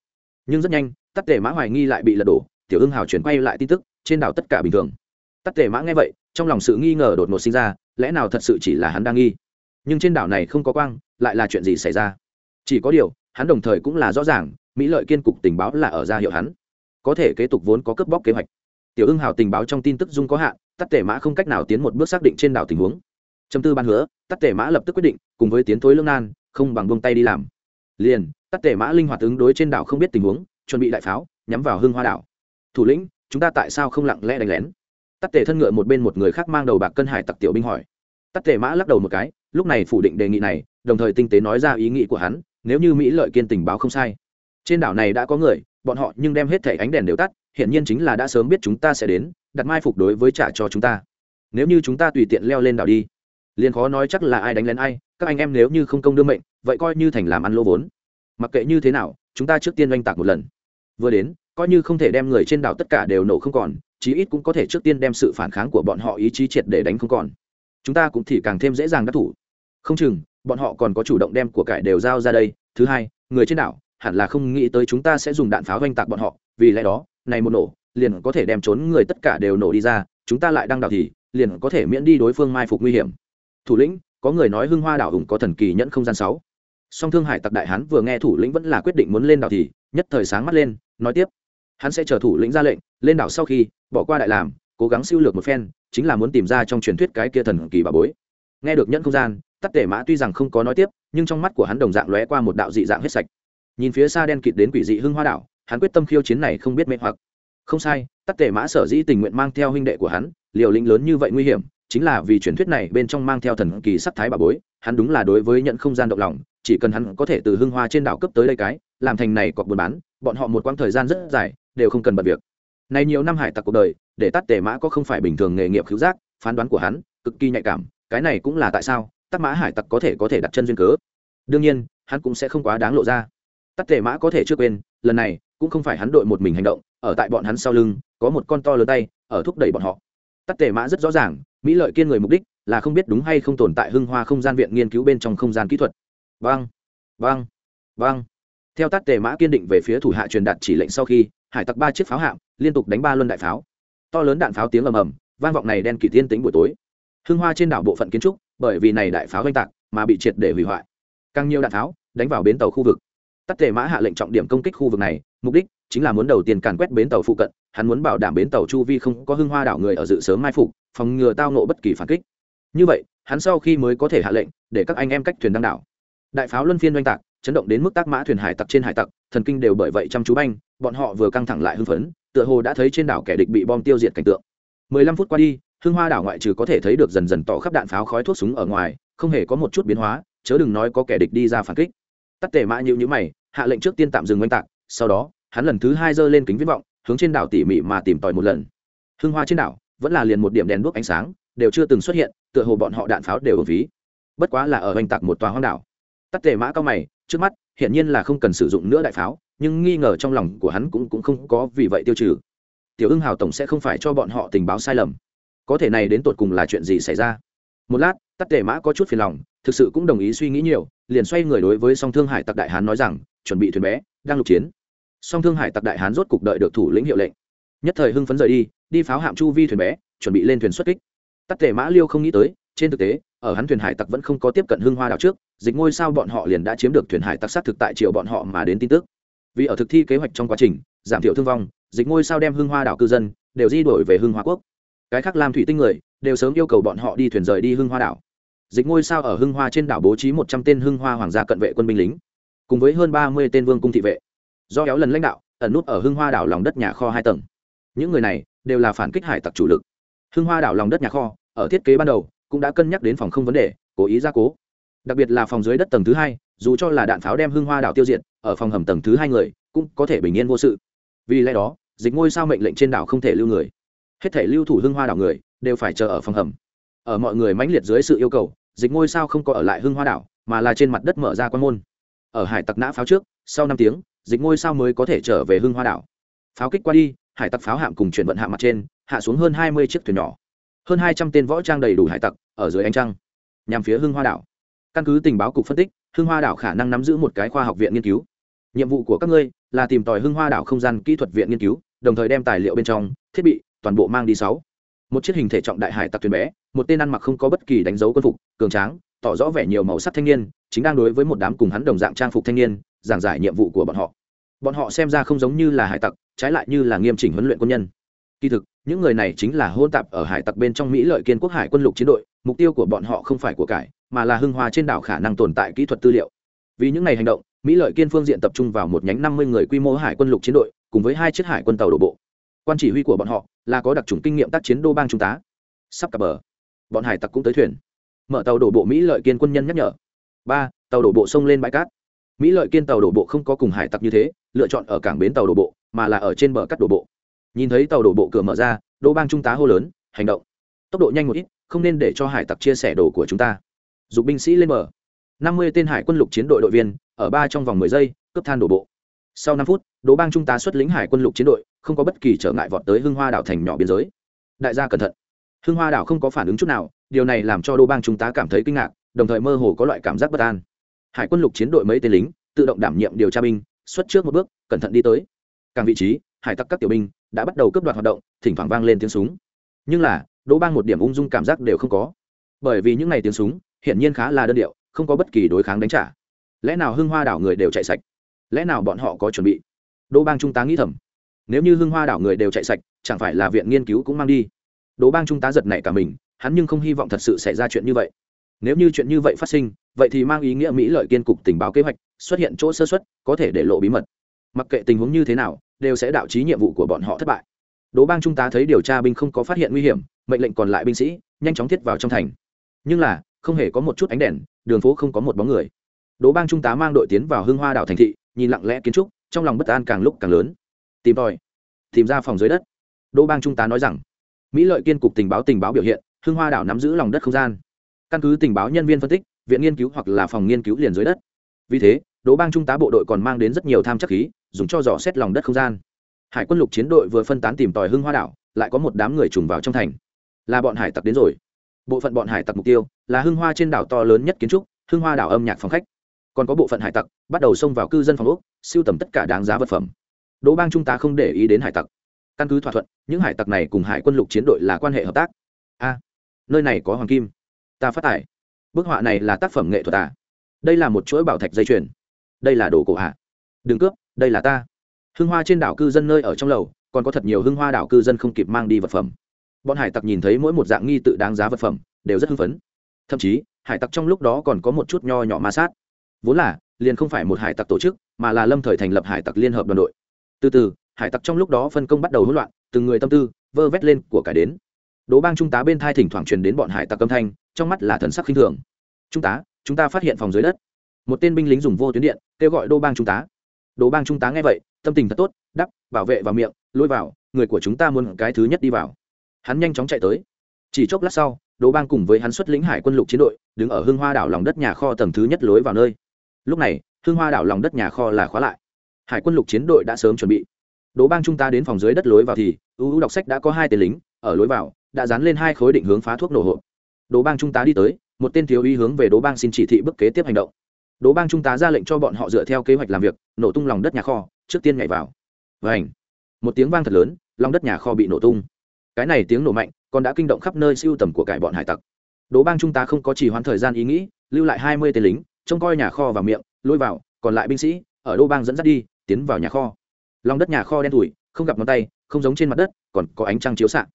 Nhưng rất nhanh tắt tề mã hoài nghi lại bị lật đổ, tiểu ưng hào chuyển quay lại tin tức, trên đảo tất cả bình thường. Tắt tề mã nghe vậy, trong lòng sự nghi ngờ đột ngột sinh ra, lẽ nào thật sự chỉ là hắn đang nghi? Nhưng trên đảo này không có quang, lại là chuyện gì xảy ra? Chỉ có điều, hắn đồng thời cũng là rõ ràng, mỹ lợi kiên cục tình báo là ở ra hiệu hắn. Có thể kế tục vốn có cướp bóc kế hoạch. Tiểu ưng hào tình báo trong tin tức dung có hạn tắt tể mã không cách nào tiến một bước xác định trên đảo tình huống. Châm tư ban hứa tắt tể mã lập tức quyết định, cùng với tiến thối lương nan, không bằng buông tay đi làm. Liền tắt tể mã linh hoạt ứng đối trên đảo không biết tình huống chuẩn bị đại pháo, nhắm vào hưng hoa đảo. Thủ lĩnh, chúng ta tại sao không lặng lẽ đánh lén? Tắt tề thân ngựa một bên một người khác mang đầu bạc cân hải tặc tiểu binh hỏi. Tắt tề mã lắc đầu một cái, lúc này phủ định đề nghị này, đồng thời tinh tế nói ra ý nghĩ của hắn, nếu như mỹ lợi kiên tình báo không sai. Trên đảo này đã có người, bọn họ nhưng đem hết thẻ ánh đèn đều tắt hiện nhiên chính là đã sớm biết chúng ta sẽ đến, đặt mai phục đối với trả cho chúng ta. Nếu như chúng ta tùy tiện leo lên đảo đi. Liền khó nói chắc là ai đánh lén ai, các anh em nếu như không công đương mệnh, vậy coi như thành làm ăn lỗ vốn. Mặc kệ như thế nào, chúng ta trước tiên oanh tạc một lần vừa đến, coi như không thể đem người trên đảo tất cả đều nổ không còn, chí ít cũng có thể trước tiên đem sự phản kháng của bọn họ ý chí triệt để đánh không còn. Chúng ta cũng thì càng thêm dễ dàng đắc thủ. Không chừng, bọn họ còn có chủ động đem của cải đều giao ra đây. Thứ hai, người trên đảo hẳn là không nghĩ tới chúng ta sẽ dùng đạn pháo oanh tạc bọn họ, vì lẽ đó, này một nổ, liền có thể đem trốn người tất cả đều nổ đi ra, chúng ta lại đang đảo thì, liền có thể miễn đi đối phương mai phục nguy hiểm. Thủ lĩnh, có người nói hưng hoa đảo hùng có thần kỳ nhẫn không gian sáu song thương hải tặc đại hán vừa nghe thủ lĩnh vẫn là quyết định muốn lên đảo thì, nhất thời sáng mắt lên, nói tiếp. Hắn sẽ chờ thủ lĩnh ra lệnh, lên đảo sau khi, bỏ qua đại làm, cố gắng siêu lược một phen, chính là muốn tìm ra trong truyền thuyết cái kia thần kỳ bà bối. Nghe được nhẫn không gian, tắc tể mã tuy rằng không có nói tiếp, nhưng trong mắt của hắn đồng dạng lóe qua một đạo dị dạng hết sạch. Nhìn phía xa đen kịt đến quỷ dị hưng hoa đảo, hắn quyết tâm khiêu chiến này không biết mê hoặc. Không sai, tắc tể mã sở dĩ tình nguyện mang theo huynh đệ của hắn, liều lĩnh lớn như vậy nguy hiểm chính là vì truyền thuyết này bên trong mang theo thần kỳ sắc thái bà bối, hắn đúng là đối với nhận không gian động lòng, chỉ cần hắn có thể từ hưng hoa trên đảo cấp tới đây cái, làm thành này cọc buôn bán, bọn họ một quãng thời gian rất dài, đều không cần bật việc. Này nhiều năm hải tặc cuộc đời, để tắt tề mã có không phải bình thường nghề nghiệp cứu giác, phán đoán của hắn, cực kỳ nhạy cảm, cái này cũng là tại sao, tắt mã hải tặc có thể có thể đặt chân duyên cớ. Đương nhiên, hắn cũng sẽ không quá đáng lộ ra. Tắt tề mã có thể chưa quên, lần này, cũng không phải hắn đội một mình hành động, ở tại bọn hắn sau lưng, có một con to lớn tay, ở thúc đẩy bọn họ. Tắt tề mã rất rõ ràng mỹ lợi kiên người mục đích là không biết đúng hay không tồn tại hưng hoa không gian viện nghiên cứu bên trong không gian kỹ thuật. Vang vang vang theo tắt tề mã kiên định về phía thủ hạ truyền đạt chỉ lệnh sau khi, hải tặc ba chiếc pháo hạm liên tục đánh ba luân đại pháo. To lớn đạn pháo tiếng ầm ầm, vang vọng này đen kỳ tiên tính buổi tối. Hưng hoa trên đảo bộ phận kiến trúc, bởi vì này đại pháo oanh tạc mà bị triệt để hủy hoại. Càng nhiều đạn pháo đánh vào bến tàu khu vực. Tắt tề mã hạ lệnh trọng điểm công kích khu vực này, mục đích chính là muốn đầu tiên càn quét bến tàu phụ cận hắn muốn bảo đảm bến tàu chu vi không có hưng hoa đảo người ở dự sớm mai phục, phòng ngừa tao nộ bất kỳ phản kích. Như vậy, hắn sau khi mới có thể hạ lệnh, để các anh em cách thuyền đăng đảo. Đại pháo luân phiên oanh tạc, chấn động đến mức tác mã thuyền hải tặc trên hải tặc, thần kinh đều bởi vậy chăm chú banh, bọn họ vừa căng thẳng lại hưng phấn, tựa hồ đã thấy trên đảo kẻ địch bị bom tiêu diệt cảnh tượng. Mười lăm phút qua đi, hưng hoa đảo ngoại trừ có thể thấy được dần dần tỏ khắp đạn pháo khói thuốc súng ở ngoài, không hề có một chút biến hóa, chớ đừng nói có kẻ địch đi ra phản kích. Tắt tể mã nhịu nhữ mày, hạ lệnh trước tiên tạm dừng oanh tạc, sau đó, hắn lần thứ hai giơ lên kính viễn vọng hướng trên đảo tỉ mỉ mà tìm tòi một lần. Hưng hoa trên đảo vẫn là liền một điểm đèn đuốc ánh sáng, đều chưa từng xuất hiện, tựa hồ bọn họ đạn pháo đều ở ví. Bất quá là ở oanh tạc một tòa hoang đảo. Tắt tề mã cao mày, trước mắt hiện nhiên là không cần sử dụng nữa đại pháo, nhưng nghi ngờ trong lòng của hắn cũng cũng không có vì vậy tiêu trừ. Tiểu ưng hào tổng sẽ không phải cho bọn họ tình báo sai lầm. Có thể này đến tột cùng là chuyện gì xảy ra? Một lát, tắt tề mã có chút phiền lòng, thực sự cũng đồng ý suy nghĩ nhiều, liền xoay người đối với song thương hải tặc đại hán nói rằng, chuẩn bị thuyền bé, đang lục chiến song thương hải tặc đại hán rốt cục đợi được thủ lĩnh hiệu lệnh. Nhất thời hưng phấn rời đi đi pháo hạm chu vi thuyền bé, chuẩn bị lên thuyền xuất kích. Tắc tề mã liêu không nghĩ tới, trên thực tế, ở hắn thuyền hải tặc vẫn không có tiếp cận hưng hoa đảo trước, dịch ngôi sao bọn họ liền đã chiếm được thuyền hải tặc sát thực tại triều bọn họ mà đến tin tức. Vì ở thực thi kế hoạch trong quá trình, giảm thiểu thương vong, dịch ngôi sao đem hưng hoa đảo cư dân, đều di đổi về hưng hoa quốc. Cái khác làm thủy tinh người, đều sớm yêu cầu bọn họ đi thuyền rời đi hưng hoa đảo. Dịch ngôi sao ở hưng hoa trên đảo bố trí một trăm tên hưng hoa hoàng gia cận vệ quân binh lính, cùng với hơn ba mươi tên vương cung thị vệ do éo lần lãnh đạo, ẩn nút ở hưng hoa đảo lòng đất nhà kho hai tầng. Những người này đều là phản kích hải tặc chủ lực. Hưng hoa đảo lòng đất nhà kho, ở thiết kế ban đầu, cũng đã cân nhắc đến phòng không vấn đề, cố ý gia cố. Đặc biệt là phòng dưới đất tầng thứ hai, dù cho là đạn pháo đem hưng hoa đảo tiêu diệt, ở phòng hầm tầng thứ hai người, cũng có thể bình yên vô sự. Vì lẽ đó, dịch ngôi sao mệnh lệnh trên đảo không thể lưu người. Hết thể lưu thủ hưng hoa đảo người, đều phải chờ ở phòng hầm. Ở mọi người mãnh liệt dưới sự yêu cầu, dịch ngôi sao không có ở lại hưng hoa đảo, mà là trên mặt đất mở ra quan môn. Ở hải tặc nã pháo trước, sau năm tiếng dịch ngôi sao mới có thể trở về hưng hoa đảo. Pháo kích qua đi, hải tặc pháo hạm cùng chuyển vận hạ mặt trên, hạ xuống hơn hai mươi chiếc thuyền nhỏ. Hơn hai trăm tên võ trang đầy đủ hải tặc, ở dưới ánh trăng, nhằm phía hưng hoa đảo. Căn cứ tình báo cục phân tích, hưng hoa đảo khả năng nắm giữ một cái khoa học viện nghiên cứu. Nhiệm vụ của các ngươi là tìm tòi hưng hoa đảo không gian kỹ thuật viện nghiên cứu, đồng thời đem tài liệu bên trong, thiết bị, toàn bộ mang đi sáu. Một chiếc hình thể trọng đại hải tặc thuyền bé, một tên ăn mặc không có bất kỳ đánh dấu quân phục, cường tráng, tỏ rõ vẻ nhiều màu sắc thanh niên, chính đang đối với một đám cùng hắn đồng dạng trang phục thanh niên giảng giải nhiệm vụ của bọn họ. Bọn họ xem ra không giống như là hải tặc, trái lại như là nghiêm chỉnh huấn luyện quân nhân. Kỳ thực, những người này chính là hôn tạp ở hải tặc bên trong mỹ lợi kiên quốc hải quân lục chiến đội, mục tiêu của bọn họ không phải của cải, mà là hưng hoa trên đảo khả năng tồn tại kỹ thuật tư liệu. Vì những ngày hành động, mỹ lợi kiên phương diện tập trung vào một nhánh năm mươi người quy mô hải quân lục chiến đội, cùng với hai chiếc hải quân tàu đổ bộ. Quan chỉ huy của bọn họ là có đặc trùng kinh nghiệm tác chiến đô bang trung tá. Sắp cập bờ, bọn hải tặc cũng tới thuyền. Mở tàu đổ bộ mỹ lợi kiên quân nhân nhắc nhở. Ba, tàu đổ bộ sông lên bãi cát mỹ lợi kiên tàu đổ bộ không có cùng hải tặc như thế, lựa chọn ở cảng bến tàu đổ bộ, mà là ở trên bờ cắt đổ bộ. Nhìn thấy tàu đổ bộ cửa mở ra đô bang trung tá hô lớn, hành động! Tốc độ nhanh một ít, không nên để cho hải tặc chia sẻ đồ của chúng ta. Dục binh sĩ lên bờ. Năm mươi tên hải quân lục chiến đội đội viên, ở ba trong vòng mười giây, cướp than đổ bộ. Sau năm phút, đỗ bang trung tá xuất lĩnh hải quân lục chiến đội, không có bất kỳ trở ngại vọt tới hưng hoa đảo thành nhỏ biên giới. Đại gia cẩn thận. Hưng hoa đảo không có phản ứng chút nào, điều này làm cho đỗ bang trung tá cảm thấy kinh ngạc, đồng thời mơ hồ có loại cảm giác bất an hải quân lục chiến đội mấy tên lính, tự động đảm nhiệm điều tra binh, xuất trước một bước, cẩn thận đi tới. Càng vị trí, hải tặc các tiểu binh đã bắt đầu cướp đoạt hoạt động, thỉnh thoảng vang lên tiếng súng. Nhưng là, đỗ bang một điểm ung dung cảm giác đều không có. Bởi vì những ngày tiếng súng, hiển nhiên khá là đơn điệu, không có bất kỳ đối kháng đánh trả. Lẽ nào hưng hoa đảo người đều chạy sạch? Lẽ nào bọn họ có chuẩn bị? Đỗ bang trung tá nghĩ thầm. Nếu như hưng hoa đảo người đều chạy sạch, chẳng phải là viện nghiên cứu cũng mang đi? Đỗ bang trung tá giật nảy cả mình, hắn nhưng không hy vọng thật sự xảy ra chuyện như vậy. Nếu như chuyện như vậy phát sinh vậy thì mang ý nghĩa mỹ lợi kiên cục tình báo kế hoạch xuất hiện chỗ sơ xuất có thể để lộ bí mật. Mặc kệ tình huống như thế nào, đều sẽ đạo trí nhiệm vụ của bọn họ thất bại. Đỗ bang trung tá thấy điều tra binh không có phát hiện nguy hiểm, mệnh lệnh còn lại binh sĩ nhanh chóng thiết vào trong thành. Nhưng là, không hề có một chút ánh đèn, đường phố không có một bóng người. Đỗ bang trung tá mang đội tiến vào hưng hoa đảo thành thị, nhìn lặng lẽ kiến trúc, trong lòng bất an càng lúc càng lớn. Tìm tòi, tìm ra phòng dưới đất. Đỗ bang trung tá nói rằng, mỹ lợi kiên cục tình báo tình báo biểu hiện, hưng hoa đảo nắm giữ lòng đất không gian. Căn cứ tình báo nhân viên phân tích viện nghiên cứu hoặc là phòng nghiên cứu liền dưới đất. Vì thế, đỗ bang trung tá bộ đội còn mang đến rất nhiều tham chắc khí, dùng cho dò xét lòng đất không gian. Hải quân lục chiến đội vừa phân tán tìm tòi hưng hoa đảo, lại có một đám người trùng vào trong thành. Là bọn hải tặc đến rồi. Bộ phận bọn hải tặc mục tiêu là hưng hoa trên đảo to lớn nhất kiến trúc, hưng hoa đảo âm nhạc phòng khách. Còn có bộ phận hải tặc bắt đầu xông vào cư dân phòng úc siêu tầm tất cả đáng giá vật phẩm. Đỗ bang trung tá không để ý đến hải tặc. Căn cứ thỏa thuận, những hải tặc này cùng hải quân lục chiến đội là quan hệ hợp tác. A, nơi này có hoàng kim. Ta phát tải bức họa này là tác phẩm nghệ thuật à? Đây là một chuỗi bảo thạch dây chuyền. Đây là đồ cổ à? Đừng cướp, đây là ta. Hưng hoa trên đảo cư dân nơi ở trong lầu, còn có thật nhiều hưng hoa đảo cư dân không kịp mang đi vật phẩm. Bọn hải tặc nhìn thấy mỗi một dạng nghi tự đáng giá vật phẩm, đều rất hưng phấn. Thậm chí, hải tặc trong lúc đó còn có một chút nho nhỏ ma sát. Vốn là, liền không phải một hải tặc tổ chức, mà là lâm thời thành lập hải tặc liên hợp đoàn đội. Từ từ, hải tặc trong lúc đó phân công bắt đầu hỗn loạn, từng người tâm tư vơ vét lên của cải đến đố bang trung tá bên thai thỉnh thoảng truyền đến bọn hải tặc âm thanh, trong mắt là thần sắc khinh thường. Trung tá, chúng ta phát hiện phòng dưới đất. Một tên binh lính dùng vô tuyến điện, kêu gọi đô bang trung tá. Đô bang trung tá nghe vậy, tâm tình thật tốt, đắp, bảo vệ vào miệng, lôi vào, người của chúng ta muốn cái thứ nhất đi vào. Hắn nhanh chóng chạy tới. Chỉ chốc lát sau, đố bang cùng với hắn xuất lĩnh hải quân lục chiến đội, đứng ở Hương hoa đảo lòng đất nhà kho tầng thứ nhất lối vào nơi. Lúc này Hương hoa đảo lòng đất nhà kho là khóa lại. Hải quân lục chiến đội đã sớm chuẩn bị. Đố bang chúng ta đến phòng dưới đất lối vào thì ưu đọc sách đã có hai tên lính, ở lối vào đã dán lên hai khối định hướng phá thuốc nổ hộp. Đỗ bang trung tá đi tới, một tên thiếu úy hướng về đỗ bang xin chỉ thị bước kế tiếp hành động. Đỗ bang trung tá ra lệnh cho bọn họ dựa theo kế hoạch làm việc, nổ tung lòng đất nhà kho, trước tiên nhảy vào. Vảnh một tiếng vang thật lớn, lòng đất nhà kho bị nổ tung. Cái này tiếng nổ mạnh, còn đã kinh động khắp nơi siêu tầm của cải bọn hải tặc. Đỗ bang trung tá không có chỉ hoãn thời gian ý nghĩ, lưu lại hai mươi tên lính, trông coi nhà kho và miệng, lôi vào, còn lại binh sĩ, ở đô bang dẫn dắt đi, tiến vào nhà kho. Lòng đất nhà kho đen thủi không gặp ngón tay, không giống trên mặt đất, còn có ánh trăng chiếu s ạ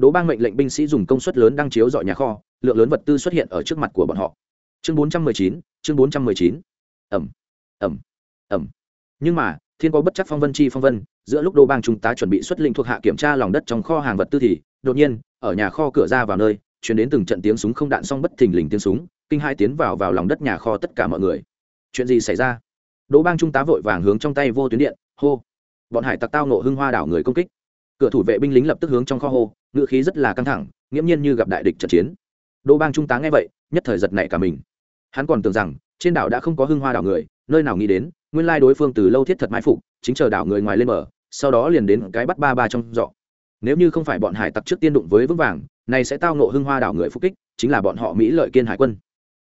đỗ bang mệnh lệnh binh sĩ dùng công suất lớn đang chiếu dọi nhà kho lượng lớn vật tư xuất hiện ở trước mặt của bọn họ. Chương bốn trăm mười chín chương 419, ầm, ầm, ầm. nhưng mà thiên có bất chấp phong vân chi phong vân giữa lúc Đỗ bang trung tá chuẩn bị xuất linh thuộc hạ kiểm tra lòng đất trong kho hàng vật tư thì đột nhiên ở nhà kho cửa ra vào nơi truyền đến từng trận tiếng súng không đạn xong bất thình lình tiếng súng kinh hai tiến vào vào lòng đất nhà kho tất cả mọi người. Chuyện gì xảy ra? Đỗ bang trung tá vội vàng hướng trong tay vô tuyến điện hô. Bọn hải tặc tao nộ hưng hoa đảo người công kích. Cửa thủ vệ binh lính lập tức hướng trong kho hô ngựa khí rất là căng thẳng, nghiễm nhiên như gặp đại địch trận chiến. Đô bang trung tá nghe vậy, nhất thời giật nảy cả mình. Hắn còn tưởng rằng, trên đảo đã không có hưng hoa đảo người, nơi nào nghĩ đến, nguyên lai đối phương từ lâu thiết thật mái phục, chính chờ đảo người ngoài lên bờ, sau đó liền đến cái bắt ba ba trong dọ. Nếu như không phải bọn hải tặc trước tiên đụng với vững vàng, này sẽ tao nộ hưng hoa đảo người phục kích, chính là bọn họ mỹ lợi kiên hải quân.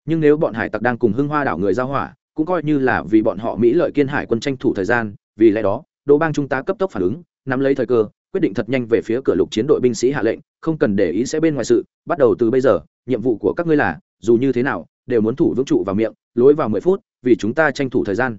Nhưng nếu bọn hải tặc đang cùng hưng hoa đảo người giao hỏa, cũng coi như là vì bọn họ mỹ lợi kiên hải quân tranh thủ thời gian, vì lẽ đó Đô bang trung tá cấp tốc phản ứng, nắm lấy thời cơ quyết định thật nhanh về phía cửa lục chiến đội binh sĩ hạ lệnh, không cần để ý sẽ bên ngoài sự, bắt đầu từ bây giờ, nhiệm vụ của các ngươi là, dù như thế nào, đều muốn thủ vững trụ vào miệng, lối vào mười phút, vì chúng ta tranh thủ thời gian.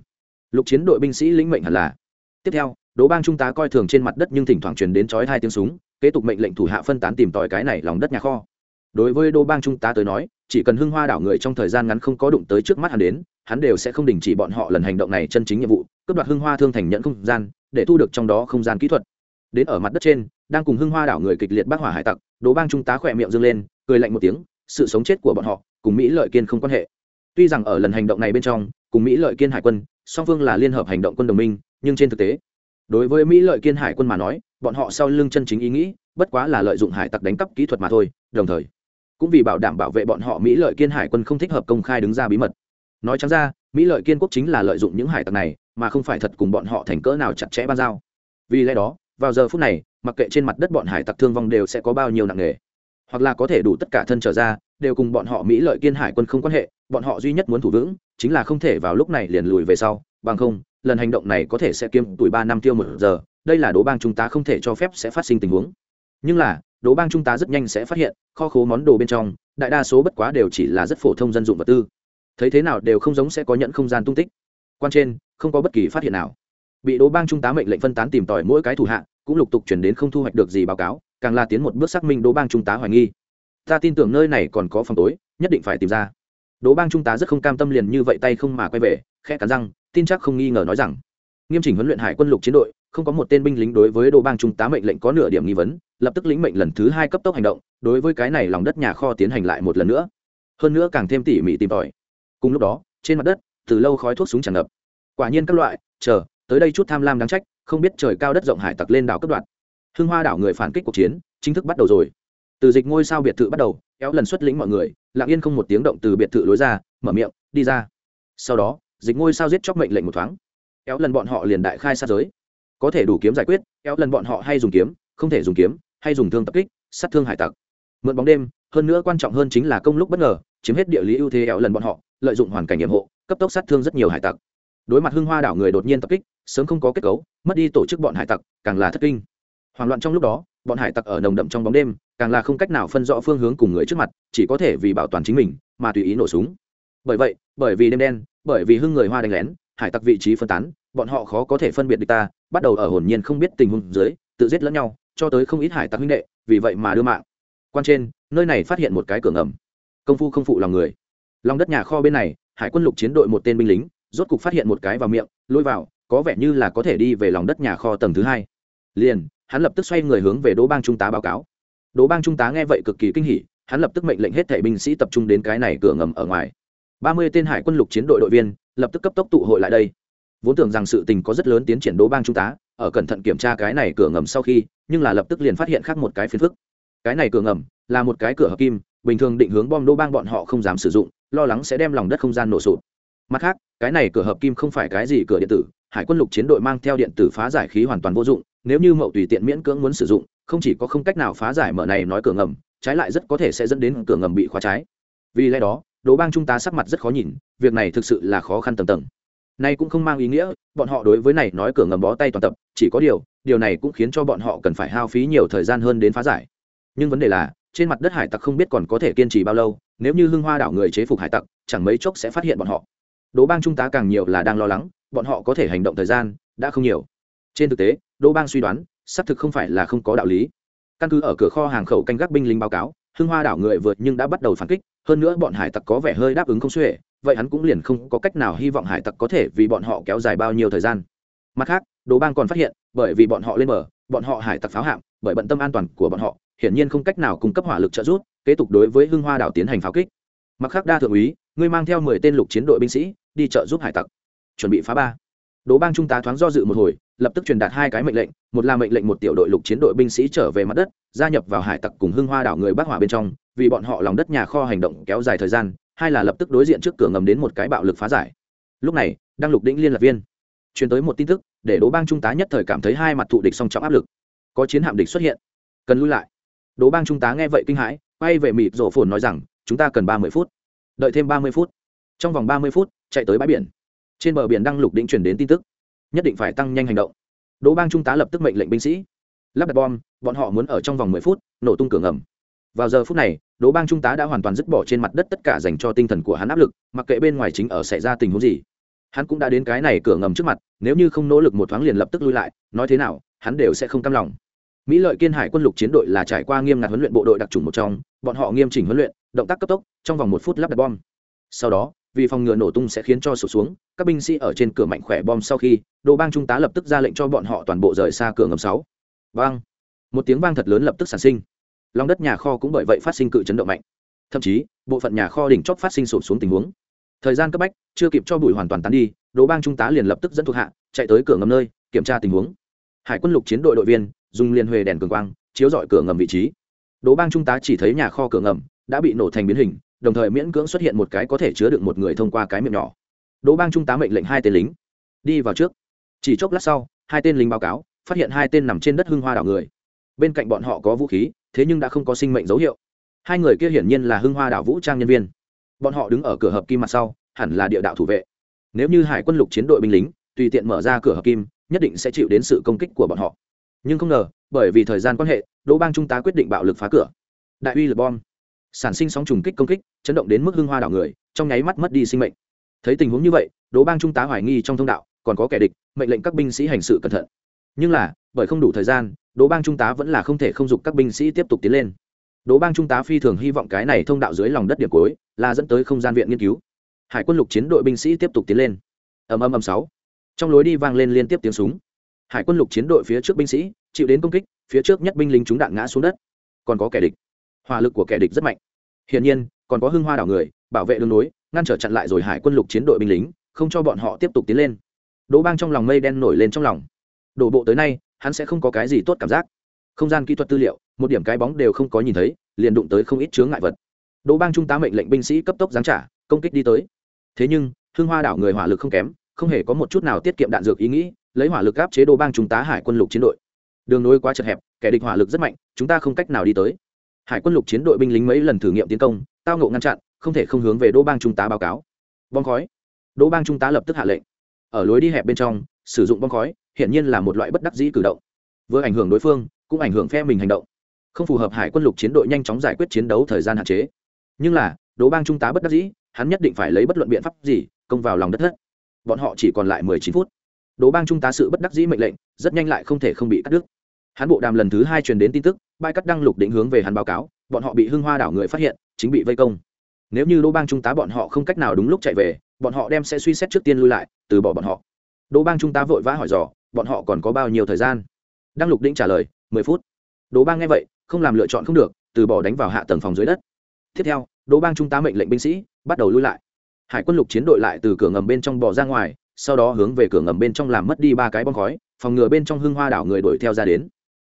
Lục chiến đội binh sĩ lĩnh mệnh hẳn là. Tiếp theo đỗ bang trung tá coi thường trên mặt đất nhưng thỉnh thoảng truyền đến chói hai tiếng súng, kế tục mệnh lệnh thủ hạ phân tán tìm tòi cái này lòng đất nhà kho. Đối với đỗ bang trung tá tới nói, chỉ cần hưng hoa đảo người trong thời gian ngắn không có đụng tới trước mắt hắn đến, hắn đều sẽ không đình chỉ bọn họ lần hành động này chân chính nhiệm vụ, cướp đoạt hưng hoa thương thành nhận không gian, để thu được trong đó không gian kỹ thuật đến ở mặt đất trên, đang cùng hưng hoa đảo người kịch liệt bác hỏa hải tặc, đỗ bang trung tá khỏe miệng dâng lên, cười lạnh một tiếng, sự sống chết của bọn họ, cùng mỹ lợi kiên không quan hệ. Tuy rằng ở lần hành động này bên trong, cùng mỹ lợi kiên hải quân, song phương là liên hợp hành động quân đồng minh, nhưng trên thực tế, đối với mỹ lợi kiên hải quân mà nói, bọn họ sau lưng chân chính ý nghĩ, bất quá là lợi dụng hải tặc đánh cắp kỹ thuật mà thôi, đồng thời, cũng vì bảo đảm bảo vệ bọn họ, mỹ lợi kiên hải quân không thích hợp công khai đứng ra bí mật. Nói chẳng ra, mỹ lợi kiên quốc chính là lợi dụng những hải tặc này, mà không phải thật cùng bọn họ thành cỡ nào chặt chẽ ban giao. Vì lẽ đó vào giờ phút này, mặc kệ trên mặt đất bọn hải tặc thương vong đều sẽ có bao nhiêu nặng nề. Hoặc là có thể đủ tất cả thân trở ra, đều cùng bọn họ mỹ lợi kiên hải quân không quan hệ, bọn họ duy nhất muốn thủ vững, chính là không thể vào lúc này liền lùi về sau. Bằng không, lần hành động này có thể sẽ kiếm tuổi ba năm tiêu một giờ, đây là đố bang chúng ta không thể cho phép sẽ phát sinh tình huống. Nhưng là, đố bang chúng ta rất nhanh sẽ phát hiện, kho khố món đồ bên trong, đại đa số bất quá đều chỉ là rất phổ thông dân dụng vật tư. Thấy thế nào đều không giống sẽ có nhận không gian tung tích. Quan trên, không có bất kỳ phát hiện nào bị đố bang trung tá mệnh lệnh phân tán tìm tòi mỗi cái thủ hạ, cũng lục tục chuyển đến không thu hoạch được gì báo cáo, càng là tiến một bước xác minh đố bang trung tá hoài nghi. Ta tin tưởng nơi này còn có phòng tối, nhất định phải tìm ra. Đố bang trung tá rất không cam tâm liền như vậy tay không mà quay về, khẽ cắn răng, tin chắc không nghi ngờ nói rằng, nghiêm chỉnh huấn luyện hải quân lục chiến đội, không có một tên binh lính đối với Đỗ bang trung tá mệnh lệnh có nửa điểm nghi vấn, lập tức lĩnh mệnh lần thứ hai cấp tốc hành động, đối với cái này lòng đất nhà kho tiến hành lại một lần nữa. Hơn nữa càng thêm tỉ mỉ tìm tòi. Cùng lúc đó, trên mặt đất, từ lâu khói thuốc súng tràn ngập. Quả nhiên các loại, chờ tới đây chút tham lam đáng trách, không biết trời cao đất rộng hải tặc lên đảo cấp đoạn hưng hoa đảo người phản kích cuộc chiến, chính thức bắt đầu rồi. Từ dịch ngôi sao biệt thự bắt đầu, kéo lần xuất lĩnh mọi người, lặng yên không một tiếng động từ biệt thự lối ra, mở miệng, đi ra. Sau đó, dịch ngôi sao giết chóc mệnh lệnh một thoáng. Kéo lần bọn họ liền đại khai sát giới. Có thể đủ kiếm giải quyết, kéo lần bọn họ hay dùng kiếm, không thể dùng kiếm, hay dùng thương tập kích, sát thương hải tặc. Mượn bóng đêm, hơn nữa quan trọng hơn chính là công lúc bất ngờ, chiếm hết địa lý ưu thế kéo lần bọn họ, lợi dụng hoàn cảnh nhiệm hộ, cấp tốc sát thương rất nhiều hải tặc. Đối mặt hưng hoa đảo người đột nhiên tập kích sớm không có kết cấu, mất đi tổ chức bọn hải tặc, càng là thất kinh. Hoảng loạn trong lúc đó, bọn hải tặc ở nồng đậm trong bóng đêm, càng là không cách nào phân rõ phương hướng cùng người trước mặt, chỉ có thể vì bảo toàn chính mình mà tùy ý nổ súng. Bởi vậy, bởi vì đêm đen, bởi vì hưng người hoa đánh lén, hải tặc vị trí phân tán, bọn họ khó có thể phân biệt được ta, bắt đầu ở hồn nhiên không biết tình huống dưới, tự giết lẫn nhau, cho tới không ít hải tặc huynh đệ, vì vậy mà đưa mạng. Quan trên, nơi này phát hiện một cái cửa ngầm. Công phu không phụ lòng người. Lòng đất nhà kho bên này, hải quân lục chiến đội một tên binh lính, rốt cục phát hiện một cái vào miệng, lôi vào có vẻ như là có thể đi về lòng đất nhà kho tầng thứ hai. Liền, hắn lập tức xoay người hướng về đỗ bang trung tá báo cáo. Đỗ bang trung tá nghe vậy cực kỳ kinh hỉ, hắn lập tức mệnh lệnh hết thể binh sĩ tập trung đến cái này cửa ngầm ở ngoài. Ba mươi tên hải quân lục chiến đội đội viên, lập tức cấp tốc tụ hội lại đây. Vốn tưởng rằng sự tình có rất lớn tiến triển đỗ bang trung tá, ở cẩn thận kiểm tra cái này cửa ngầm sau khi, nhưng là lập tức liền phát hiện khác một cái phiền phức. Cái này cửa ngầm là một cái cửa hợp kim, bình thường định hướng bom đô bang bọn họ không dám sử dụng, lo lắng sẽ đem lòng đất không gian nổ sụt mặt khác, cái này cửa hợp kim không phải cái gì cửa điện tử hải quân lục chiến đội mang theo điện tử phá giải khí hoàn toàn vô dụng, nếu như mậu tùy tiện miễn cưỡng muốn sử dụng, không chỉ có không cách nào phá giải mở này nói cửa ngầm, trái lại rất có thể sẽ dẫn đến cửa ngầm bị khóa trái. Vì lẽ đó, đỗ bang trung tá sắc mặt rất khó nhìn, việc này thực sự là khó khăn tầng tầng. Nay cũng không mang ý nghĩa, bọn họ đối với này nói cửa ngầm bó tay toàn tập, chỉ có điều điều này cũng khiến cho bọn họ cần phải hao phí nhiều thời gian hơn đến phá giải. Nhưng vấn đề là, trên mặt đất hải tặc không biết còn có thể kiên trì bao lâu, nếu như hưng hoa đảo người chế phục hải tặc, chẳng mấy chốc sẽ phát hiện bọn họ. Đỗ bang trung tá càng nhiều là đang lo lắng bọn họ có thể hành động thời gian đã không nhiều. Trên thực tế, đỗ bang suy đoán, xác thực không phải là không có đạo lý. Căn cứ ở cửa kho hàng khẩu canh gác binh lính báo cáo, hưng hoa đảo người vượt nhưng đã bắt đầu phản kích, hơn nữa bọn hải tặc có vẻ hơi đáp ứng không xuể, vậy hắn cũng liền không có cách nào hy vọng hải tặc có thể vì bọn họ kéo dài bao nhiêu thời gian. Mặt khác đồ bang còn phát hiện, bởi vì bọn họ lên bờ, bọn họ hải tặc pháo hạm, bởi bận tâm an toàn của bọn họ, hiển nhiên không cách nào cung cấp hỏa lực trợ giúp, kế tục đối với hưng hoa đảo tiến hành pháo kích. Mặt khác, đa thượng úy, ngươi mang theo mười tên lục chiến đội binh sĩ, đi trợ giúp hải tặc chuẩn bị phá ba. Đỗ bang trung tá thoáng do dự một hồi, lập tức truyền đạt hai cái mệnh lệnh, một là mệnh lệnh một tiểu đội lục chiến đội binh sĩ trở về mặt đất, gia nhập vào hải tặc cùng hưng hoa đảo người bắc hỏa bên trong, vì bọn họ lòng đất nhà kho hành động kéo dài thời gian, hai là lập tức đối diện trước cửa ngầm đến một cái bạo lực phá giải. Lúc này đang lục đĩnh liên lạc viên. Truyền tới một tin tức, để đỗ bang trung tá nhất thời cảm thấy hai mặt thụ địch song trọng áp lực. Có chiến hạm địch xuất hiện. Cần lui lại. Đỗ bang trung tá nghe vậy kinh hãi, quay về mịt rổ phồn nói rằng, chúng ta cần ba mươi phút. Đợi thêm ba mươi phút. Trong vòng ba mươi phút, chạy tới bãi biển trên bờ biển đăng lục đĩnh chuyển đến tin tức, nhất định phải tăng nhanh hành động. Đỗ bang trung tá lập tức mệnh lệnh binh sĩ. Lắp đặt bom, bọn họ muốn ở trong vòng mười phút, nổ tung cửa ngầm. Vào giờ phút này, đỗ bang trung tá đã hoàn toàn dứt bỏ trên mặt đất tất cả dành cho tinh thần của hắn áp lực, mặc kệ bên ngoài chính ở xảy ra tình huống gì. Hắn cũng đã đến cái này cửa ngầm trước mặt, nếu như không nỗ lực một thoáng liền lập tức lui lại, nói thế nào, hắn đều sẽ không cam lòng. Mỹ lợi kiên hải quân lục chiến đội là trải qua nghiêm ngặt huấn luyện bộ đội đặc trùng một trong, bọn họ nghiêm chỉnh huấn luyện, động tác cấp tốc, trong vòng một phút lắp đặt bom. Sau đó vì phòng ngừa nổ tung sẽ khiến cho sụt xuống, các binh sĩ ở trên cửa mạnh khỏe bom sau khi đồ bang trung tá lập tức ra lệnh cho bọn họ toàn bộ rời xa cửa ngầm sáu. Vang. Một tiếng vang thật lớn lập tức sản sinh. Lòng đất nhà kho cũng bởi vậy phát sinh cự chấn động mạnh. Thậm chí, bộ phận nhà kho đỉnh chóp phát sinh sụp xuống tình huống. Thời gian cấp bách, chưa kịp cho bụi hoàn toàn tán đi đồ bang trung tá liền lập tức dẫn thuộc hạ, chạy tới cửa ngầm nơi, kiểm tra tình huống. Hải quân lục chiến đội đội viên, dùng liên huề đèn cường quang, chiếu dọi cửa ngầm vị trí. Đỗ bang trung tá chỉ thấy nhà kho cửa ngầm đã bị nổ thành biến hình, đồng thời miễn cưỡng xuất hiện một cái có thể chứa được một người thông qua cái miệng nhỏ. Đỗ bang trung tá mệnh lệnh hai tên lính. Đi vào trước. Chỉ chốc lát sau, hai tên lính báo cáo, phát hiện hai tên nằm trên đất hưng hoa đảo người. Bên cạnh bọn họ có vũ khí, thế nhưng đã không có sinh mệnh dấu hiệu. Hai người kia hiển nhiên là hưng hoa đảo vũ trang nhân viên. Bọn họ đứng ở cửa hợp kim mặt sau, hẳn là địa đạo thủ vệ. Nếu như hải quân lục chiến đội binh lính, tùy tiện mở ra cửa hợp kim, nhất định sẽ chịu đến sự công kích của bọn họ. Nhưng không ngờ, bởi vì thời gian quan hệ, đỗ bang trung tá quyết định bạo lực phá cửa. Đại uy lực bom sản sinh sóng trùng kích công kích, chấn động đến mức hưng hoa đảo người, trong nháy mắt mất đi sinh mệnh. Thấy tình huống như vậy, đỗ bang trung tá hoài nghi trong thông đạo, còn có kẻ địch, mệnh lệnh các binh sĩ hành sự cẩn thận. Nhưng là, bởi không đủ thời gian, đỗ bang trung tá vẫn là không thể không dục các binh sĩ tiếp tục tiến lên. Đỗ bang trung tá phi thường hy vọng cái này thông đạo dưới lòng đất điểm cuối, là dẫn tới không gian viện nghiên cứu. Hải quân lục chiến đội binh sĩ tiếp tục tiến lên. Ầm ầm ầm sáu. Trong lối đi vang lên liên tiếp tiếng súng. Hải quân lục chiến đội phía trước binh sĩ chịu đến công kích, phía trước nhất binh lính chúng đạn ngã xuống đất. Còn có kẻ địch hỏa lực của kẻ địch rất mạnh. Hiển nhiên, còn có hưng hoa đảo người, bảo vệ đường nối, ngăn trở chặn lại rồi hải quân lục chiến đội binh lính, không cho bọn họ tiếp tục tiến lên. Đỗ bang trong lòng mây đen nổi lên trong lòng. Đổ bộ tới nay, hắn sẽ không có cái gì tốt cảm giác. Không gian kỹ thuật tư liệu, một điểm cái bóng đều không có nhìn thấy, liền đụng tới không ít chướng ngại vật. Đỗ bang trung tá mệnh lệnh binh sĩ cấp tốc giáng trả, công kích đi tới. Thế nhưng, hưng hoa đảo người hỏa lực không kém, không hề có một chút nào tiết kiệm đạn dược ý nghĩ, lấy hỏa lực áp chế Đỗ bang trung tá hải quân lục chiến đội. Đường nối quá chật hẹp, kẻ địch hỏa lực rất mạnh, chúng ta không cách nào đi tới hải quân lục chiến đội binh lính mấy lần thử nghiệm tiến công, tao ngộ ngăn chặn, không thể không hướng về Đỗ bang trung tá báo cáo. Bom khói. Đỗ bang trung tá lập tức hạ lệnh. Ở lối đi hẹp bên trong, sử dụng bom khói hiện nhiên là một loại bất đắc dĩ cử động. Vừa ảnh hưởng đối phương, cũng ảnh hưởng phe mình hành động. Không phù hợp hải quân lục chiến đội nhanh chóng giải quyết chiến đấu thời gian hạn chế. Nhưng là, Đỗ bang trung tá bất đắc dĩ, hắn nhất định phải lấy bất luận biện pháp gì, công vào lòng đất thất. Bọn họ chỉ còn lại mười chín phút. Đỗ bang trung tá sự bất đắc dĩ mệnh lệnh, rất nhanh lại không thể không bị cắt đứt hắn bộ đàm lần thứ hai truyền đến tin tức, bãi cắt đăng lục định hướng về hắn báo cáo, bọn họ bị hưng hoa đảo người phát hiện, chính bị vây công. Nếu như đô bang trung tá bọn họ không cách nào đúng lúc chạy về, bọn họ đem sẽ suy xét trước tiên lui lại, từ bỏ bọn họ. Đô bang trung tá vội vã hỏi dò, bọn họ còn có bao nhiêu thời gian? Đăng lục định trả lời, mười phút. Đỗ bang nghe vậy, không làm lựa chọn không được, từ bỏ đánh vào hạ tầng phòng dưới đất. Tiếp theo, đỗ bang trung tá mệnh lệnh binh sĩ, bắt đầu lui lại. Hải quân lục chiến đội lại từ cửa ngầm bên trong bỏ ra ngoài, sau đó hướng về cửa ngầm bên trong làm mất đi ba cái bom khói, phòng ngừa bên trong hưng hoa đảo người đuổi theo ra đến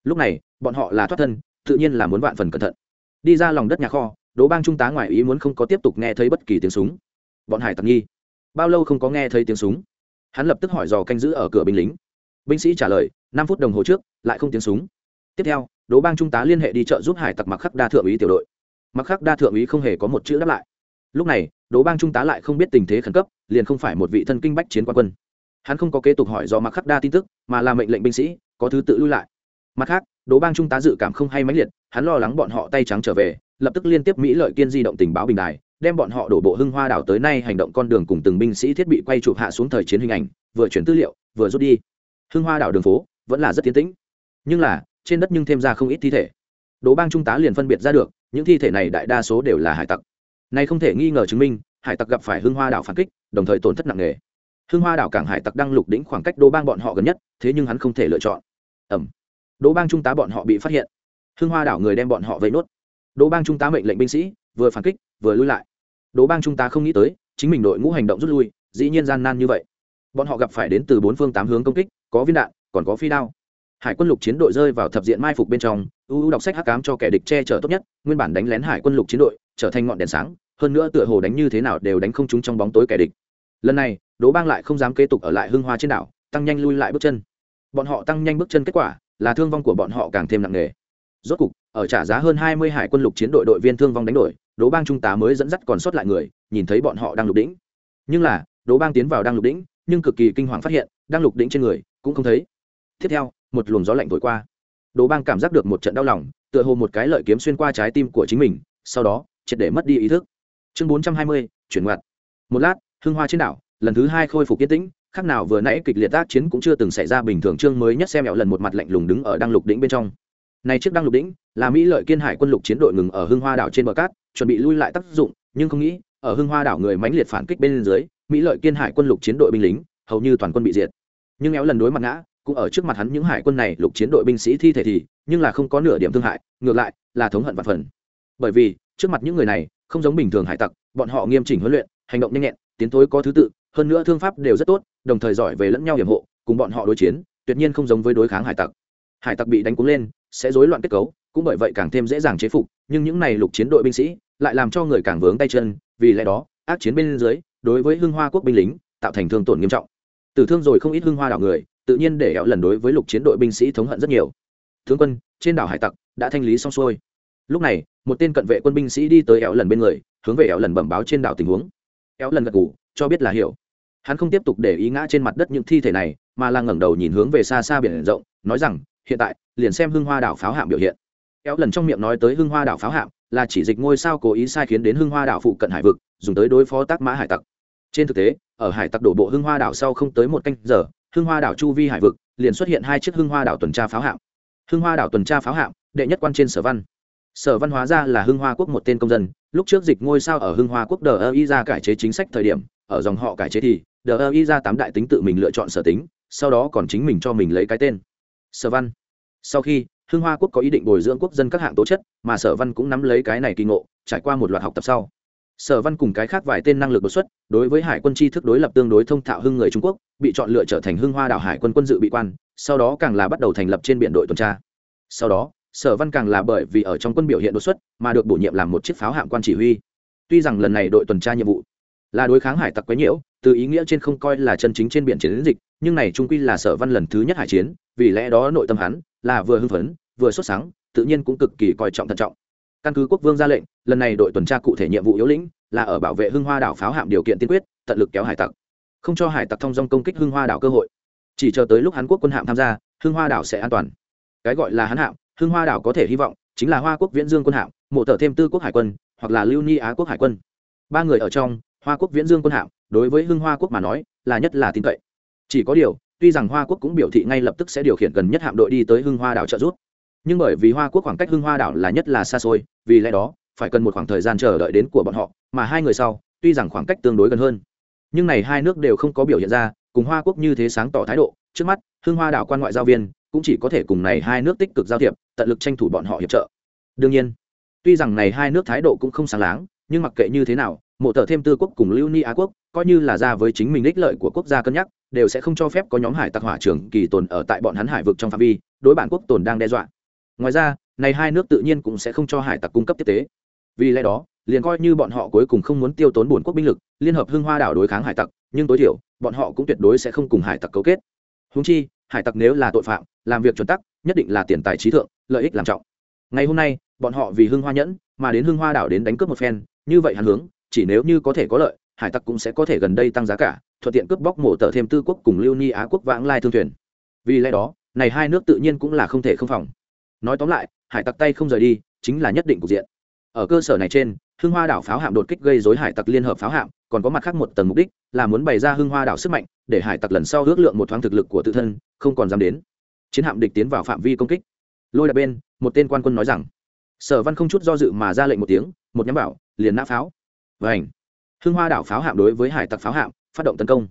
lúc này, bọn họ là thoát thân, tự nhiên là muốn vạn phần cẩn thận. Đi ra lòng đất nhà kho, đỗ bang trung tá ngoài ý muốn không có tiếp tục nghe thấy bất kỳ tiếng súng. Bọn hải tặc nghi. Bao lâu không có nghe thấy tiếng súng? Hắn lập tức hỏi dò canh giữ ở cửa binh lính. Binh sĩ trả lời, năm phút đồng hồ trước, lại không tiếng súng. Tiếp theo, đỗ bang trung tá liên hệ đi chợ giúp hải tặc mặc khắc đa thượng úy tiểu đội. Mặc khắc đa thượng úy không hề có một chữ đáp lại. Lúc này, đỗ bang trung tá lại không biết tình thế khẩn cấp, liền không phải một vị thân kinh bách chiến quan quân. Hắn không có kế tục hỏi do mặc khắc đa tin tức, mà là mệnh lệnh binh sĩ, có thứ tự lui lại mặt khác, đỗ bang trung tá dự cảm không hay mãnh liệt, hắn lo lắng bọn họ tay trắng trở về, lập tức liên tiếp mỹ lợi kiên di động tình báo bình đài, đem bọn họ đổ bộ hưng hoa đảo tới nay hành động con đường cùng từng binh sĩ thiết bị quay chụp hạ xuống thời chiến hình ảnh, vừa chuyển tư liệu, vừa rút đi. Hưng hoa đảo đường phố vẫn là rất tiến tĩnh. Nhưng là, trên đất nhưng thêm ra không ít thi thể. Đỗ bang trung tá liền phân biệt ra được, những thi thể này đại đa số đều là hải tặc. Này không thể nghi ngờ chứng minh, hải tặc gặp phải hưng hoa đảo phản kích, đồng thời tổn thất nặng nề. Hưng hoa đảo cảng hải tặc đang lục đỉnh khoảng cách đỗ bang bọn họ gần nhất, thế nhưng hắn không thể lựa chọn. Ẩm đỗ bang trung tá bọn họ bị phát hiện. Hưng hoa đảo người đem bọn họ vây nốt. Đỗ bang trung tá mệnh lệnh binh sĩ, vừa phản kích, vừa lui lại. Đỗ bang trung tá không nghĩ tới, chính mình đội ngũ hành động rút lui, dĩ nhiên gian nan như vậy. Bọn họ gặp phải đến từ bốn phương tám hướng công kích, có viên đạn, còn có phi đao. Hải quân lục chiến đội rơi vào thập diện mai phục bên trong ưu đọc sách hắc cám cho kẻ địch che chở tốt nhất, nguyên bản đánh lén hải quân lục chiến đội, trở thành ngọn đèn sáng, hơn nữa tựa hồ đánh như thế nào đều đánh không trúng trong bóng tối kẻ địch. Lần này, đỗ bang lại không dám kế tục ở lại hưng hoa trên đảo, tăng nhanh lui lại bước chân. Bọn họ tăng nhanh bước chân kết quả là thương vong của bọn họ càng thêm nặng nề. Rốt cục, ở trả giá hơn hai mươi hải quân lục chiến đội đội viên thương vong đánh đổi, đỗ bang trung tá mới dẫn dắt còn sót lại người, nhìn thấy bọn họ đang lục đỉnh. Nhưng là, đỗ bang tiến vào đang lục đỉnh, nhưng cực kỳ kinh hoàng phát hiện, đang lục đỉnh trên người, cũng không thấy. Tiếp theo, một luồng gió lạnh thổi qua. Đỗ bang cảm giác được một trận đau lòng, tựa hồ một cái lợi kiếm xuyên qua trái tim của chính mình, sau đó, triệt để mất đi ý thức. Chương bốn trăm hai mươi, chuyển ngoặt. Một lát, hưng hoa trên đảo, lần thứ hai khôi phục yên tĩnh khác nào vừa nãy kịch liệt tác chiến cũng chưa từng xảy ra bình thường. Chương mới nhất xem mẹo lần một mặt lạnh lùng đứng ở đăng lục đỉnh bên trong. Này trước đăng lục đỉnh là mỹ lợi kiên hải quân lục chiến đội ngừng ở hưng hoa đảo trên bờ cát, chuẩn bị lui lại tác dụng, nhưng không nghĩ, ở hưng hoa đảo người mãnh liệt phản kích bên dưới, mỹ lợi kiên hải quân lục chiến đội binh lính hầu như toàn quân bị diệt. Nhưng éo lần đối mặt ngã, cũng ở trước mặt hắn những hải quân này, lục chiến đội binh sĩ thi thể thì, nhưng là không có nửa điểm thương hại, ngược lại, là thống hận và phần. Bởi vì, trước mặt những người này, không giống bình thường hải tặc, bọn họ nghiêm chỉnh huấn luyện, hành động nhanh nhẹn tiến thối có thứ tự, hơn nữa thương pháp đều rất tốt, đồng thời giỏi về lẫn nhau hiểm hộ, cùng bọn họ đối chiến, tuyệt nhiên không giống với đối kháng hải tặc. Hải tặc bị đánh cúng lên, sẽ rối loạn kết cấu, cũng bởi vậy càng thêm dễ dàng chế phục, nhưng những này lục chiến đội binh sĩ lại làm cho người càng vướng tay chân, vì lẽ đó, ác chiến bên dưới, đối với hưng hoa quốc binh lính, tạo thành thương tổn nghiêm trọng. Tử thương rồi không ít hưng hoa đảo người, tự nhiên để hẹo lần đối với lục chiến đội binh sĩ thống hận rất nhiều. Tướng quân, trên đảo hải tặc, đã thanh lý xong xuôi. Lúc này, một tên cận vệ quân binh sĩ đi tới hẹo lần bên người, hướng về hẹo lần bẩm báo trên đảo tình huống éo lần gật ngủ cho biết là hiểu. Hắn không tiếp tục để ý ngã trên mặt đất những thi thể này, mà là ngẩng đầu nhìn hướng về xa xa biển rộng, nói rằng, hiện tại, liền xem hưng hoa đảo pháo hạm biểu hiện. Éo lần trong miệng nói tới hưng hoa đảo pháo hạm, là chỉ dịch ngôi sao cố ý sai khiến đến hưng hoa đảo phụ cận hải vực, dùng tới đối phó tác mã hải tặc. Trên thực tế, ở hải tặc đổ bộ hưng hoa đảo sau không tới một canh giờ, hưng hoa đảo chu vi hải vực liền xuất hiện hai chiếc hưng hoa đảo tuần tra pháo hạm. Hưng hoa đảo tuần tra pháo hạm, đệ nhất quan trên sở văn sở văn hóa ra là hưng hoa quốc một tên công dân, lúc trước dịch ngôi sao ở hưng hoa quốc đờ ơ y ra cải chế chính sách thời điểm, ở dòng họ cải chế thì, đờ ơ y ra tám đại tính tự mình lựa chọn sở tính, sau đó còn chính mình cho mình lấy cái tên. Sở văn. Sau khi, hưng hoa quốc có ý định bồi dưỡng quốc dân các hạng tố chất, mà sở văn cũng nắm lấy cái này kỳ ngộ, trải qua một loạt học tập sau. Sở văn cùng cái khác vài tên năng lực đột xuất, đối với hải quân tri thức đối lập tương đối thông thạo hưng người trung quốc, bị chọn lựa trở thành hưng hoa đảo hải quân quân dự bị quan, sau đó càng là bắt đầu thành lập trên biển đội tuần tra. Sau đó sở văn càng là bởi vì ở trong quân biểu hiện đột xuất mà được bổ nhiệm làm một chiếc pháo hạm quan chỉ huy. Tuy rằng lần này đội tuần tra nhiệm vụ là đối kháng hải tặc quấy nhiễu, từ ý nghĩa trên không coi là chân chính trên biển chiến dịch, nhưng này trung quy là sở văn lần thứ nhất hải chiến, vì lẽ đó nội tâm hắn là vừa hưng phấn, vừa xuất sáng, tự nhiên cũng cực kỳ coi trọng thận trọng. Căn cứ quốc vương ra lệnh, lần này đội tuần tra cụ thể nhiệm vụ yếu lĩnh là ở bảo vệ hưng hoa đảo pháo hạm điều kiện tiên quyết, tận lực kéo hải tặc. Không cho hải tặc thông dong công kích hưng hoa đảo cơ hội. Chỉ chờ tới lúc hắn quốc quân hạm tham gia, hưng hoa đảo sẽ an toàn. Cái gọi là hán hạm hưng hoa đảo có thể hy vọng chính là hoa quốc viễn dương quân hạm, mộ tờ thêm tư quốc hải quân, hoặc là lưu ni á quốc hải quân. Ba người ở trong, hoa quốc viễn dương quân hạm, đối với hưng hoa quốc mà nói, là nhất là tin cậy. Chỉ có điều, tuy rằng hoa quốc cũng biểu thị ngay lập tức sẽ điều khiển gần nhất hạm đội đi tới hưng hoa đảo trợ giúp, nhưng bởi vì hoa quốc khoảng cách hưng hoa đảo là nhất là xa xôi, vì lẽ đó, phải cần một khoảng thời gian chờ đợi đến của bọn họ, mà hai người sau, tuy rằng khoảng cách tương đối gần hơn. Nhưng này hai nước đều không có biểu hiện ra, cùng hoa quốc như thế sáng tỏ thái độ, trước mắt, hưng hoa đảo quan ngoại giao viên cũng chỉ có thể cùng này hai nước tích cực giao thiệp, tận lực tranh thủ bọn họ hiệp trợ. Đương nhiên, tuy rằng này hai nước thái độ cũng không sáng láng, nhưng mặc kệ như thế nào, mộ tờ thêm tư quốc cùng lưu ni á quốc, coi như là ra với chính mình ích lợi của quốc gia cân nhắc, đều sẽ không cho phép có nhóm hải tặc hỏa trưởng kỳ tồn ở tại bọn hắn hải vực trong phạm vi, đối bản quốc tồn đang đe dọa. Ngoài ra, này hai nước tự nhiên cũng sẽ không cho hải tặc cung cấp tiếp tế. Vì lẽ đó, liền coi như bọn họ cuối cùng không muốn tiêu tốn bổn quốc binh lực, liên hợp hưng hoa đảo đối kháng hải tặc, nhưng tối thiểu, bọn họ cũng tuyệt đối sẽ không cùng hải tặc cấu kết. Húng chi hải tặc nếu là tội phạm, làm việc chuẩn tắc, nhất định là tiền tài trí thượng, lợi ích làm trọng. Ngày hôm nay, bọn họ vì hưng hoa nhẫn mà đến hưng hoa đảo đến đánh cướp một phen, như vậy hắn hướng, chỉ nếu như có thể có lợi, hải tặc cũng sẽ có thể gần đây tăng giá cả, thuận tiện cướp bóc mổ tờ thêm tư quốc cùng lưu ni á quốc vãng lai thương thuyền. Vì lẽ đó, này hai nước tự nhiên cũng là không thể không phòng. Nói tóm lại, hải tặc tay không rời đi, chính là nhất định cục diện. Ở cơ sở này trên hưng hoa đảo pháo hạm đột kích gây dối hải tặc liên hợp pháo hạm, còn có mặt khác một tầng mục đích là muốn bày ra hưng hoa đảo sức mạnh, để hải tặc lần sau ước lượng một thoáng thực lực của tự thân, không còn dám đến. Chiến hạm địch tiến vào phạm vi công kích. Lôi đặt bên, một tên quan quân nói rằng, sở văn không chút do dự mà ra lệnh một tiếng, một nhắm bảo, liền nã pháo. Và ảnh hưng hoa đảo pháo hạm đối với hải tặc pháo hạm phát động tấn công.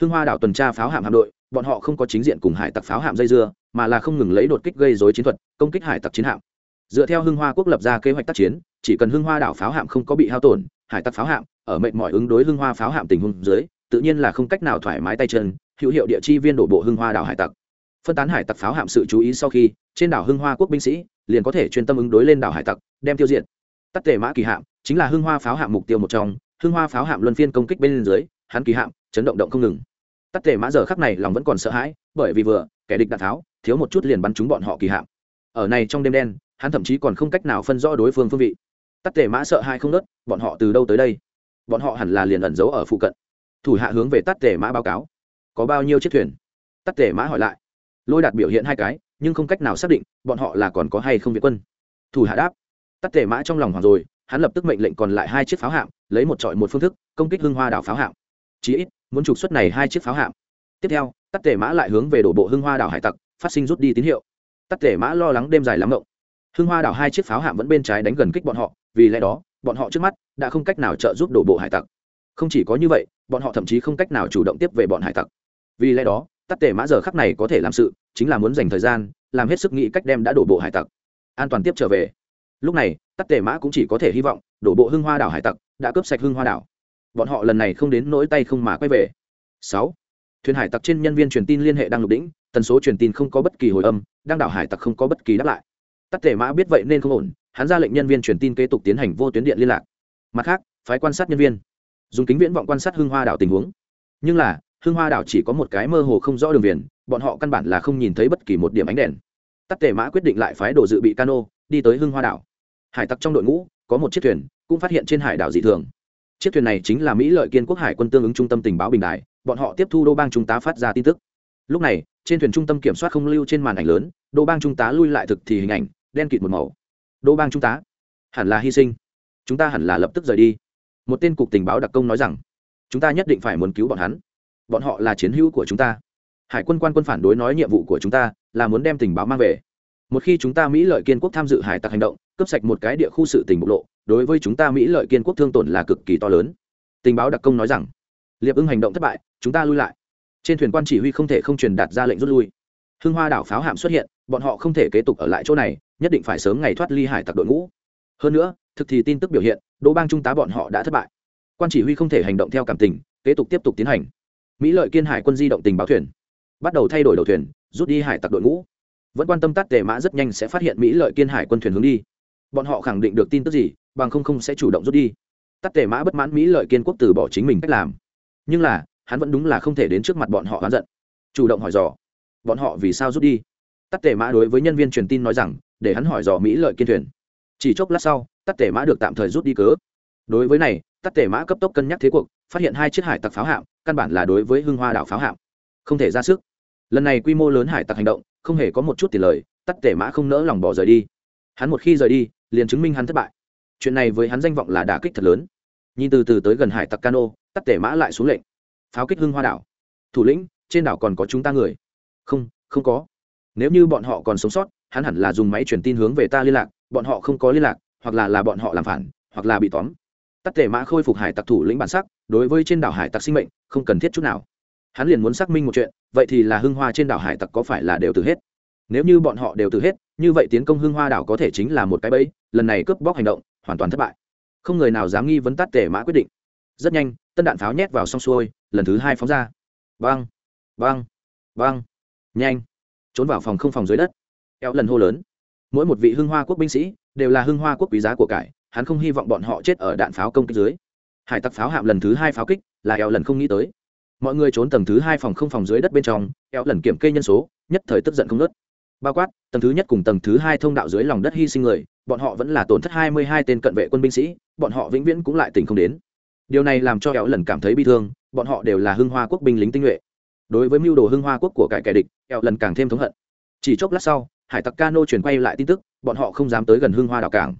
Hưng hoa đảo tuần tra pháo hạm hạm đội, bọn họ không có chính diện cùng hải tặc pháo hạm dây dưa, mà là không ngừng lấy đột kích gây dối chiến thuật, công kích hải tặc chiến hạm. Dựa theo hưng hoa quốc lập ra kế hoạch tác chiến chỉ cần hưng hoa đảo pháo hạm không có bị hao tổn, hải tặc pháo hạm, ở mệnh mọi ứng đối hưng hoa pháo hạm tình huống dưới, tự nhiên là không cách nào thoải mái tay chân, hữu hiệu địa chi viên đổ bộ hưng hoa đảo hải tặc. Phân tán hải tặc pháo hạm sự chú ý sau khi, trên đảo hưng hoa quốc binh sĩ liền có thể chuyên tâm ứng đối lên đảo hải tặc, đem tiêu diệt. Tắt tề mã kỳ hạm, chính là hưng hoa pháo hạm mục tiêu một trong, hưng hoa pháo hạm luân phiên công kích bên dưới, hắn kỳ hạm, chấn động động không ngừng. Tắt tề mã giờ khắc này lòng vẫn còn sợ hãi, bởi vì vừa, kẻ địch đạn tháo, thiếu một chút liền bắn trúng bọn họ kỳ hạm. Ở này trong đêm đen, hắn thậm chí còn không cách nào phân rõ đối phương phương vị tắt tề mã sợ hai không nớt, bọn họ từ đâu tới đây? Bọn họ hẳn là liền ẩn giấu ở phụ cận. Thủ hạ hướng về tắt tề mã báo cáo. Có bao nhiêu chiếc thuyền? Tắt tề mã hỏi lại. Lôi đạt biểu hiện hai cái, nhưng không cách nào xác định bọn họ là còn có hay không việt quân. Thủ hạ đáp. Tắt tề mã trong lòng hoàng rồi, hắn lập tức mệnh lệnh còn lại hai chiếc pháo hạm, lấy một trọi một phương thức, công kích hưng hoa đảo pháo hạm. Chí ít, muốn trục xuất này hai chiếc pháo hạm. Tiếp theo, tắt tề mã lại hướng về đổ bộ hưng hoa đảo hải tặc, phát sinh rút đi tín hiệu. Tắt tề mã lo lắng đêm dài lắm ngộng hưng hoa đảo hai chiếc pháo hạm vẫn bên trái đánh gần kích bọn họ vì lẽ đó, bọn họ trước mắt đã không cách nào trợ giúp đổ bộ hải tặc. Không chỉ có như vậy, bọn họ thậm chí không cách nào chủ động tiếp về bọn hải tặc. Vì lẽ đó, tắt tề mã giờ khắc này có thể làm sự, chính là muốn dành thời gian, làm hết sức nghĩ cách đem đã đổ bộ hải tặc an toàn tiếp trở về. Lúc này, tắt tề mã cũng chỉ có thể hy vọng, đổ bộ hưng hoa đảo hải tặc đã cướp sạch hưng hoa đảo. Bọn họ lần này không đến nỗi tay không mà quay về. Sáu, thuyền hải tặc trên nhân viên truyền tin liên hệ đang lục đỉnh, tần số truyền tin không có bất kỳ hồi âm, đang đảo hải tặc không có bất kỳ đáp lại. Tắt tề mã biết vậy nên không ổn hắn ra lệnh nhân viên truyền tin kế tục tiến hành vô tuyến điện liên lạc. Mặt khác, phái quan sát nhân viên. Dùng kính viễn vọng quan sát hưng hoa đảo tình huống. Nhưng là, hưng hoa đảo chỉ có một cái mơ hồ không rõ đường viền, bọn họ căn bản là không nhìn thấy bất kỳ một điểm ánh đèn. Tắt tề mã quyết định lại phái đồ dự bị cano, đi tới hưng hoa đảo. Hải tặc trong đội ngũ, có một chiếc thuyền, cũng phát hiện trên hải đảo dị thường. Chiếc thuyền này chính là mỹ lợi kiên quốc hải quân tương ứng trung tâm tình báo bình đại bọn họ tiếp thu đô bang trung tá phát ra tin tức. Lúc này, trên thuyền trung tâm kiểm soát không lưu trên màn ảnh lớn, đô bang trung tá lui lại thực thì hình ảnh, đen kịt một màu đô bang trung tá hẳn là hy sinh. Chúng ta hẳn là lập tức rời đi. Một tên cục tình báo đặc công nói rằng, chúng ta nhất định phải muốn cứu bọn hắn. Bọn họ là chiến hữu của chúng ta. Hải quân quan quân phản đối nói nhiệm vụ của chúng ta là muốn đem tình báo mang về. Một khi chúng ta mỹ lợi kiên quốc tham dự hải tặc hành động cấp sạch một cái địa khu sự tình bộc lộ, đối với chúng ta mỹ lợi kiên quốc thương tổn là cực kỳ to lớn. Tình báo đặc công nói rằng, liệp ưng hành động thất bại, chúng ta lui lại. Trên thuyền quan chỉ huy không thể không truyền đạt ra lệnh rút lui. Hưng hoa đảo pháo hạm xuất hiện, bọn họ không thể kế tục ở lại chỗ này nhất định phải sớm ngày thoát ly hải tặc đội ngũ. Hơn nữa, thực thì tin tức biểu hiện, đỗ bang trung tá bọn họ đã thất bại. Quan chỉ huy không thể hành động theo cảm tình, kế tục tiếp tục tiến hành. Mỹ lợi kiên hải quân di động tình báo thuyền. Bắt đầu thay đổi đầu thuyền, rút đi hải tặc đội ngũ. Vẫn quan tâm tắt tề mã rất nhanh sẽ phát hiện mỹ lợi kiên hải quân thuyền hướng đi. Bọn họ khẳng định được tin tức gì, bằng không không sẽ chủ động rút đi. Tắt tề mã bất mãn mỹ lợi kiên quốc từ bỏ chính mình cách làm. Nhưng là, hắn vẫn đúng là không thể đến trước mặt bọn họ oán giận. Chủ động hỏi dò. Bọn họ vì sao rút đi? Tắt tề mã đối với nhân viên truyền tin nói rằng, để hắn hỏi dò mỹ lợi kiên thuyền. Chỉ chốc lát sau, tắt tề mã được tạm thời rút đi cớ. Đối với này, tắt tề mã cấp tốc cân nhắc thế cuộc, phát hiện hai chiếc hải tặc pháo hạm, căn bản là đối với hưng hoa đảo pháo hạm. Không thể ra sức. Lần này quy mô lớn hải tặc hành động, không hề có một chút tiền lời, tắt tề mã không nỡ lòng bỏ rời đi. Hắn một khi rời đi, liền chứng minh hắn thất bại. Chuyện này với hắn danh vọng là đả kích thật lớn. Nhìn từ từ tới gần hải tặc cano, tắt tề mã lại xuống lệnh. Pháo kích hưng hoa đảo. Thủ lĩnh, trên đảo còn có chúng ta người. Không không có nếu như bọn họ còn sống sót hắn hẳn là dùng máy truyền tin hướng về ta liên lạc bọn họ không có liên lạc hoặc là là bọn họ làm phản hoặc là bị tóm. Tắt tề mã khôi phục hải tặc thủ lĩnh bản sắc đối với trên đảo hải tặc sinh mệnh không cần thiết chút nào. Hắn liền muốn xác minh một chuyện vậy thì là hưng hoa trên đảo hải tặc có phải là đều từ hết? Nếu như bọn họ đều từ hết như vậy tiến công hưng hoa đảo có thể chính là một cái bẫy lần này cướp bóc hành động hoàn toàn thất bại. Không người nào dám nghi vấn tắt tề mã quyết định. Rất nhanh tân đạn pháo nhét vào xong xuôi lần thứ hai phóng ra. Băng, băng, băng, nhanh trốn vào phòng không phòng dưới đất. Eo lần hô lớn. Mỗi một vị hưng hoa quốc binh sĩ đều là hưng hoa quốc quý giá của cải, hắn không hy vọng bọn họ chết ở đạn pháo công kích dưới. Hải tặc pháo hạm lần thứ hai pháo kích là eo lần không nghĩ tới. Mọi người trốn tầng thứ hai phòng không phòng dưới đất bên trong, eo lần kiểm kê nhân số, nhất thời tức giận không nớt bao quát, tầng thứ nhất cùng tầng thứ hai thông đạo dưới lòng đất hy sinh người, bọn họ vẫn là tổn thất hai mươi hai tên cận vệ quân binh sĩ, bọn họ vĩnh viễn cũng lại tình không đến. Điều này làm cho eo lần cảm thấy bi thương, bọn họ đều là hưng hoa quốc binh lính tinh nhuệ đối với mưu đồ hưng hoa quốc của cải kẻ địch, eo lần càng thêm thống hận. Chỉ chốc lát sau, hải tặc cano chuyển quay lại tin tức, bọn họ không dám tới gần hưng hoa đảo cảng.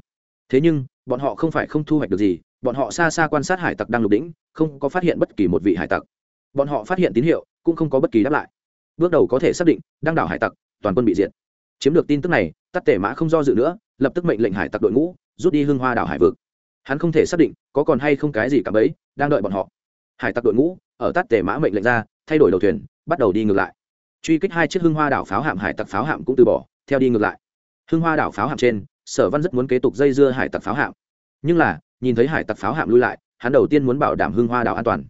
Thế nhưng, bọn họ không phải không thu hoạch được gì, bọn họ xa xa quan sát hải tặc đang lục đỉnh, không có phát hiện bất kỳ một vị hải tặc. Bọn họ phát hiện tín hiệu, cũng không có bất kỳ đáp lại. Bước đầu có thể xác định, đang đảo hải tặc, toàn quân bị diệt. Chiếm được tin tức này, tắt tể mã không do dự nữa, lập tức mệnh lệnh hải tặc đội ngũ, rút đi hưng hoa đảo hải vực. Hắn không thể xác định có còn hay không cái gì cả bấy đang đợi bọn họ. Hải tặc đội ngũ, ở tắt tể mã mệnh lệnh ra thay đổi đầu thuyền, bắt đầu đi ngược lại. Truy kích hai chiếc hưng hoa đảo pháo hạm hải tặc pháo hạm cũng từ bỏ, theo đi ngược lại. Hưng hoa đảo pháo hạm trên, sở văn rất muốn kế tục dây dưa hải tặc pháo hạm. Nhưng là, nhìn thấy hải tặc pháo hạm lui lại, hắn đầu tiên muốn bảo đảm hưng hoa đảo an toàn.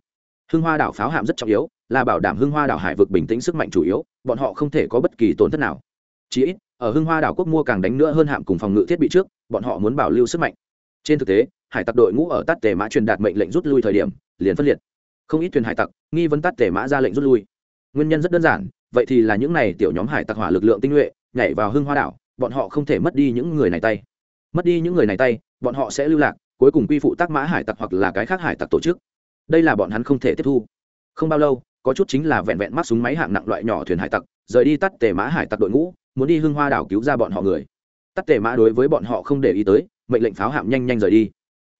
Hưng hoa đảo pháo hạm rất trọng yếu, là bảo đảm hưng hoa đảo hải vực bình tĩnh sức mạnh chủ yếu, bọn họ không thể có bất kỳ tổn thất nào. Chí ít, ở hưng hoa đảo quốc mua càng đánh nữa hơn hạm cùng phòng ngự thiết bị trước, bọn họ muốn bảo lưu sức mạnh. Trên thực tế, hải tặc đội ngũ ở tắt tề mã truyền đạt mệnh lệnh rút lui thời điểm, liền phân liệt không ít thuyền hải tặc nghi vấn tắt tề mã ra lệnh rút lui. Nguyên nhân rất đơn giản, vậy thì là những này tiểu nhóm hải tặc hỏa lực lượng tinh nhuệ, nhảy vào hưng hoa đảo, bọn họ không thể mất đi những người này tay. Mất đi những người này tay, bọn họ sẽ lưu lạc, cuối cùng quy phụ tác mã hải tặc hoặc là cái khác hải tặc tổ chức. Đây là bọn hắn không thể tiếp thu. Không bao lâu, có chút chính là vẹn vẹn mắc súng máy hạng nặng loại nhỏ thuyền hải tặc, rời đi tắt tề mã hải tặc đội ngũ, muốn đi hưng hoa đảo cứu ra bọn họ người. Tắt tề mã đối với bọn họ không để ý tới, mệnh lệnh pháo hạm nhanh nhanh rời đi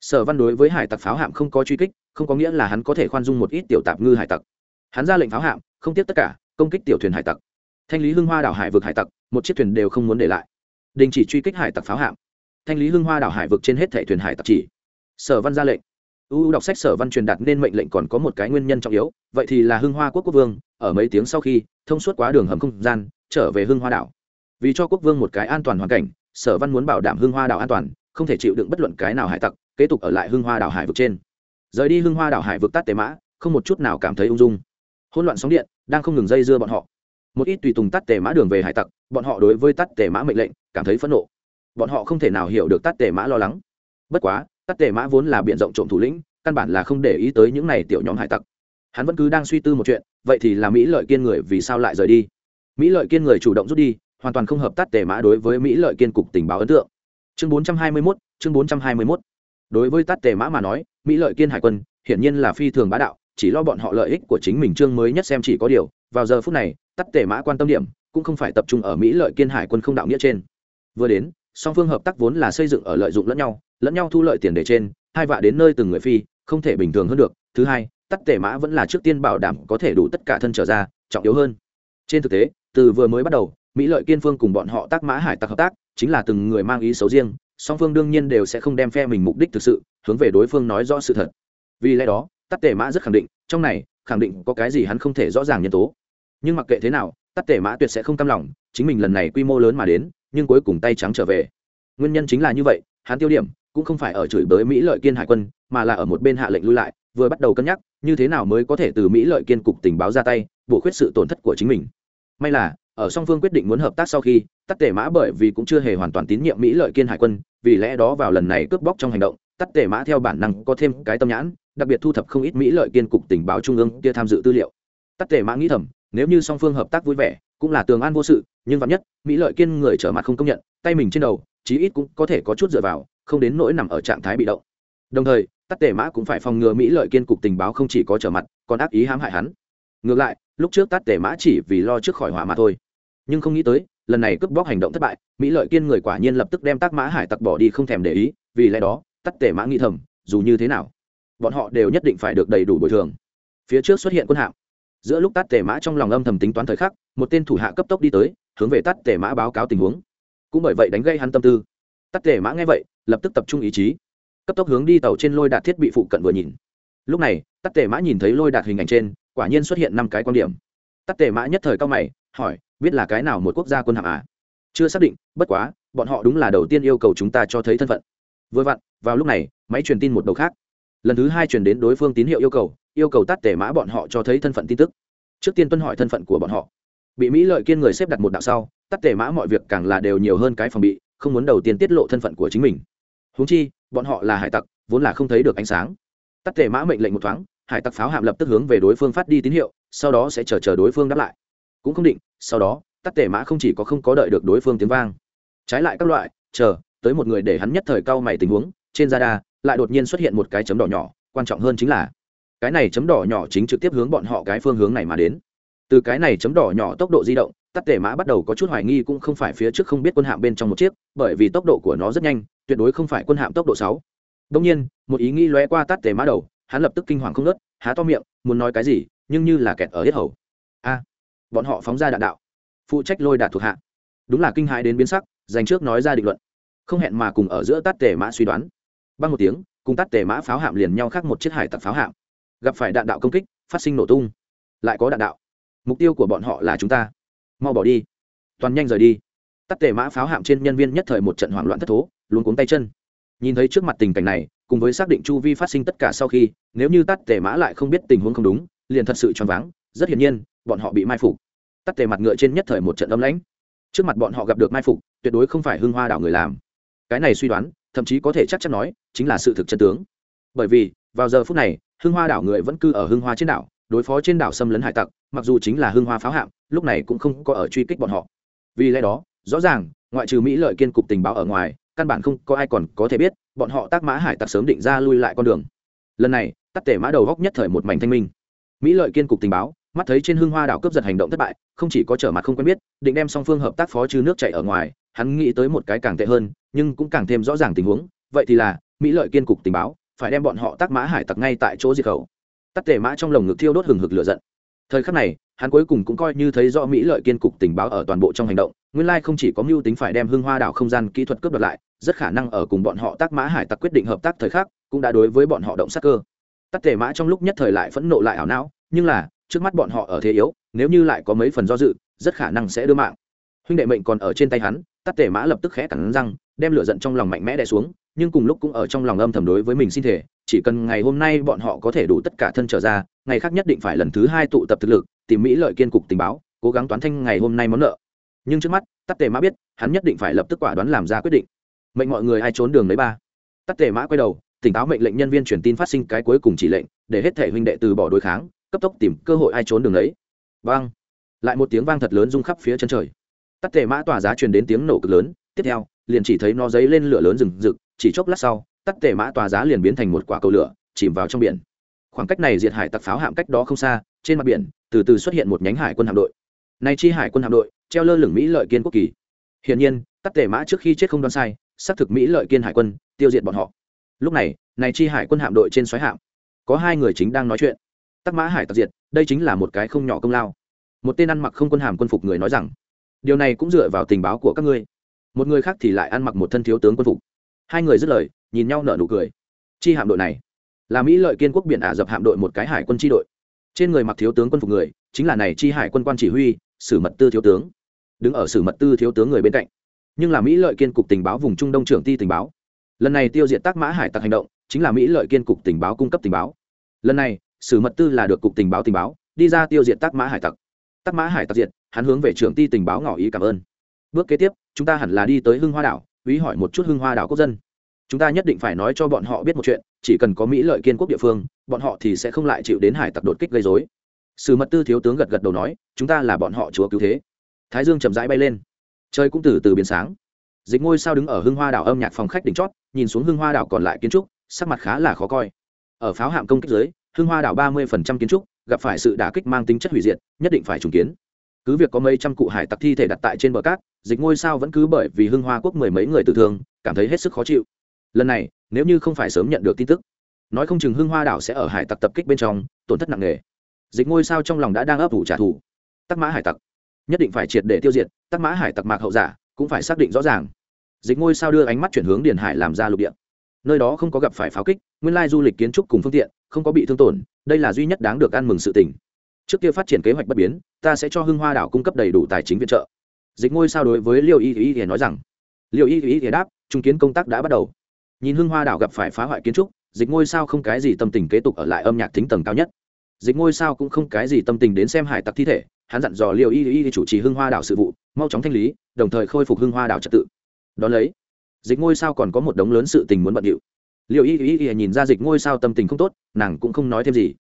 sở văn đối với hải tặc pháo hạm không có truy kích, không có nghĩa là hắn có thể khoan dung một ít tiểu tạp ngư hải tặc. Hắn ra lệnh pháo hạm, không tiếp tất cả, công kích tiểu thuyền hải tặc. Thanh lý hưng hoa đảo hải vực hải tặc, một chiếc thuyền đều không muốn để lại. Đình chỉ truy kích hải tặc pháo hạm. Thanh lý hưng hoa đảo hải vực trên hết thẻ thuyền hải tặc chỉ. Sở văn ra lệnh. U đọc sách sở văn truyền đạt nên mệnh lệnh còn có một cái nguyên nhân trọng yếu, vậy thì là hưng hoa quốc quốc vương, ở mấy tiếng sau khi, thông suốt quá đường hầm không gian, trở về hưng hoa đảo. Vì cho quốc vương một cái an toàn hoàn cảnh, sở văn muốn bảo đảm hưng hoa đảo an toàn không thể chịu đựng bất luận cái nào hải tặc, kế tục ở lại hưng hoa đảo hải vực trên. Rời đi hưng hoa đảo hải vực tát tề mã, không một chút nào cảm thấy ung dung. Hỗn loạn sóng điện đang không ngừng dây dưa bọn họ. Một ít tùy tùng tắt tề mã đường về hải tặc, bọn họ đối với tắt tề mã mệnh lệnh cảm thấy phẫn nộ. Bọn họ không thể nào hiểu được tắt tề mã lo lắng. Bất quá, tắt tề mã vốn là biện rộng trộm thủ lĩnh, căn bản là không để ý tới những này tiểu nhóm hải tặc. Hắn vẫn cứ đang suy tư một chuyện, vậy thì là mỹ lợi kiên người vì sao lại rời đi? Mỹ lợi kiên người chủ động rút đi, hoàn toàn không hợp tác tề mã đối với mỹ lợi kiên cục tình báo ấn tượng chương bốn trăm hai mươi mốt, chương bốn trăm hai mươi mốt. Đối với tát tề mã mà nói, mỹ lợi kiên hải quân hiển nhiên là phi thường bá đạo, chỉ lo bọn họ lợi ích của chính mình chương mới nhất xem chỉ có điều, vào giờ phút này tắt tề mã quan tâm điểm cũng không phải tập trung ở mỹ lợi kiên hải quân không đạo nghĩa trên. Vừa đến, song phương hợp tác vốn là xây dựng ở lợi dụng lẫn nhau lẫn nhau thu lợi tiền đề trên, hai vạ đến nơi từng người phi, không thể bình thường hơn được. Thứ hai tắt tề mã vẫn là trước tiên bảo đảm có thể đủ tất cả thân trở ra, trọng yếu hơn. Trên thực tế, từ vừa mới bắt đầu, mỹ lợi kiên phương cùng bọn họ tác mã hải tặc hợp tác chính là từng người mang ý xấu riêng, song phương đương nhiên đều sẽ không đem phe mình mục đích thực sự, hướng về đối phương nói rõ sự thật. Vì lẽ đó, tắc tề mã rất khẳng định, trong này, khẳng định có cái gì hắn không thể rõ ràng nhân tố. Nhưng mặc kệ thế nào, tắc tề mã tuyệt sẽ không cam lòng, chính mình lần này quy mô lớn mà đến, nhưng cuối cùng tay trắng trở về. Nguyên nhân chính là như vậy, hắn tiêu điểm cũng không phải ở chửi bới mỹ lợi kiên hải quân, mà là ở một bên hạ lệnh lui lại, vừa bắt đầu cân nhắc, như thế nào mới có thể từ mỹ lợi kiên cục tình báo ra tay, bổ khuyết sự tổn thất của chính mình. May là ở song phương quyết định muốn hợp tác sau khi, tắt tể mã bởi vì cũng chưa hề hoàn toàn tín nhiệm mỹ lợi kiên hải quân, vì lẽ đó vào lần này cướp bóc trong hành động, tắt tể mã theo bản năng có thêm cái tâm nhãn, đặc biệt thu thập không ít mỹ lợi kiên cục tình báo trung ương kia tham dự tư liệu. Tắt tể mã nghĩ thầm, nếu như song phương hợp tác vui vẻ, cũng là tường an vô sự, nhưng vắn nhất, mỹ lợi kiên người trở mặt không công nhận, tay mình trên đầu, chí ít cũng có thể có chút dựa vào, không đến nỗi nằm ở trạng thái bị động. Đồng thời, tắt tể mã cũng phải phòng ngừa mỹ lợi kiên cục tình báo không chỉ có trở mặt, còn ác ý hãm hại hắn ngược lại, lúc trước tắt tề mã chỉ vì lo trước khỏi hỏa mà thôi. Nhưng không nghĩ tới, lần này cướp bóc hành động thất bại, mỹ lợi kiên người quả nhiên lập tức đem tác mã hải tặc bỏ đi không thèm để ý, vì lẽ đó tắt tể mã nghĩ thầm, dù như thế nào, bọn họ đều nhất định phải được đầy đủ bồi thường. Phía trước xuất hiện quân hạm. Giữa lúc tắt tể mã trong lòng âm thầm tính toán thời khắc, một tên thủ hạ cấp tốc đi tới, hướng về tắt tể mã báo cáo tình huống. Cũng bởi vậy đánh gây hắn tâm tư. Tắt tể mã nghe vậy, lập tức tập trung ý chí. Cấp tốc hướng đi tàu trên lôi đạt thiết bị phụ cận vừa nhìn. Lúc này tắt tể mã nhìn thấy lôi đạt hình ảnh trên quả nhiên xuất hiện năm cái quan điểm. Tắt tề mã nhất thời cao mày, hỏi, biết là cái nào một quốc gia quân hạm à? Chưa xác định, bất quá, bọn họ đúng là đầu tiên yêu cầu chúng ta cho thấy thân phận. Vừa vặn, vào lúc này, máy truyền tin một đầu khác. Lần thứ hai truyền đến đối phương tín hiệu yêu cầu yêu cầu tắt tể mã bọn họ cho thấy thân phận tin tức. Trước tiên tuân hỏi thân phận của bọn họ. Bị mỹ lợi kiên người xếp đặt một đạo sau tắt tể mã mọi việc càng là đều nhiều hơn cái phòng bị, không muốn đầu tiên tiết lộ thân phận của chính mình. Húng chi, bọn họ là hải tặc, vốn là không thấy được ánh sáng. Tắt tể mã mệnh lệnh một thoáng hải tặc pháo hạm lập tức hướng về đối phương phát đi tín hiệu, sau đó sẽ chờ chờ đối phương đáp lại. Cũng không định, sau đó, tắc tể mã không chỉ có không có đợi được đối phương tiếng vang. Trái lại các loại, chờ, tới một người để hắn nhất thời cao mày tình huống, trên radar lại đột nhiên xuất hiện một cái chấm đỏ nhỏ, quan trọng hơn chính là, cái này chấm đỏ nhỏ chính trực tiếp hướng bọn họ cái phương hướng này mà đến. Từ cái này chấm đỏ nhỏ tốc độ di động, tắc tể mã bắt đầu có chút hoài nghi cũng không phải phía trước không biết quân hạm bên trong một chiếc, bởi vì tốc độ của nó rất nhanh, tuyệt đối không phải quân hạm tốc độ sáu. Đông nhiên, một ý nghĩ lóe qua tắc tể mã đầu hắn lập tức kinh hoàng không ngớt há to miệng, muốn nói cái gì, nhưng như là kẹt ở hết hầu. A, bọn họ phóng ra đạn đạo, phụ trách lôi đạt thuộc hạ. Đúng là kinh hãi đến biến sắc, dành trước nói ra định luận. Không hẹn mà cùng ở giữa tắt tề mã suy đoán. Băng một tiếng, cùng tắt tề mã pháo hạm liền nhau khác một chiếc hải tặc pháo hạm. Gặp phải đạn đạo công kích, phát sinh nổ tung. Lại có đạn đạo. Mục tiêu của bọn họ là chúng ta. Mau bỏ đi. Toàn nhanh rời đi. Tắt tề mã pháo hạm trên nhân viên nhất thời một trận hoảng loạn thất thố luôn cuống tay chân nhìn thấy trước mặt tình cảnh này, cùng với xác định chu vi phát sinh tất cả sau khi, nếu như tắt tề mã lại không biết tình huống không đúng, liền thật sự choáng váng, rất hiển nhiên, bọn họ bị mai phục. Tắt tề mặt ngựa trên nhất thời một trận âm lãnh. Trước mặt bọn họ gặp được mai phục, tuyệt đối không phải hưng hoa đảo người làm. Cái này suy đoán, thậm chí có thể chắc chắn nói, chính là sự thực chân tướng. Bởi vì, vào giờ phút này, hưng hoa đảo người vẫn cư ở hưng hoa trên đảo, đối phó trên đảo xâm lấn hải tặc, mặc dù chính là hưng hoa pháo hạm, lúc này cũng không có ở truy kích bọn họ. Vì lẽ đó, rõ ràng, ngoại trừ mỹ lợi kiên cục tình báo ở ngoài căn bản không có ai còn có thể biết, bọn họ tác mã hải tặc sớm định ra lui lại con đường. Lần này, tắc tể mã đầu góc nhất thời một mảnh thanh minh. Mỹ lợi kiên cục tình báo, mắt thấy trên hưng hoa đảo cướp giật hành động thất bại, không chỉ có trở mặt không quen biết, định đem song phương hợp tác phó chứ nước chạy ở ngoài, hắn nghĩ tới một cái càng tệ hơn, nhưng cũng càng thêm rõ ràng tình huống, vậy thì là, mỹ lợi kiên cục tình báo, phải đem bọn họ tác mã hải tặc ngay tại chỗ diệt khẩu. Tắc tể mã trong lồng ngực thiêu đốt hừng hực lửa giận. Thời khắc này, hắn cuối cùng cũng coi như thấy rõ mỹ lợi kiên cục tình báo ở toàn bộ trong hành động nguyên lai không chỉ có mưu tính phải đem hưng hoa đảo không gian kỹ thuật cướp đoạt lại, rất khả năng ở cùng bọn họ tác mã hải tặc quyết định hợp tác thời khắc, cũng đã đối với bọn họ động sắc cơ. Tắt tể mã trong lúc nhất thời lại phẫn nộ lại ảo não, nhưng là, trước mắt bọn họ ở thế yếu, nếu như lại có mấy phần do dự, rất khả năng sẽ đưa mạng. Huynh đệ mệnh còn ở trên tay hắn, tắt tể mã lập tức khẽ cắn răng, đem lửa giận trong lòng mạnh mẽ đè xuống, nhưng cùng lúc cũng ở trong lòng âm thầm đối với mình xin thể chỉ cần ngày hôm nay bọn họ có thể đủ tất cả thân trở ra, ngày khác nhất định phải lần thứ hai tụ tập thực lực, tìm mỹ lợi kiên cục tình báo, cố gắng toán thanh ngày hôm nay món nợ nhưng trước mắt tắt tề mã biết, hắn nhất định phải lập tức quả đoán làm ra quyết định. Mệnh mọi người ai trốn đường lấy ba. Tắt tề mã quay đầu, tỉnh táo mệnh lệnh nhân viên truyền tin phát sinh cái cuối cùng chỉ lệnh, để hết thể huynh đệ từ bỏ đối kháng, cấp tốc tìm cơ hội ai trốn đường lấy. Vang. Lại một tiếng vang thật lớn rung khắp phía chân trời. Tắt tề mã tỏa giá truyền đến tiếng nổ cực lớn, tiếp theo, liền chỉ thấy nó dấy lên lửa lớn rừng rực, chỉ chốc lát sau tắt tề mã tỏa giá liền biến thành một quả cầu lửa, chìm vào trong biển. Khoảng cách này diệt hải tặc pháo hạm cách đó không xa, trên mặt biển, từ từ xuất hiện một nhánh hải quân hạm đội. Này chi hải quân hạm đội treo lơ lửng mỹ lợi kiên quốc kỳ. Hiển nhiên tắt tề mã trước khi chết không đoán sai, xác thực mỹ lợi kiên hải quân, tiêu diệt bọn họ. Lúc này này chi hải quân hạm đội trên xoáy hạm, có hai người chính đang nói chuyện. Tắc mã hải tặc diệt, đây chính là một cái không nhỏ công lao. Một tên ăn mặc không quân hàm quân phục người nói rằng, điều này cũng dựa vào tình báo của các ngươi. Một người khác thì lại ăn mặc một thân thiếu tướng quân phục. Hai người dứt lời, nhìn nhau nở nụ cười. Chi hạm đội này, là mỹ lợi kiên quốc biển ả dập hạm đội một cái hải quân tri đội. Trên người mặc thiếu tướng quân phục người, chính là này chi hải quân quan chỉ huy, sử mật tư thiếu tướng đứng ở sử mật tư thiếu tướng người bên cạnh. Nhưng là mỹ lợi kiên cục tình báo vùng trung đông trưởng ti tình báo. Lần này tiêu diệt tác mã hải tặc hành động, chính là mỹ lợi kiên cục tình báo cung cấp tình báo. Lần này, sử mật tư là được cục tình báo tình báo, đi ra tiêu diệt tác mã hải tặc. Tác mã hải tặc diệt, hắn hướng về trưởng ti tình báo ngỏ ý cảm ơn. Bước kế tiếp, chúng ta hẳn là đi tới hưng hoa đảo, ý hỏi một chút hưng hoa đảo quốc dân. Chúng ta nhất định phải nói cho bọn họ biết một chuyện, chỉ cần có mỹ lợi kiên quốc địa phương, bọn họ thì sẽ không lại chịu đến hải tặc đột kích gây dối sử mật tư thiếu tướng gật gật đầu nói, chúng ta là bọn họ chúa cứu thế thái dương chậm rãi bay lên. Trời cũng từ từ biến sáng. Dịch ngôi sao đứng ở hưng hoa đảo âm nhạc phòng khách đỉnh chót, nhìn xuống hưng hoa đảo còn lại kiến trúc, sắc mặt khá là khó coi. Ở pháo hạm công kích dưới, hưng hoa đảo ba mươi kiến trúc, gặp phải sự đả kích mang tính chất hủy diệt, nhất định phải trùng kiến. Cứ việc có mấy trăm cụ hải tặc thi thể đặt tại trên bờ cát, dịch ngôi sao vẫn cứ bởi vì hưng hoa quốc mười mấy người tử thương, cảm thấy hết sức khó chịu. Lần này, nếu như không phải sớm nhận được tin tức, nói không chừng hưng hoa đảo sẽ ở hải tặc tập kích bên trong, tổn thất nặng nề. Dịch ngôi sao trong lòng đã đang ấp ủ trả thù. Tắc mã hải tặc nhất định phải triệt để tiêu diệt, tắc mã hải tặc mạc hậu giả cũng phải xác định rõ ràng. Dịch ngôi sao đưa ánh mắt chuyển hướng điền hải làm ra lục địa. Nơi đó không có gặp phải pháo kích, nguyên lai du lịch kiến trúc cùng phương tiện, không có bị thương tổn, đây là duy nhất đáng được ăn mừng sự tình. Trước kia phát triển kế hoạch bất biến, ta sẽ cho hưng hoa đảo cung cấp đầy đủ tài chính viện trợ. Dịch ngôi sao đối với liêu y y y nói rằng. Liêu y y y đáp, trung kiến công tác đã bắt đầu. Nhìn hưng hoa đảo gặp phải phá hoại kiến trúc, dịch ngôi sao không cái gì tâm tình kế tục ở lại âm nhạc thính tầng cao nhất. Dịch ngôi sao cũng không cái gì tâm tình đến xem hải tặc thi thể hắn dặn dò liều y y chủ trì hưng hoa đảo sự vụ, mau chóng thanh lý, đồng thời khôi phục hưng hoa đảo trật tự. Đón lấy, dịch ngôi sao còn có một đống lớn sự tình muốn bận điệu. Liều y y y nhìn ra dịch ngôi sao tâm tình không tốt, nàng cũng không nói thêm gì.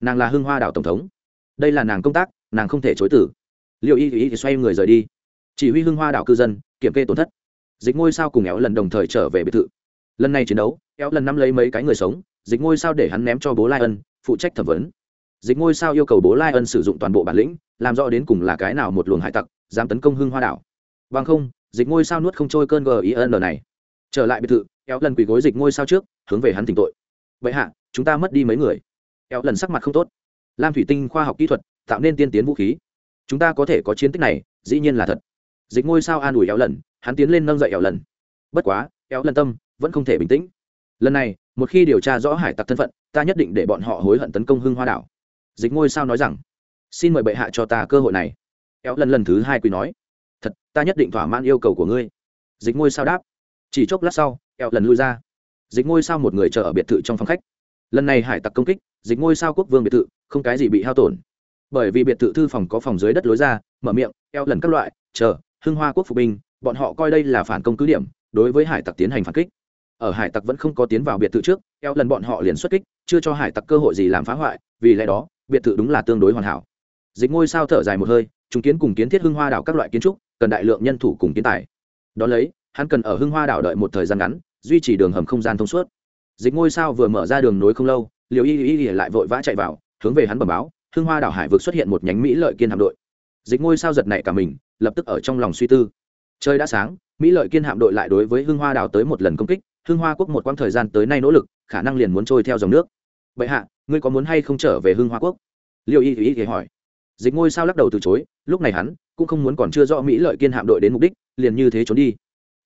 Nàng là hưng hoa đảo tổng thống. Đây là nàng công tác, nàng không thể chối tử liệu y y xoay người rời đi. Chỉ huy hưng hoa đảo cư dân, kiểm kê tổn thất. Dịch ngôi sao cùng éo lần đồng thời trở về biệt thự. Lần này chiến đấu, éo lần năm lấy mấy cái người sống, dịch ngôi sao để hắn ném cho bố lai ân, phụ trách thẩm vấn dịch ngôi sao yêu cầu bố lai ân sử dụng toàn bộ bản lĩnh, làm rõ đến cùng là cái nào một luồng hải tặc, dám tấn công hưng hoa đảo. Vâng không, dịch ngôi sao nuốt không trôi cơn gin này. Trở lại biệt thự éo lần quỳ gối dịch ngôi sao trước, hướng về hắn tỉnh tội. Vậy hạ, chúng ta mất đi mấy người. Éo lần sắc mặt không tốt. Lam thủy tinh khoa học kỹ thuật, tạo nên tiên tiến vũ khí. Chúng ta có thể có chiến tích này, dĩ nhiên là thật. Dịch ngôi sao an ủi éo lần, hắn tiến lên nâng dậy éo lần. Bất quá éo lần tâm vẫn không thể bình tĩnh. Lần này, một khi điều tra rõ hải tặc thân phận, ta nhất định để bọn họ hối hận tấn công hưng hoa đảo dịch ngôi sao nói rằng, xin mời bệ hạ cho ta cơ hội này. Éo lần lần thứ hai quỳ nói, thật, ta nhất định thỏa mãn yêu cầu của ngươi. Dịch ngôi sao đáp, chỉ chốc lát sau éo lần lui ra. Dịch ngôi sao một người chờ ở biệt thự trong phòng khách. Lần này hải tặc công kích, dịch ngôi sao quốc vương biệt thự, không cái gì bị hao tổn. Bởi vì biệt thự thư phòng có phòng dưới đất lối ra, mở miệng eo lần các loại, chờ, hưng hoa quốc phục binh, bọn họ coi đây là phản công cứ điểm, đối với hải tặc tiến hành phản kích ở hải tặc vẫn không có tiến vào biệt thự trước, eo lần bọn họ liền xuất kích, chưa cho hải tặc cơ hội gì làm phá hoại, vì lẽ đó, biệt thự đúng là tương đối hoàn hảo. Dịch ngôi sao thở dài một hơi chúng kiến cùng kiến thiết hưng hoa đảo các loại kiến trúc, cần đại lượng nhân thủ cùng kiến tài. Đón lấy, hắn cần ở hưng hoa đảo đợi một thời gian ngắn, duy trì đường hầm không gian thông suốt. Dịch ngôi sao vừa mở ra đường nối không lâu liều y y y lại vội vã chạy vào, hướng về hắn bẩm báo, hưng hoa đảo hải vực xuất hiện một nhánh mỹ lợi kiên hạm đội. Dịch ngôi sao giật nảy cả mình, lập tức ở trong lòng suy tư. Trời đã sáng, mỹ lợi kiên hạm đội lại đối với hưng hoa đảo tới một lần công kích hưng hoa quốc một quãng thời gian tới nay nỗ lực, khả năng liền muốn trôi theo dòng nước. Bệ hạ, ngươi có muốn hay không trở về hưng hoa quốc? Liệu y y y hỏi. Dịch ngôi sao lắc đầu từ chối, lúc này hắn cũng không muốn còn chưa rõ mỹ lợi kiên hạm đội đến mục đích, liền như thế trốn đi.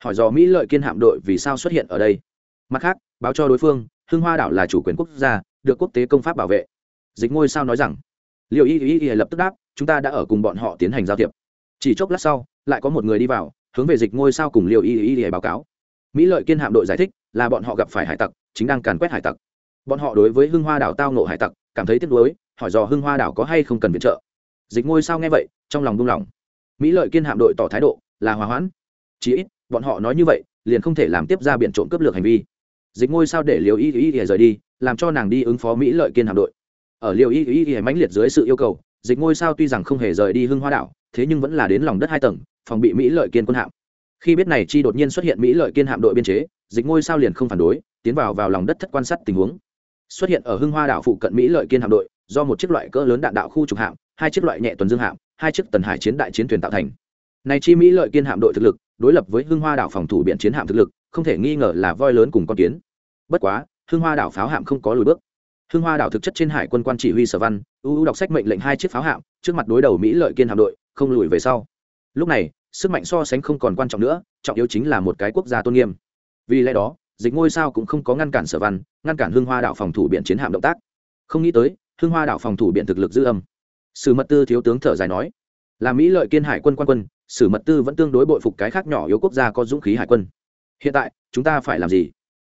Hỏi do mỹ lợi kiên hạm đội vì sao xuất hiện ở đây? Mặt khác, báo cho đối phương, hưng hoa đảo là chủ quyền quốc gia, được quốc tế công pháp bảo vệ. Dịch ngôi sao nói rằng liệu y y y lập tức đáp, chúng ta đã ở cùng bọn họ tiến hành giao thiệp. Chỉ chốc lát sau, lại có một người đi vào, hướng về dịch ngôi sao cùng liệu y y y báo cáo mỹ lợi kiên hạm đội giải thích, là bọn họ gặp phải hải tặc, chính đang càn quét hải tặc. Bọn họ đối với hưng hoa đảo tao nộ hải tặc, cảm thấy tiếc nuối, hỏi dò hưng hoa đảo có hay không cần viện trợ. Dịch ngôi sao nghe vậy, trong lòng đung lòng. mỹ lợi kiên hạm đội tỏ thái độ, là hòa hoãn. Chí ít, bọn họ nói như vậy, liền không thể làm tiếp ra biện trộm cướp lược hành vi. Dịch ngôi sao để liều y y y rời đi, làm cho nàng đi ứng phó mỹ lợi kiên hạm đội. Ở liều y y y mãnh liệt dưới sự yêu cầu, dịch ngôi sao tuy rằng không hề rời đi hưng hoa đảo, thế nhưng vẫn là đến lòng đất hai tầng, phòng bị mỹ lợi kiên quân hạm khi biết này, chi đột nhiên xuất hiện mỹ lợi kiên hạm đội biên chế, dịch ngôi sao liền không phản đối, tiến vào vào lòng đất thất quan sát tình huống. Xuất hiện ở hưng hoa đảo phụ cận mỹ lợi kiên hạm đội, do một chiếc loại cỡ lớn đạn đạo khu trục hạm, hai chiếc loại nhẹ tuần dương hạm, hai chiếc tần hải chiến đại chiến thuyền tạo thành. Này chi mỹ lợi kiên hạm đội thực lực, đối lập với hưng hoa đảo phòng thủ biển chiến hạm thực lực, không thể nghi ngờ là voi lớn cùng con kiến. Bất quá, hưng hoa đảo pháo hạm không có lùi bước. Hưng hoa đảo thực chất trên hải quân quan chỉ huy sở văn ưu đọc sách mệnh lệnh hai chiếc pháo hạm, trước mặt đối đầu mỹ lợi kiên hạm đội, không lùi về sau. Lúc này sức mạnh so sánh không còn quan trọng nữa, trọng yếu chính là một cái quốc gia tôn nghiêm. Vì lẽ đó, dịch ngôi sao cũng không có ngăn cản sở văn, ngăn cản hương hoa đảo phòng thủ biện chiến hạm động tác. Không nghĩ tới hương hoa đảo phòng thủ biện thực lực dư âm. Sử mật tư thiếu tướng thở dài nói, là mỹ lợi kiên hải quân quan quân, sử mật tư vẫn tương đối bội phục cái khác nhỏ yếu quốc gia có dũng khí hải quân. Hiện tại, chúng ta phải làm gì?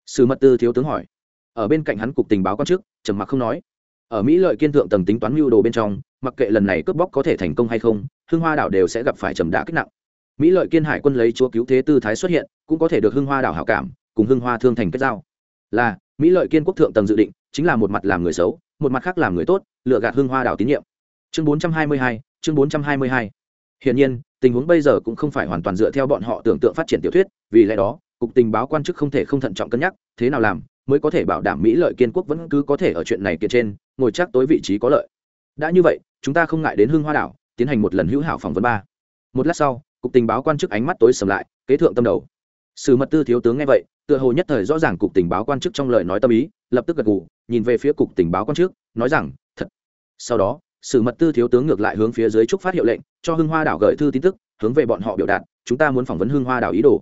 Sử mật tư thiếu tướng hỏi. Ở bên cạnh hắn cục tình báo quan chức, trầm mặc không nói. Ở mỹ lợi kiên thượng tầng tính toán mưu đồ bên trong, mặc kệ lần này cướp bóc có thể thành công hay không hương hoa đảo đều sẽ gặp phải trầm đả kích nặng mỹ lợi kiên hải quân lấy chúa cứu thế tư thái xuất hiện cũng có thể được hưng hoa đảo hảo cảm cùng hưng hoa thương thành kết giao là mỹ lợi kiên quốc thượng tầng dự định chính là một mặt làm người xấu một mặt khác làm người tốt lựa gạt hưng hoa đảo tín nhiệm chương 422, chương 422. Hiển nhiên, tình huống bây giờ cũng không phải hoàn toàn dựa theo bọn họ tưởng tượng phát triển tiểu thuyết, vì lẽ đó, cục tình báo quan chức không thể không thận trọng cân nhắc, thế nào làm mới có thể bảo đảm Mỹ lợi kiên quốc vẫn cứ có thể ở chuyện này kia trên, ngồi chắc tối vị trí có lợi. Đã như vậy, chúng ta không ngại đến Hưng Hoa đảo, tiến hành một lần hữu hảo phỏng vấn ba. Một lát sau, cục tình báo quan chức ánh mắt tối sầm lại, kế thượng tâm đầu. Sử mật tư thiếu tướng nghe vậy, tựa hồ nhất thời rõ ràng cục tình báo quan chức trong lời nói tâm ý, lập tức gật gù, nhìn về phía cục tình báo quan chức, nói rằng, thật. Sau đó, sử mật tư thiếu tướng ngược lại hướng phía dưới trúc phát hiệu lệnh cho hưng hoa đảo gửi thư tin tức hướng về bọn họ biểu đạt chúng ta muốn phỏng vấn hưng hoa đảo ý đồ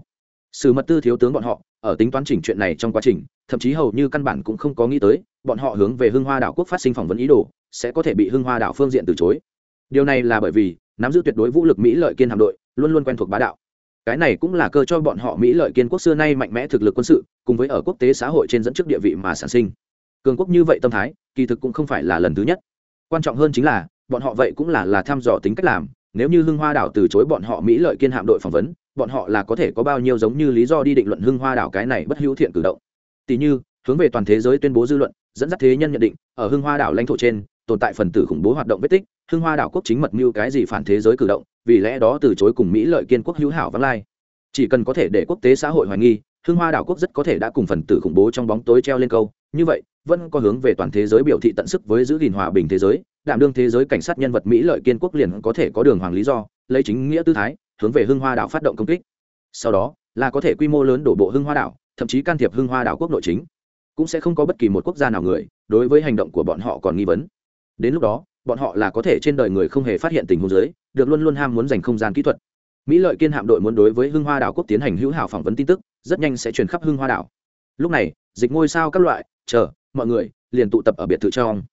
sử mật tư thiếu tướng bọn họ ở tính toán chỉnh chuyện này trong quá trình thậm chí hầu như căn bản cũng không có nghĩ tới bọn họ hướng về hưng hoa đảo quốc phát sinh phỏng vấn ý đồ sẽ có thể bị hưng hoa đảo phương diện từ chối điều này là bởi vì nắm giữ tuyệt đối vũ lực mỹ lợi kiên hạm đội luôn luôn quen thuộc bá đạo. Cái này cũng là cơ cho bọn họ mỹ lợi kiên quốc xưa nay mạnh mẽ thực lực quân sự, cùng với ở quốc tế xã hội trên dẫn trước địa vị mà sản sinh. Cường quốc như vậy tâm thái, kỳ thực cũng không phải là lần thứ nhất. Quan trọng hơn chính là, bọn họ vậy cũng là là thăm dò tính cách làm, nếu như hưng hoa đảo từ chối bọn họ mỹ lợi kiên hạm đội phỏng vấn, bọn họ là có thể có bao nhiêu giống như lý do đi định luận hưng hoa đảo cái này bất hữu thiện cử động. Tỷ như, hướng về toàn thế giới tuyên bố dư luận, dẫn dắt thế nhân nhận định, ở hưng hoa đảo lãnh thổ trên, tồn tại phần tử khủng bố hoạt động vết tích hưng hoa đảo quốc chính mật mưu cái gì phản thế giới cử động, vì lẽ đó từ chối cùng mỹ lợi kiên quốc hữu hảo vắng lai. Chỉ cần có thể để quốc tế xã hội hoài nghi, hưng hoa đảo quốc rất có thể đã cùng phần tử khủng bố trong bóng tối treo lên câu, như vậy, vẫn có hướng về toàn thế giới biểu thị tận sức với giữ gìn hòa bình thế giới, đảm đương thế giới cảnh sát nhân vật mỹ lợi kiên quốc liền có thể có đường hoàng lý do, lấy chính nghĩa tư thái, hướng về hưng hoa đảo phát động công kích. Sau đó, là có thể quy mô lớn đổ bộ hưng hoa đảo, thậm chí can thiệp hưng hoa đảo quốc nội chính. Cũng sẽ không có bất kỳ một quốc gia nào người, đối với hành động của bọn họ còn nghi vấn. Đến lúc đó bọn họ là có thể trên đời người không hề phát hiện tình huống giới được luôn luôn ham muốn dành không gian kỹ thuật. Mỹ lợi kiên hạm đội muốn đối với hưng hoa đảo quốc tiến hành hữu hảo phỏng vấn tin tức, rất nhanh sẽ truyền khắp hưng hoa đảo. Lúc này, dịch ngôi sao các loại, chờ, mọi người, liền tụ tập ở biệt thự trong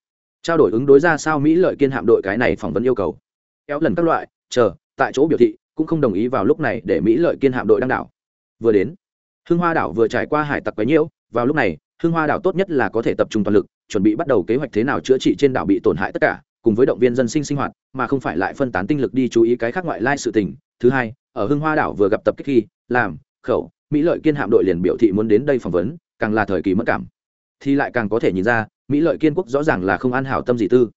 trao đổi ứng đối ra sao mỹ lợi kiên hạm đội cái này phỏng vấn yêu cầu. Kéo lần các loại, chờ, tại chỗ biểu thị, cũng không đồng ý vào lúc này để mỹ lợi kiên hạm đội đăng đảo. Vừa đến, hưng hoa đảo vừa trải qua hải tặc quấy nhiễu, vào lúc này, hưng hoa đảo tốt nhất là có thể tập trung toàn lực, chuẩn bị bắt đầu kế hoạch thế nào chữa trị trên đảo bị tổn hại tất cả cùng với động viên dân sinh sinh hoạt, mà không phải lại phân tán tinh lực đi chú ý cái khác ngoại lai sự tình. Thứ hai, ở hưng hoa đảo vừa gặp tập kích khi, làm, khẩu, mỹ lợi kiên hạm đội liền biểu thị muốn đến đây phỏng vấn, càng là thời kỳ mất cảm. Thì lại càng có thể nhìn ra, mỹ lợi kiên quốc rõ ràng là không an hảo tâm gì tư.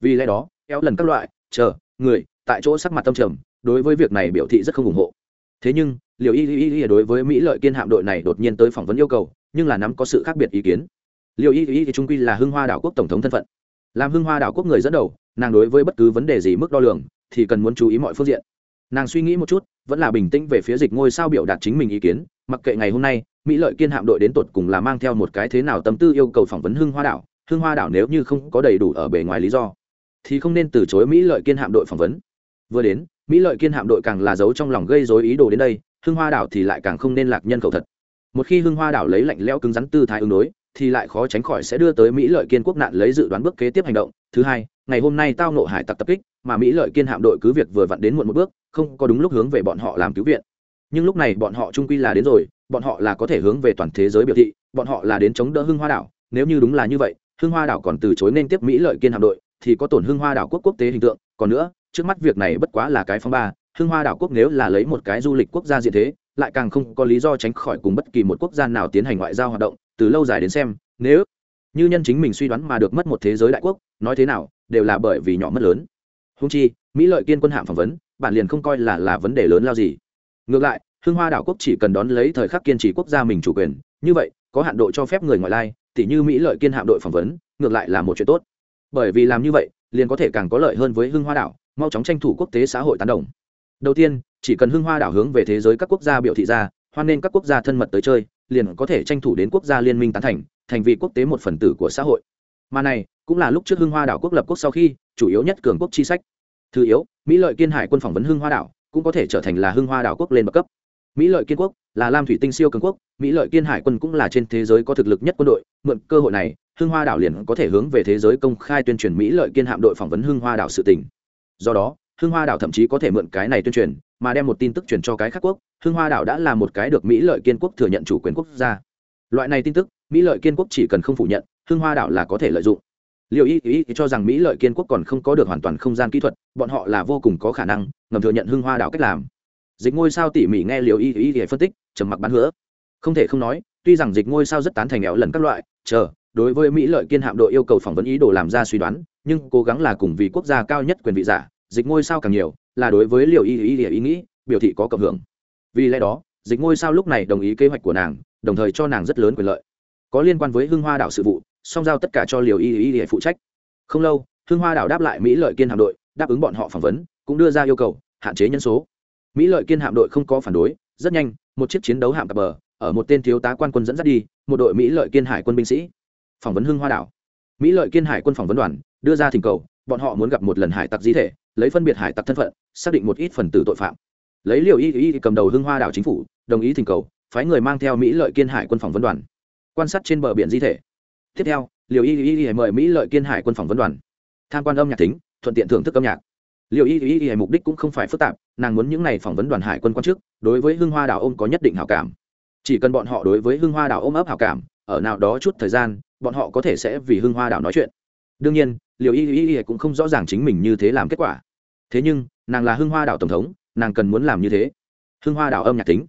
Vì lẽ đó, kéo lần các loại, chờ, người, tại chỗ sắc mặt tâm trầm, đối với việc này biểu thị rất không ủng hộ. Thế nhưng liệu y y y đối với mỹ lợi kiên hạm đội này đột nhiên tới phỏng vấn yêu cầu, nhưng là nắm có sự khác biệt ý kiến. Liệu y y thì trung quy là hưng hoa đảo quốc tổng thống thân phận làm hưng hoa đảo quốc người dẫn đầu, nàng đối với bất cứ vấn đề gì mức đo lường, thì cần muốn chú ý mọi phương diện. Nàng suy nghĩ một chút, vẫn là bình tĩnh về phía dịch ngôi sao biểu đạt chính mình ý kiến, mặc kệ ngày hôm nay, mỹ lợi kiên hạm đội đến tột cùng là mang theo một cái thế nào tâm tư yêu cầu phỏng vấn hưng hoa đảo, hưng hoa đảo nếu như không có đầy đủ ở bề ngoài lý do, thì không nên từ chối mỹ lợi kiên hạm đội phỏng vấn. Vừa đến, mỹ lợi kiên hạm đội càng là giấu trong lòng gây dối ý đồ đến đây, hưng hoa đảo thì lại càng không nên lạc nhân cầu thật. Một khi hưng hoa đảo lấy lạnh leo cứng rắn tư thái ứng đối thì lại khó tránh khỏi sẽ đưa tới mỹ lợi kiên quốc nạn lấy dự đoán bước kế tiếp hành động. Thứ hai, ngày hôm nay tao nộ hải tặc tập kích, mà mỹ lợi kiên hạm đội cứ việc vừa vặn đến muộn một bước, không có đúng lúc hướng về bọn họ làm cứu viện. Nhưng lúc này bọn họ trung quy là đến rồi, bọn họ là có thể hướng về toàn thế giới biểu thị, bọn họ là đến chống đỡ hưng hoa đảo. Nếu như đúng là như vậy, hưng hoa đảo còn từ chối nên tiếp mỹ lợi kiên hạm đội, thì có tổn hưng hoa đảo quốc quốc tế hình tượng. Còn nữa, trước mắt việc này bất quá là cái phong ba, hưng hoa đảo quốc nếu là lấy một cái du lịch quốc gia diện thế lại càng không có lý do tránh khỏi cùng bất kỳ một quốc gia nào tiến hành ngoại giao hoạt động, từ lâu dài đến xem, nếu như nhân chính mình suy đoán mà được mất một thế giới đại quốc, nói thế nào, đều là bởi vì nhỏ mất lớn. Húng chi, mỹ lợi kiên quân hạm phỏng vấn bản liền không coi là là vấn đề lớn lao gì. Ngược lại, hưng hoa đảo quốc chỉ cần đón lấy thời khắc kiên trì quốc gia mình chủ quyền, như vậy, có hạn độ cho phép người ngoại lai, tỉ như mỹ lợi kiên hạm đội phỏng vấn, ngược lại là một chuyện tốt. Bởi vì làm như vậy, liền có thể càng có lợi hơn với hưng hoa đảo, mau chóng tranh thủ quốc tế xã hội tán đồng đầu tiên, chỉ cần hưng hoa đảo hướng về thế giới các quốc gia biểu thị ra, hoan nên các quốc gia thân mật tới chơi, liền có thể tranh thủ đến quốc gia liên minh tán thành thành vị quốc tế một phần tử của xã hội. Mà này, cũng là lúc trước hưng hoa đảo quốc lập quốc sau khi, chủ yếu nhất cường quốc chi sách. Thứ yếu, mỹ lợi kiên hải quân phỏng vấn hưng hoa đảo, cũng có thể trở thành là hưng hoa đảo quốc lên bậc cấp. Mỹ lợi kiên quốc là lam thủy tinh siêu cường quốc, mỹ lợi kiên hải quân cũng là trên thế giới có thực lực nhất quân đội. Mượn cơ hội này, hưng hoa đảo liền có thể hướng về thế giới công khai tuyên truyền mỹ lợi kiên hạm đội phỏng vấn hưng hoa đảo sự tỉnh do đó hưng hoa đảo thậm chí có thể mượn cái này tuyên truyền, mà đem một tin tức truyền cho cái khác quốc, hưng hoa đảo đã là một cái được mỹ lợi kiên quốc thừa nhận chủ quyền quốc gia. Loại này tin tức, mỹ lợi kiên quốc chỉ cần không phủ nhận, hưng hoa đảo là có thể lợi dụng. Liệu ý ý cho rằng mỹ lợi kiên quốc còn không có được hoàn toàn không gian kỹ thuật, bọn họ là vô cùng có khả năng, ngầm thừa nhận hưng hoa đảo cách làm. Dịch ngôi sao tỉ mỉ nghe liệu ý ý để phân tích, trầm mặc bán hứa. Không thể không nói, tuy rằng dịch ngôi sao rất tán thành éo lần các loại, chờ, đối với mỹ lợi kiên hạm đội yêu cầu phỏng vấn ý đồ làm ra suy đoán, nhưng cố gắng là cùng vì quốc gia cao nhất quyền vị giả dịch ngôi sao càng nhiều là đối với liệu Y Y ý, ý nghĩ biểu thị có cộng hưởng. Vì lẽ đó dịch ngôi sao lúc này đồng ý kế hoạch của nàng đồng thời cho nàng rất lớn quyền lợi. Có liên quan với hưng hoa đảo sự vụ song giao tất cả cho liều y y để phụ trách. Không lâu hưng hoa đảo đáp lại mỹ lợi kiên hạm đội đáp ứng bọn họ phỏng vấn cũng đưa ra yêu cầu hạn chế nhân số. Mỹ lợi kiên hạm đội không có phản đối rất nhanh một chiếc chiến đấu hạm cập bờ ở một tên thiếu tá quan quân dẫn dắt đi một đội mỹ lợi kiên hải quân binh sĩ. Phỏng vấn hưng hoa đảo. Mỹ lợi kiên hải quân phỏng vấn đoàn đưa ra thỉnh cầu bọn họ muốn gặp một lần hải tặc di thể lấy phân biệt hải tặc thân phận, xác định một ít phần tử tội phạm. Lấy liều y y cầm đầu hưng hoa đảo chính phủ, đồng ý thỉnh cầu, phái người mang theo mỹ lợi kiên hải quân phòng vấn đoàn, quan sát trên bờ biển di thể. Tiếp theo liều y y y mời mỹ lợi kiên hải quân phòng vấn đoàn, tham quan âm nhạc tính thuận tiện thưởng thức âm nhạc. Liều y y y mục đích cũng không phải phức tạp, nàng muốn những n à y phỏng vấn đoàn hải quân quan chức, đối với hưng hoa đảo ôm có nhất định hảo cảm. Chỉ cần bọn họ đối với hưng hoa đảo ôm ấp hảo cảm, ở nào đó chút thời gian, bọn họ có thể sẽ vì hưng hoa đảo nói chuyện đương nhiên liều y y y cũng không rõ ràng chính mình như thế làm kết quả. Thế nhưng, nàng là hưng hoa đảo tổng thống, nàng cần muốn làm như thế. Hưng hoa đảo âm nhạc tính.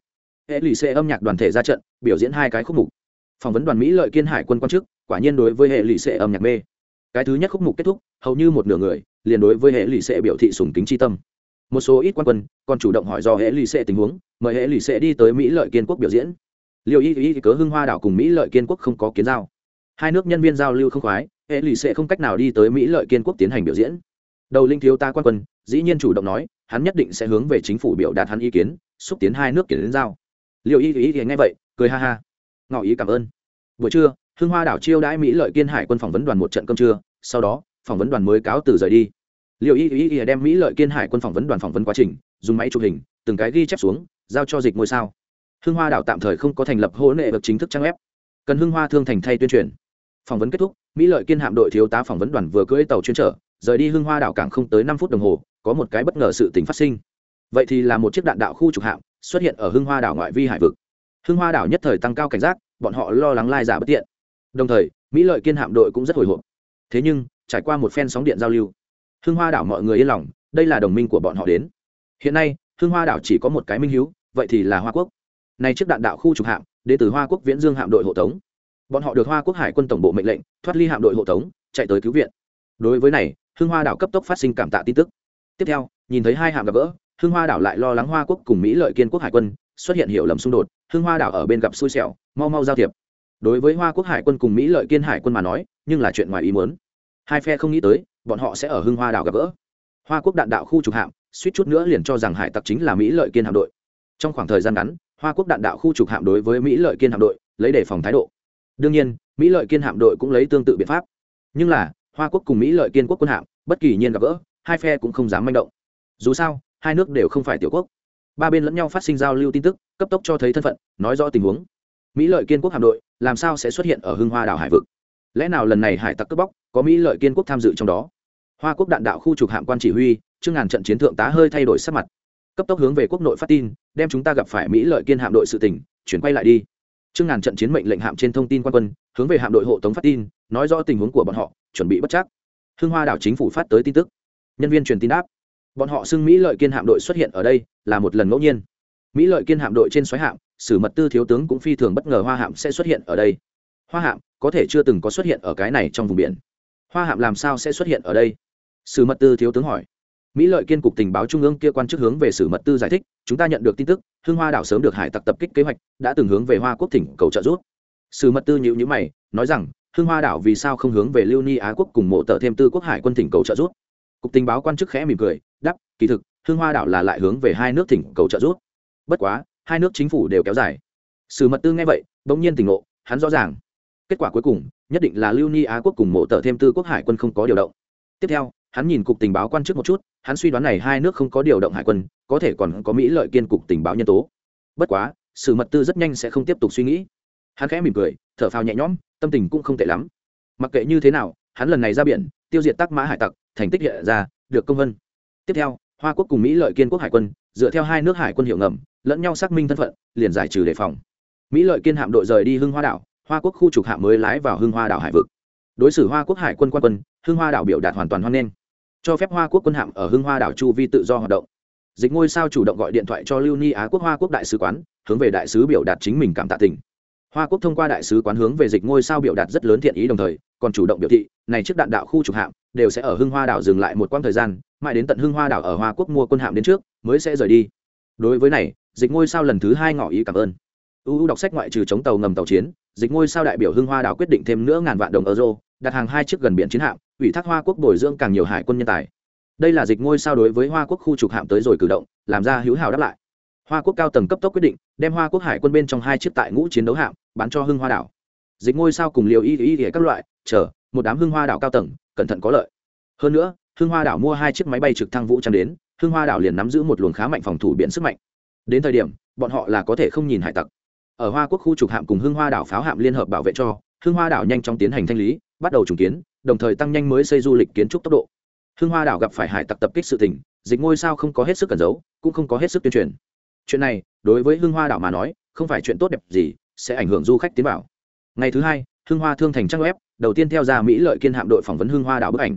Hệ lụy xê âm nhạc đoàn thể ra trận, biểu diễn hai cái khúc mục. Phỏng vấn đoàn mỹ lợi kiên hải quân quan chức, quả nhiên đối với hệ lụy xê âm nhạc mê. Cái thứ nhất khúc mục kết thúc, hầu như một nửa người, liền đối với hệ lụy sẽ biểu thị sùng kính tri tâm. Một số ít quan quân, còn chủ động hỏi do hệ lụy sẽ tình huống, mời hệ lụy sẽ đi tới mỹ lợi kiên quốc biểu diễn. Liệu y y cớ hưng hoa đảo cùng mỹ lợi kiên quốc không có kiến giao. Hai nước nhân viên giao lưu không khoái hệ lì sẽ không cách nào đi tới mỹ lợi kiên quốc tiến hành biểu diễn. Đầu linh thiếu ta quan quân, dĩ nhiên chủ động nói, hắn nhất định sẽ hướng về chính phủ biểu đạt hắn ý kiến, xúc tiến hai nước kiến giao. Liệu y ý thì nghe vậy, cười ha ha. Ngỏ ý cảm ơn. Buổi trưa, hưng hoa đảo chiêu đãi mỹ lợi kiên hải quân phỏng vấn đoàn một trận cơm trưa, sau đó, phỏng vấn đoàn mới cáo từ rời đi. Liệu y ý đem mỹ lợi kiên hải quân phỏng vấn đoàn phỏng vấn quá trình, dùng máy chụp hình, từng cái ghi chép xuống, giao cho dịch ngôi sao. Hưng hoa đảo tạm thời không có thành lập hỗ nệ được chính thức trang web. Cần hưng hoa thương thành thay tuyên truyền phỏng vấn kết thúc, mỹ lợi kiên hạm đội thiếu tá phỏng vấn đoàn vừa cưỡi tàu chuyên trở, rời đi hưng hoa đảo cảng không tới năm phút đồng hồ, có một cái bất ngờ sự tình phát sinh. Vậy thì là một chiếc đạn đạo khu trục hạm xuất hiện ở hưng hoa đảo ngoại vi hải vực. Hưng hoa đảo nhất thời tăng cao cảnh giác, bọn họ lo lắng lai giả bất tiện. Đồng thời, mỹ lợi kiên hạm đội cũng rất hồi hộp. Thế nhưng, trải qua một phen sóng điện giao lưu, hưng hoa đảo mọi người yên lòng, đây là đồng minh của bọn họ đến. Hiện nay, hưng hoa đảo chỉ có một cái minh hữu vậy thì là hoa quốc. Nay chiếc đạn đạo khu trục hạm đến từ hoa quốc viễn dương hạm đội hộ tống bọn họ được hoa quốc hải quân tổng bộ mệnh lệnh, thoát ly hạm đội hộ tống, chạy tới cứu viện. Đối với này, hưng hoa đảo cấp tốc phát sinh cảm tạ tin tức. Tiếp theo, nhìn thấy hai hạm gặp gỡ, hưng hoa đảo lại lo lắng hoa quốc cùng mỹ lợi kiên quốc hải quân, xuất hiện hiểu lầm xung đột, hưng hoa đảo ở bên gặp xui xẻo, mau mau giao thiệp. Đối với hoa quốc hải quân cùng mỹ lợi kiên hải quân mà nói, nhưng là chuyện ngoài ý muốn. Hai phe không nghĩ tới, bọn họ sẽ ở hưng hoa đảo gặp gỡ. Hoa quốc đạn đạo khu trục hạm, suýt chút nữa liền cho rằng hải tặc chính là mỹ lợi kiên hạm đội. Trong khoảng thời gian ngắn, hoa quốc đạn đạo khu trục hạm đối với mỹ lợi kiên hạm đội, lấy đề phòng thái độ đương nhiên, mỹ lợi kiên hạm đội cũng lấy tương tự biện pháp. Nhưng là, hoa quốc cùng mỹ lợi kiên quốc quân hạm, bất kỳ nhiên gặp gỡ, hai phe cũng không dám manh động. Dù sao, hai nước đều không phải tiểu quốc. Ba bên lẫn nhau phát sinh giao lưu tin tức, cấp tốc cho thấy thân phận, nói rõ tình huống. Mỹ lợi kiên quốc hạm đội, làm sao sẽ xuất hiện ở hưng hoa đảo hải vực? Lẽ nào lần này hải tặc cướp bóc, có mỹ lợi kiên quốc tham dự trong đó? Hoa quốc đạn đạo khu trục hạm quan chỉ huy, chương ngàn trận chiến thượng tá hơi thay đổi sắc mặt. Cấp tốc hướng về quốc nội phát tin, đem chúng ta gặp phải mỹ lợi kiên hạm đội sự tỉnh chuyển quay lại đi. Trương ngàn trận chiến mệnh lệnh hạm trên thông tin quan quân, hướng về hạm đội hộ tống phát tin, nói rõ tình huống của bọn họ, chuẩn bị bất chắc. Hưng hoa đảo chính phủ phát tới tin tức. Nhân viên truyền tin đáp. Bọn họ xưng mỹ lợi kiên hạm đội xuất hiện ở đây là một lần ngẫu nhiên. Mỹ lợi kiên hạm đội trên xoáy hạm, sử mật tư thiếu tướng cũng phi thường bất ngờ hoa hạm sẽ xuất hiện ở đây. Hoa hạm, có thể chưa từng có xuất hiện ở cái này trong vùng biển. Hoa hạm làm sao sẽ xuất hiện ở đây? Sử mật tư thiếu tướng hỏi mỹ lợi kiên cục tình báo trung ương kia quan chức hướng về sử mật tư giải thích, chúng ta nhận được tin tức hương hoa đảo sớm được hải tặc tập kích kế hoạch, đã từng hướng về hoa quốc thỉnh cầu trợ giúp. Sử mật tư nhữ nhữ mày, nói rằng hương hoa đảo vì sao không hướng về lưu ni á quốc cùng mộ tờ thêm tư quốc hải quân thỉnh cầu trợ giúp? Cục tình báo quan chức khẽ mỉm cười đắp kỳ thực hương hoa đảo là lại hướng về hai nước thỉnh cầu trợ giúp. Bất quá, hai nước chính phủ đều kéo dài. Sử mật tư nghe vậy, bỗng nhiên tỉnh ngộ, hắn rõ ràng, kết quả cuối cùng, nhất định là lưu ni á quốc cùng mộ tờ thêm tư quốc hải quân không có điều động. Tiếp theo hắn nhìn cục tình báo quan chức một chút, hắn suy đoán này hai nước không có điều động hải quân, có thể còn có mỹ lợi kiên cục tình báo nhân tố. Bất quá, sự mật tư rất nhanh sẽ không tiếp tục suy nghĩ. Hắn khẽ mỉm cười, thở phào nhẹ nhõm, tâm tình cũng không tệ lắm. Mặc kệ như thế nào, hắn lần này ra biển, tiêu diệt tắc mã hải tặc, thành tích hiện ra, được công vân. Tiếp theo, hoa quốc cùng mỹ lợi kiên quốc hải quân, dựa theo hai nước hải quân hiệu ngầm, lẫn nhau xác minh thân phận, liền giải trừ đề phòng. Mỹ lợi kiên hạm đội rời đi hưng hoa đảo, hoa quốc khu trục hạm mới lái vào hưng hoa đảo hải vực. Đối xử hoa quốc hải quân quan quân, hưng hoa đảo biểu đạt hoàn toàn hoan nghênh cho phép hoa quốc quân hạm ở hưng hoa đảo chu vi tự do hoạt động dịch ngôi sao chủ động gọi điện thoại cho lưu ni á quốc hoa quốc đại sứ quán hướng về đại sứ biểu đạt chính mình cảm tạ tình hoa quốc thông qua đại sứ quán hướng về dịch ngôi sao biểu đạt rất lớn thiện ý đồng thời còn chủ động biểu thị này trước đạn đạo khu trục hạm đều sẽ ở hưng hoa đảo dừng lại một quãng thời gian mãi đến tận hưng hoa đảo ở hoa quốc mua quân hạm đến trước mới sẽ rời đi đối với này dịch ngôi sao lần thứ hai ngỏ ý cảm ơn uu đọc sách ngoại trừ chống tàu ngầm tàu chiến dịch ngôi sao đại biểu hưng hoa đảo quyết định thêm nữa ngàn vạn đồng euro đặt hàng hai chiếc gần biển chiến hạm, ủy thác hoa quốc bồi dưỡng càng nhiều hải quân nhân tài. Đây là dịch ngôi sao đối với hoa quốc khu trục hạm tới rồi cử động, làm ra hữu hào đáp lại. Hoa quốc cao tầng cấp tốc quyết định, đem hoa quốc hải quân bên trong hai chiếc tại ngũ chiến đấu hạm, bán cho hưng hoa đảo. Dịch ngôi sao cùng liều y y y các loại, chờ, một đám hưng hoa đảo cao tầng, cẩn thận có lợi. Hơn nữa, hưng hoa đảo mua hai chiếc máy bay trực thăng vũ trang đến, hưng hoa đảo liền nắm giữ một luồng khá mạnh phòng thủ biển sức mạnh. Đến thời điểm, bọn họ là có thể không nhìn hải tặc. Ở hoa quốc khu trục hạm cùng hưng hoa đảo pháo hạm liên hợp bảo vệ cho, hưng hoa đảo nhanh chóng tiến hành thanh lý bắt đầu trùng kiến, đồng thời tăng nhanh mới xây du lịch kiến trúc tốc độ. Hưng hoa đảo gặp phải hải tặc tập kích sự tình, dịch ngôi sao không có hết sức cẩn giấu, cũng không có hết sức tuyên truyền. Chuyện này, đối với hưng hoa đảo mà nói, không phải chuyện tốt đẹp gì, sẽ ảnh hưởng du khách tiến vào. Ngày thứ hai, hưng hoa thương thành trang web, đầu tiên theo ra mỹ lợi kiên hạm đội phỏng vấn hưng hoa đảo bức ảnh.